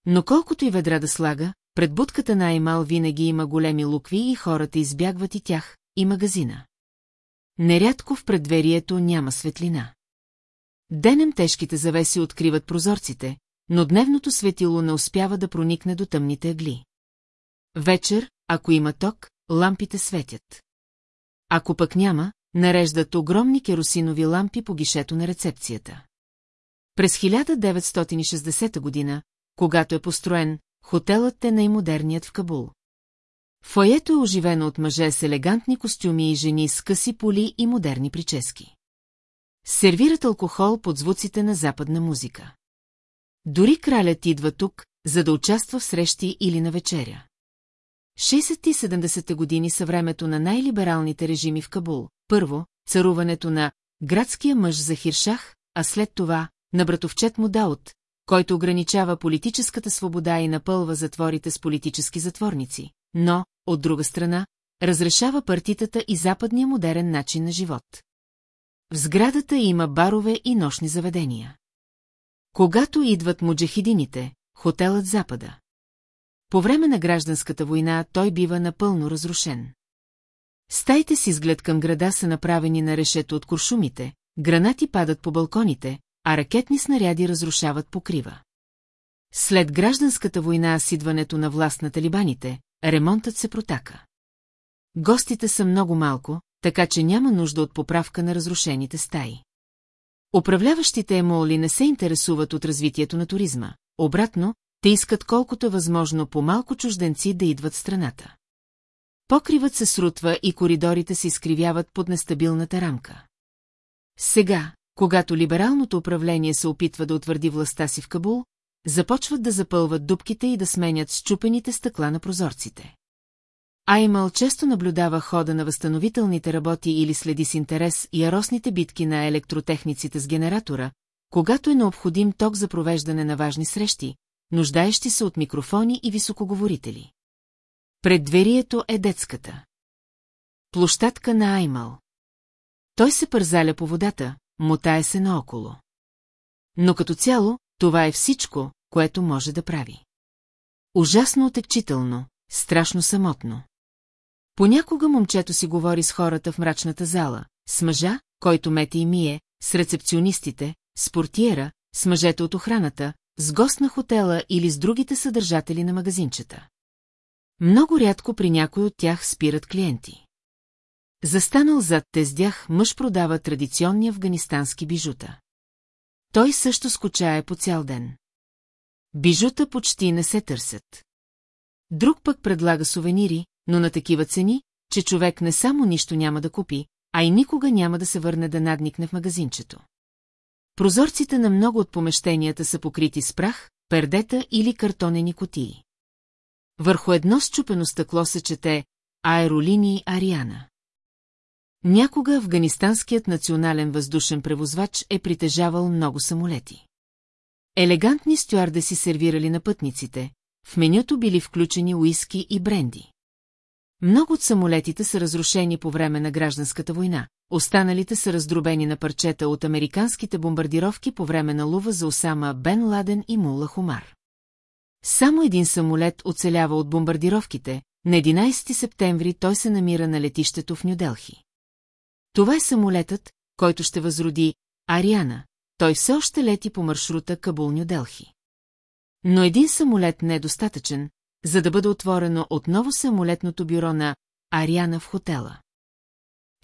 Но колкото и ведра да слага, пред будката на Аймал винаги има големи лукви и хората избягват и тях, и магазина. Нерядко в предверието няма светлина. Денем тежките завеси откриват прозорците, но дневното светило не успява да проникне до тъмните ъгли. Вечер, ако има ток, лампите светят. Ако пък няма, нареждат огромни керосинови лампи по гишето на рецепцията. През 1960 година, когато е построен, хотелът е най-модерният в Кабул. Фоето е оживено от мъже с елегантни костюми и жени с къси поли и модерни прически. Сервират алкохол под звуците на западна музика. Дори кралят идва тук, за да участва в срещи или на вечеря. 60 и 70-те години са времето на най-либералните режими в Кабул. Първо, царуването на градския мъж за Хиршах, а след това на братовчет му Даут, който ограничава политическата свобода и напълва затворите с политически затворници, но, от друга страна, разрешава партитата и западния модерен начин на живот. В сградата има барове и нощни заведения. Когато идват муджахидините, хотелът запада. По време на гражданската война той бива напълно разрушен. Стаите с изглед към града са направени на решето от куршумите, гранати падат по балконите, а ракетни снаряди разрушават покрива. След гражданската война с идването на власт на талибаните, ремонтът се протака. Гостите са много малко, така че няма нужда от поправка на разрушените стаи. Управляващите емоли не се интересуват от развитието на туризма. Обратно, те искат колкото е възможно по-малко чужденци да идват в страната. Покривът се срутва и коридорите се изкривяват под нестабилната рамка. Сега, когато либералното управление се опитва да утвърди властта си в Кабул, започват да запълват дубките и да сменят счупените стъкла на прозорците. Аймал често наблюдава хода на възстановителните работи или следи с интерес яростните битки на електротехниците с генератора, когато е необходим ток за провеждане на важни срещи, нуждаещи се от микрофони и високоговорители. Пред дверието е детската. Площадка на Аймал. Той се пързаля по водата, мотае се наоколо. Но като цяло, това е всичко, което може да прави. Ужасно отекчително, страшно самотно. Понякога момчето си говори с хората в мрачната зала, с мъжа, който мете и мие, с рецепционистите, с портиера, с мъжете от охраната, с гост на хотела или с другите съдържатели на магазинчета. Много рядко при някой от тях спират клиенти. Застанал зад тездях, мъж продава традиционни афганистански бижута. Той също скучае по цял ден. Бижута почти не се търсят. Друг пък предлага сувенири, но на такива цени, че човек не само нищо няма да купи, а и никога няма да се върне да надникне в магазинчето. Прозорците на много от помещенията са покрити с прах, пердета или картонени котии. Върху едно счупено стъкло се чете «Аеролинии Ариана». Някога афганистанският национален въздушен превозвач е притежавал много самолети. Елегантни стюарде си сервирали на пътниците, в менюто били включени уиски и бренди. Много от самолетите са разрушени по време на гражданската война, останалите са раздробени на парчета от американските бомбардировки по време на лува за Осама Бен Ладен и Мула Хумар. Само един самолет оцелява от бомбардировките, на 11 септември той се намира на летището в Нюделхи. Това е самолетът, който ще възроди Ариана. Той все още лети по маршрута Кабул-Нюделхи. Но един самолет не е достатъчен, за да бъде отворено отново самолетното бюро на Ариана в хотела.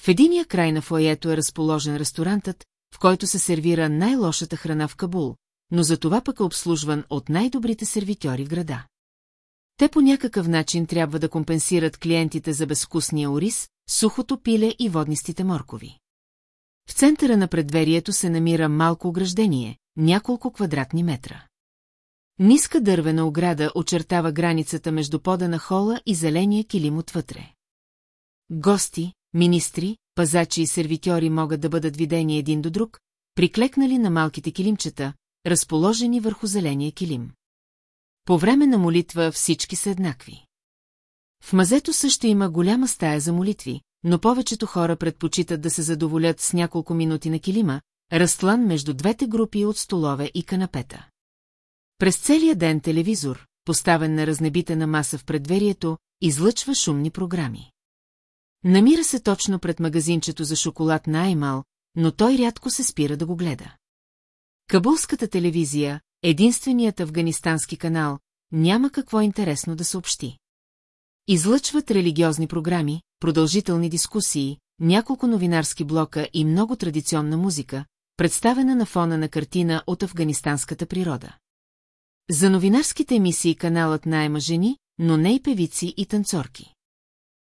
В единия край на фоето е разположен ресторантът, в който се сервира най-лошата храна в Кабул, но за това пък е обслужван от най-добрите сервитьори в града. Те по някакъв начин трябва да компенсират клиентите за безвкусния ориз, сухото пиле и воднистите моркови. В центъра на предверието се намира малко ограждение, няколко квадратни метра. Ниска дървена ограда очертава границата между пода на хола и зеления килим отвътре. Гости, министри, пазачи и сервитьори могат да бъдат видени един до друг, приклекнали на малките килимчета, разположени върху зеления килим. По време на молитва всички са еднакви. В мазето също има голяма стая за молитви, но повечето хора предпочитат да се задоволят с няколко минути на килима, разтлан между двете групи от столове и канапета. През целия ден телевизор, поставен на разнебитена маса в предверието, излъчва шумни програми. Намира се точно пред магазинчето за шоколад на Аймал, но той рядко се спира да го гледа. Кабулската телевизия, единственият афганистански канал, няма какво интересно да съобщи. Излъчват религиозни програми, продължителни дискусии, няколко новинарски блока и много традиционна музика, представена на фона на картина от афганистанската природа. За новинарските емисии каналът найема жени, но не и певици и танцорки.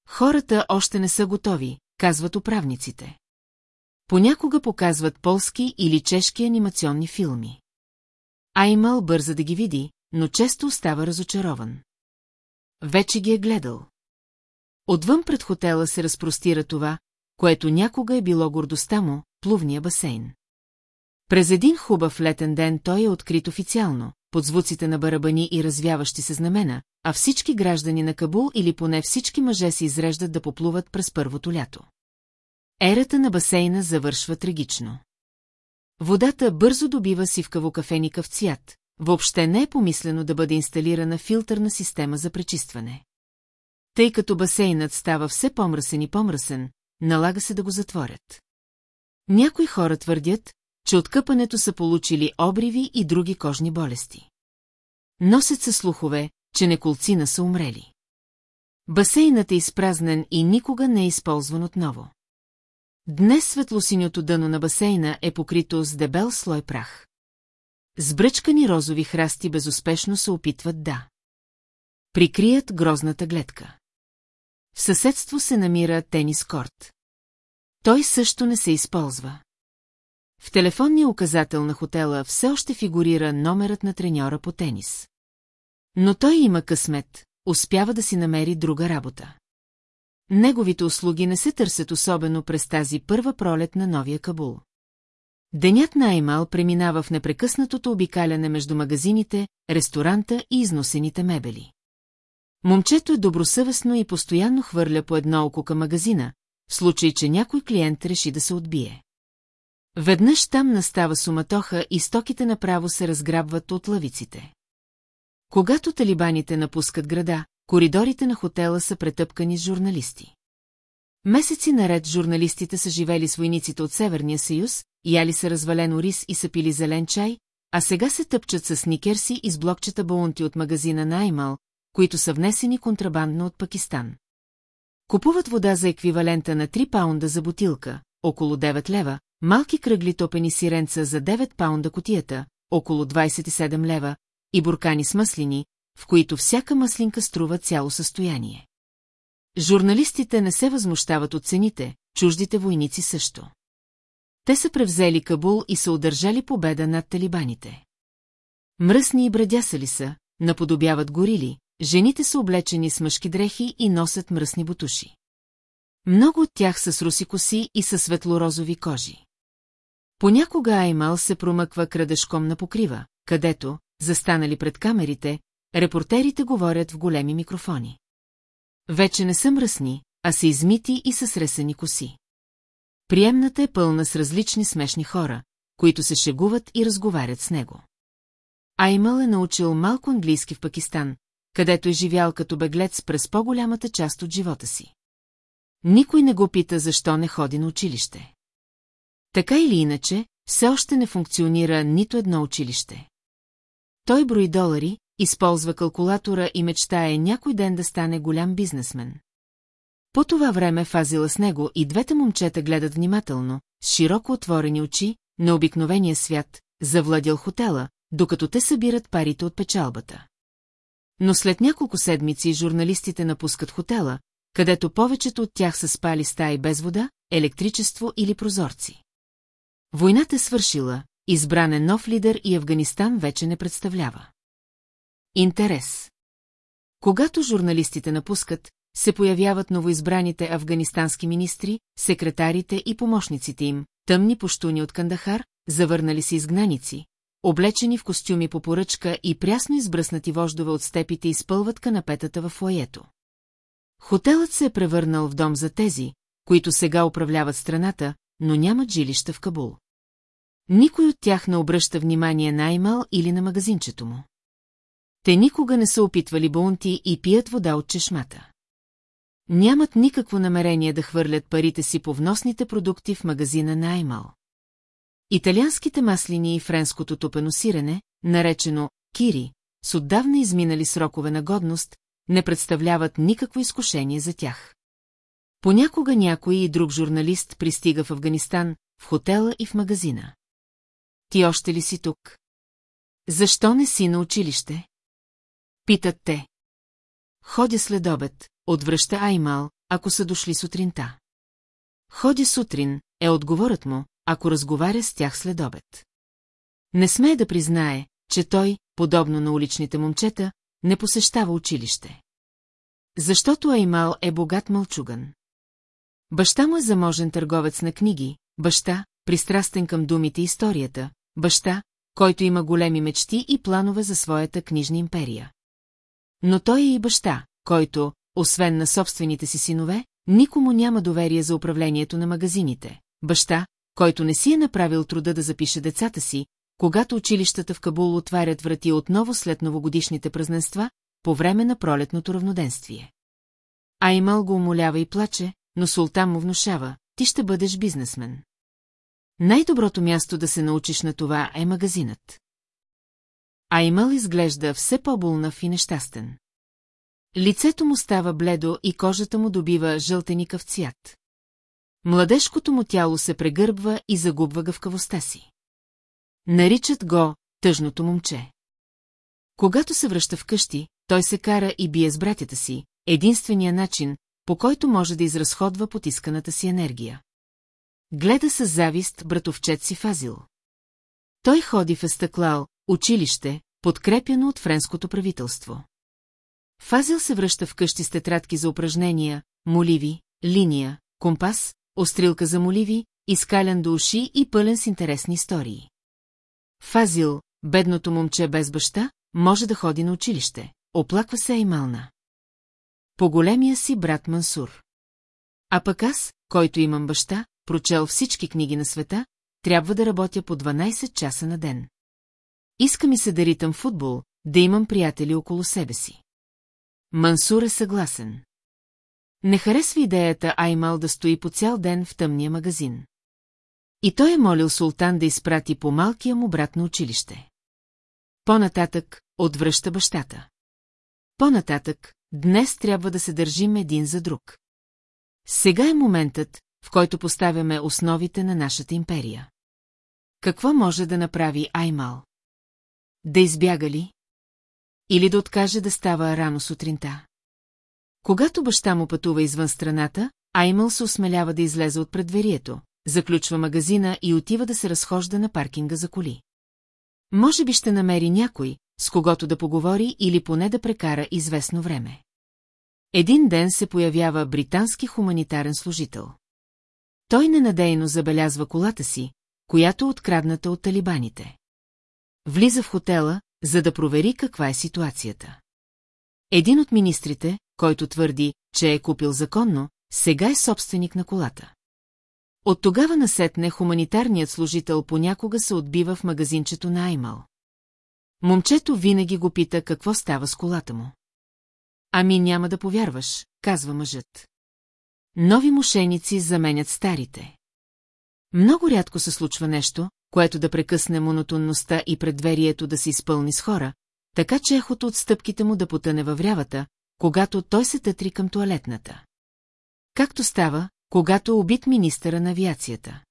Хората още не са готови, казват управниците. Понякога показват полски или чешки анимационни филми. Аймал бърза да ги види, но често остава разочарован. Вече ги е гледал. Отвън пред хотела се разпростира това, което някога е било гордостта му, плувния басейн. През един хубав летен ден той е открит официално, под звуците на барабани и развяващи се знамена, а всички граждани на Кабул или поне всички мъже се изреждат да поплуват през първото лято. Ерата на басейна завършва трагично. Водата бързо добива сивкаво кафеникъв цвят, въобще не е помислено да бъде инсталирана филтърна система за пречистване. Тъй като басейнът става все по-мръсен и по-мръсен, налага се да го затворят. Някои хора твърдят, че от къпането са получили обриви и други кожни болести. Носят се слухове, че неколцина са умрели. Басейнът е изпразнен и никога не е използван отново. Днес светлосиньото дъно на басейна е покрито с дебел слой прах. Сбръчкани розови храсти безуспешно се опитват да. Прикрият грозната гледка. В съседство се намира тенис корт. Той също не се използва. В телефонния указател на хотела все още фигурира номерът на треньора по тенис. Но той има късмет, успява да си намери друга работа. Неговите услуги не се търсят особено през тази първа пролет на новия Кабул. Денят на Аймал преминава в непрекъснатото обикаляне между магазините, ресторанта и износените мебели. Момчето е добросъвестно и постоянно хвърля по едно око към магазина, в случай, че някой клиент реши да се отбие. Веднъж там настава суматоха и стоките направо се разграбват от лавиците. Когато талибаните напускат града, коридорите на хотела са претъпкани с журналисти. Месеци наред журналистите са живели с войниците от Северния съюз, яли са развален рис и са пили зелен чай, а сега се тъпчат с сникерси и с блокчета баунти от магазина на Аймал, които са внесени контрабандно от Пакистан. Купуват вода за еквивалента на 3 паунда за бутилка, около 9 лева, малки кръгли топени сиренца за 9 паунда котията, около 27 лева, и буркани с маслини, в които всяка маслинка струва цяло състояние. Журналистите не се възмущават от цените, чуждите войници също. Те са превзели Кабул и са удържали победа над талибаните. Мръсни и брадясали са, наподобяват горили, жените са облечени с мъжки дрехи и носят мръсни бутуши. Много от тях са с руси коси и са светлорозови кожи. Понякога Аймал се промъква крадешком на покрива, където, застанали пред камерите, репортерите говорят в големи микрофони. Вече не са мръсни, а са измити и са сресани коси. Приемната е пълна с различни смешни хора, които се шегуват и разговарят с него. Аймал е научил малко английски в Пакистан, където е живял като беглец през по-голямата част от живота си. Никой не го пита защо не ходи на училище. Така или иначе, все още не функционира нито едно училище. Той брои долари, използва калкулатора и мечтае някой ден да стане голям бизнесмен. По това време фазила с него и двете момчета гледат внимателно, с широко отворени очи, на обикновения свят, завладял хотела, докато те събират парите от печалбата. Но след няколко седмици журналистите напускат хотела, където повечето от тях са спали стаи без вода, електричество или прозорци. Войната е свършила, избран е нов лидер и Афганистан вече не представлява. Интерес Когато журналистите напускат, се появяват новоизбраните афганистански министри, секретарите и помощниците им, тъмни пуштуни от Кандахар, завърнали се изгнаници, облечени в костюми по поръчка и прясно избръснати вождове от степите изпълват канапетата в фоето. Хотелът се е превърнал в дом за тези, които сега управляват страната, но нямат жилища в Кабул. Никой от тях не обръща внимание на Аймал или на магазинчето му. Те никога не са опитвали бунти и пият вода от чешмата. Нямат никакво намерение да хвърлят парите си по вносните продукти в магазина на Аймал. Италианските маслини и френското топено сирене, наречено кири, с отдавна изминали срокове на годност, не представляват никакво изкушение за тях. Понякога някой и друг журналист пристига в Афганистан, в хотела и в магазина. Ти още ли си тук? Защо не си на училище? Питат те. Ходя след обед, отвръща Аймал, ако са дошли сутринта. Ходя сутрин, е отговорът му, ако разговаря с тях след обед. Не смее да признае, че той, подобно на уличните момчета, не посещава училище. Защото Аймал е богат мълчуган. Баща му е заможен търговец на книги, баща, пристрастен към думите и историята, баща, който има големи мечти и планове за своята книжна империя. Но той е и баща, който, освен на собствените си синове, никому няма доверие за управлението на магазините. Баща, който не си е направил труда да запише децата си, когато училищата в Кабул отварят врати отново след новогодишните празненства, по време на пролетното равноденствие. Аймал го умолява и плаче, но султан му внушава, ти ще бъдеш бизнесмен. Най-доброто място да се научиш на това е магазинът. Аймал изглежда все по-булнав и нещастен. Лицето му става бледо и кожата му добива жълтеникъв цвят. Младежкото му тяло се прегърбва и загубва гъвкавостта си. Наричат го тъжното момче. Когато се връща вкъщи, той се кара и бие с братята си, единствения начин, по който може да изразходва потисканата си енергия. Гледа с завист братовчет си Фазил. Той ходи в Естаклал, училище, подкрепяно от френското правителство. Фазил се връща вкъщи с тетрадки за упражнения, моливи, линия, компас, острилка за моливи, изкалян до уши и пълен с интересни истории. Фазил, бедното момче без баща, може да ходи на училище. Оплаква се Аймална. По големия си брат Мансур. А пък аз, който имам баща, прочел всички книги на света, трябва да работя по 12 часа на ден. Иска ми се да ритам футбол, да имам приятели около себе си. Мансур е съгласен. Не харесва идеята Аймал да стои по цял ден в тъмния магазин. И той е молил султан да изпрати по малкия му брат на училище. По-нататък отвръща бащата. По-нататък, днес трябва да се държим един за друг. Сега е моментът, в който поставяме основите на нашата империя. Какво може да направи Аймал? Да избяга ли? Или да откаже да става рано сутринта? Когато баща му пътува извън страната, Аймал се осмелява да излезе от предверието, заключва магазина и отива да се разхожда на паркинга за коли. Може би ще намери някой, с когото да поговори или поне да прекара известно време. Един ден се появява британски хуманитарен служител. Той ненадейно забелязва колата си, която е открадната от талибаните. Влиза в хотела, за да провери каква е ситуацията. Един от министрите, който твърди, че е купил законно, сега е собственик на колата. От тогава насетне хуманитарният служител понякога се отбива в магазинчето на Аймал. Момчето винаги го пита какво става с колата му. Ами няма да повярваш, казва мъжът. Нови мошеници заменят старите. Много рядко се случва нещо, което да прекъсне монотонността и предверието да се изпълни с хора, така че ехото от стъпките му да потъне във врявата, когато той се тътри към туалетната. Както става, когато убит министъра на авиацията.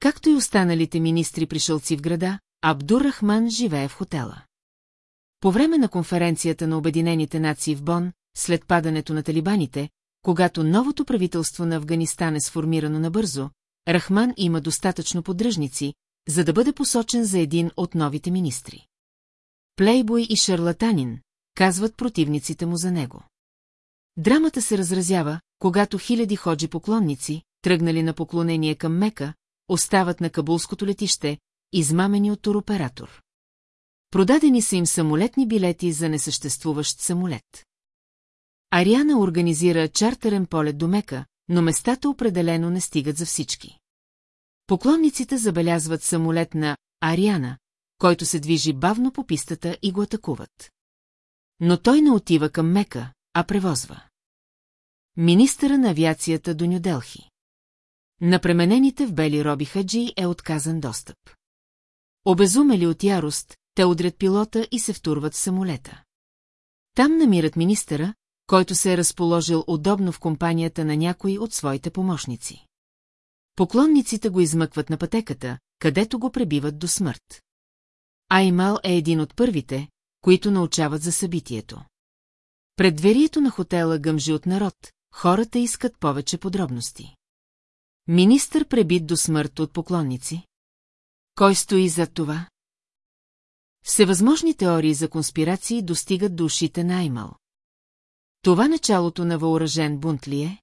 Както и останалите министри пришълци в града, Абдур Рахман живее в хотела. По време на конференцията на Обединените нации в Бон, след падането на талибаните, когато новото правителство на Афганистан е сформирано набързо, Рахман има достатъчно поддръжници, за да бъде посочен за един от новите министри. Плейбой и шарлатанин, казват противниците му за него. Драмата се разразява, когато хиляди ходжи поклонници, тръгнали на поклонение към Мека, остават на кабулското летище, измамени от туроператор. Продадени са им самолетни билети за несъществуващ самолет. Ариана организира чартерен полет до Мека, но местата определено не стигат за всички. Поклонниците забелязват самолет на Ариана, който се движи бавно по пистата и го атакуват. Но той не отива към Мека, а превозва. Министъра на авиацията до Нюделхи. На пременените в бели роби хаджи е отказан достъп. Обезумели от ярост, те удрят пилота и се втурват в самолета. Там намират министъра, който се е разположил удобно в компанията на някой от своите помощници. Поклонниците го измъкват на пътеката, където го пребиват до смърт. Аймал е един от първите, които научават за събитието. Пред дверието на хотела гъмжи от народ, хората искат повече подробности. Министър пребит до смърт от поклонници. Кой стои зад това? Всевъзможни теории за конспирации достигат до ушите на Аймал. Това началото на въоръжен бунт ли е?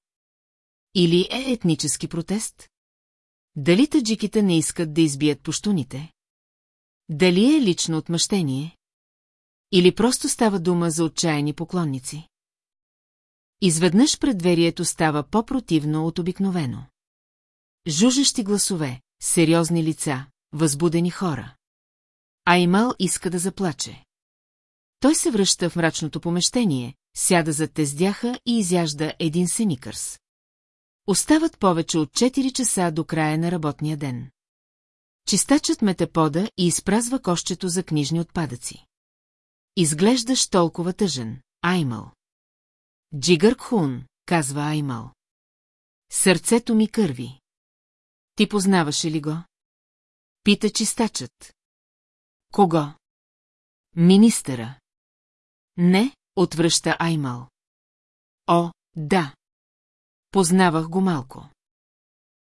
Или е етнически протест? Дали таджиките не искат да избият пуштуните? Дали е лично отмъщение? Или просто става дума за отчаяни поклонници? Изведнъж предверието става по-противно от обикновено. Жужещи гласове, сериозни лица, възбудени хора. Аймал иска да заплаче. Той се връща в мрачното помещение, сяда зад тездяха и изяжда един сеникърс. Остават повече от 4 часа до края на работния ден. Чистачът мете пода и изпразва кощето за книжни отпадъци. Изглеждаш толкова тъжен, Аймал. Джигър Хун, казва Аймал. Сърцето ми кърви. Ти познаваше ли го? Пита чистачът. Кого? Министъра. Не, отвръща Аймал. О, да. Познавах го малко.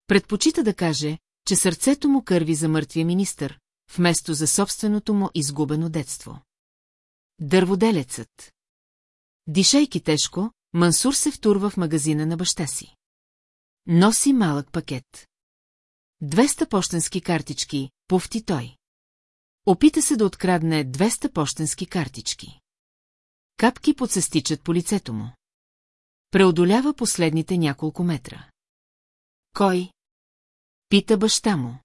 Предпочита да каже, че сърцето му кърви за мъртвия министър, вместо за собственото му изгубено детство. Дърводелецът. Дишайки тежко, Мансур се втурва в магазина на баща си. Носи малък пакет. 200 почтенски картички, пуфти той. Опита се да открадне 200 почтенски картички. Капки подсестичат по лицето му. Преодолява последните няколко метра. Кой? Пита баща му.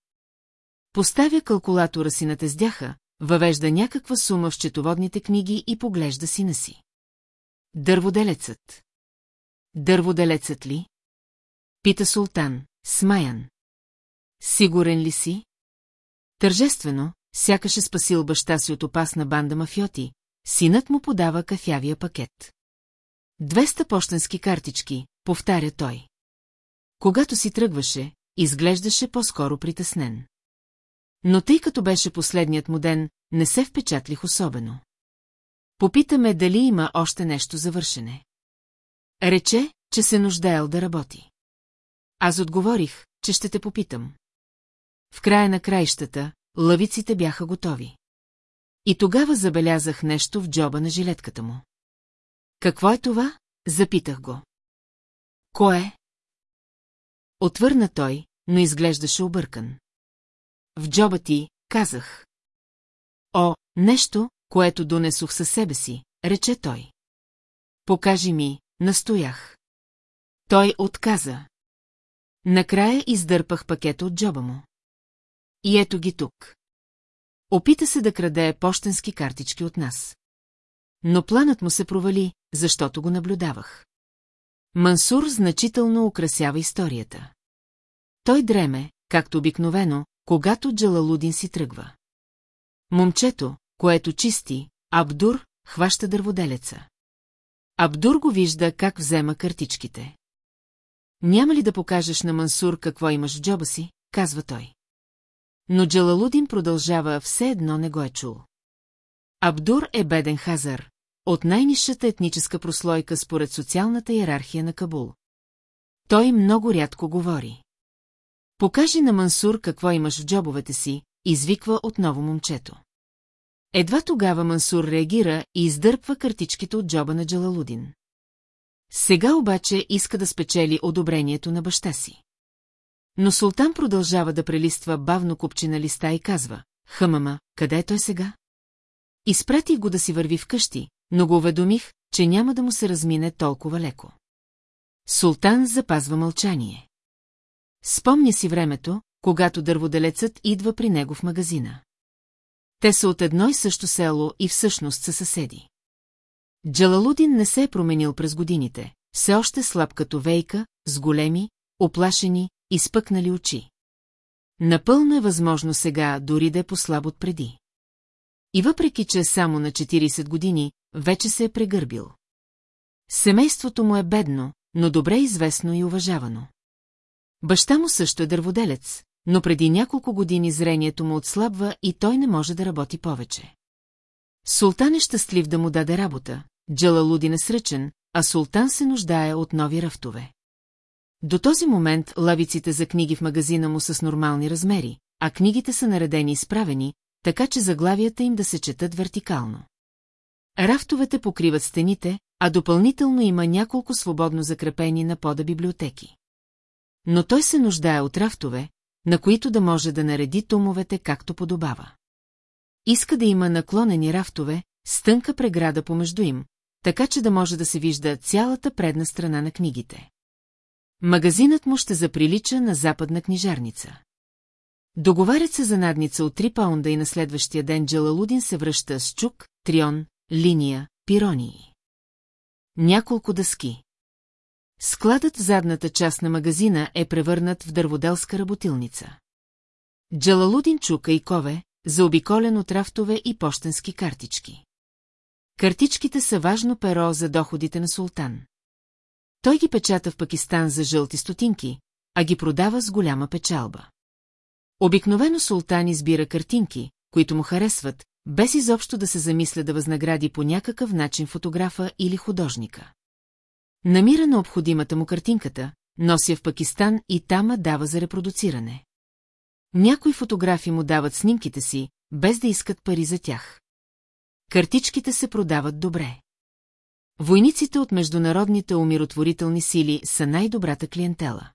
Поставя калкулатора си на тездяха, въвежда някаква сума в счетоводните книги и поглежда сина си. Дърводелецът. Дърводелецът ли? Пита султан, смаян. Сигурен ли си? Тържествено, сякаш е спасил баща си от опасна банда мафиоти, синът му подава кафявия пакет. Двеста почтенски картички, повтаря той. Когато си тръгваше, изглеждаше по-скоро притеснен. Но тъй като беше последният му ден, не се впечатлих особено. Попитаме дали има още нещо за вършене. Рече, че се нуждаел да работи. Аз отговорих, че ще те попитам. В края на краищата, лавиците бяха готови. И тогава забелязах нещо в джоба на жилетката му. Какво е това? Запитах го. Кое? Отвърна той, но изглеждаше объркан. В джоба ти, казах. О, нещо, което донесох със себе си, рече той. Покажи ми, настоях. Той отказа. Накрая издърпах пакета от джоба му. И ето ги тук. Опита се да краде почтенски картички от нас. Но планът му се провали, защото го наблюдавах. Мансур значително украсява историята. Той дреме, както обикновено, когато Джалалудин си тръгва. Момчето, което чисти, Абдур, хваща дърводелеца. Абдур го вижда как взема картичките. Няма ли да покажеш на Мансур какво имаш в джоба си, казва той. Но Джалалудин продължава все едно не го е чул. Абдур е беден хазар, от най-низшата етническа прослойка според социалната иерархия на Кабул. Той много рядко говори. Покажи на Мансур какво имаш в джобовете си, извиква отново момчето. Едва тогава Мансур реагира и издърпва картичките от джоба на Джалалудин. Сега обаче иска да спечели одобрението на баща си. Но султан продължава да прелиства бавно купчина листа и казва, Хъмама, къде е той сега? Изпратих го да си върви вкъщи, но го уведомих, че няма да му се размине толкова леко. Султан запазва мълчание. Спомня си времето, когато дърводелецът идва при него в магазина. Те са от едно и също село и всъщност са съседи. Джалалудин не се е променил през годините, все още слаб като вейка, с големи, оплашени, изпъкнали очи. Напълно е възможно сега дори да е послаб от преди. И въпреки, че е само на 40 години, вече се е прегърбил. Семейството му е бедно, но добре известно и уважавано. Баща му също е дърводелец, но преди няколко години зрението му отслабва и той не може да работи повече. Султан е щастлив да му даде работа, Джалалудин е сръчен, а Султан се нуждае от нови рафтове. До този момент лавиците за книги в магазина му са с нормални размери, а книгите са наредени и справени, така че заглавията им да се четат вертикално. Рафтовете покриват стените, а допълнително има няколко свободно закрепени на пода библиотеки. Но той се нуждае от рафтове, на които да може да нареди тумовете както подобава. Иска да има наклонени рафтове, с тънка преграда помежду им, така че да може да се вижда цялата предна страна на книгите. Магазинът му ще заприлича на западна книжарница. Договарят се за надница от 3 паунда и на следващия ден Джалалудин се връща с чук, трион, линия, пиронии. Няколко дъски. Складът в задната част на магазина е превърнат в дърводелска работилница. Джалалудин чука и кове, заобиколен от рафтове и почтенски картички. Картичките са важно перо за доходите на султан. Той ги печата в Пакистан за жълти стотинки, а ги продава с голяма печалба. Обикновено султан избира картинки, които му харесват, без изобщо да се замисля да възнагради по някакъв начин фотографа или художника. Намира необходимата му картинката, нося в Пакистан и тама дава за репродуциране. Някои фотографи му дават снимките си, без да искат пари за тях. Картичките се продават добре. Войниците от международните умиротворителни сили са най-добрата клиентела.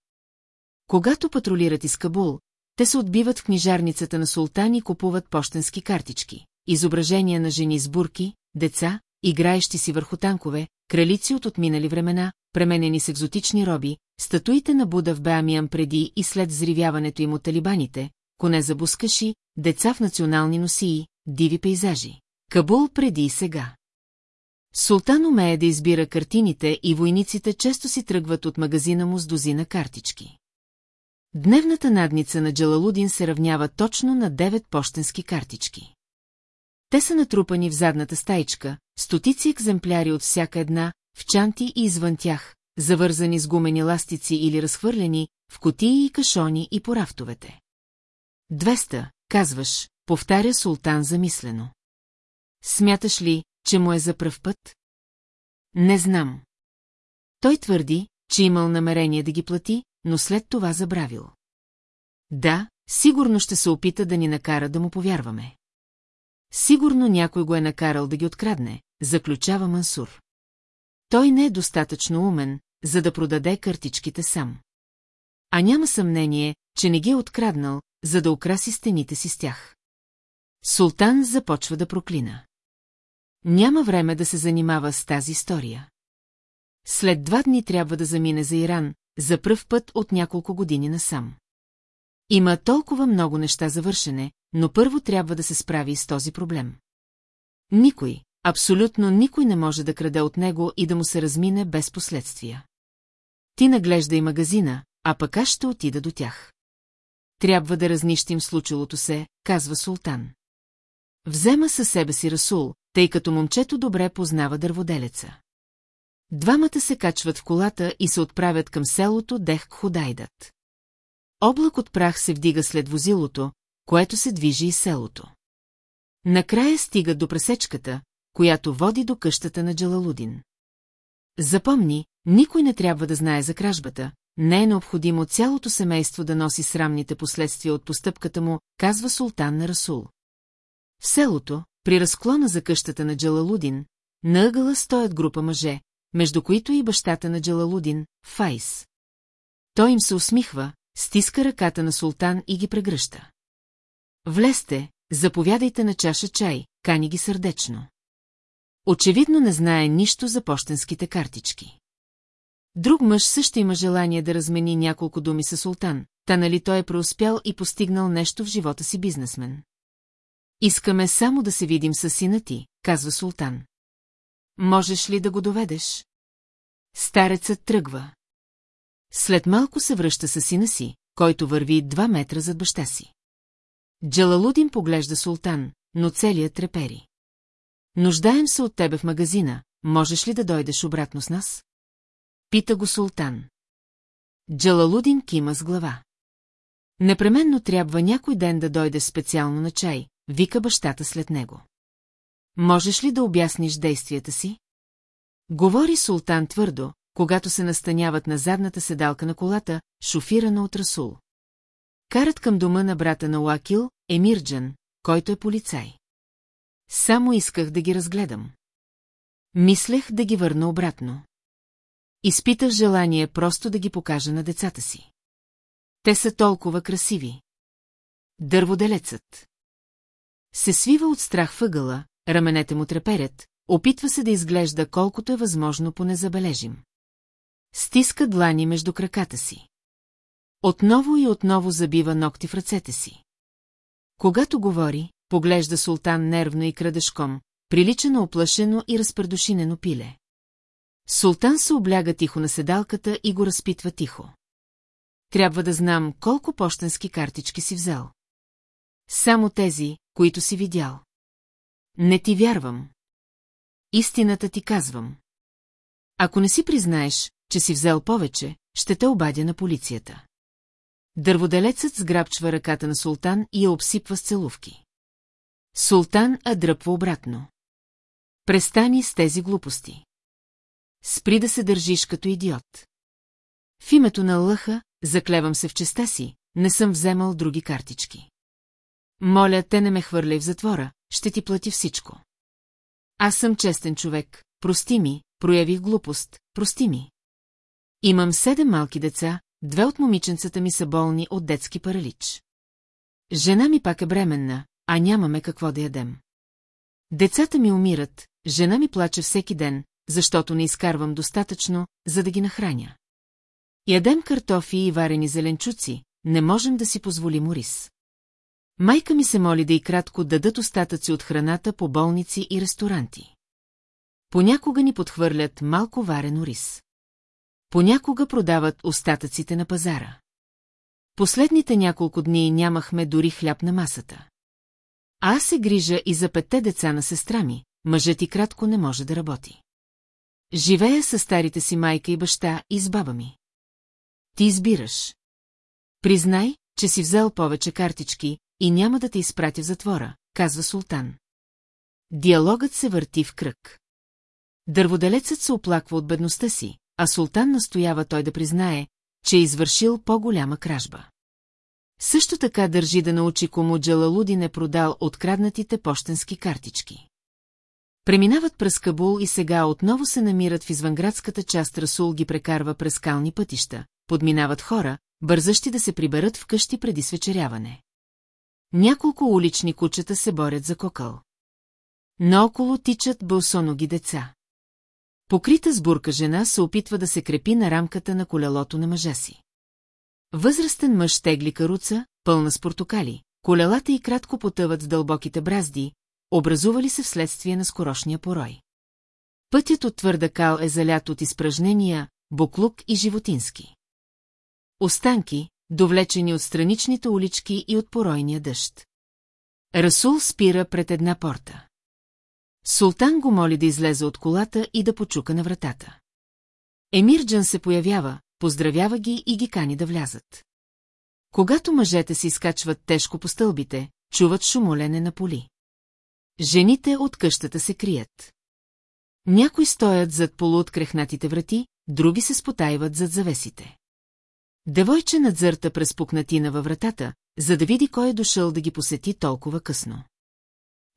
Когато патрулират из Кабул, те се отбиват в книжарницата на султан и купуват почтенски картички. Изображения на жени с бурки, деца, играещи си върху танкове, кралици от отминали времена, пременени с екзотични роби, статуите на Буда в Беамиан преди и след взривяването им от талибаните, коне за бускаши, деца в национални носии, диви пейзажи. Кабул преди и сега. Султан умее да избира картините и войниците често си тръгват от магазина му с дозина картички. Дневната надница на Джалалудин се равнява точно на 9 почтенски картички. Те са натрупани в задната стаичка, стотици екземпляри от всяка една, в чанти и извън тях, завързани с гумени ластици или разхвърлени, в котии и кашони и по рафтовете. Двеста, казваш, повтаря султан замислено. Смяташ ли, че му е за пръв път? Не знам. Той твърди, че имал намерение да ги плати, но след това забравил. Да, сигурно ще се опита да ни накара да му повярваме. Сигурно някой го е накарал да ги открадне, заключава Мансур. Той не е достатъчно умен, за да продаде картичките сам. А няма съмнение, че не ги е откраднал, за да украси стените си с тях. Султан започва да проклина. Няма време да се занимава с тази история. След два дни трябва да замине за Иран, за пръв път от няколко години насам. Има толкова много неща за вършене, но първо трябва да се справи с този проблем. Никой, абсолютно никой не може да краде от него и да му се размине без последствия. Ти наглеждай магазина, а пък аз ще отида до тях. Трябва да разнищим случилото се, казва султан. Взема със себе си Расул, тъй като момчето добре познава дърводелеца. Двамата се качват в колата и се отправят към селото Дех Ходайдат. Облак от прах се вдига след возилото, което се движи из селото. Накрая стигат до пресечката, която води до къщата на Джалалудин. Запомни, никой не трябва да знае за кражбата, не е необходимо цялото семейство да носи срамните последствия от постъпката му, казва султан на Расул. В селото, при разклона за къщата на Джалалудин, на ъгъла стоят група мъже, между които и бащата на Джалалудин, Файс. Той им се усмихва, стиска ръката на султан и ги прегръща. Влезте, заповядайте на чаша чай, кани ги сърдечно. Очевидно не знае нищо за почтенските картички. Друг мъж също има желание да размени няколко думи с султан, та нали той е преуспял и постигнал нещо в живота си бизнесмен. Искаме само да се видим с сина ти, казва султан. Можеш ли да го доведеш? Старецът тръгва. След малко се връща с сина си, който върви два метра зад баща си. Джалалудин поглежда султан, но целият трепери. Нуждаем се от тебе в магазина, можеш ли да дойдеш обратно с нас? Пита го султан. Джалалудин кима с глава. Непременно трябва някой ден да дойде специално на чай, вика бащата след него. Можеш ли да обясниш действията си? Говори султан твърдо, когато се настаняват на задната седалка на колата, шофирана от Расул. Карат към дома на брата на Уакил, Емирджан, който е полицай. Само исках да ги разгледам. Мислех да ги върна обратно. Изпитах желание просто да ги покажа на децата си. Те са толкова красиви. Дърводелецът. Се свива от страх въгъла, раменете му треперят, опитва се да изглежда колкото е възможно понезабележим. Стиска длани между краката си. Отново и отново забива ногти в ръцете си. Когато говори, поглежда султан нервно и крадешком, прилича на оплашено и разпредушинено пиле. Султан се обляга тихо на седалката и го разпитва тихо. Трябва да знам колко почтенски картички си взел. Само тези, които си видял. Не ти вярвам. Истината ти казвам. Ако не си признаеш, че си взел повече, ще те обадя на полицията. Дърводелецът сграбчва ръката на султан и я обсипва с целувки. Султан адръпва обратно. Престани с тези глупости. Спри да се държиш като идиот. В името на Аллаха, заклевам се в честа си, не съм вземал други картички. Моля, те не ме хвърляй в затвора, ще ти плати всичко. Аз съм честен човек, прости ми, проявих глупост, прости ми. Имам седем малки деца, две от момиченцата ми са болни от детски паралич. Жена ми пак е бременна, а нямаме какво да ядем. Децата ми умират, жена ми плаче всеки ден, защото не изкарвам достатъчно, за да ги нахраня. Ядем картофи и варени зеленчуци, не можем да си позволим рис. Майка ми се моли да и кратко дадат остатъци от храната по болници и ресторанти. Понякога ни подхвърлят малко варен рис. Понякога продават остатъците на пазара. Последните няколко дни нямахме дори хляб на масата. А аз се грижа и за петте деца на сестра ми, мъжът и кратко не може да работи. Живея с старите си майка и баща и с баба ми. Ти избираш. Признай, че си взел повече картички и няма да те изпратя в затвора, казва султан. Диалогът се върти в кръг. Дърводелецът се оплаква от бедността си, а султан настоява той да признае, че е извършил по-голяма кражба. Също така държи да научи кому Джалалудин е продал откраднатите почтенски картички. Преминават през Кабул и сега отново се намират в извънградската част Расул ги прекарва през скални пътища, подминават хора, бързащи да се приберат вкъщи преди свечеряване. Няколко улични кучета се борят за кокъл. Наоколо тичат бълсоноги деца. Покрита с бурка жена се опитва да се крепи на рамката на колелото на мъжа си. Възрастен мъж тегли каруца, пълна с портокали, колелата и кратко потъват с дълбоките бразди, образували се вследствие на скорошния порой. Пътят от твърда кал е залят от изпражнения, буклук и животински. Останки, довлечени от страничните улички и от поройния дъжд. Расул спира пред една порта. Султан го моли да излезе от колата и да почука на вратата. Емирджан се появява, поздравява ги и ги кани да влязат. Когато мъжете се изкачват тежко по стълбите, чуват шумолене на поли. Жените от къщата се крият. Някои стоят зад полуоткрехнатите врати, други се спотайват зад завесите. Девойче надзърта през пукнатина във вратата, за да види кой е дошъл да ги посети толкова късно.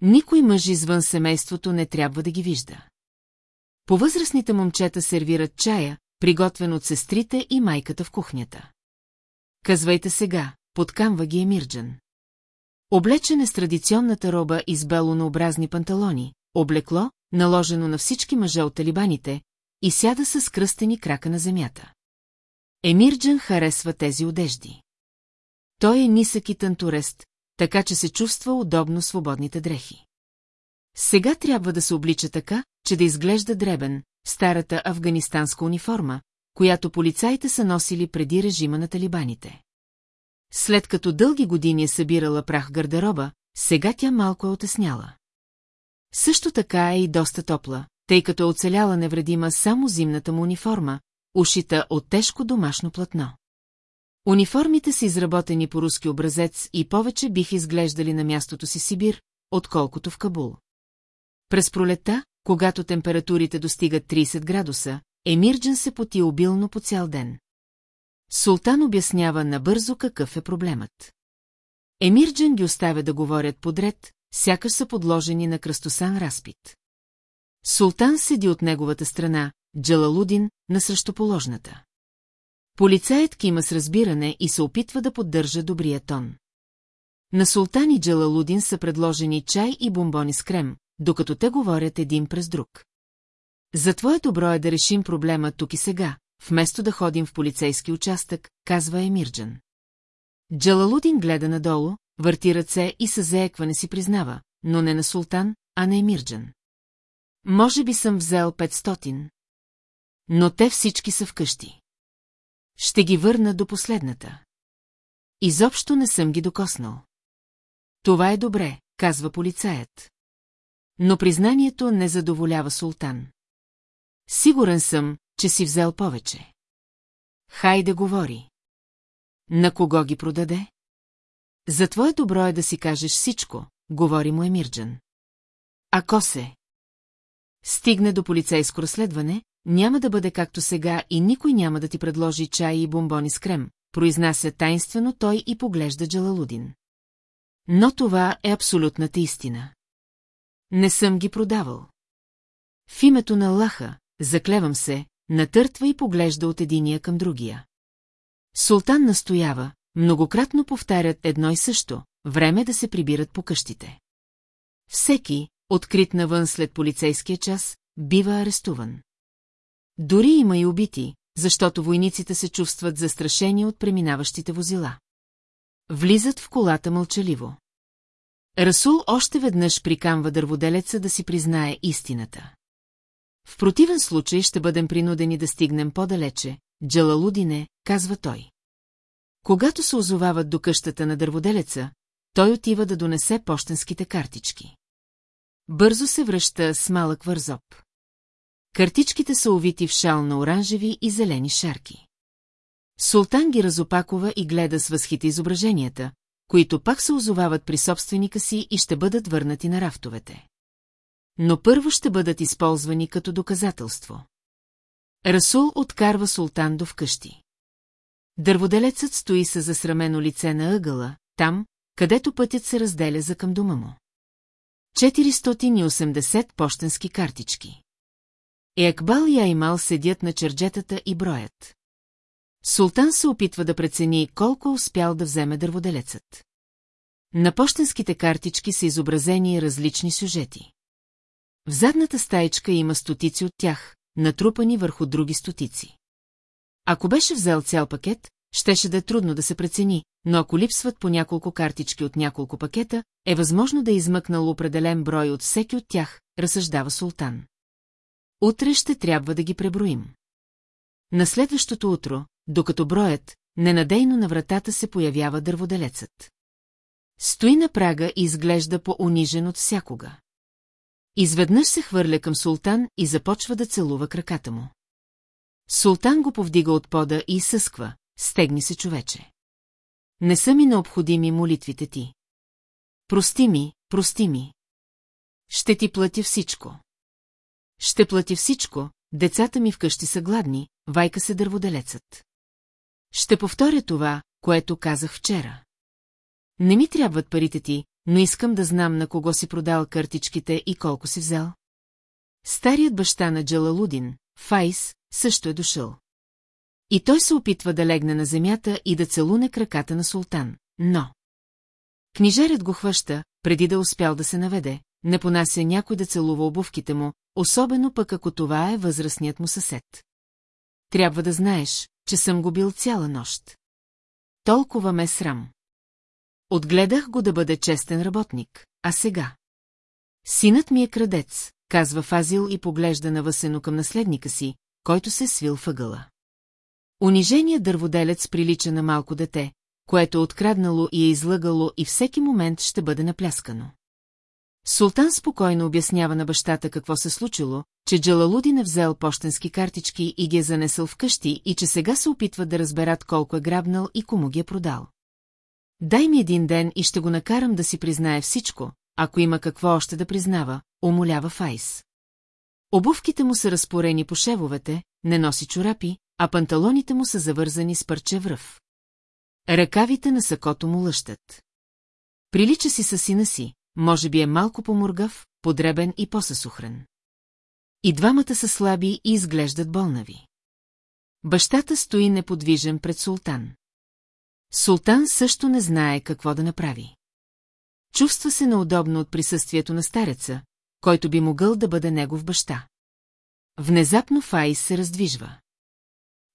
Никой мъж извън семейството не трябва да ги вижда. Повъзрастните момчета сервират чая, приготвен от сестрите и майката в кухнята. Казвайте сега, подкамва ги Емирджан. Облечен е с традиционната роба из белонообразни панталони, облекло, наложено на всички мъже от талибаните, и сяда с кръстени крака на земята. Емирджан харесва тези одежди. Той е нисък и тантурест, така че се чувства удобно свободните дрехи. Сега трябва да се облича така, че да изглежда дребен, старата афганистанска униформа, която полицаите са носили преди режима на талибаните. След като дълги години е събирала прах гардероба, сега тя малко е отесняла. Също така е и доста топла, тъй като е оцеляла невредима само зимната му униформа, ушита от тежко домашно платно. Униформите са изработени по руски образец и повече бих изглеждали на мястото си Сибир, отколкото в Кабул. През пролета, когато температурите достигат 30 градуса, Емирджан се поти обилно по цял ден. Султан обяснява набързо какъв е проблемът. Емирджан ги оставя да говорят подред, сякаш са подложени на кръстосан разпит. Султан седи от неговата страна, Джалалудин, на срещуположната. Полицаят кима с разбиране и се опитва да поддържа добрия тон. На султан и Джалалудин са предложени чай и бомбони с крем, докато те говорят един през друг. За твое добро е да решим проблема тук и сега, вместо да ходим в полицейски участък, казва Емирджан. Джалалудин гледа надолу, върти ръце и със заекване си признава, но не на султан, а на Емирджан. Може би съм взел 500. Но те всички са вкъщи. Ще ги върна до последната. Изобщо не съм ги докоснал. Това е добре, казва полицаят. Но признанието не задоволява султан. Сигурен съм, че си взел повече. Хайде говори. На кого ги продаде? За твое добро е да си кажеш всичко, говори му Емирджан. Ако се стигне до полицейско разследване, няма да бъде както сега и никой няма да ти предложи чай и бомбони с крем, произнася тайнствено той и поглежда Джалалудин. Но това е абсолютната истина. Не съм ги продавал. В името на Аллаха, заклевам се, натъртва и поглежда от единия към другия. Султан настоява, многократно повтарят едно и също, време да се прибират по къщите. Всеки, открит навън след полицейския час, бива арестуван. Дори има и убити, защото войниците се чувстват застрашени от преминаващите возила. Влизат в колата мълчаливо. Расул още веднъж прикамва дърводелеца да си признае истината. В противен случай ще бъдем принудени да стигнем по-далече, Джалалудине, казва той. Когато се озовават до къщата на дърводелеца, той отива да донесе почтенските картички. Бързо се връща с малък вързоп. Картичките са увити в шал на оранжеви и зелени шарки. Султан ги разопакова и гледа с възхита изображенията, които пак се озовават при собственика си и ще бъдат върнати на рафтовете. Но първо ще бъдат използвани като доказателство. Расул откарва султан до вкъщи. Дърводелецът стои с засрамено лице на ъгъла, там, където пътят се разделя за към дома му. 480 почтенски картички. Екбал и Аймал седят на черджетата и броят. Султан се опитва да прецени колко успял да вземе дърводелецът. На почтенските картички са изобразени различни сюжети. В задната стаичка има стотици от тях, натрупани върху други стотици. Ако беше взел цял пакет, щеше да е трудно да се прецени, но ако липсват по няколко картички от няколко пакета, е възможно да е измъкнал определен брой от всеки от тях, разсъждава султан. Утре ще трябва да ги преброим. На следващото утро, докато броят, ненадейно на вратата се появява дърводелецът. Стои на прага и изглежда по-унижен от всякога. Изведнъж се хвърля към султан и започва да целува краката му. Султан го повдига от пода и съсква, стегни се човече. Не са ми необходими молитвите ти. Прости ми, прости ми. Ще ти платя всичко. Ще плати всичко, децата ми вкъщи са гладни, вайка се дърводелецът. Ще повторя това, което казах вчера. Не ми трябват парите ти, но искам да знам на кого си продал картичките и колко си взел. Старият баща на Джалалудин, Файс, също е дошъл. И той се опитва да легне на земята и да целуне краката на султан, но... Книжерят го хваща, преди да успял да се наведе, не понася някой да целува обувките му, особено пък ако това е възрастният му съсед. Трябва да знаеш, че съм го бил цяла нощ. Толкова ме срам. Отгледах го да бъде честен работник, а сега... Синът ми е крадец, казва Фазил и поглежда навъсено към наследника си, който се свил въгъла. Униженият дърводелец прилича на малко дете, което е откраднало и е излъгало и всеки момент ще бъде напляскано. Султан спокойно обяснява на бащата какво се случило, че Джалалудин е взел почтенски картички и ги е занесъл вкъщи и че сега се опитват да разберат колко е грабнал и кому ги е продал. Дай ми един ден и ще го накарам да си признае всичко, ако има какво още да признава, умолява Файс. Обувките му са разпорени по шевовете, не носи чорапи, а панталоните му са завързани с парче връв. Ръкавите на сакото му лъщат. Прилича си със сина си, може би е малко помургав, подребен и посъсухрен. И двамата са слаби и изглеждат болнави. Бащата стои неподвижен пред султан. Султан също не знае какво да направи. Чувства се неудобно от присъствието на стареца, който би могъл да бъде негов баща. Внезапно Фаис се раздвижва.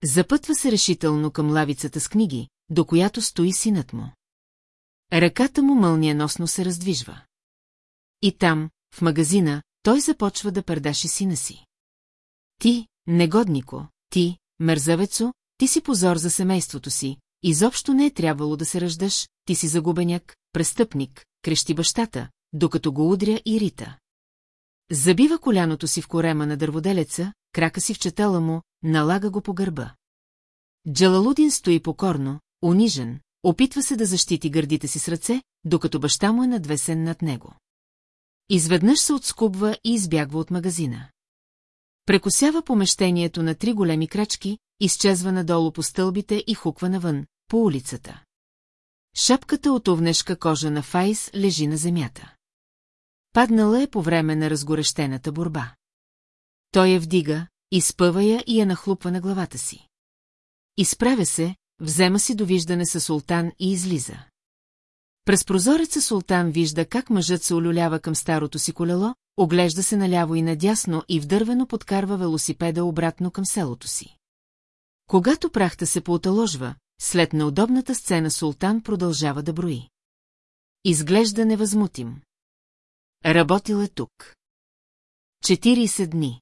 Запътва се решително към лавицата с книги, до която стои синът му. Ръката му мълниеносно се раздвижва. И там, в магазина, той започва да пърдаше сина си. Ти, негоднико, ти, мързавецо, ти си позор за семейството си, изобщо не е трябвало да се ръждаш, ти си загубеняк, престъпник, крещи бащата, докато го удря и рита. Забива коляното си в корема на дърводелеца, крака си в четела му, налага го по гърба. Джалалудин стои покорно, унижен, опитва се да защити гърдите си с ръце, докато баща му е надвесен над него. Изведнъж се отскубва и избягва от магазина. Прекосява помещението на три големи крачки, изчезва надолу по стълбите и хуква навън, по улицата. Шапката от овнешка кожа на Файс лежи на земята. Паднала е по време на разгорещената борба. Той я вдига, изпъва я и я нахлупва на главата си. Изправя се, взема си довиждане с султан и излиза. През прозореца султан вижда как мъжът се олюлява към старото си колело, оглежда се наляво и надясно и вдървено подкарва велосипеда обратно към селото си. Когато прахта се пооталожва, след неудобната сцена султан продължава да брои. Изглежда невъзмутим. Работил е тук. 40 дни.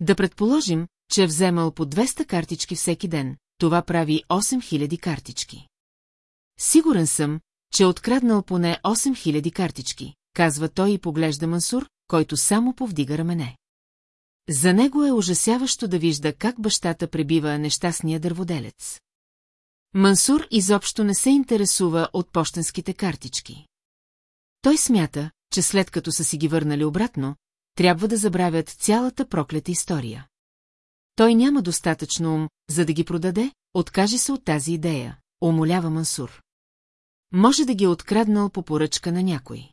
Да предположим, че е вземал по 200 картички всеки ден, това прави 8000 картички. Сигурен съм, че е откраднал поне 8000 картички, казва той и поглежда Мансур, който само повдига рамене. За него е ужасяващо да вижда как бащата пребива нещастния дърводелец. Мансур изобщо не се интересува от почтенските картички. Той смята, че след като са си ги върнали обратно, трябва да забравят цялата проклята история. Той няма достатъчно ум, за да ги продаде, откаже се от тази идея, умолява Мансур. Може да ги е откраднал по поръчка на някой.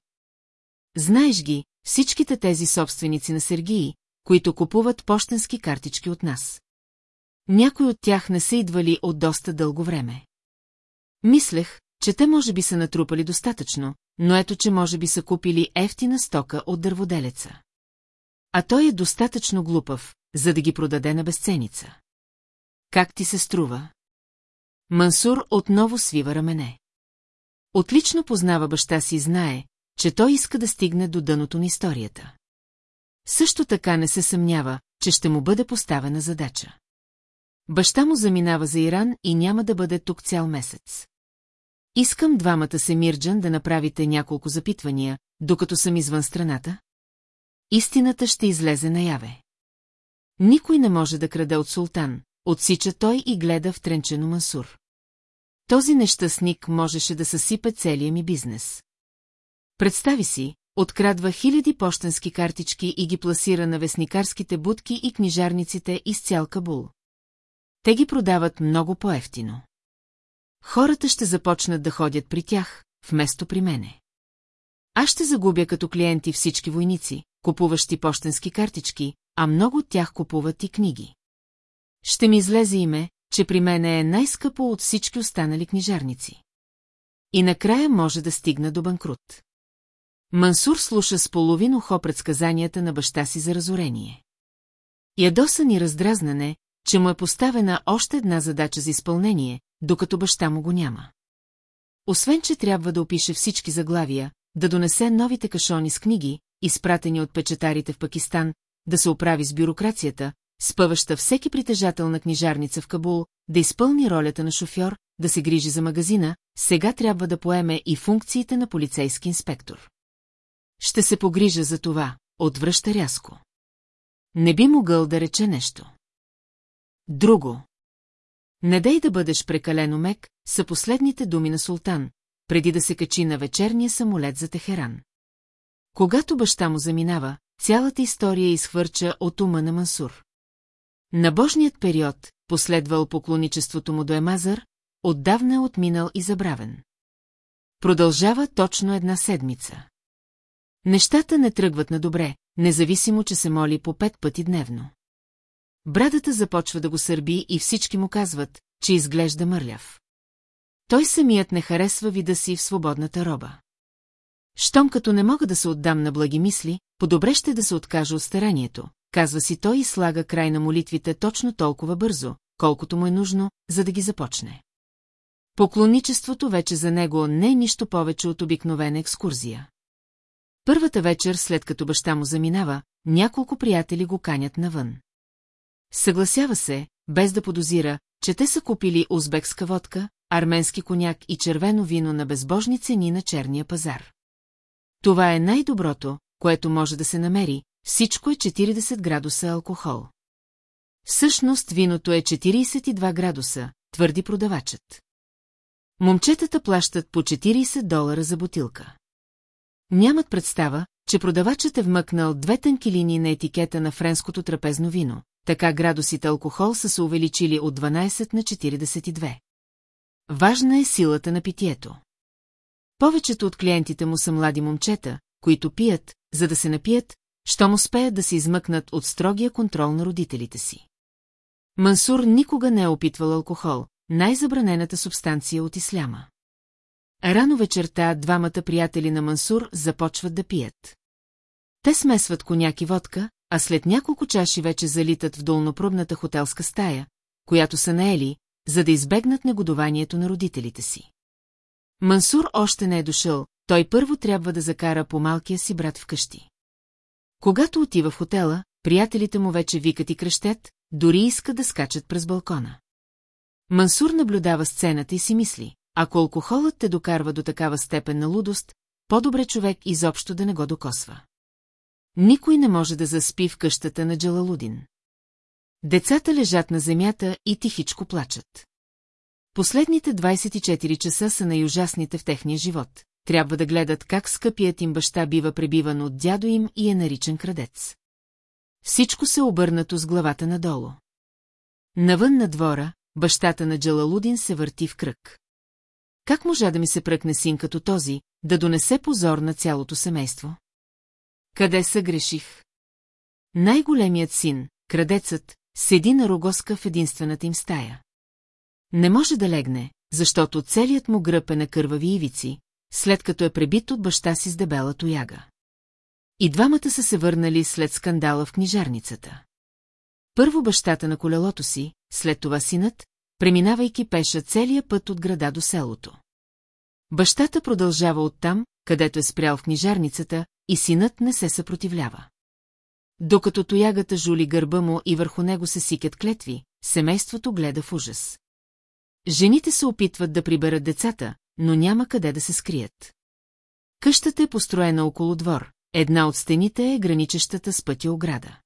Знаеш ги, всичките тези собственици на Сергии, които купуват почтенски картички от нас. Някои от тях не са идвали от доста дълго време. Мислех, че те може би са натрупали достатъчно, но ето, че може би са купили ефтина стока от дърводелеца. А той е достатъчно глупав, за да ги продаде на безценица. Как ти се струва? Мансур отново свива рамене. Отлично познава баща си и знае, че той иска да стигне до дъното на историята. Също така не се съмнява, че ще му бъде поставена задача. Баща му заминава за Иран и няма да бъде тук цял месец. Искам двамата се Мирджан да направите няколко запитвания, докато съм извън страната. Истината ще излезе наяве. Никой не може да краде от султан, отсича той и гледа в тренчено Мансур. Този нещастник можеше да съсипе целия ми бизнес. Представи си, открадва хиляди почтенски картички и ги пласира на вестникарските будки и книжарниците из цял Кабул. Те ги продават много по-ефтино. Хората ще започнат да ходят при тях, вместо при мене. Аз ще загубя като клиенти всички войници, купуващи почтенски картички, а много от тях купуват и книги. Ще ми излезе име, че при мен е най-скъпо от всички останали книжарници. И накрая може да стигна до банкрут. Мансур слуша с половин ухо предсказанията на баща си за разорение. Ядосан и раздразнане, че му е поставена още една задача за изпълнение, докато баща му го няма. Освен, че трябва да опише всички заглавия, да донесе новите кашони с книги, изпратени от печатарите в Пакистан, да се оправи с бюрокрацията, спъваща всеки притежател на книжарница в Кабул, да изпълни ролята на шофьор, да се грижи за магазина, сега трябва да поеме и функциите на полицейски инспектор. Ще се погрижа за това, отвръща рязко. Не би могъл да рече нещо. Друго. Не дай да бъдеш прекалено мек, са последните думи на султан, преди да се качи на вечерния самолет за Техеран. Когато баща му заминава, цялата история изхвърча от ума на Мансур. Набожният период, последвал поклоничеството му до Емазър, отдавна е отминал и забравен. Продължава точно една седмица. Нещата не тръгват на добре, независимо, че се моли по пет пъти дневно. Брадата започва да го сърби и всички му казват, че изглежда мърляв. Той самият не харесва вида си в свободната роба. Щом като не мога да се отдам на благи мисли, по-добре ще да се откажа от старанието, казва си той и слага край на молитвите точно толкова бързо, колкото му е нужно, за да ги започне. Поклонничеството вече за него не е нищо повече от обикновена екскурзия. Първата вечер, след като баща му заминава, няколко приятели го канят навън. Съгласява се, без да подозира, че те са купили узбекска водка, арменски коняк и червено вино на безбожни цени на черния пазар. Това е най-доброто, което може да се намери, всичко е 40 градуса алкохол. Всъщност виното е 42 градуса, твърди продавачът. Момчетата плащат по 40 долара за бутилка. Нямат представа, че продавачът е вмъкнал две тънки линии на етикета на френското трапезно вино, така градусите алкохол са се увеличили от 12 на 42. Важна е силата на питието. Повечето от клиентите му са млади момчета, които пият, за да се напият, щом успеят да се измъкнат от строгия контрол на родителите си. Мансур никога не е опитвал алкохол, най-забранената субстанция от исляма. Рано вечерта двамата приятели на Мансур започват да пият. Те смесват коняк и водка, а след няколко чаши вече залитат в долнопробната хотелска стая, която са наели, за да избегнат негодованието на родителите си. Мансур още не е дошъл, той първо трябва да закара по малкия си брат вкъщи. Когато отива в хотела, приятелите му вече викат и кръщят, дори искат да скачат през балкона. Мансур наблюдава сцената и си мисли, ако алкохолът те докарва до такава степен на лудост, по-добре човек изобщо да не го докосва. Никой не може да заспи в къщата на Джалалудин. Децата лежат на земята и тихичко плачат. Последните 24 часа са най-ужасните в техния живот. Трябва да гледат как скъпият им баща бива пребиван от дядо им и е наричан крадец. Всичко се обърнато с главата надолу. Навън на двора, бащата на Джалалудин се върти в кръг. Как можа да ми се пръкне син като този, да донесе позор на цялото семейство? Къде се греших? Най-големият син, крадецът, седи на рогоска в единствената им стая. Не може да легне, защото целият му гръб е на кървави ивици, след като е пребит от баща си с дебела тояга. И двамата са се върнали след скандала в книжарницата. Първо бащата на колелото си, след това синът, преминавайки пеша целия път от града до селото. Бащата продължава оттам, където е спрял в книжарницата, и синът не се съпротивлява. Докато тоягата жули гърба му и върху него се сикят клетви, семейството гледа в ужас. Жените се опитват да приберат децата, но няма къде да се скрият. Къщата е построена около двор, една от стените е граничещата с пътя ограда.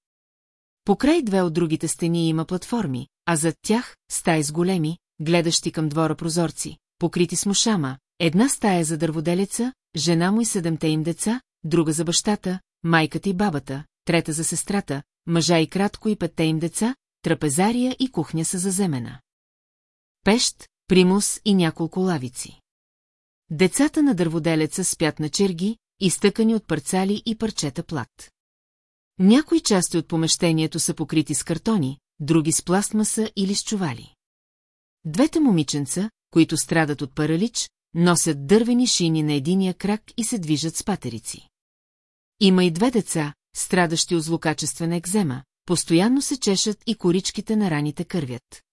Покрай две от другите стени има платформи, а зад тях стаи с големи, гледащи към двора прозорци, покрити с мушама, една стая за дърводелеца, жена му и седемте им деца, друга за бащата, майката и бабата, трета за сестрата, мъжа и кратко и петте им деца, трапезария и кухня са заземена. Пещ, примус и няколко лавици. Децата на дърводелеца спят на черги, изтъкани от парцали и парчета плат. Някои части от помещението са покрити с картони, други с пластмаса или с чували. Двете момиченца, които страдат от паралич, носят дървени шини на единия крак и се движат с патерици. Има и две деца, страдащи от злокачествена екзема, постоянно се чешат и коричките на раните кървят.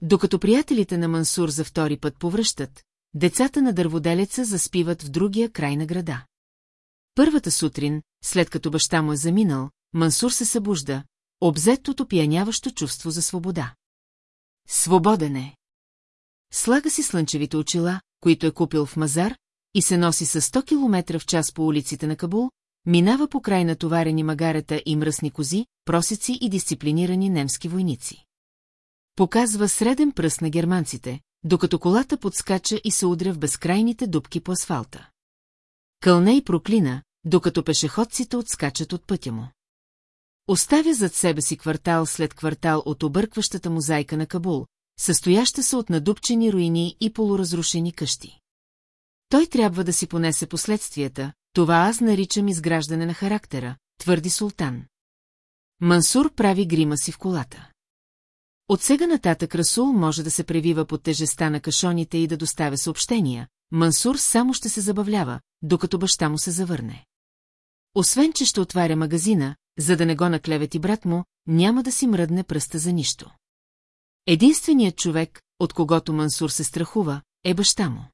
Докато приятелите на Мансур за втори път повръщат, децата на дърводелеца заспиват в другия край на града. Първата сутрин, след като баща му е заминал, Мансур се събужда, обзет от опияняващо чувство за свобода. Свободен е. Слага си слънчевите очила, които е купил в Мазар, и се носи с 100 км в час по улиците на Кабул, минава по край на товарени магарета и мръсни кози, просици и дисциплинирани немски войници. Показва среден пръст на германците, докато колата подскача и се удря в безкрайните дубки по асфалта. Кълне и проклина, докато пешеходците отскачат от пътя му. Оставя зад себе си квартал след квартал от объркващата мозайка на Кабул, състояща се от надупчени руини и полуразрушени къщи. Той трябва да си понесе последствията, това аз наричам изграждане на характера, твърди султан. Мансур прави грима си в колата. От сега нататък Расул може да се превива под тежеста на кашоните и да доставя съобщения, Мансур само ще се забавлява, докато баща му се завърне. Освен, че ще отваря магазина, за да не го наклевети брат му, няма да си мръдне пръста за нищо. Единственият човек, от когото Мансур се страхува, е баща му.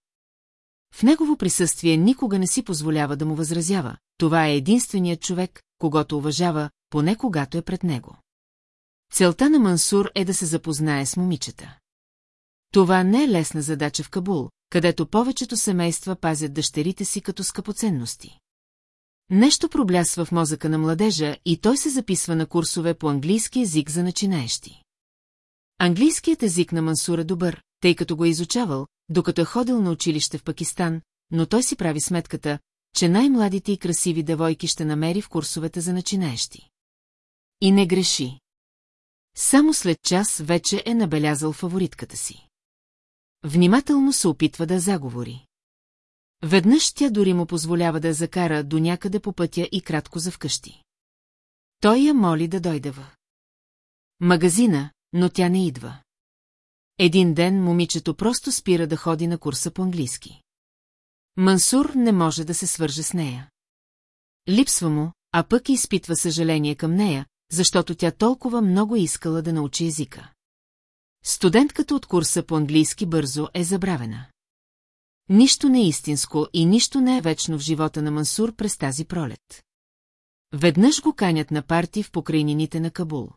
В негово присъствие никога не си позволява да му възразява, това е единственият човек, когато уважава, поне когато е пред него. Целта на Мансур е да се запознае с момичета. Това не е лесна задача в Кабул, където повечето семейства пазят дъщерите си като скъпоценности. Нещо проблясва в мозъка на младежа и той се записва на курсове по английски език за начинаещи. Английският език на Мансур е добър, тъй като го е изучавал, докато е ходил на училище в Пакистан, но той си прави сметката, че най-младите и красиви девойки ще намери в курсовете за начинаещи. И не греши. Само след час вече е набелязал фаворитката си. Внимателно се опитва да заговори. Веднъж тя дори му позволява да закара до някъде по пътя и кратко за вкъщи. Той я моли да дойде в магазина, но тя не идва. Един ден момичето просто спира да ходи на курса по английски. Мансур не може да се свърже с нея. Липсва му, а пък изпитва съжаление към нея, защото тя толкова много искала да научи езика. Студентката от курса по английски бързо е забравена. Нищо не е истинско и нищо не е вечно в живота на Мансур през тази пролет. Веднъж го канят на парти в покрайнините на Кабул.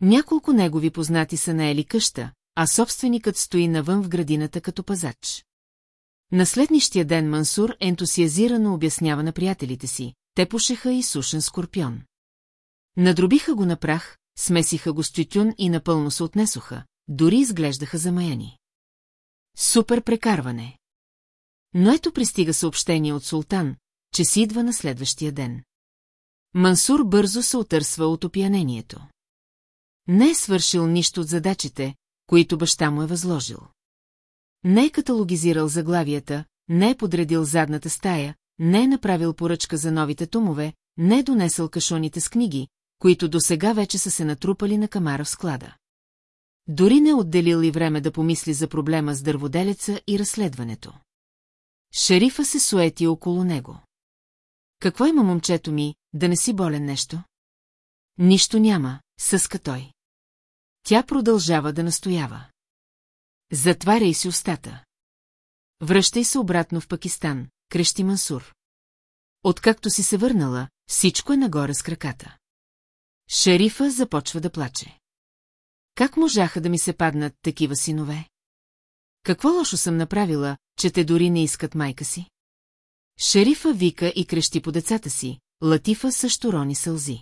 Няколко негови познати са наели къща, а собственикът стои навън в градината като пазач. На следнищия ден Мансур ентусиазирано обяснява на приятелите си, те пушеха и сушен скорпион. Надробиха го на прах, смесиха го с тютюн и напълно се отнесоха, дори изглеждаха замаяни. Супер прекарване. Но ето пристига съобщение от султан, че си идва на следващия ден. Мансур бързо се отърсва от опиянението. Не е свършил нищо от задачите, които баща му е възложил. Не е каталогизирал заглавията, не е подредил задната стая, не е направил поръчка за новите тумове, не е донесъл кашоните с книги, които до сега вече са се натрупали на камара в склада. Дори не е отделил и време да помисли за проблема с дърводелеца и разследването. Шерифа се суети около него. Какво има момчето ми, да не си болен нещо? Нищо няма, съска той. Тя продължава да настоява. Затваряй си устата. Връщай се обратно в Пакистан, крещи Мансур. Откакто си се върнала, всичко е нагоре с краката. Шерифа започва да плаче. Как можаха да ми се паднат такива синове? Какво лошо съм направила, че те дори не искат майка си? Шерифа вика и крещи по децата си, Латифа също рони сълзи.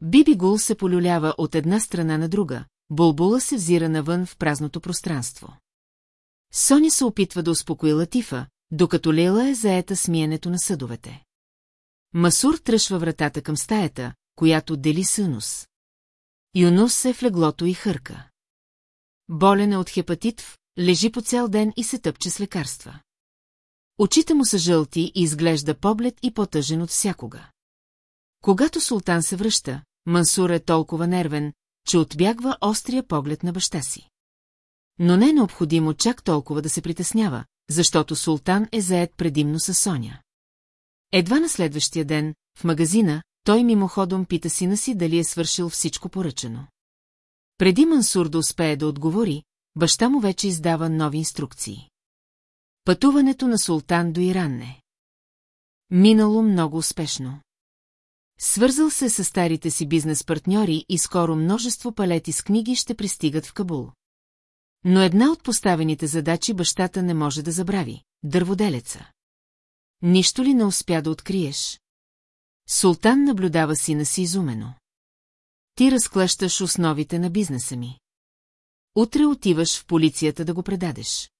Биби Гул се полюлява от една страна на друга, Булбула се взира навън в празното пространство. Сони се опитва да успокои Латифа, докато Лейла е заета с миенето на съдовете. Масур тръшва вратата към стаята, която дели Сънус. Юнус е в леглото и хърка. Болен е от хепатит, лежи по цял ден и се тъпче с лекарства. Очите му са жълти и изглежда поблед и по-тъжен от всякога. Когато султан се връща, Мансур е толкова нервен, че отбягва острия поглед на баща си. Но не е необходимо чак толкова да се притеснява, защото султан е заед предимно с Соня. Едва на следващия ден, в магазина, той мимоходом пита сина си дали е свършил всичко поръчено. Преди Мансур да успее да отговори, баща му вече издава нови инструкции. Пътуването на султан до Иран не. Минало много успешно. Свързал се с старите си бизнес-партньори и скоро множество палети с книги ще пристигат в Кабул. Но една от поставените задачи бащата не може да забрави – дърводелеца. Нищо ли не успя да откриеш? Султан наблюдава сина си изумено. Ти разклащаш основите на бизнеса ми. Утре отиваш в полицията да го предадеш.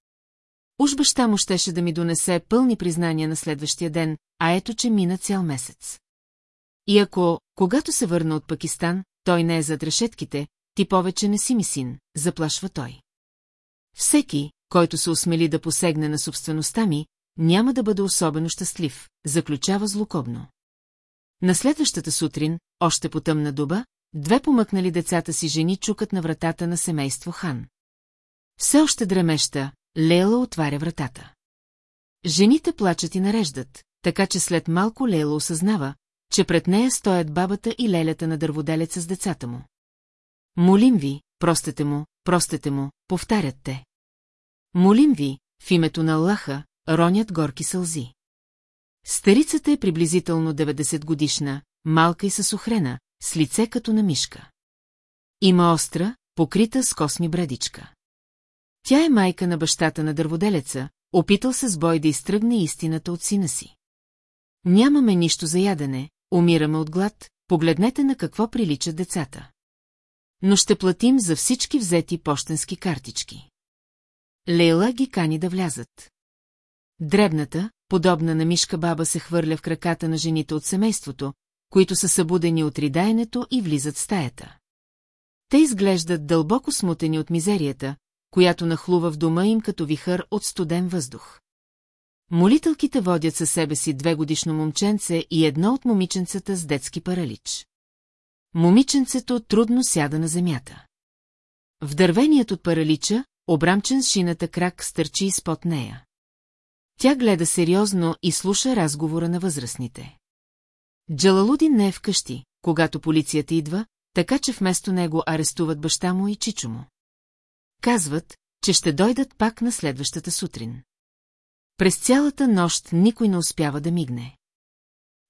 Уж баща му щеше да ми донесе пълни признания на следващия ден, а ето, че мина цял месец. И ако, когато се върна от Пакистан, той не е зад решетките, ти повече не си ми син, заплашва той. Всеки, който се осмели да посегне на собствеността ми, няма да бъде особено щастлив, заключава злокобно. На следващата сутрин, още по тъмна дуба, две помъкнали децата си жени чукат на вратата на семейство Хан. Все още дремеща, Лейла отваря вратата. Жените плачат и нареждат, така че след малко Лейла осъзнава, че пред нея стоят бабата и лелята на дърводелеца с децата му. Молим ви, простете му, простете му, повтарят те. Молим ви, в името на Аллаха, ронят горки сълзи. Старицата е приблизително 90 годишна, малка и съсухрена, с лице като на мишка. Има остра, покрита с косми брадичка. Тя е майка на бащата на дърводелеца, опитал се с бой да изтръгне истината от сина си. Нямаме нищо за ядене, умираме от глад, погледнете на какво приличат децата. Но ще платим за всички взети почтенски картички. Лейла ги кани да влязат. Дребната, подобна на мишка баба се хвърля в краката на жените от семейството, които са събудени от ридаенето и влизат в стаята. Те изглеждат дълбоко смутени от мизерията, която нахлува в дома им като вихър от студен въздух. Молителките водят със себе си две годишно момченце и едно от момиченцата с детски паралич. Момиченцето трудно сяда на земята. В дървеният от паралича, обрамчен с шината крак стърчи изпод нея. Тя гледа сериозно и слуша разговора на възрастните. Джалалудин не е вкъщи, когато полицията идва, така че вместо него арестуват баща му и чичо му. Казват, че ще дойдат пак на следващата сутрин. През цялата нощ никой не успява да мигне.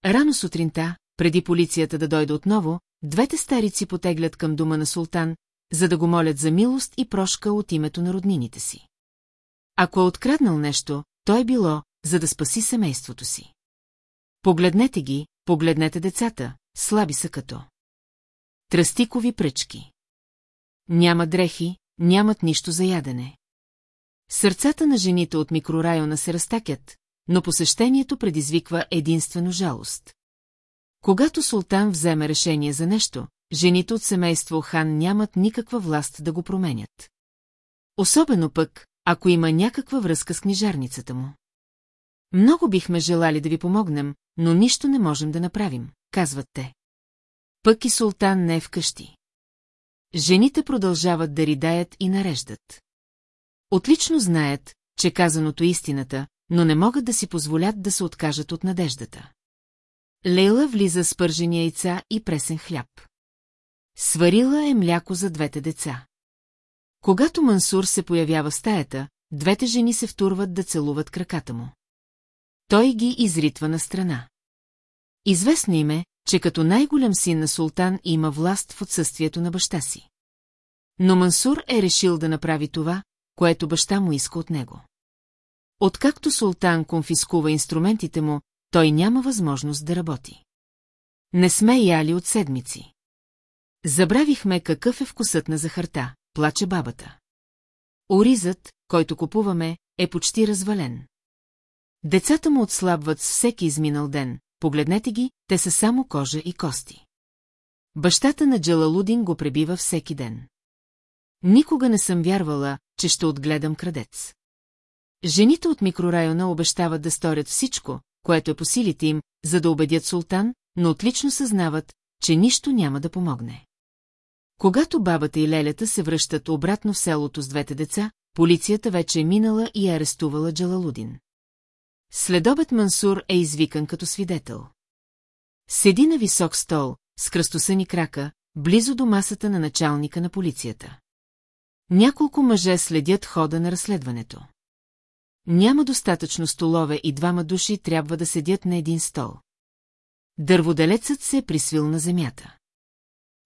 Рано сутринта, преди полицията да дойде отново, двете старици потеглят към дома на султан, за да го молят за милост и прошка от името на роднините си. Ако е откраднал нещо, то е било, за да спаси семейството си. Погледнете ги, погледнете децата, слаби са като. Тръстикови пръчки. Няма дрехи, нямат нищо за ядене. Сърцата на жените от микрорайона се разтакят, но посещението предизвиква единствено жалост. Когато султан вземе решение за нещо, жените от семейство хан нямат никаква власт да го променят. Особено пък, ако има някаква връзка с книжарницата му. Много бихме желали да ви помогнем, но нищо не можем да направим, казват те. Пък и султан не е вкъщи. Жените продължават да ридаят и нареждат. Отлично знаят, че казаното е истината, но не могат да си позволят да се откажат от надеждата. Лейла влиза с пържени яйца и пресен хляб. Сварила е мляко за двете деца. Когато Мансур се появява в стаята, двете жени се втурват да целуват краката му. Той ги изритва на страна. Известно им е, че като най-голям син на султан има власт в отсъствието на баща си. Но Мансур е решил да направи това, което баща му иска от него. Откакто султан конфискува инструментите му, той няма възможност да работи. Не сме яли от седмици. Забравихме какъв е вкусът на захарта, плаче бабата. Оризът, който купуваме, е почти развален. Децата му отслабват с всеки изминал ден, погледнете ги, те са само кожа и кости. Бащата на Джалалудин го пребива всеки ден. Никога не съм вярвала, че ще отгледам крадец. Жените от микрорайона обещават да сторят всичко, което е по силите им, за да убедят султан, но отлично съзнават, че нищо няма да помогне. Когато бабата и лелята се връщат обратно в селото с двете деца, полицията вече е минала и е арестувала Джалалудин. Следобед Мансур е извикан като свидетел. Седи на висок стол, с кръстосани крака, близо до масата на началника на полицията. Няколко мъже следят хода на разследването. Няма достатъчно столове и двама души трябва да седят на един стол. Дърводелецът се е присвил на земята.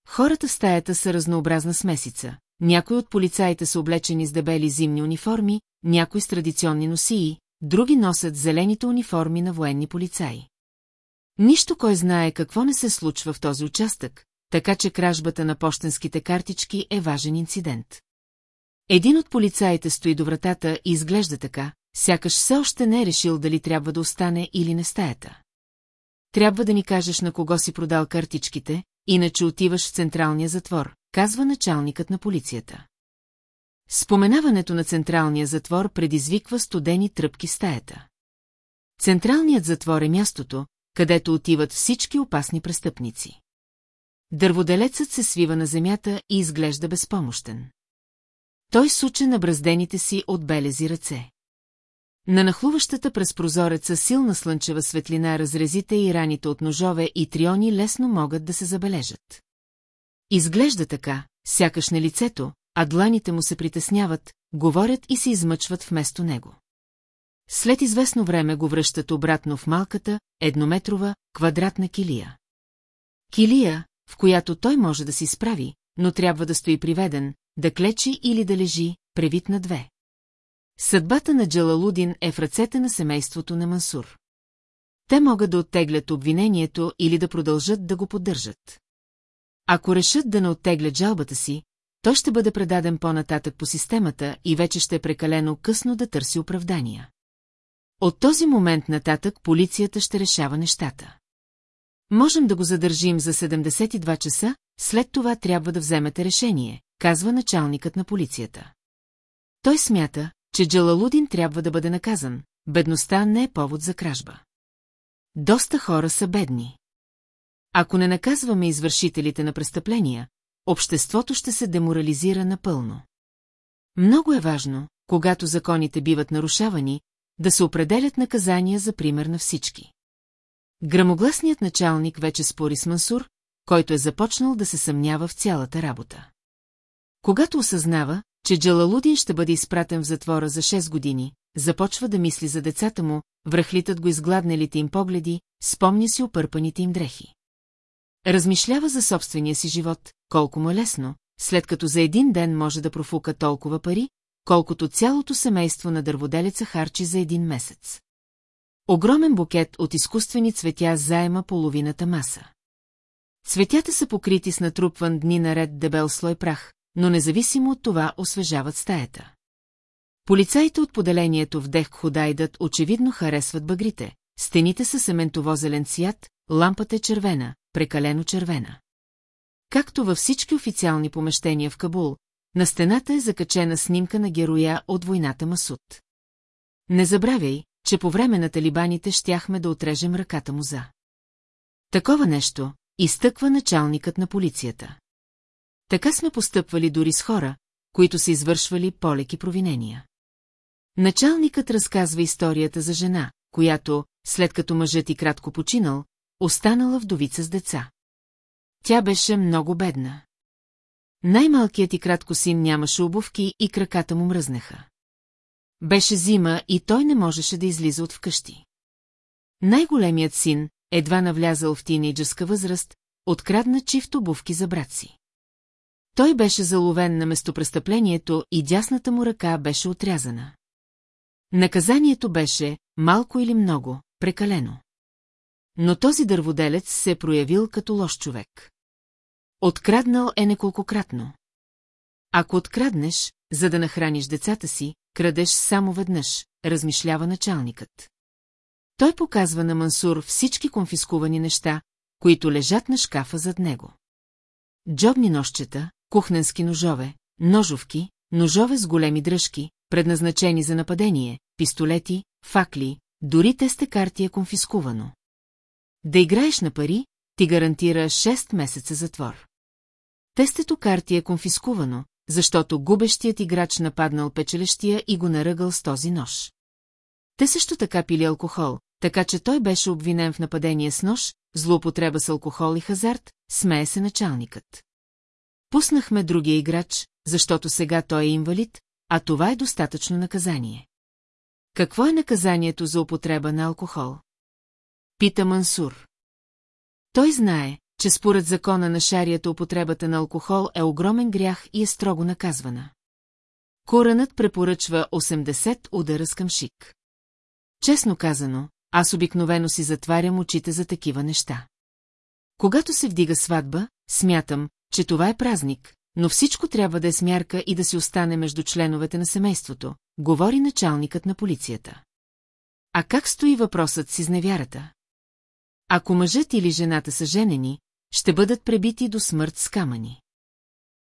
Хората в стаята са разнообразна смесица. Някои от полицаите са облечени с дебели зимни униформи, някои с традиционни носии, други носят зелените униформи на военни полицаи. Нищо кой знае какво не се случва в този участък, така че кражбата на почтенските картички е важен инцидент. Един от полицаите стои до вратата и изглежда така, сякаш все още не е решил дали трябва да остане или не стаята. Трябва да ни кажеш на кого си продал картичките, иначе отиваш в централния затвор, казва началникът на полицията. Споменаването на централния затвор предизвиква студени тръпки стаята. Централният затвор е мястото, където отиват всички опасни престъпници. Дърводелецът се свива на земята и изглежда безпомощен. Той суче на браздените си от белези ръце. На нахлуващата през прозореца силна слънчева светлина разрезите и раните от ножове и триони лесно могат да се забележат. Изглежда така, сякаш на лицето, а дланите му се притесняват, говорят и се измъчват вместо него. След известно време го връщат обратно в малката, еднометрова, квадратна килия. Килия, в която той може да си справи, но трябва да стои приведен, да клечи или да лежи, превит на две. Съдбата на Джалалудин е в ръцете на семейството на Мансур. Те могат да оттеглят обвинението или да продължат да го поддържат. Ако решат да не оттеглят жалбата си, той ще бъде предаден по-нататък по системата и вече ще е прекалено късно да търси оправдания. От този момент нататък полицията ще решава нещата. Можем да го задържим за 72 часа, след това трябва да вземете решение, казва началникът на полицията. Той смята, че Джалалудин трябва да бъде наказан, бедността не е повод за кражба. Доста хора са бедни. Ако не наказваме извършителите на престъпления, обществото ще се деморализира напълно. Много е важно, когато законите биват нарушавани, да се определят наказания за пример на всички. Грамогласният началник вече спори с Мансур, който е започнал да се съмнява в цялата работа. Когато осъзнава, че Джалалудин ще бъде изпратен в затвора за 6 години, започва да мисли за децата му, връхлитат го изгладнелите им погледи, спомня си опърпаните им дрехи. Размишлява за собствения си живот, колко му е лесно, след като за един ден може да профука толкова пари, колкото цялото семейство на дърводелеца харчи за един месец. Огромен букет от изкуствени цветя заема половината маса. Цветята са покрити с натрупван дни наред дебел слой прах, но независимо от това освежават стаята. Полицаите от поделението в Дех Ходайдат очевидно харесват багрите, стените са сементово-зелен цвят, лампата е червена, прекалено червена. Както във всички официални помещения в Кабул, на стената е закачена снимка на героя от войната Масуд. Не забравяй, че по време на талибаните щяхме да отрежем ръката му за. Такова нещо изтъква началникът на полицията. Така сме постъпвали дори с хора, които са извършвали полеки провинения. Началникът разказва историята за жена, която, след като мъжът и кратко починал, останала вдовица с деца. Тя беше много бедна. Най-малкият и кратко син нямаше обувки и краката му мръзнаха. Беше зима и той не можеше да излиза от вкъщи. Най-големият син, едва навлязал в тинейджърска възраст, открадна чифт обувки за брат си. Той беше заловен на местопрестъплението и дясната му ръка беше отрязана. Наказанието беше, малко или много, прекалено. Но този дърводелец се проявил като лош човек. Откраднал е неколкократно. Ако откраднеш, за да нахраниш децата си, крадеш само веднъж, размишлява началникът. Той показва на Мансур всички конфискувани неща, които лежат на шкафа зад него. Джобни нощчета, кухненски ножове, ножовки, ножове с големи дръжки, предназначени за нападение, пистолети, факли, дори карти е конфискувано. Да играеш на пари, ти гарантира 6 месеца затвор. Тестето карти е конфискувано, защото губещият играч нападнал печелещия и го наръгал с този нож. Те също така пили алкохол, така че той беше обвинен в нападение с нож, злоупотреба с алкохол и хазарт, смее се началникът. Пуснахме другия играч, защото сега той е инвалид, а това е достатъчно наказание. Какво е наказанието за употреба на алкохол? Пита Мансур. Той знае, че според закона на шарията употребата на алкохол е огромен грях и е строго наказвана. Коранът препоръчва 80 удара с къмшик. Честно казано, аз обикновено си затварям очите за такива неща. Когато се вдига сватба, смятам, че това е празник, но всичко трябва да е смярка и да си остане между членовете на семейството, говори началникът на полицията. А как стои въпросът с изневярата? Ако мъжът или жената са женени, ще бъдат пребити до смърт с камъни.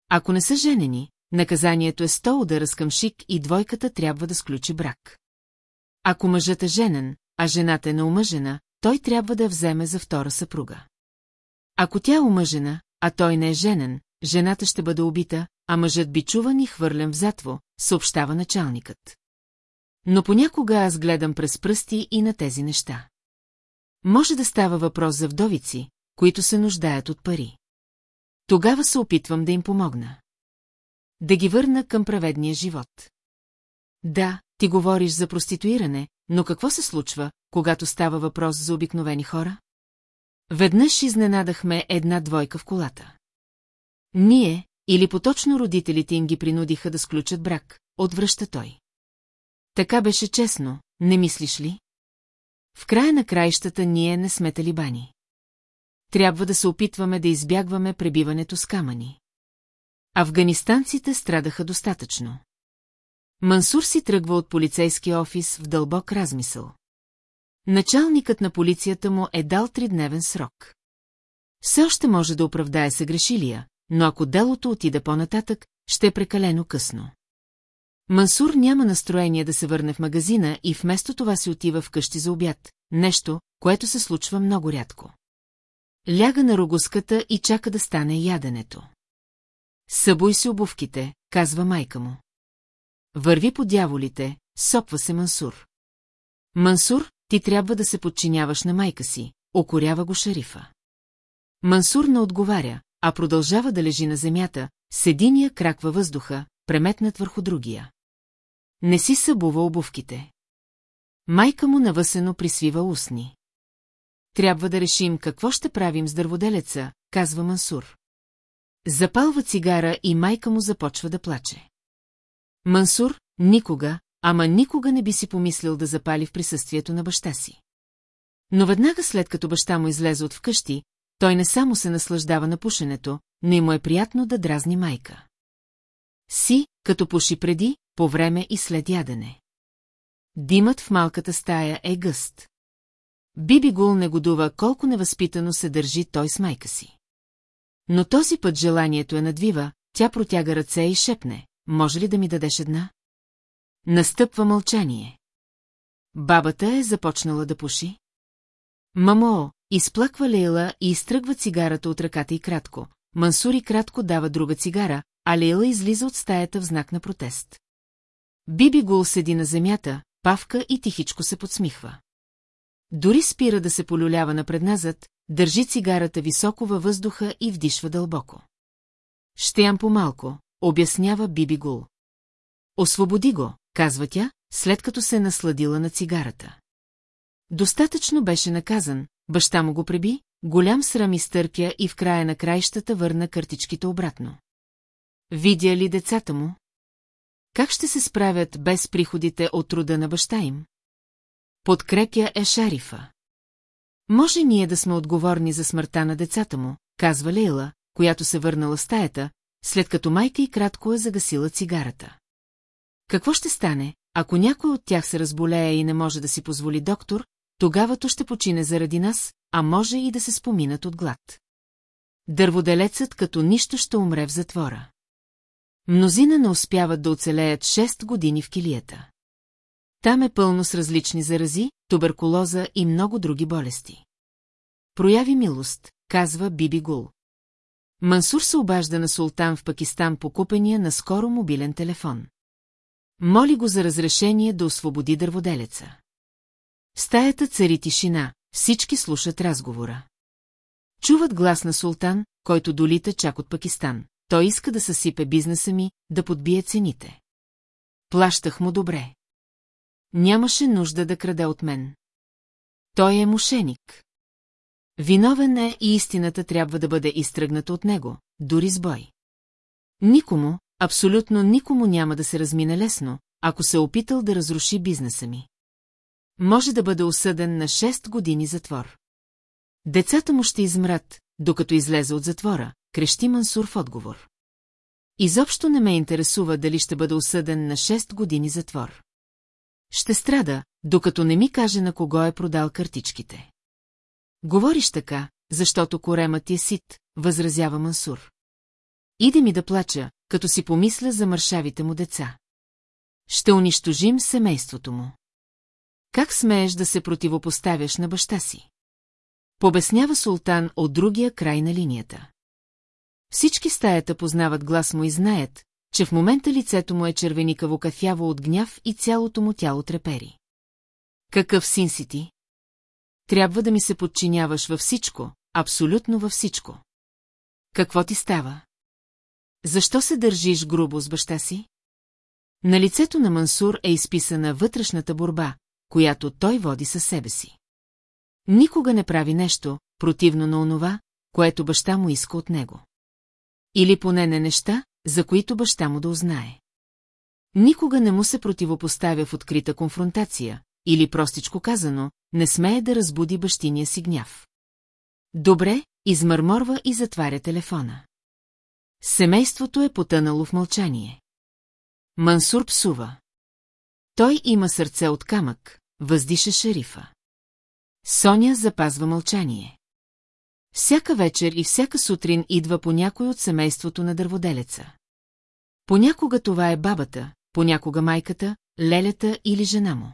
Ако не са женени, наказанието е 100 удара с къмшик и двойката трябва да сключи брак. Ако мъжът е женен, а жената е неумъжена, той трябва да я вземе за втора съпруга. Ако тя е омъжена, а той не е женен, жената ще бъде убита, а мъжът бичуван и хвърлен в затво, съобщава началникът. Но понякога аз гледам през пръсти и на тези неща. Може да става въпрос за вдовици, които се нуждаят от пари. Тогава се опитвам да им помогна. Да ги върна към праведния живот. Да, ти говориш за проституиране, но какво се случва, когато става въпрос за обикновени хора? Веднъж изненадахме една двойка в колата. Ние, или поточно родителите им ги принудиха да сключат брак, отвръща той. Така беше честно, не мислиш ли? В края на краищата ние не сме талибани. Трябва да се опитваме да избягваме пребиването с камъни. Афганистанците страдаха достатъчно. Мансур си тръгва от полицейския офис в дълбок размисъл. Началникът на полицията му е дал тридневен срок. Все още може да оправдае съгрешилия, но ако делото отида по-нататък, ще е прекалено късно. Мансур няма настроение да се върне в магазина и вместо това си отива вкъщи за обяд, нещо, което се случва много рядко. Ляга на рогуската и чака да стане яденето. Събуй си обувките, казва майка му. Върви по дяволите, сопва се Мансур. Мансур, ти трябва да се подчиняваш на майка си, окорява го шерифа. Мансур не отговаря, а продължава да лежи на земята, с единия крак във въздуха, преметнат върху другия. Не си събува обувките. Майка му навъсено присвива устни. Трябва да решим какво ще правим с дърводелеца, казва Мансур. Запалва цигара и майка му започва да плаче. Мансур никога, ама никога не би си помислил да запали в присъствието на баща си. Но веднага след като баща му излезе от вкъщи, той не само се наслаждава на пушенето, но и му е приятно да дразни майка. Си, като пуши преди, по време и след ядене. Димът в малката стая е гъст. Биби Гул негодува колко невъзпитано се държи той с майка си. Но този път желанието е надвива, тя протяга ръце и шепне, може ли да ми дадеш една? Настъпва мълчание. Бабата е започнала да пуши. Мамо, изплаква Лейла и изтръгва цигарата от ръката и кратко. Мансури кратко дава друга цигара, а Лейла излиза от стаята в знак на протест. Биби Гул седи на земята, павка и тихичко се подсмихва. Дори спира да се полюлява напредназад, държи цигарата високо във въздуха и вдишва дълбоко. Ще ям по-малко, обяснява Биби Гул. Освободи го, казва тя, след като се е насладила на цигарата. Достатъчно беше наказан, баща му го преби, голям срам изтърпя и в края на краищата върна картичките обратно. Видя ли децата му? Как ще се справят без приходите от труда на баща им? Подкрепя е шарифа. Може ние да сме отговорни за смъртта на децата му, казва Лейла, която се върнала в стаята, след като майка и кратко е загасила цигарата. Какво ще стане, ако някой от тях се разболее и не може да си позволи доктор, тогава то ще почине заради нас, а може и да се споминат от глад. Дърводелецът като нищо ще умре в затвора. Мнозина не успяват да оцелеят 6 години в килията. Там е пълно с различни зарази, туберкулоза и много други болести. Прояви милост, казва Биби Гул. Мансур се обажда на султан в Пакистан по купения на скоро мобилен телефон. Моли го за разрешение да освободи дърводелеца. В стаята цари тишина, всички слушат разговора. Чуват глас на султан, който долита чак от Пакистан. Той иска да съсипе бизнеса ми, да подбие цените. Плащах му добре. Нямаше нужда да краде от мен. Той е мошеник. Виновен е и истината трябва да бъде изтръгната от него, дори с бой. Никому, абсолютно никому няма да се размине лесно, ако се е опитал да разруши бизнеса ми. Може да бъде осъден на 6 години затвор. Децата му ще измрат, докато излезе от затвора, крещи Мансур в отговор. Изобщо не ме интересува дали ще бъде осъден на 6 години затвор. Ще страда, докато не ми каже на кого е продал картичките. Говориш така, защото коремът ти е сит, възразява Мансур. Иде ми да плача, като си помисля за мършавите му деца. Ще унищожим семейството му. Как смееш да се противопоставяш на баща си? Побеснява султан от другия край на линията. Всички стаята познават глас му и знаят, че в момента лицето му е червеникаво кафяво от гняв и цялото му тяло трепери. Какъв син си ти? Трябва да ми се подчиняваш във всичко, абсолютно във всичко. Какво ти става? Защо се държиш грубо с баща си? На лицето на Мансур е изписана вътрешната борба, която той води със себе си. Никога не прави нещо, противно на онова, което баща му иска от него. Или поне не неща, за които баща му да узнае. Никога не му се противопоставя в открита конфронтация, или простичко казано, не смее да разбуди бащиния си гняв. Добре, измърморва и затваря телефона. Семейството е потънало в мълчание. Мансур псува. Той има сърце от камък, въздиша шерифа. Соня запазва мълчание. Всяка вечер и всяка сутрин идва по някой от семейството на дърводелеца. Понякога това е бабата, понякога майката, лелята или жена му.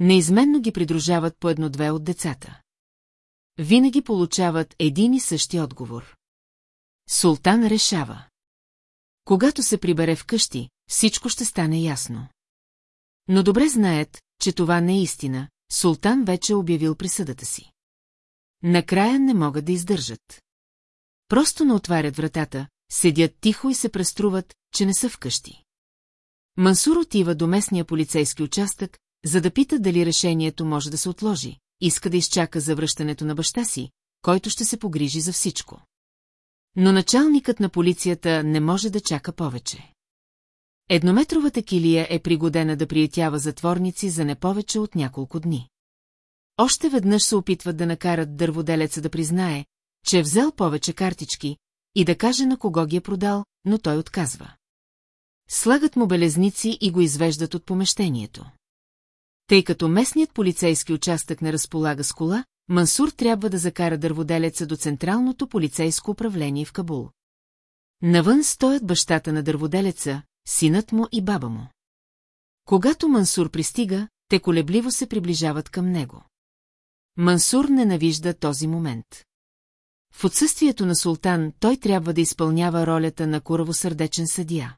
Неизменно ги придружават по едно-две от децата. Винаги получават един и същи отговор. Султан решава. Когато се прибере вкъщи, всичко ще стане ясно. Но добре знаят, че това не е истина, Султан вече е обявил присъдата си. Накрая не могат да издържат. Просто не отварят вратата, седят тихо и се преструват, че не са вкъщи. Мансур отива до местния полицейски участък, за да пита дали решението може да се отложи. Иска да изчака завръщането на баща си, който ще се погрижи за всичко. Но началникът на полицията не може да чака повече. Еднометровата килия е пригодена да приятява затворници за не повече от няколко дни. Още веднъж се опитват да накарат дърводелеца да признае, че е взел повече картички и да каже на кого ги е продал, но той отказва. Слагат му белезници и го извеждат от помещението. Тъй като местният полицейски участък не разполага с кола, Мансур трябва да закара дърводелеца до Централното полицейско управление в Кабул. Навън стоят бащата на дърводелеца, синът му и баба му. Когато Мансур пристига, те колебливо се приближават към него. Мансур ненавижда този момент. В отсъствието на султан той трябва да изпълнява ролята на куравосърдечен съдия.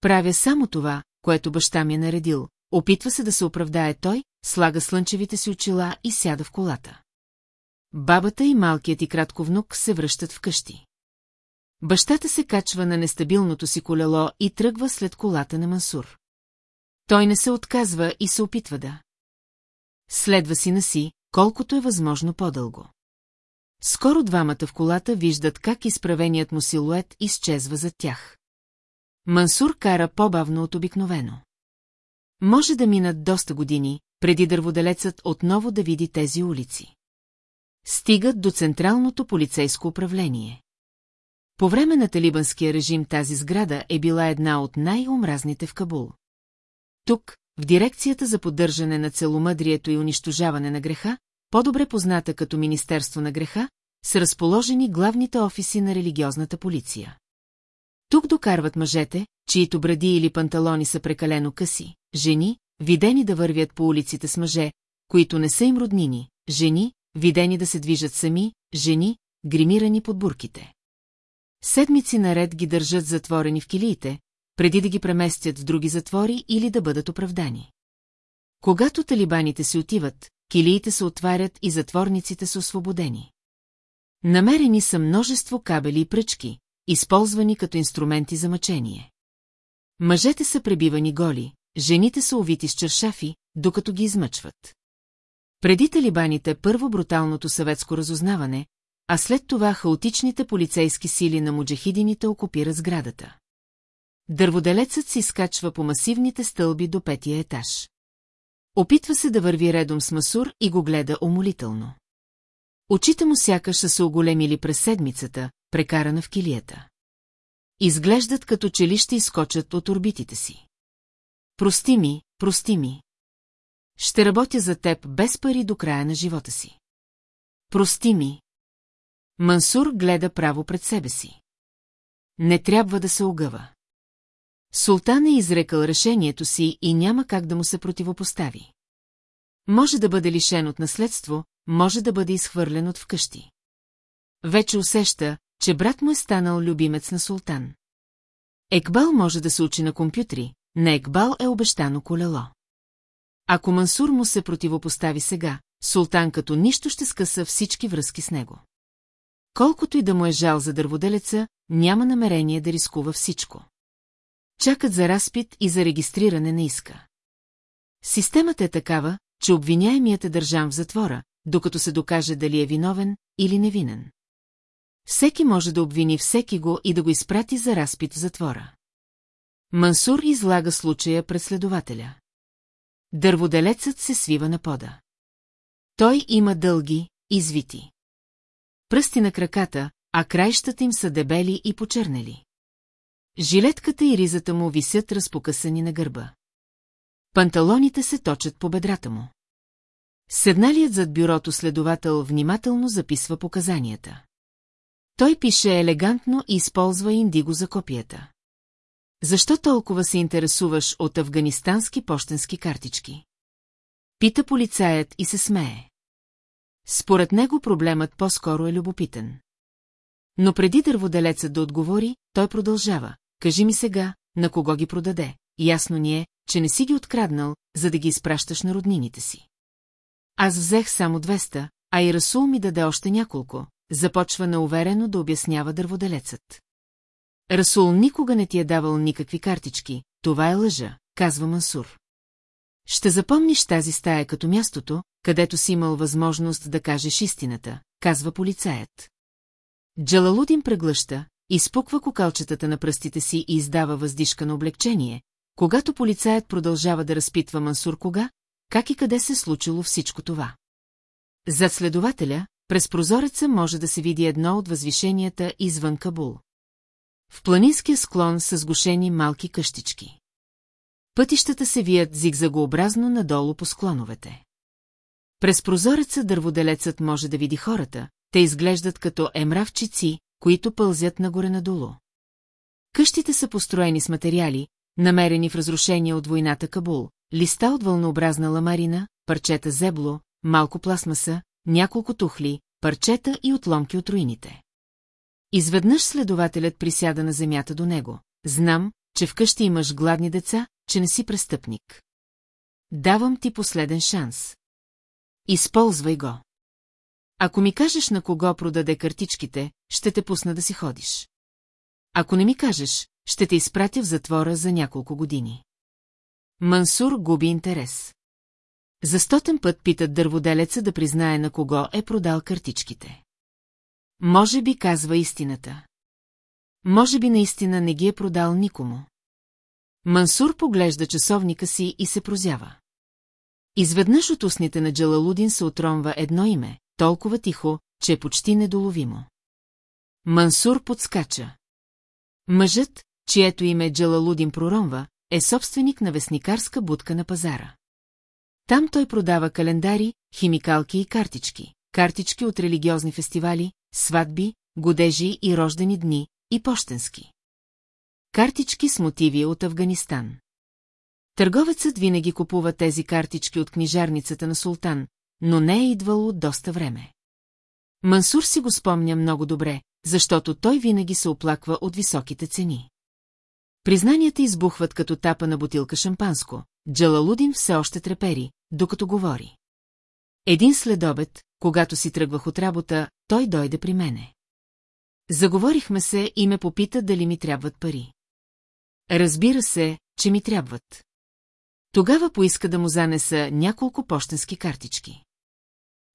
Правя само това, което баща ми е наредил, опитва се да се оправдае той, слага слънчевите си очила и сяда в колата. Бабата и малкият и кратко внук се връщат вкъщи. Бащата се качва на нестабилното си колело и тръгва след колата на Мансур. Той не се отказва и се опитва да. Следва си на си, колкото е възможно по-дълго. Скоро двамата в колата виждат как изправеният му силует изчезва зад тях. Мансур кара по-бавно от обикновено. Може да минат доста години, преди дърводелецът отново да види тези улици. Стигат до Централното полицейско управление. По време на талибанския режим тази сграда е била една от най-омразните в Кабул. Тук, в дирекцията за поддържане на целомъдрието и унищожаване на греха, по-добре позната като Министерство на греха, са разположени главните офиси на религиозната полиция. Тук докарват мъжете, чието бради или панталони са прекалено къси, жени, видени да вървят по улиците с мъже, които не са им роднини, жени, видени да се движат сами, жени, гримирани под бурките. Седмици наред ги държат затворени в килиите, преди да ги преместят в други затвори или да бъдат оправдани. Когато талибаните си отиват, килиите се отварят и затворниците са освободени. Намерени са множество кабели и пръчки, използвани като инструменти за мъчение. Мъжете са пребивани голи, жените са увити с чершафи, докато ги измъчват. Преди талибаните първо бруталното съветско разузнаване, а след това хаотичните полицейски сили на муджахидините окупират сградата. Дърводелецът се изкачва по масивните стълби до петия етаж. Опитва се да върви редом с Масур и го гледа умолително. Очите му сякаш са оголемили през седмицата, прекарана в килията. Изглеждат като че ли ще изкочат от орбитите си. Прости ми, прости ми. Ще работя за теб без пари до края на живота си. Прости ми. Мансур гледа право пред себе си. Не трябва да се огъва. Султан е изрекал решението си и няма как да му се противопостави. Може да бъде лишен от наследство, може да бъде изхвърлен от вкъщи. Вече усеща, че брат му е станал любимец на султан. Екбал може да се учи на компютри, на Екбал е обещано колело. Ако Мансур му се противопостави сега, султан като нищо ще скъса всички връзки с него. Колкото и да му е жал за дърводелеца, няма намерение да рискува всичко. Чакат за разпит и за регистриране на иска. Системата е такава, че обвиняемият е държан в затвора, докато се докаже дали е виновен или невинен. Всеки може да обвини всеки го и да го изпрати за разпит в затвора. Мансур излага случая пред следователя. Дърводелецът се свива на пода. Той има дълги, извити. Пръсти на краката, а краищата им са дебели и почернели. Жилетката и ризата му висят разпокъсани на гърба. Панталоните се точат по бедрата му. Седналият зад бюрото следовател внимателно записва показанията. Той пише елегантно и използва индиго за копията. Защо толкова се интересуваш от афганистански почтенски картички? Пита полицаят и се смее. Според него проблемът по-скоро е любопитен. Но преди дърводелецът да отговори, той продължава. Кажи ми сега, на кого ги продаде. Ясно ни е, че не си ги откраднал, за да ги изпращаш на роднините си. Аз взех само 200, а и Расул ми даде още няколко, започва неуверено да обяснява дърводелецът. Расул никога не ти е давал никакви картички, това е лъжа, казва Мансур. Ще запомниш тази стая като мястото, където си имал възможност да кажеш истината, казва полицаят. Джалалудин преглъща, изпуква кокалчетата на пръстите си и издава въздишка на облегчение, когато полицаят продължава да разпитва Мансур кога, как и къде се случило всичко това. Зад следователя, през прозореца може да се види едно от възвишенията извън Кабул. В планинския склон са сгушени малки къщички. Пътищата се вият зигзагообразно надолу по склоновете. През прозореца дърводелецът може да види хората, те изглеждат като емравчици, които пълзят нагоре-надолу. Къщите са построени с материали, намерени в разрушения от войната Кабул, листа от вълнообразна ламарина, парчета зебло, малко пластмаса, няколко тухли, парчета и отломки от руините. Изведнъж следователят присяда на земята до него. Знам, че вкъщи имаш гладни деца, че не си престъпник. Давам ти последен шанс. Използвай го. Ако ми кажеш на кого продаде картичките, ще те пусна да си ходиш. Ако не ми кажеш, ще те изпратя в затвора за няколко години. Мансур губи интерес. За стотен път питат дърводелеца да признае на кого е продал картичките. Може би казва истината. Може би наистина не ги е продал никому. Мансур поглежда часовника си и се прозява. Изведнъж от устните на Джалалудин се отромва едно име, толкова тихо, че е почти недоловимо. Мансур подскача. Мъжът, чието име Джалалудин проромва, е собственик на вестникарска будка на пазара. Там той продава календари, химикалки и картички. Картички от религиозни фестивали, сватби, годежи и рождени дни, и почтенски. Картички с мотиви от Афганистан. Търговецът винаги купува тези картички от книжарницата на султан, но не е идвало от доста време. Мансур си го спомня много добре, защото той винаги се оплаква от високите цени. Признанията избухват като тапа на бутилка шампанско, Джалалудин все още трепери, докато говори. Един следобед, когато си тръгвах от работа, той дойде при мене. Заговорихме се и ме попита дали ми трябват пари. Разбира се, че ми трябват. Тогава поиска да му занеса няколко почтенски картички.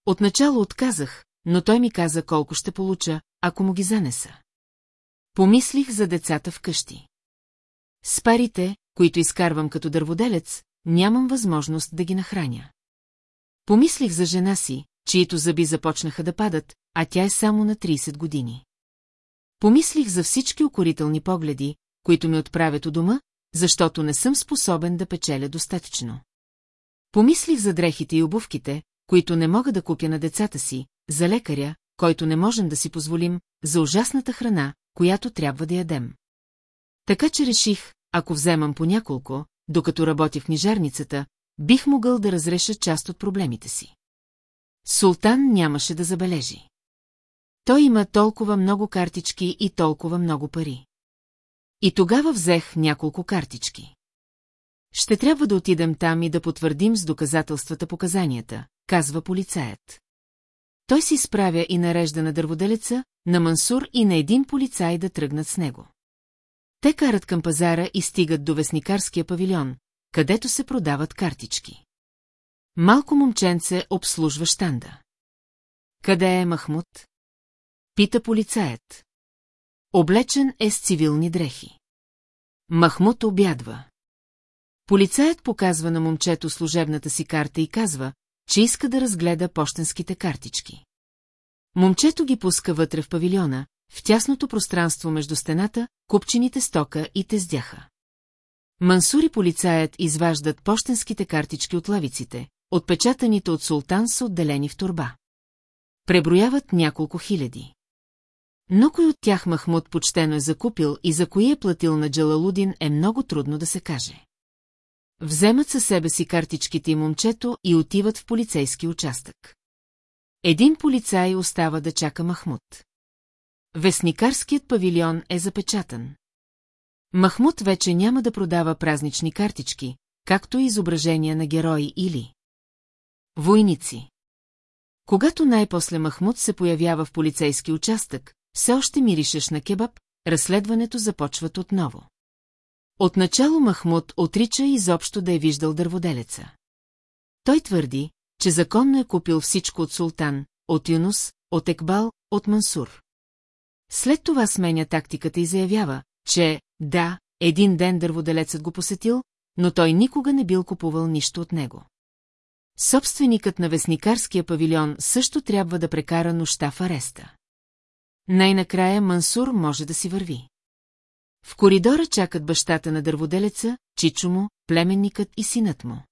Отначало отказах, но той ми каза колко ще получа, ако му ги занеса. Помислих за децата вкъщи. С парите, които изкарвам като дърводелец, нямам възможност да ги нахраня. Помислих за жена си, чието зъби започнаха да падат, а тя е само на 30 години. Помислих за всички укорителни погледи, които ми отправят у дома, защото не съм способен да печеля достатъчно. Помислих за дрехите и обувките, които не мога да купя на децата си, за лекаря, който не можем да си позволим, за ужасната храна, която трябва да ядем. Така че реших, ако вземам по няколко, докато работя в книжарницата, бих могъл да разреша част от проблемите си. Султан нямаше да забележи. Той има толкова много картички и толкова много пари. И тогава взех няколко картички. Ще трябва да отидем там и да потвърдим с доказателствата показанията, казва полицаят. Той си изправя и нарежда на дърводелеца, на Мансур и на един полицай да тръгнат с него. Те карат към пазара и стигат до вестникарския павилион, където се продават картички. Малко момченце обслужва штанда. Къде е Махмуд? Пита полицаят. Облечен е с цивилни дрехи. Махмуд обядва. Полицаят показва на момчето служебната си карта и казва, че иска да разгледа почтенските картички. Момчето ги пуска вътре в павилиона, в тясното пространство между стената, купчините стока и тездяха. Мансур и полицаят изваждат почтенските картички от лавиците, отпечатаните от султан са отделени в турба. Преброяват няколко хиляди. Но кой от тях Махмуд почтено е закупил и за кои е платил на Джалалудин е много трудно да се каже. Вземат със себе си картичките и момчето и отиват в полицейски участък. Един полицай остава да чака Махмуд. Вестникарският павилион е запечатан. Махмуд вече няма да продава празнични картички, както и изображения на герои или войници. Когато най-после Махмуд се появява в полицейски участък, все още миришеш на кебаб, разследването започват отново. Отначало Махмуд отрича изобщо да е виждал дърводелеца. Той твърди, че законно е купил всичко от султан, от Юнус, от Екбал, от Мансур. След това сменя тактиката и заявява, че, да, един ден дърводелецът го посетил, но той никога не бил купувал нищо от него. Собственикът на вестникарския павилион също трябва да прекара нощта в ареста. Най-накрая Мансур може да си върви. В коридора чакат бащата на дърводелеца, чичо му, племенникът и синът му.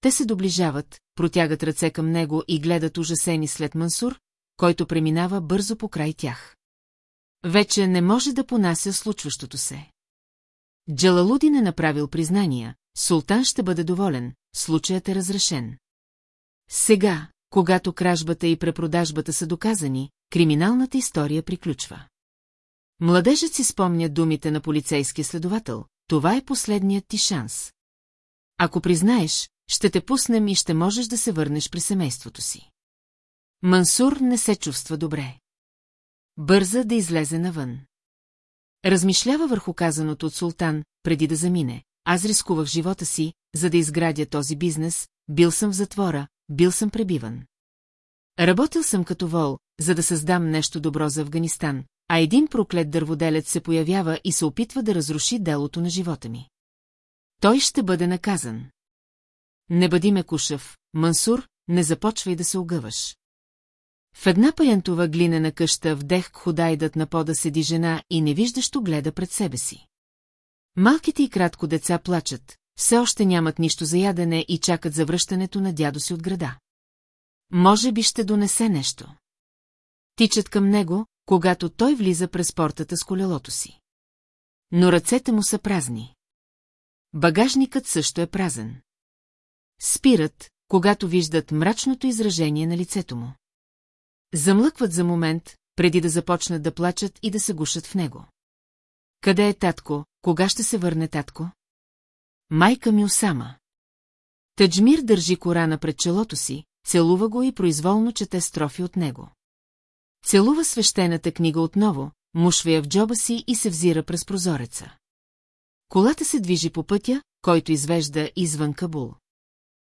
Те се доближават, протягат ръце към него и гледат ужасени след Мансур, който преминава бързо по край тях. Вече не може да понася случващото се. Джалалудин е направил признания, султан ще бъде доволен, случаят е разрешен. Сега, когато кражбата и препродажбата са доказани, криминалната история приключва. Младежът си спомня думите на полицейския следовател, това е последният ти шанс. Ако признаеш, ще те пуснем и ще можеш да се върнеш при семейството си. Мансур не се чувства добре. Бърза да излезе навън. Размишлява върху казаното от султан, преди да замине. Аз рискувах живота си, за да изградя този бизнес, бил съм в затвора, бил съм пребиван. Работил съм като вол, за да създам нещо добро за Афганистан, а един проклет дърводелец се появява и се опитва да разруши делото на живота ми. Той ще бъде наказан. Не бъди ме кушав, Мансур, не започвай да се огъваш. В една паянтова глинена къща вдех ходайдът на пода седи жена и невиждащо гледа пред себе си. Малките и кратко деца плачат, все още нямат нищо за ядене и чакат завръщането на дядо си от града. Може би ще донесе нещо. Тичат към него, когато той влиза през портата с колелото си. Но ръцете му са празни. Багажникът също е празен. Спират, когато виждат мрачното изражение на лицето му. Замлъкват за момент, преди да започнат да плачат и да се гушат в него. Къде е татко, кога ще се върне татко? Майка ми Осама. Таджмир държи Корана пред челото си, целува го и произволно чете строфи от него. Целува свещената книга отново, мушва я в джоба си и се взира през прозореца. Колата се движи по пътя, който извежда извън Кабул.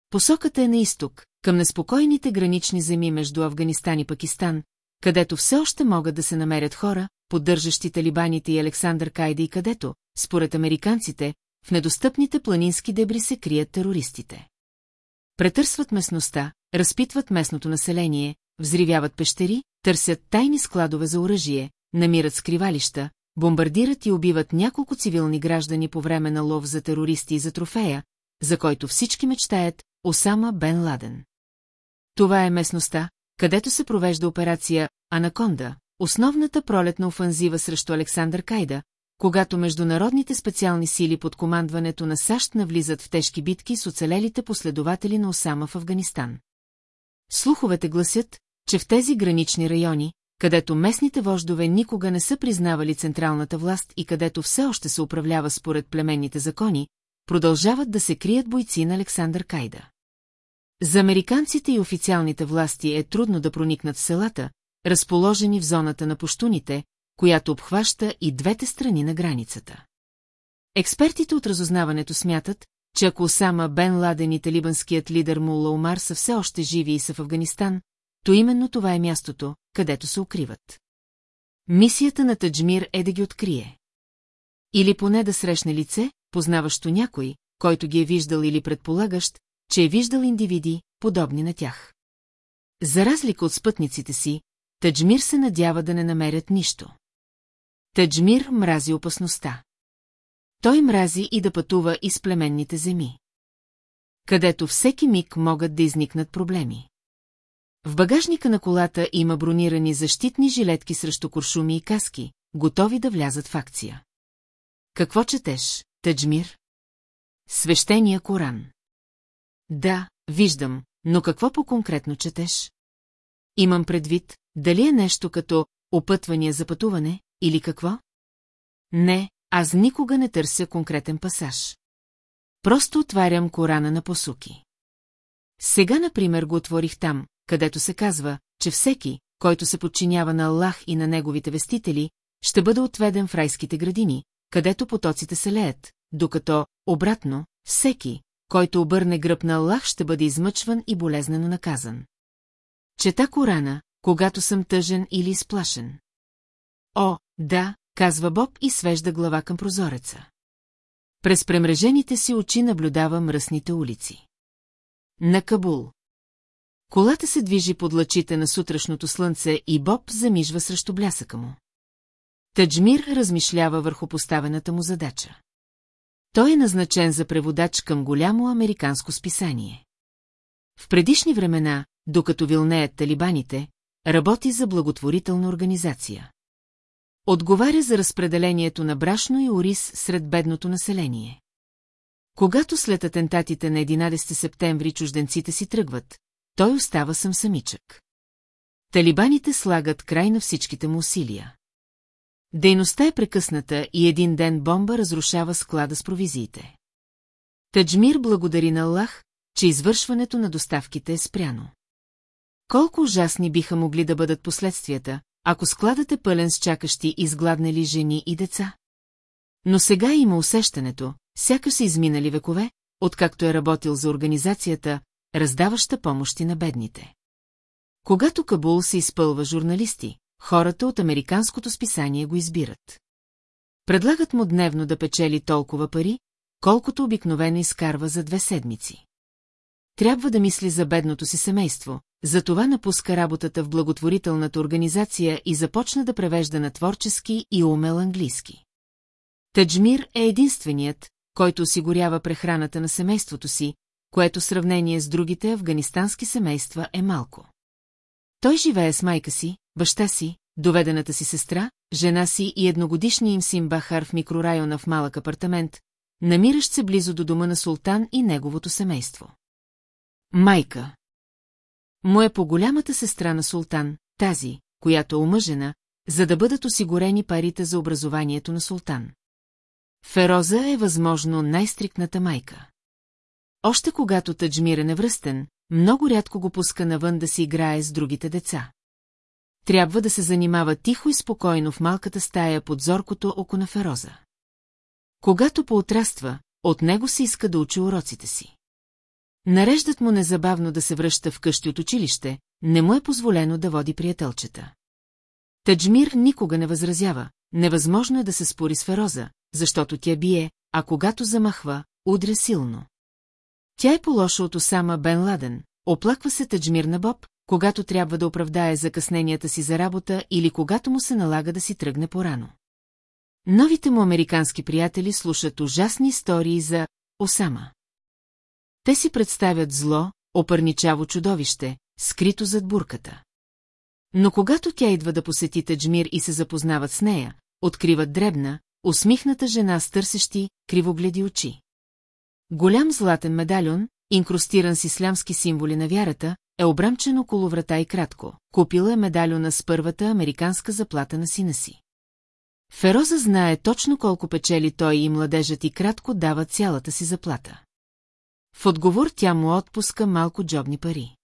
Посоката е на изток, към неспокойните гранични земи между Афганистан и Пакистан, където все още могат да се намерят хора, поддържащи талибаните и Александър Кайда и където, според американците, в недостъпните планински дебри се крият терористите. Претърсват местността, разпитват местното население, взривяват пещери, търсят тайни складове за оръжие, намират скривалища, бомбардират и убиват няколко цивилни граждани по време на лов за терористи и за трофея, за който всички мечтаят Осама Бен Ладен. Това е местността, където се провежда операция Анаконда, основната пролетна офанзива срещу Александър Кайда, когато международните специални сили под командването на САЩ навлизат в тежки битки с оцелелите последователи на Осама в Афганистан. Слуховете гласят, че в тези гранични райони, където местните вождове никога не са признавали централната власт и където все още се управлява според племенните закони, продължават да се крият бойци на Александър Кайда. За американците и официалните власти е трудно да проникнат в селата, разположени в зоната на пуштуните, която обхваща и двете страни на границата. Експертите от разузнаването смятат, че ако Осама Бен Ладен и талибанският лидер Мула Умар са все още живи и са в Афганистан, то именно това е мястото, където се укриват. Мисията на Таджмир е да ги открие. Или поне да срещне лице, познаващо някой, който ги е виждал или предполагащ, че е виждал индивиди, подобни на тях. За разлика от спътниците си, Таджмир се надява да не намерят нищо. Таджмир мрази опасността. Той мрази и да пътува из племенните земи. Където всеки миг могат да изникнат проблеми. В багажника на колата има бронирани защитни жилетки срещу куршуми и каски, готови да влязат в акция. Какво четеш, Таджмир? Свещения Коран. Да, виждам, но какво по-конкретно четеш? Имам предвид, дали е нещо като опътвания за пътуване или какво? Не, аз никога не търся конкретен пасаж. Просто отварям Корана на посуки. Сега, например, го отворих там, където се казва, че всеки, който се подчинява на Аллах и на неговите вестители, ще бъде отведен в райските градини, където потоците се леят, докато, обратно, всеки, който обърне гръб на Аллах, ще бъде измъчван и болезнено наказан. Чета Корана, когато съм тъжен или изплашен. О, да, казва Боб и свежда глава към прозореца. През премрежените си очи наблюдава мръсните улици. На Кабул. Колата се движи под лъчите на сутрешното слънце и Боб замижва срещу блясъка му. Таджмир размишлява върху поставената му задача. Той е назначен за преводач към голямо американско списание. В предишни времена, докато вилнеят талибаните, работи за благотворителна организация. Отговаря за разпределението на брашно и ориз сред бедното население. Когато след атентатите на 11 септември чужденците си тръгват, той остава сам самичък. Талибаните слагат край на всичките му усилия. Дейността е прекъсната и един ден бомба разрушава склада с провизиите. Таджмир благодари на Аллах, че извършването на доставките е спряно. Колко ужасни биха могли да бъдат последствията, ако складът е пълен с чакащи изгладнали жени и деца? Но сега има усещането, сякаш са изминали векове, откакто е работил за организацията, раздаваща помощи на бедните. Когато Кабул се изпълва журналисти, хората от американското списание го избират. Предлагат му дневно да печели толкова пари, колкото обикновено изкарва за две седмици. Трябва да мисли за бедното си семейство, затова напуска работата в благотворителната организация и започна да превежда на творчески и умел английски. Таджмир е единственият, който осигурява прехраната на семейството си, което в сравнение с другите афганистански семейства е малко. Той живее с майка си, баща си, доведената си сестра, жена си и едногодишния им син Бахар в микрорайона в малък апартамент, намиращ се близо до дома на султан и неговото семейство. Майка Му е по-голямата сестра на султан, тази, която е омъжена, за да бъдат осигурени парите за образованието на султан. Фероза е възможно най-стрикната майка. Още когато Таджмир е невръстен, много рядко го пуска навън да си играе с другите деца. Трябва да се занимава тихо и спокойно в малката стая под зоркото око на Фероза. Когато поотраства, от него се иска да учи уроците си. Нареждат му незабавно да се връща вкъщи от училище, не му е позволено да води приятелчета. Таджмир никога не възразява, невъзможно е да се спори с Фероза, защото тя бие, а когато замахва, удря силно. Тя е по-лоша от Осама Бен Ладен, оплаква се Таджмир на Боб, когато трябва да оправдае закъсненията си за работа или когато му се налага да си тръгне порано. Новите му американски приятели слушат ужасни истории за Осама. Те си представят зло, опърничаво чудовище, скрито зад бурката. Но когато тя идва да посети Таджмир и се запознават с нея, откриват дребна, усмихната жена с търсещи, кривогледи очи. Голям златен медальон, инкрустиран с ислямски символи на вярата, е обрамчен около врата и кратко. Купила е медальона с първата американска заплата на сина си. Фероза знае точно колко печели той и младежът и кратко дава цялата си заплата. В отговор тя му отпуска малко джобни пари.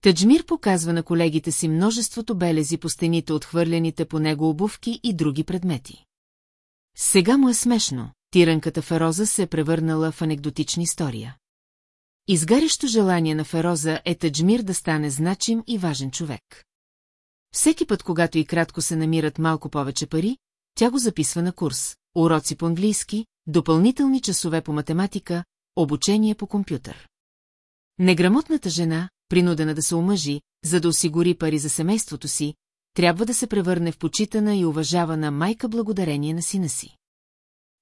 Таджмир показва на колегите си множеството белези по стените от хвърляните по него обувки и други предмети. Сега му е смешно, тиранката Фероза се е превърнала в анекдотична история. Изгарящо желание на Фероза е Таджмир да стане значим и важен човек. Всеки път, когато и кратко се намират малко повече пари, тя го записва на курс, уроци по английски, допълнителни часове по математика, обучение по компютър. Неграмотната жена, принудена да се омъжи, за да осигури пари за семейството си, трябва да се превърне в почитана и уважавана майка благодарение на сина си.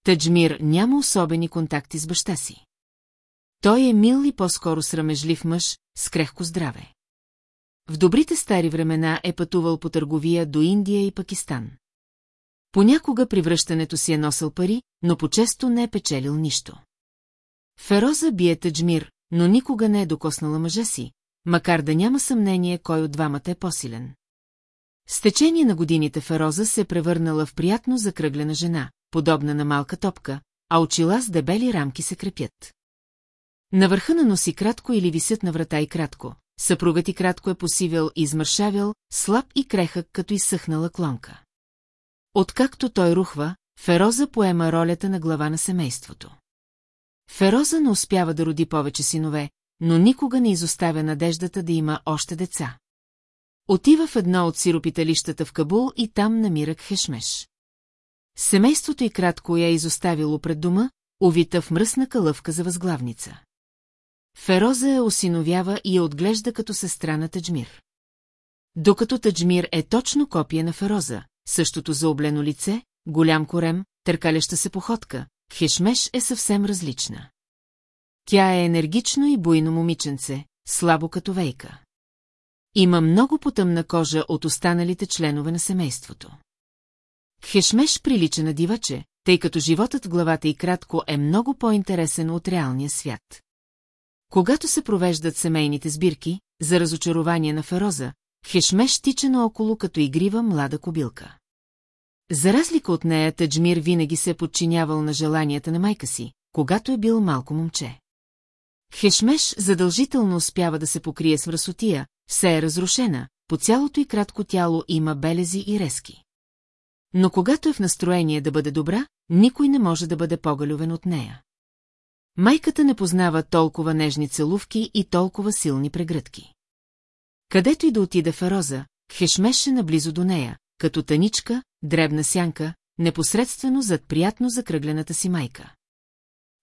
Таджмир няма особени контакти с баща си. Той е мил и по-скоро срамежлив мъж, с крехко здраве. В добрите стари времена е пътувал по търговия до Индия и Пакистан. Понякога при връщането си е носил пари, но по-често не е печелил нищо. Фероза бие Таджмир, но никога не е докоснала мъжа си, макар да няма съмнение кой от двамата е по-силен. С течение на годините Фероза се е превърнала в приятно закръглена жена, подобна на малка топка, а очила с дебели рамки се крепят. На върха на носи кратко или висят на врата и кратко. Съпругът и кратко е посивял и измършавял, слаб и крехък като изсъхнала клонка. Откакто той рухва, Фероза поема ролята на глава на семейството. Фероза не успява да роди повече синове, но никога не изоставя надеждата да има още деца. Отива в едно от сиропиталищата в Кабул и там намира Хешмеш. Семейството и кратко я е изоставило пред дома, увита в мръсна калъвка за възглавница. Фероза я осиновява и я отглежда като сестра на Таджмир. Докато Таджмир е точно копия на Фероза, същото заоблено лице, голям корем, търкаляща се походка, Хешмеш е съвсем различна. Тя е енергично и буйно момиченце, слабо като вейка. Има много потъмна кожа от останалите членове на семейството. Хешмеш прилича на диваче, тъй като животът в главата и кратко е много по-интересен от реалния свят. Когато се провеждат семейните сбирки, за разочарование на Фероза, Хешмеш тича наоколо като игрива млада кобилка. За разлика от нея, Таджмир винаги се е подчинявал на желанията на майка си, когато е бил малко момче. Хешмеш задължително успява да се покрие с връсотия, все е разрушена, по цялото и кратко тяло има белези и резки. Но когато е в настроение да бъде добра, никой не може да бъде погалювен от нея. Майката не познава толкова нежни целувки и толкова силни прегръдки. Където и да отиде Фероза, хешмеше наблизо до нея, като таничка, дребна сянка, непосредствено зад приятно закръглената си майка.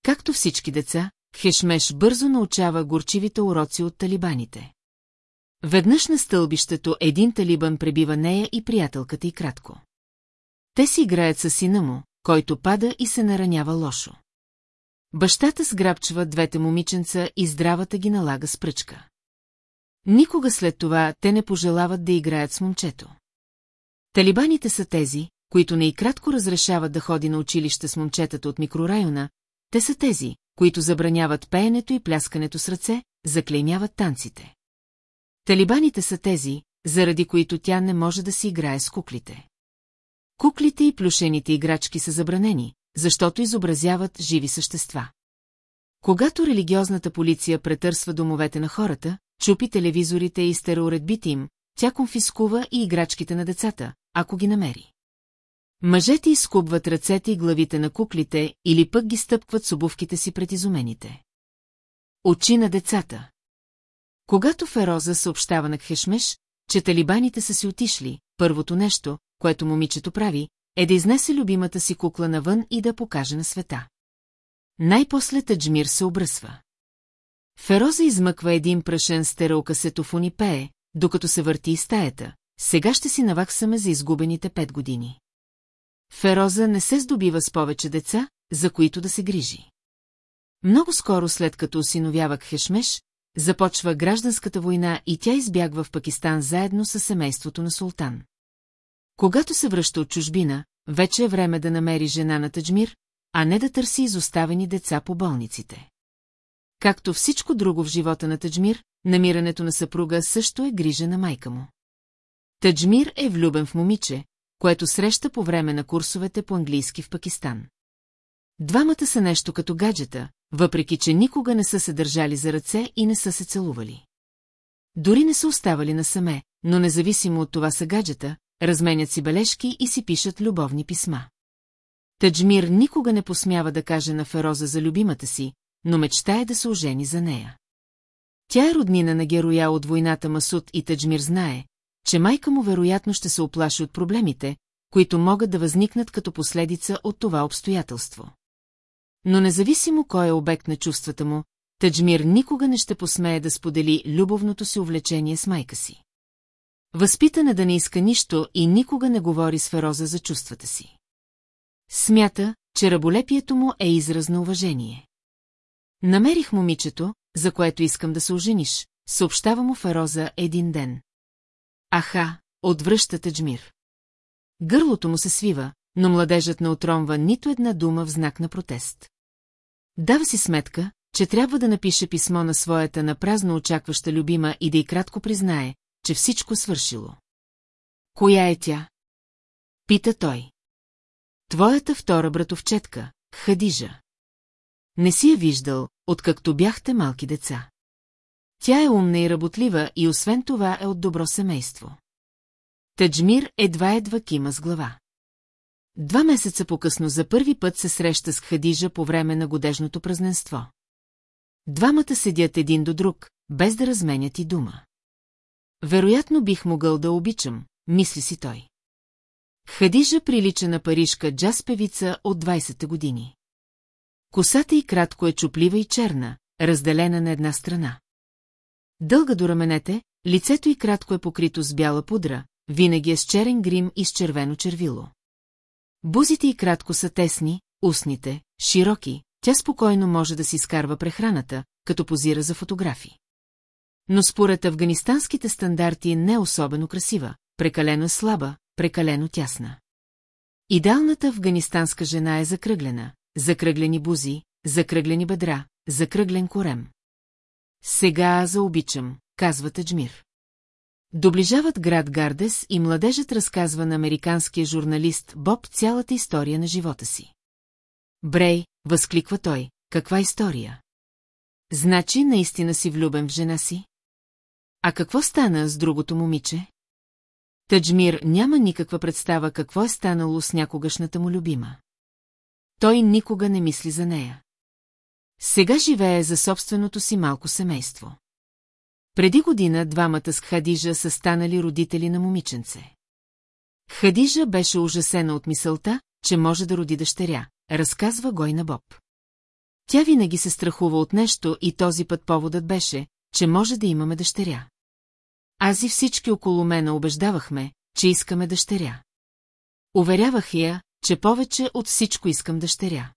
Както всички деца, Хешмеш бързо научава горчивите уроци от талибаните. Веднъж на стълбището един талибан пребива нея и приятелката и кратко. Те си играят със сина му, който пада и се наранява лошо. Бащата сграбчва двете момиченца и здравата ги налага с пръчка. Никога след това те не пожелават да играят с момчето. Талибаните са тези, които не и кратко разрешават да ходи на училище с момчетата от микрорайона, те са тези, които забраняват пеенето и пляскането с ръце, заклеймяват танците. Талибаните са тези, заради които тя не може да си играе с куклите. Куклите и плюшените играчки са забранени, защото изобразяват живи същества. Когато религиозната полиция претърсва домовете на хората, чупи телевизорите и стереоредбите им, тя конфискува и играчките на децата, ако ги намери. Мъжете изкубват ръцете и главите на куклите или пък ги стъпкват с обувките си пред изумените. Очи на децата Когато Фероза съобщава на Кхешмеш, че талибаните са си отишли, първото нещо, което момичето прави, е да изнесе любимата си кукла навън и да покаже на света. Най-после Таджмир се обръсва. Фероза измъква един прашен стереокасетофон и пее, докато се върти из стаята. Сега ще си наваксаме за изгубените пет години. Фероза не се здобива с повече деца, за които да се грижи. Много скоро след като осиновява Хешмеш, започва гражданската война и тя избягва в Пакистан заедно с семейството на султан. Когато се връща от чужбина, вече е време да намери жена на Таджмир, а не да търси изоставени деца по болниците. Както всичко друго в живота на Таджмир, намирането на съпруга също е грижа на майка му. Таджмир е влюбен в момиче, което среща по време на курсовете по английски в Пакистан. Двамата са нещо като гаджета, въпреки че никога не са се държали за ръце и не са се целували. Дори не са оставали насаме, но независимо от това са гаджета, разменят си бележки и си пишат любовни писма. Таджмир никога не посмява да каже на Фероза за любимата си, но мечтае да се ожени за нея. Тя е роднина на героя от войната Масуд и Таджмир знае, че майка му вероятно ще се оплаши от проблемите, които могат да възникнат като последица от това обстоятелство. Но независимо кой е обект на чувствата му, Таджмир никога не ще посмее да сподели любовното си увлечение с майка си. Възпитана да не иска нищо и никога не говори с Фероза за чувствата си. Смята, че раболепието му е израз на уважение. Намерих момичето, за което искам да се ожениш, съобщава му Фероза един ден. Аха, отвръща Таджмир. Гърлото му се свива, но младежът не отромва нито една дума в знак на протест. Дава си сметка, че трябва да напише писмо на своята напразно очакваща любима и да й кратко признае, че всичко свършило. Коя е тя? Пита той. Твоята втора братовчетка, Хадижа. Не си я виждал, откакто бяхте малки деца. Тя е умна и работлива и освен това е от добро семейство. Таджмир едва-едва кима с глава. Два месеца по-късно за първи път се среща с Хадижа по време на годежното празненство. Двамата седят един до друг, без да разменят и дума. Вероятно бих могъл да обичам, мисли си той. Хадижа прилича на парижка джаз-певица от 20-те години. Косата й кратко е чуплива и черна, разделена на една страна. Дълга до раменете, лицето й кратко е покрито с бяла пудра, винаги е с черен грим и с червено червило. Бузите й кратко са тесни, устните, широки, тя спокойно може да си скарва прехраната, като позира за фотографи. Но според афганистанските стандарти не е особено красива, прекалено слаба, прекалено тясна. Идеалната афганистанска жена е закръглена, закръглени бузи, закръглени бедра, закръглен корем. Сега заобичам, казва Таджмир. Доближават град Гардес и младежът разказва на американския журналист Боб цялата история на живота си. Брей, възкликва той, каква история? Значи наистина си влюбен в жена си? А какво стана с другото момиче? Таджмир няма никаква представа какво е станало с някогашната му любима. Той никога не мисли за нея. Сега живее за собственото си малко семейство. Преди година двамата с Хадижа са станали родители на момиченце. Хадижа беше ужасена от мисълта, че може да роди дъщеря, разказва Гой на Боб. Тя винаги се страхува от нещо и този път поводът беше, че може да имаме дъщеря. Аз и всички около мене убеждавахме, че искаме дъщеря. Уверявах я, че повече от всичко искам дъщеря.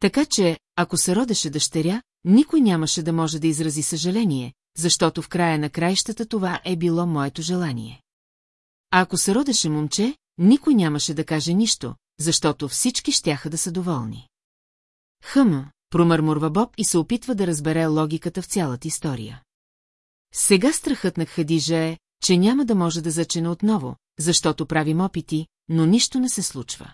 Така че, ако се родеше дъщеря, никой нямаше да може да изрази съжаление, защото в края на краищата това е било моето желание. А ако се родеше момче, никой нямаше да каже нищо, защото всички щяха да са доволни. Хъм, промърмурва Боб и се опитва да разбере логиката в цялата история. Сега страхът на Хадижа е, че няма да може да зачене отново, защото правим опити, но нищо не се случва.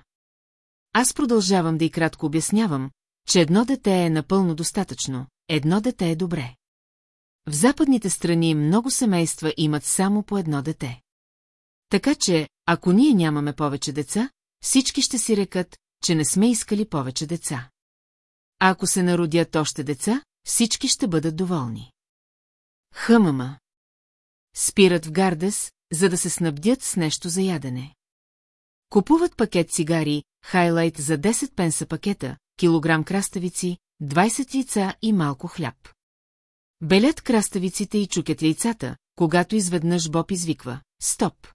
Аз продължавам да и кратко обяснявам, че едно дете е напълно достатъчно, едно дете е добре. В западните страни много семейства имат само по едно дете. Така че, ако ние нямаме повече деца, всички ще си рекат, че не сме искали повече деца. А ако се народят още деца, всички ще бъдат доволни. Хъмама. Спират в Гардес, за да се снабдят с нещо за ядене. Купуват пакет цигари, хайлайт за 10 пенса пакета, килограм краставици, 20 яйца и малко хляб. Белят краставиците и чукят яйцата, когато изведнъж Боб извиква «Стоп!».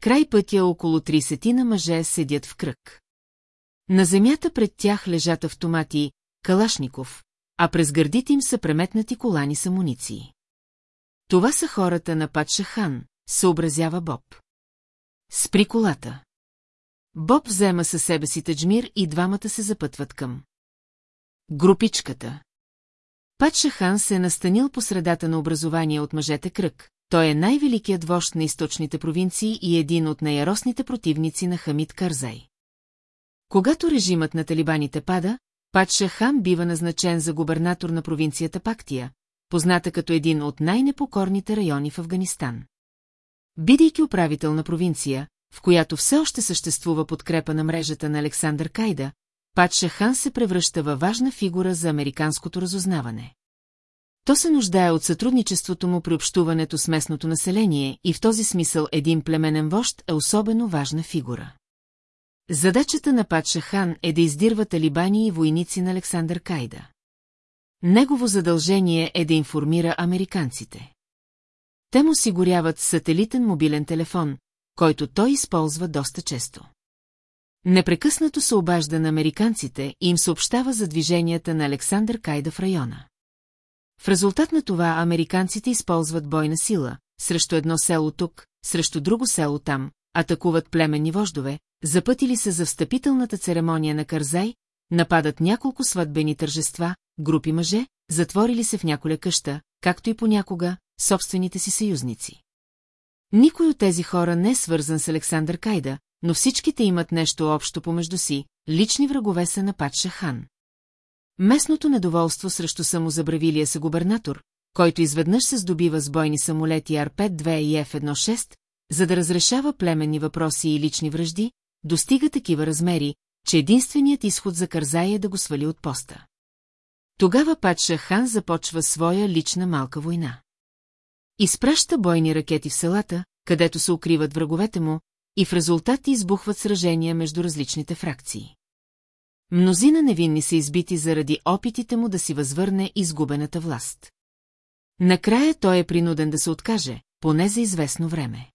Край пътя около 30 на мъже седят в кръг. На земята пред тях лежат автомати Калашников, а през гърдите им са преметнати колани с амуниции. Това са хората на Патша Хан, съобразява Боб. Спри колата. Боб взема със себе си таджмир и двамата се запътват към. Групичката. Патша Хан се е настанил по средата на образование от мъжете кръг. Той е най-великият вожд на източните провинции и един от най-яростните противници на Хамид Карзай. Когато режимът на талибаните пада, Патша Хан бива назначен за губернатор на провинцията Пактия, позната като един от най-непокорните райони в Афганистан. Бидейки управител на провинция, в която все още съществува подкрепа на мрежата на Александър Кайда, Патша Хан се превръща във важна фигура за американското разузнаване. То се нуждае от сътрудничеството му при общуването с местното население и в този смисъл един племенен вожд е особено важна фигура. Задачата на Патша Хан е да издирва талибани и войници на Александър Кайда. Негово задължение е да информира американците. Те му осигуряват сателитен мобилен телефон, който той използва доста често. Непрекъснато се обажда на американците и им съобщава за движенията на Александър Кайда в района. В резултат на това американците използват бойна сила, срещу едно село тук, срещу друго село там, атакуват племенни вождове, запътили се за встъпителната церемония на Карзай, нападат няколко сватбени тържества, групи мъже, затворили се в няколя къща, както и понякога, собствените си съюзници. Никой от тези хора не е свързан с Александър Кайда, но всичките имат нещо общо помежду си, лични врагове са на Патша Хан. Местното недоволство срещу самозабравилия се губернатор, който изведнъж се здобива с бойни самолети Ар-5-2 и F-1-6, за да разрешава племенни въпроси и лични връжди, достига такива размери, че единственият изход за Карзай е да го свали от поста. Тогава Патша Хан започва своя лична малка война. Изпраща бойни ракети в селата, където се укриват враговете му, и в резултат избухват сражения между различните фракции. Мнозина невинни са избити заради опитите му да си възвърне изгубената власт. Накрая той е принуден да се откаже, поне за известно време.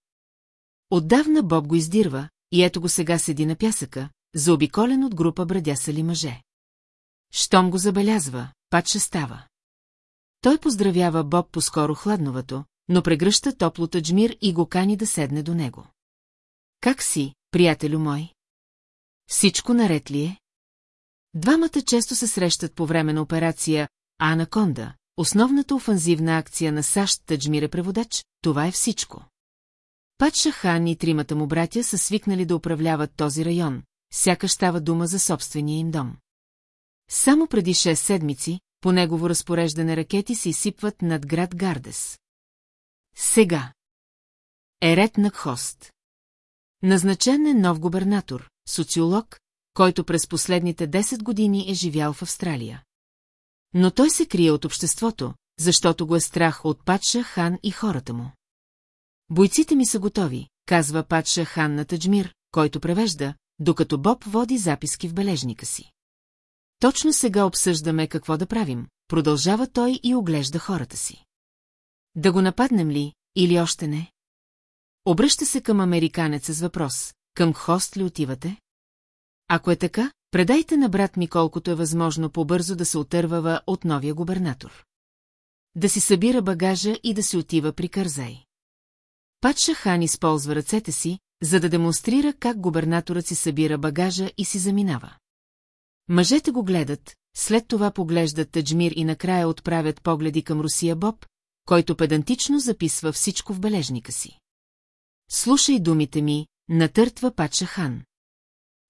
Отдавна Боб го издирва, и ето го сега седи на пясъка, заобиколен от група брадясали мъже. Щом го забелязва, паче става. Той поздравява Боб по-скоро хладновато, но прегръща топлота джмир и го кани да седне до него. Как си, приятелю мой? Всичко наред ли е? Двамата често се срещат по време на операция Анаконда, основната офанзивна акция на САЩ Таджмире преводач, това е всичко. Патша Хан и тримата му братя са свикнали да управляват този район, сякаш става дума за собствения им дом. Само преди 6 седмици, по негово разпореждане ракети се изсипват над град Гардес. Сега. е ред Хост. Назначен е нов губернатор, социолог, който през последните 10 години е живял в Австралия. Но той се крие от обществото, защото го е страх от Патша Хан и хората му. Бойците ми са готови, казва Патша Хан на Таджмир, който превежда, докато Боб води записки в бележника си. Точно сега обсъждаме какво да правим, продължава той и оглежда хората си. Да го нападнем ли, или още не? Обръща се към американеца с въпрос. Към хост ли отивате? Ако е така, предайте на брат ми колкото е възможно по-бързо да се отървава от новия губернатор. Да си събира багажа и да си отива при Кързай. Патша Хан използва ръцете си, за да демонстрира как губернаторът си събира багажа и си заминава. Мъжете го гледат, след това поглеждат Таджмир и накрая отправят погледи към Русия Боб, който педантично записва всичко в бележника си. Слушай думите ми, натъртва Пача хан.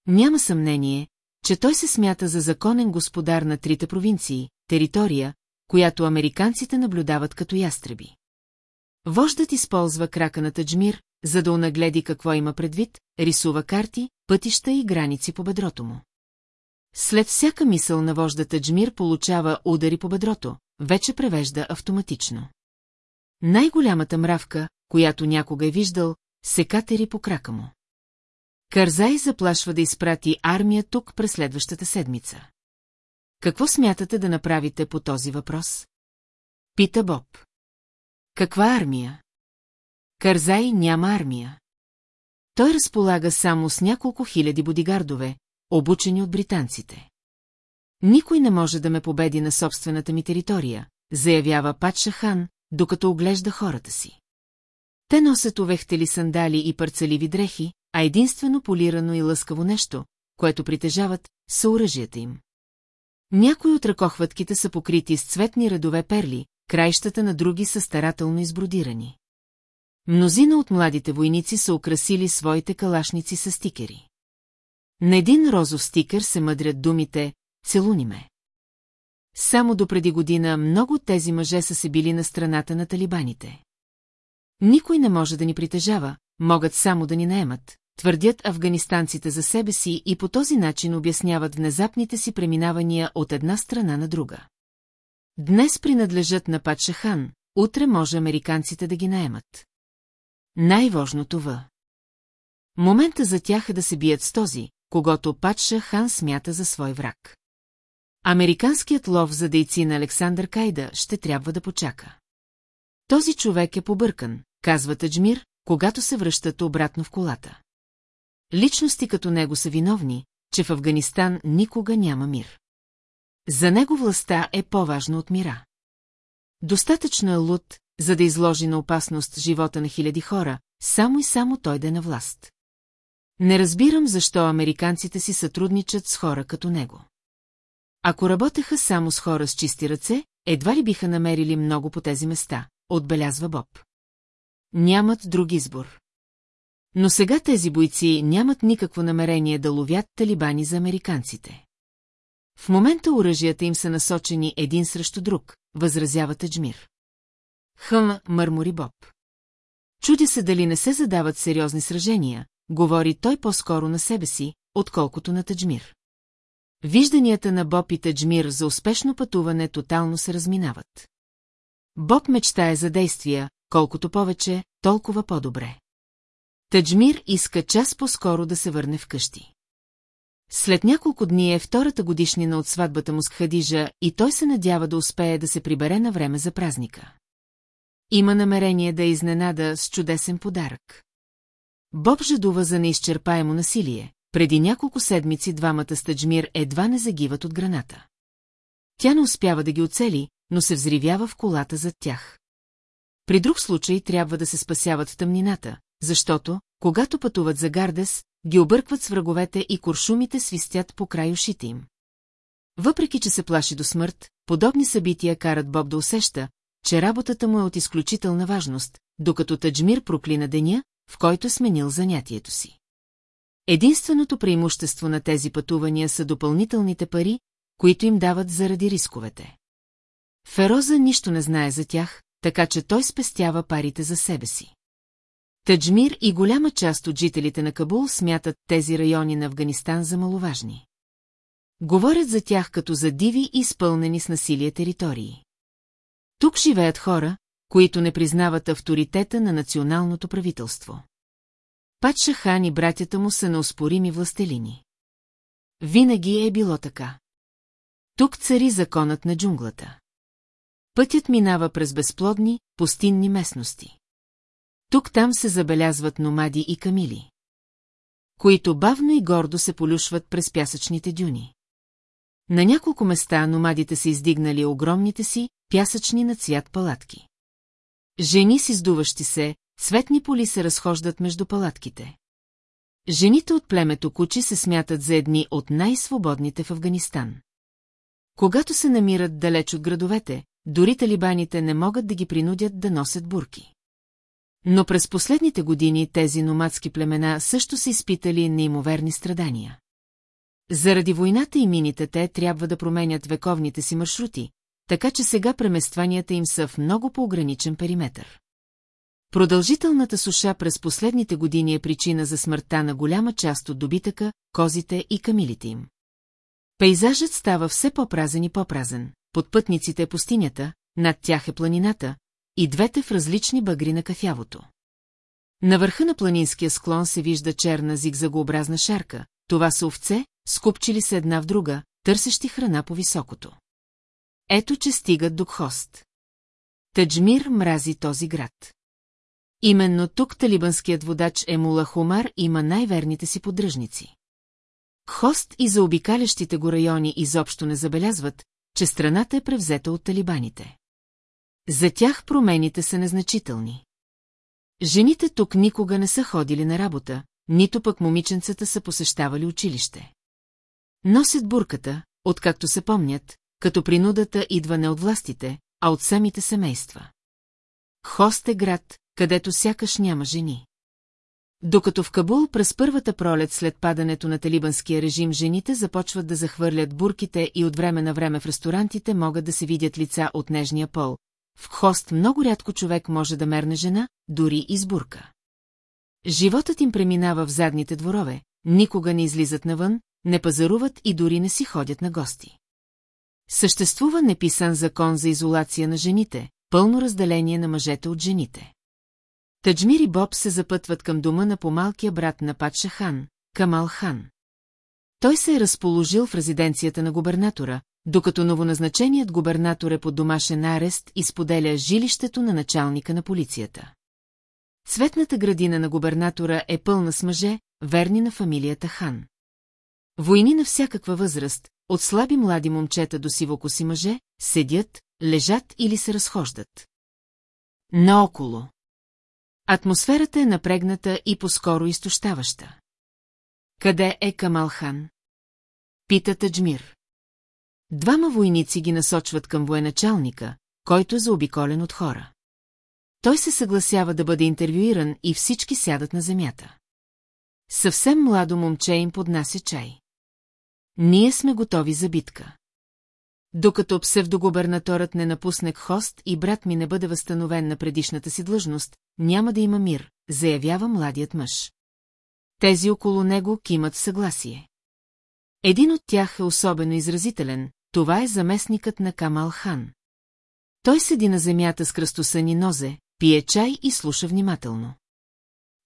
Няма съмнение, че той се смята за законен господар на трите провинции, територия, която американците наблюдават като ястреби. Вождът използва крака на Таджмир, за да унагледи какво има предвид, рисува карти, пътища и граници по бедрото му. След всяка мисъл на вожда Таджмир получава удари по бедрото, вече превежда автоматично. Най-голямата мравка, която някога е виждал, се катери по крака му. Карзай заплашва да изпрати армия тук през следващата седмица. Какво смятате да направите по този въпрос? Пита Боб. Каква армия? Карзай няма армия. Той разполага само с няколко хиляди бодигардове, обучени от британците. Никой не може да ме победи на собствената ми територия, заявява Патша Хан, докато оглежда хората си. Те носят увехтели сандали и парцеливи дрехи, а единствено полирано и лъскаво нещо, което притежават, са оръжията им. Някои от ръкохватките са покрити с цветни редове перли, краищата на други са старателно избродирани. Мнозина от младите войници са украсили своите калашници с стикери. На един розов стикер се мъдрят думите «Целуни ме». Само до преди година много тези мъже са се били на страната на талибаните. Никой не може да ни притежава, могат само да ни наемат, твърдят афганистанците за себе си и по този начин обясняват внезапните си преминавания от една страна на друга. Днес принадлежат на Патша Хан, утре може американците да ги наемат. Най-важното в. Момента за тях е да се бият с този, когато Патша Хан смята за свой враг. Американският лов за дейци на Александър Кайда ще трябва да почака. Този човек е побъркан, казва Таджмир, когато се връщат обратно в колата. Личности като него са виновни, че в Афганистан никога няма мир. За него властта е по-важна от мира. Достатъчно е луд, за да изложи на опасност живота на хиляди хора, само и само той да е на власт. Не разбирам защо американците си сътрудничат с хора като него. Ако работеха само с хора с чисти ръце, едва ли биха намерили много по тези места, отбелязва Боб. Нямат друг избор. Но сега тези бойци нямат никакво намерение да ловят талибани за американците. В момента оръжията им са насочени един срещу друг, възразява Таджмир. Хъм, мърмори Боб. Чудя се дали не се задават сериозни сражения, говори той по-скоро на себе си, отколкото на Таджмир. Вижданията на Боб и Таджмир за успешно пътуване тотално се разминават. Боб мечтае за действия, колкото повече, толкова по-добре. Таджмир иска час по-скоро да се върне вкъщи. След няколко дни е втората годишнина от сватбата му с Хадижа и той се надява да успее да се прибере на време за празника. Има намерение да изненада с чудесен подарък. Боб жадува за неизчерпаемо насилие. Преди няколко седмици двамата с Таджмир едва не загиват от граната. Тя не успява да ги оцели, но се взривява в колата зад тях. При друг случай трябва да се спасяват в тъмнината, защото, когато пътуват за Гардес, ги объркват с враговете и куршумите свистят по край ушите им. Въпреки, че се плаши до смърт, подобни събития карат Боб да усеща, че работата му е от изключителна важност, докато Таджмир проклина деня, в който е сменил занятието си. Единственото преимущество на тези пътувания са допълнителните пари, които им дават заради рисковете. Фероза нищо не знае за тях, така че той спестява парите за себе си. Таджмир и голяма част от жителите на Кабул смятат тези райони на Афганистан за маловажни. Говорят за тях като за диви и изпълнени с насилие територии. Тук живеят хора, които не признават авторитета на националното правителство. Патша хан и братята му са неоспорими властелини. Винаги е било така. Тук цари законът на джунглата. Пътят минава през безплодни, пустинни местности. Тук-там се забелязват номади и камили, които бавно и гордо се полюшват през пясъчните дюни. На няколко места номадите са издигнали огромните си, пясъчни на цвят палатки. Жени с издуващи се, цветни поли се разхождат между палатките. Жените от племето Кучи се смятат за едни от най-свободните в Афганистан. Когато се намират далеч от градовете, дори талибаните не могат да ги принудят да носят бурки. Но през последните години тези номадски племена също са изпитали неимоверни страдания. Заради войната и мините те трябва да променят вековните си маршрути, така че сега преместванията им са в много по-ограничен периметр. Продължителната суша през последните години е причина за смъртта на голяма част от добитъка, козите и камилите им. Пейзажът става все по-празен и по-празен. Под пътниците е пустинята, над тях е планината, и двете в различни багри на кафявото. На върха на планинския склон се вижда черна зигзагообразна шарка. Това са овце, скупчили се една в друга, търсещи храна по високото. Ето, че стигат до Кхост. Таджмир мрази този град. Именно тук талибанският водач Емула Хумар има най-верните си поддръжници. Хост и заобикалящите го райони изобщо не забелязват, че страната е превзета от талибаните. За тях промените са незначителни. Жените тук никога не са ходили на работа, нито пък момиченцата са посещавали училище. Носят бурката, откакто се помнят, като принудата идва не от властите, а от самите семейства. Хост е град, където сякаш няма жени. Докато в Кабул през първата пролет след падането на талибанския режим жените започват да захвърлят бурките и от време на време в ресторантите могат да се видят лица от нежния пол. В хост много рядко човек може да мерне жена, дори и с бурка. Животът им преминава в задните дворове, никога не излизат навън, не пазаруват и дори не си ходят на гости. Съществува неписан закон за изолация на жените, пълно разделение на мъжете от жените. Таджмир и Боб се запътват към дома на помалкия брат на Патша хан, Камал хан. Той се е разположил в резиденцията на губернатора, докато новоназначеният губернатор е под домашен арест и споделя жилището на началника на полицията. Цветната градина на губернатора е пълна с мъже, верни на фамилията хан. Войни на всякаква възраст, от слаби млади момчета до сивокоси мъже, седят, лежат или се разхождат. Наоколо. Атмосферата е напрегната и по-скоро изтощаваща. Къде е Камалхан? Пита Таджмир. Двама войници ги насочват към военачалника, който е заобиколен от хора. Той се съгласява да бъде интервюиран и всички сядат на земята. Съвсем младо момче им поднася чай. Ние сме готови за битка. Докато псевдогубернаторът не напусне хост и брат ми не бъде възстановен на предишната си длъжност, няма да има мир, заявява младият мъж. Тези около него кимат в съгласие. Един от тях е особено изразителен, това е заместникът на Камал Хан. Той седи на земята с кръстосани нозе, пие чай и слуша внимателно.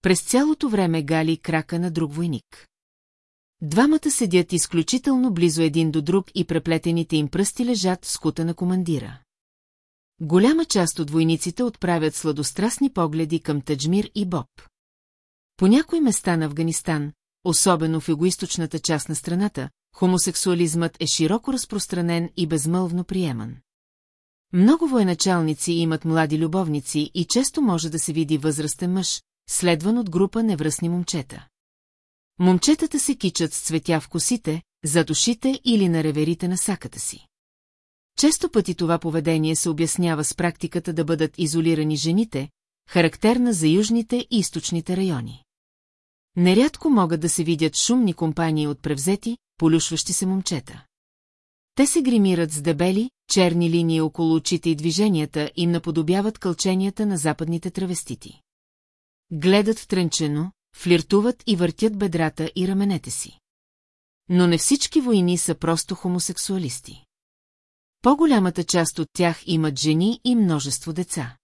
През цялото време гали крака на друг войник. Двамата седят изключително близо един до друг и преплетените им пръсти лежат в скута на командира. Голяма част от войниците отправят сладострастни погледи към Таджмир и Боб. По някои места на Афганистан, особено в егоисточната част на страната, хомосексуализмът е широко разпространен и безмълвно приеман. Много военачалници имат млади любовници и често може да се види възрастен мъж, следван от група невръстни момчета. Момчетата се кичат с цветя в косите, за душите или на реверите на саката си. Често пъти това поведение се обяснява с практиката да бъдат изолирани жените, характерна за южните и източните райони. Нерядко могат да се видят шумни компании от превзети, полюшващи се момчета. Те се гримират с дебели, черни линии около очите и движенията им наподобяват кълченията на западните травестити. Гледат втренчено, флиртуват и въртят бедрата и раменете си. Но не всички войни са просто хомосексуалисти. По-голямата част от тях имат жени и множество деца.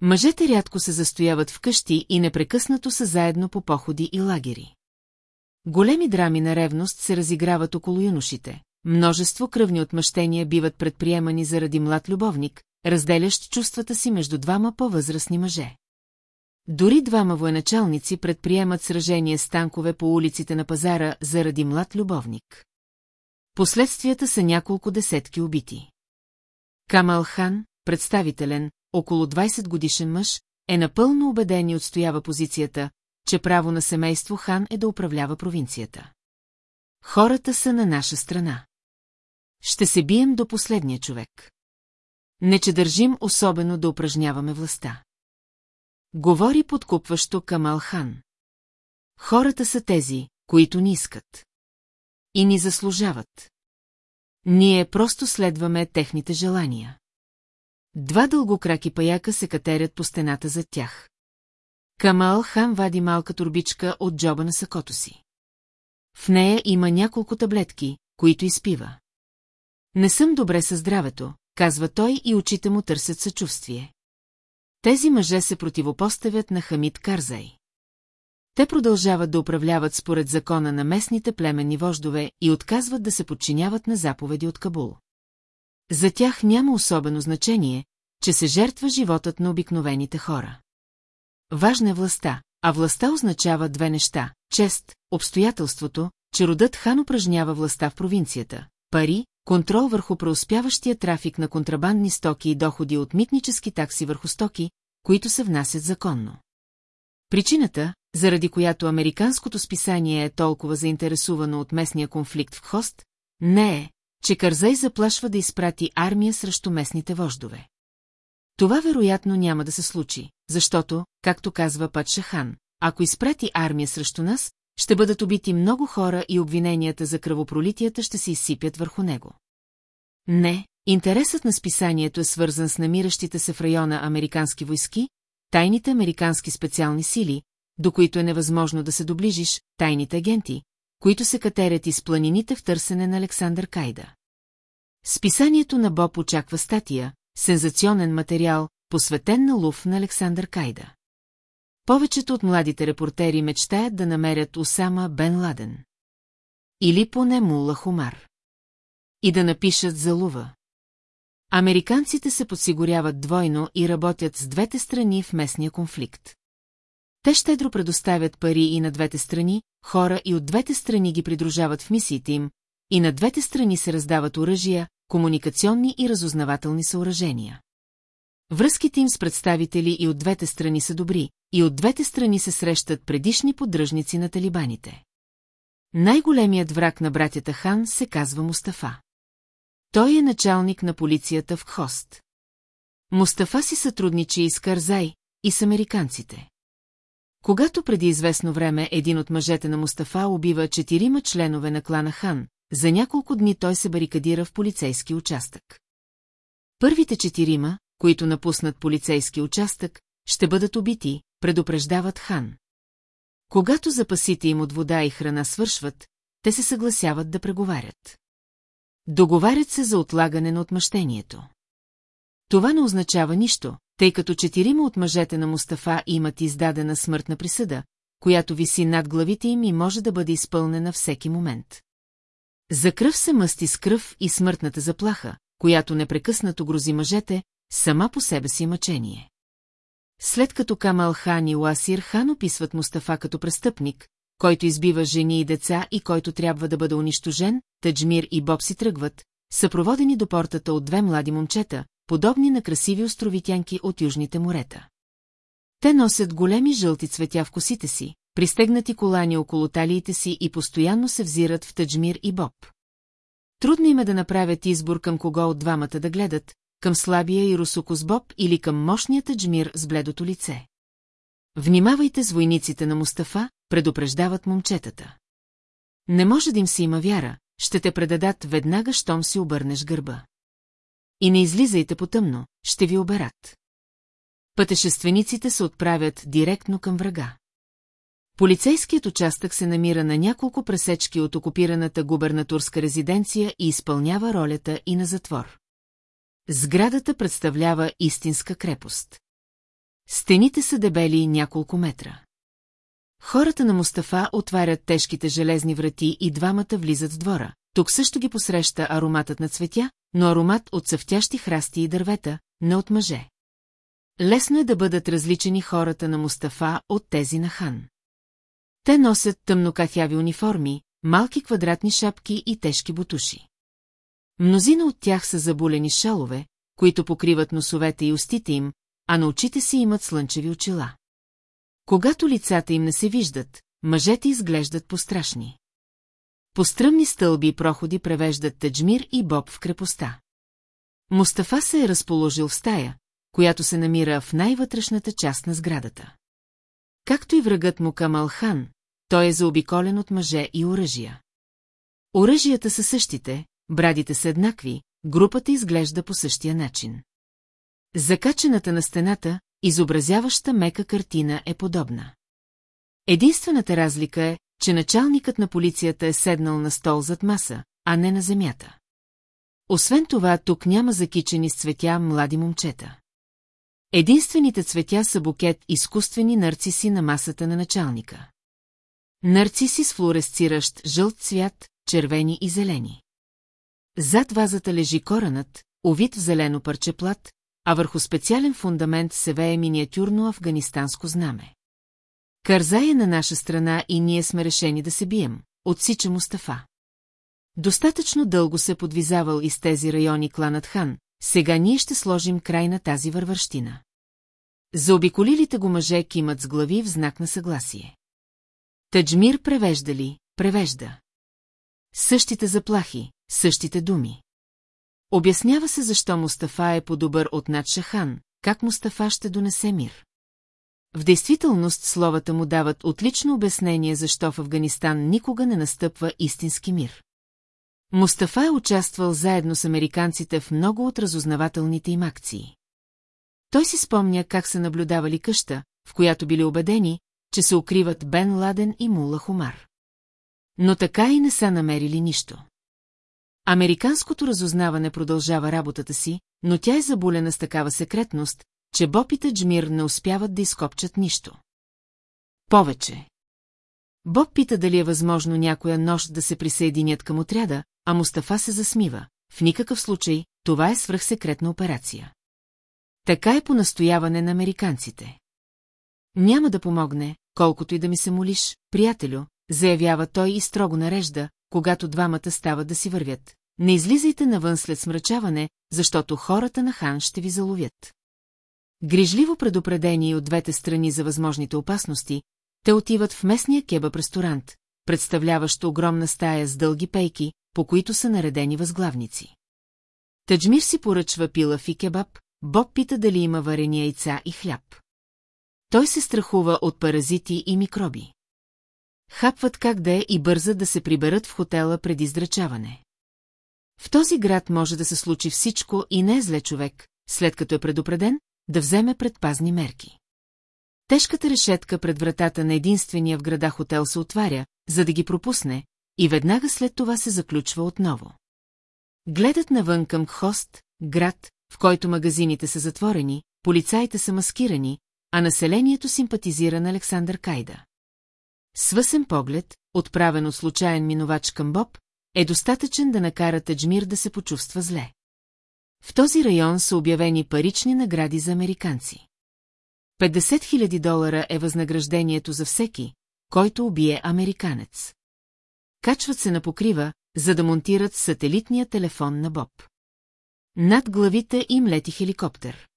Мъжете рядко се застояват вкъщи и непрекъснато са заедно по походи и лагери. Големи драми на ревност се разиграват около юношите. Множество кръвни отмъщения биват предприемани заради млад любовник, разделящ чувствата си между двама по-възрастни мъже. Дори двама военачалници предприемат сражение с танкове по улиците на пазара заради млад любовник. Последствията са няколко десетки убити. Камал Хан, представителен, около 20 годишен мъж, е напълно убеден и отстоява позицията, че право на семейство Хан е да управлява провинцията. Хората са на наша страна. Ще се бием до последния човек. Не че държим особено да упражняваме властта. Говори подкупващо Камал Хан. Хората са тези, които ни искат. И ни заслужават. Ние просто следваме техните желания. Два дългокраки паяка се катерят по стената зад тях. Камал Хан вади малка турбичка от джоба на сакото си. В нея има няколко таблетки, които изпива. Не съм добре със здравето, казва той и очите му търсят съчувствие. Тези мъже се противопоставят на Хамид Карзай. Те продължават да управляват според закона на местните племенни вождове и отказват да се подчиняват на заповеди от Кабул. За тях няма особено значение, че се жертва животът на обикновените хора. Важна е властта, а властта означава две неща – чест, обстоятелството, че родът хан упражнява властта в провинцията, пари, контрол върху преуспяващия трафик на контрабандни стоки и доходи от митнически такси върху стоки, които се внасят законно. Причината, заради която американското списание е толкова заинтересувано от местния конфликт в Хост, не е, че Карзай заплашва да изпрати армия срещу местните вождове. Това вероятно няма да се случи, защото, както казва Патшахан, ако изпрати армия срещу нас, ще бъдат убити много хора и обвиненията за кръвопролитията ще се изсипят върху него. Не, интересът на списанието е свързан с намиращите се в района американски войски, тайните американски специални сили, до които е невъзможно да се доближиш, тайните агенти, които се катерят из планините в търсене на Александър Кайда. Списанието на Боб очаква статия, сензационен материал, посветен на лув на Александър Кайда. Повечето от младите репортери мечтаят да намерят Осама Бен Ладен. Или поне Мула Хумар. И да напишат за лува. Американците се подсигуряват двойно и работят с двете страни в местния конфликт. Те щедро предоставят пари и на двете страни, хора и от двете страни ги придружават в мисиите им, и на двете страни се раздават оръжия, комуникационни и разузнавателни съоръжения. Връзките им с представители и от двете страни са добри, и от двете страни се срещат предишни поддръжници на талибаните. Най-големият враг на братята Хан се казва Мустафа. Той е началник на полицията в Хост. Мустафа си сътрудничи и с Карзай, и с американците. Когато преди известно време един от мъжете на Мустафа убива четирима членове на клана Хан, за няколко дни той се барикадира в полицейски участък. Първите четирима, които напуснат полицейски участък, ще бъдат убити, предупреждават Хан. Когато запасите им от вода и храна свършват, те се съгласяват да преговарят. Договарят се за отлагане на отмъщението. Това не означава нищо, тъй като четирима от мъжете на Мустафа имат издадена смъртна присъда, която виси над главите им и може да бъде изпълнена всеки момент. За кръв се мъсти с кръв и смъртната заплаха, която непрекъснато грози мъжете, сама по себе си мъчение. След като Камал Хан и Уасир Хан описват Мустафа като престъпник, който избива жени и деца и който трябва да бъде унищожен, Таджмир и Боб си тръгват, съпроводени до портата от две млади момчета, подобни на красиви островитянки от южните морета. Те носят големи жълти цветя в косите си, пристегнати колани около талиите си и постоянно се взират в Таджмир и Боб. Трудно им е да направят избор към кого от двамата да гледат, към слабия и русоко с Боб или към мощния Таджмир с бледото лице. Внимавайте с войниците на Мустафа, предупреждават момчетата. Не може да им си има вяра, ще те предадат веднага, щом си обърнеш гърба. И не излизайте по тъмно, ще ви оберат. пътешествениците се отправят директно към врага. Полицейският участък се намира на няколко пресечки от окупираната губернатурска резиденция и изпълнява ролята и на затвор. Сградата представлява истинска крепост. Стените са дебели няколко метра. Хората на Мустафа отварят тежките железни врати и двамата влизат в двора. Тук също ги посреща ароматът на цветя, но аромат от цъфтящи храсти и дървета, не от мъже. Лесно е да бъдат различени хората на Мустафа от тези на хан. Те носят тъмнокафяви униформи, малки квадратни шапки и тежки бутуши. Мнозина от тях са забулени шалове, които покриват носовете и устите им, а на очите си имат слънчеви очила. Когато лицата им не се виждат, мъжете изглеждат пострашни. По стръмни стълби и проходи превеждат Таджмир и Боб в крепостта. Мустафа се е разположил в стая, която се намира в най-вътрешната част на сградата. Както и врагът му Камал Хан, той е заобиколен от мъже и оръжия. Оръжията са същите, брадите са еднакви, групата изглежда по същия начин. Закачената на стената, изобразяваща мека картина е подобна. Единствената разлика е, че началникът на полицията е седнал на стол зад маса, а не на земята. Освен това, тук няма закичени с цветя млади момчета. Единствените цветя са букет изкуствени нарциси на масата на началника. Нарциси с флуоресциращ жълт цвят, червени и зелени. Зад вазата лежи коранът, овит в зелено парче плат, а върху специален фундамент се вее миниатюрно афганистанско знаме. Кързай е на наша страна и ние сме решени да се бием, отсича Мустафа. Достатъчно дълго се подвизавал из тези райони кланът хан, сега ние ще сложим край на тази вървърщина. Заобиколилите го мъже кимат с глави в знак на съгласие. Таджмир превежда ли, превежда. Същите заплахи, същите думи. Обяснява се защо Мустафа е по-добър от над Шахан, как Мустафа ще донесе мир. В действителност словата му дават отлично обяснение защо в Афганистан никога не настъпва истински мир. Мустафа е участвал заедно с американците в много от разузнавателните им акции. Той си спомня как са наблюдавали къща, в която били убедени, че се укриват Бен Ладен и Мула Хумар. Но така и не са намерили нищо. Американското разузнаване продължава работата си, но тя е забулена с такава секретност, че Боб и Таджмир не успяват да изкопчат нищо. Повече. Боб пита дали е възможно някоя нощ да се присъединят към отряда, а Мустафа се засмива. В никакъв случай, това е свръхсекретна операция. Така е по настояване на американците. Няма да помогне, колкото и да ми се молиш, приятелю, заявява той и строго нарежда, когато двамата стават да си вървят. Не излизайте навън след смрачаване, защото хората на хан ще ви заловят. Грижливо предупредени от двете страни за възможните опасности, те отиват в местния кебаб-ресторант, представляващ огромна стая с дълги пейки, по които са наредени възглавници. Таджмир си поръчва пилав и кебаб, Боб пита дали има варени яйца и хляб. Той се страхува от паразити и микроби. Хапват как да е и бързат да се приберат в хотела преди здрачаване. В този град може да се случи всичко и не е зле човек, след като е предупреден, да вземе предпазни мерки. Тежката решетка пред вратата на единствения в града хотел се отваря, за да ги пропусне, и веднага след това се заключва отново. Гледат навън към Хост, град, в който магазините са затворени, полицаите са маскирани, а населението симпатизира на Александър Кайда. Свъсен поглед, отправен от случайен минувач към Боб, е достатъчен да накара Таджмир да се почувства зле. В този район са обявени парични награди за американци. 50 000 долара е възнаграждението за всеки, който убие американец. Качват се на покрива, за да монтират сателитния телефон на Боб. Над главите им лети хеликоптер.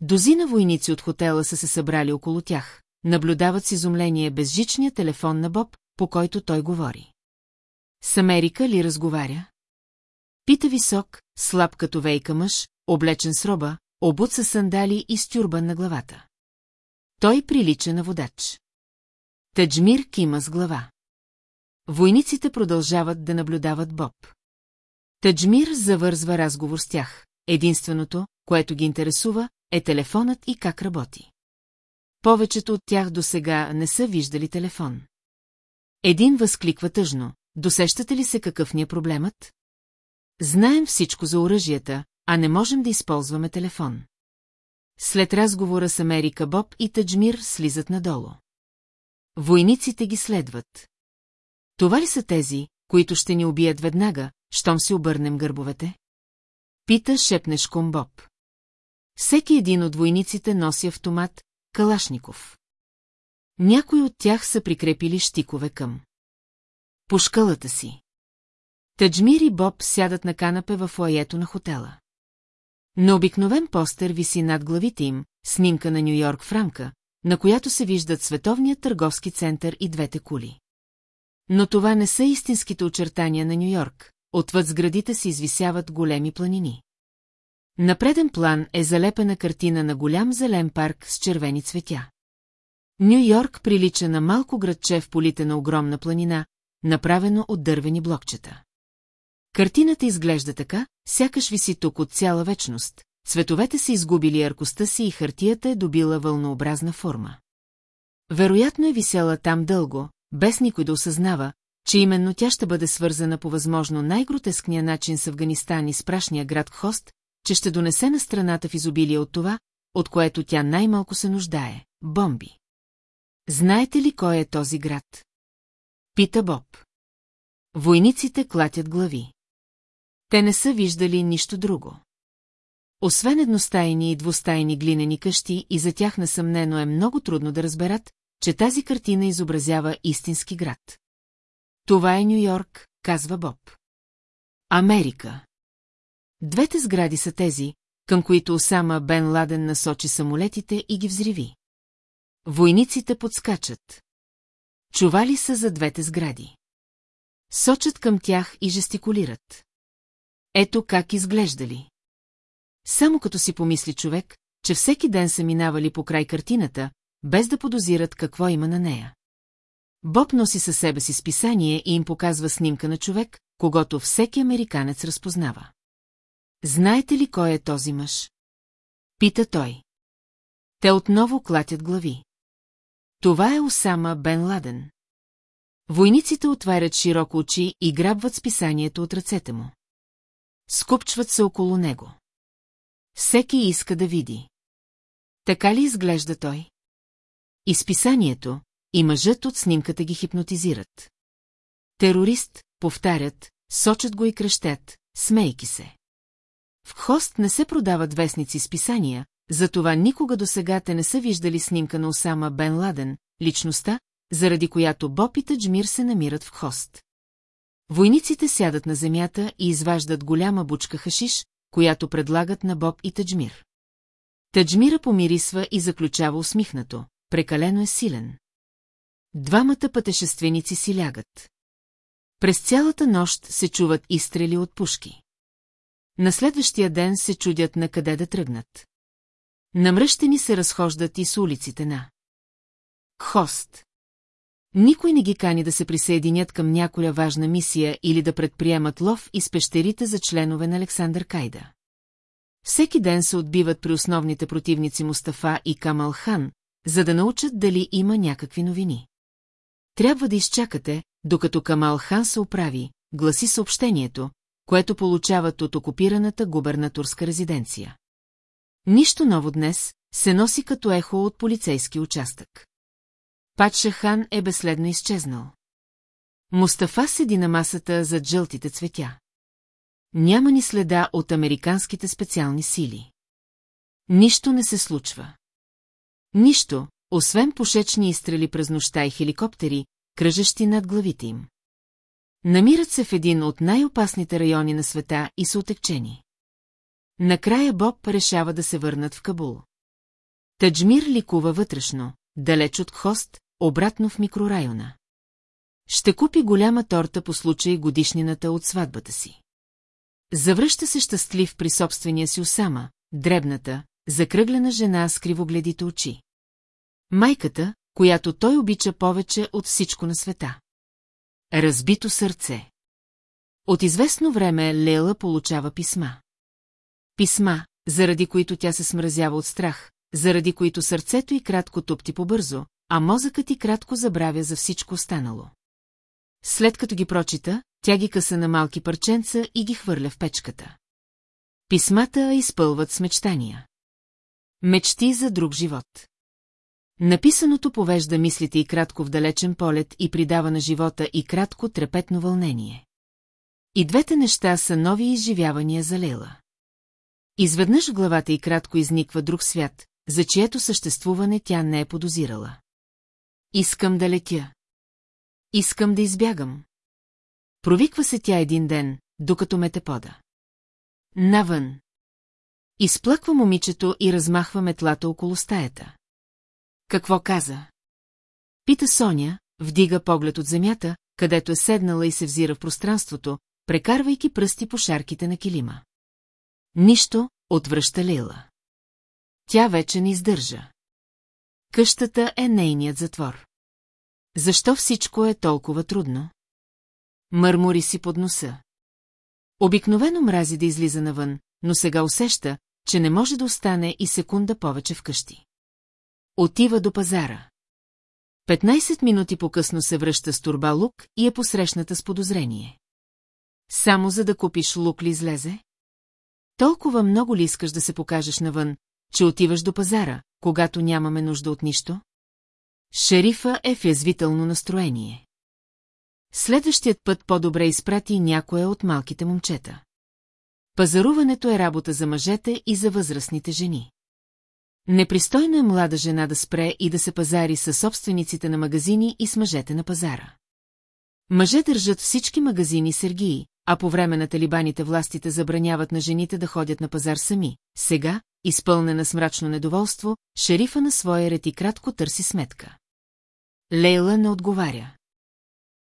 Дозина войници от хотела са се събрали около тях, наблюдават с изумление безжичния телефон на Боб, по който той говори. С Америка ли разговаря? Пита висок, слаб като вейка мъж, облечен с роба, обут с сандали и с тюрбан на главата. Той прилича на водач. Таджмир кима с глава. Войниците продължават да наблюдават Боб. Таджмир завързва разговор с тях. Единственото, което ги интересува, е телефонът и как работи. Повечето от тях до сега не са виждали телефон. Един възкликва тъжно. Досещате ли се какъв ни е проблемът? Знаем всичко за оръжията, а не можем да използваме телефон. След разговора с Америка Боб и Таджмир слизат надолу. Войниците ги следват. Това ли са тези, които ще ни убият веднага, щом си обърнем гърбовете? Пита шепнешком Боб. Всеки един от войниците носи автомат, Калашников. Някои от тях са прикрепили щикове към. Пушкалата си. Таджмир и Боб сядат на канапе в лаето на хотела. На обикновен постер виси над главите им, снимка на Нью-Йорк в рамка, на която се виждат световният търговски център и двете кули. Но това не са истинските очертания на Нью-Йорк, отвъд сградите се извисяват големи планини. На преден план е залепена картина на голям зелен парк с червени цветя. Нью-Йорк прилича на малко градче в полите на огромна планина, направено от дървени блокчета. Картината изглежда така, сякаш виси тук от цяла вечност, цветовете са изгубили яркостта си и хартията е добила вълнообразна форма. Вероятно е висела там дълго, без никой да осъзнава, че именно тя ще бъде свързана по възможно най-гротескния начин с Афганистан и с прашния град Хост, че ще донесе на страната в изобилие от това, от което тя най-малко се нуждае – бомби. Знаете ли кой е този град? Пита Боб. Войниците клатят глави. Те не са виждали нищо друго. Освен едностайни и двустайни глинени къщи, и за тях несъмнено е много трудно да разберат, че тази картина изобразява истински град. Това е Нью-Йорк, казва Боб. Америка. Двете сгради са тези, към които Осама Бен Ладен насочи самолетите и ги взриви. Войниците подскачат. Чували са за двете сгради. Сочат към тях и жестикулират. Ето как изглеждали. Само като си помисли човек, че всеки ден са минавали по край картината, без да подозират какво има на нея. Боб носи със себе си списание и им показва снимка на човек, когато всеки американец разпознава. Знаете ли кой е този мъж? Пита той. Те отново клатят глави. Това е Осама Бен Ладен. Войниците отварят широко очи и грабват списанието от ръцете му. Скупчват се около него. Всеки иска да види. Така ли изглежда той? Изписанието и мъжът от снимката ги хипнотизират. Терорист, повтарят, сочат го и кръщят, смейки се. В хост не се продават вестници с писания, затова никога до сега те не са виждали снимка на Осама Бен Ладен, личността, заради която Боб и Таджмир се намират в хост. Войниците сядат на земята и изваждат голяма бучка хашиш, която предлагат на Боб и Таджмир. Таджмира помирисва и заключава усмихнато. Прекалено е силен. Двамата пътешественици си лягат. През цялата нощ се чуват изстрели от пушки. На следващия ден се чудят на къде да тръгнат. Намръщени се разхождат и с улиците на. Хост. Никой не ги кани да се присъединят към някоя важна мисия или да предприемат лов из пещерите за членове на Александър Кайда. Всеки ден се отбиват при основните противници Мустафа и Камал Хан, за да научат дали има някакви новини. Трябва да изчакате, докато Камал Хан се оправи, гласи съобщението, което получават от окупираната губернаторска резиденция. Нищо ново днес се носи като ехо от полицейски участък. Патша Хан е безследно изчезнал. Мустафа седи на масата зад жълтите цветя. Няма ни следа от американските специални сили. Нищо не се случва. Нищо, освен пошечни изстрели през нощта и хеликоптери, кръжещи над главите им. Намират се в един от най-опасните райони на света и са отекчени. Накрая Боб решава да се върнат в Кабул. Таджмир ликува вътрешно, далеч от Хост, обратно в микрорайона. Ще купи голяма торта по случай годишнината от сватбата си. Завръща се щастлив при собствения си Осама, дребната, закръглена жена с кривогледите очи. Майката, която той обича повече от всичко на света. Разбито сърце. От известно време Лела получава писма. Писма, заради които тя се смразява от страх, заради които сърцето й кратко тупти побързо, а мозъкът и кратко забравя за всичко останало. След като ги прочита, тя ги къса на малки парченца и ги хвърля в печката. Писмата изпълват с мечтания. Мечти за друг живот. Написаното повежда мислите и кратко в далечен полет и придава на живота и кратко трепетно вълнение. И двете неща са нови изживявания за Лейла. Изведнъж в главата и кратко изниква друг свят, за чието съществуване тя не е подозирала. Искам да летя. Искам да избягам. Провиква се тя един ден, докато ме те пода. Навън. Изплъква момичето и размахва метлата около стаята. Какво каза? Пита Соня, вдига поглед от земята, където е седнала и се взира в пространството, прекарвайки пръсти по шарките на килима. Нищо, отвръща Лейла. Тя вече не издържа. Къщата е нейният затвор. Защо всичко е толкова трудно? Мърмори си под носа. Обикновено мрази да излиза навън, но сега усеща, че не може да остане и секунда повече вкъщи. Отива до пазара. 15 минути по-късно се връща с турба лук и е посрещната с подозрение. Само за да купиш лук ли излезе? Толкова много ли искаш да се покажеш навън, че отиваш до пазара, когато нямаме нужда от нищо? Шерифа е в язвително настроение. Следващият път по-добре изпрати някоя от малките момчета. Пазаруването е работа за мъжете и за възрастните жени. Непристойно е млада жена да спре и да се пазари с собствениците на магазини и с мъжете на пазара. Мъже държат всички магазини Сергии, а по време на талибаните властите забраняват на жените да ходят на пазар сами. Сега, изпълнена с мрачно недоволство, шерифа на своя ред и кратко търси сметка. Лейла не отговаря.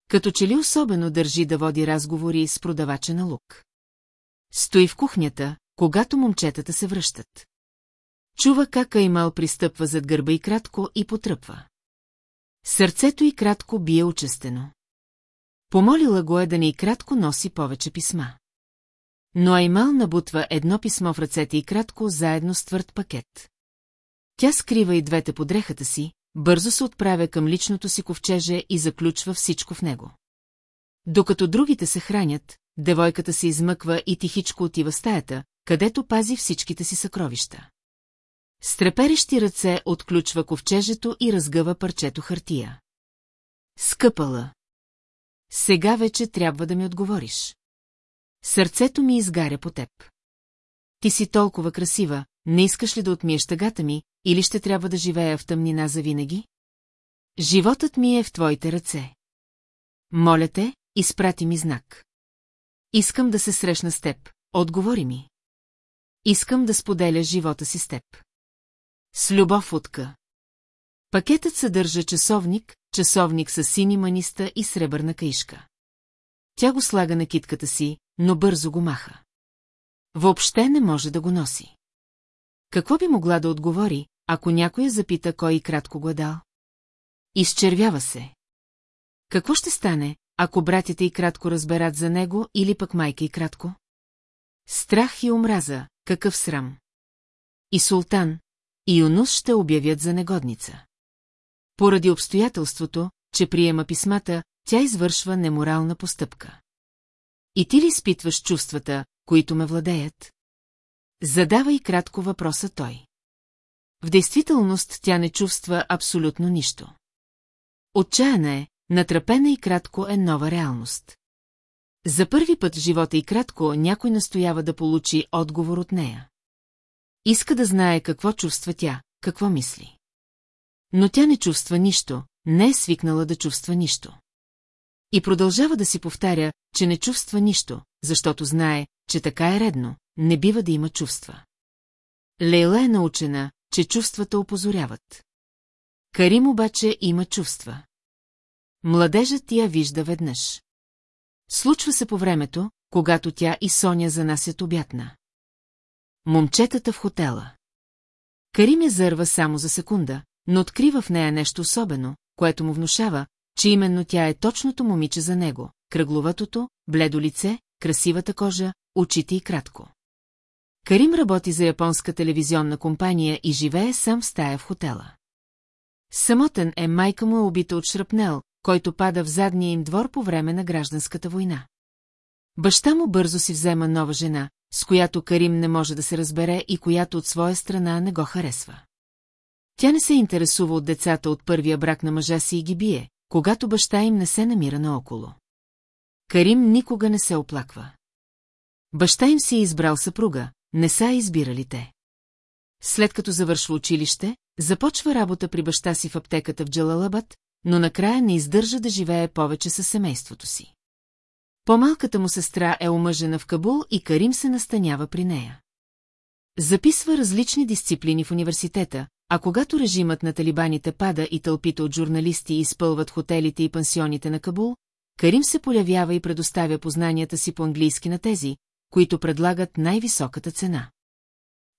Като че ли особено държи да води разговори с продавача на лук. Стои в кухнята, когато момчетата се връщат. Чува как Аймал пристъпва зад гърба и кратко и потръпва. Сърцето и кратко бие учестено. Помолила го е да не и кратко носи повече писма. Но Аймал набутва едно писмо в ръцете и кратко заедно с твърд пакет. Тя скрива и двете подрехата си, бързо се отправя към личното си ковчеже и заключва всичко в него. Докато другите се хранят, девойката се измъква и тихичко отива стаята, където пази всичките си съкровища. С треперещи ръце отключва ковчежето и разгъва парчето хартия. Скъпала. Сега вече трябва да ми отговориш. Сърцето ми изгаря по теб. Ти си толкова красива, не искаш ли да отмиеш тъгата ми, или ще трябва да живея в тъмнина завинаги? Животът ми е в твоите ръце. Моля те, изпрати ми знак. Искам да се срещна с теб, отговори ми. Искам да споделя живота си с теб. С любов утка. Пакетът съдържа часовник, часовник с сини маниста и сребърна каишка. Тя го слага на китката си, но бързо го маха. Въобще не може да го носи. Какво би могла да отговори, ако някой запита кой и кратко го е дал? Изчервява се. Какво ще стане, ако братята и кратко разберат за него или пък майка и кратко? Страх и омраза, какъв срам. И султан, и Юнус ще обявят за негодница. Поради обстоятелството, че приема писмата, тя извършва неморална постъпка. И ти ли изпитваш чувствата, които ме владеят? Задава и кратко въпроса той. В действителност тя не чувства абсолютно нищо. Отчаяна е, натрапена и кратко е нова реалност. За първи път в живота и кратко някой настоява да получи отговор от нея. Иска да знае какво чувства тя, какво мисли. Но тя не чувства нищо, не е свикнала да чувства нищо. И продължава да си повтаря, че не чувства нищо, защото знае, че така е редно, не бива да има чувства. Лейла е научена, че чувствата опозоряват. Карим обаче има чувства. Младежът я вижда веднъж. Случва се по времето, когато тя и Соня занасят обятна. Момчетата в хотела. Карим я зърва само за секунда, но открива в нея нещо особено, което му внушава, че именно тя е точното момиче за него, кръгловатото, бледо лице, красивата кожа, очите и кратко. Карим работи за японска телевизионна компания и живее сам в стая в хотела. Самотен е майка му е убита от шрапнел, който пада в задния им двор по време на гражданската война. Баща му бързо си взема нова жена, с която Карим не може да се разбере и която от своя страна не го харесва. Тя не се интересува от децата от първия брак на мъжа си и ги бие, когато баща им не се намира наоколо. Карим никога не се оплаква. Баща им си е избрал съпруга, не са избирали те. След като завършва училище, започва работа при баща си в аптеката в Джалалабад, но накрая не издържа да живее повече със семейството си. По-малката му сестра е омъжена в Кабул и Карим се настанява при нея. Записва различни дисциплини в университета, а когато режимът на талибаните пада и тълпите от журналисти изпълват хотелите и пансионите на Кабул, Карим се появява и предоставя познанията си по-английски на тези, които предлагат най-високата цена.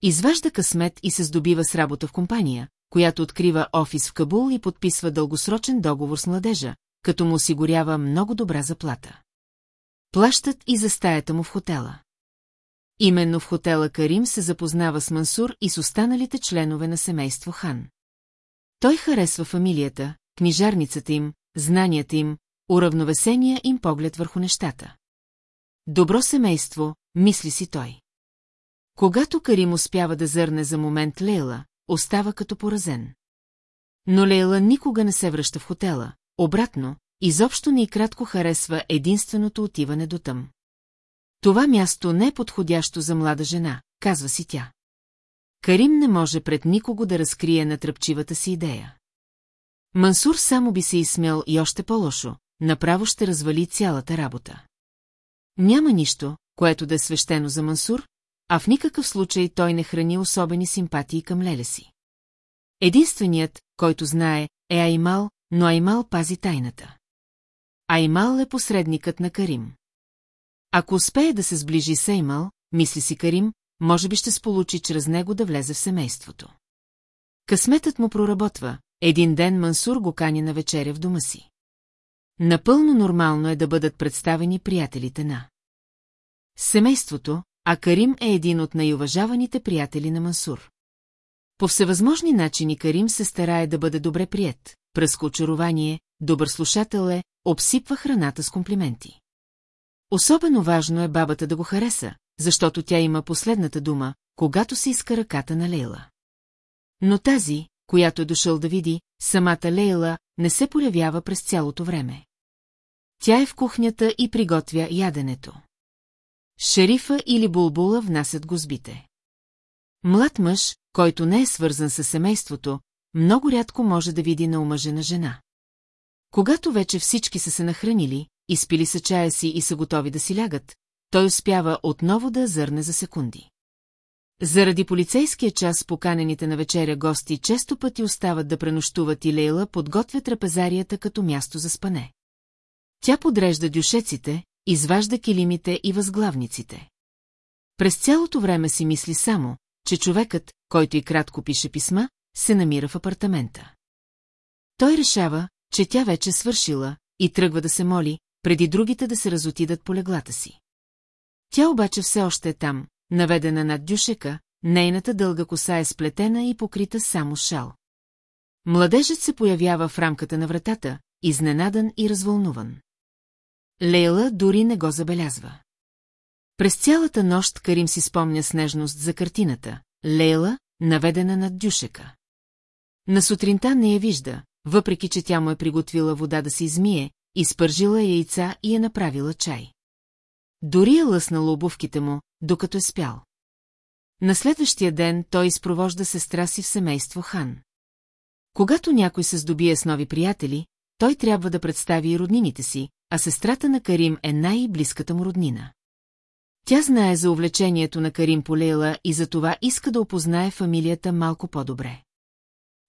Изважда късмет и се здобива с работа в компания, която открива офис в Кабул и подписва дългосрочен договор с младежа, като му осигурява много добра заплата. Плащат и за стаята му в хотела. Именно в хотела Карим се запознава с Мансур и с останалите членове на семейство Хан. Той харесва фамилията, книжарницата им, знанията им, уравновесения им поглед върху нещата. Добро семейство, мисли си той. Когато Карим успява да зърне за момент Лейла, остава като поразен. Но Лейла никога не се връща в хотела, обратно, изобщо не и кратко харесва единственото отиване до тъм. Това място не е подходящо за млада жена, казва си тя. Карим не може пред никого да разкрие натръпчивата си идея. Мансур само би се изсмял и още по-лошо, направо ще развали цялата работа. Няма нищо, което да е свещено за Мансур, а в никакъв случай той не храни особени симпатии към леле си. Единственият, който знае, е Аймал, но Аймал пази тайната. Аймал е посредникът на Карим. Ако успее да се сближи с Аймал, мисли си Карим, може би ще сполучи чрез него да влезе в семейството. Късметът му проработва, един ден Мансур го кани на вечеря в дома си. Напълно нормално е да бъдат представени приятелите на семейството, а Карим е един от най-уважаваните приятели на Мансур. По всевъзможни начини Карим се старае да бъде добре прият, пръско очарование, добър слушател е, обсипва храната с комплименти. Особено важно е бабата да го хареса, защото тя има последната дума, когато се иска ръката на Лейла. Но тази, която е дошъл да види, самата Лейла, не се появява през цялото време. Тя е в кухнята и приготвя яденето. Шерифа или Булбула внасят гозбите. Млад мъж, който не е свързан с семейството, много рядко може да види на омъжена жена. Когато вече всички са се нахранили, изпили са чая си и са готови да си лягат, той успява отново да зърне за секунди. Заради полицейския час поканените на вечеря гости често пъти остават да пренощуват и Лейла подготвя трапезарията като място за спане. Тя подрежда дюшеците, изважда килимите и възглавниците. През цялото време си мисли само, че човекът, който и кратко пише писма, се намира в апартамента. Той решава, че тя вече свършила и тръгва да се моли, преди другите да се разотидат по леглата си. Тя обаче все още е там, наведена над дюшека, нейната дълга коса е сплетена и покрита само шал. Младежът се появява в рамката на вратата, изненадан и развълнуван. Лейла дори не го забелязва. През цялата нощ Карим си спомня с нежност за картината. Лейла, наведена над дюшека. На сутринта не я вижда, въпреки че тя му е приготвила вода да се измие, изпържила яйца и е направила чай. Дори е лъснала обувките му, докато е спял. На следващия ден той изпровожда сестра си в семейство Хан. Когато някой се здобие с нови приятели, той трябва да представи и роднините си, а сестрата на Карим е най-близката му роднина. Тя знае за увлечението на Карим по Лейла и за това иска да опознае фамилията малко по-добре.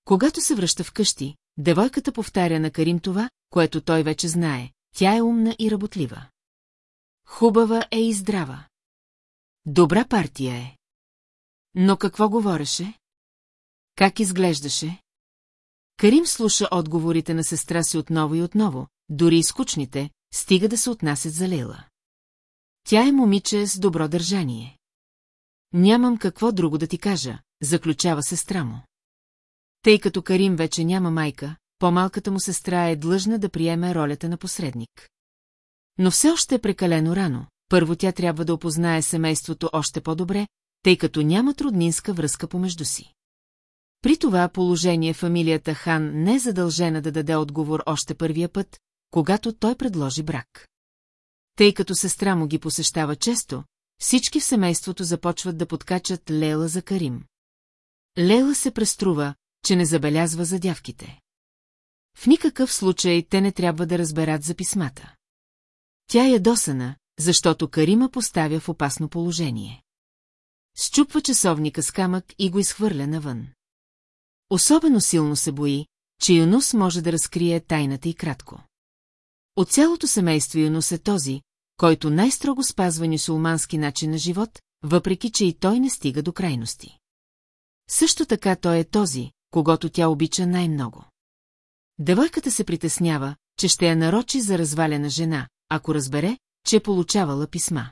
Когато се връща вкъщи, девойката повтаря на Карим това, което той вече знае. Тя е умна и работлива. Хубава е и здрава. Добра партия е. Но какво говореше? Как изглеждаше? Карим слуша отговорите на сестра си отново и отново, дори и скучните, стига да се отнасят за Лейла. Тя е момиче с добро държание. Нямам какво друго да ти кажа, заключава сестра му. Тъй като Карим вече няма майка, по-малката му сестра е длъжна да приеме ролята на посредник. Но все още е прекалено рано. Първо тя трябва да опознае семейството още по-добре, тъй като няма труднинска връзка помежду си. При това положение фамилията Хан не е задължена да даде отговор още първия път, когато той предложи брак. Тъй като сестра му ги посещава често, всички в семейството започват да подкачат Лейла за Карим. Лейла се преструва, че не забелязва задявките. В никакъв случай те не трябва да разберат за писмата. Тя е досана, защото Карима поставя в опасно положение. Счупва часовника с камък и го изхвърля навън. Особено силно се бои, че Юнус може да разкрие тайната и кратко. От цялото семейство Юнус е този, който най-строго спазва нюсулмански начин на живот, въпреки че и той не стига до крайности. Също така той е този, когато тя обича най-много. Девойката се притеснява, че ще я нарочи за развалена жена, ако разбере, че е получавала писма.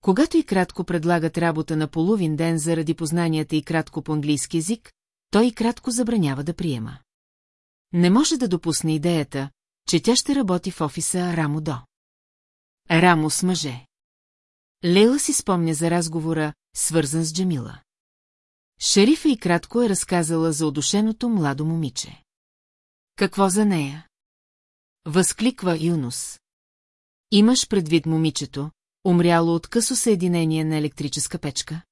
Когато и кратко предлагат работа на половин ден заради познанията и кратко по английски язик, той и кратко забранява да приема. Не може да допусне идеята, че тя ще работи в офиса Рамо До. Рамо с мъже. Лейла си спомня за разговора, свързан с Джамила. Шерифа и кратко е разказала за одушеното младо момиче. Какво за нея? Възкликва Юнус. Имаш предвид момичето, умряло от късо съединение на електрическа печка?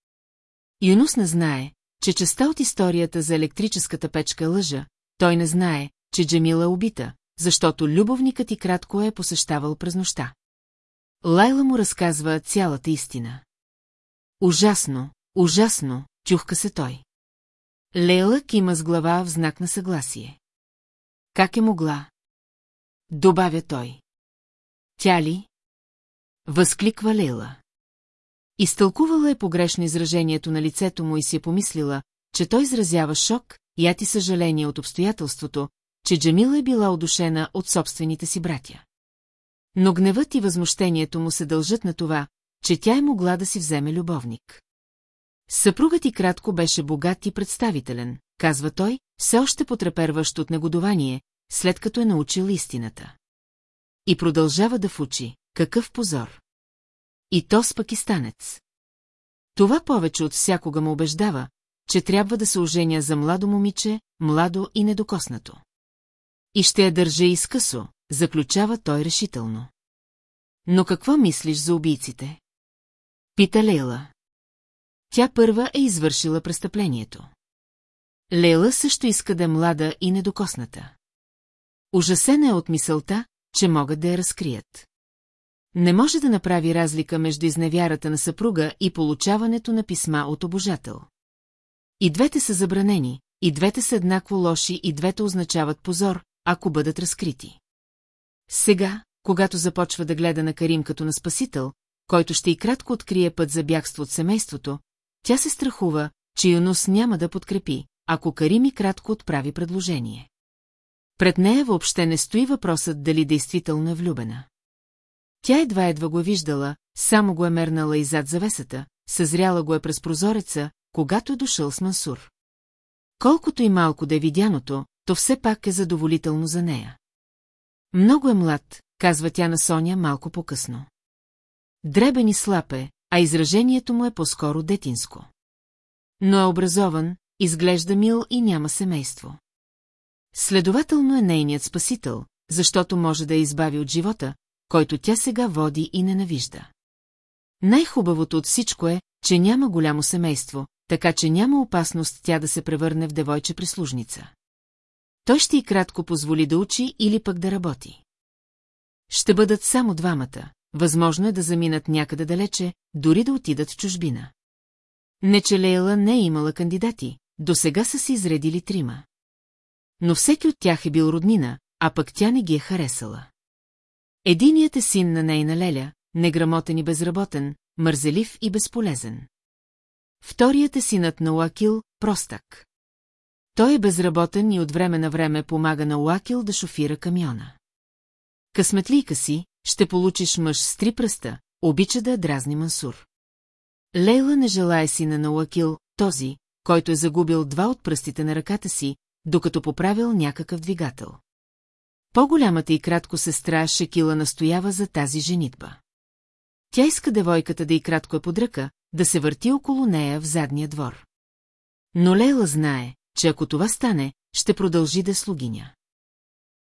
Юнус не знае, че частта от историята за електрическата печка лъжа, той не знае, че Джамила е убита, защото любовникът и кратко е посещавал през нощта. Лайла му разказва цялата истина. Ужасно, ужасно, чухка се той. Лейла кима с глава в знак на съгласие. Как е могла? Добавя той. Тя ли? Възкликва Лейла. Изтълкувала е погрешно изражението на лицето му и си е помислила, че той изразява шок, яд и съжаление от обстоятелството, че Джамила е била одушена от собствените си братя. Но гневът и възмущението му се дължат на това, че тя е могла да си вземе любовник. Съпругът и кратко беше богат и представителен, казва той, все още потреперващ от негодование, след като е научил истината. И продължава да фучи. Какъв позор! И то с пакистанец. Това повече от всякога му убеждава, че трябва да се оженя за младо момиче, младо и недокоснато. И ще я държа изкъсо, заключава той решително. Но какво мислиш за убийците? Пита Лейла. Тя първа е извършила престъплението. Лейла също иска да е млада и недокосната. Ужасена е от мисълта, че могат да я разкрият. Не може да направи разлика между изневярата на съпруга и получаването на писма от обожател. И двете са забранени, и двете са еднакво лоши и двете означават позор, ако бъдат разкрити. Сега, когато започва да гледа на Карим като на спасител, който ще и кратко открие път за бягство от семейството, тя се страхува, че Юнус няма да подкрепи, ако Карим и кратко отправи предложение. Пред нея въобще не стои въпросът дали действително е влюбена. Тя едва-едва го е виждала, само го е мернала и зад завесата, съзряла го е през прозореца, когато е дошъл с Мансур. Колкото и малко да е видяното, то все пак е задоволително за нея. Много е млад, казва тя на Соня малко по-късно. Дребен и слаб е, а изражението му е по-скоро детинско. Но е образован, изглежда мил и няма семейство. Следователно е нейният спасител, защото може да я избави от живота, който тя сега води и ненавижда. Най-хубавото от всичко е, че няма голямо семейство, така че няма опасност тя да се превърне в девойче прислужница. Той ще и кратко позволи да учи или пък да работи. Ще бъдат само двамата, възможно е да заминат някъде далече, дори да отидат в чужбина. Не че не е имала кандидати, до сега са се изредили трима. Но всеки от тях е бил роднина, а пък тя не ги е харесала. Единият е син на нейна Леля, неграмотен и безработен, мързелив и безполезен. Вторият е синът на Уакил, простак. Той е безработен и от време на време помага на Уакил да шофира камиона. Късметлийка си, ще получиш мъж с три пръста, обича да дразни Мансур. Лейла не желая сина на Лакил, този, който е загубил два от пръстите на ръката си, докато поправил някакъв двигател. По-голямата и кратко сестра Шекила настоява за тази женитба. Тя иска девойката да и кратко е под ръка, да се върти около нея в задния двор. Но Лейла знае, че ако това стане, ще продължи да е слугиня.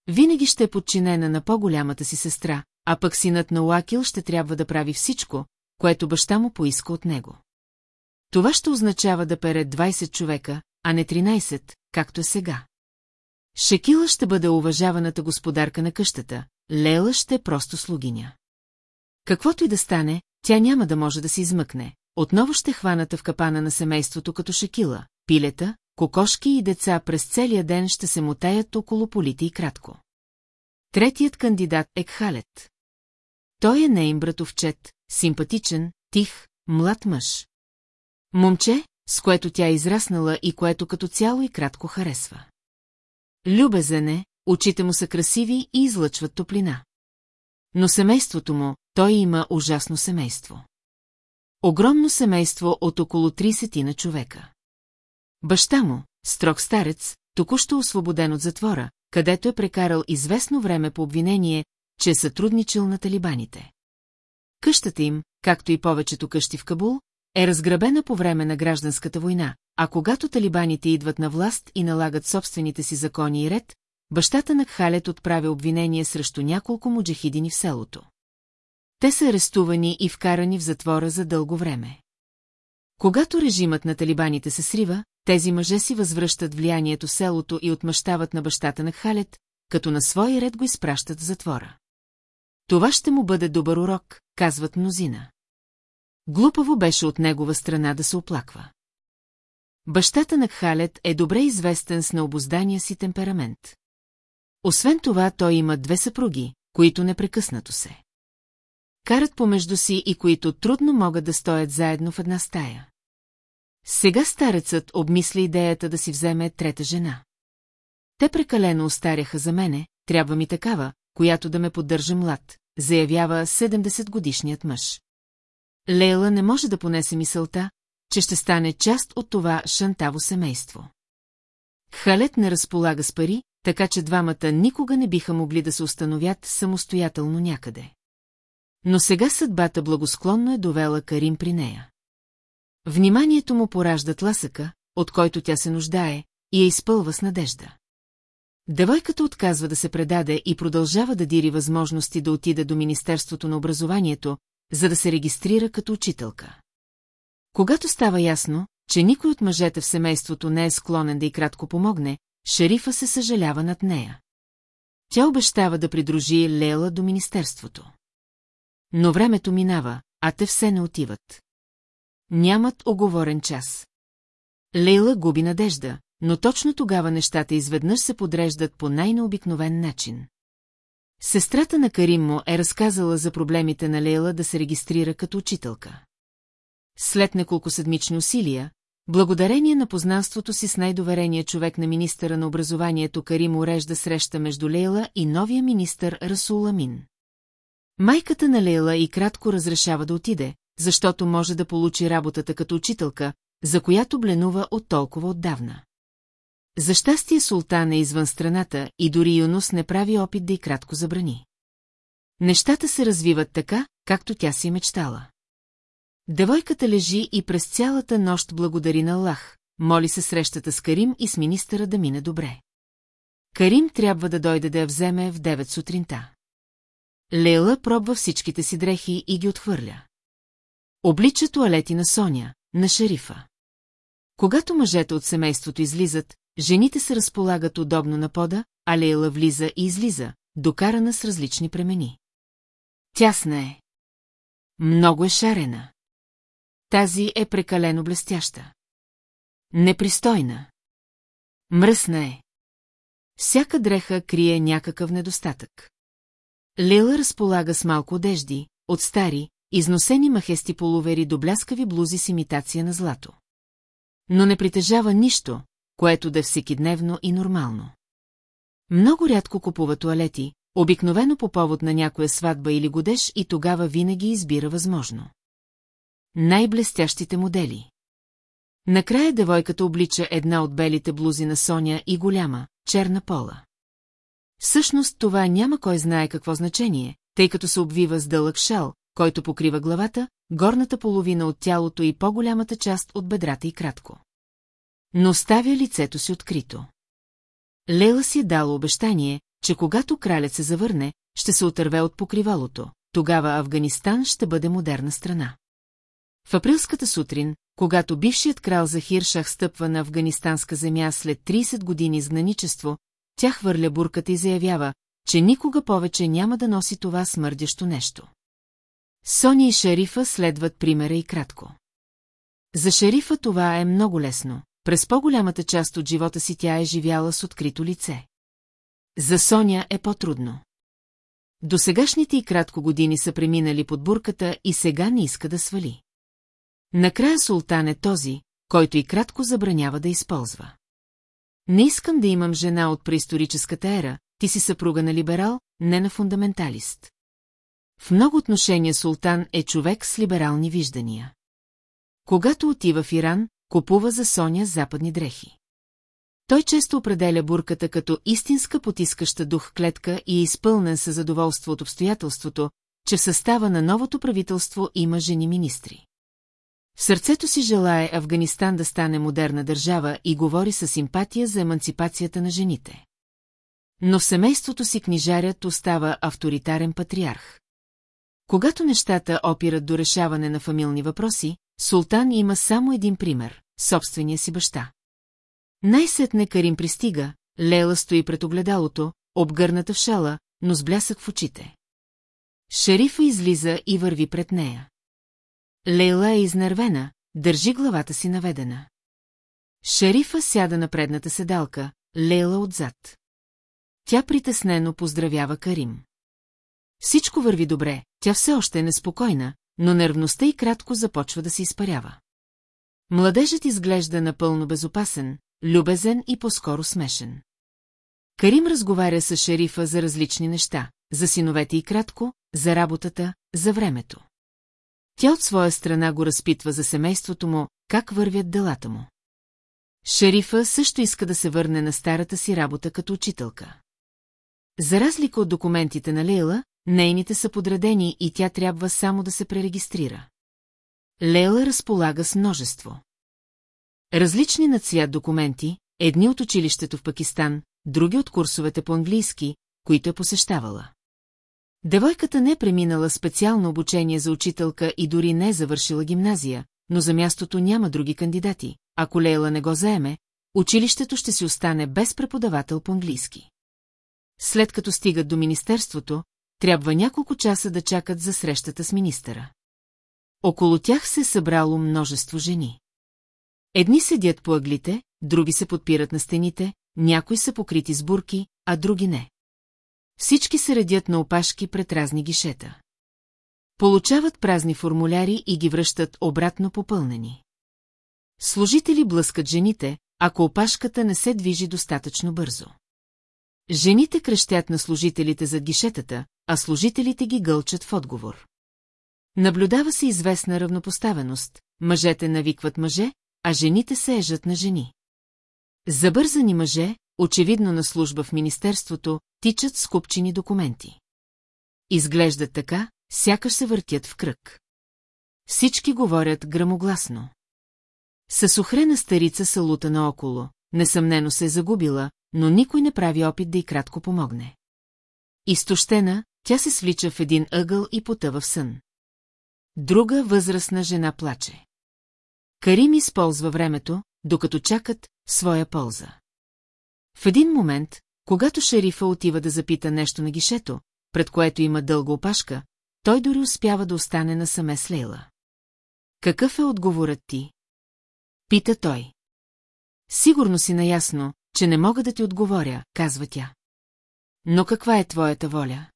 Винаги ще е подчинена на по-голямата си сестра, а пък синът на Уакил ще трябва да прави всичко, което баща му поиска от него. Това ще означава да пере 20 човека, а не 13, както е сега. Шекила ще бъде уважаваната господарка на къщата, Лела ще е просто слугиня. Каквото и да стане, тя няма да може да се измъкне. Отново ще хваната в капана на семейството като Шекила, пилета, кокошки и деца през целия ден ще се мотаят около полите и кратко. Третият кандидат е Кхалет. Той е нейн братовчет, симпатичен, тих, млад мъж. Момче, с което тя е израснала и което като цяло и кратко харесва. Любезен е, очите му са красиви и излъчват топлина. Но семейството му, той има ужасно семейство. Огромно семейство от около 30 на човека. Баща му, строг старец, току-що освободен от затвора, където е прекарал известно време по обвинение, че е сътрудничил на талибаните. Къщата им, както и повечето къщи в Кабул, е разграбена по време на гражданската война, а когато талибаните идват на власт и налагат собствените си закони и ред, бащата на Кхалет отправя обвинение срещу няколко муджахидини в селото. Те са арестувани и вкарани в затвора за дълго време. Когато режимът на талибаните се срива, тези мъже си възвръщат влиянието в селото и отмъщават на бащата на Халет, като на свой ред го изпращат в затвора. Това ще му бъде добър урок, казват мнозина. Глупаво беше от негова страна да се оплаква. Бащата на Кхалет е добре известен с необоздания си темперамент. Освен това, той има две съпруги, които непрекъснато се. Карат помежду си и които трудно могат да стоят заедно в една стая. Сега старецът обмисля идеята да си вземе трета жена. Те прекалено остаряха за мене, трябва ми такава, която да ме поддържа млад, заявява 70-годишният мъж. Лейла не може да понесе мисълта, че ще стане част от това шантаво семейство. Халет не разполага с пари, така че двамата никога не биха могли да се установят самостоятелно някъде. Но сега съдбата благосклонно е довела Карим при нея. Вниманието му поражда тласъка, от който тя се нуждае, и я изпълва с надежда. Девойката отказва да се предаде и продължава да дири възможности да отида до Министерството на образованието, за да се регистрира като учителка. Когато става ясно, че никой от мъжете в семейството не е склонен да и кратко помогне, шерифа се съжалява над нея. Тя обещава да придружи Лела до Министерството. Но времето минава, а те все не отиват. Нямат оговорен час. Лейла губи надежда, но точно тогава нещата изведнъж се подреждат по най-необикновен начин. Сестрата на Карим му е разказала за проблемите на Лейла да се регистрира като учителка. След неколко седмични усилия, благодарение на познанството си с най-доверения човек на министъра на образованието Карим урежда среща между Лейла и новия министър Расул Амин. Майката на Лейла и кратко разрешава да отиде, защото може да получи работата като учителка, за която бленува от толкова отдавна. За щастие султан е извън страната и дори Юнус не прави опит да и кратко забрани. Нещата се развиват така, както тя си мечтала. Девойката лежи и през цялата нощ благодари на Аллах, моли се срещата с Карим и с министъра да мине добре. Карим трябва да дойде да я вземе в 9 сутринта. Лейла пробва всичките си дрехи и ги отхвърля. Облича туалети на Соня, на шерифа. Когато мъжете от семейството излизат, жените се разполагат удобно на пода, а Лейла влиза и излиза, докарана с различни премени. Тясна е. Много е шарена. Тази е прекалено блестяща. Непристойна. Мръсна е. Всяка дреха крие някакъв недостатък. Лила разполага с малко одежди, от стари, износени махести полувери до бляскави блузи с имитация на злато. Но не притежава нищо, което да е всекидневно и нормално. Много рядко купува туалети, обикновено по повод на някоя сватба или годеж и тогава винаги избира възможно. най-блестящите модели. Накрая девойката облича една от белите блузи на Соня и голяма, черна пола. Всъщност това няма кой знае какво значение, тъй като се обвива с дълъг шал, който покрива главата, горната половина от тялото и по-голямата част от бедрата и кратко. Но оставя лицето си открито. Лейла си е дала обещание, че когато кралят се завърне, ще се отърве от покривалото. Тогава Афганистан ще бъде модерна страна. В априлската сутрин, когато бившият крал Захир Шах стъпва на афганистанска земя след 30 години изгнаничество, тя хвърля бурката и заявява, че никога повече няма да носи това смърдящо нещо. Сони и шерифа следват примера и кратко. За шерифа това е много лесно. През по-голямата част от живота си тя е живяла с открито лице. За Соня е по-трудно. До сегашните и кратко години са преминали под бурката и сега не иска да свали. Накрая султан е този, който и кратко забранява да използва. Не искам да имам жена от преисторическата ера, ти си съпруга на либерал, не на фундаменталист. В много отношения султан е човек с либерални виждания. Когато отива в Иран, купува за Соня западни дрехи. Той често определя бурката като истинска потискаща дух клетка и е изпълнен със задоволство от обстоятелството, че в състава на новото правителство има жени министри. В сърцето си желае Афганистан да стане модерна държава и говори със симпатия за еманципацията на жените. Но в семейството си книжарят остава авторитарен патриарх. Когато нещата опират до решаване на фамилни въпроси, Султан има само един пример – собствения си баща. Най-сетне Карим пристига, Лейла стои пред огледалото, обгърната в шала, но с блясък в очите. Шерифа излиза и върви пред нея. Лейла е изнервена, държи главата си наведена. Шерифа сяда на предната седалка, Лейла отзад. Тя притеснено поздравява Карим. Всичко върви добре, тя все още е неспокойна, но нервността и кратко започва да се изпарява. Младежът изглежда напълно безопасен, любезен и по-скоро смешен. Карим разговаря с шерифа за различни неща, за синовете и кратко, за работата, за времето. Тя от своя страна го разпитва за семейството му, как вървят делата му. Шерифа също иска да се върне на старата си работа като учителка. За разлика от документите на Лейла, нейните са подредени и тя трябва само да се пререгистрира. Лейла разполага с множество. Различни на цвят документи, едни от училището в Пакистан, други от курсовете по английски, които е посещавала. Девойката не е преминала специално обучение за учителка и дори не е завършила гимназия, но за мястото няма други кандидати. Ако Лейла не го заеме, училището ще си остане без преподавател по английски. След като стигат до министерството, трябва няколко часа да чакат за срещата с министъра. Около тях се е събрало множество жени. Едни седят по ъглите, други се подпират на стените, някои са покрити с бурки, а други не. Всички се редят на опашки пред разни гишета. Получават празни формуляри и ги връщат обратно попълнени. Служители блъскат жените, ако опашката не се движи достатъчно бързо. Жените крещят на служителите за гишетата, а служителите ги гълчат в отговор. Наблюдава се известна равнопоставеност, мъжете навикват мъже, а жените се ежат на жени. Забързани мъже, очевидно на служба в Министерството, тичат скупчени документи. Изглеждат така, сякаш се въртят в кръг. Всички говорят грамогласно. С охрена старица са лута наоколо, несъмнено се е загубила, но никой не прави опит да й кратко помогне. Изтощена, тя се свлича в един ъгъл и потъва в сън. Друга възрастна жена плаче. Карим използва времето, докато чакат своя полза. В един момент, когато шерифа отива да запита нещо на гишето, пред което има дълга опашка, той дори успява да остане насаме с Лейла. Какъв е отговорът ти? Пита той. Сигурно си наясно, че не мога да ти отговоря, казва тя. Но каква е твоята воля?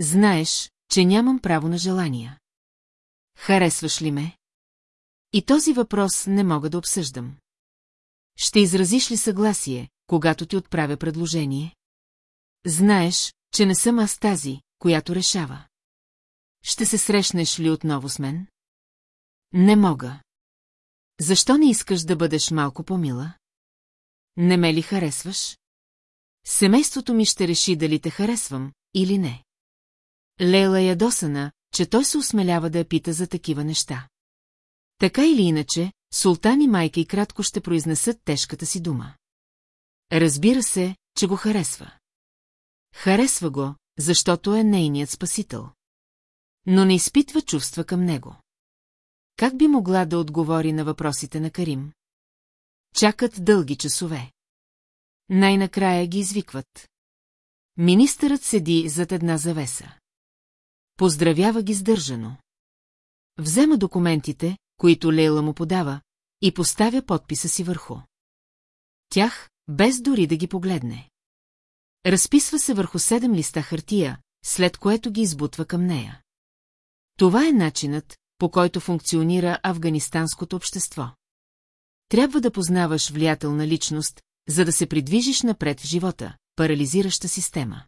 Знаеш, че нямам право на желания. Харесваш ли ме? И този въпрос не мога да обсъждам. Ще изразиш ли съгласие, когато ти отправя предложение? Знаеш, че не съм аз тази, която решава. Ще се срещнеш ли отново с мен? Не мога. Защо не искаш да бъдеш малко по-мила? Не ме ли харесваш? Семейството ми ще реши дали те харесвам или не. Лейла ядосана, че той се осмелява да я пита за такива неща. Така или иначе, султан и майка и кратко ще произнесат тежката си дума. Разбира се, че го харесва. Харесва го, защото е нейният спасител. Но не изпитва чувства към него. Как би могла да отговори на въпросите на Карим? Чакат дълги часове. Най-накрая ги извикват. Министърът седи зад една завеса. Поздравява ги сдържано. Взема документите, които Лейла му подава, и поставя подписа си върху. Тях, без дори да ги погледне. Разписва се върху седем листа хартия, след което ги избутва към нея. Това е начинът, по който функционира афганистанското общество. Трябва да познаваш влиятелна личност, за да се придвижиш напред в живота, парализираща система.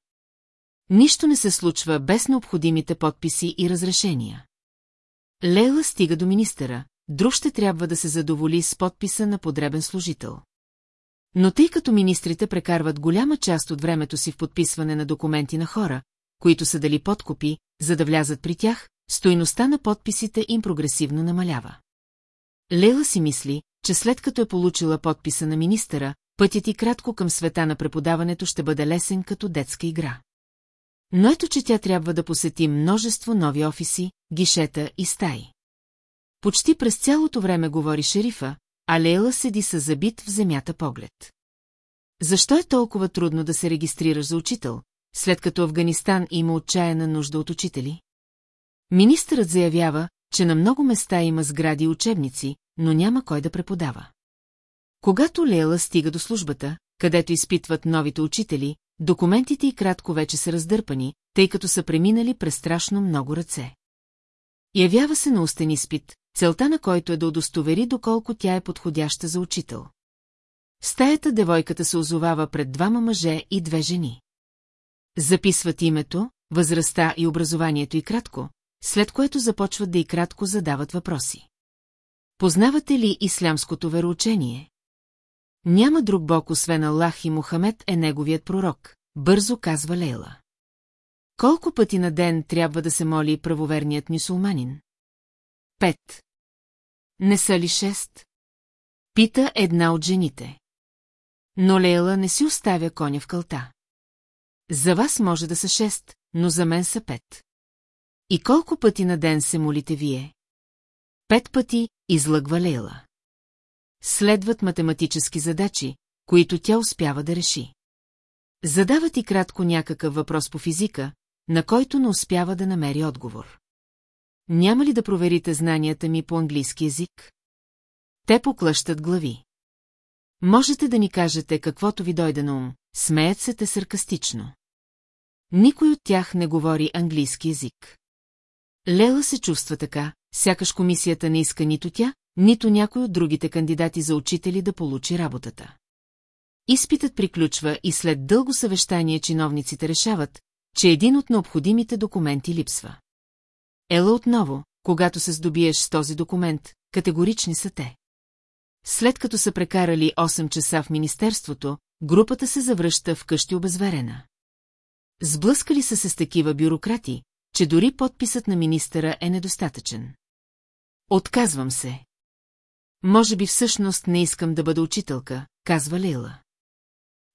Нищо не се случва без необходимите подписи и разрешения. Лейла стига до министъра, друг ще трябва да се задоволи с подписа на подребен служител. Но тъй като министрите прекарват голяма част от времето си в подписване на документи на хора, които са дали подкопи, за да влязат при тях, стойността на подписите им прогресивно намалява. Лейла си мисли, че след като е получила подписа на министъра, пътят и кратко към света на преподаването ще бъде лесен като детска игра. Но ето, че тя трябва да посети множество нови офиси, гишета и стаи. Почти през цялото време говори шерифа, а Лейла седи със забит в земята поглед. Защо е толкова трудно да се регистрираш за учител, след като Афганистан има отчаяна нужда от учители? Министърът заявява, че на много места има сгради и учебници, но няма кой да преподава. Когато Лейла стига до службата, където изпитват новите учители, документите и кратко вече са раздърпани, тъй като са преминали през страшно много ръце. Явява се на устен изпит, целта на който е да удостовери доколко тя е подходяща за учител. В стаята девойката се озовава пред двама мъже и две жени. Записват името, възрастта и образованието и кратко, след което започват да и кратко задават въпроси. Познавате ли ислямското вероучение? Няма друг бог, освен Аллах и Мухамед е неговият пророк, бързо казва Лейла. Колко пъти на ден трябва да се моли правоверният мюсулманин? Пет. Не са ли шест? Пита една от жените. Но Лейла не си оставя коня в кълта. За вас може да са шест, но за мен са пет. И колко пъти на ден се молите вие? Пет пъти излъгва Лейла. Следват математически задачи, които тя успява да реши. Задават и кратко някакъв въпрос по физика, на който не успява да намери отговор. Няма ли да проверите знанията ми по английски язик? Те поклъщат глави. Можете да ни кажете каквото ви дойде на ум, смеят се те саркастично. Никой от тях не говори английски язик. Лела се чувства така, сякаш комисията не иска нито тя, нито някой от другите кандидати за учители да получи работата. Изпитът приключва и след дълго съвещание чиновниците решават, че един от необходимите документи липсва. Ела отново, когато се здобиеш с този документ, категорични са те. След като са прекарали 8 часа в министерството, групата се завръща вкъщи обезверена. Сблъскали са се с такива бюрократи, че дори подписът на министъра е недостатъчен. Отказвам се. Може би всъщност не искам да бъда учителка, казва Лейла.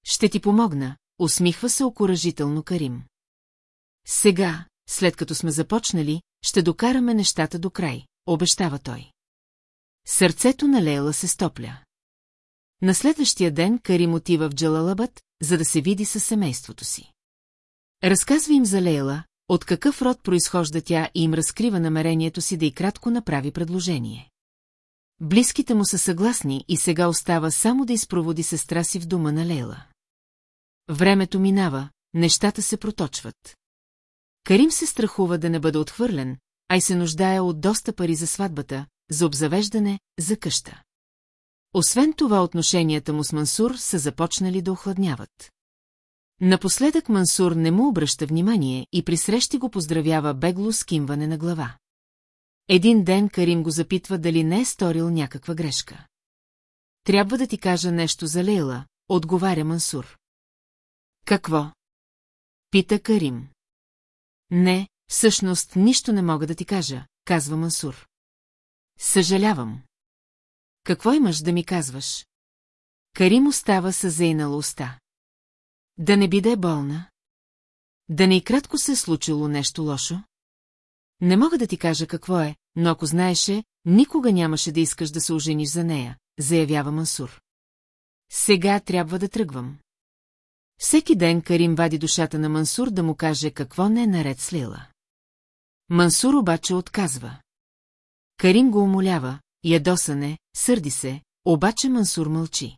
Ще ти помогна, усмихва се окоръжително Карим. Сега, след като сме започнали, ще докараме нещата до край, обещава той. Сърцето на Лейла се стопля. На следващия ден Карим отива в Джалалабът, за да се види със семейството си. Разказва им за Лейла, от какъв род произхожда тя и им разкрива намерението си да и кратко направи предложение. Близките му са съгласни и сега остава само да изпроводи сестра си в дома на Лейла. Времето минава, нещата се проточват. Карим се страхува да не бъде отхвърлен, а и се нуждае от доста пари за сватбата, за обзавеждане, за къща. Освен това отношенията му с Мансур са започнали да охладняват. Напоследък Мансур не му обръща внимание и при срещи го поздравява бегло с кимване на глава. Един ден Карим го запитва дали не е сторил някаква грешка. Трябва да ти кажа нещо за Лейла, отговаря Мансур. Какво? Пита Карим. Не, всъщност нищо не мога да ти кажа, казва Мансур. Съжалявам. Какво имаш да ми казваш? Карим остава с зейнала уста. Да не би да е болна? Да не и кратко се е случило нещо лошо? Не мога да ти кажа какво е, но ако знаеше, никога нямаше да искаш да се ожениш за нея, заявява Мансур. Сега трябва да тръгвам. Всеки ден Карим вади душата на Мансур да му каже какво не е наред с Лила. Мансур обаче отказва. Карим го умолява, ядосане, сърди се, обаче Мансур мълчи.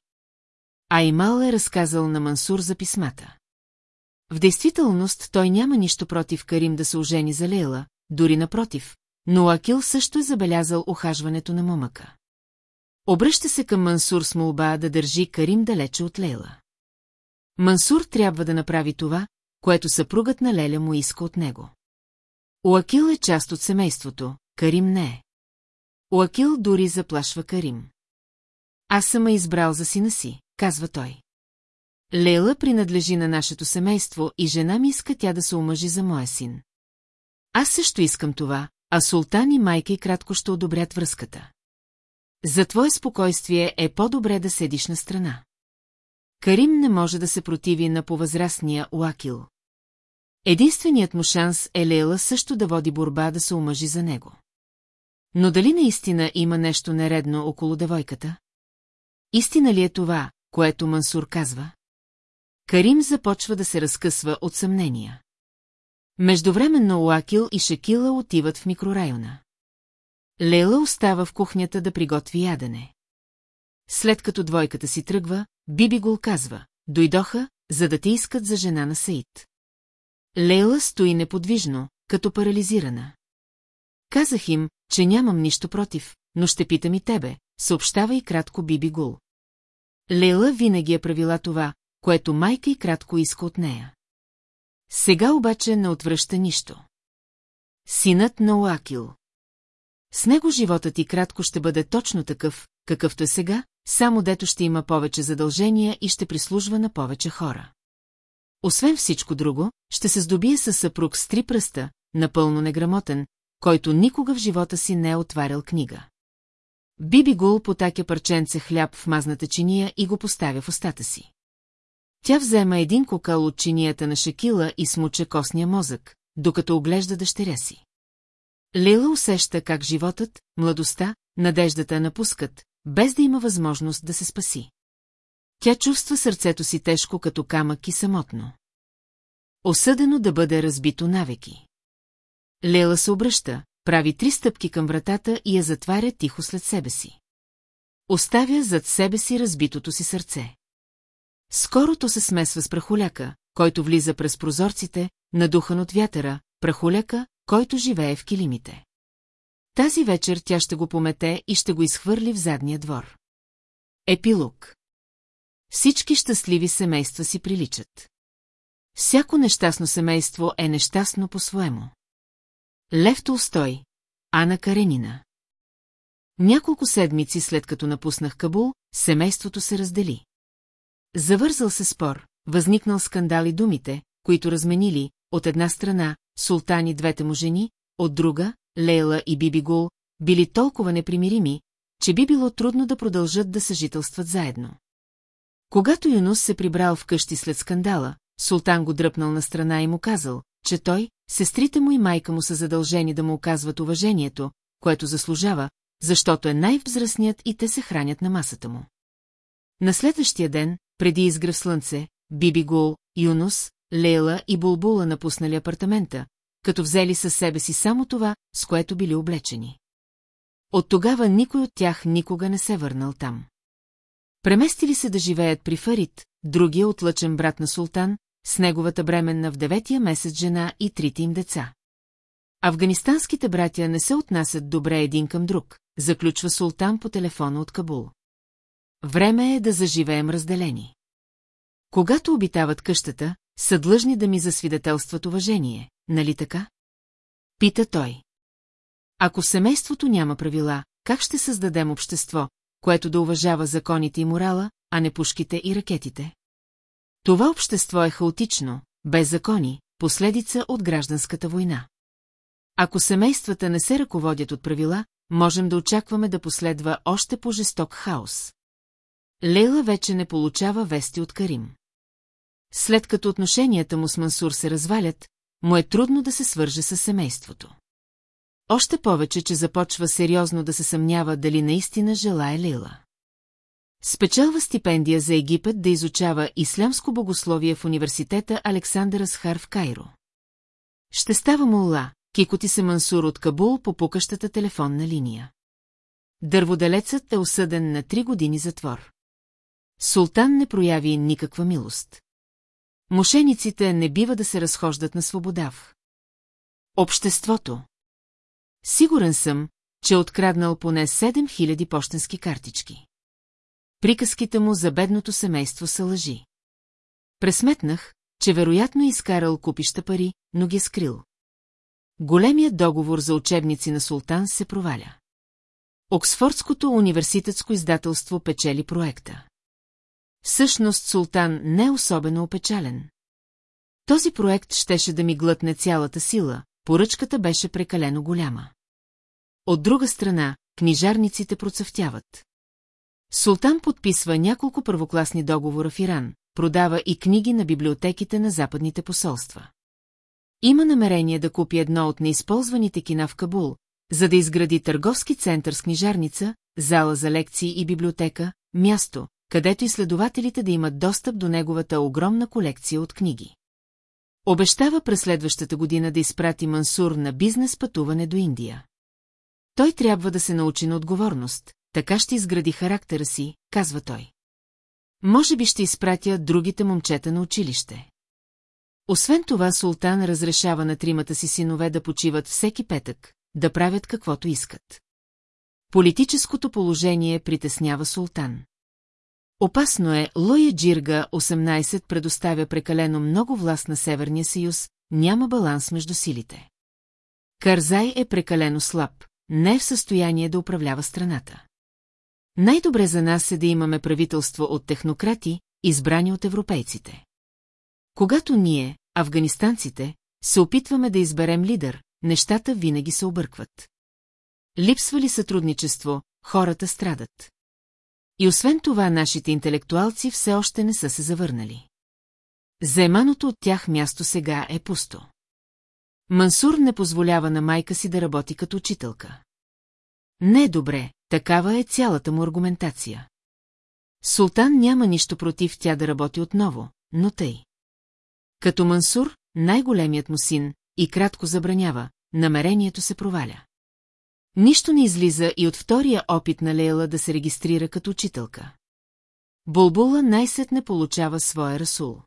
А Имал е разказал на Мансур за писмата. В действителност той няма нищо против Карим да се ожени за Лейла, дори напротив, но Акил също е забелязал охажването на момъка. Обръща се към Мансур с молба да държи Карим далече от Лейла. Мансур трябва да направи това, което съпругът на Леля му иска от него. Уакил е част от семейството, Карим не е. Уакил дори заплашва Карим. Аз съм избрал за сина си, казва той. Лейла принадлежи на нашето семейство и жена ми иска тя да се омъжи за моя син. Аз също искам това, а султан и майка и кратко ще одобрят връзката. За твое спокойствие е по-добре да седиш на страна. Карим не може да се противи на повъзрастния Уакил. Единственият му шанс е Лейла също да води борба да се омъжи за него. Но дали наистина има нещо нередно около девойката? Истина ли е това, което Мансур казва? Карим започва да се разкъсва от съмнения. Междувременно Уакил и Шакила отиват в микрорайона. Лейла остава в кухнята да приготви ядене. След като двойката си тръгва, Биби го казва, дойдоха, за да те искат за жена на Саид. Лейла стои неподвижно, като парализирана. Казах им, че нямам нищо против, но ще питам и тебе, съобщава и кратко Биби Гул. Лейла винаги е правила това, което майка и кратко иска от нея. Сега обаче не отвръща нищо. Синът на Уакил. С него животът ти кратко ще бъде точно такъв, какъвто е сега, само дето ще има повече задължения и ще прислужва на повече хора. Освен всичко друго, ще се здобие със съпруг с три пръста, напълно неграмотен, който никога в живота си не е отварял книга. Биби Гул потакя парченце хляб в мазната чиния и го поставя в устата си. Тя взема един кокал от чинията на Шакила и смуча костния мозък, докато оглежда дъщеря си. Лила усеща как животът, младостта, надеждата напускат, без да има възможност да се спаси. Тя чувства сърцето си тежко като камък и самотно. Осъдено да бъде разбито навеки. Лела се обръща, прави три стъпки към вратата и я затваря тихо след себе си. Оставя зад себе си разбитото си сърце. Скорото се смесва с прахоляка, който влиза през прозорците, надухан от вятъра, прахоляка, който живее в килимите. Тази вечер тя ще го помете и ще го изхвърли в задния двор. Епилог Всички щастливи семейства си приличат. Всяко нещастно семейство е нещастно по-своему. Лев Толстой, Ана Каренина Няколко седмици след като напуснах Кабул, семейството се раздели. Завързал се спор, възникнал скандал и думите, които разменили, от една страна, султани двете му жени, от друга, Лейла и Биби Гул, били толкова непримирими, че би било трудно да продължат да съжителстват заедно. Когато Юнус се прибрал вкъщи след скандала, султан го дръпнал на страна и му казал, че той, сестрите му и майка му са задължени да му оказват уважението, което заслужава, защото е най-взрастният и те се хранят на масата му. На следващия ден, преди изгръв слънце, Биби Гул, Юнус, Лейла и Булбула напуснали апартамента, като взели със себе си само това, с което били облечени. От тогава никой от тях никога не се върнал там. Преместили се да живеят при Фарит, другия отлъчен брат на султан, с неговата бременна в деветия месец жена и трите им деца. Афганистанските братя не се отнасят добре един към друг, заключва султан по телефона от Кабул. Време е да заживеем разделени. Когато обитават къщата, са длъжни да ми засвидетелстват уважение, нали така? Пита той. Ако семейството няма правила, как ще създадем общество, което да уважава законите и морала, а не пушките и ракетите? Това общество е хаотично, без закони, последица от гражданската война. Ако семействата не се ръководят от правила, можем да очакваме да последва още по-жесток хаос. Лейла вече не получава вести от Карим. След като отношенията му с Мансур се развалят, му е трудно да се свърже с семейството. Още повече, че започва сериозно да се съмнява дали наистина желая Лейла. Спечелва стипендия за Египет да изучава ислямско богословие в университета Александър Асхар в Кайро. Ще става мулла, кикоти се Мансур от Кабул по пукащата телефонна линия. Дърводелецът е осъден на три години затвор. Султан не прояви никаква милост. Мошениците не бива да се разхождат на свобода. Обществото. Сигурен съм, че е откраднал поне 7000 почтенски картички. Приказките му за бедното семейство са лъжи. Пресметнах, че вероятно е изкарал купища пари, но ги е скрил. Големият договор за учебници на Султан се проваля. Оксфордското университетско издателство печели проекта. Всъщност Султан не е особено опечален. Този проект щеше да ми глътне цялата сила, поръчката беше прекалено голяма. От друга страна, книжарниците процъфтяват. Султан подписва няколко първокласни договора в Иран, продава и книги на библиотеките на западните посолства. Има намерение да купи едно от неизползваните кина в Кабул, за да изгради търговски център с книжарница, зала за лекции и библиотека, място, където изследователите да имат достъп до неговата огромна колекция от книги. Обещава през следващата година да изпрати Мансур на бизнес пътуване до Индия. Той трябва да се научи на отговорност, така ще изгради характера си, казва той. Може би ще изпратя другите момчета на училище. Освен това, султан разрешава на тримата си синове да почиват всеки петък, да правят каквото искат. Политическото положение притеснява султан. Опасно е, Лоя Джирга 18 предоставя прекалено много власт на Северния съюз, няма баланс между силите. Карзай е прекалено слаб, не е в състояние да управлява страната. Най-добре за нас е да имаме правителство от технократи, избрани от европейците. Когато ние, афганистанците, се опитваме да изберем лидер, нещата винаги се объркват. Липсва ли сътрудничество, хората страдат. И освен това нашите интелектуалци все още не са се завърнали. Заеманото от тях място сега е пусто. Мансур не позволява на майка си да работи като учителка. Не е добре, такава е цялата му аргументация. Султан няма нищо против тя да работи отново, но тъй. Като Мансур, най-големият му син, и кратко забранява, намерението се проваля. Нищо не излиза и от втория опит на Лейла да се регистрира като учителка. Булбула най-сетне получава своя расул.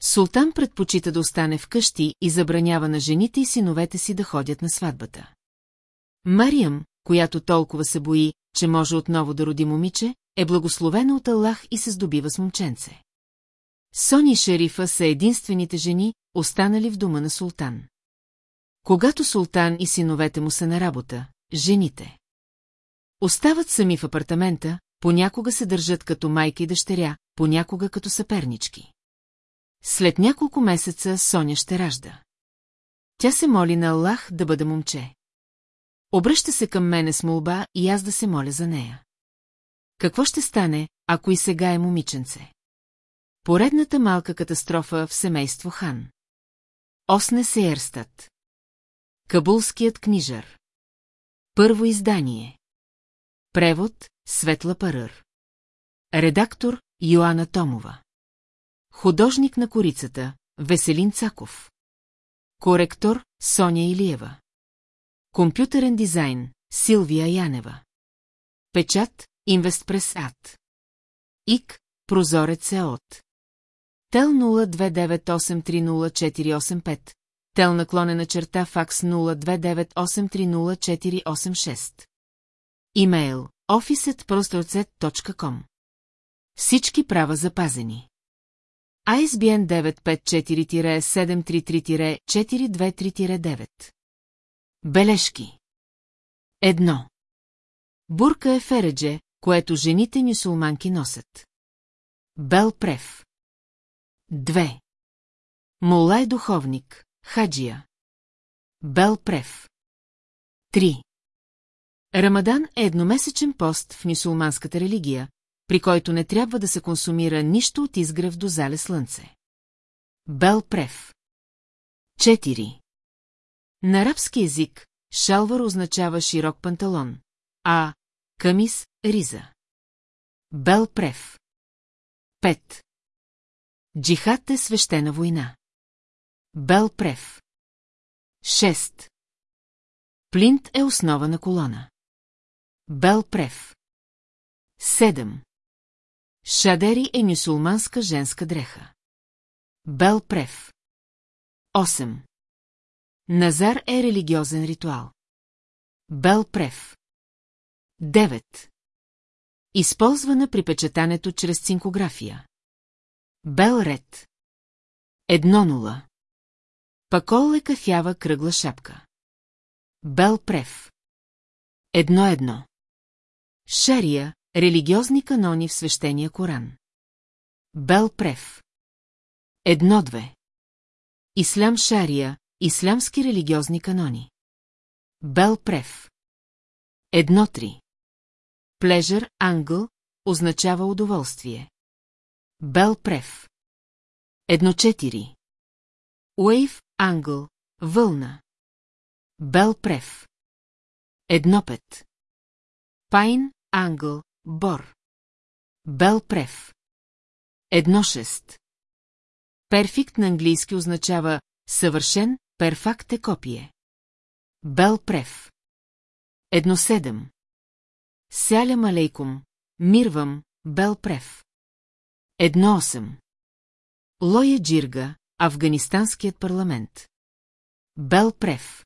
Султан предпочита да остане вкъщи и забранява на жените и синовете си да ходят на сватбата. Мариям, която толкова се бои, че може отново да роди момиче, е благословена от Аллах и се здобива с момченце. Сони и Шерифа са единствените жени, останали в дома на султан. Когато султан и синовете му са на работа, жените. Остават сами в апартамента, понякога се държат като майка и дъщеря, понякога като съпернички. След няколко месеца Соня ще ражда. Тя се моли на Аллах да бъде момче. Обръща се към мене с молба и аз да се моля за нея. Какво ще стане, ако и сега е момиченце? Поредната малка катастрофа в семейство Хан. Осне се Ерстат. Кабулският книжар. Първо издание. Превод Светла Парър. Редактор Йоанна Томова. Художник на корицата Веселин Цаков. Коректор Соня Илиева. Компютърен дизайн Силвия Янева. Печат Инвестпрес Ад. ИК Прозорец ЕОТ. Тел 029830485. Тел наклонена черта факс 029830486. Имейл office.prostorcet.com Всички права запазени. ISBN 954-733-423-9 Бележки Едно. Бурка е фередже, което жените нюсулманки носят. Бел Прев. Две. Мола духовник, хаджия. Бел Прев. Три. Рамадан е едномесечен пост в мюсулманската религия, при който не трябва да се консумира нищо от изгрев до зале слънце. Бел Прев. 4. На арабски език шалвар означава широк панталон, а камис – риза. Бел Прев. 5. Джихад е свещена война. Бел Прев. 6. Плинт е основа на колона. Бел Прев. 7. Шадери е мюсулманска женска дреха. Бел Прев. 8. Назар е религиозен ритуал. Бел Прев. 9. Използвана при печатането чрез цинкография. Бел Ред. 1-0. Пакол е кафява кръгла шапка. Бел Прев. 1-1. Шария, религиозни канони в свещения Коран. Бел Прев. Едно-две. Ислям Шария, ислямски религиозни канони. Бел Прев. Едно-три. Плежър, ангъл, означава удоволствие. Бел Прев. Едно-четири. Уейв, ангъл, вълна. Бел Прев. Едно-пет. Пайн, ангъл, бор. Бел Прев. Едно-шест. Перфикт на английски означава съвършен, перфакт е копие. Бел Прев. Едно седем. Сялям алейкум, мирвам, Бел Прев. Едно осем. Лоя Джирга, Афганистанският парламент. Бел Прев.